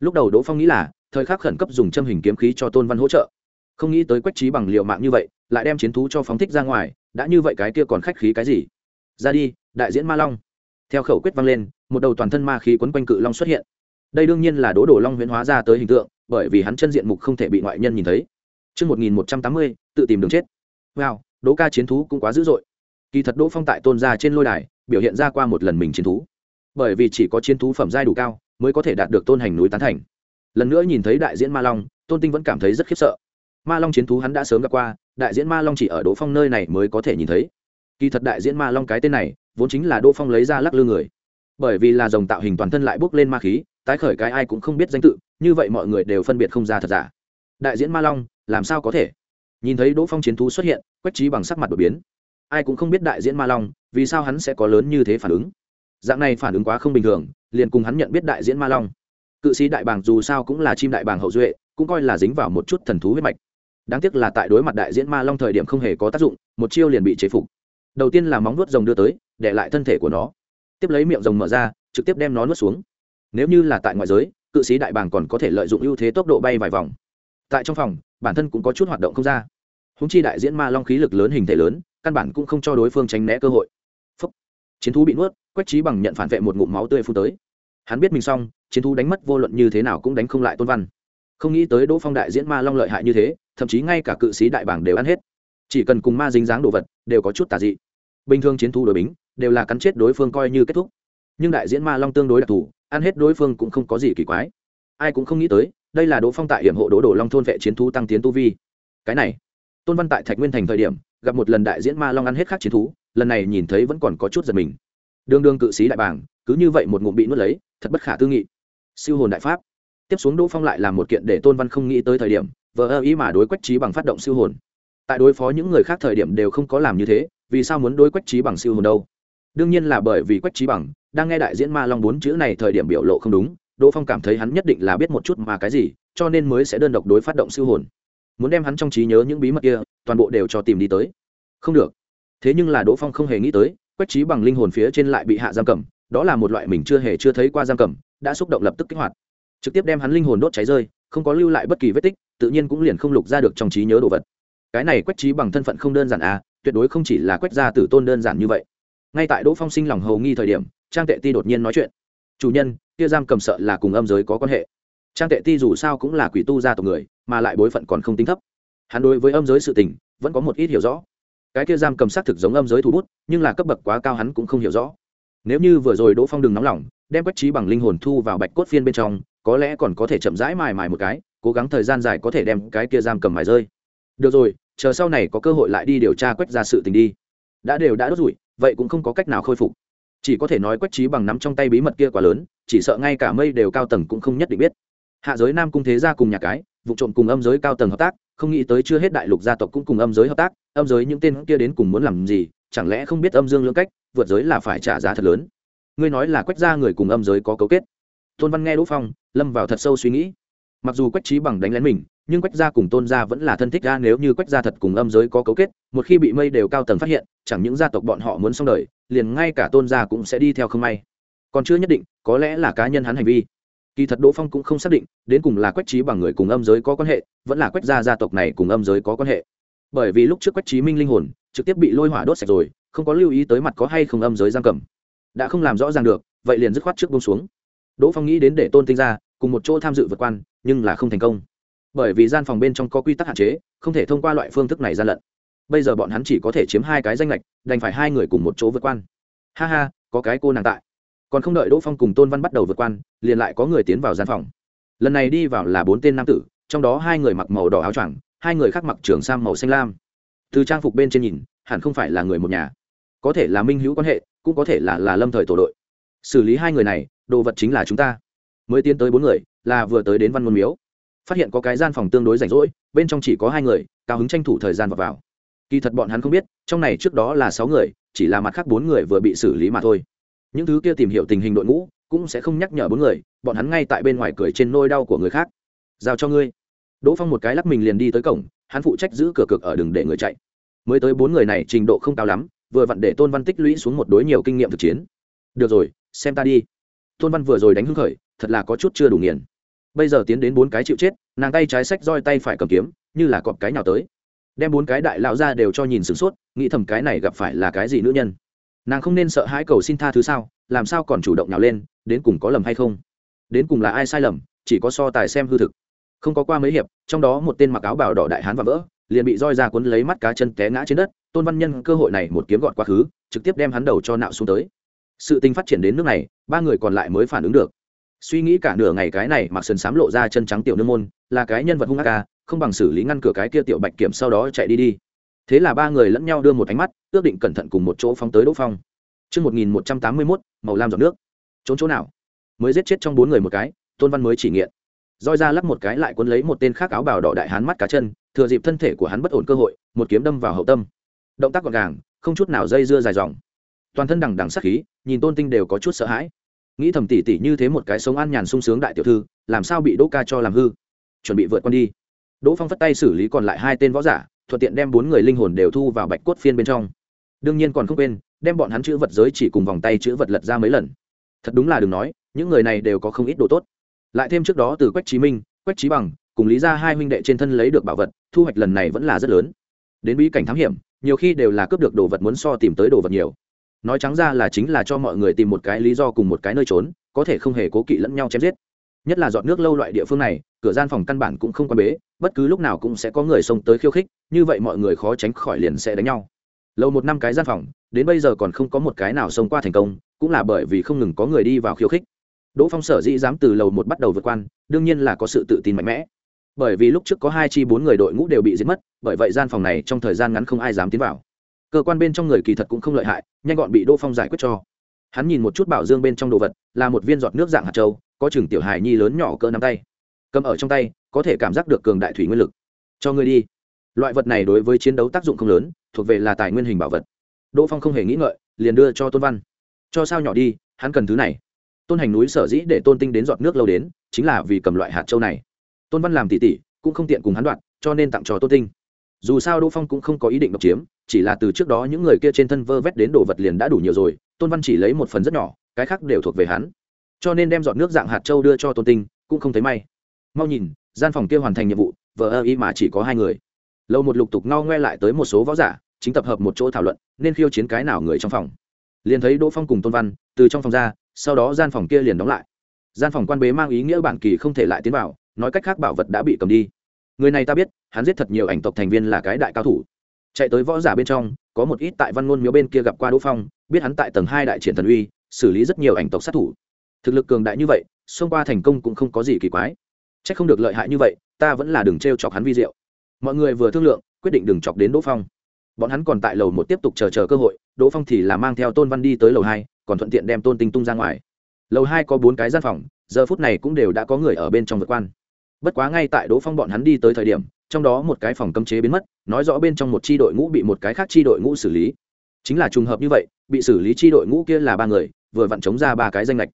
Lúc đầu đỗ phong nghĩ là, thời khắc khẩn cấp dùng châm hình kiếm khí cho tôn văn hỗ trợ. Không nghĩ tới quách trí bằng liệu mạng như vậy, lại đem chiến thú cho phóng thích ra ngoài đã như vậy cái kia còn khách khí cái gì ra đi đại diễn ma long theo khẩu quyết vang lên một đầu toàn thân ma khí quấn quanh cự long xuất hiện đây đương nhiên là đố đổ long huyễn hóa ra tới hình tượng bởi vì hắn chân diện mục không thể bị ngoại nhân nhìn thấy Trước 1180, tự tìm đường chết. Wow, đỗ ca chiến thú cũng quá dữ dội. Kỳ thật Đỗ Phong tại tôn gia trên lôi đài, biểu hiện ra qua một lần mình chiến thú. Bởi vì chỉ có chiến thú phẩm giai đủ cao, mới có thể đạt được tôn hành núi tán thành. Lần nữa nhìn thấy đại diễn Ma Long, Tôn Tinh vẫn cảm thấy rất khiếp sợ. Ma Long chiến thú hắn đã sớm gặp qua, đại diễn Ma Long chỉ ở Đỗ Phong nơi này mới có thể nhìn thấy. Kỳ thật đại diễn Ma Long cái tên này, vốn chính là Đỗ Phong lấy ra lắc lư người. Bởi vì là dòng tạo hình toàn thân lại bốc lên ma khí, tái khởi cái ai cũng không biết danh tự như vậy mọi người đều phân biệt không ra thật giả. Đại diễn ma long làm sao có thể? Nhìn thấy đỗ phong chiến thú xuất hiện quách trí bằng sắc mặt đột biến. Ai cũng không biết đại diễn ma long vì sao hắn sẽ có lớn như thế phản ứng? Dạng này phản ứng quá không bình thường liền cùng hắn nhận biết đại diễn ma long. Cự sĩ đại bàng dù sao cũng là chim đại bàng hậu duệ cũng coi là dính vào một chút thần thú huyết mạch đáng tiếc là tại đối mặt đại diễn ma long thời điểm không hề có tác dụng, một chiêu liền bị chế phục. Đầu tiên là móng nuốt rồng đưa tới, để lại thân thể của nó. Tiếp lấy miệng rồng mở ra, trực tiếp đem nó nuốt xuống. Nếu như là tại ngoại giới, cự sĩ đại bàng còn có thể lợi dụng ưu thế tốc độ bay vài vòng. Tại trong phòng, bản thân cũng có chút hoạt động không ra. Húng chi đại diễn ma long khí lực lớn hình thể lớn, căn bản cũng không cho đối phương tránh né cơ hội. Phúc. chiến thú bị nuốt, quách trí bằng nhận phản vệ một ngụm máu tươi phun tới. Hắn biết mình xong, chiến thú đánh mất vô luận như thế nào cũng đánh không lại tôn văn không nghĩ tới đỗ phong đại diễn ma long lợi hại như thế, thậm chí ngay cả cự sĩ đại bảng đều ăn hết. Chỉ cần cùng ma dính dáng đồ vật, đều có chút tà dị. Bình thường chiến thu đội bính, đều là cắn chết đối phương coi như kết thúc. Nhưng đại diễn ma long tương đối đặc thù, ăn hết đối phương cũng không có gì kỳ quái. Ai cũng không nghĩ tới, đây là đỗ phong tại hiểm hộ đỗ đổ long thôn vệ chiến thú tăng tiến tu vi. Cái này, tôn văn tại thạch nguyên thành thời điểm, gặp một lần đại diễn ma long ăn hết khác chiến thú, lần này nhìn thấy vẫn còn có chút giật mình. Đương đương cự sĩ đại bảng, cứ như vậy một ngụm bị nuốt lấy, thật bất khả tư nghị. Siêu hồn đại pháp tiếp xuống đỗ phong lại làm một kiện để tôn văn không nghĩ tới thời điểm, vờ ơ ý mà đối quách trí bằng phát động siêu hồn. Tại đối phó những người khác thời điểm đều không có làm như thế, vì sao muốn đối quách trí bằng siêu hồn đâu? Đương nhiên là bởi vì quách trí bằng đang nghe đại diễn ma long bốn chữ này thời điểm biểu lộ không đúng, đỗ phong cảm thấy hắn nhất định là biết một chút mà cái gì, cho nên mới sẽ đơn độc đối phát động siêu hồn. Muốn đem hắn trong trí nhớ những bí mật kia toàn bộ đều cho tìm đi tới. Không được. Thế nhưng là đỗ phong không hề nghĩ tới, quách trí bằng linh hồn phía trên lại bị hạ giam cầm, đó là một loại mình chưa hề chưa thấy qua giam cầm, đã xúc động lập tức kích hoạt trực tiếp đem hắn linh hồn đốt cháy rơi, không có lưu lại bất kỳ vết tích, tự nhiên cũng liền không lục ra được trong trí nhớ đồ vật. Cái này quách trí bằng thân phận không đơn giản à tuyệt đối không chỉ là quách gia tử tôn đơn giản như vậy. Ngay tại đỗ phong sinh lòng hầu nghi thời điểm, trang tệ ti đột nhiên nói chuyện. Chủ nhân, kia giam cầm sợ là cùng âm giới có quan hệ. Trang tệ ti dù sao cũng là quỷ tu gia tộc người, mà lại bối phận còn không tính thấp. Hắn đối với âm giới sự tình, vẫn có một ít hiểu rõ. Cái kia giam cầm xác thực giống âm giới thủ bút, nhưng là cấp bậc quá cao hắn cũng không hiểu rõ. Nếu như vừa rồi đỗ phong đừng nóng lòng, đem quách trí bằng linh hồn thu vào bạch cốt phiên bên trong có lẽ còn có thể chậm rãi mài mài một cái, cố gắng thời gian dài có thể đem cái kia giam cầm mài rơi. Được rồi, chờ sau này có cơ hội lại đi điều tra quách ra sự tình đi. Đã đều đã đốt rủi, vậy cũng không có cách nào khôi phục. Chỉ có thể nói quách trí bằng nắm trong tay bí mật kia quá lớn, chỉ sợ ngay cả mây đều cao tầng cũng không nhất định biết. Hạ giới nam cung thế gia cùng nhà cái, vụ trộm cùng âm giới cao tầng hợp tác, không nghĩ tới chưa hết đại lục gia tộc cũng cùng âm giới hợp tác, âm giới những tên kia đến cùng muốn làm gì, chẳng lẽ không biết âm dương lưỡng cách, vượt giới là phải trả giá thật lớn. Ngươi nói là quách gia người cùng âm giới có cấu kết tôn văn nghe đỗ phong, lâm vào thật sâu suy nghĩ. Mặc dù quách trí bằng đánh lén mình, nhưng quách gia cùng tôn gia vẫn là thân thích ra, nếu như quách gia thật cùng âm giới có cấu kết, một khi bị mây đều cao tầng phát hiện, chẳng những gia tộc bọn họ muốn xong đời, liền ngay cả tôn gia cũng sẽ đi theo không may. Còn chưa nhất định, có lẽ là cá nhân hắn hành vi. Kỳ thật đỗ phong cũng không xác định, đến cùng là quách trí bằng người cùng âm giới có quan hệ, vẫn là quách gia gia tộc này cùng âm giới có quan hệ. Bởi vì lúc trước quách trí minh linh hồn, trực tiếp bị lôi hỏa đốt sạch rồi, không có lưu ý tới mặt có hay không âm giới giam cầm. Đã không làm rõ ràng được, vậy liền dứt khoát trước bông xuống đỗ phong nghĩ đến để tôn tinh ra, cùng một chỗ tham dự vượt quan, nhưng là không thành công. Bởi vì gian phòng bên trong có quy tắc hạn chế, không thể thông qua loại phương thức này gian lận. Bây giờ bọn hắn chỉ có thể chiếm hai cái danh lệch, đành phải hai người cùng một chỗ vượt quan. Ha ha, có cái cô nàng tại. Còn không đợi đỗ phong cùng tôn văn bắt đầu vượt quan, liền lại có người tiến vào gian phòng. Lần này đi vào là bốn tên nam tử, trong đó hai người mặc màu đỏ áo choàng, hai người khác mặc trường sam màu xanh lam. Từ trang phục bên trên nhìn, hẳn không phải là người một nhà. Có thể là minh hữu quan hệ, cũng có thể là là lâm thời tổ đội. Xử lý hai người này đồ vật chính là chúng ta. Mới tiến tới bốn người là vừa tới đến văn môn miếu. Phát hiện có cái gian phòng tương đối rảnh rỗi bên trong chỉ có hai người cao hứng tranh thủ thời gian vào, vào. kỳ thật bọn hắn không biết trong này trước đó là sáu người chỉ là mặt khác bốn người vừa bị xử lý mà thôi. Những thứ kia tìm hiểu tình hình đội ngũ cũng sẽ không nhắc nhở bốn người bọn hắn ngay tại bên ngoài cười trên nôi đau của người khác. Giao cho ngươi. Đỗ phong một cái lắc mình liền đi tới cổng hắn phụ trách giữ cửa cực ở đường để người chạy. Mới tới bốn người này trình độ không cao lắm vừa vặn để tôn văn tích lũy xuống một đối nhiều kinh nghiệm thực chiến. Được rồi xem ta đi tôn văn vừa rồi đánh hưng khởi, thật là có chút chưa đủ nghiền. Bây giờ tiến đến bốn cái chịu chết, nàng tay trái sách roi tay phải cầm kiếm, như là cọp cái nào tới. Đem bốn cái đại lão ra đều cho nhìn sửng sốt, nghĩ thầm cái này gặp phải là cái gì nữ nhân. Nàng không nên sợ hãi cầu xin tha thứ sao, làm sao còn chủ động nào lên, đến cùng có lầm hay không? Đến cùng là ai sai lầm, chỉ có so tài xem hư thực. Không có qua mấy hiệp, trong đó một tên mặc áo bào đỏ đại hán và vỡ, liền bị roi ra cuốn lấy mắt cá chân té ngã trên đất. Tôn văn nhân cơ hội này một kiếm gọn quá khứ, trực tiếp đem hắn đầu cho nạo xuống tới sự tình phát triển đến nước này ba người còn lại mới phản ứng được suy nghĩ cả nửa ngày cái này mặc sần sám lộ ra chân trắng tiểu nương môn là cái nhân vật hung ác ca không bằng xử lý ngăn cửa cái kia tiểu bạch kiểm sau đó chạy đi đi thế là ba người lẫn nhau đưa một ánh mắt ước định cẩn thận cùng một chỗ phóng tới đỗ phong Trước 1181, màu lam giọt nước. Trốn chỗ nào? Mới giết chết trong bốn người một cái, Tôn Văn mới chỉ nghiện. Roi ra lắc một cái lại cuốn lấy một tên khác áo bào đỏ đại hán mắt cá chân, thừa dịp thân thể của hắn bất ổn cơ hội, một kiếm đâm vào hậu tâm. Động tác gọn gàng, không chút nào dây dưa dài dòng. Toàn thân đằng đằng sát khí, nhìn Tôn Tinh đều có chút sợ hãi. Nghĩ thầm tỉ tỉ như thế một cái sống an nhàn sung sướng đại tiểu thư, làm sao bị Đỗ Ca cho làm hư? Chuẩn bị vượt qua đi. Đỗ Phong phất tay xử lý còn lại hai tên võ giả, thuận tiện đem bốn người linh hồn đều thu vào bạch cốt phiên bên trong đương nhiên còn không quên đem bọn hắn chữ vật giới chỉ cùng vòng tay chữ vật lật ra mấy lần thật đúng là đừng nói những người này đều có không ít đồ tốt lại thêm trước đó từ quách chí minh quách chí bằng cùng lý ra hai huynh đệ trên thân lấy được bảo vật thu hoạch lần này vẫn là rất lớn đến bí cảnh thám hiểm nhiều khi đều là cướp được đồ vật muốn so tìm tới đồ vật nhiều nói trắng ra là chính là cho mọi người tìm một cái lý do cùng một cái nơi trốn, có thể không hề cố kỵ lẫn nhau chém giết. Nhất là dọn nước lâu loại địa phương này, cửa gian phòng căn bản cũng không quan bế, bất cứ lúc nào cũng sẽ có người xông tới khiêu khích, như vậy mọi người khó tránh khỏi liền sẽ đánh nhau. Lâu một năm cái gian phòng, đến bây giờ còn không có một cái nào xông qua thành công, cũng là bởi vì không ngừng có người đi vào khiêu khích. Đỗ phong sở dĩ dám từ lầu một bắt đầu vượt quan đương nhiên là có sự tự tin mạnh mẽ. Bởi vì lúc trước có hai chi bốn người đội ngũ đều bị giết mất, bởi vậy gian phòng này trong thời gian ngắn không ai dám tiến vào cơ quan bên trong người kỳ thật cũng không lợi hại, nhanh gọn bị đỗ phong giải quyết cho. Hắn nhìn một chút bảo dương bên trong đồ vật, là một viên giọt nước dạng hạt trâu có chừng tiểu hài nhi lớn nhỏ cỡ nắm tay. Cầm ở trong tay, có thể cảm giác được cường đại thủy nguyên lực. Cho ngươi đi. Loại vật này đối với chiến đấu tác dụng không lớn, thuộc về là tài nguyên hình bảo vật. Đỗ phong không hề nghĩ ngợi, liền đưa cho tôn văn. Cho sao nhỏ đi, hắn cần thứ này. Tôn hành núi sở dĩ để tôn tinh đến giọt nước lâu đến, chính là vì cầm loại hạt châu này. Tôn văn làm tỉ tỉ, cũng không tiện cùng hắn đoạn, cho nên tặng cho tôn tinh. Dù sao đỗ phong cũng không có ý định độc chiếm chỉ là từ trước đó những người kia trên thân vơ vét đến đồ vật liền đã đủ nhiều rồi, tôn văn chỉ lấy một phần rất nhỏ, cái khác đều thuộc về hắn. Cho nên đem giọt nước dạng hạt châu đưa cho tôn tinh, cũng không thấy may. Mau nhìn, gian phòng kia hoàn thành nhiệm vụ, vờ ơ y mà chỉ có hai người. Lâu một lục tục ngao ngoe lại tới một số võ giả, chính tập hợp một chỗ thảo luận, nên khiêu chiến cái nào người trong phòng. Liền thấy đỗ phong cùng tôn văn, từ trong phòng ra, sau đó gian phòng kia liền đóng lại. Gian phòng quan bế mang ý nghĩa bản kỳ không thể lại tiến vào, nói cách khác bảo vật đã bị cầm đi. Người này ta biết, hắn giết thật nhiều ảnh tộc thành viên là cái đại cao thủ chạy tới võ giả bên trong, có một ít tại văn ngôn miếu bên kia gặp qua đỗ phong, biết hắn tại tầng hai đại triển thần uy, xử lý rất nhiều ảnh tộc sát thủ. Thực lực cường đại như vậy, xông qua thành công cũng không có gì kỳ quái. C h ắ c không được lợi hại như vậy, ta vẫn là đừng t r e o chọc hắn vi diệu. Mọi người vừa thương lượng, quyết định đừng chọc đến đỗ phong. Bọn hắn còn tại lầu một tiếp tục chờ chờ cơ hội, đỗ phong thì là mang theo tôn văn đi tới lầu hai, còn thuận tiện đem tôn tinh tung ra ngoài. Lầu hai có bốn cái gian phòng, giờ phút này cũng đều đã có người ở bên trong vượt quan bất quá ngay tại đỗ phong bọn hắn đi tới thời điểm trong đó một cái phòng cấm chế biến mất, nói rõ bên trong một tri đội ngũ bị một cái khác tri đội ngũ xử lý. Chính là trùng hợp như vậy, bị xử lý tri đội ngũ kia là ba người, vừa vặn chống ra ba cái danh lệch.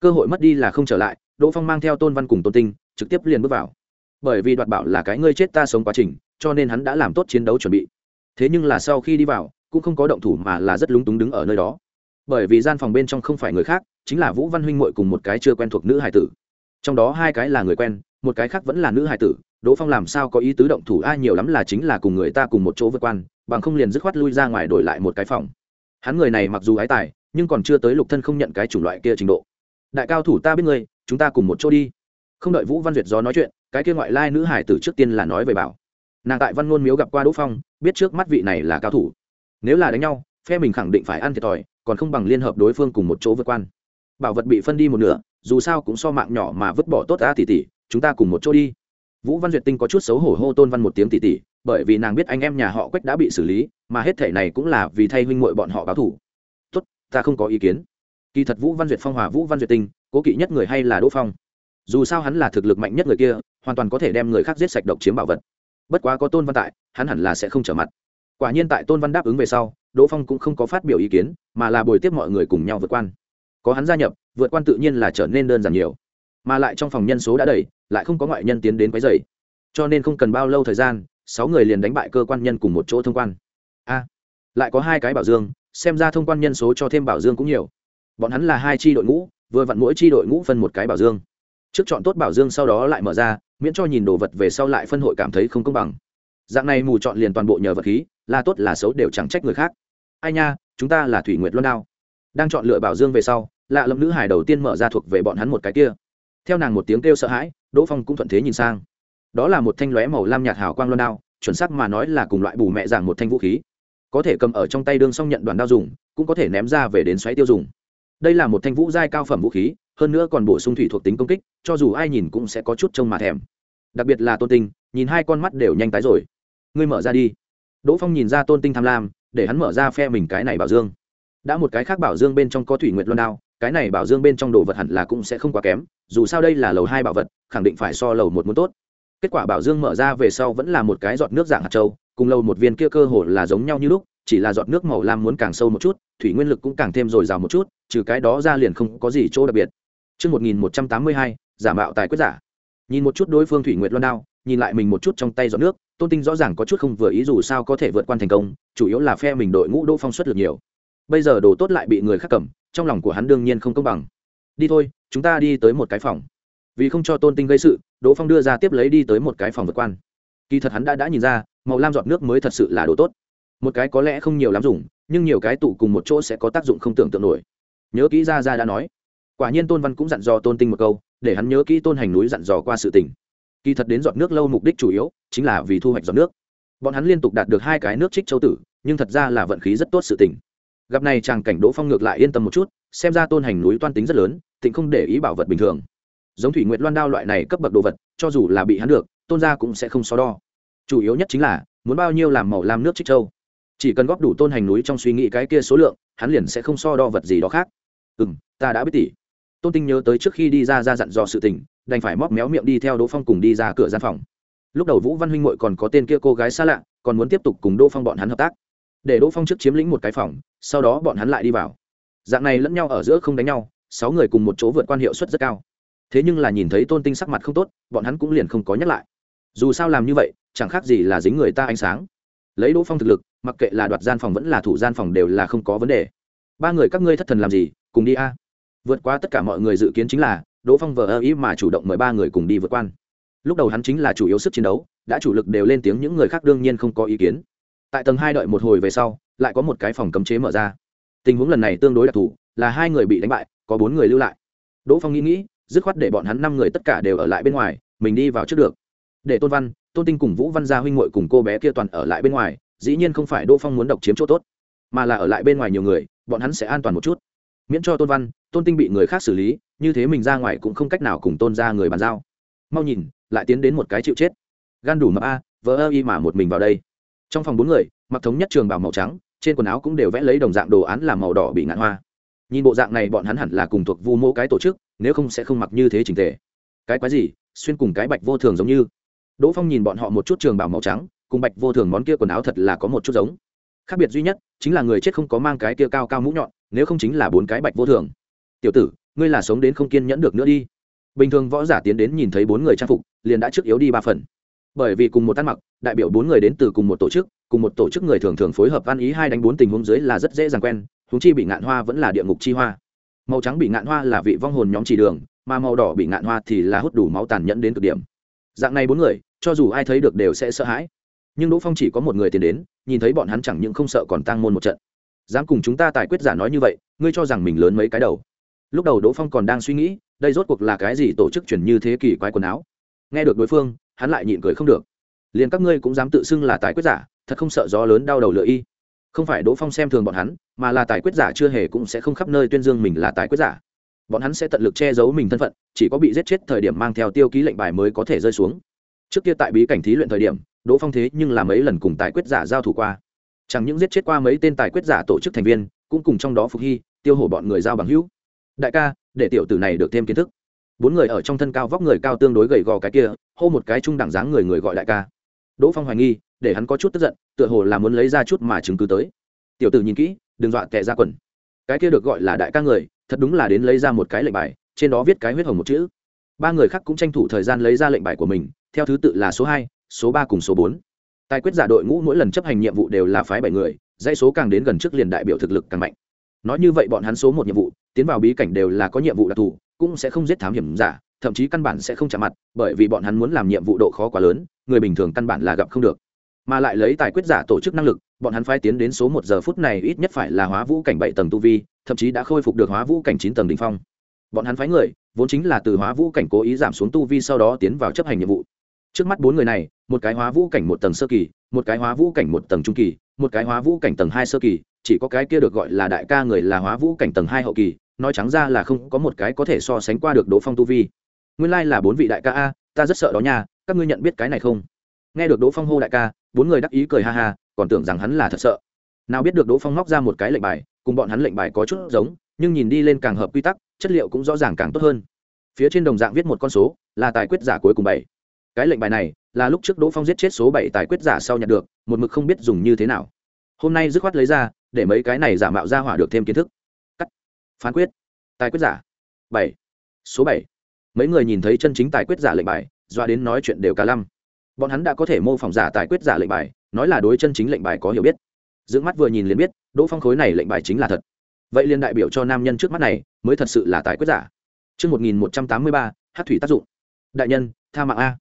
Cơ hội mất đi là không trở lại, đỗ phong mang theo tôn văn cùng tôn tinh, trực tiếp liền bước vào. Bởi vì đoạt bảo là cái ngươi chết ta sống quá trình, cho nên hắn đã làm tốt chiến đấu chuẩn bị. Thế nhưng là sau khi đi vào, cũng không có động thủ mà là rất lúng túng đứng ở nơi đó. Bởi vì gian phòng bên trong không phải người khác, chính là vũ văn huynh muội cùng một cái chưa quen thuộc nữ hải tử. Trong đó hai cái là người quen, một cái khác vẫn là nữ hài tử đỗ phong làm sao có ý tứ động thủ? Ai nhiều lắm là chính là cùng người ta cùng một chỗ vượt quan, bằng không liền dứt khoát lui ra ngoài đổi lại một cái phòng. Hắn người này mặc dù ái tài, nhưng còn chưa tới lục thân không nhận cái chủng loại kia trình độ. Đại cao thủ ta biết ngươi, chúng ta cùng một chỗ đi. Không đợi vũ văn duyệt do nói chuyện, cái kia ngoại lai nữ hải tử trước tiên là nói về bảo. Nàng tại văn ngôn miếu gặp qua đỗ phong, biết trước mắt vị này là cao thủ. Nếu là đánh nhau, phe mình khẳng định phải ăn thiệt thòi, còn không bằng liên hợp đối phương cùng một chỗ vượt quan. Bảo vật bị phân đi một nửa, dù sao cũng so mạng nhỏ mà vứt bỏ tốt ta tỷ tỷ, chúng ta cùng một chỗ đi vũ văn duyệt tinh có chút xấu hổ hô tôn văn một tiếng tỉ tỉ, bởi vì nàng biết anh em nhà họ quách đã bị xử lý mà hết thể này cũng là vì thay huynh muội bọn họ báo thủ tốt ta không có ý kiến. Kỳ thật vũ văn duyệt phong hòa vũ văn duyệt tinh cố kỵ nhất người hay là đỗ phong? Dù sao hắn là thực lực mạnh nhất người kia hoàn toàn có thể đem người khác giết sạch độc chiếm bảo vật. Bất quá có tôn văn tại hắn hẳn là sẽ không trở mặt. Quả nhiên tại tôn văn đáp ứng về sau đỗ phong cũng không có phát biểu ý kiến mà là bồi tiếp mọi người cùng nhau vượt quan. Có hắn gia nhập vượt quan tự nhiên là trở nên đơn giản nhiều mà lại trong phòng nhân số đã đầy, lại không có ngoại nhân tiến đến quấy dày cho nên không cần bao lâu thời gian, sáu người liền đánh bại cơ quan nhân cùng một chỗ thông quan. A, lại có hai cái bảo dương, xem ra thông quan nhân số cho thêm bảo dương cũng nhiều. Bọn hắn là hai tri đội ngũ, vừa vặn mỗi tri đội ngũ phân một cái bảo dương. Trước chọn tốt bảo dương sau đó lại mở ra, miễn cho nhìn đồ vật về sau lại phân hội cảm thấy không công bằng. Dạng này mù chọn liền toàn bộ nhờ vật khí, là tốt là xấu đều chẳng trách người khác. Ai nha, chúng ta là thủy nguyệt luân đao. Đang chọn lựa bảo dương về sau, lạ lẫm nữ hải đầu tiên mở ra thuộc về bọn hắn một cái kia theo nàng một tiếng kêu sợ hãi, đỗ phong cũng thuận thế nhìn sang. Đó là một thanh lóe màu lam nhạt hào quang luân đao, chuẩn xác mà nói là cùng loại bù mẹ giảng một thanh vũ khí. Có thể cầm ở trong tay đương xong nhận đoàn đao dùng, cũng có thể ném ra về đến xoáy tiêu dùng. Đây là một thanh vũ giai cao phẩm vũ khí, hơn nữa còn bổ sung thủy thuộc tính công kích, cho dù ai nhìn cũng sẽ có chút trông mà thèm. Đặc biệt là tôn tinh, nhìn hai con mắt đều nhanh tái rồi. Ngươi mở ra đi. Đỗ phong nhìn ra tôn tinh tham lam, để hắn mở ra phe mình cái này bảo dương. Đã một cái khác bảo dương bên trong có thủy nguyệt luân đao cái này bảo dương bên trong đồ vật hẳn là cũng sẽ không quá kém dù sao đây là lầu hai bảo vật khẳng định phải so lầu một muốn tốt kết quả bảo dương mở ra về sau vẫn là một cái giọt nước dạng hạt trâu cùng lầu một viên kia cơ hồ là giống nhau như lúc chỉ là giọt nước màu lam muốn càng sâu một chút thủy nguyên lực cũng càng thêm dồi dào một chút trừ cái đó ra liền không có gì chỗ đặc biệt Trước 1182, giả mạo tài quyết giả. Nhìn một chút đối phương Thủy Nguyệt Loan đao, nhìn lại mình một chút trong tay giọt nước, Tôn Tinh rõ ràng có chút không vừa ý dù sao có thể vượt qua thành công, chủ yếu là phe mình đội ngũ Đỗ Phong xuất lực nhiều. Bây giờ đồ tốt lại bị người khác cầm, trong lòng của hắn đương nhiên không công bằng. Đi thôi, chúng ta đi tới một cái phòng. Vì không cho Tôn Tinh gây sự, Đỗ Phong đưa ra tiếp lấy đi tới một cái phòng vượt quan. Kỳ thật hắn đã đã nhìn ra, màu lam giọt nước mới thật sự là đồ tốt. Một cái có lẽ không nhiều lắm dùng, nhưng nhiều cái tụ cùng một chỗ sẽ có tác dụng không tưởng tượng nổi. Nhớ kỹ ra ra đã nói, quả nhiên tôn văn cũng dặn dò tôn tinh một câu để hắn nhớ kỹ tôn hành núi dặn dò qua sự tình kỳ thật đến giọt nước lâu mục đích chủ yếu chính là vì thu hoạch giọt nước bọn hắn liên tục đạt được hai cái nước trích châu tử nhưng thật ra là vận khí rất tốt sự tình gặp này chàng cảnh đỗ phong ngược lại yên tâm một chút, xem ra tôn hành núi toan tính rất lớn, tịnh không để ý bảo vật bình thường. Giống thủy nguyện loan đao loại này cấp bậc đồ vật, cho dù là bị hắn được, tôn gia cũng sẽ không so đo. Chủ yếu nhất chính là, muốn bao nhiêu làm màu làm nước trích châu. Chỉ cần góp đủ tôn hành núi trong suy nghĩ cái kia số lượng, hắn liền sẽ không so đo vật gì đó khác. Ừ m ta đã biết tỷ. Tôn tinh nhớ tới trước khi đi ra ra dặn dò sự tình, đành phải móc méo miệng đi theo đỗ phong cùng đi ra cửa gian phòng. Lúc đầu vũ văn huynh mội còn có tên kia cô gái xa lạ, còn muốn tiếp tục cùng đỗ phong bọn hắn hợp tác để đỗ phong trước chiếm lĩnh một cái phòng, sau đó bọn hắn lại đi vào. Dạng này lẫn nhau ở giữa không đánh nhau, sáu người cùng một chỗ vượt quan hiệu suất rất cao. Thế nhưng là nhìn thấy tôn tinh sắc mặt không tốt, bọn hắn cũng liền không có nhắc lại. Dù sao làm như vậy, chẳng khác gì là dính người ta ánh sáng. Lấy đỗ phong thực lực, mặc kệ là đoạt gian phòng vẫn là thủ gian phòng đều là không có vấn đề. Ba người các ngươi thất thần làm gì, cùng đi a. Vượt qua tất cả mọi người dự kiến chính là, đỗ phong vờ ơ ý mà chủ động mời ba người cùng đi vượt quan. Lúc đầu hắn chính là chủ yếu sức chiến đấu, đã chủ lực đều lên tiếng những người khác đương nhiên không có ý kiến tại tầng hai đợi một hồi về sau, lại có một cái phòng cấm chế mở ra. Tình huống lần này tương đối đặc thù, là hai người bị đánh bại, có bốn người lưu lại. Đỗ phong nghĩ nghĩ, dứt khoát để bọn hắn năm người tất cả đều ở lại bên ngoài, mình đi vào trước được. Để tôn văn, tôn tinh cùng vũ văn gia huynh muội cùng cô bé kia toàn ở lại bên ngoài, dĩ nhiên không phải đỗ phong muốn độc chiếm chỗ tốt, mà là ở lại bên ngoài nhiều người, bọn hắn sẽ an toàn một chút. Miễn cho tôn văn, tôn tinh bị người khác xử lý, như thế mình ra ngoài cũng không cách nào cùng tôn ra người bàn giao. Mau nhìn, lại tiến đến một cái chịu chết. Gan đủ mập a, vỡ ơ y mà một mình vào đây trong phòng bốn người, mặc thống nhất trường bảo màu trắng, trên quần áo cũng đều vẽ lấy đồng dạng đồ án làm màu đỏ bị ngạn hoa. Nhìn bộ dạng này bọn hắn hẳn là cùng thuộc vu mô cái tổ chức, nếu không sẽ không mặc như thế trình tề. Cái quái gì, xuyên cùng cái bạch vô thường giống như. Đỗ phong nhìn bọn họ một chút trường bảo màu trắng, cùng bạch vô thường món kia quần áo thật là có một chút giống. Khác biệt duy nhất, chính là người chết không có mang cái kia cao cao mũ nhọn, nếu không chính là bốn cái bạch vô thường. Tiểu tử, ngươi là sống đến không kiên nhẫn được nữa đi. Bình thường võ giả tiến đến nhìn thấy bốn người trang phục, liền đã trước yếu đi ba phần bởi vì cùng một ăn mặc, đại biểu bốn người đến từ cùng một tổ chức, cùng một tổ chức người thường thường phối hợp ăn ý hai đánh bốn tình huống dưới là rất dễ dàng quen húng chi bị ngạn hoa vẫn là địa ngục chi hoa. Màu trắng bị ngạn hoa là vị vong hồn nhóm chỉ đường, mà màu đỏ bị ngạn hoa thì là hút đủ máu tàn nhẫn đến cực điểm. Dạng này bốn người, cho dù ai thấy được đều sẽ sợ hãi. Nhưng đỗ phong chỉ có một người tiến đến, nhìn thấy bọn hắn chẳng những không sợ còn tăng môn một trận. Dám cùng chúng ta tài quyết giả nói như vậy, ngươi cho rằng mình lớn mấy cái đầu? Lúc đầu đỗ phong còn đang suy nghĩ, đây rốt cuộc là cái gì tổ chức chuyển như thế kỷ quái quần áo? Nghe được đối phương hắn lại nhịn cười không được. Liền các ngươi cũng dám tự xưng là tài quyết giả, thật không sợ gió lớn đau đầu lựa y. Không phải đỗ phong xem thường bọn hắn, mà là tài quyết giả chưa hề cũng sẽ không khắp nơi tuyên dương mình là tài quyết giả. Bọn hắn sẽ tận lực che giấu mình thân phận, chỉ có bị giết chết thời điểm mang theo tiêu ký lệnh bài mới có thể rơi xuống. Trước kia tại bí cảnh thí luyện thời điểm, đỗ phong thế nhưng là mấy lần cùng tài quyết giả giao thủ qua. Chẳng những giết chết qua mấy tên tài quyết giả tổ chức thành viên, cũng cùng trong đó phục hy, tiêu hổ bọn người giao bằng hữu. Đại ca, để tiểu tử này được thêm kiến thức bốn người ở trong thân cao vóc người cao tương đối gầy gò cái kia, hô một cái trung đẳng dáng người người gọi đại ca. Đỗ phong hoài nghi, để hắn có chút tức giận, tựa hồ là muốn lấy ra chút mà chứng cứ tới. Tiểu tử nhìn kỹ, đừng dọa tệ ra quần. Cái kia được gọi là đại ca người, thật đúng là đến lấy ra một cái lệnh bài, trên đó viết cái huyết hồng một chữ. Ba người khác cũng tranh thủ thời gian lấy ra lệnh bài của mình, theo thứ tự là số hai, số ba cùng số bốn. Tài quyết giả đội ngũ mỗi lần chấp hành nhiệm vụ đều là phái bảy người, dãy số càng đến gần trước liền đại biểu thực lực càng mạnh. Nói như vậy bọn hắn số một nhiệm vụ, tiến vào bí cảnh đều là có nhiệm vụ đặc thù cũng sẽ không giết thám hiểm giả, thậm chí căn bản sẽ không chạm mặt, bởi vì bọn hắn muốn làm nhiệm vụ độ khó quá lớn, người bình thường căn bản là gặp không được. Mà lại lấy tài quyết giả tổ chức năng lực, bọn hắn phái tiến đến số một giờ phút này ít nhất phải là hóa vũ cảnh bảy tầng tu vi, thậm chí đã khôi phục được hóa vũ cảnh chín tầng đ ỉ n h phong. Bọn hắn phái người, vốn chính là từ hóa vũ cảnh cố ý giảm xuống tu vi sau đó tiến vào chấp hành nhiệm vụ. Trước mắt bốn người này, một cái hóa vũ cảnh một tầng sơ kỳ, một cái hóa vũ cảnh một tầng trung kỳ, một cái hóa vũ cảnh tầng hai sơ kỳ, chỉ có cái kia được gọi là đại ca người là hóa vũ cảnh tầng hai hậu kỳ nói trắng ra là không có một cái có thể so sánh qua được đỗ phong tu vi. Nguyên lai là bốn vị đại ca a, ta rất sợ đó nha, các ngươi nhận biết cái này không? Nghe được đỗ phong hô đại ca, bốn người đắc ý cười ha ha, còn tưởng rằng hắn là thật sợ. Nào biết được đỗ phong móc ra một cái lệnh bài, cùng bọn hắn lệnh bài có chút giống, nhưng nhìn đi lên càng hợp quy tắc, chất liệu cũng rõ ràng càng tốt hơn. Phía trên đồng dạng viết một con số, là tài quyết giả cuối cùng bảy. Cái lệnh bài này, là lúc trước đỗ phong giết chết số bảy tài quyết giả sau nhận được, một mực không biết dùng như thế nào. Hôm nay dứt khoát lấy ra, để mấy cái này giả mạo ra hỏa được thêm kiến thức phán quyết tài quyết giả bảy số bảy mấy người nhìn thấy chân chính tài quyết giả lệnh bài doa đến nói chuyện đều cả lăm bọn hắn đã có thể mô phỏng giả tài quyết giả lệnh bài nói là đối chân chính lệnh bài có hiểu biết dưỡng mắt vừa nhìn liền biết đỗ phong khối này lệnh bài chính là thật vậy liên đại biểu cho nam nhân trước mắt này mới thật sự là tài quyết giả Trước 1183, hát thủy tác dụng. Đại nhân, tha mạng A.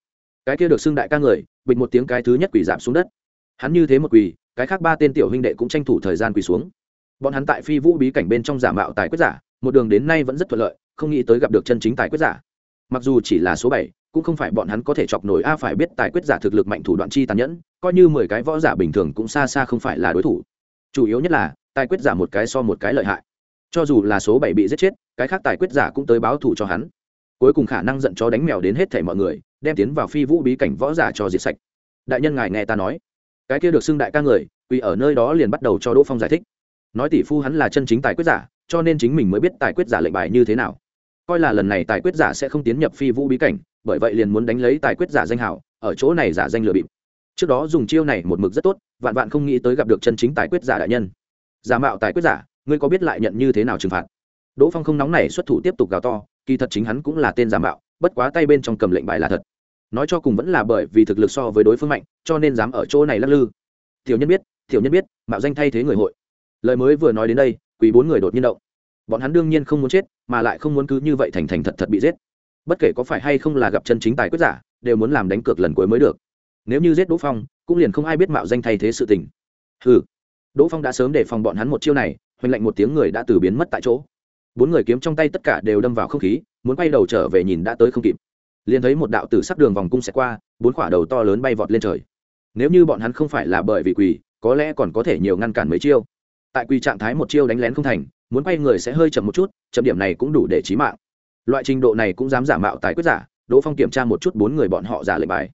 Cái kia được xưng đại ca người, bịch một tiếng cái thứ nhất quỷ giảm xuống đất. Hắn như thế một quỷ, cái khác ba tên tiểu huynh đệ cũng tranh thủ thời gian quỳ xuống. Bọn hắn tại phi vũ bí cảnh bên trong giả mạo tài quyết giả, một đường đến nay vẫn rất thuận lợi, không nghĩ tới gặp được chân chính tài quyết giả. Mặc dù chỉ là số bảy, cũng không phải bọn hắn có thể chọc nổi a phải biết tài quyết giả thực lực mạnh thủ đoạn chi tàn nhẫn coi như mười cái võ giả bình thường cũng xa xa không phải là đối thủ. Chủ yếu nhất là tài quyết giả một cái so một cái lợi hại. Cho dù là số bảy bị giết chết cái khác tài quyết giả cũng tới báo thù cho hắn. Cuối cùng khả năng giận cho đánh mèo đến hết thảy mọi người đem tiến vào phi vũ bí cảnh võ giả cho diệt sạch. Đại nhân ngài nghe ta nói. Cái kia được xưng đại ca người quỳ ở nơi đó liền bắt đầu cho đỗ phong giải thích nói tỷ phu hắn là chân chính tài quyết giả, cho nên chính mình mới biết tài quyết giả lệnh bài như thế nào. Coi là lần này tài quyết giả sẽ không tiến nhập phi vũ bí cảnh, bởi vậy liền muốn đánh lấy tài quyết giả danh hảo, ở chỗ này giả danh lừa bịp. Trước đó dùng chiêu này một mực rất tốt, vạn vạn không nghĩ tới gặp được chân chính tài quyết giả đại nhân. Giả mạo tài quyết giả, ngươi có biết lại nhận như thế nào trừng phạt? Đỗ phong không nóng này xuất thủ tiếp tục gào to, kỳ thật chính hắn cũng là tên giả mạo, bất quá tay bên trong cầm lệnh bài là thật. Nói cho cùng vẫn là bởi vì thực lực so với đối phương mạnh, cho nên dám ở chỗ này lắc lư. Tiểu nhân biết, tiểu nhân biết, mạo danh thay thế người hội lời mới vừa nói đến đây quý bốn người đột nhiên động. Bọn hắn đương nhiên không muốn chết, mà lại không muốn cứ như vậy thành thành thật thật bị giết. Bất kể có phải hay không là gặp chân chính tài quyết giả, đều muốn làm đánh cược lần cuối mới được. Nếu như giết đỗ phong, cũng liền không ai biết mạo danh thay thế sự tình. Ừ đỗ phong đã sớm để phòng bọn hắn một chiêu này, hoành lệnh một tiếng người đã từ biến mất tại chỗ. Bốn người kiếm trong tay tất cả đều đâm vào không khí, muốn quay đầu trở về nhìn đã tới không kịp. Liền thấy một đạo tử sắc đường vòng cung xẹt qua, bốn quả đầu to lớn bay vọt lên trời. Nếu như bọn hắn không phải là bởi vì quỳ có lẽ còn có thể nhiều ngăn cản mấy chiêu tại quỳ trạng thái một chiêu đánh lén không thành, muốn quay người sẽ hơi chậm một chút, chậm điểm này cũng đủ để trí mạng. Loại trình độ này cũng dám giả mạo tài quyết giả, đỗ phong kiểm tra một chút bốn người bọn họ giả lệnh bài.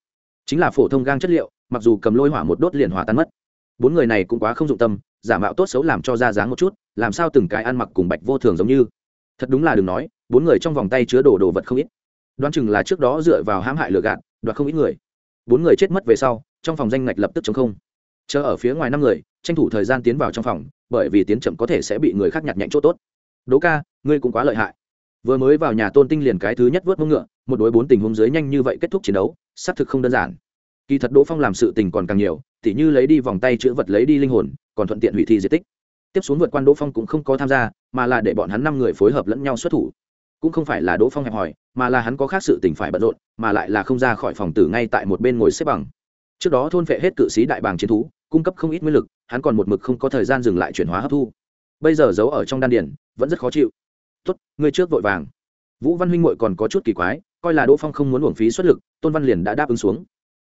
Chính là phổ thông gang chất liệu, mặc dù cầm lôi hỏa một đốt liền hỏa tan mất. Bốn người này cũng quá không dụng tâm, giả mạo tốt xấu làm cho ra dáng một chút, làm sao từng cái ăn mặc cùng bạch vô thường giống như. Thật đúng là đừng nói, bốn người trong vòng tay chứa đồ đồ vật không ít. Đoán chừng là trước đó dựa vào hãm hại lừa gạt, đoạt không ít người. Bốn người chết mất về sau, trong phòng danh ngạch lập tức chống không. Chờ ở phía ngoài năm người, tranh thủ thời gian tiến vào trong phòng bởi vì tiến chậm có thể sẽ bị người khác nhặt nhạnh chỗ tốt. Đỗ ca, ngươi cũng quá lợi hại. Vừa mới vào nhà tôn tinh liền cái thứ nhất vớt mông ngựa, một đối bốn tình huống dưới nhanh như vậy kết thúc chiến đấu, xác thực không đơn giản. Kỳ thật đỗ phong làm sự tình còn càng nhiều, tỉ như lấy đi vòng tay chữ vật lấy đi linh hồn, còn thuận tiện hủy thi di tích. Tiếp xuống vượt quan đỗ phong cũng không có tham gia, mà là để bọn hắn năm người phối hợp lẫn nhau xuất thủ. Cũng không phải là đỗ phong hẹp hòi, mà là hắn có khác sự tình phải bận rộn, mà lại là không ra khỏi phòng tử ngay tại một bên ngồi xếp bằng. Trước đó thôn vệ hết cự sĩ đại bàng chiến thú, cung cấp không ít nguyên lực hắn còn một mực không có thời gian dừng lại chuyển hóa hấp thu. Bây giờ giấu ở trong đan điển vẫn rất khó chịu. Tốt, ngươi trước vội vàng. Vũ văn huynh muội còn có chút kỳ quái, coi là đỗ phong không muốn uổng phí xuất lực, tôn văn liền đã đáp ứng xuống.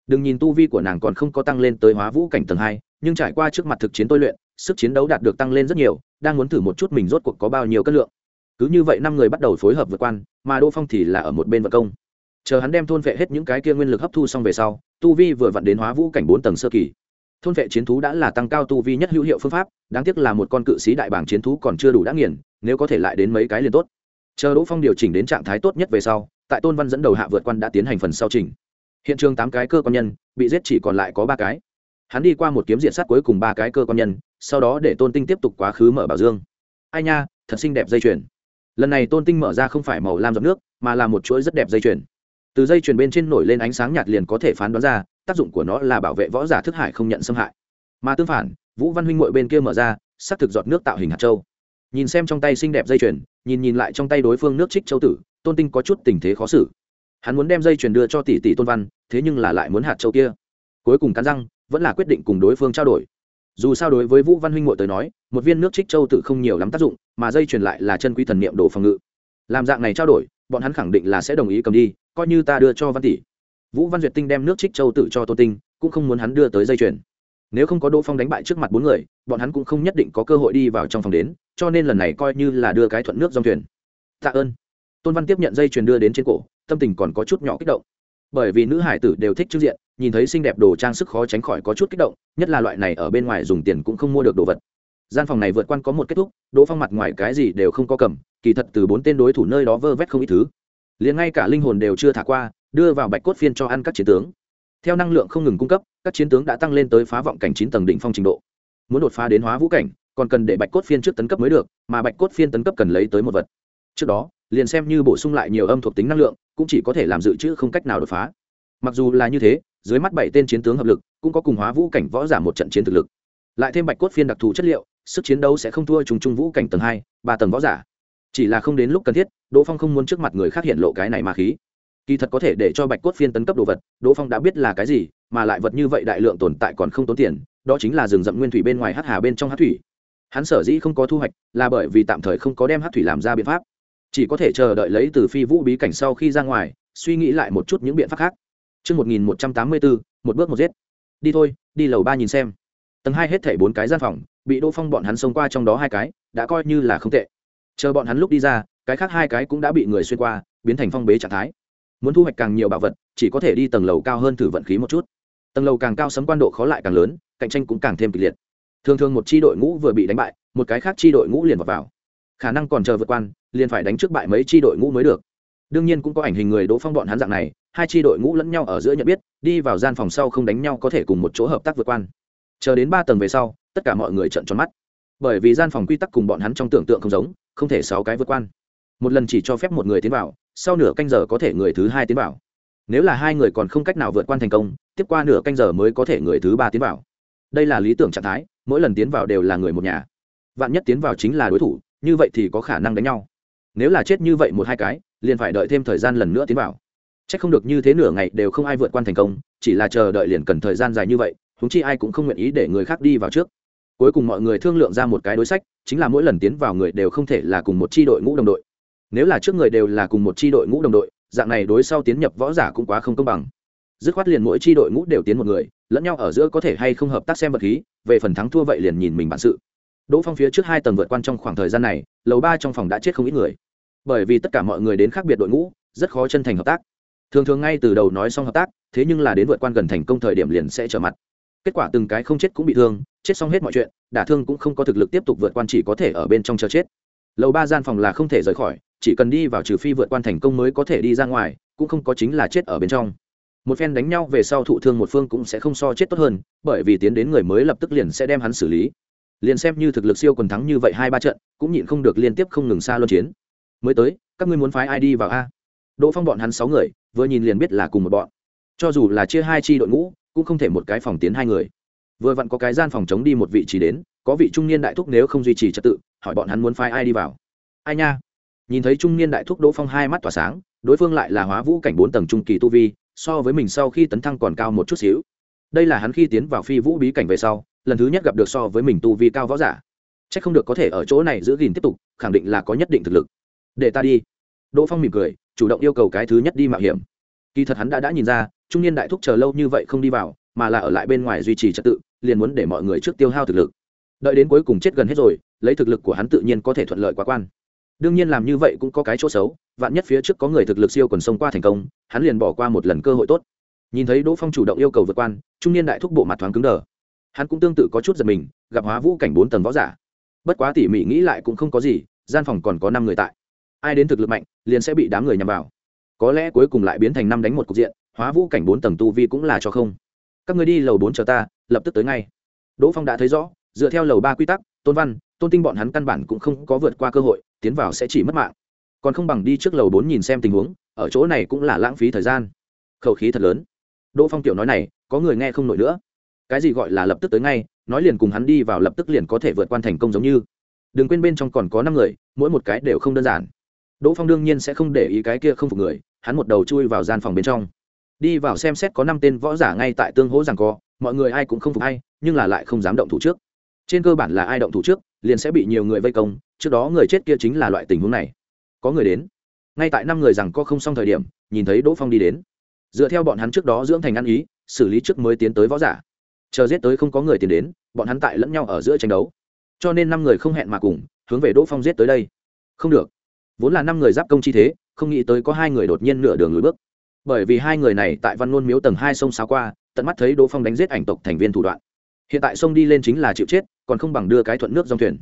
Đừng nhìn tu vi của nàng còn không có tăng lên tới hóa vũ cảnh tầng hai, nhưng trải qua trước mặt thực chiến tôi luyện, sức chiến đấu đạt được tăng lên rất nhiều, đang muốn thử một chút mình rốt cuộc có bao nhiêu cân lượng. Cứ như vậy năm người bắt đầu phối hợp vượt quan, mà đỗ phong thì là ở một bên vận công. Chờ hắn đem thôn vệ hết những cái kia nguyên lực hấp thu xong về sau, tu vi vừa vặn đến hóa vũ cảnh bốn tầng sơ kỳ thôn vệ chiến thú đã là tăng cao tu vi nhất hữu hiệu phương pháp, đáng tiếc là một con cự sĩ đại bảng chiến thú còn chưa đủ đã nghiền, nếu có thể lại đến mấy cái liền tốt. Chờ đỗ phong điều chỉnh đến trạng thái tốt nhất về sau, tại tôn văn dẫn đầu hạ vượt quan đã tiến hành phần sau trình hiện trường tám cái cơ quan nhân, bị giết chỉ còn lại có ba cái. Hắn đi qua một kiếm diện sát cuối cùng ba cái cơ quan nhân, sau đó để tôn tinh tiếp tục quá khứ mở bảo dương. Ai nha, thật xinh đẹp dây chuyền. Lần này tôn tinh mở ra không phải màu lam giọt nước, mà là một chuỗi rất đẹp dây chuyền. Từ dây chuyền bên trên nổi lên ánh sáng nhạt liền có thể phán đoán ra tác dụng của nó là bảo vệ võ giả thức hải không nhận xâm hại. Mà tương phản, vũ văn huynh mội bên kia mở ra xác thực giọt nước tạo hình hạt châu. Nhìn xem trong tay xinh đẹp dây chuyền, nhìn nhìn lại trong tay đối phương nước trích châu tử, tôn tinh có chút tình thế khó xử. Hắn muốn đem dây chuyền đưa cho tỷ tỷ tôn văn, thế nhưng là lại muốn hạt châu kia. Cuối cùng cắn răng, vẫn là quyết định cùng đối phương trao đổi. Dù sao đối với vũ văn huynh ngội tới nói, một viên nước trích châu tử không nhiều lắm tác dụng, mà dây truyền lại là chân quy thần niệm đồ phòng ngự. Làm dạng này trao đổi, bọn hắn khẳng định là sẽ đồng ý cầm đi, coi như ta đưa cho văn tỷ vũ văn duyệt tinh đem nước trích châu tự cho tô tinh, cũng không muốn hắn đưa tới dây chuyền. Nếu không có đỗ phong đánh bại trước mặt bốn người, bọn hắn cũng không nhất định có cơ hội đi vào trong phòng đến, cho nên lần này coi như là đưa cái thuận nước dòng thuyền. Tạ ơn. Tôn văn tiếp nhận dây chuyền đưa đến trên cổ, tâm tình còn có chút nhỏ kích động. Bởi vì nữ hải tử đều thích trước diện, nhìn thấy xinh đẹp đồ trang sức khó tránh khỏi có chút kích động, nhất là loại này ở bên ngoài dùng tiền cũng không mua được đồ vật. Gian phòng này vượt quan có một kết thúc, đỗ phong mặt ngoài cái gì đều không có cầm, kỳ thật từ bốn tên đối thủ nơi đó vơ vét không ít thứ. Liền ngay cả linh hồn đều chưa thả qua đưa vào bạch cốt phiên cho ăn các chiến tướng. Theo năng lượng không ngừng cung cấp, các chiến tướng đã tăng lên tới phá vọng cảnh chín tầng đỉnh phong trình độ. Muốn đột phá đến hóa vũ cảnh, còn cần để bạch cốt phiên trước tấn cấp mới được, mà bạch cốt phiên tấn cấp cần lấy tới một vật. Trước đó, liền xem như bổ sung lại nhiều âm thuộc tính năng lượng, cũng chỉ có thể làm dự trữ không cách nào đột phá. Mặc dù là như thế, dưới mắt bảy tên chiến tướng hợp lực, cũng có cùng hóa vũ cảnh võ giả một trận chiến thực lực. Lại thêm bạch cốt phiên đặc thù chất liệu, sức chiến đấu sẽ không thua trùng trung vũ cảnh tầng hai, ba tầng võ giả. Chỉ là không đến lúc cần thiết, đỗ phong không muốn trước mặt người khác hiện lộ cái này mà khí kỳ thật có thể để cho bạch cốt phiên tấn cấp đồ vật đỗ phong đã biết là cái gì mà lại vật như vậy đại lượng tồn tại còn không tốn tiền đó chính là rừng rậm nguyên thủy bên ngoài hát hà bên trong hát thủy hắn sở dĩ không có thu hoạch là bởi vì tạm thời không có đem hát thủy làm ra biện pháp chỉ có thể chờ đợi lấy từ phi vũ bí cảnh sau khi ra ngoài suy nghĩ lại một chút những biện pháp khác Trước 1184, một bước một giết. Đi thôi, đi lầu ba nhìn xem. Tầng hai hết thảy bốn cái gian phòng, bị Đỗ Phong bọn hắn xông qua trong đó hai cái, đã coi như là không tệ. Chờ bọn hắn lúc đi ra, cái khác hai cái cũng đã bị người xuyên qua, biến thành phong bế trạng thái. Muốn thu hoạch càng nhiều bảo vật, chỉ có thể đi tầng lầu cao hơn thử vận khí một chút. Tầng lầu càng cao sấm quan độ khó lại càng lớn, cạnh tranh cũng càng thêm kịch liệt. Thường thường một chi đội ngũ vừa bị đánh bại, một cái khác chi đội ngũ liền vào vào. Khả năng còn chờ vượt quan, liền phải đánh trước bại mấy chi đội ngũ mới được đương nhiên cũng có ảnh hình người đỗ phong bọn hắn dạng này hai chi đội ngũ lẫn nhau ở giữa nhận biết đi vào gian phòng sau không đánh nhau có thể cùng một chỗ hợp tác vượt quan chờ đến ba tầng về sau tất cả mọi người trận tròn mắt bởi vì gian phòng quy tắc cùng bọn hắn trong tưởng tượng không giống không thể sáu cái vượt quan một lần chỉ cho phép một người tiến vào, sau nửa canh giờ có thể người thứ hai tiến vào. Nếu là hai người còn không cách nào vượt qua thành công, tiếp qua nửa canh giờ mới có thể người thứ ba tiến vào. Đây là lý tưởng trạng thái, mỗi lần tiến vào đều là người một nhà. Vạn nhất tiến vào chính là đối thủ, như vậy thì có khả năng đánh nhau. Nếu là chết như vậy một hai cái, liền phải đợi thêm thời gian lần nữa tiến vào. C h ắ c không được như thế nửa ngày đều không ai vượt qua thành công, chỉ là chờ đợi liền cần thời gian dài như vậy húng chi ai cũng không nguyện ý để người khác đi vào trước. Cuối cùng mọi người thương lượng ra một cái đối sách, chính là mỗi lần tiến vào người đều không thể là cùng một c h i đội ngũ đồng đội nếu là trước người đều là cùng một c h i đội ngũ đồng đội, dạng này đối sau tiến nhập võ giả cũng quá không công bằng. Dứt khoát liền mỗi c h i đội ngũ đều tiến một người, lẫn nhau ở giữa có thể hay không hợp tác xem vật khí, về phần thắng thua vậy liền nhìn mình bản sự. Đỗ phong phía trước hai tầng vượt quan trong khoảng thời gian này, lầu ba trong phòng đã chết không ít người. Bởi vì tất cả mọi người đến khác biệt đội ngũ, rất khó chân thành hợp tác. Thường thường ngay từ đầu nói xong hợp tác, thế nhưng là đến vượt quan gần thành công thời điểm liền sẽ trở mặt. Kết quả từng cái không chết cũng bị thương, chết xong hết mọi chuyện, đả thương cũng không có thực lực tiếp tục vượt quan chỉ có thể ở bên trong chờ chết. Lầu ba gian phòng là không thể rời khỏi chỉ cần đi vào trừ phi vượt quan thành công mới có thể đi ra ngoài, cũng không có chính là chết ở bên trong. Một phen đánh nhau về sau thụ thương một phương cũng sẽ không so chết tốt hơn, bởi vì tiến đến người mới lập tức liền sẽ đem hắn xử lý. Liền xem như thực lực siêu quần thắng như vậy hai ba trận, cũng nhịn không được liên tiếp không ngừng xa luân chiến. Mới tới, các ngươi muốn phái ai đi vào a? Đỗ phong bọn hắn sáu người, vừa nhìn liền biết là cùng một bọn. Cho dù là chia hai chi đội ngũ, cũng không thể một cái phòng tiến hai người. Vừa vặn có cái gian phòng chống đi một vị trí đến, có vị trung niên đại thúc nếu không duy trì trật tự, hỏi bọn hắn muốn phái ai đi vào. Ai nha? Nhìn thấy trung niên đại thúc đỗ phong hai mắt tỏa sáng, đối phương lại là hóa vũ cảnh bốn tầng trung kỳ tu vi, so với mình sau khi tấn thăng còn cao một chút xíu. Đây là hắn khi tiến vào phi vũ bí cảnh về sau, lần thứ nhất gặp được so với mình tu vi cao võ giả. C h ắ c không được có thể ở chỗ này giữ gìn tiếp tục, khẳng định là có nhất định thực lực. Để ta đi. Đỗ phong mỉm cười, chủ động yêu cầu cái thứ nhất đi mạo hiểm. Kỳ thật hắn đã đã nhìn ra, trung niên đại thúc chờ lâu như vậy không đi vào, mà là ở lại bên ngoài duy trì trật tự, liền muốn để mọi người trước tiêu hao thực lực. Đợi đến cuối cùng chết gần hết rồi, lấy thực lực của hắn tự nhiên có thể thuận lợi quá quan đương nhiên làm như vậy cũng có cái chỗ xấu, vạn nhất phía trước có người thực lực siêu quần sông qua thành công, hắn liền bỏ qua một lần cơ hội tốt. Nhìn thấy đỗ phong chủ động yêu cầu vượt quan, trung niên đại thúc bộ mặt thoáng cứng đờ. Hắn cũng tương tự có chút giật mình, gặp hóa vũ cảnh bốn tầng võ giả. Bất quá tỉ mỉ nghĩ lại cũng không có gì, gian phòng còn có năm người tại. Ai đến thực lực mạnh, liền sẽ bị đám người nhằm vào. Có lẽ cuối cùng lại biến thành năm đánh một cục diện, hóa vũ cảnh bốn tầng tu vi cũng là cho không. Các người đi lầu bốn chờ ta, lập tức tới ngay. Đỗ phong đã thấy rõ, dựa theo lầu ba quy tắc, tôn văn, tôn tinh bọn hắn căn bản cũng không có vượt qua cơ hội tiến vào sẽ chỉ mất mạng. Còn không bằng đi trước lầu bốn nhìn xem tình huống, ở chỗ này cũng là lãng phí thời gian. Khẩu khí thật lớn. Đỗ phong tiểu nói này, có người nghe không nổi nữa. Cái gì gọi là lập tức tới ngay, nói liền cùng hắn đi vào lập tức liền có thể vượt qua thành công giống như. Đừng quên bên trong còn có năm người, mỗi một cái đều không đơn giản. Đỗ phong đương nhiên sẽ không để ý cái kia không phục người, hắn một đầu chui vào gian phòng bên trong. Đi vào xem xét có năm tên võ giả ngay tại tương hỗ rằng co, mọi người ai cũng không phục hay nhưng là lại không dám động thủ trước. Trên cơ bản là ai động thủ trước, liền sẽ bị nhiều người vây công trước đó người chết kia chính là loại tình huống này. Có người đến. Ngay tại năm người rằng có không xong thời điểm, nhìn thấy đỗ phong đi đến. Dựa theo bọn hắn trước đó dưỡng thành ăn ý, xử lý trước mới tiến tới võ giả. Chờ giết tới không có người tiến đến, bọn hắn tại lẫn nhau ở giữa tranh đấu. Cho nên năm người không hẹn mà cùng, hướng về đỗ phong giết tới đây. Không được. Vốn là năm người giáp công chi thế, không nghĩ tới có hai người đột nhiên nửa đường lùi bước. Bởi vì hai người này tại văn ngôn miếu tầng hai sông sáo qua, tận mắt thấy đỗ phong đánh giết ảnh tộc thành viên thủ đoạn. Hiện tại sông đi lên chính là chịu chết, còn không bằng đưa cái thuận nước dòng thuyền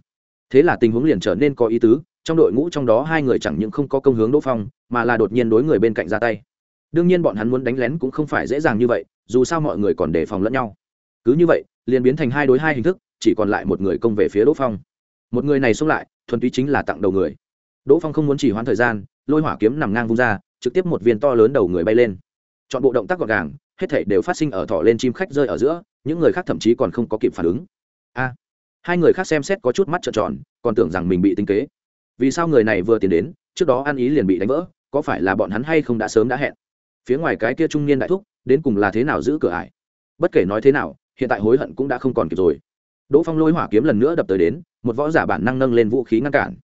thế là tình huống liền trở nên có ý tứ, trong đội ngũ trong đó hai người chẳng những không có công hướng đỗ phong, mà là đột nhiên đối người bên cạnh ra tay. Đương nhiên bọn hắn muốn đánh lén cũng không phải dễ dàng như vậy, dù sao mọi người còn đề phòng lẫn nhau. Cứ như vậy, liền biến thành hai đối hai hình thức, chỉ còn lại một người công về phía đỗ phong. Một người này xông lại, thuần túy chính là tặng đầu người. Đỗ phong không muốn chỉ hoãn thời gian, lôi hỏa kiếm nằm ngang vung ra, trực tiếp một viên to lớn đầu người bay lên. Chọn bộ động tác gọn gàng, hết thảy đều phát sinh ở thỏ lên chim khách rơi ở giữa, những người khác thậm chí còn không có kịp phản ứng. A! Hai người khác xem xét có chút mắt trợn tròn, còn tưởng rằng mình bị tính kế. Vì sao người này vừa tiến đến, trước đó ăn ý liền bị đánh vỡ, có phải là bọn hắn hay không đã sớm đã hẹn? Phía ngoài cái kia trung niên đại thúc, đến cùng là thế nào giữ cửa ải? Bất kể nói thế nào, hiện tại hối hận cũng đã không còn kịp rồi. Đỗ phong lôi hỏa kiếm lần nữa đập tới đến, một võ giả bản năng nâng lên vũ khí ngăn cản.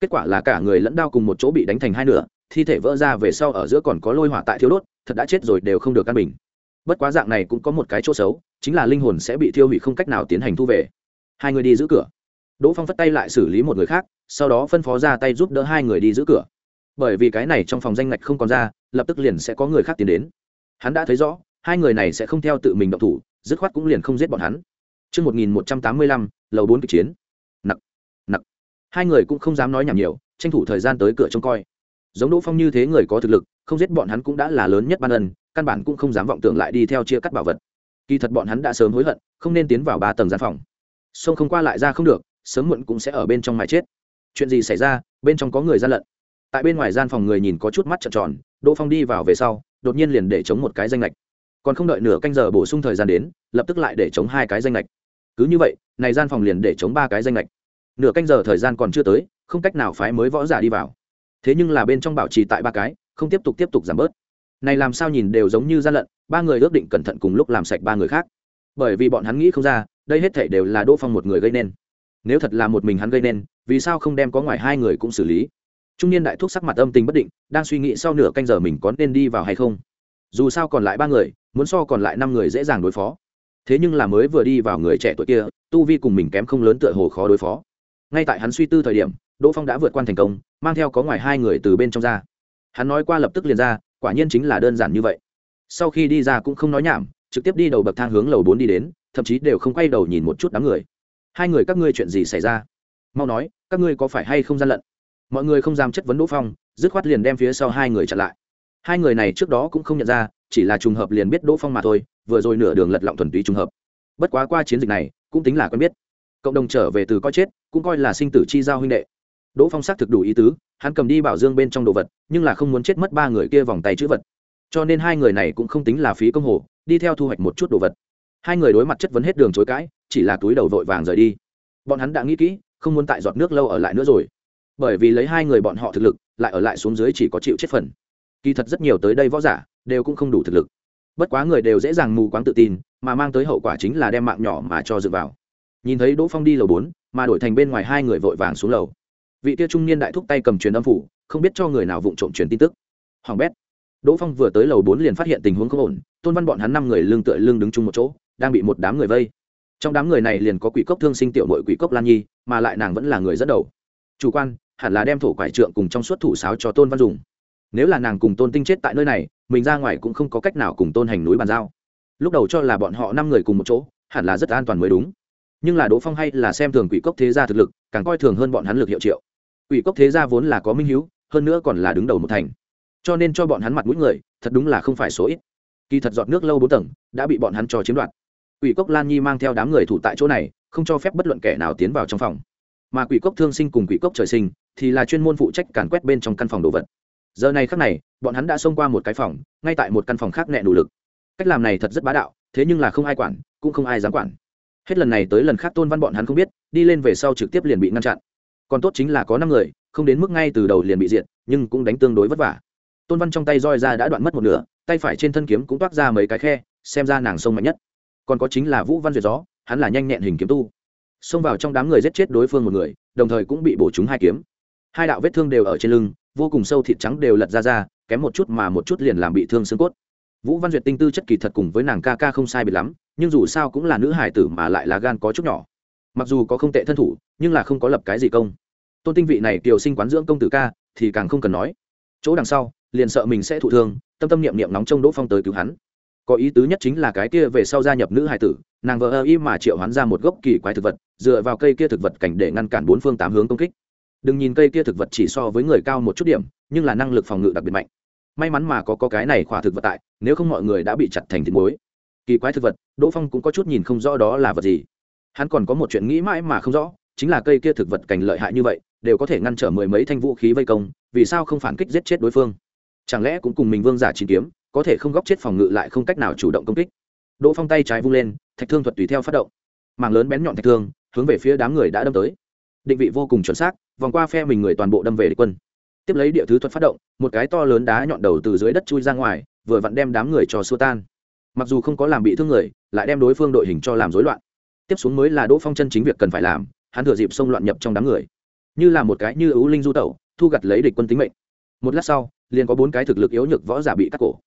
Kết quả là cả người lẫn đao cùng một chỗ bị đánh thành hai nửa, thi thể vỡ ra về sau ở giữa còn có lôi hỏa tại thiếu đốt, thật đã chết rồi đều không được căn bình. Bất quá dạng này cũng có một cái chỗ xấu, chính là linh hồn sẽ bị thiêu hủy không cách nào tiến hành thu về hai người đi giữ cửa đỗ phong phất tay lại xử lý một người khác sau đó phân phó ra tay giúp đỡ hai người đi giữ cửa bởi vì cái này trong phòng danh ngạch không còn ra lập tức liền sẽ có người khác tiến đến hắn đã thấy rõ hai người này sẽ không theo tự mình động thủ dứt khoát cũng liền không giết bọn hắn Trước 1185, lầu 4 kịch chiến. Nặng, nặng. Hai người cũng không dám nói nhảm nhiều, tranh thủ thời gian tới cửa trông coi. Giống Đỗ Phong như thế người có thực lực, không giết bọn hắn cũng đã là lớn nhất ban ân, căn bản cũng không dám vọng tưởng lại đi theo chia cắt bảo vật. Kỳ thật bọn hắn đã sớm hối hận, không nên tiến vào ba tầng gian phòng. Xông không qua lại ra không được, sớm muộn cũng sẽ ở bên trong mà chết. Chuyện gì xảy ra? Bên trong có người gian lận. Tại bên ngoài gian phòng người nhìn có chút mắt trợn tròn, Đỗ Phong đi vào về sau, đột nhiên liền để chống một cái danh lệch còn không đợi nửa canh giờ bổ sung thời gian đến lập tức lại để chống hai cái danh lệch cứ như vậy này gian phòng liền để chống ba cái danh lệch nửa canh giờ thời gian còn chưa tới không cách nào phái mới võ giả đi vào thế nhưng là bên trong bảo trì tại ba cái không tiếp tục tiếp tục giảm bớt này làm sao nhìn đều giống như gian lận ba người ước định cẩn thận cùng lúc làm sạch ba người khác bởi vì bọn hắn nghĩ không ra đây hết thể đều là đỗ phong một người gây nên. Nếu thật là một mình hắn gây nên, vì sao không đem có ngoài hai người cũng xử lý? Trung niên đại thuốc sắc mặt âm tình bất định, đang suy nghĩ sau nửa canh giờ mình có nên đi vào hay không. Dù sao còn lại ba người, muốn so còn lại năm người dễ dàng đối phó. Thế nhưng là mới vừa đi vào người trẻ tuổi kia, tu vi cùng mình kém không lớn tựa hồ khó đối phó. Ngay tại hắn suy tư thời điểm, đỗ phong đã vượt qua thành công, mang theo có ngoài hai người từ bên trong ra. Hắn nói qua lập tức liền ra, quả nhiên chính là đơn giản như vậy. Sau khi đi ra cũng không nói nhảm, trực tiếp đi đầu bậc thang hướng lầu bốn đi đến thậm chí đều không quay đầu nhìn một chút đám người. Hai người, các ngươi chuyện gì xảy ra? Mau nói, các ngươi có phải hay không gian lận? Mọi người không dám chất vấn đỗ phong, dứt khoát liền đem phía sau hai người chặn lại. Hai người này trước đó cũng không nhận ra, chỉ là trùng hợp liền biết đỗ phong mà thôi, vừa rồi nửa đường lật lọng thuần túy trùng hợp. Bất quá qua chiến dịch này, cũng tính là quen biết. Cộng đồng trở về từ coi chết, cũng coi là sinh tử chi giao huynh đệ. Đỗ phong xác thực đủ ý tứ, hắn cầm đi bảo dương bên trong đồ vật, nhưng là không muốn chết mất ba người kia vòng tay chữ vật. Cho nên hai người này cũng không tính là phí công hồ, đi theo thu hoạch một chút đồ vật hai người đối mặt chất vấn hết đường chối cãi, chỉ là túi đầu vội vàng rời đi. Bọn hắn đã nghĩ kỹ, không muốn tại giọt nước lâu ở lại nữa rồi. Bởi vì lấy hai người bọn họ thực lực, lại ở lại xuống dưới chỉ có chịu chết phần. Kỳ thật rất nhiều tới đây võ giả, đều cũng không đủ thực lực. Bất quá người đều dễ dàng mù quáng tự tin, mà mang tới hậu quả chính là đem mạng nhỏ mà cho dựa vào. Nhìn thấy đỗ phong đi lầu bốn, mà đổi thành bên ngoài hai người vội vàng xuống lầu. Vị kia trung niên đại thúc tay cầm truyền âm phủ, không biết cho người nào vụng trộm truyền tin tức. Hoàng bét. Đỗ phong vừa tới lầu bốn liền phát hiện tình huống không ổn, tôn văn bọn hắn năm người lưng tựa lưng đứng chung một chỗ đang bị một đám người vây. Trong đám người này liền có quỷ cốc thương sinh tiểu nội quỷ cốc lan nhi, mà lại nàng vẫn là người dẫn đầu. Chủ quan, hẳn là đem thổ quải trượng cùng trong suốt thủ sáo cho tôn văn dùng. Nếu là nàng cùng tôn tinh chết tại nơi này, mình ra ngoài cũng không có cách nào cùng tôn hành núi bàn giao. Lúc đầu cho là bọn họ năm người cùng một chỗ, hẳn là rất an toàn mới đúng. Nhưng là đỗ phong hay là xem thường quỷ cốc thế gia thực lực, càng coi thường hơn bọn hắn lực hiệu triệu. Quỷ cốc thế gia vốn là có minh hữu hơn nữa còn là đứng đầu một thành. Cho nên cho bọn hắn mặt mũi người, thật đúng là không phải số ít. Kỳ thật giọt nước lâu bốn tầng, đã bị bọn hắn cho chiếm đoạt quỷ cốc lan nhi mang theo đám người thủ tại chỗ này, không cho phép bất luận kẻ nào tiến vào trong phòng. Mà quỷ cốc thương sinh cùng quỷ cốc trời sinh thì là chuyên môn phụ trách càn quét bên trong căn phòng đồ vật. Giờ này khắc này, bọn hắn đã xông qua một cái phòng, ngay tại một căn phòng khác nẹ đủ lực. Cách làm này thật rất bá đạo, thế nhưng là không ai quản, cũng không ai dám quản. Hết lần này tới lần khác tôn văn bọn hắn không biết, đi lên về sau trực tiếp liền bị ngăn chặn. Còn tốt chính là có năm người, không đến mức ngay từ đầu liền bị diệt, nhưng cũng đánh tương đối vất vả. Tôn văn trong tay roi ra đã đoạn mất một nửa, tay phải trên thân kiếm cũng toát ra mấy cái khe, xem ra nàng sông mạnh nhất còn có chính là vũ văn duyệt gió, hắn là nhanh nhẹn hình kiếm tu. Xông vào trong đám người giết chết đối phương một người, đồng thời cũng bị bổ trúng hai kiếm. Hai đạo vết thương đều ở trên lưng, vô cùng sâu thịt trắng đều lật ra ra, kém một chút mà một chút liền làm bị thương xương cốt. Vũ văn duyệt tinh tư chất kỳ thật cùng với nàng ca ca không sai biệt lắm, nhưng dù sao cũng là nữ hải tử mà lại là gan có chút nhỏ. Mặc dù có không tệ thân thủ, nhưng là không có lập cái gì công. Tôn tinh vị này kiều sinh quán dưỡng công tử ca, thì càng không cần nói. Chỗ đằng sau, liền sợ mình sẽ thụ thương, tâm tâm niệm niệm nóng trong đỗ phong tới cứu hắn có ý tứ nhất chính là cái kia về sau gia nhập nữ hải tử nàng vợ ơ y mà triệu hoán ra một gốc kỳ quái thực vật dựa vào cây kia thực vật cảnh để ngăn cản bốn phương tám hướng công kích. Đừng nhìn cây kia thực vật chỉ so với người cao một chút điểm nhưng là năng lực phòng ngự đặc biệt mạnh. May mắn mà có, có cái này khỏa thực vật tại nếu không mọi người đã bị chặt thành thịt muối. Kỳ quái thực vật đỗ phong cũng có chút nhìn không rõ đó là vật gì. Hắn còn có một chuyện nghĩ mãi mà không rõ chính là cây kia thực vật cảnh lợi hại như vậy đều có thể ngăn trở mười mấy thanh vũ khí vây công vì sao không phản kích giết chết đối phương? Chẳng lẽ cũng cùng mình vương giả chín kiếm? Có thể không góc chết phòng ngự lại không cách nào chủ động công kích. Đỗ phong tay trái vung lên, thạch thương thuật tùy theo phát động. Mảng lớn bén nhọn thạch thương, hướng về phía đám người đã đâm tới. Định vị vô cùng chuẩn xác, vòng qua phe mình người toàn bộ đâm về địch quân. Tiếp lấy địa thứ thuật phát động, một cái to lớn đá nhọn đầu từ dưới đất chui ra ngoài, vừa vặn đem đám người cho xua tan. Mặc dù không có làm bị thương người, lại đem đối phương đội hình cho làm rối loạn. Tiếp xuống mới là đỗ phong chân chính việc cần phải làm, hắn thừa dịp xông loạn nhập trong đám người. Như là một cái như ưu linh du tẩu, thu gặt lấy địch quân tính mệnh. Một lát sau, liền có bốn cái thực lực yếu nhược võ giả bị cắt cổ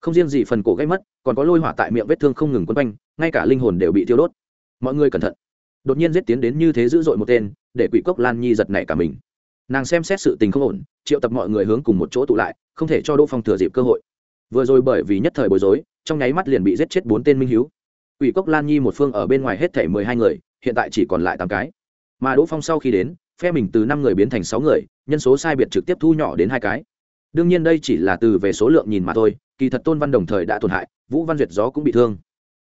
không riêng gì phần cổ gây mất, còn có lôi hỏa tại miệng vết thương không ngừng quấn quanh, ngay cả linh hồn đều bị tiêu đốt. Mọi người cẩn thận. Đột nhiên giết tiến đến như thế dữ dội một tên, để quỷ cốc lan nhi giật nảy cả mình. Nàng xem xét sự tình không ổn, triệu tập mọi người hướng cùng một chỗ tụ lại, không thể cho đỗ phong thừa dịp cơ hội. Vừa rồi bởi vì nhất thời bối rối, trong nháy mắt liền bị giết chết bốn tên minh hiếu. Quỷ cốc lan nhi một phương ở bên ngoài hết thể mười hai người, hiện tại chỉ còn lại tám cái. Mà đỗ phong sau khi đến, phe mình từ năm người biến thành sáu người, nhân số sai biệt trực tiếp thu nhỏ đến hai cái. Đương nhiên đây chỉ là từ về số lượng nhìn mà thôi kỳ thật tôn văn đồng thời đã tổn hại vũ văn duyệt gió cũng bị thương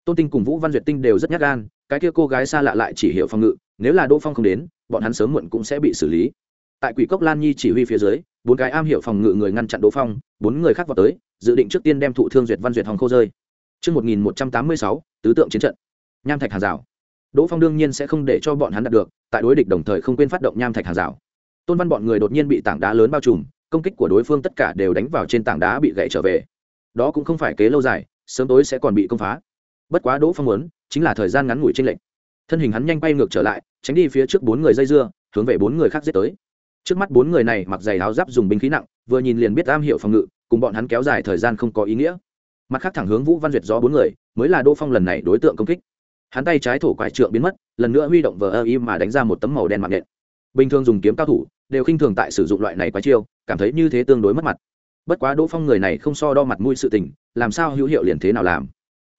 tôn tinh cùng vũ văn duyệt tinh đều rất nhát gan cái kia cô gái xa lạ lại chỉ hiểu phòng ngự nếu là đỗ phong không đến bọn hắn sớm muộn cũng sẽ bị xử lý tại quỷ cốc lan nhi chỉ huy phía dưới bốn cái am hiểu phòng ngự người ngăn chặn đỗ phong bốn người khác vào tới dự định trước tiên đem thụ thương duyệt văn duyệt hòng khô rơi Trước 1186, tứ tượng chiến trận. Nham thạch hàng rào. Đỗ Phong đương nhiên sẽ không để cho bọn hắn đạt được, tại đối địch đồng thời không quên phát động nham thạch hàng rào. Tôn Văn bọn người đột nhiên bị tảng đá lớn bao trùm, công kích của đối phương tất cả đều đánh vào trên tảng đá bị gãy trở về. Đó cũng không phải kế lâu dài, sớm tối sẽ còn bị công phá. Bất quá Đỗ Phong muốn, chính là thời gian ngắn ngủi tranh lệnh. Thân hình hắn nhanh bay ngược trở lại, tránh đi phía trước bốn người dây dưa, hướng về bốn người khác giết tới. Trước mắt bốn người này mặc giày áo giáp dùng binh khí nặng vừa nhìn liền biết am hiểu phòng ngự cùng bọn hắn kéo dài thời gian không có ý nghĩa. Mặt khác thẳng hướng vũ văn duyệt do bốn người mới là đỗ phong lần này đối tượng công kích. Hắn tay trái thổ quải trượng biến mất lần nữa huy động vờ ơ y mà đánh ra một tấm màu đen mạng nện bình thường dùng kiếm cao thủ đều khinh thường tại sử dụng loại này quái chiêu cảm thấy như thế tương đối mất mặt bất quá đỗ phong người này không so đo mặt mũi sự tình, làm sao hữu hiệu liền thế nào làm?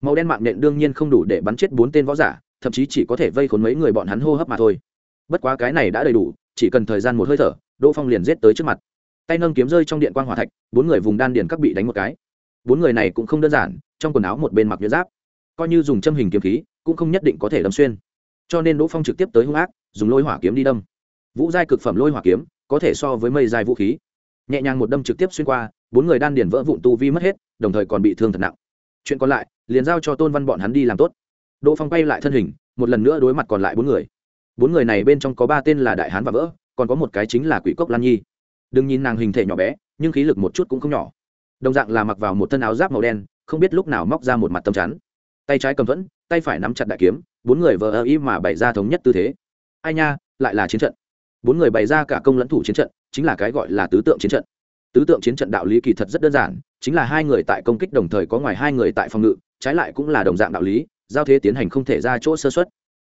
Màu đen mạng nện đương nhiên không đủ để bắn chết bốn tên võ giả, thậm chí chỉ có thể vây khốn mấy người bọn hắn hô hấp mà thôi. Bất quá cái này đã đầy đủ, chỉ cần thời gian một hơi thở, đỗ phong liền giết tới trước mặt. Tay nâng kiếm rơi trong điện quan g hỏa thạch, bốn người vùng đan điền các bị đánh một cái. Bốn người này cũng không đơn giản, trong quần áo một bên mặc nhuyễn giáp, coi như dùng châm hình kiếm khí, cũng không nhất định có thể đâm xuyên. Cho nên đỗ phong trực tiếp tới hung ác, dùng lôi hỏa kiếm đi đâm. Vũ giai cực phẩm lôi hỏa kiếm, có thể so với mây giai vũ khí nhẹ nhàng một đâm trực tiếp xuyên qua, bốn người đan điền vỡ vụn tu vi mất hết, đồng thời còn bị thương thật nặng. Chuyện còn lại, liền giao cho tôn văn bọn hắn đi làm tốt. Đỗ phong quay lại thân hình, một lần nữa đối mặt còn lại bốn người. Bốn người này bên trong có ba tên là đại hán và vỡ, còn có một cái chính là quỷ cốc lan nhi. Đừng nhìn nàng hình thể nhỏ bé, nhưng khí lực một chút cũng không nhỏ. Đồng dạng là mặc vào một thân áo giáp màu đen, không biết lúc nào móc ra một mặt tầm chắn. Tay trái cầm thuẫn, tay phải nắm chặt đại kiếm, bốn người vờ ơ ý mà bày ra thống nhất tư thế. Ai nha, lại là chiến trận. Bốn người bày ra cả công lẫn thủ chiến trận chính là cái gọi là tứ tượng chiến trận. Tứ tượng chiến trận đạo lý kỳ thật rất đơn giản, chính là hai người tại công kích đồng thời có ngoài hai người tại phòng ngự, trái lại cũng là đồng dạng đạo lý, giao thế tiến hành không thể ra chỗ sơ xuất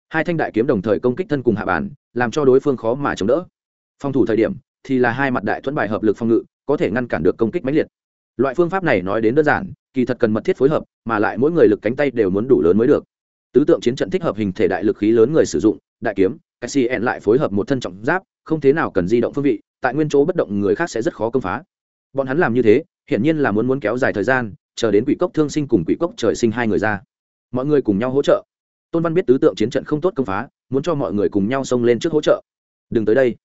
hai thanh đại kiếm đồng thời công kích thân cùng hạ bàn, làm cho đối phương khó mà chống đỡ. Phòng thủ thời điểm thì là hai mặt đại thuẫn bài hợp lực phòng ngự, có thể ngăn cản được công kích mãnh liệt. Loại phương pháp này nói đến đơn giản, kỳ thật cần mật thiết phối hợp, mà lại mỗi người lực cánh tay đều muốn đủ lớn mới được. Tứ tượng chiến trận thích hợp hình thể đại lực khí lớn người sử dụng, đại kiếm cn lại phối hợp một thân trọng giáp, không thế nào cần di động phương vị tại nguyên chỗ bất động người khác sẽ rất khó công phá. Bọn hắn làm như thế, hiển nhiên là muốn muốn kéo dài thời gian, chờ đến quỷ cốc thương sinh cùng quỷ cốc trời sinh hai người ra. Mọi người cùng nhau hỗ trợ. Tôn văn biết tứ tượng chiến trận không tốt công phá, muốn cho mọi người cùng nhau xông lên trước hỗ trợ. Đừng tới đây.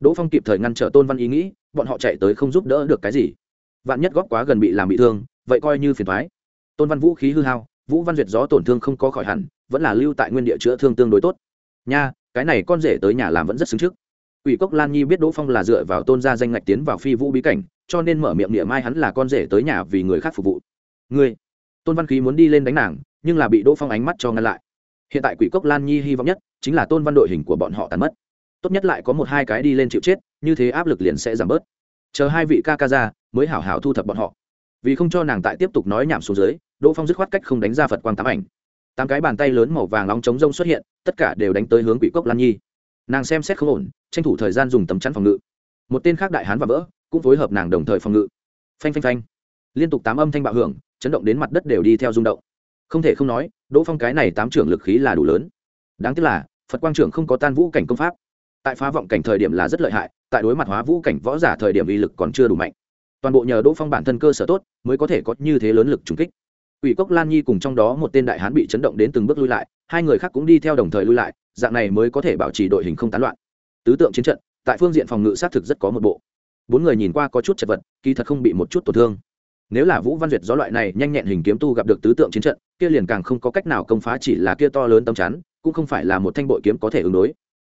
Đỗ phong kịp thời ngăn trở tôn văn ý nghĩ, bọn họ chạy tới không giúp đỡ được cái gì. Vạn nhất góp quá gần bị làm bị thương, vậy coi như phiền thoái tôn văn vũ khí hư hao, vũ văn duyệt gió tổn thương không có khỏi hẳn, vẫn là lưu tại nguyên địa chữa thương tương đối tốt. Nha, cái này con rể tới nhà làm vẫn rất xứng trước. Quỷ cốc lan nhi biết đỗ phong là dựa vào tôn gia danh ngạch tiến vào phi vũ bí cảnh, cho nên mở miệng niệm mai hắn là con rể tới nhà vì người khác phục vụ. Ngươi, tôn văn khí muốn đi lên đánh nàng, nhưng là bị đỗ phong ánh mắt cho ngăn lại. Hiện tại quỷ cốc lan nhi hy vọng nhất chính là tôn văn đội hình của bọn họ tàn mất. Tốt nhất lại có một hai cái đi lên chịu chết, như thế áp lực liền sẽ giảm bớt. Chờ hai vị ca ca ra, mới hảo hảo thu thập bọn họ. Vì không cho nàng tại tiếp tục nói nhảm xuống dưới, đỗ phong dứt khoát cách không đánh ra phật quang tám ảnh. Tám cái bàn tay lớn màu vàng nóng trống rông xuất hiện, tất cả đều đánh tới hướng quỷ cốc lan nhi nàng xem xét không ổn, tranh thủ thời gian dùng tấm chắn phòng ngự. Một tên khác đại hán và vỡ, cũng phối hợp nàng đồng thời phòng ngự. Phanh phanh phanh. Liên tục tám âm thanh bạo hưởng, chấn động đến mặt đất đều đi theo rung động. Không thể không nói, đỗ phong cái này tám trưởng lực khí là đủ lớn. Đáng tiếc là, phật quang trưởng không có tan vũ cảnh công pháp. Tại phá vọng cảnh thời điểm là rất lợi hại, tại đối mặt hóa vũ cảnh võ giả thời điểm uy lực còn chưa đủ mạnh. Toàn bộ nhờ đỗ phong bản thân cơ sở tốt, mới có thể có như thế lớn lực trùng kích. Ủy cốc lan nhi cùng trong đó một tên đại hán bị chấn động đến từng bước lui lại, hai người khác cũng đi theo đồng thời lui lại dạng này mới có thể bảo trì đội hình không tán loạn. Tứ tượng chiến trận, tại phương diện phòng ngự xác thực rất có một bộ. Bốn người nhìn qua có chút chật vật, kỳ thật không bị một chút tổn thương. Nếu là vũ văn duyệt do loại này nhanh nhẹn hình kiếm tu gặp được tứ tượng chiến trận, kia liền càng không có cách nào công phá chỉ là kia to lớn tâm chắn, cũng không phải là một thanh bội kiếm có thể ứng đối.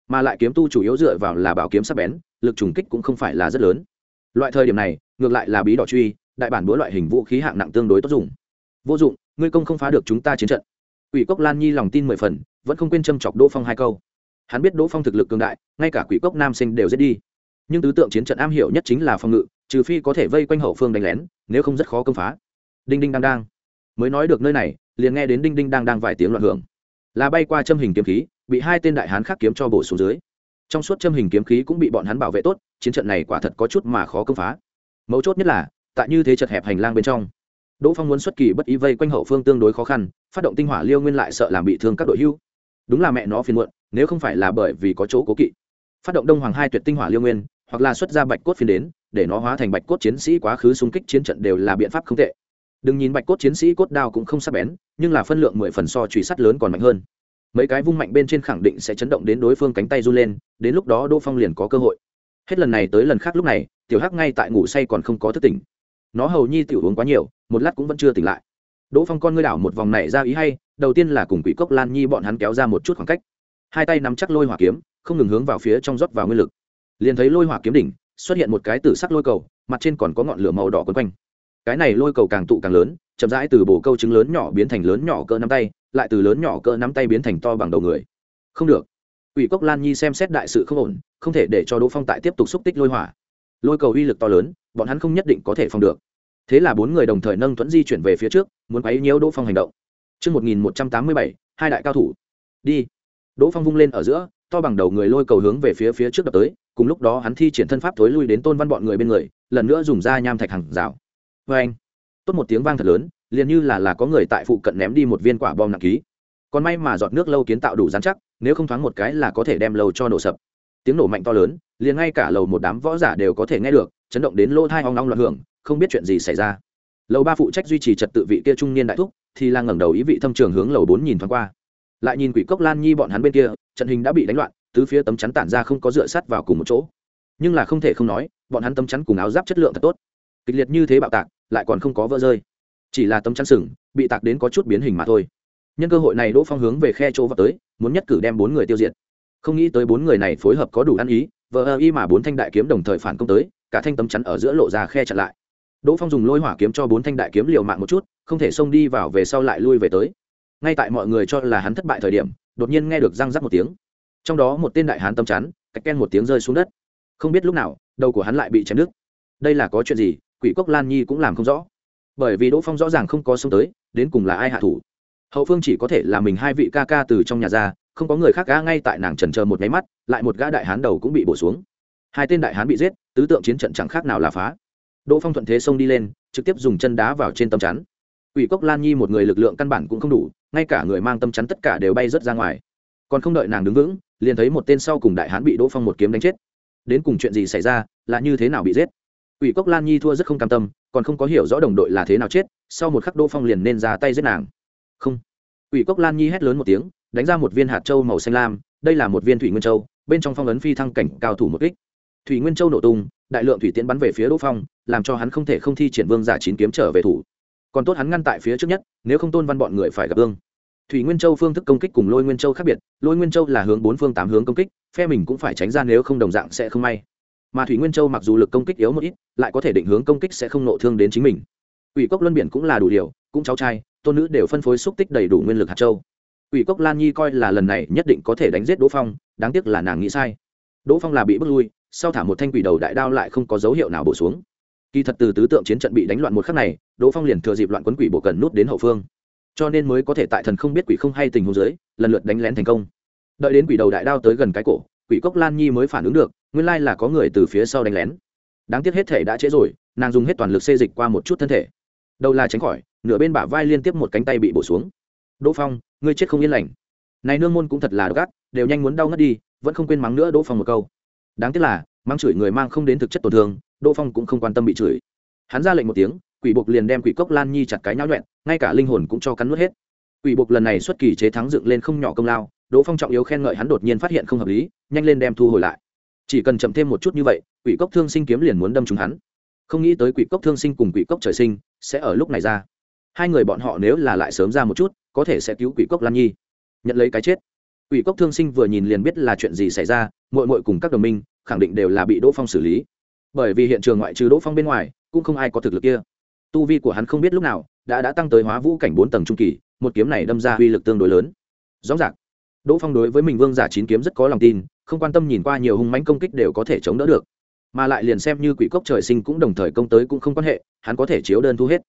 Mà lại kiếm tu chủ yếu dựa vào là bảo kiếm sắc bén, lực trùng kích cũng không phải là rất lớn. Loại thời điểm này, ngược lại là bí đỏ truy, đại bản búa loại hình vũ khí hạng nặng tương đối tốt dùng. Vô dụng, ngươi công không phá được chúng ta chiến trận. Ủy cốc lan nhi lòng tin mười phần vẫn không quên châm chọc đỗ phong hai câu. Hắn biết đỗ phong thực lực cường đại, ngay cả quỷ cốc nam sinh đều giết đi. Nhưng tứ tượng chiến trận am hiểu nhất chính là phòng ngự, trừ phi có thể vây quanh hậu phương đánh lén, nếu không rất khó công phá. Đinh đinh đang đang. Mới nói được nơi này, liền nghe đến đinh đinh đang đang vài tiếng loạn hưởng. Là bay qua châm hình kiếm khí, bị hai tên đại hán khác kiếm cho bổ xuống dưới. Trong suốt châm hình kiếm khí cũng bị bọn hắn bảo vệ tốt, chiến trận này quả thật có chút mà khó công phá. Mấu chốt nhất là, tại như thế chật hẹp hành lang bên trong, đỗ phong muốn xuất kỳ bất ý vây quanh hậu phương tương đối khó khăn, phát động tinh hỏa liêu nguyên lại sợ làm bị thương các đội hưu đúng là mẹ nó phiền muộn, nếu không phải là bởi vì có chỗ cố kỵ. Phát động đông hoàng hai tuyệt tinh hỏa liêu nguyên, hoặc là xuất ra bạch cốt phiên đến, để nó hóa thành bạch cốt chiến sĩ quá khứ xung kích chiến trận đều là biện pháp không tệ. Đừng nhìn bạch cốt chiến sĩ cốt đao cũng không sắc bén, nhưng là phân lượng mười phần so truy sắt lớn còn mạnh hơn. Mấy cái vung mạnh bên trên khẳng định sẽ chấn động đến đối phương cánh tay run lên, đến lúc đó đỗ phong liền có cơ hội. Hết lần này tới lần khác lúc này, tiểu hắc ngay tại ngủ say còn không có thức tỉnh. Nó hầu nhi tiểu uống quá nhiều, một lát cũng vẫn chưa tỉnh lại. Đỗ phong con ngươi đảo một vòng này ra ý hay đầu tiên là cùng quỷ cốc lan nhi bọn hắn kéo ra một chút khoảng cách. Hai tay nắm chắc lôi hỏa kiếm, không ngừng hướng vào phía trong rót vào nguyên lực. Liền thấy lôi hỏa kiếm đỉnh, xuất hiện một cái tử sắc lôi cầu, mặt trên còn có ngọn lửa màu đỏ quấn quanh. Cái này lôi cầu càng tụ càng lớn, chậm rãi từ bồ câu trứng lớn nhỏ biến thành lớn nhỏ cỡ nắm tay, lại từ lớn nhỏ cỡ nắm tay biến thành to bằng đầu người. Không được. Ủy cốc lan nhi xem xét đại sự không ổn, không thể để cho đỗ phong tại tiếp tục xúc tích lôi hỏa. Lôi cầu uy lực to lớn, bọn hắn không nhất định có thể phòng được. Thế là bốn người đồng thời nâng thuẫn di chuyển về phía trước, muốn quấy nhiễu đỗ phong hành động. Trước 1187, hai đại cao thủ. Đi. Đỗ Phong vung lên ở giữa, to bằng đầu người lôi cầu hướng về phía phía trước đập tới, cùng lúc đó hắn thi triển thân pháp thối lui đến Tôn Văn bọn người bên người, lần nữa dùng ra nham thạch hàng rào. Và anh. Tốt một tiếng vang thật lớn, liền như là là có người tại phụ cận ném đi một viên quả bom nặng ký. Còn may mà giọt nước lâu kiến tạo đủ rắn chắc, nếu không thoáng một cái là có thể đem lầu cho nổ sập. Tiếng nổ mạnh to lớn, liền ngay cả lầu một đám võ giả đều có thể nghe được, chấn động đến lỗ tai ong ong loạn hưởng, không biết chuyện gì xảy ra lầu ba phụ trách duy trì trật tự vị kia trung niên đại thúc thì là ngẩng đầu ý vị thâm trường hướng lầu bốn nhìn thoáng qua. Lại nhìn quỷ cốc lan nhi bọn hắn bên kia, trận hình đã bị đánh loạn, tứ phía tấm chắn tản ra không có dựa sắt vào cùng một chỗ. Nhưng là không thể không nói, bọn hắn tấm chắn cùng áo giáp chất lượng thật tốt. Kịch liệt như thế bạo tạc, lại còn không có vỡ rơi. Chỉ là tấm chắn sừng, bị tạc đến có chút biến hình mà thôi. Nhân cơ hội này đỗ phong hướng về khe chỗ vào tới, muốn nhất cử đem bốn người tiêu diệt. Không nghĩ tới bốn người này phối hợp có đủ ăn ý, vờ ơ y mà bốn thanh đại kiếm đồng thời phản công tới, cả thanh tấm chắn ở giữa lộ ra khe chặn lại. Đỗ phong dùng lôi hỏa kiếm cho bốn thanh đại kiếm liều mạng một chút không thể xông đi vào về sau lại lui về tới. Ngay tại mọi người cho là hắn thất bại thời điểm, đột nhiên nghe được răng rắc một tiếng. Trong đó một tên đại hán tâm chắn, cách ken một tiếng rơi xuống đất. Không biết lúc nào, đầu của hắn lại bị chém đứt. Đây là có chuyện gì? Quỷ cốc lan nhi cũng làm không rõ. Bởi vì đỗ phong rõ ràng không có xông tới, đến cùng là ai hạ thủ? Hậu phương chỉ có thể là mình hai vị ca ca từ trong nhà ra, không có người khác gã ngay tại nàng trần chờ một nháy mắt, lại một gã đại hán đầu cũng bị bổ xuống. Hai tên đại hán bị giết, tứ tượng chiến trận chẳng khác nào là phá. Đỗ phong thuận thế xông đi lên, trực tiếp dùng chân đá vào trên tấm chắn. Quỷ cốc Lan Nhi một người lực lượng căn bản cũng không đủ, ngay cả người mang tâm chắn tất cả đều bay rớt ra ngoài. Còn không đợi nàng đứng vững, liền thấy một tên sau cùng đại hán bị Đỗ Phong một kiếm đánh chết. Đến cùng chuyện gì xảy ra, là như thế nào bị giết? Quỷ cốc Lan Nhi thua rất không cam tâm, còn không có hiểu rõ đồng đội là thế nào chết, sau một khắc Đỗ Phong liền nên ra tay giết nàng. Không. Quỷ cốc Lan Nhi hét lớn một tiếng, đánh ra một viên hạt châu màu xanh lam, đây là một viên thủy nguyên châu, bên trong phong ấn phi thăng cảnh cao thủ một kích. Thủy nguyên châu nổ tung, đại lượng thủy tiễn bắn về phía Đỗ Phong, làm cho hắn không thể không thi triển vương giả chín kiếm trở về thủ còn tốt hắn ngăn tại phía trước nhất, nếu không tôn văn bọn người phải gặp ương thủy nguyên châu phương thức công kích cùng lôi nguyên châu khác biệt, lôi nguyên châu là hướng bốn phương tám hướng công kích, phe mình cũng phải tránh ra nếu không đồng dạng sẽ không may. Mà thủy nguyên châu mặc dù lực công kích yếu một ít, lại có thể định hướng công kích sẽ không nộ thương đến chính mình. Ủy cốc luân biển cũng là đủ điều, cũng cháu trai, tôn nữ đều phân phối xúc tích đầy đủ nguyên lực hạt châu. Ủy cốc lan nhi coi là lần này nhất định có thể đánh giết đỗ phong, đáng tiếc là nàng nghĩ sai. Đỗ phong là bị bước lui, sau thả một thanh quỷ đầu đại đao lại không có dấu hiệu nào bổ xuống kỳ thật từ tứ tượng chiến trận bị đánh loạn một khắc này, đỗ phong liền thừa dịp loạn quấn quỷ bộ cần nút đến hậu phương. Cho nên mới có thể tại thần không biết quỷ không hay tình huống dưới, lần lượt đánh lén thành công. Đợi đến quỷ đầu đại đao tới gần cái cổ, quỷ cốc lan nhi mới phản ứng được, nguyên lai là có người từ phía sau đánh lén. Đáng tiếc hết thể đã trễ rồi, nàng dùng hết toàn lực xê dịch qua một chút thân thể. Đầu là tránh khỏi, nửa bên bả vai liên tiếp một cánh tay bị bổ xuống. Đỗ phong, ngươi chết không yên lành. Này nương môn cũng thật là gắt đều nhanh muốn đau ngất đi, vẫn không quên mắng nữa đỗ phong một câu. Đáng tiếc là, mắng chửi người mang không đến thực chất tổn thương đỗ phong cũng không quan tâm bị chửi. Hắn ra lệnh một tiếng, quỷ buộc liền đem quỷ cốc lan nhi chặt cái nhão nhuẹn, ngay cả linh hồn cũng cho cắn nuốt hết. Quỷ buộc lần này xuất kỳ chế thắng dựng lên không nhỏ công lao, đỗ phong trọng yếu khen ngợi hắn đột nhiên phát hiện không hợp lý, nhanh lên đem thu hồi lại. Chỉ cần chậm thêm một chút như vậy, quỷ cốc thương sinh kiếm liền muốn đâm trúng hắn. Không nghĩ tới quỷ cốc thương sinh cùng quỷ cốc trời sinh sẽ ở lúc này ra. Hai người bọn họ nếu là lại sớm ra một chút, có thể sẽ cứu quỷ cốc lan nhi. Nhận lấy cái chết. Quỷ cốc thương sinh vừa nhìn liền biết là chuyện gì xảy ra mội mội cùng các đồng minh khẳng định đều là bị đỗ phong xử lý bởi vì hiện trường ngoại trừ đỗ phong bên ngoài, cũng không ai có thực lực kia. Tu vi của hắn không biết lúc nào, đã đã tăng tới hóa vũ cảnh bốn tầng trung kỳ, một kiếm này đâm ra uy lực tương đối lớn. Rõ ràng, đỗ phong đối với mình vương giả chín kiếm rất có lòng tin, không quan tâm nhìn qua nhiều hung mãnh công kích đều có thể chống đỡ được. Mà lại liền xem như quỷ cốc trời sinh cũng đồng thời công tới cũng không quan hệ, hắn có thể chiếu đơn thu hết.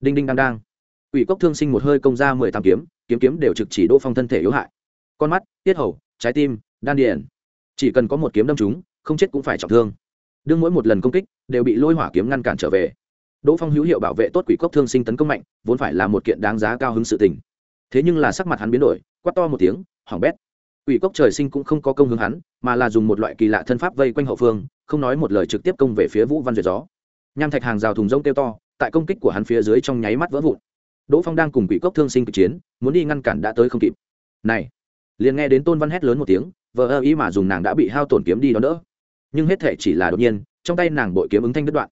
Đinh đinh đang đang. Quỷ cốc thương sinh một hơi công ra mười tám kiếm kiếm kiếm đều trực chỉ đỗ phong thân thể yếu hại. Con mắt, tiết hầu, trái tim, đan điền. Chỉ cần có một kiếm đâm chúng không chết cũng phải trọng thương đương mỗi một lần công kích đều bị lôi hỏa kiếm ngăn cản trở về. Đỗ phong hữu hiệu bảo vệ tốt quỷ cốc thương sinh tấn công mạnh, vốn phải là một kiện đáng giá cao hứng sự tình. Thế nhưng là sắc mặt hắn biến đổi, quát to một tiếng, hỏng bét. Quỷ cốc trời sinh cũng không có công hướng hắn, mà là dùng một loại kỳ lạ thân pháp vây quanh hậu phương, không nói một lời trực tiếp công về phía vũ văn duyệt gió. Nham thạch hàng rào thùng rông kêu to, tại công kích của hắn phía dưới trong nháy mắt vỡ vụn. Đỗ phong đang cùng quỷ cốc thương sinh cực chiến, muốn đi ngăn cản đã tới không kịp. Này, liền nghe đến tôn văn hét lớn một tiếng vợ ơ ý mà dùng nàng đã bị hao tổn kiếm đi đó nữa nhưng hết thể chỉ là đột nhiên, trong tay nàng bội kiếm ứng thanh đứt đoạn.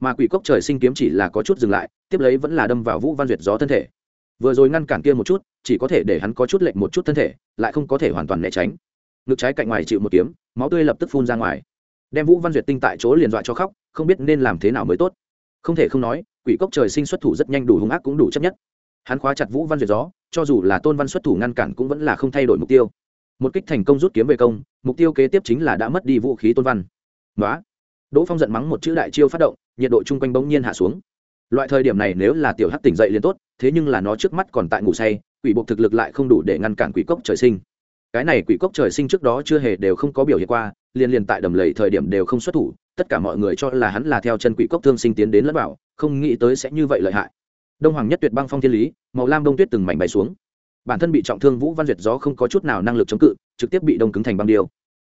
Mà quỷ cốc trời sinh kiếm chỉ là có chút dừng lại, tiếp lấy vẫn là đâm vào vũ văn duyệt gió thân thể. Vừa rồi ngăn cản kia một chút, chỉ có thể để hắn có chút lệnh một chút thân thể, lại không có thể hoàn toàn né tránh. Ngực trái cạnh ngoài chịu một kiếm, máu tươi lập tức phun ra ngoài. Đem vũ văn duyệt tinh tại chỗ liền dọa cho khóc, không biết nên làm thế nào mới tốt. Không thể không nói, quỷ cốc trời sinh xuất thủ rất nhanh đủ hung ác cũng đủ chấp nhất. Hắn khóa chặt vũ văn duyệt gió, cho dù là tôn văn xuất thủ ngăn cản cũng vẫn là không thay đổi mục tiêu một kích thành công rút kiếm về công, mục tiêu kế tiếp chính là đã mất đi vũ khí tôn văn. Đó đỗ phong giận mắng một chữ đại chiêu phát động, nhiệt độ chung quanh bỗng nhiên hạ xuống. Loại thời điểm này nếu là tiểu hắc tỉnh dậy liền tốt, thế nhưng là nó trước mắt còn tại ngủ say, quỷ buộc thực lực lại không đủ để ngăn cản quỷ cốc trời sinh. Cái này quỷ cốc trời sinh trước đó chưa hề đều không có biểu hiện qua, liền liền tại đầm lầy thời điểm đều không xuất thủ, tất cả mọi người cho là hắn là theo chân quỷ cốc thương sinh tiến đến lẫn bảo không nghĩ tới sẽ như vậy lợi hại. Đông hoàng nhất tuyệt băng phong thiên lý, màu lam đông tuyết từng mảnh bay xuống bản thân bị trọng thương vũ văn duyệt gió không có chút nào năng lực chống cự trực tiếp bị đông cứng thành băng điêu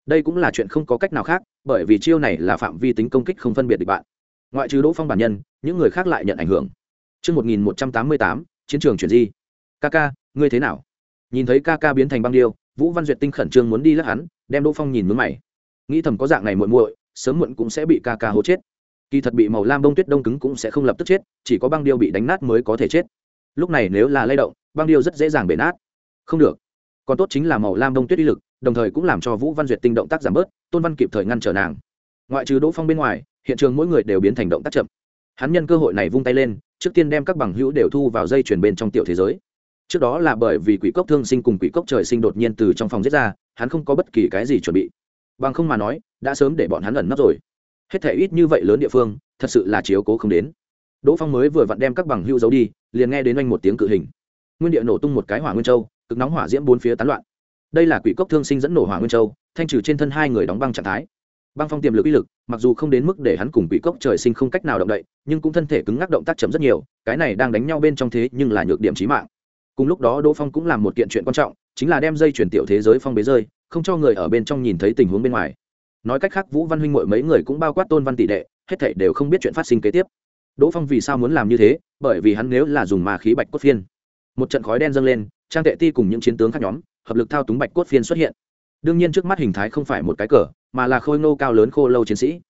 đây cũng là chuyện không có cách nào khác bởi vì chiêu này là phạm vi tính công kích không phân biệt địch bạn ngoại trừ đỗ phong bản nhân những người khác lại nhận ảnh hưởng Trước 1188, chiến trường chuyển di. Kaka, ngươi thế nào? Nhìn thấy Kaka biến thành băng điêu, Vũ Văn Duyệt tinh khẩn trương muốn đi lắc hắn, đem Đỗ Phong nhìn nhướng mày. Nghĩ thầm có dạng này muội muội, sớm muộn cũng sẽ bị Kaka hố chết. Kỳ thật bị màu lam bông tuyết đông cứng cũng sẽ không lập tức chết, chỉ có băng điêu bị đánh nát mới có thể chết. Lúc này nếu là lay động, băng điêu rất dễ dàng bể nát. Không được. Còn tốt chính là màu lam đông tuyết uy lực, đồng thời cũng làm cho vũ văn duyệt tinh động tác giảm bớt tôn văn kịp thời ngăn trở nàng. Ngoại trừ đỗ phong bên ngoài hiện trường mỗi người đều biến thành động tác chậm. Hắn nhân cơ hội này vung tay lên trước tiên đem các bằng hữu đều thu vào dây chuyển bên trong tiểu thế giới. Trước đó là bởi vì quỷ cốc thương sinh cùng quỷ cốc trời sinh đột nhiên từ trong phòng giết ra hắn không có bất kỳ cái gì chuẩn bị. Bằng không mà nói đã sớm để bọn hắn ẩn nấp rồi. Hết thể ít như vậy lớn địa phương thật sự là chiếu cố không đến. Đỗ phong mới vừa vặn đem các bằng hữu giấu đi liền nghe đến oanh một tiếng cự hình nguyên địa nổ tung một cái hỏa nguyên châu, cực nóng hỏa diễm bốn phía tán loạn. Đây là quỷ cốc thương sinh dẫn nổ hỏa nguyên châu, thanh trừ trên thân hai người đóng băng trạng thái. Băng phong tiềm lực uy lực, mặc dù không đến mức để hắn cùng quỷ cốc trời sinh không cách nào động đậy, nhưng cũng thân thể cứng ngắc động tác chấm rất nhiều, cái này đang đánh nhau bên trong thế nhưng là nhược điểm trí mạng. Cùng lúc đó đỗ phong cũng làm một kiện chuyện quan trọng, chính là đem dây chuyển tiểu thế giới phong bế rơi, không cho người ở bên trong nhìn thấy tình huống bên ngoài. Nói cách khác, vũ văn huynh mội mấy người cũng bao quát tôn văn tỷ đệ, hết thảy đều không biết chuyện phát sinh kế tiếp. Đỗ phong vì sao muốn làm như thế? Bởi vì hắn nếu là dùng ma khí bạch cốt phiên một trận khói đen dâng lên, trang tệ ti cùng những chiến tướng khác nhóm, hợp lực thao túng bạch cốt phiên xuất hiện. Đương nhiên trước mắt hình thái không phải một cái cờ, mà là khôi ngô cao lớn khô lâu chiến sĩ.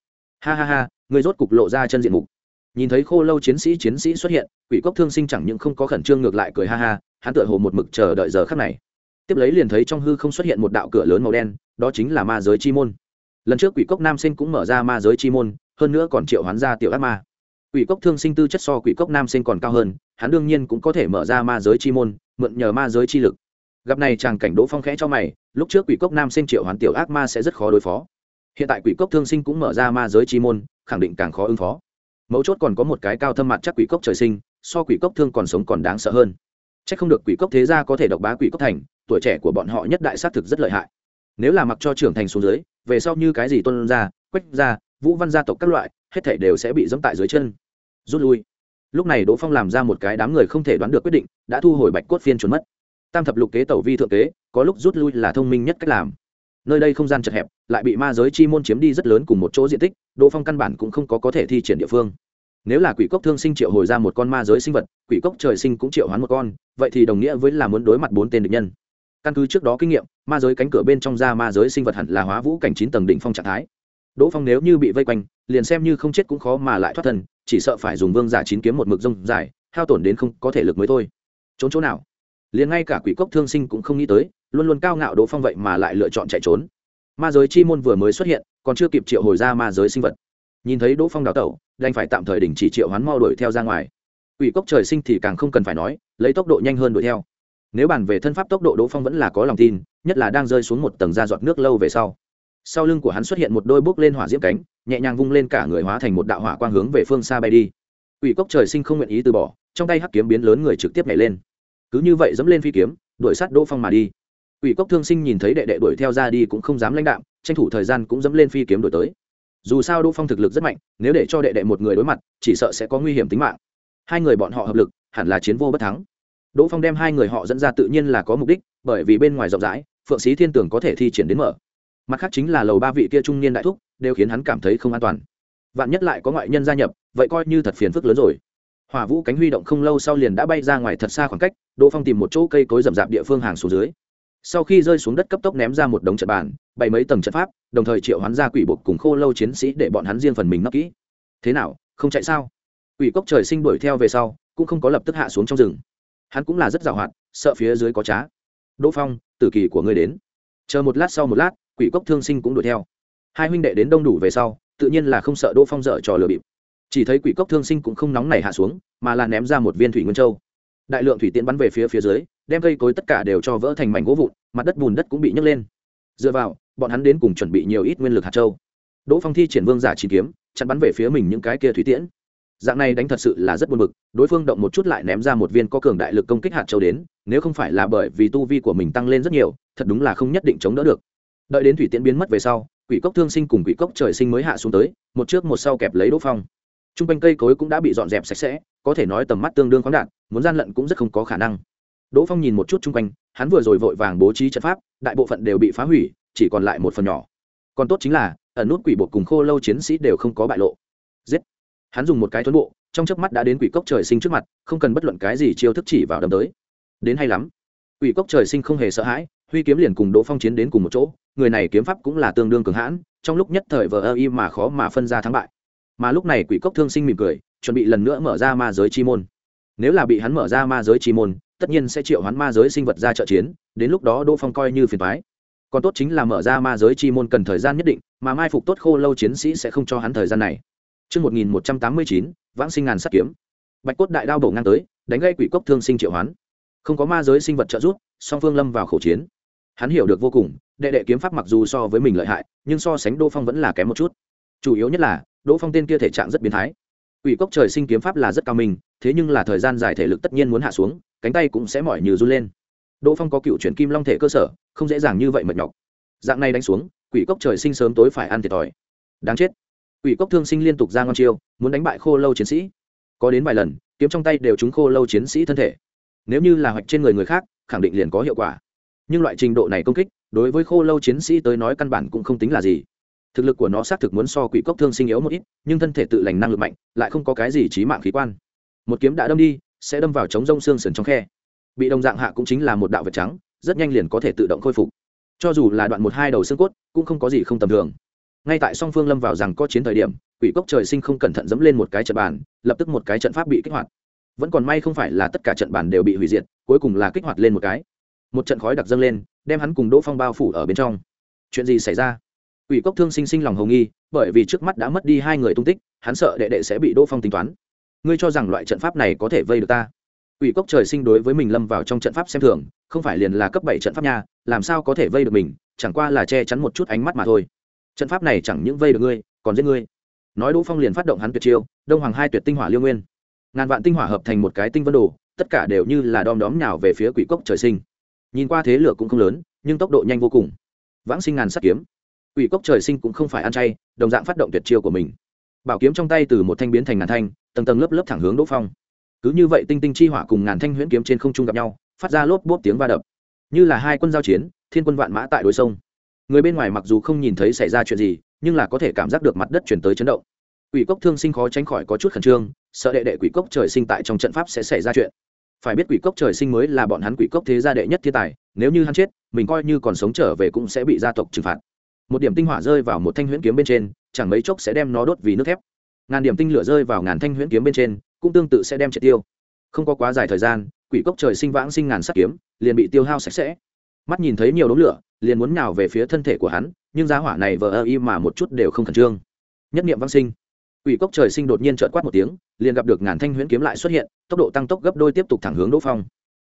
Ha ha ha, người rốt cục lộ ra chân diện mục. Nhìn thấy khô lâu chiến sĩ chiến sĩ xuất hiện, quỷ cốc thương sinh chẳng những không có khẩn trương ngược lại cười ha ha, hắn tựa hồ một mực chờ đợi giờ khắc này. Tiếp lấy liền thấy trong hư không xuất hiện một đạo cửa lớn màu đen, đó chính là ma giới chi môn. Lần trước quỷ cốc nam sinh cũng mở ra ma giới chi môn, hơn nữa còn triệu hoán ra tiểu ác ma quỷ cốc thương sinh tư chất so quỷ cốc nam sinh còn cao hơn, hắn đương nhiên cũng có thể mở ra ma giới chi môn, mượn nhờ ma giới chi lực. Gặp này chàng cảnh đỗ phong khẽ cho mày, lúc trước quỷ cốc nam sinh triệu hoán tiểu ác ma sẽ rất khó đối phó. Hiện tại quỷ cốc thương sinh cũng mở ra ma giới chi môn, khẳng định càng khó ứng phó. Mấu chốt còn có một cái cao thâm mặt chắc quỷ cốc trời sinh, so quỷ cốc thương còn sống còn đáng sợ hơn. C h ắ c không được quỷ cốc thế gia có thể độc bá quỷ cốc thành, tuổi trẻ của bọn họ nhất đại xác thực rất lợi hại. Nếu là mặc cho trưởng thành xuống dưới, về sau như cái gì tuân ra quách ra vũ văn gia tộc các loại, hết thể đều sẽ bị dẫm tại dưới chân rút lui. Lúc này đỗ phong làm ra một cái đám người không thể đoán được quyết định, đã thu hồi bạch cốt phiên trốn mất. Tam thập lục kế tẩu vi thượng kế, có lúc rút lui là thông minh nhất cách làm. Nơi đây không gian chật hẹp, lại bị ma giới chi môn chiếm đi rất lớn cùng một chỗ diện tích, đỗ phong căn bản cũng không có có thể thi triển địa phương. Nếu là quỷ cốc thương sinh triệu hồi ra một con ma giới sinh vật, quỷ cốc trời sinh cũng triệu hoán một con, vậy thì đồng nghĩa với là muốn đối mặt bốn tên địch nhân. Căn cứ trước đó kinh nghiệm, ma giới cánh cửa bên trong ra ma giới sinh vật hẳn là hóa vũ cảnh chín tầng đỉnh phong trạng thái đỗ phong nếu như bị vây quanh, liền xem như không chết cũng khó mà lại thoát thân, chỉ sợ phải dùng vương giả chín kiếm một mực rông dài, hao tổn đến không có thể lực mới thôi. Trốn chỗ nào? Liền ngay cả quỷ cốc thương sinh cũng không nghĩ tới, luôn luôn cao ngạo đỗ phong vậy mà lại lựa chọn chạy trốn. Ma giới chi môn vừa mới xuất hiện, còn chưa kịp triệu hồi ra ma giới sinh vật. Nhìn thấy đỗ phong đào tẩu, đành phải tạm thời đình chỉ triệu hoán mau đuổi theo ra ngoài. Quỷ cốc trời sinh thì càng không cần phải nói, lấy tốc độ nhanh hơn đuổi theo. Nếu bàn về thân pháp tốc độ đỗ phong vẫn là có lòng tin, nhất là đang rơi xuống một tầng da giọt nước lâu về sau sau lưng của hắn xuất hiện một đôi bước lên hỏa diễm cánh, nhẹ nhàng vung lên cả người hóa thành một đạo hỏa quang hướng về phương xa bay đi. Quỷ cốc trời sinh không nguyện ý từ bỏ, trong tay hắc kiếm biến lớn người trực tiếp nhảy lên. Cứ như vậy dẫm lên phi kiếm, đuổi sát đỗ phong mà đi. Quỷ cốc thương sinh nhìn thấy đệ đệ đuổi theo ra đi cũng không dám lãnh đạm, tranh thủ thời gian cũng dẫm lên phi kiếm đuổi tới. Dù sao đỗ phong thực lực rất mạnh, nếu để cho đệ đệ một người đối mặt, chỉ sợ sẽ có nguy hiểm tính mạng. Hai người bọn họ hợp lực, hẳn là chiến vô bất thắng. Đỗ phong đem hai người họ dẫn ra tự nhiên là có mục đích, bởi vì bên ngoài rộng rãi, phượng sĩ thiên tường có thể thi triển đến mở mặt khác chính là lầu ba vị kia trung niên đại thúc, đều khiến hắn cảm thấy không an toàn. Vạn nhất lại có ngoại nhân gia nhập, vậy coi như thật phiền phức lớn rồi. Hỏa vũ cánh huy động không lâu sau liền đã bay ra ngoài thật xa khoảng cách, đỗ phong tìm một chỗ cây cối rậm rạp địa phương hàng xuống dưới. Sau khi rơi xuống đất cấp tốc ném ra một đống trận bàn, bày mấy tầng trận pháp, đồng thời triệu hoán ra quỷ bột cùng khô lâu chiến sĩ để bọn hắn riêng phần mình nấp kỹ. Thế nào, không chạy sao? Quỷ cốc trời sinh đuổi theo về sau, cũng không có lập tức hạ xuống trong rừng. Hắn cũng là rất giàu hoạt sợ phía dưới có trá. Đỗ phong, tử kỳ của ngươi đến. Chờ một lát sau một lát quỷ cốc thương sinh cũng đuổi theo. Hai huynh đệ đến đông đủ về sau, tự nhiên là không sợ đỗ phong dở trò lừa bịp. Chỉ thấy quỷ cốc thương sinh cũng không nóng này hạ xuống, mà là ném ra một viên thủy nguyên châu. Đại lượng thủy tiễn bắn về phía phía dưới, đem cây cối tất cả đều cho vỡ thành mảnh gỗ vụn, mặt đất bùn đất cũng bị nhấc lên. Dựa vào, bọn hắn đến cùng chuẩn bị nhiều ít nguyên lực hạt châu. Đỗ phong thi triển vương giả chỉ kiếm, chặn bắn về phía mình những cái kia thủy tiễn. Dạng này đánh thật sự là rất buồn bực, đối phương động một chút lại ném ra một viên có cường đại lực công kích hạt châu đến, nếu không phải là bởi vì tu vi của mình tăng lên rất nhiều, thật đúng là không nhất định chống đỡ được đợi đến thủy tiễn biến mất về sau quỷ cốc thương sinh cùng quỷ cốc trời sinh mới hạ xuống tới một trước một sau kẹp lấy đỗ phong. T r u n g quanh cây cối cũng đã bị dọn dẹp sạch sẽ có thể nói tầm mắt tương đương khoáng đạn, muốn gian lận cũng rất không có khả năng. Đỗ phong nhìn một chút chung quanh hắn vừa rồi vội vàng bố trí trận pháp đại bộ phận đều bị phá hủy chỉ còn lại một phần nhỏ. Còn tốt chính là ẩn nút quỷ bộ cùng khô lâu chiến sĩ đều không có bại lộ. Giết! Hắn dùng một cái tuấn bộ trong chớp mắt đã đến quỷ cốc trời sinh trước mặt không cần bất luận cái gì chiêu thức chỉ vào đấm tới. Đến hay lắm. Quỷ cốc trời sinh không hề sợ hãi huy kiếm liền cùng đỗ phong chiến đến cùng một chỗ người này kiếm pháp cũng là tương đương cường hãn trong lúc nhất thời vờ ơ y mà khó mà phân ra thắng bại mà lúc này quỷ cốc thương sinh mỉm cười chuẩn bị lần nữa mở ra ma giới chi môn nếu là bị hắn mở ra ma giới chi môn tất nhiên sẽ triệu hoán ma giới sinh vật ra trợ chiến đến lúc đó đỗ phong coi như phiền thoái còn tốt chính là mở ra ma giới chi môn cần thời gian nhất định mà mai phục tốt khô lâu chiến sĩ sẽ không cho hắn thời gian này Trước 1189, vãng sinh ngàn sát kiếm. Bạch cốt đại đao bổ ngang tới, đánh gây quỷ cốc thương sinh triệu hoán. Không có ma giới sinh vật trợ giúp, song phương lâm vào khổ chiến. Hắn hiểu được vô cùng, đệ đệ kiếm pháp mặc dù so với mình lợi hại, nhưng so sánh Đỗ Phong vẫn là kém một chút. Chủ yếu nhất là, Đỗ Phong tên kia thể trạng rất biến thái. Quỷ cốc trời sinh kiếm pháp là rất cao minh, thế nhưng là thời gian dài thể lực tất nhiên muốn hạ xuống, cánh tay cũng sẽ mỏi như run lên. Đỗ Phong có cựu chuyển kim long thể cơ sở, không dễ dàng như vậy mệt nhọc. Dạng này đánh xuống, quỷ cốc trời sinh sớm tối phải ăn thiệt thòi. Đáng chết. Quỷ cốc thương sinh liên tục ra ngon chiêu, muốn đánh bại khô lâu chiến sĩ. Có đến vài lần, kiếm trong tay đều trúng khô lâu chiến sĩ thân thể. Nếu như là hoạch trên người người khác, khẳng định liền có hiệu quả. Nhưng loại trình độ này công kích, đối với khô lâu chiến sĩ tới nói căn bản cũng không tính là gì. Thực lực của nó xác thực muốn so quỷ cốc thương sinh yếu một ít, nhưng thân thể tự lành năng lực mạnh, lại không có cái gì chí mạng khí quan. Một kiếm đã đâm đi, sẽ đâm vào chống rông xương sườn trong khe. Bị đồng dạng hạ cũng chính là một đạo vật trắng, rất nhanh liền có thể tự động khôi phục. Cho dù là đoạn một hai đầu xương cốt, cũng không có gì không tầm thường ngay tại song phương lâm vào rằng có chiến thời điểm quỷ cốc trời sinh không cẩn thận dẫm lên một cái trận bàn lập tức một cái trận pháp bị kích hoạt vẫn còn may không phải là tất cả trận bàn đều bị hủy diệt cuối cùng là kích hoạt lên một cái một trận khói đặc dâng lên, đem hắn cùng đỗ phong bao phủ ở bên trong. Chuyện gì xảy ra? Quỷ cốc thương sinh sinh lòng hồng nghi, bởi vì trước mắt đã mất đi hai người tung tích, hắn sợ đệ đệ sẽ bị đỗ phong tính toán. Ngươi cho rằng loại trận pháp này có thể vây được ta? Quỷ cốc trời sinh đối với mình lâm vào trong trận pháp xem thường, không phải liền là cấp bảy trận pháp nha, làm sao có thể vây được mình, chẳng qua là che chắn một chút ánh mắt mà thôi. Trận pháp này chẳng những vây được ngươi, còn giết ngươi. Nói đỗ phong liền phát động hắn tuyệt chiêu, đông hoàng hai tuyệt tinh hỏa liêu nguyên. Ngàn vạn tinh hỏa hợp thành một cái tinh vân đồ, tất cả đều như là đom đóm nhào về phía quỷ cốc trời sinh nhìn qua thế lửa cũng không lớn, nhưng tốc độ nhanh vô cùng. Vãng sinh ngàn sắt kiếm. Ủy cốc trời sinh cũng không phải ăn chay, đồng dạng phát động tuyệt chiêu của mình. Bảo kiếm trong tay từ một thanh biến thành ngàn thanh, tầng tầng lớp lớp thẳng hướng đỗ phong. Cứ như vậy tinh tinh chi hỏa cùng ngàn thanh huyễn kiếm trên không trung gặp nhau, phát ra lốp bốp tiếng va đập. Như là hai quân giao chiến, thiên quân vạn mã tại đồi sông. Người bên ngoài mặc dù không nhìn thấy xảy ra chuyện gì, nhưng là có thể cảm giác được mặt đất chuyển tới chấn động. Quỷ cốc thương sinh khó tránh khỏi có chút khẩn trương, sợ đệ đệ quỷ cốc trời sinh tại trong trận pháp sẽ xảy ra chuyện phải biết quỷ cốc trời sinh mới là bọn hắn quỷ cốc thế gia đệ nhất thiên tài, nếu như hắn chết, mình coi như còn sống trở về cũng sẽ bị gia tộc trừng phạt. Một điểm tinh hỏa rơi vào một thanh huyễn kiếm bên trên, chẳng mấy chốc sẽ đem nó đốt vì nước thép. Ngàn điểm tinh lửa rơi vào ngàn thanh huyễn kiếm bên trên, cũng tương tự sẽ đem triệt tiêu. Không có quá dài thời gian, quỷ cốc trời sinh vãng sinh ngàn sắt kiếm, liền bị tiêu hao sạch sẽ. Mắt nhìn thấy nhiều đống lửa, liền muốn nhào về phía thân thể của hắn, nhưng giá hỏa này vờ ơ y mà một chút đều không khẩn trương. Nhất niệm vãng sinh ủy cốc trời sinh đột nhiên chợt quát một tiếng, liền gặp được ngàn thanh huyễn kiếm lại xuất hiện, tốc độ tăng tốc gấp đôi tiếp tục thẳng hướng đỗ phong.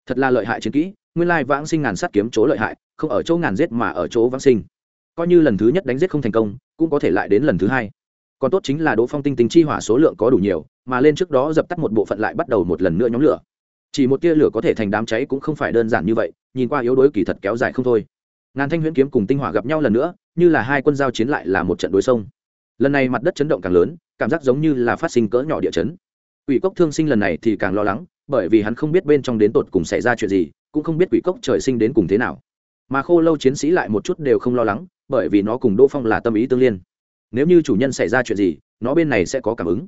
Thật là lợi hại chiến kỹ, nguyên lai vãng sinh ngàn sát kiếm chỗ lợi hại, không ở chỗ ngàn giết mà ở chỗ vãng sinh. Coi như lần thứ nhất đánh giết không thành công, cũng có thể lại đến lần thứ hai. Còn tốt chính là đỗ phong tinh tinh chi hỏa số lượng có đủ nhiều, mà lên trước đó dập tắt một bộ phận lại bắt đầu một lần nữa nhóm lửa. Chỉ một tia lửa có thể thành đám cháy cũng không phải đơn giản như vậy, nhìn qua yếu đuối kỳ thật kéo dài không thôi. Ngàn thanh huyễn kiếm cùng tinh hỏa gặp nhau lần nữa, như là hai quân giao chiến lại là một trận đối sông lần này mặt đất chấn động càng lớn, cảm giác giống như là phát sinh cỡ nhỏ địa chấn. Quỷ cốc thương sinh lần này thì càng lo lắng, bởi vì hắn không biết bên trong đến tột cùng xảy ra chuyện gì, cũng không biết quỷ cốc trời sinh đến cùng thế nào. Mà khô lâu chiến sĩ lại một chút đều không lo lắng, bởi vì nó cùng đỗ phong là tâm ý tương liên. Nếu như chủ nhân xảy ra chuyện gì, nó bên này sẽ có cảm ứng.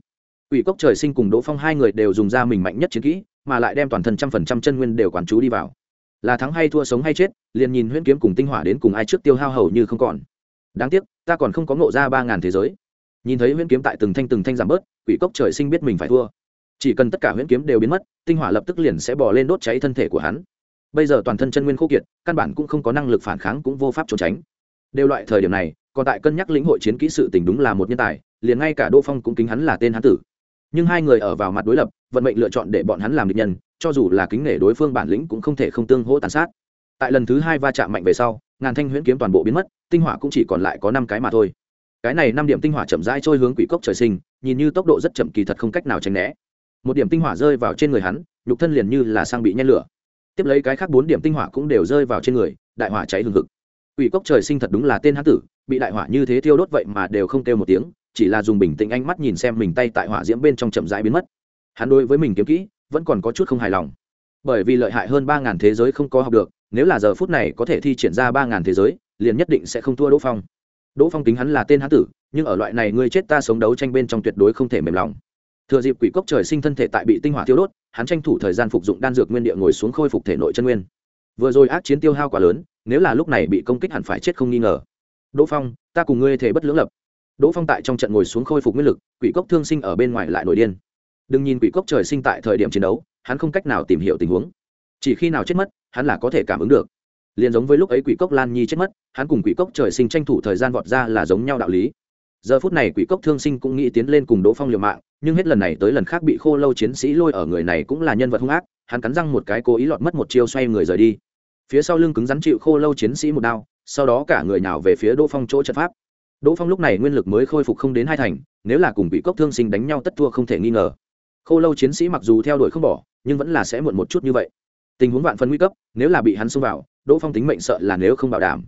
Quỷ cốc trời sinh cùng đỗ phong hai người đều dùng ra mình mạnh nhất chiến kỹ, mà lại đem toàn thân trăm phần trăm chân nguyên đều quán chú đi vào. Là thắng hay thua sống hay chết, liền nhìn huyễn kiếm cùng tinh hỏa đến cùng ai trước tiêu hao hầu như không còn. Đáng tiếc, ta còn không có ngộ ra ba ngàn thế giới nhìn thấy huyễn kiếm tại từng thanh từng thanh giảm bớt, quỷ cốc trời sinh biết mình phải thua. Chỉ cần tất cả huyễn kiếm đều biến mất, tinh hỏa lập tức liền sẽ bỏ lên đốt cháy thân thể của hắn. Bây giờ toàn thân chân nguyên khô kiệt, căn bản cũng không có năng lực phản kháng cũng vô pháp trốn tránh. Đều loại thời điểm này, còn tại cân nhắc lĩnh hội chiến kỹ sự tình đúng là một nhân tài, liền ngay cả Đô phong cũng kính hắn là tên hán tử. Nhưng hai người ở vào mặt đối lập, vận mệnh lựa chọn để bọn hắn làm địch nhân, cho dù là kính nể đối phương bản lĩnh cũng không thể không tương hỗ tàn sát. Tại lần thứ hai va chạm mạnh về sau, ngàn thanh huyễn kiếm toàn bộ biến mất, tinh hỏa cũng chỉ còn lại có năm cái mà thôi cái này năm điểm tinh hỏa chậm rãi trôi hướng quỷ cốc trời sinh, nhìn như tốc độ rất chậm kỳ thật không cách nào tránh né. Một điểm tinh hỏa rơi vào trên người hắn, nhục thân liền như là sang bị nhen lửa. Tiếp lấy cái khác bốn điểm tinh hỏa cũng đều rơi vào trên người, đại hỏa cháy hừng hực. Quỷ cốc trời sinh thật đúng là tên hán tử, bị đại hỏa như thế thiêu đốt vậy mà đều không kêu một tiếng, chỉ là dùng bình tĩnh ánh mắt nhìn xem mình tay tại hỏa diễm bên trong chậm rãi biến mất. Hắn đối với mình kiếm kỹ, vẫn còn có chút không hài lòng. Bởi vì lợi hại hơn ba ngàn thế giới không có học được, nếu là giờ phút này có thể thi triển ra ba ngàn thế giới, liền nhất định sẽ không thua đỗ phong đỗ phong tính hắn là tên hán tử, nhưng ở loại này ngươi chết ta sống đấu tranh bên trong tuyệt đối không thể mềm lòng. Thừa dịp quỷ cốc trời sinh thân thể tại bị tinh hỏa tiêu đốt, hắn tranh thủ thời gian phục dụng đan dược nguyên địa ngồi xuống khôi phục thể nội chân nguyên. Vừa rồi ác chiến tiêu hao quá lớn, nếu là lúc này bị công kích hẳn phải chết không nghi ngờ. Đỗ phong, ta cùng ngươi thể bất lưỡng lập. Đỗ phong tại trong trận ngồi xuống khôi phục nguyên lực, quỷ cốc thương sinh ở bên ngoài lại nổi điên. Đừng nhìn quỷ cốc trời sinh tại thời điểm chiến đấu, hắn không cách nào tìm hiểu tình huống. Chỉ khi nào chết mất, hắn là có thể cảm ứng được liền giống với lúc ấy quỷ cốc lan nhi chết mất, hắn cùng quỷ cốc trời sinh tranh thủ thời gian vọt ra là giống nhau đạo lý. Giờ phút này quỷ cốc thương sinh cũng nghĩ tiến lên cùng đỗ phong liều mạng, nhưng hết lần này tới lần khác bị khô lâu chiến sĩ lôi ở người này cũng là nhân vật hung ác, hắn cắn răng một cái cố ý lọt mất một chiêu xoay người rời đi. Phía sau lưng cứng rắn chịu khô lâu chiến sĩ một đao, sau đó cả người nào về phía đỗ phong chỗ trận pháp. Đỗ phong lúc này nguyên lực mới khôi phục không đến hai thành, nếu là cùng bị cốc thương sinh đánh nhau tất thua không thể nghi ngờ. Khô lâu chiến sĩ mặc dù theo đuổi không bỏ, nhưng vẫn là sẽ muộn một chút như vậy tình huống vạn phần nguy cấp, nếu là bị hắn xông vào, đỗ phong tính mệnh sợ là nếu không bảo đảm.